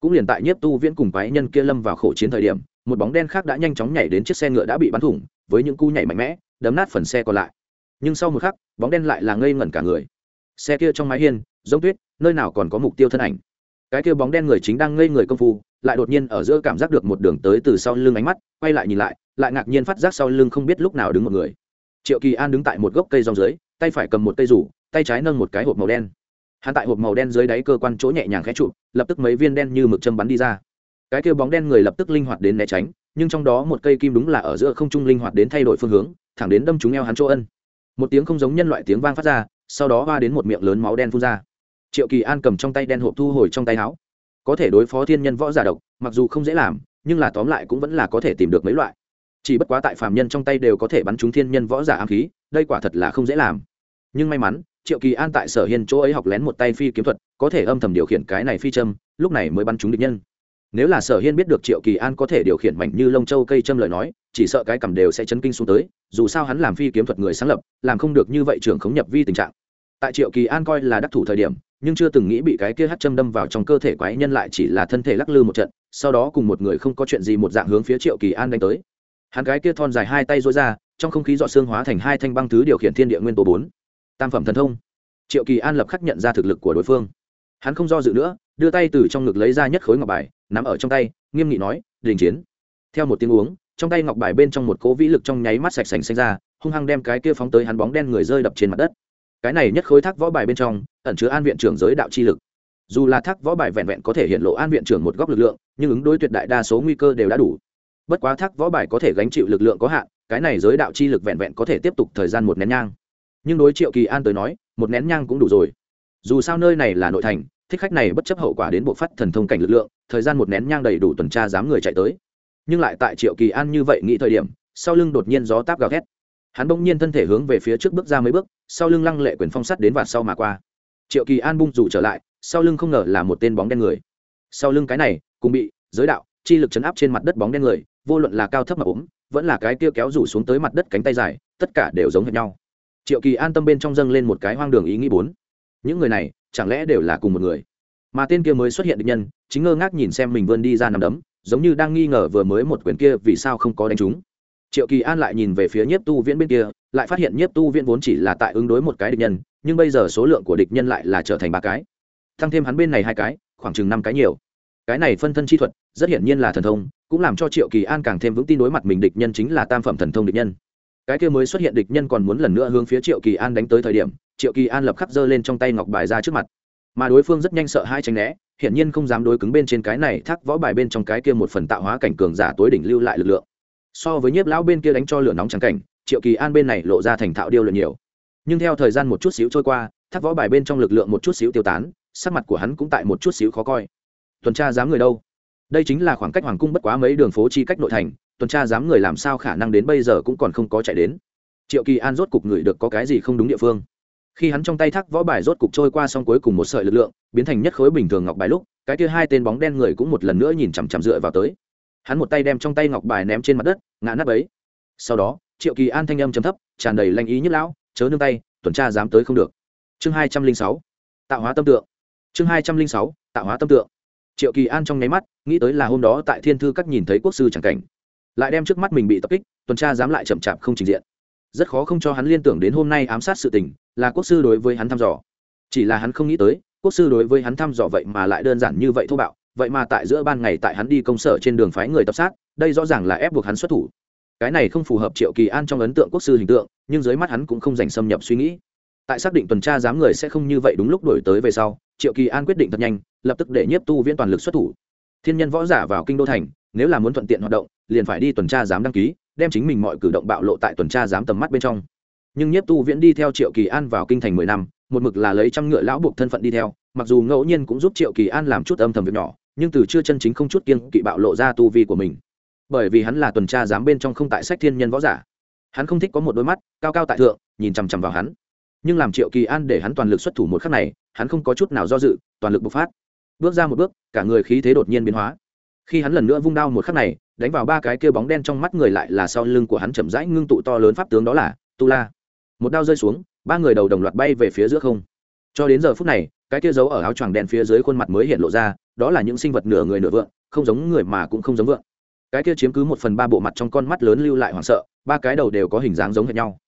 Cũng liền tại nhiếp tu viễn cùng quái nhân kia lâm vào khổ chiến thời điểm, một bóng đen khác đã nhanh chóng nhảy đến chiếc xe ngựa đã bị bắn thủng, với những cú nhảy mạnh mẽ, đấm nát phần xe còn lại. Nhưng sau một khắc, bóng đen lại là ngây ngẩn cả người. Xe kia trong mái hiên, giống tuyết, nơi nào còn có mục tiêu thân ảnh? Cái kia bóng đen người chính đang ngây người công phu, lại đột nhiên ở giữa cảm giác được một đường tới từ sau lưng ánh mắt, quay lại nhìn lại lại ngạc nhiên phát giác sau lưng không biết lúc nào đứng một người. Triệu kỳ an đứng tại một gốc cây rong dưới, tay phải cầm một cây rủ, tay trái nâng một cái hộp màu đen. Hắn tại hộp màu đen dưới đáy cơ quan chỗ nhẹ nhàng khẽ trụ lập tức mấy viên đen như mực châm bắn đi ra. Cái kia bóng đen người lập tức linh hoạt đến né tránh, nhưng trong đó một cây kim đúng là ở giữa không trung linh hoạt đến thay đổi phương hướng, thẳng đến đâm trúng eo hắn chỗ ân. Một tiếng không giống nhân loại tiếng vang phát ra, sau đó va đến một miệng lớn máu đen phun ra triệu kỳ an cầm trong tay đen hộp thu hồi trong tay áo. Có thể đối phó thiên nhân võ giả độc, mặc dù không dễ làm, nhưng là tóm lại cũng vẫn là có thể tìm được mấy loại. Chỉ bất quá tại phàm nhân trong tay đều có thể bắn trúng thiên nhân võ giả ám khí, đây quả thật là không dễ làm. Nhưng may mắn, triệu kỳ an tại sở hiên chỗ ấy học lén một tay phi kiếm thuật, có thể âm thầm điều khiển cái này phi châm, lúc này mới bắn trúng địch nhân. Nếu là sở hiên biết được triệu kỳ an có thể điều khiển mảnh như lông châu cây châm lời nói, chỉ sợ cái cầm đều sẽ chấn kinh xuống tới, dù sao hắn làm phi kiếm thuật người sáng lập, làm không được như vậy trường khống nhập vi tình trạng. Tại triệu kỳ an coi là đắc thủ thời điểm nhưng chưa từng nghĩ bị cái kia hát châm đâm vào trong cơ thể quái nhân lại chỉ là thân thể lắc lư một trận, sau đó cùng một người không có chuyện gì một dạng hướng phía triệu kỳ an đánh tới. Hắn cái kia thon dài hai tay dối ra, trong không khí dọ xương hóa thành hai thanh băng thứ điều khiển thiên địa nguyên tố bốn. Tam phẩm thần thông. Triệu kỳ an lập khắc nhận ra thực lực của đối phương. Hắn không do dự nữa, đưa tay từ trong ngực lấy ra nhất khối ngọc bài, nắm ở trong tay, nghiêm nghị nói, đình chiến. Theo một tiếng uống, trong tay ngọc bài bên trong một cố vĩ lực trong nháy mắt sạch sành xanh ra, hung hăng đem cái kia phóng tới hắn bóng đen người rơi đập trên mặt đất cái này nhất khối thác võ bài bên trong, ẩn chứa an viện trưởng giới đạo chi lực. Dù là thác võ bài vẹn vẹn có thể hiện lộ an viện trưởng một góc lực lượng, nhưng ứng đối tuyệt đại đa số nguy cơ đều đã đủ. Bất quá thác võ bài có thể gánh chịu lực lượng có hạn, cái này giới đạo chi lực vẹn vẹn có thể tiếp tục thời gian một nén nhang. Nhưng đối triệu kỳ an tới nói, một nén nhang cũng đủ rồi. Dù sao nơi này là nội thành, thích khách này bất chấp hậu quả đến bộ phát thần thông cảnh lực lượng, thời gian một nén nhang đầy đủ tuần tra dám người chạy tới. Nhưng lại tại triệu kỳ an như vậy nghĩ thời điểm, sau lưng đột nhiên gió táp gào thét hắn bỗng nhiên thân thể hướng về phía trước bước ra mấy bước, sau lưng lăng lệ quyền phong sắt đến vạt sau mà qua. Triệu kỳ an bung rủ trở lại, sau lưng không ngờ là một tên bóng đen người. Sau lưng cái này cũng bị, giới đạo, chi lực chấn áp trên mặt đất bóng đen người, vô luận là cao thấp mà ốm, vẫn là cái kia kéo rủ xuống tới mặt đất cánh tay dài, tất cả đều giống hệt nhau. Triệu kỳ an tâm bên trong dâng lên một cái hoang đường ý nghĩ bốn. Những người này, chẳng lẽ đều là cùng một người? Mà tên kia mới xuất hiện được nhân, chính ngơ ngác nhìn xem mình vươn đi ra nằm đấm, giống như đang nghi ngờ vừa mới một quyền kia vì sao không có đánh trúng triệu kỳ an lại nhìn về phía nhiếp tu viễn bên kia, lại phát hiện nhiếp tu viễn vốn chỉ là tại ứng đối một cái địch nhân, nhưng bây giờ số lượng của địch nhân lại là trở thành ba cái. Tăng thêm hắn bên này hai cái, khoảng chừng năm cái nhiều. Cái này phân thân chi thuật, rất hiển nhiên là thần thông, cũng làm cho triệu kỳ an càng thêm vững tin đối mặt mình địch nhân chính là tam phẩm thần thông địch nhân. Cái kia mới xuất hiện địch nhân còn muốn lần nữa hướng phía triệu kỳ an đánh tới thời điểm, triệu kỳ an lập khắc giơ lên trong tay ngọc bài ra trước mặt. Mà đối phương rất nhanh sợ hai tránh né, hiển nhiên không dám đối cứng bên trên cái này, thác võ bài bên trong cái kia một phần tạo hóa cảnh cường giả tối đỉnh lưu lại lực lượng so với nhiếp lão bên kia đánh cho lửa nóng trắng cảnh, triệu kỳ an bên này lộ ra thành thạo điêu luyện nhiều. Nhưng theo thời gian một chút xíu trôi qua, thác võ bài bên trong lực lượng một chút xíu tiêu tán, sắc mặt của hắn cũng tại một chút xíu khó coi. Tuần tra dám người đâu? Đây chính là khoảng cách hoàng cung bất quá mấy đường phố chi cách nội thành, tuần tra dám người làm sao khả năng đến bây giờ cũng còn không có chạy đến. Triệu kỳ an rốt cục người được có cái gì không đúng địa phương. Khi hắn trong tay thác võ bài rốt cục trôi qua xong cuối cùng một sợi lực lượng, biến thành nhất khối bình thường ngọc bài lúc, cái kia hai tên bóng đen người cũng một lần nữa nhìn chằm chằm dựa vào tới hắn một tay đem trong tay ngọc bài ném trên mặt đất, ngã nắp ấy sau đó, triệu kỳ an thanh âm chấm thấp, tràn đầy lanh ý nhất lão, chớ nương tay, tuần tra dám tới không được. Chương hai trăm linh sáu, tạo hóa tâm tượng. Chương hai trăm linh sáu, tạo hóa tâm tượng. Triệu kỳ an trong nháy mắt, nghĩ tới là hôm đó tại thiên thư các nhìn thấy quốc sư chẳng cảnh. Lại đem trước mắt mình bị tập kích, tuần tra dám lại chậm chạp không trình diện. Rất khó không cho hắn liên tưởng đến hôm nay ám sát sự tình, là quốc sư đối với hắn thăm dò. Chỉ là hắn không nghĩ tới, quốc sư đối với hắn thăm dò vậy mà lại đơn giản như vậy thô bạo vậy mà tại giữa ban ngày tại hắn đi công sở trên đường phái người tập sát, đây rõ ràng là ép buộc hắn xuất thủ. Cái này không phù hợp triệu kỳ an trong ấn tượng quốc sư hình tượng, nhưng dưới mắt hắn cũng không dành xâm nhập suy nghĩ. Tại xác định tuần tra giám người sẽ không như vậy đúng lúc đổi tới về sau, triệu kỳ an quyết định thật nhanh, lập tức để nhiếp tu viễn toàn lực xuất thủ. Thiên nhân võ giả vào kinh đô thành, nếu là muốn thuận tiện hoạt động, liền phải đi tuần tra giám đăng ký, đem chính mình mọi cử động bạo lộ tại tuần tra giám tầm mắt bên trong. Nhưng nhiếp tu viễn đi theo triệu kỳ an vào kinh thành mười năm, một mực là lấy trăm ngựa lão buộc thân phận đi theo, mặc dù ngẫu nhiên cũng giúp triệu kỳ an làm chút âm thầm việc nhỏ nhưng từ chưa chân chính không chút kiên kỵ bạo lộ ra tu vi của mình. Bởi vì hắn là tuần tra dám bên trong không tại sách thiên nhân võ giả. Hắn không thích có một đôi mắt, cao cao tại thượng, nhìn chằm chằm vào hắn. Nhưng làm triệu kỳ an để hắn toàn lực xuất thủ một khắc này, hắn không có chút nào do dự, toàn lực bộc phát. Bước ra một bước, cả người khí thế đột nhiên biến hóa. Khi hắn lần nữa vung đao một khắc này, đánh vào ba cái kia bóng đen trong mắt người lại là sau lưng của hắn chậm rãi ngưng tụ to lớn pháp tướng đó là tu la. Một đao rơi xuống, ba người đầu đồng loạt bay về phía giữa không. Cho đến giờ phút này cái kia giấu ở áo choàng đen phía dưới khuôn mặt mới hiện lộ ra, đó là những sinh vật nửa người nửa vượng, không giống người mà cũng không giống vượng. Cái kia chiếm cứ một phần ba bộ mặt trong con mắt lớn lưu lại hoảng sợ, ba cái đầu đều có hình dáng giống hệt nhau.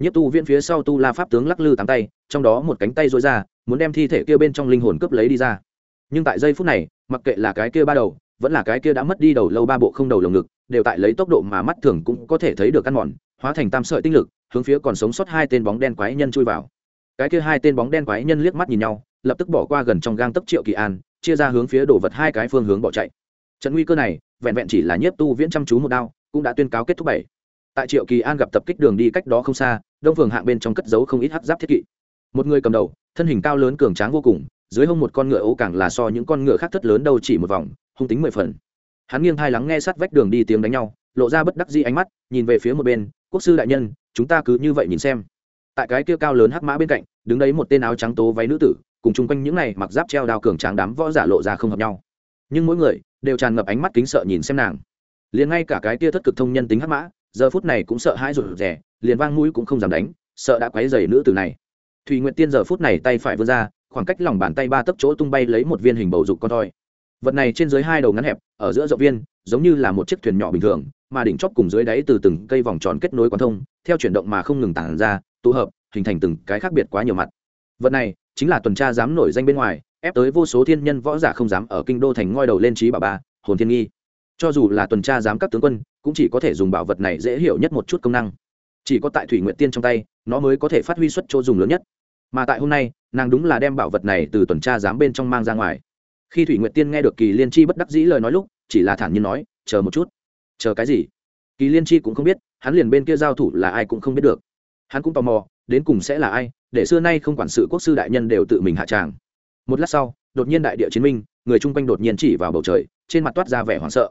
Nhất tu viên phía sau tu la pháp tướng lắc lư tám tay, trong đó một cánh tay dối ra, muốn đem thi thể kia bên trong linh hồn cướp lấy đi ra. Nhưng tại giây phút này, mặc kệ là cái kia ba đầu, vẫn là cái kia đã mất đi đầu lâu ba bộ không đầu lồng ngực, đều tại lấy tốc độ mà mắt thường cũng có thể thấy được căn mòn, hóa thành tam sợi tinh lực, hướng phía còn sống sót hai tên bóng đen quái nhân chui vào. Cái kia hai tên bóng đen quái nhân liếc mắt nhìn nhau lập tức bỏ qua gần trong gang tấc triệu kỳ an, chia ra hướng phía đổ vật hai cái phương hướng bỏ chạy. Trận nguy cơ này, vẹn vẹn chỉ là nhiếp tu viễn chăm chú một đao, cũng đã tuyên cáo kết thúc bảy. Tại triệu kỳ an gặp tập kích đường đi cách đó không xa, đông phường hạng bên trong cất giấu không ít hắc giáp thiết kỵ. Một người cầm đầu, thân hình cao lớn cường tráng vô cùng, dưới hông một con ngựa ấu càng là so những con ngựa khác thất lớn đâu chỉ một vòng, hung tính mười phần. Hắn nghiêng thai lắng nghe sát vách đường đi tiếng đánh nhau, lộ ra bất đắc dĩ ánh mắt, nhìn về phía một bên, quốc sư đại nhân, chúng ta cứ như vậy nhìn xem. Tại cái kia cao lớn hắc mã bên cạnh, đứng đấy một tên áo trắng tố váy nữ tử cùng chung quanh những này mặc giáp treo đao cường tráng đám võ giả lộ ra không hợp nhau. Nhưng mỗi người đều tràn ngập ánh mắt kính sợ nhìn xem nàng. Liền ngay cả cái kia thất cực thông nhân tính hắc mã, giờ phút này cũng sợ hãi rụt rè, liền vang mũi cũng không dám đánh, sợ đã quấy dày nữ tử này. Thùy nguyện tiên giờ phút này tay phải vươn ra, khoảng cách lòng bàn tay ba tấc chỗ tung bay lấy một viên hình bầu dục con thoi. Vật này trên dưới hai đầu ngắn hẹp, ở giữa rộng viên, giống như là một chiếc thuyền nhỏ bình thường, mà đỉnh chóp cùng dưới đáy từ từng cây vòng tròn kết nối quán thông, theo chuyển động mà không ngừng tản ra, tụ hợp, hình thành từng cái khác biệt quá nhiều mặt. Vật này chính là tuần tra dám nổi danh bên ngoài, ép tới vô số thiên nhân võ giả không dám ở kinh đô thành ngoi đầu lên trí bà ba, hồn thiên nghi. Cho dù là tuần tra giám các tướng quân, cũng chỉ có thể dùng bảo vật này dễ hiểu nhất một chút công năng. Chỉ có tại thủy nguyện tiên trong tay, nó mới có thể phát huy suất chỗ dùng lớn nhất. Mà tại hôm nay, nàng đúng là đem bảo vật này từ tuần tra giám bên trong mang ra ngoài. Khi thủy nguyện tiên nghe được kỳ liên chi bất đắc dĩ lời nói lúc, chỉ là thản nhiên nói, chờ một chút. Chờ cái gì? Kỳ liên chi cũng không biết, hắn liền bên kia giao thủ là ai cũng không biết được. Hắn cũng tò mò, đến cùng sẽ là ai để xưa nay không quản sự quốc sư đại nhân đều tự mình hạ tràng. Một lát sau, đột nhiên đại địa chiến minh, người chung quanh đột nhiên chỉ vào bầu trời, trên mặt toát ra vẻ hoảng sợ.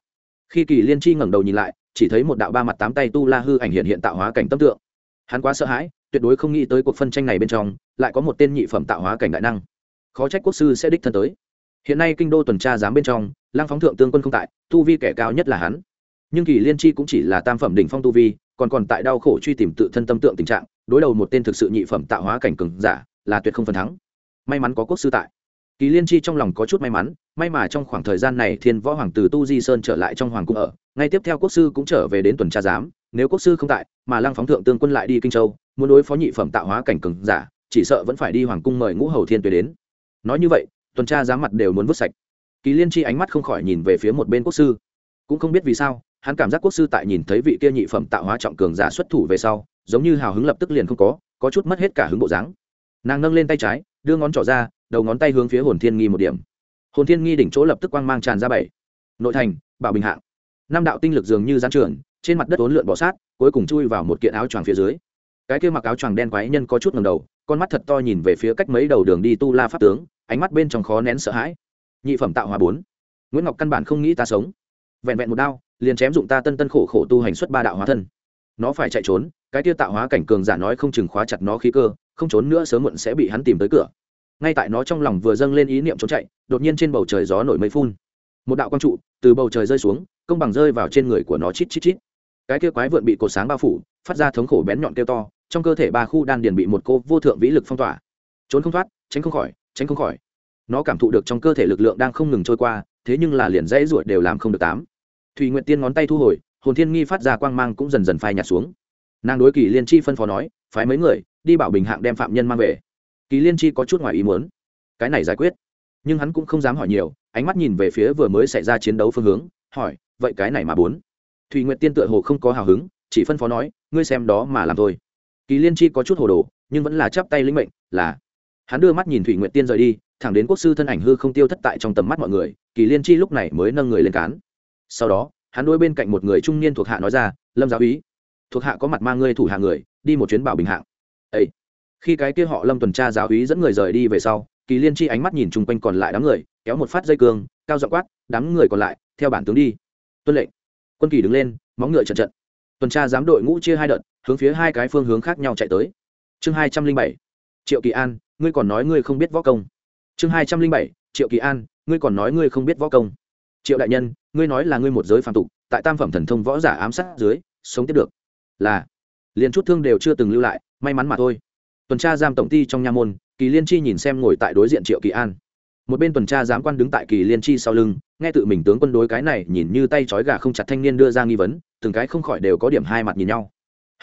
Khi kỳ liên chi ngẩng đầu nhìn lại, chỉ thấy một đạo ba mặt tám tay tu la hư ảnh hiện hiện tạo hóa cảnh tâm tượng. Hắn quá sợ hãi, tuyệt đối không nghĩ tới cuộc phân tranh này bên trong, lại có một tên nhị phẩm tạo hóa cảnh đại năng. Khó trách quốc sư sẽ đích thân tới. Hiện nay kinh đô tuần tra giám bên trong lang phóng thượng tương quân không tại, tu vi kẻ cao nhất là hắn. Nhưng kỳ liên chi cũng chỉ là tam phẩm đỉnh phong tu vi, còn còn tại đau khổ truy tìm tự thân tâm tượng tình trạng đối đầu một tên thực sự nhị phẩm tạo hóa cảnh cường giả, là tuyệt không phần thắng. May mắn có quốc sư tại. Kỳ liên chi trong lòng có chút may mắn, may mà trong khoảng thời gian này thiên võ hoàng từ tu di sơn trở lại trong hoàng cung ở, ngay tiếp theo quốc sư cũng trở về đến tuần tra giám, nếu quốc sư không tại, mà lăng phóng thượng tương quân lại đi kinh châu, muốn đối phó nhị phẩm tạo hóa cảnh cường giả, chỉ sợ vẫn phải đi hoàng cung mời ngũ hầu thiên tuế đến. Nói như vậy, tuần tra giám mặt đều muốn vứt sạch. Kỳ liên chi ánh mắt không khỏi nhìn về phía một bên quốc sư. Cũng không biết vì sao, hắn cảm giác quốc sư tại nhìn thấy vị kia nhị phẩm tạo hóa trọng cường giả xuất thủ về sau giống như hào hứng lập tức liền không có có chút mất hết cả hứng bộ dáng. Nàng nâng lên tay trái, đưa ngón trỏ ra, đầu ngón tay hướng phía hồn thiên nghi một điểm. Hồn thiên nghi đỉnh chỗ lập tức quang mang tràn ra bảy. Nội thành, bảo bình hạng. Năm đạo tinh lực dường như gián trưởng, trên mặt đất ốn lượn bỏ sát, cuối cùng chui vào một kiện áo choàng phía dưới. Cái kia mặc áo choàng đen quái nhân có chút ngầm đầu, con mắt thật to nhìn về phía cách mấy đầu đường đi tu la pháp tướng, ánh mắt bên trong khó nén sợ hãi. Nhị phẩm tạo hóa bốn. Nguyễn ngọc căn bản không nghĩ ta sống. Vẹn vẹn một đao, liền chém dụng ta tân tân khổ khổ tu hành xuất ba đạo hóa thân. Nó phải chạy trốn cái kia tạo hóa cảnh cường giả nói không chừng khóa chặt nó khí cơ, không trốn nữa sớm muộn sẽ bị hắn tìm tới cửa. Ngay tại nó trong lòng vừa dâng lên ý niệm trốn chạy, đột nhiên trên bầu trời gió nổi mây phun. Một đạo quang trụ, từ bầu trời rơi xuống, công bằng rơi vào trên người của nó chít chít chít. Cái kia quái vượn bị cột sáng bao phủ, phát ra thống khổ bén nhọn kêu to, trong cơ thể ba khu đan điền bị một cô vô thượng vĩ lực phong tỏa. Trốn không thoát, tránh không khỏi, tránh không khỏi. Nó cảm thụ được trong cơ thể lực lượng đang không ngừng trôi qua, thế nhưng là liền dãy ruột đều làm không được tám. Thùy nguyện tiên ngón tay thu hồi, hồn thiên nghi phát ra quang mang cũng dần dần phai nhạt xuống nàng đối kỳ liên chi phân phó nói, phái mấy người, đi bảo bình hạng đem phạm nhân mang về. Kỳ liên chi có chút ngoài ý muốn. Cái này giải quyết. Nhưng hắn cũng không dám hỏi nhiều, ánh mắt nhìn về phía vừa mới xảy ra chiến đấu phương hướng, hỏi, vậy cái này mà bốn? Thùy nguyện tiên tựa hồ không có hào hứng, chỉ phân phó nói, ngươi xem đó mà làm thôi. Kỳ liên chi có chút hồ đồ, nhưng vẫn là chắp tay lĩnh mệnh, là. Hắn đưa mắt nhìn thủy nguyện tiên rời đi, thẳng đến quốc sư thân ảnh hư không tiêu thất tại trong tầm mắt mọi người, kỳ liên chi lúc này mới nâng người lên cán. Sau đó, hắn đôi bên cạnh một người trung niên thuộc hạ nói ra, lâm giáo úy thuộc hạ có mặt mang ngươi thủ hạ người, đi một chuyến bảo bình hạng. Ấy khi cái kia họ lâm tuần tra giáo úy dẫn người rời đi về sau, kỳ liên chi ánh mắt nhìn chung quanh còn lại đám người, kéo một phát dây cương, cao dọ quát, đám người còn lại, theo bản tướng đi. Tuân lệnh. Quân kỳ đứng lên, móng ngựa trận trận. Tuần tra giám đội ngũ chia hai đợt, hướng phía hai cái phương hướng khác nhau chạy tới. Chương hai trăm linh bảy. Triệu kỳ an, ngươi còn nói ngươi không biết võ công. Chương hai trăm linh bảy. Triệu kỳ an, ngươi còn nói ngươi không biết võ công. Triệu đại nhân, ngươi nói là ngươi một giới phạm tục, tại tam phẩm thần thông võ giả ám sát dưới, sống tiếp được là, liền chút thương đều chưa từng lưu lại, may mắn mà thôi. Tuần tra giam tổng ty trong nha môn, kỳ liên chi nhìn xem ngồi tại đối diện triệu kỳ an. Một bên tuần tra giám quan đứng tại kỳ liên chi sau lưng, nghe tự mình tướng quân đối cái này nhìn như tay trói gà không chặt thanh niên đưa ra nghi vấn, từng cái không khỏi đều có điểm hai mặt nhìn nhau.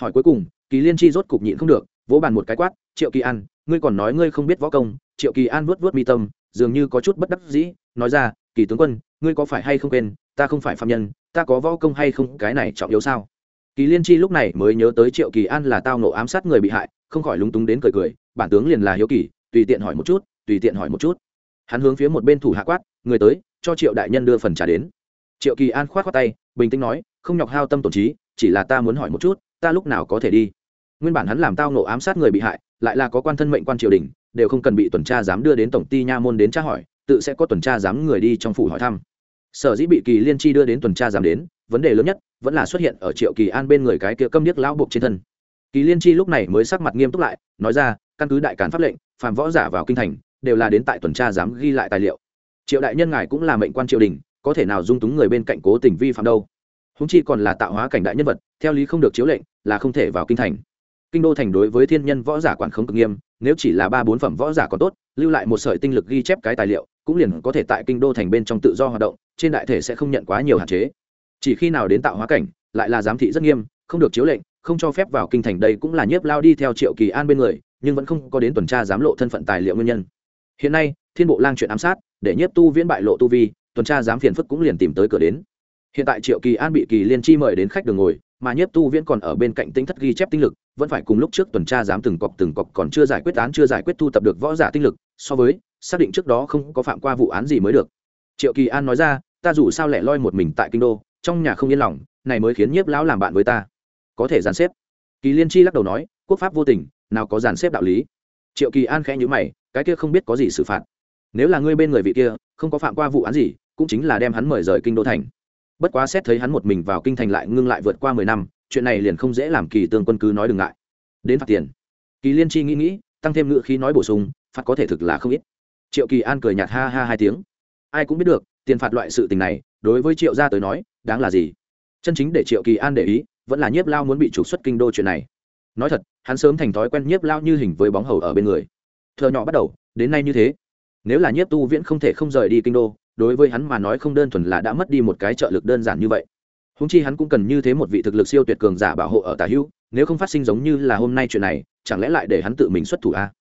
Hỏi cuối cùng, kỳ liên chi rốt cục nhịn không được, vỗ bàn một cái quát, triệu kỳ an, ngươi còn nói ngươi không biết võ công. Triệu kỳ an vuốt vuốt mi tâm, dường như có chút bất đắc dĩ, nói ra, kỳ tướng quân, ngươi có phải hay không quên, ta không phải phạm nhân, ta có võ công hay không, cái này trọng yếu sao? Kỳ liên chi lúc này mới nhớ tới triệu kỳ an là tao nộ ám sát người bị hại, không khỏi lúng túng đến cười cười, bản tướng liền là hiếu kỳ, tùy tiện hỏi một chút, tùy tiện hỏi một chút. Hắn hướng phía một bên thủ hạ quát, người tới, cho triệu đại nhân đưa phần trả đến. Triệu kỳ an khoát khoát tay, bình tĩnh nói, không nhọc hao tâm tổn trí, chỉ là ta muốn hỏi một chút, ta lúc nào có thể đi? Nguyên bản hắn làm tao nộ ám sát người bị hại, lại là có quan thân mệnh quan triều đình, đều không cần bị tuần tra dám đưa đến tổng ty nha môn đến tra hỏi, tự sẽ có tuần tra dám người đi trong phủ hỏi thăm. Sở dĩ bị kỳ liên chi đưa đến tuần tra dám đến vấn đề lớn nhất vẫn là xuất hiện ở triệu kỳ an bên người cái kia câm điếc lão buộc trên thân kỳ liên chi lúc này mới sắc mặt nghiêm túc lại nói ra căn cứ đại cản pháp lệnh phàm võ giả vào kinh thành đều là đến tại tuần tra dám ghi lại tài liệu triệu đại nhân ngài cũng là mệnh quan triều đình có thể nào dung túng người bên cạnh cố tình vi phạm đâu húng chi còn là tạo hóa cảnh đại nhân vật theo lý không được chiếu lệnh là không thể vào kinh thành kinh đô thành đối với thiên nhân võ giả quản không cực nghiêm nếu chỉ là ba bốn phẩm võ giả còn tốt lưu lại một sợi tinh lực ghi chép cái tài liệu cũng liền có thể tại kinh đô thành bên trong tự do hoạt động trên đại thể sẽ không nhận quá nhiều hạn chế chỉ khi nào đến tạo hóa cảnh, lại là giám thị rất nghiêm, không được chiếu lệnh, không cho phép vào kinh thành đây cũng là nhiếp lao đi theo triệu kỳ an bên người, nhưng vẫn không có đến tuần tra giám lộ thân phận tài liệu nguyên nhân. Hiện nay, thiên bộ lang chuyện ám sát, để nhiếp tu viễn bại lộ tu vi, tuần tra giám phiền phức cũng liền tìm tới cửa đến. Hiện tại triệu kỳ an bị kỳ liên chi mời đến khách đường ngồi, mà nhiếp tu viễn còn ở bên cạnh tinh thất ghi chép tinh lực, vẫn phải cùng lúc trước tuần tra giám từng cọc từng cọc còn chưa giải quyết án, chưa giải quyết thu tập được võ giả tinh lực, so với, xác định trước đó không có phạm qua vụ án gì mới được. Triệu kỳ an nói ra, ta dù sao lẻ loi một mình tại kinh đô trong nhà không yên lòng, này mới khiến nhiếp lão làm bạn với ta. Có thể dàn xếp. Kỳ liên chi lắc đầu nói, quốc pháp vô tình, nào có dàn xếp đạo lý. Triệu kỳ an khẽ nhữ mày, cái kia không biết có gì xử phạt. Nếu là ngươi bên người vị kia, không có phạm qua vụ án gì, cũng chính là đem hắn mời rời kinh đô thành. Bất quá xét thấy hắn một mình vào kinh thành lại ngưng lại vượt qua mười năm, chuyện này liền không dễ làm kỳ tương quân cứ nói đừng ngại. Đến phạt tiền. Kỳ liên chi nghĩ nghĩ, tăng thêm ngựa khí nói bổ sung, phạt có thể thực là không ít. Triệu kỳ an cười nhạt ha ha hai tiếng. Ai cũng biết được, tiền phạt loại sự tình này, đối với triệu gia tới nói đáng là gì? Chân chính để triệu kỳ an để ý, vẫn là nhiếp lao muốn bị trục xuất kinh đô chuyện này. Nói thật, hắn sớm thành thói quen nhiếp lao như hình với bóng hầu ở bên người. Thợ nhỏ bắt đầu, đến nay như thế. Nếu là nhiếp tu viễn không thể không rời đi kinh đô, đối với hắn mà nói không đơn thuần là đã mất đi một cái trợ lực đơn giản như vậy. Húng chi hắn cũng cần như thế một vị thực lực siêu tuyệt cường giả bảo hộ ở tà hữu, nếu không phát sinh giống như là hôm nay chuyện này, chẳng lẽ lại để hắn tự mình xuất thủ a? À?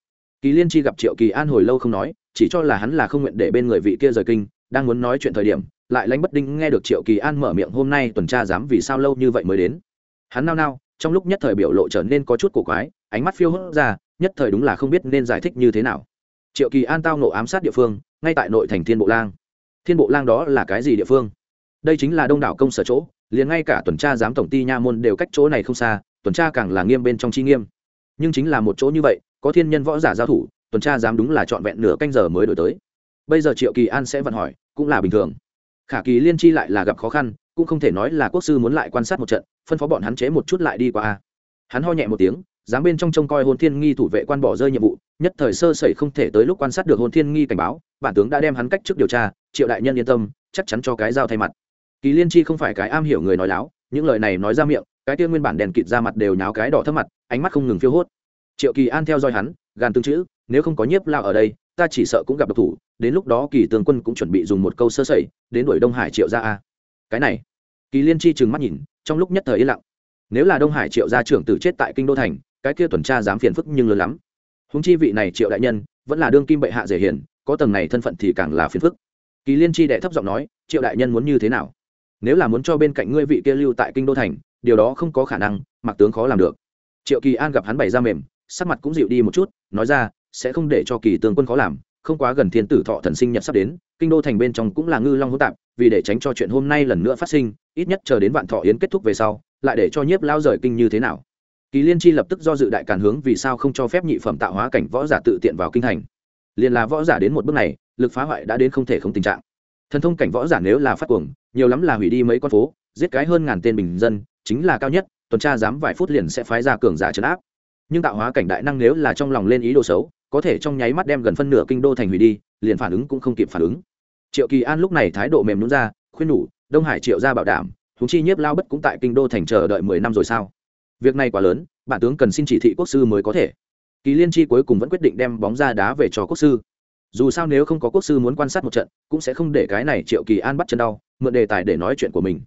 kỳ liên chi gặp triệu kỳ an hồi lâu không nói, chỉ cho là hắn là không nguyện để bên người vị kia rời kinh, đang muốn nói chuyện thời điểm lại lánh bất đinh, nghe được triệu kỳ an mở miệng, hôm nay tuần tra dám vì sao lâu như vậy mới đến? Hắn nao nao, trong lúc nhất thời biểu lộ trở nên có chút cổ quái, ánh mắt phiêu hốt ra, nhất thời đúng là không biết nên giải thích như thế nào. Triệu kỳ an tao nộ ám sát địa phương, ngay tại nội thành thiên bộ lang. Thiên bộ lang đó là cái gì địa phương? Đây chính là đông đảo công sở chỗ, liền ngay cả tuần tra giám tổng ty nha môn đều cách chỗ này không xa, tuần tra càng là nghiêm bên trong chi nghiêm. Nhưng chính là một chỗ như vậy, có thiên nhân võ giả giao thủ, tuần tra dám đúng là trọn vẹn nửa canh giờ mới đổi tới. Bây giờ triệu kỳ an sẽ vận hỏi, cũng là bình thường khả kỳ liên chi lại là gặp khó khăn, cũng không thể nói là quốc sư muốn lại quan sát một trận, phân phó bọn hắn chế một chút lại đi qua. Hắn ho nhẹ một tiếng, dáng bên trong trông coi hôn thiên nghi thủ vệ quan bỏ rơi nhiệm vụ, nhất thời sơ sẩy không thể tới lúc quan sát được hôn thiên nghi cảnh báo, bản tướng đã đem hắn cách trước điều tra, triệu đại nhân yên tâm, chắc chắn cho cái dao thay mặt. Kỳ liên chi không phải cái am hiểu người nói láo, những lời này nói ra miệng, cái tiên nguyên bản đèn kịt ra mặt đều nháo cái đỏ thấp mặt, ánh mắt không ngừng phiêu hốt. Triệu kỳ an theo dõi hắn, gàn tương chữ, nếu không có nhiếp lao ở đây ta chỉ sợ cũng gặp độc thủ, đến lúc đó kỳ tướng quân cũng chuẩn bị dùng một câu sơ sẩy, đến đuổi đông hải triệu ra a. Cái này, kỳ liên chi trừng mắt nhìn, trong lúc nhất thời yên lặng. Nếu là đông hải triệu gia trưởng tử chết tại kinh đô thành, cái kia tuần tra dám phiền phức nhưng lớn lắm. Húng chi vị này triệu đại nhân, vẫn là đương kim bệ hạ dễ hiền, có tầng này thân phận thì càng là phiền phức. Kỳ liên chi đệ thấp giọng nói, triệu đại nhân muốn như thế nào? Nếu là muốn cho bên cạnh ngươi vị kia lưu tại kinh đô thành, điều đó không có khả năng, mặc tướng khó làm được. Triệu kỳ an gặp hắn bày ra mềm, sắc mặt cũng dịu đi một chút, nói ra sẽ không để cho kỳ tướng quân khó làm, không quá gần thiên tử thọ thần sinh nhật sắp đến, kinh đô thành bên trong cũng là ngư long hỗn tạp, vì để tránh cho chuyện hôm nay lần nữa phát sinh, ít nhất chờ đến vạn thọ yến kết thúc về sau, lại để cho nhiếp lao rời kinh như thế nào. Kỳ liên chi lập tức do dự đại càn hướng vì sao không cho phép nhị phẩm tạo hóa cảnh võ giả tự tiện vào kinh thành. Liền là võ giả đến một bước này, lực phá hoại đã đến không thể không tình trạng. Thần thông cảnh võ giả nếu là phát cuồng, nhiều lắm là hủy đi mấy con phố, giết cái hơn ngàn tên bình dân, chính là cao nhất, tuần tra dám vài phút liền sẽ phái ra cường giả trấn áp. Nhưng tạo hóa cảnh đại năng nếu là trong lòng lên ý đồ xấu có thể trong nháy mắt đem gần phân nửa kinh đô thành hủy đi, liền phản ứng cũng không kịp phản ứng. Triệu kỳ an lúc này thái độ mềm nhún ra, khuyên nhủ, đông hải triệu ra bảo đảm húng chi nhiếp lao bất cũng tại kinh đô thành chờ đợi mười năm rồi sao? Việc này quá lớn bản tướng cần xin chỉ thị quốc sư mới có thể. Kỳ liên chi cuối cùng vẫn quyết định đem bóng ra đá về cho quốc sư. Dù sao nếu không có quốc sư muốn quan sát một trận, cũng sẽ không để cái này triệu kỳ an bắt chân đau, mượn đề tài để nói chuyện của mình.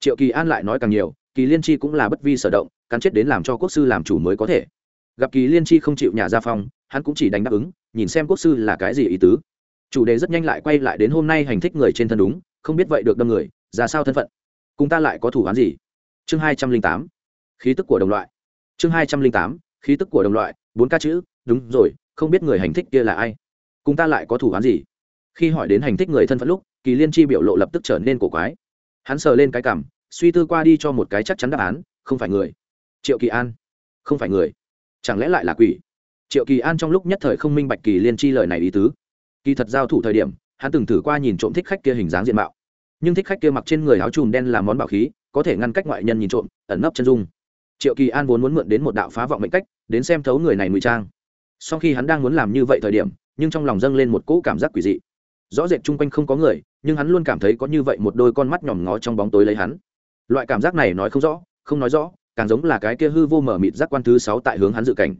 Triệu kỳ an lại nói càng nhiều, kỳ liên chi cũng là bất vi sở động, cắn chết đến làm cho quốc sư làm chủ mới có thể gặp kỳ liên chi không chịu nhà gia phong, hắn cũng chỉ đánh đáp ứng, nhìn xem quốc sư là cái gì ý tứ. Chủ đề rất nhanh lại quay lại đến hôm nay hành thích người trên thân đúng, không biết vậy được đâm người, ra sao thân phận? Cùng ta lại có thủ án gì? Chương hai trăm linh tám. Khí tức của đồng loại. Chương hai trăm linh tám, khí tức của đồng loại, bốn ca chữ, đúng rồi, không biết người hành thích kia là ai? Cùng ta lại có thủ án gì? Khi hỏi đến hành thích người thân phận lúc, kỳ liên chi biểu lộ lập tức trở nên cổ quái. Hắn sờ lên cái cảm, suy tư qua đi cho một cái chắc chắn đáp án, không phải người. Triệu kỳ an. Không phải người chẳng lẽ lại là quỷ? Triệu kỳ an trong lúc nhất thời không minh bạch kỳ liên chi lời này ý tứ. Kỳ thật giao thủ thời điểm, hắn từng thử qua nhìn trộm thích khách kia hình dáng diện mạo. Nhưng thích khách kia mặc trên người áo chùm đen làm món bảo khí, có thể ngăn cách ngoại nhân nhìn trộm, ẩn nấp chân dung. Triệu kỳ an vốn muốn mượn đến một đạo phá vọng mệnh cách, đến xem thấu người này ngụy trang. Sau khi hắn đang muốn làm như vậy thời điểm, nhưng trong lòng dâng lên một cỗ cảm giác quỷ dị. Rõ rệt chung quanh không có người, nhưng hắn luôn cảm thấy có như vậy một đôi con mắt nhòm ngó trong bóng tối lấy hắn. Loại cảm giác này nói không rõ, không nói rõ càng giống là cái kia hư vô mở mịt giác quan thứ sáu tại hướng hắn dự cảnh.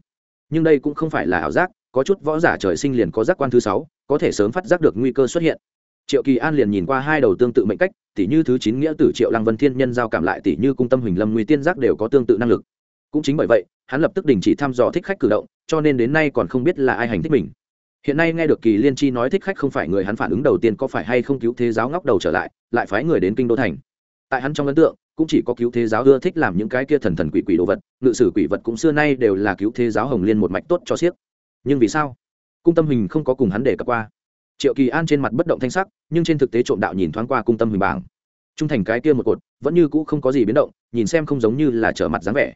Nhưng đây cũng không phải là ảo giác, có chút võ giả trời sinh liền có giác quan thứ sáu, có thể sớm phát giác được nguy cơ xuất hiện. Triệu kỳ an liền nhìn qua hai đầu tương tự mệnh cách tỷ như thứ chín nghĩa tử triệu lăng vân thiên nhân giao cảm lại tỷ như cung tâm huỳnh lâm nguy tiên giác đều có tương tự năng lực. Cũng chính bởi vậy, hắn lập tức đình chỉ thăm dò thích khách cử động, cho nên đến nay còn không biết là ai hành thích mình. Hiện nay nghe được kỳ liên chi nói thích khách không phải người hắn phản ứng đầu tiên có phải hay không cứu thế giáo ngóc đầu trở lại lại phái người đến kinh đô thành. Tại hắn trong ấn tượng cũng chỉ có cứu thế giáo ưa thích làm những cái kia thần thần quỷ quỷ đồ vật, ngự sử quỷ vật cũng xưa nay đều là cứu thế giáo hồng liên một mạch tốt cho siếc. Nhưng vì sao? Cung tâm hình không có cùng hắn để cập qua. Triệu kỳ an trên mặt bất động thanh sắc, nhưng trên thực tế trộm đạo nhìn thoáng qua cung tâm hình bảng. Trung thành cái kia một cột, vẫn như cũ không có gì biến động, nhìn xem không giống như là trở mặt dáng vẻ.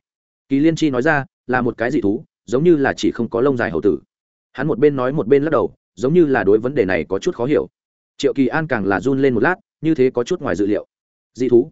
Kỳ liên chi nói ra, là một cái dị thú, giống như là chỉ không có lông dài hậu tử. Hắn một bên nói một bên lắc đầu, giống như là đối vấn đề này có chút khó hiểu. Triệu kỳ an càng là run lên một lát, như thế có chút ngoài dự liệu. Dị thú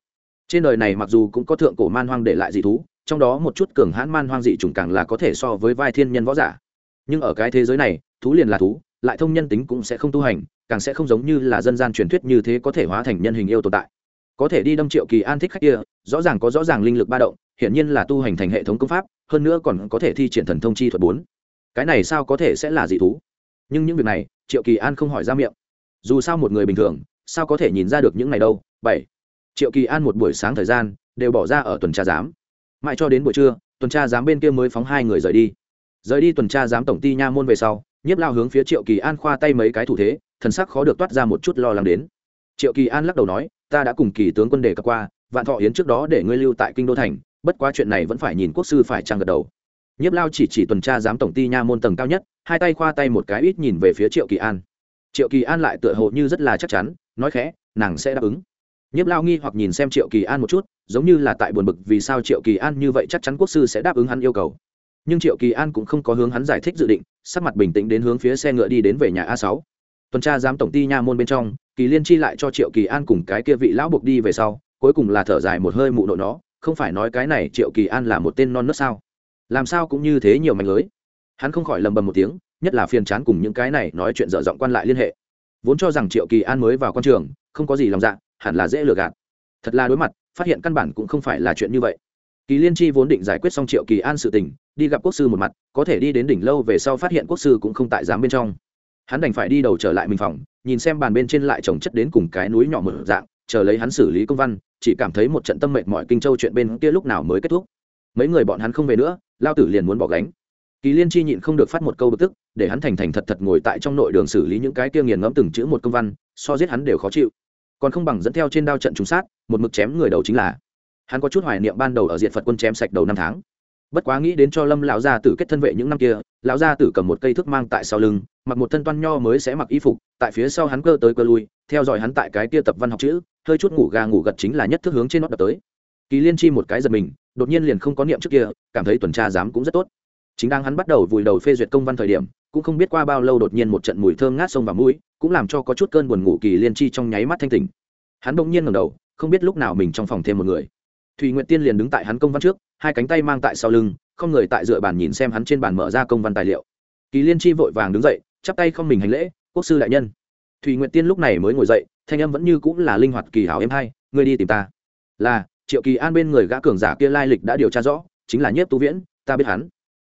trên đời này mặc dù cũng có thượng cổ man hoang để lại dị thú, trong đó một chút cường hãn man hoang dị chủng càng là có thể so với vai thiên nhân võ giả. Nhưng ở cái thế giới này, thú liền là thú, lại thông nhân tính cũng sẽ không tu hành, càng sẽ không giống như là dân gian truyền thuyết như thế có thể hóa thành nhân hình yêu tồn tại. Có thể đi đâm triệu kỳ an thích khách kia, rõ ràng có rõ ràng linh lực ba động, hiển nhiên là tu hành thành hệ thống công pháp, hơn nữa còn có thể thi triển thần thông chi thuật bốn. Cái này sao có thể sẽ là dị thú? Nhưng những việc này, triệu kỳ an không hỏi ra miệng. Dù sao một người bình thường, sao có thể nhìn ra được những này đâu? Bảy triệu kỳ an một buổi sáng thời gian, đều bỏ ra ở tuần tra giám. Mãi cho đến buổi trưa, tuần tra giám bên kia mới phóng hai người rời đi. Rời đi tuần tra giám tổng ty nha môn về sau, nhiếp lao hướng phía triệu kỳ an khoa tay mấy cái thủ thế, thần sắc khó được toát ra một chút lo lắng đến. Triệu kỳ an lắc đầu nói, ta đã cùng kỳ tướng quân đề cập qua, vạn thọ yến trước đó để ngươi lưu tại kinh đô thành, bất quá chuyện này vẫn phải nhìn quốc sư phải trang gật đầu. Nhiếp lao chỉ chỉ tuần tra giám tổng ty nha môn tầng cao nhất, hai tay khoa tay một cái ít nhìn về phía triệu kỳ an. Triệu kỳ an lại tựa hồ như rất là chắc chắn, nói khẽ, nàng sẽ đáp ứng nhiếp lao nghi hoặc nhìn xem triệu kỳ an một chút, giống như là tại buồn bực vì sao triệu kỳ an như vậy chắc chắn quốc sư sẽ đáp ứng hắn yêu cầu. Nhưng triệu kỳ an cũng không có hướng hắn giải thích dự định, sắc mặt bình tĩnh đến hướng phía xe ngựa đi đến về nhà a sáu. Tuần tra giám tổng ty nha môn bên trong, kỳ liên chi lại cho triệu kỳ an cùng cái kia vị lão buộc đi về sau, cuối cùng là thở dài một hơi mụ nội nó, không phải nói cái này triệu kỳ an là một tên non nớt sao? Làm sao cũng như thế nhiều mảnh lưới? Hắn không khỏi lầm bầm một tiếng, nhất là phiền chán cùng những cái này nói chuyện dở dọng quan lại liên hệ. Vốn cho rằng triệu kỳ an mới vào q trường, không có gì lòng dạ hẳn là dễ lừa gạt. Thật là đối mặt, phát hiện căn bản cũng không phải là chuyện như vậy. Kỳ liên chi vốn định giải quyết xong triệu kỳ an sự tình, đi gặp quốc sư một mặt, có thể đi đến đỉnh lâu về sau phát hiện quốc sư cũng không tại dám bên trong. Hắn đành phải đi đầu trở lại mình phòng, nhìn xem bàn bên trên lại trồng chất đến cùng cái núi nhỏ mở dạng, chờ lấy hắn xử lý công văn, chỉ cảm thấy một trận tâm mệt mọi kinh châu chuyện bên kia lúc nào mới kết thúc. Mấy người bọn hắn không về nữa, lao tử liền muốn bỏ gánh. Kỳ liên chi nhịn không được phát một câu bực tức, để hắn thành thành thật thật ngồi tại trong nội đường xử lý những cái kia nghiền ngẫm từng chữ một công văn, so giết hắn đều khó chịu còn không bằng dẫn theo trên đao trận trúng sát, một mực chém người đầu chính là. Hắn có chút hoài niệm ban đầu ở diện phật quân chém sạch đầu năm tháng. Bất quá nghĩ đến cho lâm lão gia tử kết thân vệ những năm kia, lão gia tử cầm một cây thước mang tại sau lưng, mặc một thân toan nho mới sẽ mặc y phục, tại phía sau hắn cơ tới cơ lui, theo dõi hắn tại cái kia tập văn học chữ, hơi chút ngủ gà ngủ gật chính là nhất thức hướng trên nót đập tới. Kỳ liên chi một cái giật mình, đột nhiên liền không có niệm trước kia, cảm thấy tuần tra dám cũng rất tốt chính đang hắn bắt đầu vùi đầu phê duyệt công văn thời điểm, cũng không biết qua bao lâu đột nhiên một trận mùi thơm ngát sông vào mũi, cũng làm cho có chút cơn buồn ngủ kỳ liên chi trong nháy mắt thanh tỉnh. Hắn bỗng nhiên ngẩng đầu, không biết lúc nào mình trong phòng thêm một người. Thùy nguyện tiên liền đứng tại hắn công văn trước, hai cánh tay mang tại sau lưng, không người tại dựa bàn nhìn xem hắn trên bàn mở ra công văn tài liệu. Kỳ liên chi vội vàng đứng dậy, chắp tay không mình hành lễ, quốc sư đại nhân. Thùy nguyện tiên lúc này mới ngồi dậy, thanh âm vẫn như cũng là linh hoạt kỳ hảo em hai ngươi đi tìm ta. Là, triệu kỳ an bên người gã cường giả kia lai lịch đã điều tra rõ, chính là nhiếp tu viễn, ta biết hắn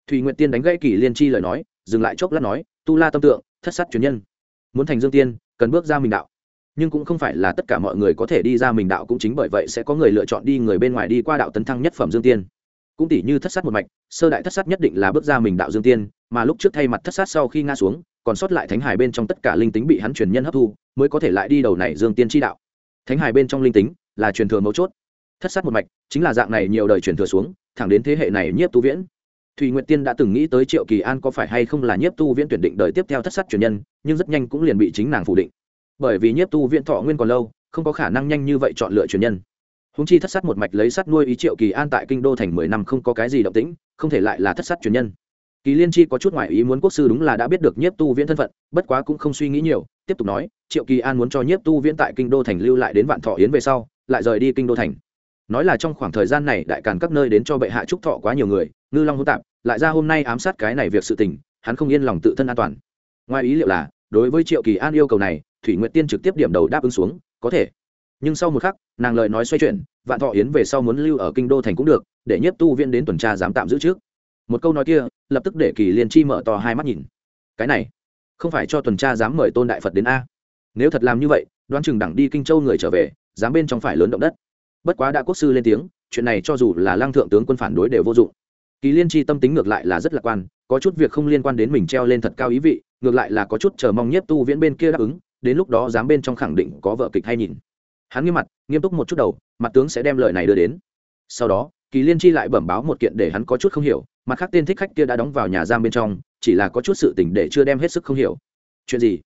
thùy nguyện tiên đánh gãy kỳ liên chi lời nói, dừng lại chốc lát nói, tu la tâm tượng, thất sát truyền nhân. Muốn thành dương tiên, cần bước ra mình đạo. Nhưng cũng không phải là tất cả mọi người có thể đi ra mình đạo cũng chính bởi vậy sẽ có người lựa chọn đi người bên ngoài đi qua đạo tấn thăng nhất phẩm dương tiên. Cũng tỷ như thất sát một mạch, sơ đại thất sát nhất định là bước ra mình đạo dương tiên, mà lúc trước thay mặt thất sát sau khi ngã xuống, còn sót lại thánh hải bên trong tất cả linh tính bị hắn truyền nhân hấp thu, mới có thể lại đi đầu này dương tiên chi đạo. Thánh hải bên trong linh tính là truyền thừa mấu chốt. Thất sát một mạch, chính là dạng này nhiều đời truyền thừa xuống, thẳng đến thế hệ này nhiếp tu viễn thùy nguyệt tiên đã từng nghĩ tới triệu kỳ an có phải hay không là nhiếp tu viễn tuyển định đời tiếp theo thất sát truyền nhân, nhưng rất nhanh cũng liền bị chính nàng phủ định. Bởi vì nhiếp tu viễn thọ nguyên còn lâu, không có khả năng nhanh như vậy chọn lựa truyền nhân. Húng chi thất sát một mạch lấy sắt nuôi ý triệu kỳ an tại kinh đô thành mười năm không có cái gì động tĩnh, không thể lại là thất sát truyền nhân. Kỳ liên chi có chút ngoại ý muốn quốc sư đúng là đã biết được nhiếp tu viễn thân phận, bất quá cũng không suy nghĩ nhiều, tiếp tục nói, triệu kỳ an muốn cho nhiếp tu viễn tại kinh đô thành lưu lại đến vạn thọ yến về sau, lại rời đi kinh đô thành. Nói là trong khoảng thời gian này đại càn các nơi đến cho bệ hạ trúc thọ quá nhiều người ngư long hỗn tạp, lại ra hôm nay ám sát cái này việc sự tình, hắn không yên lòng tự thân an toàn. Ngoài ý liệu là, đối với triệu kỳ an yêu cầu này, thủy nguyệt tiên trực tiếp điểm đầu đáp ứng xuống, có thể. Nhưng sau một khắc, nàng lời nói xoay chuyển, vạn thọ yến về sau muốn lưu ở kinh đô thành cũng được, để nhất tu viên đến tuần tra dám tạm giữ trước. Một câu nói kia, lập tức để kỳ liên chi mở to hai mắt nhìn. Cái này, không phải cho tuần tra dám mời tôn đại phật đến a. Nếu thật làm như vậy, đoán chừng đẳng đi kinh châu người trở về dám bên trong phải lớn động đất. Bất quá đã quốc sư lên tiếng, chuyện này cho dù là lăng thượng tướng quân phản đối đều vô dụng kỳ liên chi tâm tính ngược lại là rất lạc quan, có chút việc không liên quan đến mình treo lên thật cao ý vị, ngược lại là có chút chờ mong nhiếp tu viễn bên kia đáp ứng, đến lúc đó dám bên trong khẳng định có vợ kịch hay nhìn. Hắn nghiêm mặt, nghiêm túc một chút đầu, mặt tướng sẽ đem lời này đưa đến. Sau đó, kỳ liên chi lại bẩm báo một kiện để hắn có chút không hiểu, mặt khác tên thích khách kia đã đóng vào nhà giam bên trong, chỉ là có chút sự tình để chưa đem hết sức không hiểu. Chuyện gì?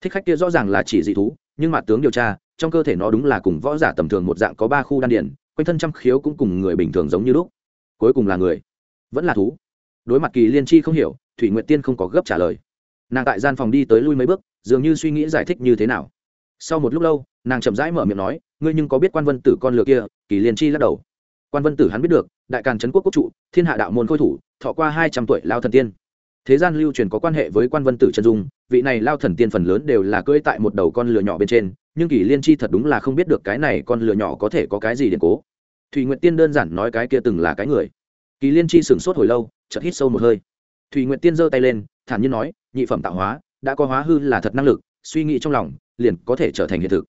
Thích khách kia rõ ràng là chỉ dị thú, nhưng mặt tướng điều tra, trong cơ thể nó đúng là cùng võ giả tầm thường một dạng có ba khu đan điển quanh thân trăm khiếu cũng cùng người bình thường giống như lúc. Cuối cùng là người vẫn là thú. Đối mặt kỳ liên chi không hiểu, thủy nguyệt tiên không có gấp trả lời. Nàng tại gian phòng đi tới lui mấy bước, dường như suy nghĩ giải thích như thế nào. Sau một lúc lâu, nàng chậm rãi mở miệng nói, ngươi nhưng có biết quan vân tử con lừa kia? Kỳ liên chi lắc đầu. Quan vân tử hắn biết được, đại càn trấn quốc quốc trụ, thiên hạ đạo môn khôi thủ, thọ qua hai trăm tuổi lao thần tiên. Thế gian lưu truyền có quan hệ với quan vân tử chân dung, vị này lao thần tiên phần lớn đều là cưỡi tại một đầu con lừa nhỏ bên trên, nhưng kỳ liên chi thật đúng là không biết được cái này con lừa nhỏ có thể có cái gì điện cố. Thùy nguyệt tiên đơn giản nói cái kia từng là cái người kỳ liên chi sửng sốt hồi lâu, chợt hít sâu một hơi. Thùy nguyệt tiên giơ tay lên, thản nhiên nói, nhị phẩm tạo hóa, đã có hóa hư là thật năng lực, suy nghĩ trong lòng, liền có thể trở thành hiện thực.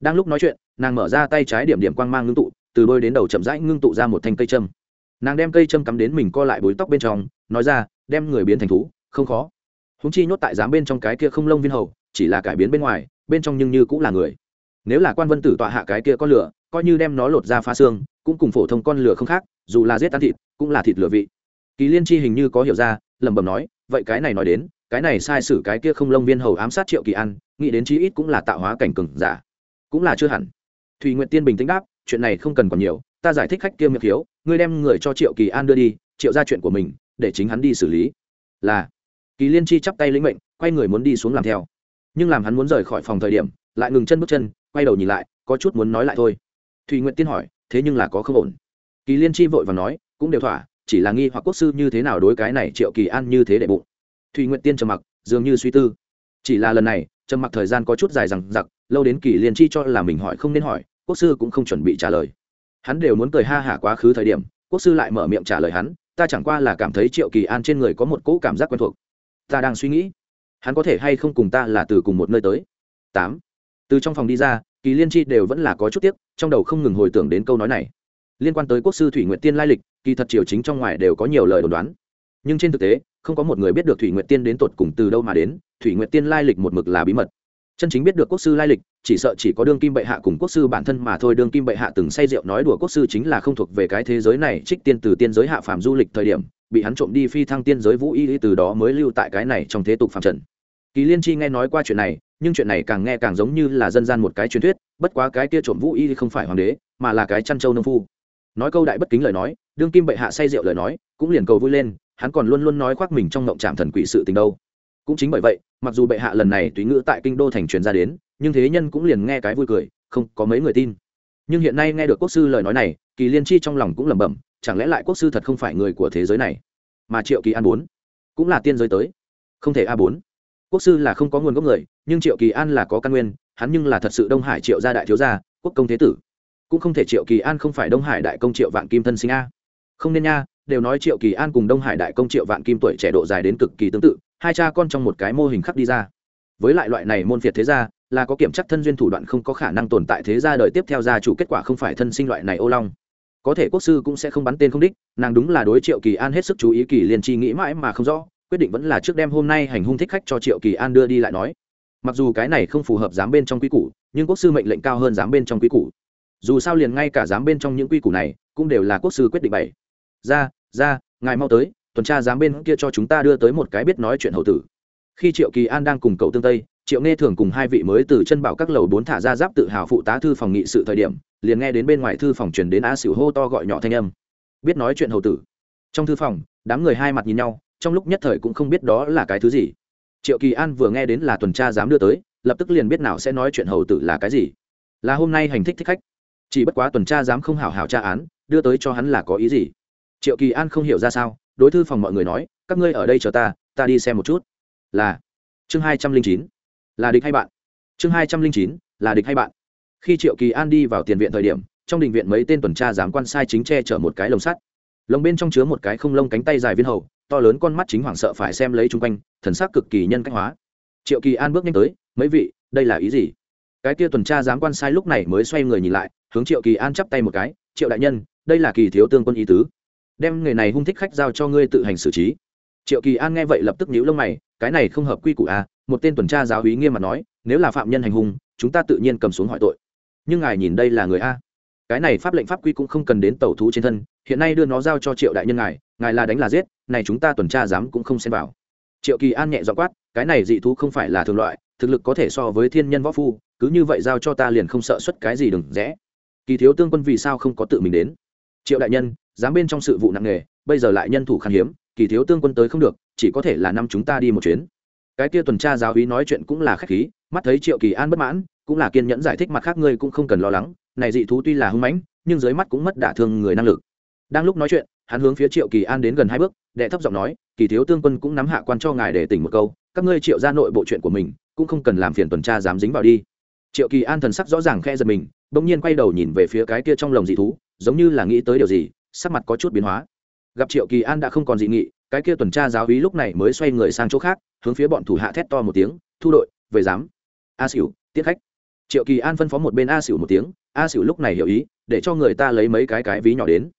Đang lúc nói chuyện, nàng mở ra tay trái điểm điểm quang mang ngưng tụ, từ đôi đến đầu chậm rãi ngưng tụ ra một thanh cây châm. Nàng đem cây châm cắm đến mình co lại bối tóc bên trong, nói ra, đem người biến thành thú, không khó. Húng chi nhốt tại giám bên trong cái kia không lông viên hầu, chỉ là cải biến bên ngoài, bên trong nhưng như cũng là người. Nếu là quan vân tử tọa hạ cái kia có lửa, coi như đem nó lột ra phá xương cũng cùng phổ thông con lửa không khác dù là giết ăn thịt cũng là thịt lửa vị. Kỳ liên chi hình như có hiểu ra lẩm bẩm nói vậy cái này nói đến cái này sai sử cái kia không lông viên hầu ám sát triệu kỳ ăn nghĩ đến chí ít cũng là tạo hóa cảnh cừng giả. Cũng là chưa hẳn. Thùy nguyện tiên bình tĩnh đáp chuyện này không cần còn nhiều ta giải thích khách kia miệng thiếu, ngươi đem người cho triệu kỳ an đưa đi triệu ra chuyện của mình để chính hắn đi xử lý. Là. Kỳ liên chi chắp tay lĩnh mệnh quay người muốn đi xuống làm theo. Nhưng làm hắn muốn rời khỏi phòng thời điểm lại ngừng chân bước chân quay đầu nhìn lại có chút muốn nói lại thôi. Thùy nguyện tiên hỏi thế nhưng là có không ổn. Kỳ liên chi vội và nói, cũng đều thỏa, chỉ là nghi hoặc quốc sư như thế nào đối cái này triệu kỳ an như thế để bụng. Thùy nguyện tiên trầm mặc, dường như suy tư. Chỉ là lần này, trầm mặc thời gian có chút dài rằng giặc lâu đến kỳ liên chi cho là mình hỏi không nên hỏi, quốc sư cũng không chuẩn bị trả lời. Hắn đều muốn cười ha hả quá khứ thời điểm, quốc sư lại mở miệng trả lời hắn, ta chẳng qua là cảm thấy triệu kỳ an trên người có một cỗ cảm giác quen thuộc. Ta đang suy nghĩ, hắn có thể hay không cùng ta là từ cùng một nơi tới. Tám. Từ trong phòng đi ra kỳ liên chi đều vẫn là có chút tiếc, trong đầu không ngừng hồi tưởng đến câu nói này. Liên quan tới quốc sư thủy nguyện tiên lai lịch, kỳ thật triều chính trong ngoài đều có nhiều lời đồn đoán. Nhưng trên thực tế, không có một người biết được thủy nguyện tiên đến tột cùng từ đâu mà đến, thủy nguyện tiên lai lịch một mực là bí mật. Chân chính biết được quốc sư lai lịch, chỉ sợ chỉ có đương kim bệ hạ cùng quốc sư bản thân mà thôi. Đương kim bệ hạ từng say rượu nói đùa quốc sư chính là không thuộc về cái thế giới này, trích tiên từ tiên giới hạ phàm du lịch thời điểm, bị hắn trộm đi phi thăng tiên giới vũ y từ đó mới lưu tại cái này trong thế tục phàm trần. Kỳ liên chi nghe nói qua chuyện này nhưng chuyện này càng nghe càng giống như là dân gian một cái truyền thuyết, bất quá cái kia trộm vũ y không phải hoàng đế, mà là cái chăn châu nông phu. Nói câu đại bất kính lời nói, đương kim bệ hạ say rượu lời nói, cũng liền cầu vui lên, hắn còn luôn luôn nói khoác mình trong ngộng trạm thần quỷ sự tình đâu. Cũng chính bởi vậy, mặc dù bệ hạ lần này tùy ngữ tại kinh đô thành truyền ra đến, nhưng thế nhân cũng liền nghe cái vui cười, không có mấy người tin. Nhưng hiện nay nghe được quốc sư lời nói này, kỳ liên chi trong lòng cũng lẩm bẩm, chẳng lẽ lại quốc sư thật không phải người của thế giới này? Mà triệu kỳ an bốn, cũng là tiên giới tới. Không thể a bốn quốc sư là không có nguồn gốc người, nhưng triệu kỳ an là có căn nguyên, hắn nhưng là thật sự đông hải triệu gia đại thiếu gia, quốc công thế tử. Cũng không thể triệu kỳ an không phải đông hải đại công triệu vạn kim thân sinh a. Không nên nha, đều nói triệu kỳ an cùng đông hải đại công triệu vạn kim tuổi trẻ độ dài đến cực kỳ tương tự, hai cha con trong một cái mô hình khắc đi ra. Với lại loại này môn phiệt thế gia, là có kiểm chắc thân duyên thủ đoạn không có khả năng tồn tại thế gia đời tiếp theo gia chủ kết quả không phải thân sinh loại này ô long. Có thể quốc sư cũng sẽ không bắn tên không đích, nàng đúng là đối triệu kỳ an hết sức chú ý kỳ liên chi nghĩ mãi mà không rõ quyết định vẫn là trước đêm hôm nay hành hung thích khách cho triệu kỳ an đưa đi lại nói. Mặc dù cái này không phù hợp giám bên trong quy củ, nhưng quốc sư mệnh lệnh cao hơn giám bên trong quy củ. Dù sao liền ngay cả giám bên trong những quy củ này, cũng đều là quốc sư quyết định bày. Ra ra, ngài mau tới, tuần tra giám bên kia cho chúng ta đưa tới một cái biết nói chuyện hậu tử. Khi triệu kỳ an đang cùng cậu tương tây, triệu nghe thường cùng hai vị mới từ chân bảo các lầu bốn thả ra giáp tự hào phụ tá thư phòng nghị sự thời điểm, liền nghe đến bên ngoài thư phòng truyền đến a xỉu hô to gọi nhỏ thanh âm. Biết nói chuyện hầu tử. Trong thư phòng, đám người hai mặt nhìn nhau trong lúc nhất thời cũng không biết đó là cái thứ gì. Triệu kỳ an vừa nghe đến là tuần tra dám đưa tới, lập tức liền biết nào sẽ nói chuyện hầu tử là cái gì. Là hôm nay hành thích thích khách. Chỉ bất quá tuần tra dám không hảo hảo tra án, đưa tới cho hắn là có ý gì? Triệu kỳ an không hiểu ra sao, đối thư phòng mọi người nói, các ngươi ở đây chờ ta ta đi xem một chút. Là, chương hai trăm linh chín, là địch hay bạn? Chương hai trăm linh chín, là địch hay bạn? Khi triệu kỳ an đi vào tiền viện thời điểm, trong đình viện mấy tên tuần tra giám quan sai chính che chở một cái lồng sắt lồng bên trong chứa một cái không lông cánh tay dài viên hầu, to lớn con mắt chính hoảng sợ phải xem lấy chung quanh, thần sắc cực kỳ nhân cách hóa. Triệu kỳ an bước nhanh tới, mấy vị, đây là ý gì? Cái kia tuần tra giám quan sai lúc này mới xoay người nhìn lại, hướng triệu kỳ an chắp tay một cái, triệu đại nhân, đây là kỳ thiếu tương quân ý tứ. Đem người này hung thích khách giao cho ngươi tự hành xử trí. Triệu kỳ an nghe vậy lập tức nhíu lông mày, cái này không hợp quy củ à một tên tuần tra giáo ý nghiêm mặt nói, nếu là phạm nhân hành hung, chúng ta tự nhiên cầm xuống hỏi tội. Nhưng ngài nhìn đây là người a cái này pháp lệnh pháp quy cũng không cần đến tẩu thú trên thân, hiện nay đưa nó giao cho triệu đại nhân ngài ngài là đánh là giết, này chúng ta tuần tra dám cũng không xem vào. Triệu kỳ an nhẹ dọ quát, cái này dị thú không phải là thường loại, thực lực có thể so với thiên nhân võ phu, cứ như vậy giao cho ta liền không sợ xuất cái gì đừng rẽ. Kỳ thiếu tương quân vì sao không có tự mình đến? Triệu đại nhân, dám bên trong sự vụ nặng nề, bây giờ lại nhân thủ khan hiếm, kỳ thiếu tương quân tới không được, chỉ có thể là năm chúng ta đi một chuyến. Cái kia tuần tra giáo úy nói chuyện cũng là khách khí, mắt thấy triệu kỳ an bất mãn, cũng là kiên nhẫn giải thích mặt khác ngươi cũng không cần lo lắng này dị thú tuy là hung mãnh, nhưng dưới mắt cũng mất đả thương người năng lực. Đang lúc nói chuyện, hắn hướng phía triệu kỳ an đến gần hai bước, đệ thấp giọng nói, kỳ thiếu tương quân cũng nắm hạ quan cho ngài để tỉnh một câu, các ngươi triệu ra nội bộ chuyện của mình, cũng không cần làm phiền tuần tra dám dính vào đi. Triệu kỳ an thần sắc rõ ràng khe giật mình, bỗng nhiên quay đầu nhìn về phía cái kia trong lồng dị thú, giống như là nghĩ tới điều gì, sắc mặt có chút biến hóa. Gặp triệu kỳ an đã không còn dị nghị, cái kia tuần tra giáo hí lúc này mới xoay người sang chỗ khác, hướng phía bọn thủ hạ thét to một tiếng, thu đội, về giám. A xỉu tiết khách triệu kỳ an phân phó một bên a xỉu một tiếng, a xỉu lúc này hiểu ý, để cho người ta lấy mấy cái cái ví nhỏ đến.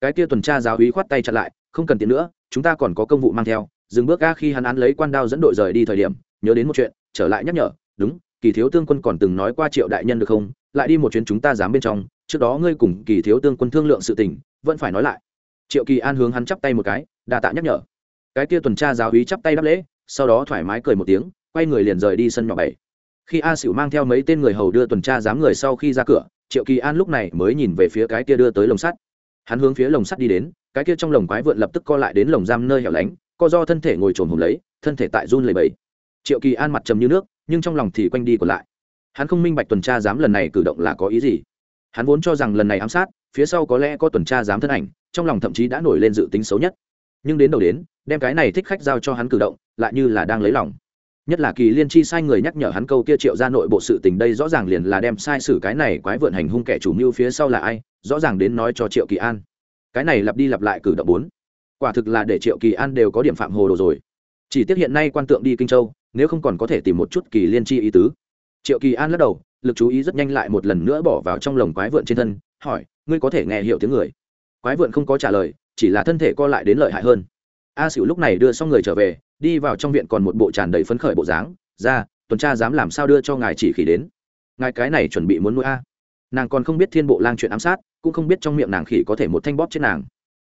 Cái kia tuần tra giáo hí khoát tay chặn lại, không cần tiền nữa, chúng ta còn có công vụ mang theo, dừng bước a khi hắn án lấy quan đao dẫn đội rời đi thời điểm, nhớ đến một chuyện, trở lại nhắc nhở, đúng, kỳ thiếu tương quân còn từng nói qua triệu đại nhân được không? Lại đi một chuyến chúng ta dám bên trong, trước đó ngươi cùng kỳ thiếu tương quân thương lượng sự tình, vẫn phải nói lại. Triệu kỳ an hướng hắn chắp tay một cái, đa tạ nhắc nhở. Cái kia tuần tra giáo hí chắp tay đáp lễ, sau đó thoải mái cười một tiếng, quay người liền rời đi sân nhỏ bảy khi a xỉu mang theo mấy tên người hầu đưa tuần tra giám người sau khi ra cửa, triệu kỳ an lúc này mới nhìn về phía cái kia đưa tới lồng sắt. Hắn hướng phía lồng sắt đi đến, cái kia trong lồng quái vượn lập tức co lại đến lồng giam nơi hẻo lánh, co do thân thể ngồi trồn hùng lấy, thân thể tại run lầy bẫy triệu kỳ an mặt trầm như nước, nhưng trong lòng thì quanh đi còn lại. Hắn không minh bạch tuần tra giám lần này cử động là có ý gì. Hắn vốn cho rằng lần này ám sát, phía sau có lẽ có tuần tra giám thân ảnh, trong lòng thậm chí đã nổi lên dự tính xấu nhất. Nhưng đến đầu đến, đem cái này thích khách giao cho hắn cử động, lại như là đang lấy lòng nhất là kỳ liên chi sai người nhắc nhở hắn câu kia triệu ra nội bộ sự tình đây rõ ràng liền là đem sai sử cái này quái vượn hành hung kẻ chủ mưu phía sau là ai, rõ ràng đến nói cho triệu kỳ an. Cái này lặp đi lặp lại cử động bốn. Quả thực là để triệu kỳ an đều có điểm phạm hồ đồ rồi. Chỉ tiếc hiện nay quan tượng đi kinh châu, nếu không còn có thể tìm một chút kỳ liên chi ý tứ. Triệu kỳ an lắc đầu, lực chú ý rất nhanh lại một lần nữa bỏ vào trong lồng quái vượn trên thân, hỏi, ngươi có thể nghe hiểu tiếng người? Quái vượn không có trả lời, chỉ là thân thể co lại đến lợi hại hơn. A xỉu lúc này đưa xong người trở về đi vào trong viện còn một bộ tràn đầy phấn khởi bộ dáng, ra, tuần tra dám làm sao đưa cho ngài chỉ khỉ đến? Ngài cái này chuẩn bị muốn nuôi a. Nàng còn không biết thiên bộ lang chuyện ám sát, cũng không biết trong miệng nàng khỉ có thể một thanh bóp trên nàng.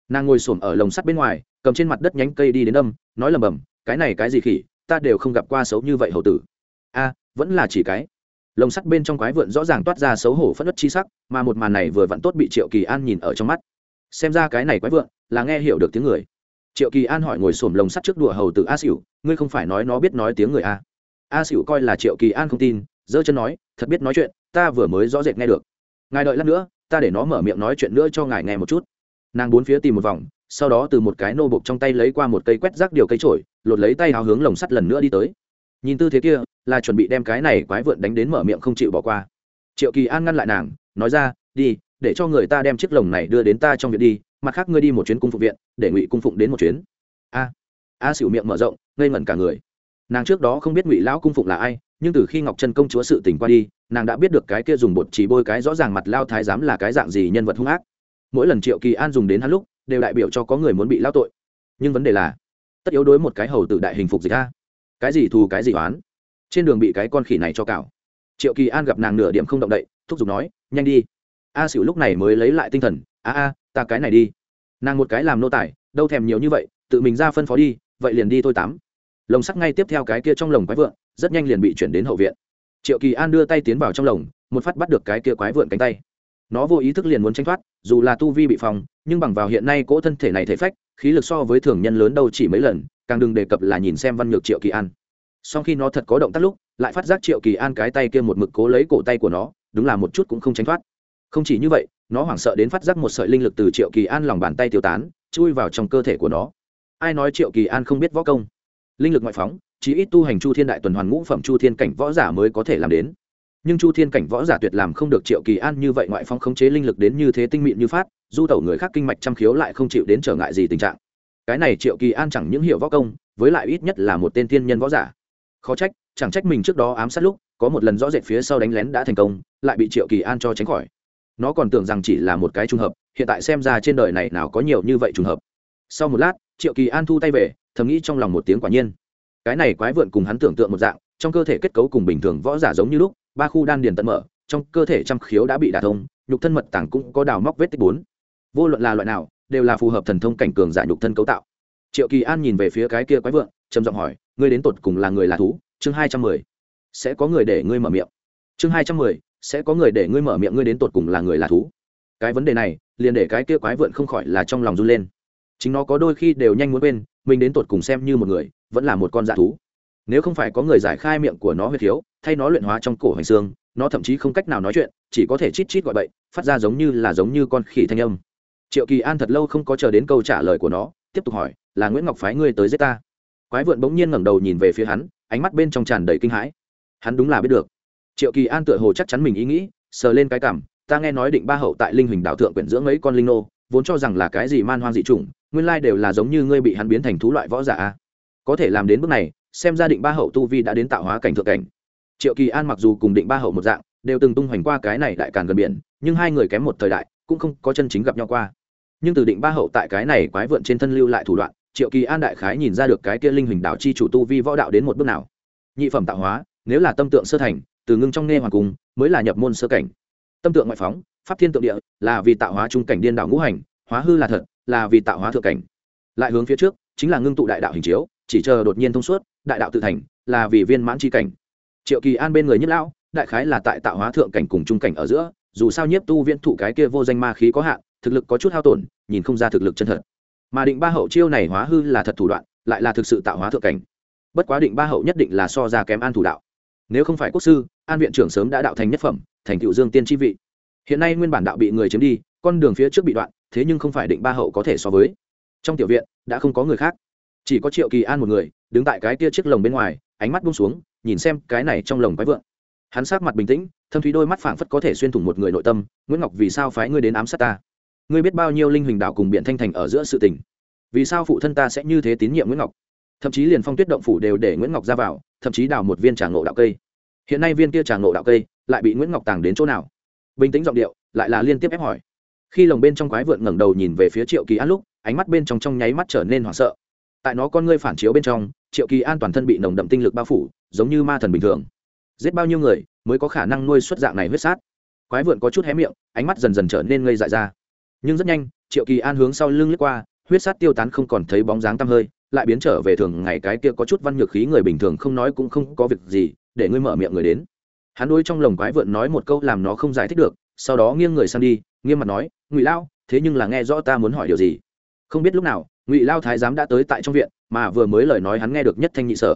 Nàng ngồi xổm ở lồng sắt bên ngoài, cầm trên mặt đất nhánh cây đi đến âm, nói lầm bầm, cái này cái gì khỉ, ta đều không gặp qua xấu như vậy hầu tử. A, vẫn là chỉ cái. Lồng sắt bên trong quái vượn rõ ràng toát ra xấu hổ phất đất chi sắc, mà một màn này vừa vặn tốt bị triệu kỳ an nhìn ở trong mắt. Xem ra cái này quái vượn là nghe hiểu được tiếng người triệu kỳ an hỏi ngồi xổm lồng sắt trước đùa hầu tử a xỉu ngươi không phải nói nó biết nói tiếng người a. A xỉu coi là triệu kỳ an không tin, giơ chân nói, thật biết nói chuyện, ta vừa mới rõ rệt nghe được. Ngài đợi lát nữa, ta để nó mở miệng nói chuyện nữa cho ngài nghe một chút. Nàng bốn phía tìm một vòng, sau đó từ một cái nô bục trong tay lấy qua một cây quét rác điều cây trổi, lột lấy tay hào hướng lồng sắt lần nữa đi tới. Nhìn tư thế kia, là chuẩn bị đem cái này quái vượn đánh đến mở miệng không chịu bỏ qua. Triệu kỳ an ngăn lại nàng, nói ra, đi, để cho người ta đem chiếc lồng này đưa đến ta trong viện đi mặt khác ngươi đi một chuyến cung phụng viện, để ngụy cung phụng đến một chuyến. A a xỉu miệng mở rộng, ngây ngẩn cả người. Nàng trước đó không biết ngụy lão cung phụng là ai, nhưng từ khi ngọc trân công chúa sự tình qua đi, nàng đã biết được cái kia dùng bột chỉ bôi cái rõ ràng mặt lao thái giám là cái dạng gì nhân vật hung ác. Mỗi lần triệu kỳ an dùng đến hắn lúc, đều đại biểu cho có người muốn bị lao tội. Nhưng vấn đề là, tất yếu đối một cái hầu tự đại hình phục dịch a. Cái gì thù, cái gì oán. Trên đường bị cái con khỉ này cho cào triệu kỳ an gặp nàng nửa điểm không động đậy, thúc giục nói, nhanh đi. A xỉu lúc này mới lấy lại tinh thần, a a ta cái này đi. Nàng một cái làm nô tài, đâu thèm nhiều như vậy, tự mình ra phân phó đi, vậy liền đi thôi tám. lồng sắt ngay tiếp theo cái kia trong lồng quái vượn, rất nhanh liền bị chuyển đến hậu viện. Triệu kỳ an đưa tay tiến vào trong lồng, một phát bắt được cái kia quái vượn cánh tay. Nó vô ý thức liền muốn tranh thoát, dù là tu vi bị phòng, nhưng bằng vào hiện nay cỗ thân thể này thể phách, khí lực so với thường nhân lớn đâu chỉ mấy lần, càng đừng đề cập là nhìn xem văn nhược triệu kỳ an. Sau khi nó thật có động tác lúc, lại phát giác triệu kỳ an cái tay kia một mực cố lấy cổ tay của nó, đúng là một chút cũng không tránh thoát. Không chỉ như vậy nó hoảng sợ đến phát giác một sợi linh lực từ triệu kỳ an lòng bàn tay tiêu tán, chui vào trong cơ thể của nó. Ai nói triệu kỳ an không biết võ công? Linh lực ngoại phóng chỉ ít tu hành chu thiên đại tuần hoàn ngũ phẩm chu thiên cảnh võ giả mới có thể làm đến. Nhưng chu thiên cảnh võ giả tuyệt làm không được triệu kỳ an như vậy ngoại phong khống chế linh lực đến như thế tinh mịn như phát, du tẩu người khác kinh mạch chăm khiếu lại không chịu đến trở ngại gì tình trạng. Cái này triệu kỳ an chẳng những hiểu võ công, với lại ít nhất là một tên thiên nhân võ giả. Khó trách, chẳng trách mình trước đó ám sát lúc, có một lần rõ rệt phía sau đánh lén đã thành công, lại bị triệu kỳ an cho tránh khỏi nó còn tưởng rằng chỉ là một cái trùng hợp, hiện tại xem ra trên đời này nào có nhiều như vậy trùng hợp. Sau một lát, triệu kỳ an thu tay về, thầm nghĩ trong lòng một tiếng quả nhiên. Cái này quái vượn cùng hắn tưởng tượng một dạng, trong cơ thể kết cấu cùng bình thường võ giả giống như lúc, ba khu đan điền tận mở, trong cơ thể trăm khiếu đã bị đả thông, nhục thân mật tảng cũng có đào móc vết tích bốn. Vô luận là loại nào, đều là phù hợp thần thông cảnh cường giả nhục thân cấu tạo. Triệu kỳ an nhìn về phía cái kia quái vượn, trầm giọng hỏi, ngươi đến tột cùng là người là thú? Chương hai trăm mười. Sẽ có người để ngươi mở miệng. Chương hai trăm mười sẽ có người để ngươi mở miệng ngươi đến tột cùng là người là thú. Cái vấn đề này, liền để cái kia quái vượn không khỏi là trong lòng run lên. Chính nó có đôi khi đều nhanh muốn quên, mình đến tột cùng xem như một người, vẫn là một con dạ thú. Nếu không phải có người giải khai miệng của nó huyết thiếu, thay nó luyện hóa trong cổ hành xương, nó thậm chí không cách nào nói chuyện, chỉ có thể chít chít gọi bậy, phát ra giống như là giống như con khỉ thanh âm. Triệu kỳ an thật lâu không có chờ đến câu trả lời của nó, tiếp tục hỏi, là nguyễn ngọc phái ngươi tới giết ta? Quái vượn bỗng nhiên ngẩng đầu nhìn về phía hắn, ánh mắt bên trong tràn đầy kinh hãi. Hắn đúng là biết được triệu kỳ an tựa hồ chắc chắn mình ý nghĩ, sờ lên cái cảm, ta nghe nói định ba hậu tại linh huỳnh đạo thượng quyển dưỡng mấy con linh nô, vốn cho rằng là cái gì man hoang dị chủng, nguyên lai đều là giống như ngươi bị hắn biến thành thú loại võ giả có thể làm đến bước này, xem ra định ba hậu tu vi đã đến tạo hóa cảnh thượng cảnh. Triệu kỳ an mặc dù cùng định ba hậu một dạng, đều từng tung hoành qua cái này đại càn gần biển, nhưng hai người kém một thời đại, cũng không có chân chính gặp nhau qua. Nhưng từ định ba hậu tại cái này quái vượn trên thân lưu lại thủ đoạn, triệu kỳ an đại khái nhìn ra được cái kia linh huỳnh đạo chi chủ tu vi võ đạo đến một bước nào. Nhị phẩm tạo hóa, nếu là tâm tượng sơ thành từ ngưng trong nghe hoàng cung mới là nhập môn sơ cảnh. Tâm tượng ngoại phóng, pháp thiên tượng địa là vì tạo hóa trung cảnh điên đảo ngũ hành, hóa hư là thật, là vì tạo hóa thượng cảnh. Lại hướng phía trước, chính là ngưng tụ đại đạo hình chiếu, chỉ chờ đột nhiên thông suốt, đại đạo tự thành, là vì viên mãn c cảnh. Triệu kỳ an bên người nhất lão, đại khái là tại tạo hóa thượng cảnh cùng trung cảnh ở giữa, dù sao nhiếp tu viễn thụ cái kia vô danh ma khí có hạn, thực lực có chút hao tổn, nhìn không ra thực lực chân thật. Mà định ba hậu chiêu này hóa hư là thật thủ đoạn, lại là thực sự tạo hóa thượng cảnh. Bất quá định ba hậu nhất định là so ra kém an thủ đạo nếu không phải quốc sư, an viện trưởng sớm đã đạo thành nhất phẩm, thành cựu dương tiên tri vị. Hiện nay nguyên bản đạo bị người chiếm đi, con đường phía trước bị đoạn, thế nhưng không phải định ba hậu có thể so với. Trong tiểu viện, đã không có người khác. Chỉ có triệu kỳ an một người, đứng tại cái kia chiếc lồng bên ngoài, ánh mắt bung xuống, nhìn xem cái này trong lồng quái vượng. Hắn sát mặt bình tĩnh, thâm thúy đôi mắt phảng phất có thể xuyên thủng một người nội tâm, nguyễn ngọc, vì sao phái ngươi đến ám sát ta? Ngươi biết bao nhiêu linh huỳnh đạo cùng biện thanh thành ở giữa sự tình? Vì sao phụ thân ta sẽ như thế tín nhiệm nguyễn ngọc? Thậm chí liền phong tuyết động phủ đều để nguyễn ngọc ra vào thậm chí đào một viên trà ngộ đạo cây. Hiện nay viên kia trà ngộ đạo cây lại bị nguyễn ngọc tàng đến chỗ nào? Bình tĩnh giọng điệu, lại là liên tiếp ép hỏi. Khi lồng bên trong quái vượn ngẩng đầu nhìn về phía triệu kỳ an lúc, ánh mắt bên trong trong nháy mắt trở nên hoảng sợ. Tại nó con ngươi phản chiếu bên trong, triệu kỳ an toàn thân bị nồng đậm tinh lực bao phủ, giống như ma thần bình thường. Giết bao nhiêu người mới có khả năng nuôi xuất dạng này huyết sát? Quái vượn có chút hé miệng, ánh mắt dần dần trở nên ngây dại ra. Nhưng rất nhanh, triệu kỳ an hướng sau lưng lướt qua huyết sát tiêu tán không còn thấy bóng dáng tăm hơi, lại biến trở về thường ngày cái kia có chút văn nhược khí người bình thường không nói cũng không có việc gì, để ngươi mở miệng người đến. Hắn đôi trong lồng quái vượn nói một câu làm nó không giải thích được, sau đó nghiêng người sang đi, nghiêm mặt nói, ngụy lao, thế nhưng là nghe rõ ta muốn hỏi điều gì? Không biết lúc nào, ngụy lao thái giám đã tới tại trong viện, mà vừa mới lời nói hắn nghe được nhất thanh nhị sở.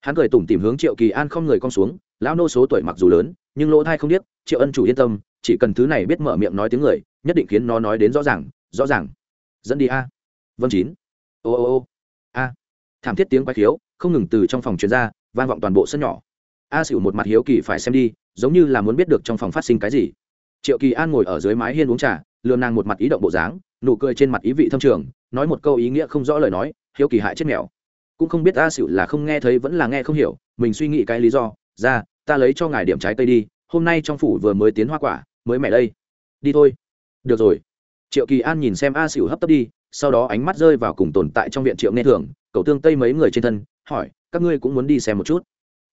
Hắn cười tủm tìm hướng triệu kỳ an không người con xuống, lão nô số tuổi mặc dù lớn, nhưng lỗ thai không biết triệu ân chủ yên tâm, chỉ cần thứ này biết mở miệng nói tiếng người, nhất định khiến nó nói đến rõ ràng rõ ràng. Dẫn đi a vâng chín. Ô ô ô. A. Thảm thiết tiếng quái khiếu, không ngừng từ trong phòng chuyên ra, vang vọng toàn bộ sân nhỏ. A xỉu một mặt hiếu kỳ phải xem đi, giống như là muốn biết được trong phòng phát sinh cái gì. Triệu kỳ an ngồi ở dưới mái hiên uống trà lừa nàng một mặt ý động bộ dáng, nụ cười trên mặt ý vị thâm trường, nói một câu ý nghĩa không rõ lời nói, hiếu kỳ hại chết mèo. Cũng không biết a xỉu là không nghe thấy vẫn là nghe không hiểu, mình suy nghĩ cái lý do, ra, ta lấy cho ngài điểm trái cây đi, hôm nay trong phủ vừa mới tiến hoa quả, mới mẹ đây. Đi thôi. Được rồi. Triệu kỳ an nhìn xem a xỉu hấp tấp đi sau đó ánh mắt rơi vào cùng tồn tại trong viện triệu nghe thường cậu tương tây mấy người trên thân, hỏi, các ngươi cũng muốn đi xem một chút?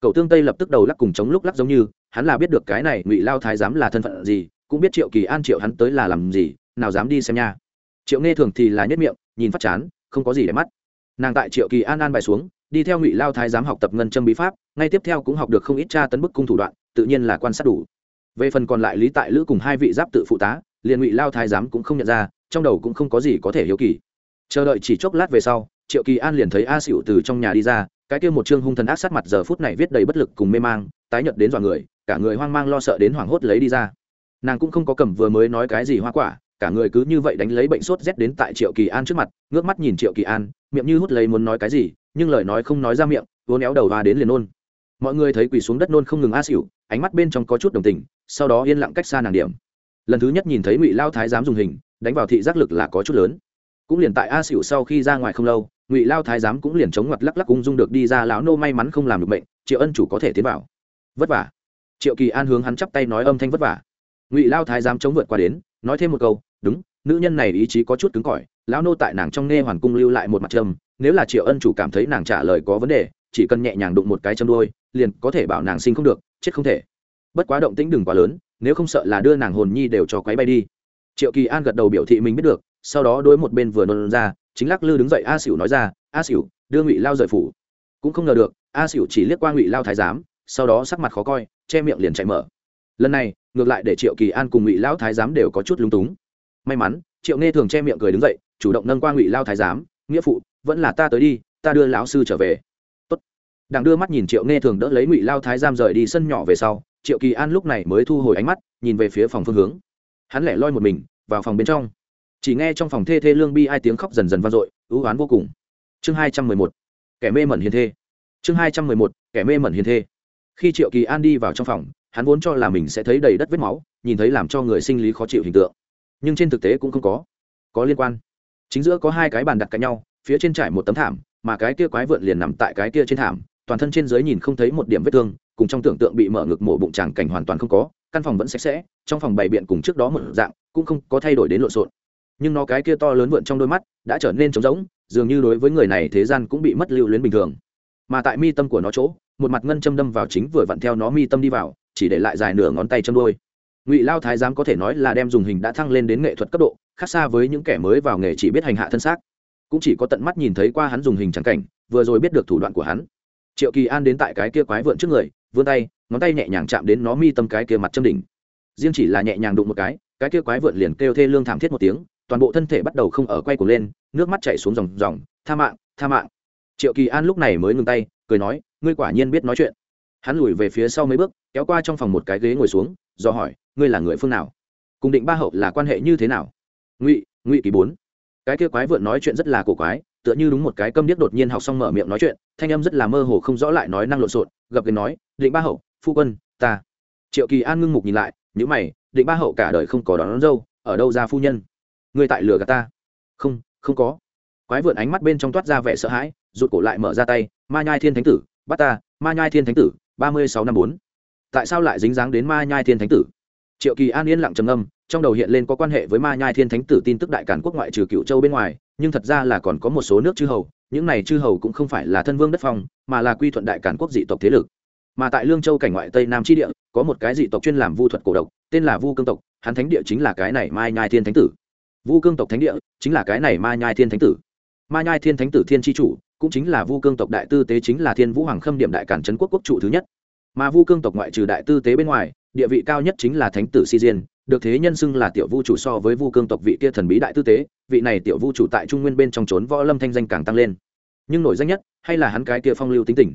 Cậu tương tây lập tức đầu lắc cùng chống lúc lắc giống như, hắn là biết được cái này ngụy lao thái giám là thân phận gì, cũng biết triệu kỳ an triệu hắn tới là làm gì, nào dám đi xem nha. Triệu nghe thường thì là nhất miệng, nhìn phát chán, không có gì để mắt. Nàng tại triệu kỳ an an bài xuống, đi theo ngụy lao thái giám học tập ngân châm bí pháp, ngay tiếp theo cũng học được không ít tra tấn bức cung thủ đoạn, tự nhiên là quan sát đủ. Về phần còn lại lý tại lữ cùng hai vị giáp tự phụ tá, liền ngụy lao thái giám cũng không nhận ra trong đầu cũng không có gì có thể hiếu kỳ. Chờ đợi chỉ chốc lát về sau, triệu kỳ an liền thấy a xỉu từ trong nhà đi ra, cái kia một chương hung thần ác sát mặt giờ phút này viết đầy bất lực cùng mê mang, tái nhợt đến dọa người, cả người hoang mang lo sợ đến hoảng hốt lấy đi ra. Nàng cũng không có cầm vừa mới nói cái gì hoa quả, cả người cứ như vậy đánh lấy bệnh sốt rét đến tại triệu kỳ an trước mặt, ngước mắt nhìn triệu kỳ an, miệng như hút lấy muốn nói cái gì, nhưng lời nói không nói ra miệng vốn éo đầu và đến liền nôn. Mọi người thấy quỳ xuống đất nôn không ngừng a xỉu ánh mắt bên trong có chút đồng tình, sau đó yên lặng cách xa nàng điểm. Lần thứ nhất nhìn thấy ngụy lao thái dám dùng hình đánh vào thị giác lực là có chút lớn. Cũng liền tại a xỉu sau khi ra ngoài không lâu, ngụy lao thái giám cũng liền chống ngoặt lắc lắc ung dung được đi ra lão nô may mắn không làm được bệnh triệu ân chủ có thể tiến vào. Vất vả. Triệu kỳ an hướng hắn chắp tay nói âm thanh vất vả. Ngụy lao thái giám chống vượt qua đến, nói thêm một câu, đúng, nữ nhân này ý chí có chút cứng cỏi, lão nô tại nàng trong nghe hoàn cung lưu lại một mặt trầm. nếu là triệu ân chủ cảm thấy nàng trả lời có vấn đề, chỉ cần nhẹ nhàng đụng một cái châm đôi, liền có thể bảo nàng sinh không được, chết không thể. Bất quá động tĩnh đừng quá lớn, nếu không sợ là đưa nàng hồn nhi đều cho quấy bay đi triệu kỳ an gật đầu biểu thị mình biết được, sau đó đối một bên vừa nôn ra, chính lắc lư đứng dậy a xỉu nói ra, a xỉu đưa ngụy lao rời phủ. Cũng không ngờ được, a xỉu chỉ liếc qua ngụy lao thái giám, sau đó sắc mặt khó coi, che miệng liền chạy mở. Lần này, ngược lại để triệu kỳ an cùng ngụy lao thái giám đều có chút lung túng. May mắn, triệu nghe thường che miệng cười đứng dậy, chủ động nâng qua ngụy lao thái giám, nghĩa phụ, vẫn là ta tới đi, ta đưa lão sư trở về. Tốt. đằng đưa mắt nhìn triệu nghe thường đỡ lấy ngụy lao thái giám rời đi sân nhỏ về sau, triệu kỳ an lúc này mới thu hồi ánh mắt, nhìn về phía phòng phương hướng hắn lẻ loi một mình vào phòng bên trong. Chỉ nghe trong phòng thê thê lương bi hai tiếng khóc dần dần vang dội, ưu oán vô cùng. Chương hai trăm mười một, kẻ mê mẩn hiền thê. Chương hai trăm mười một, kẻ mê mẩn hiền thê. Khi triệu kỳ an đi vào trong phòng, hắn vốn cho là mình sẽ thấy đầy đất vết máu, nhìn thấy làm cho người sinh lý khó chịu hình tượng. Nhưng trên thực tế cũng không có. Có liên quan. Chính giữa có hai cái bàn đặt cạnh nhau, phía trên trải một tấm thảm, mà cái kia quái vượn liền nằm tại cái kia trên thảm, toàn thân trên dưới nhìn không thấy một điểm vết thương, cùng trong tưởng tượng bị mở ngực mổ bụng tràng cảnh hoàn toàn không có căn phòng vẫn sạch sẽ, trong phòng bày biện cùng trước đó một dạng, cũng không có thay đổi đến lộn xộn. Nhưng nó cái kia to lớn vượn trong đôi mắt, đã trở nên trống rỗng, dường như đối với người này thế gian cũng bị mất lưu luyến bình thường. Mà tại mi tâm của nó chỗ, một mặt ngân châm đâm vào chính vừa vặn theo nó mi tâm đi vào, chỉ để lại dài nửa ngón tay châm đôi. Ngụy lao thái giám có thể nói là đem dùng hình đã thăng lên đến nghệ thuật cấp độ, khác xa với những kẻ mới vào nghề chỉ biết hành hạ thân xác. Cũng chỉ có tận mắt nhìn thấy qua hắn dùng hình trắng cảnh, vừa rồi biết được thủ đoạn của hắn triệu kỳ an đến tại cái kia quái vượn trước người, vươn tay, ngón tay nhẹ nhàng chạm đến nó mi tâm cái kia mặt châm đỉnh. Riêng chỉ là nhẹ nhàng đụng một cái cái kia quái vượn liền kêu thê lương thảm thiết một tiếng, toàn bộ thân thể bắt đầu không ở quay cuồng lên, nước mắt chảy xuống dòng dòng tha mạng tha mạng. Triệu kỳ an lúc này mới ngừng tay, cười nói, ngươi quả nhiên biết nói chuyện. Hắn lùi về phía sau mấy bước, kéo qua trong phòng một cái ghế ngồi xuống, do hỏi, ngươi là người phương nào? Cùng định ba hậu là quan hệ như thế nào? Ngụy ngụy kỳ bốn. Cái kia quái vượn nói chuyện rất là cổ quái tựa như đúng một cái câm điếc đột nhiên học xong mở miệng nói chuyện thanh âm rất là mơ hồ không rõ lại nói năng lộn xộn gập gần nói định ba hậu phu quân ta. Triệu kỳ an ngưng mục nhìn lại nhữ mày định ba hậu cả đời không có đón, đón dâu ở đâu ra phu nhân? Người tại lừa gạt ta? Không không có. Quái vượn ánh mắt bên trong toát ra vẻ sợ hãi rụt cổ lại mở ra tay ma nhai thiên thánh tử bắt ta ma nhai thiên thánh tử ba mươi sáu năm bốn. Tại sao lại dính dáng đến ma nhai thiên thánh tử? Triệu kỳ an yên lặng trầm âm trong đầu hiện lên có quan hệ với ma nhai thiên thánh tử tin tức đại cản quốc ngoại trừ cựu châu bên ngoài nhưng thật ra là còn có một số nước chư hầu, những này chư hầu cũng không phải là thân vương đất phong, mà là quy thuận đại cản quốc dị tộc thế lực. Mà tại lương châu cảnh ngoại tây nam tri địa, có một cái dị tộc chuyên làm vu thuật cổ độc, tên là vu cương tộc, hắn thánh địa chính là cái này mai nhai thiên thánh tử. Vu cương tộc thánh địa chính là cái này mai nhai thiên thánh tử. Ma nhai thiên thánh tử thiên tri chủ, cũng chính là vu cương tộc đại tư tế chính là thiên vũ hoàng khâm điểm đại cản trấn quốc quốc trụ thứ nhất. Mà vu cương tộc ngoại trừ đại tư tế bên ngoài, địa vị cao nhất chính là thánh tử si diên được thế nhân xưng là tiểu vu chủ so với vu cương tộc vị kia thần bí đại tư tế, vị này tiểu vu chủ tại trung nguyên bên trong trốn võ lâm thanh danh càng tăng lên. Nhưng nổi danh nhất, hay là hắn cái kia phong lưu tính tình.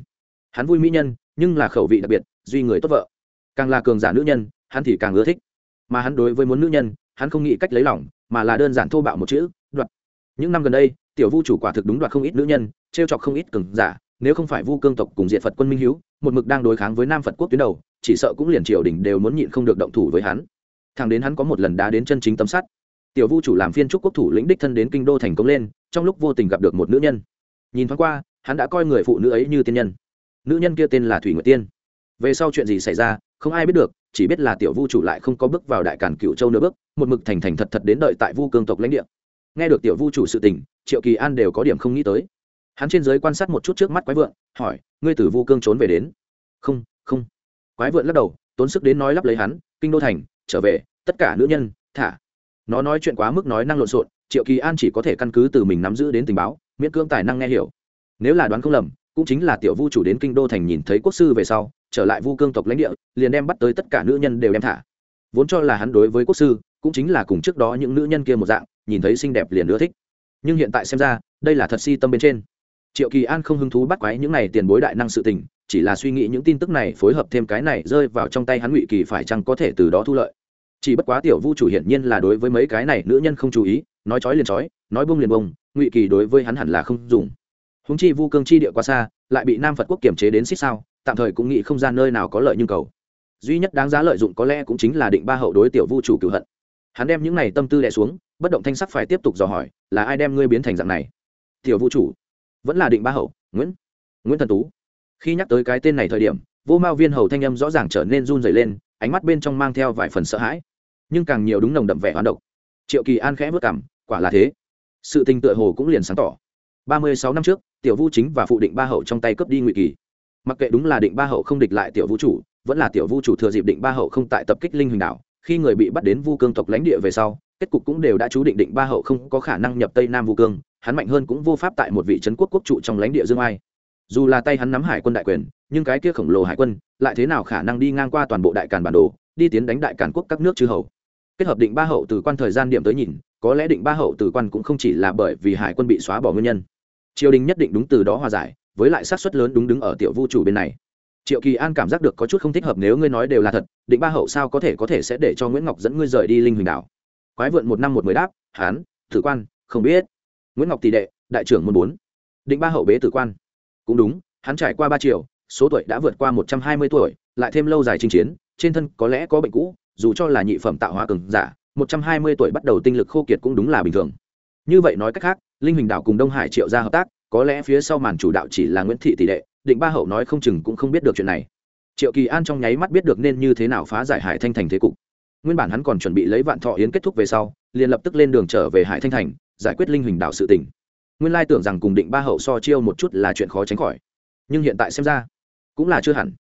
Hắn vui mỹ nhân, nhưng là khẩu vị đặc biệt, duy người tốt vợ. Càng là cường giả nữ nhân, hắn thì càng ưa thích. Mà hắn đối với muốn nữ nhân, hắn không nghĩ cách lấy lòng, mà là đơn giản thô bạo một chữ, đoạt. Những năm gần đây, tiểu vu chủ quả thực đúng đoạt không ít nữ nhân t r e o chọc không ít cường giả, nếu không phải vu cương tộc cùng diện phật quân minh hữu một mực đang đối kháng với nam phật quốc tuyến đầu, chỉ sợ cũng liền triều đình đều muốn nhịn không được động thủ với hắn thằng đến hắn có một lần đá đến chân chính tấm sắt. Tiểu vu chủ làm phiên trúc quốc thủ lĩnh đích thân đến kinh đô thành công lên, trong lúc vô tình gặp được một nữ nhân. Nhìn thoáng qua, hắn đã coi người phụ nữ ấy như tiên nhân. Nữ nhân kia tên là thủy nguyệt tiên. Về sau chuyện gì xảy ra, không ai biết được, chỉ biết là tiểu vu chủ lại không có bước vào đại cản cựu châu nửa bước, một mực thành thành thật thật đến đợi tại vu cương tộc lãnh địa. Nghe được tiểu vu chủ sự tình, triệu kỳ an đều có điểm không nghĩ tới. Hắn trên giới quan sát một chút trước mắt quái vượn hỏi, ngươi từ vu cương trốn về đến? Không không. Quái vượn lắc đầu, tốn sức đến nói lắp lấy hắn, kinh đô thành trở về, tất cả nữ nhân, thả. Nó nói chuyện quá mức nói năng lộn xộn, triệu kỳ an chỉ có thể căn cứ từ mình nắm giữ đến tình báo, miễn cưỡng tài năng nghe hiểu. Nếu là đoán không lầm, cũng chính là tiểu vu chủ đến kinh đô thành nhìn thấy quốc sư về sau, trở lại vu cương tộc lãnh địa, liền đem bắt tới tất cả nữ nhân đều đem thả. Vốn cho là hắn đối với quốc sư, cũng chính là cùng trước đó những nữ nhân kia một dạng, nhìn thấy xinh đẹp liền ưa thích. Nhưng hiện tại xem ra, đây là thật si tâm bên trên triệu kỳ an không hứng thú bắt quái những này tiền bối đại năng sự tình, chỉ là suy nghĩ những tin tức này phối hợp thêm cái này rơi vào trong tay hắn ngụy kỳ phải chăng có thể từ đó thu lợi. Chỉ bất quá tiểu vu chủ hiển nhiên là đối với mấy cái này nữ nhân không chú ý, nói chói liền chói, nói bông liền bông ngụy kỳ đối với hắn hẳn là không dùng. Húng chi vu cương chi địa quá xa, lại bị nam phật quốc kiểm chế đến xích sao, tạm thời cũng nghĩ không ra nơi nào có lợi nhưng cầu. Duy nhất đáng giá lợi dụng có lẽ cũng chính là định ba hậu đối tiểu vu chủ cựu hận. Hắn đem những này tâm tư đẻ xuống, bất động thanh sắc phải tiếp tục dò hỏi, là ai đem ngươi biến thành dạng này? Tiểu vu chủ vẫn là định ba hậu, nguyễn nguyễn thần tú. Khi nhắc tới cái tên này thời điểm, vô mao viên hầu thanh âm rõ ràng trở nên run dày lên, ánh mắt bên trong mang theo vài phần sợ hãi. Nhưng càng nhiều đúng nồng đậm vẻ hoán độc. Triệu kỳ an khẽ vất cảm quả là thế. Sự tình tựa hồ cũng liền sáng tỏ. Ba mươi sáu năm trước, tiểu vu chính và phụ định ba hậu trong tay cướp đi ngụy kỳ. Mặc kệ đúng là định ba hậu không địch lại tiểu vũ chủ, vẫn là tiểu vũ chủ thừa dịp định ba hậu không tại tập kích linh huỳnh đảo khi người bị bắt đến vu cương tộc lãnh địa về sau, kết cục cũng đều đã chú định định ba hậu không có khả năng nhập tây nam vu cương, hắn mạnh hơn cũng vô pháp tại một vị trấn quốc quốc trụ trong lãnh địa dương ai. Dù là tay hắn nắm hải quân đại quyền, nhưng cái kia khổng lồ hải quân lại thế nào khả năng đi ngang qua toàn bộ đại càn bản đồ, đi tiến đánh đại càn quốc các nước chư hầu? Kết hợp định ba hậu từ quan thời gian điểm tới nhìn, có lẽ định ba hậu từ quan cũng không chỉ là bởi vì hải quân bị xóa bỏ nguyên nhân. Triều đình nhất định đúng từ đó hòa giải, với lại xác suất lớn đúng đứng ở tiểu vu chủ bên này triệu kỳ an cảm giác được có chút không thích hợp nếu ngươi nói đều là thật, định ba hậu sao có thể có thể sẽ để cho nguyễn ngọc dẫn ngươi rời đi linh huỳnh đảo. Quái vượn một năm một mười đáp, hán thử quan, không biết. Nguyễn ngọc tỷ đệ, đại trưởng môn bốn. Định ba hậu bế tử quan. Cũng đúng, hắn trải qua ba triệu số tuổi đã vượt qua một trăm hai mươi tuổi, lại thêm lâu dài chinh chiến, trên thân có lẽ có bệnh cũ, dù cho là nhị phẩm tạo hóa cường giả, một trăm hai mươi tuổi bắt đầu tinh lực khô kiệt cũng đúng là bình thường. Như vậy nói cách khác, linh huỳnh đảo cùng đông hải triệu ra hợp tác, có lẽ phía sau màn chủ đạo chỉ là nguyễn thị tỷ đệ định ba hậu nói không chừng cũng không biết được chuyện này. Triệu kỳ an trong nháy mắt biết được nên như thế nào phá giải hải thanh thành thế cục. Nguyên bản hắn còn chuẩn bị lấy vạn thọ yến kết thúc về sau, liền lập tức lên đường trở về hải thanh thành, giải quyết linh huỳnh đảo sự tỉnh nguyên lai tưởng rằng cùng định ba hậu so chiêu một chút là chuyện khó tránh khỏi. Nhưng hiện tại xem ra, cũng là chưa hẳn.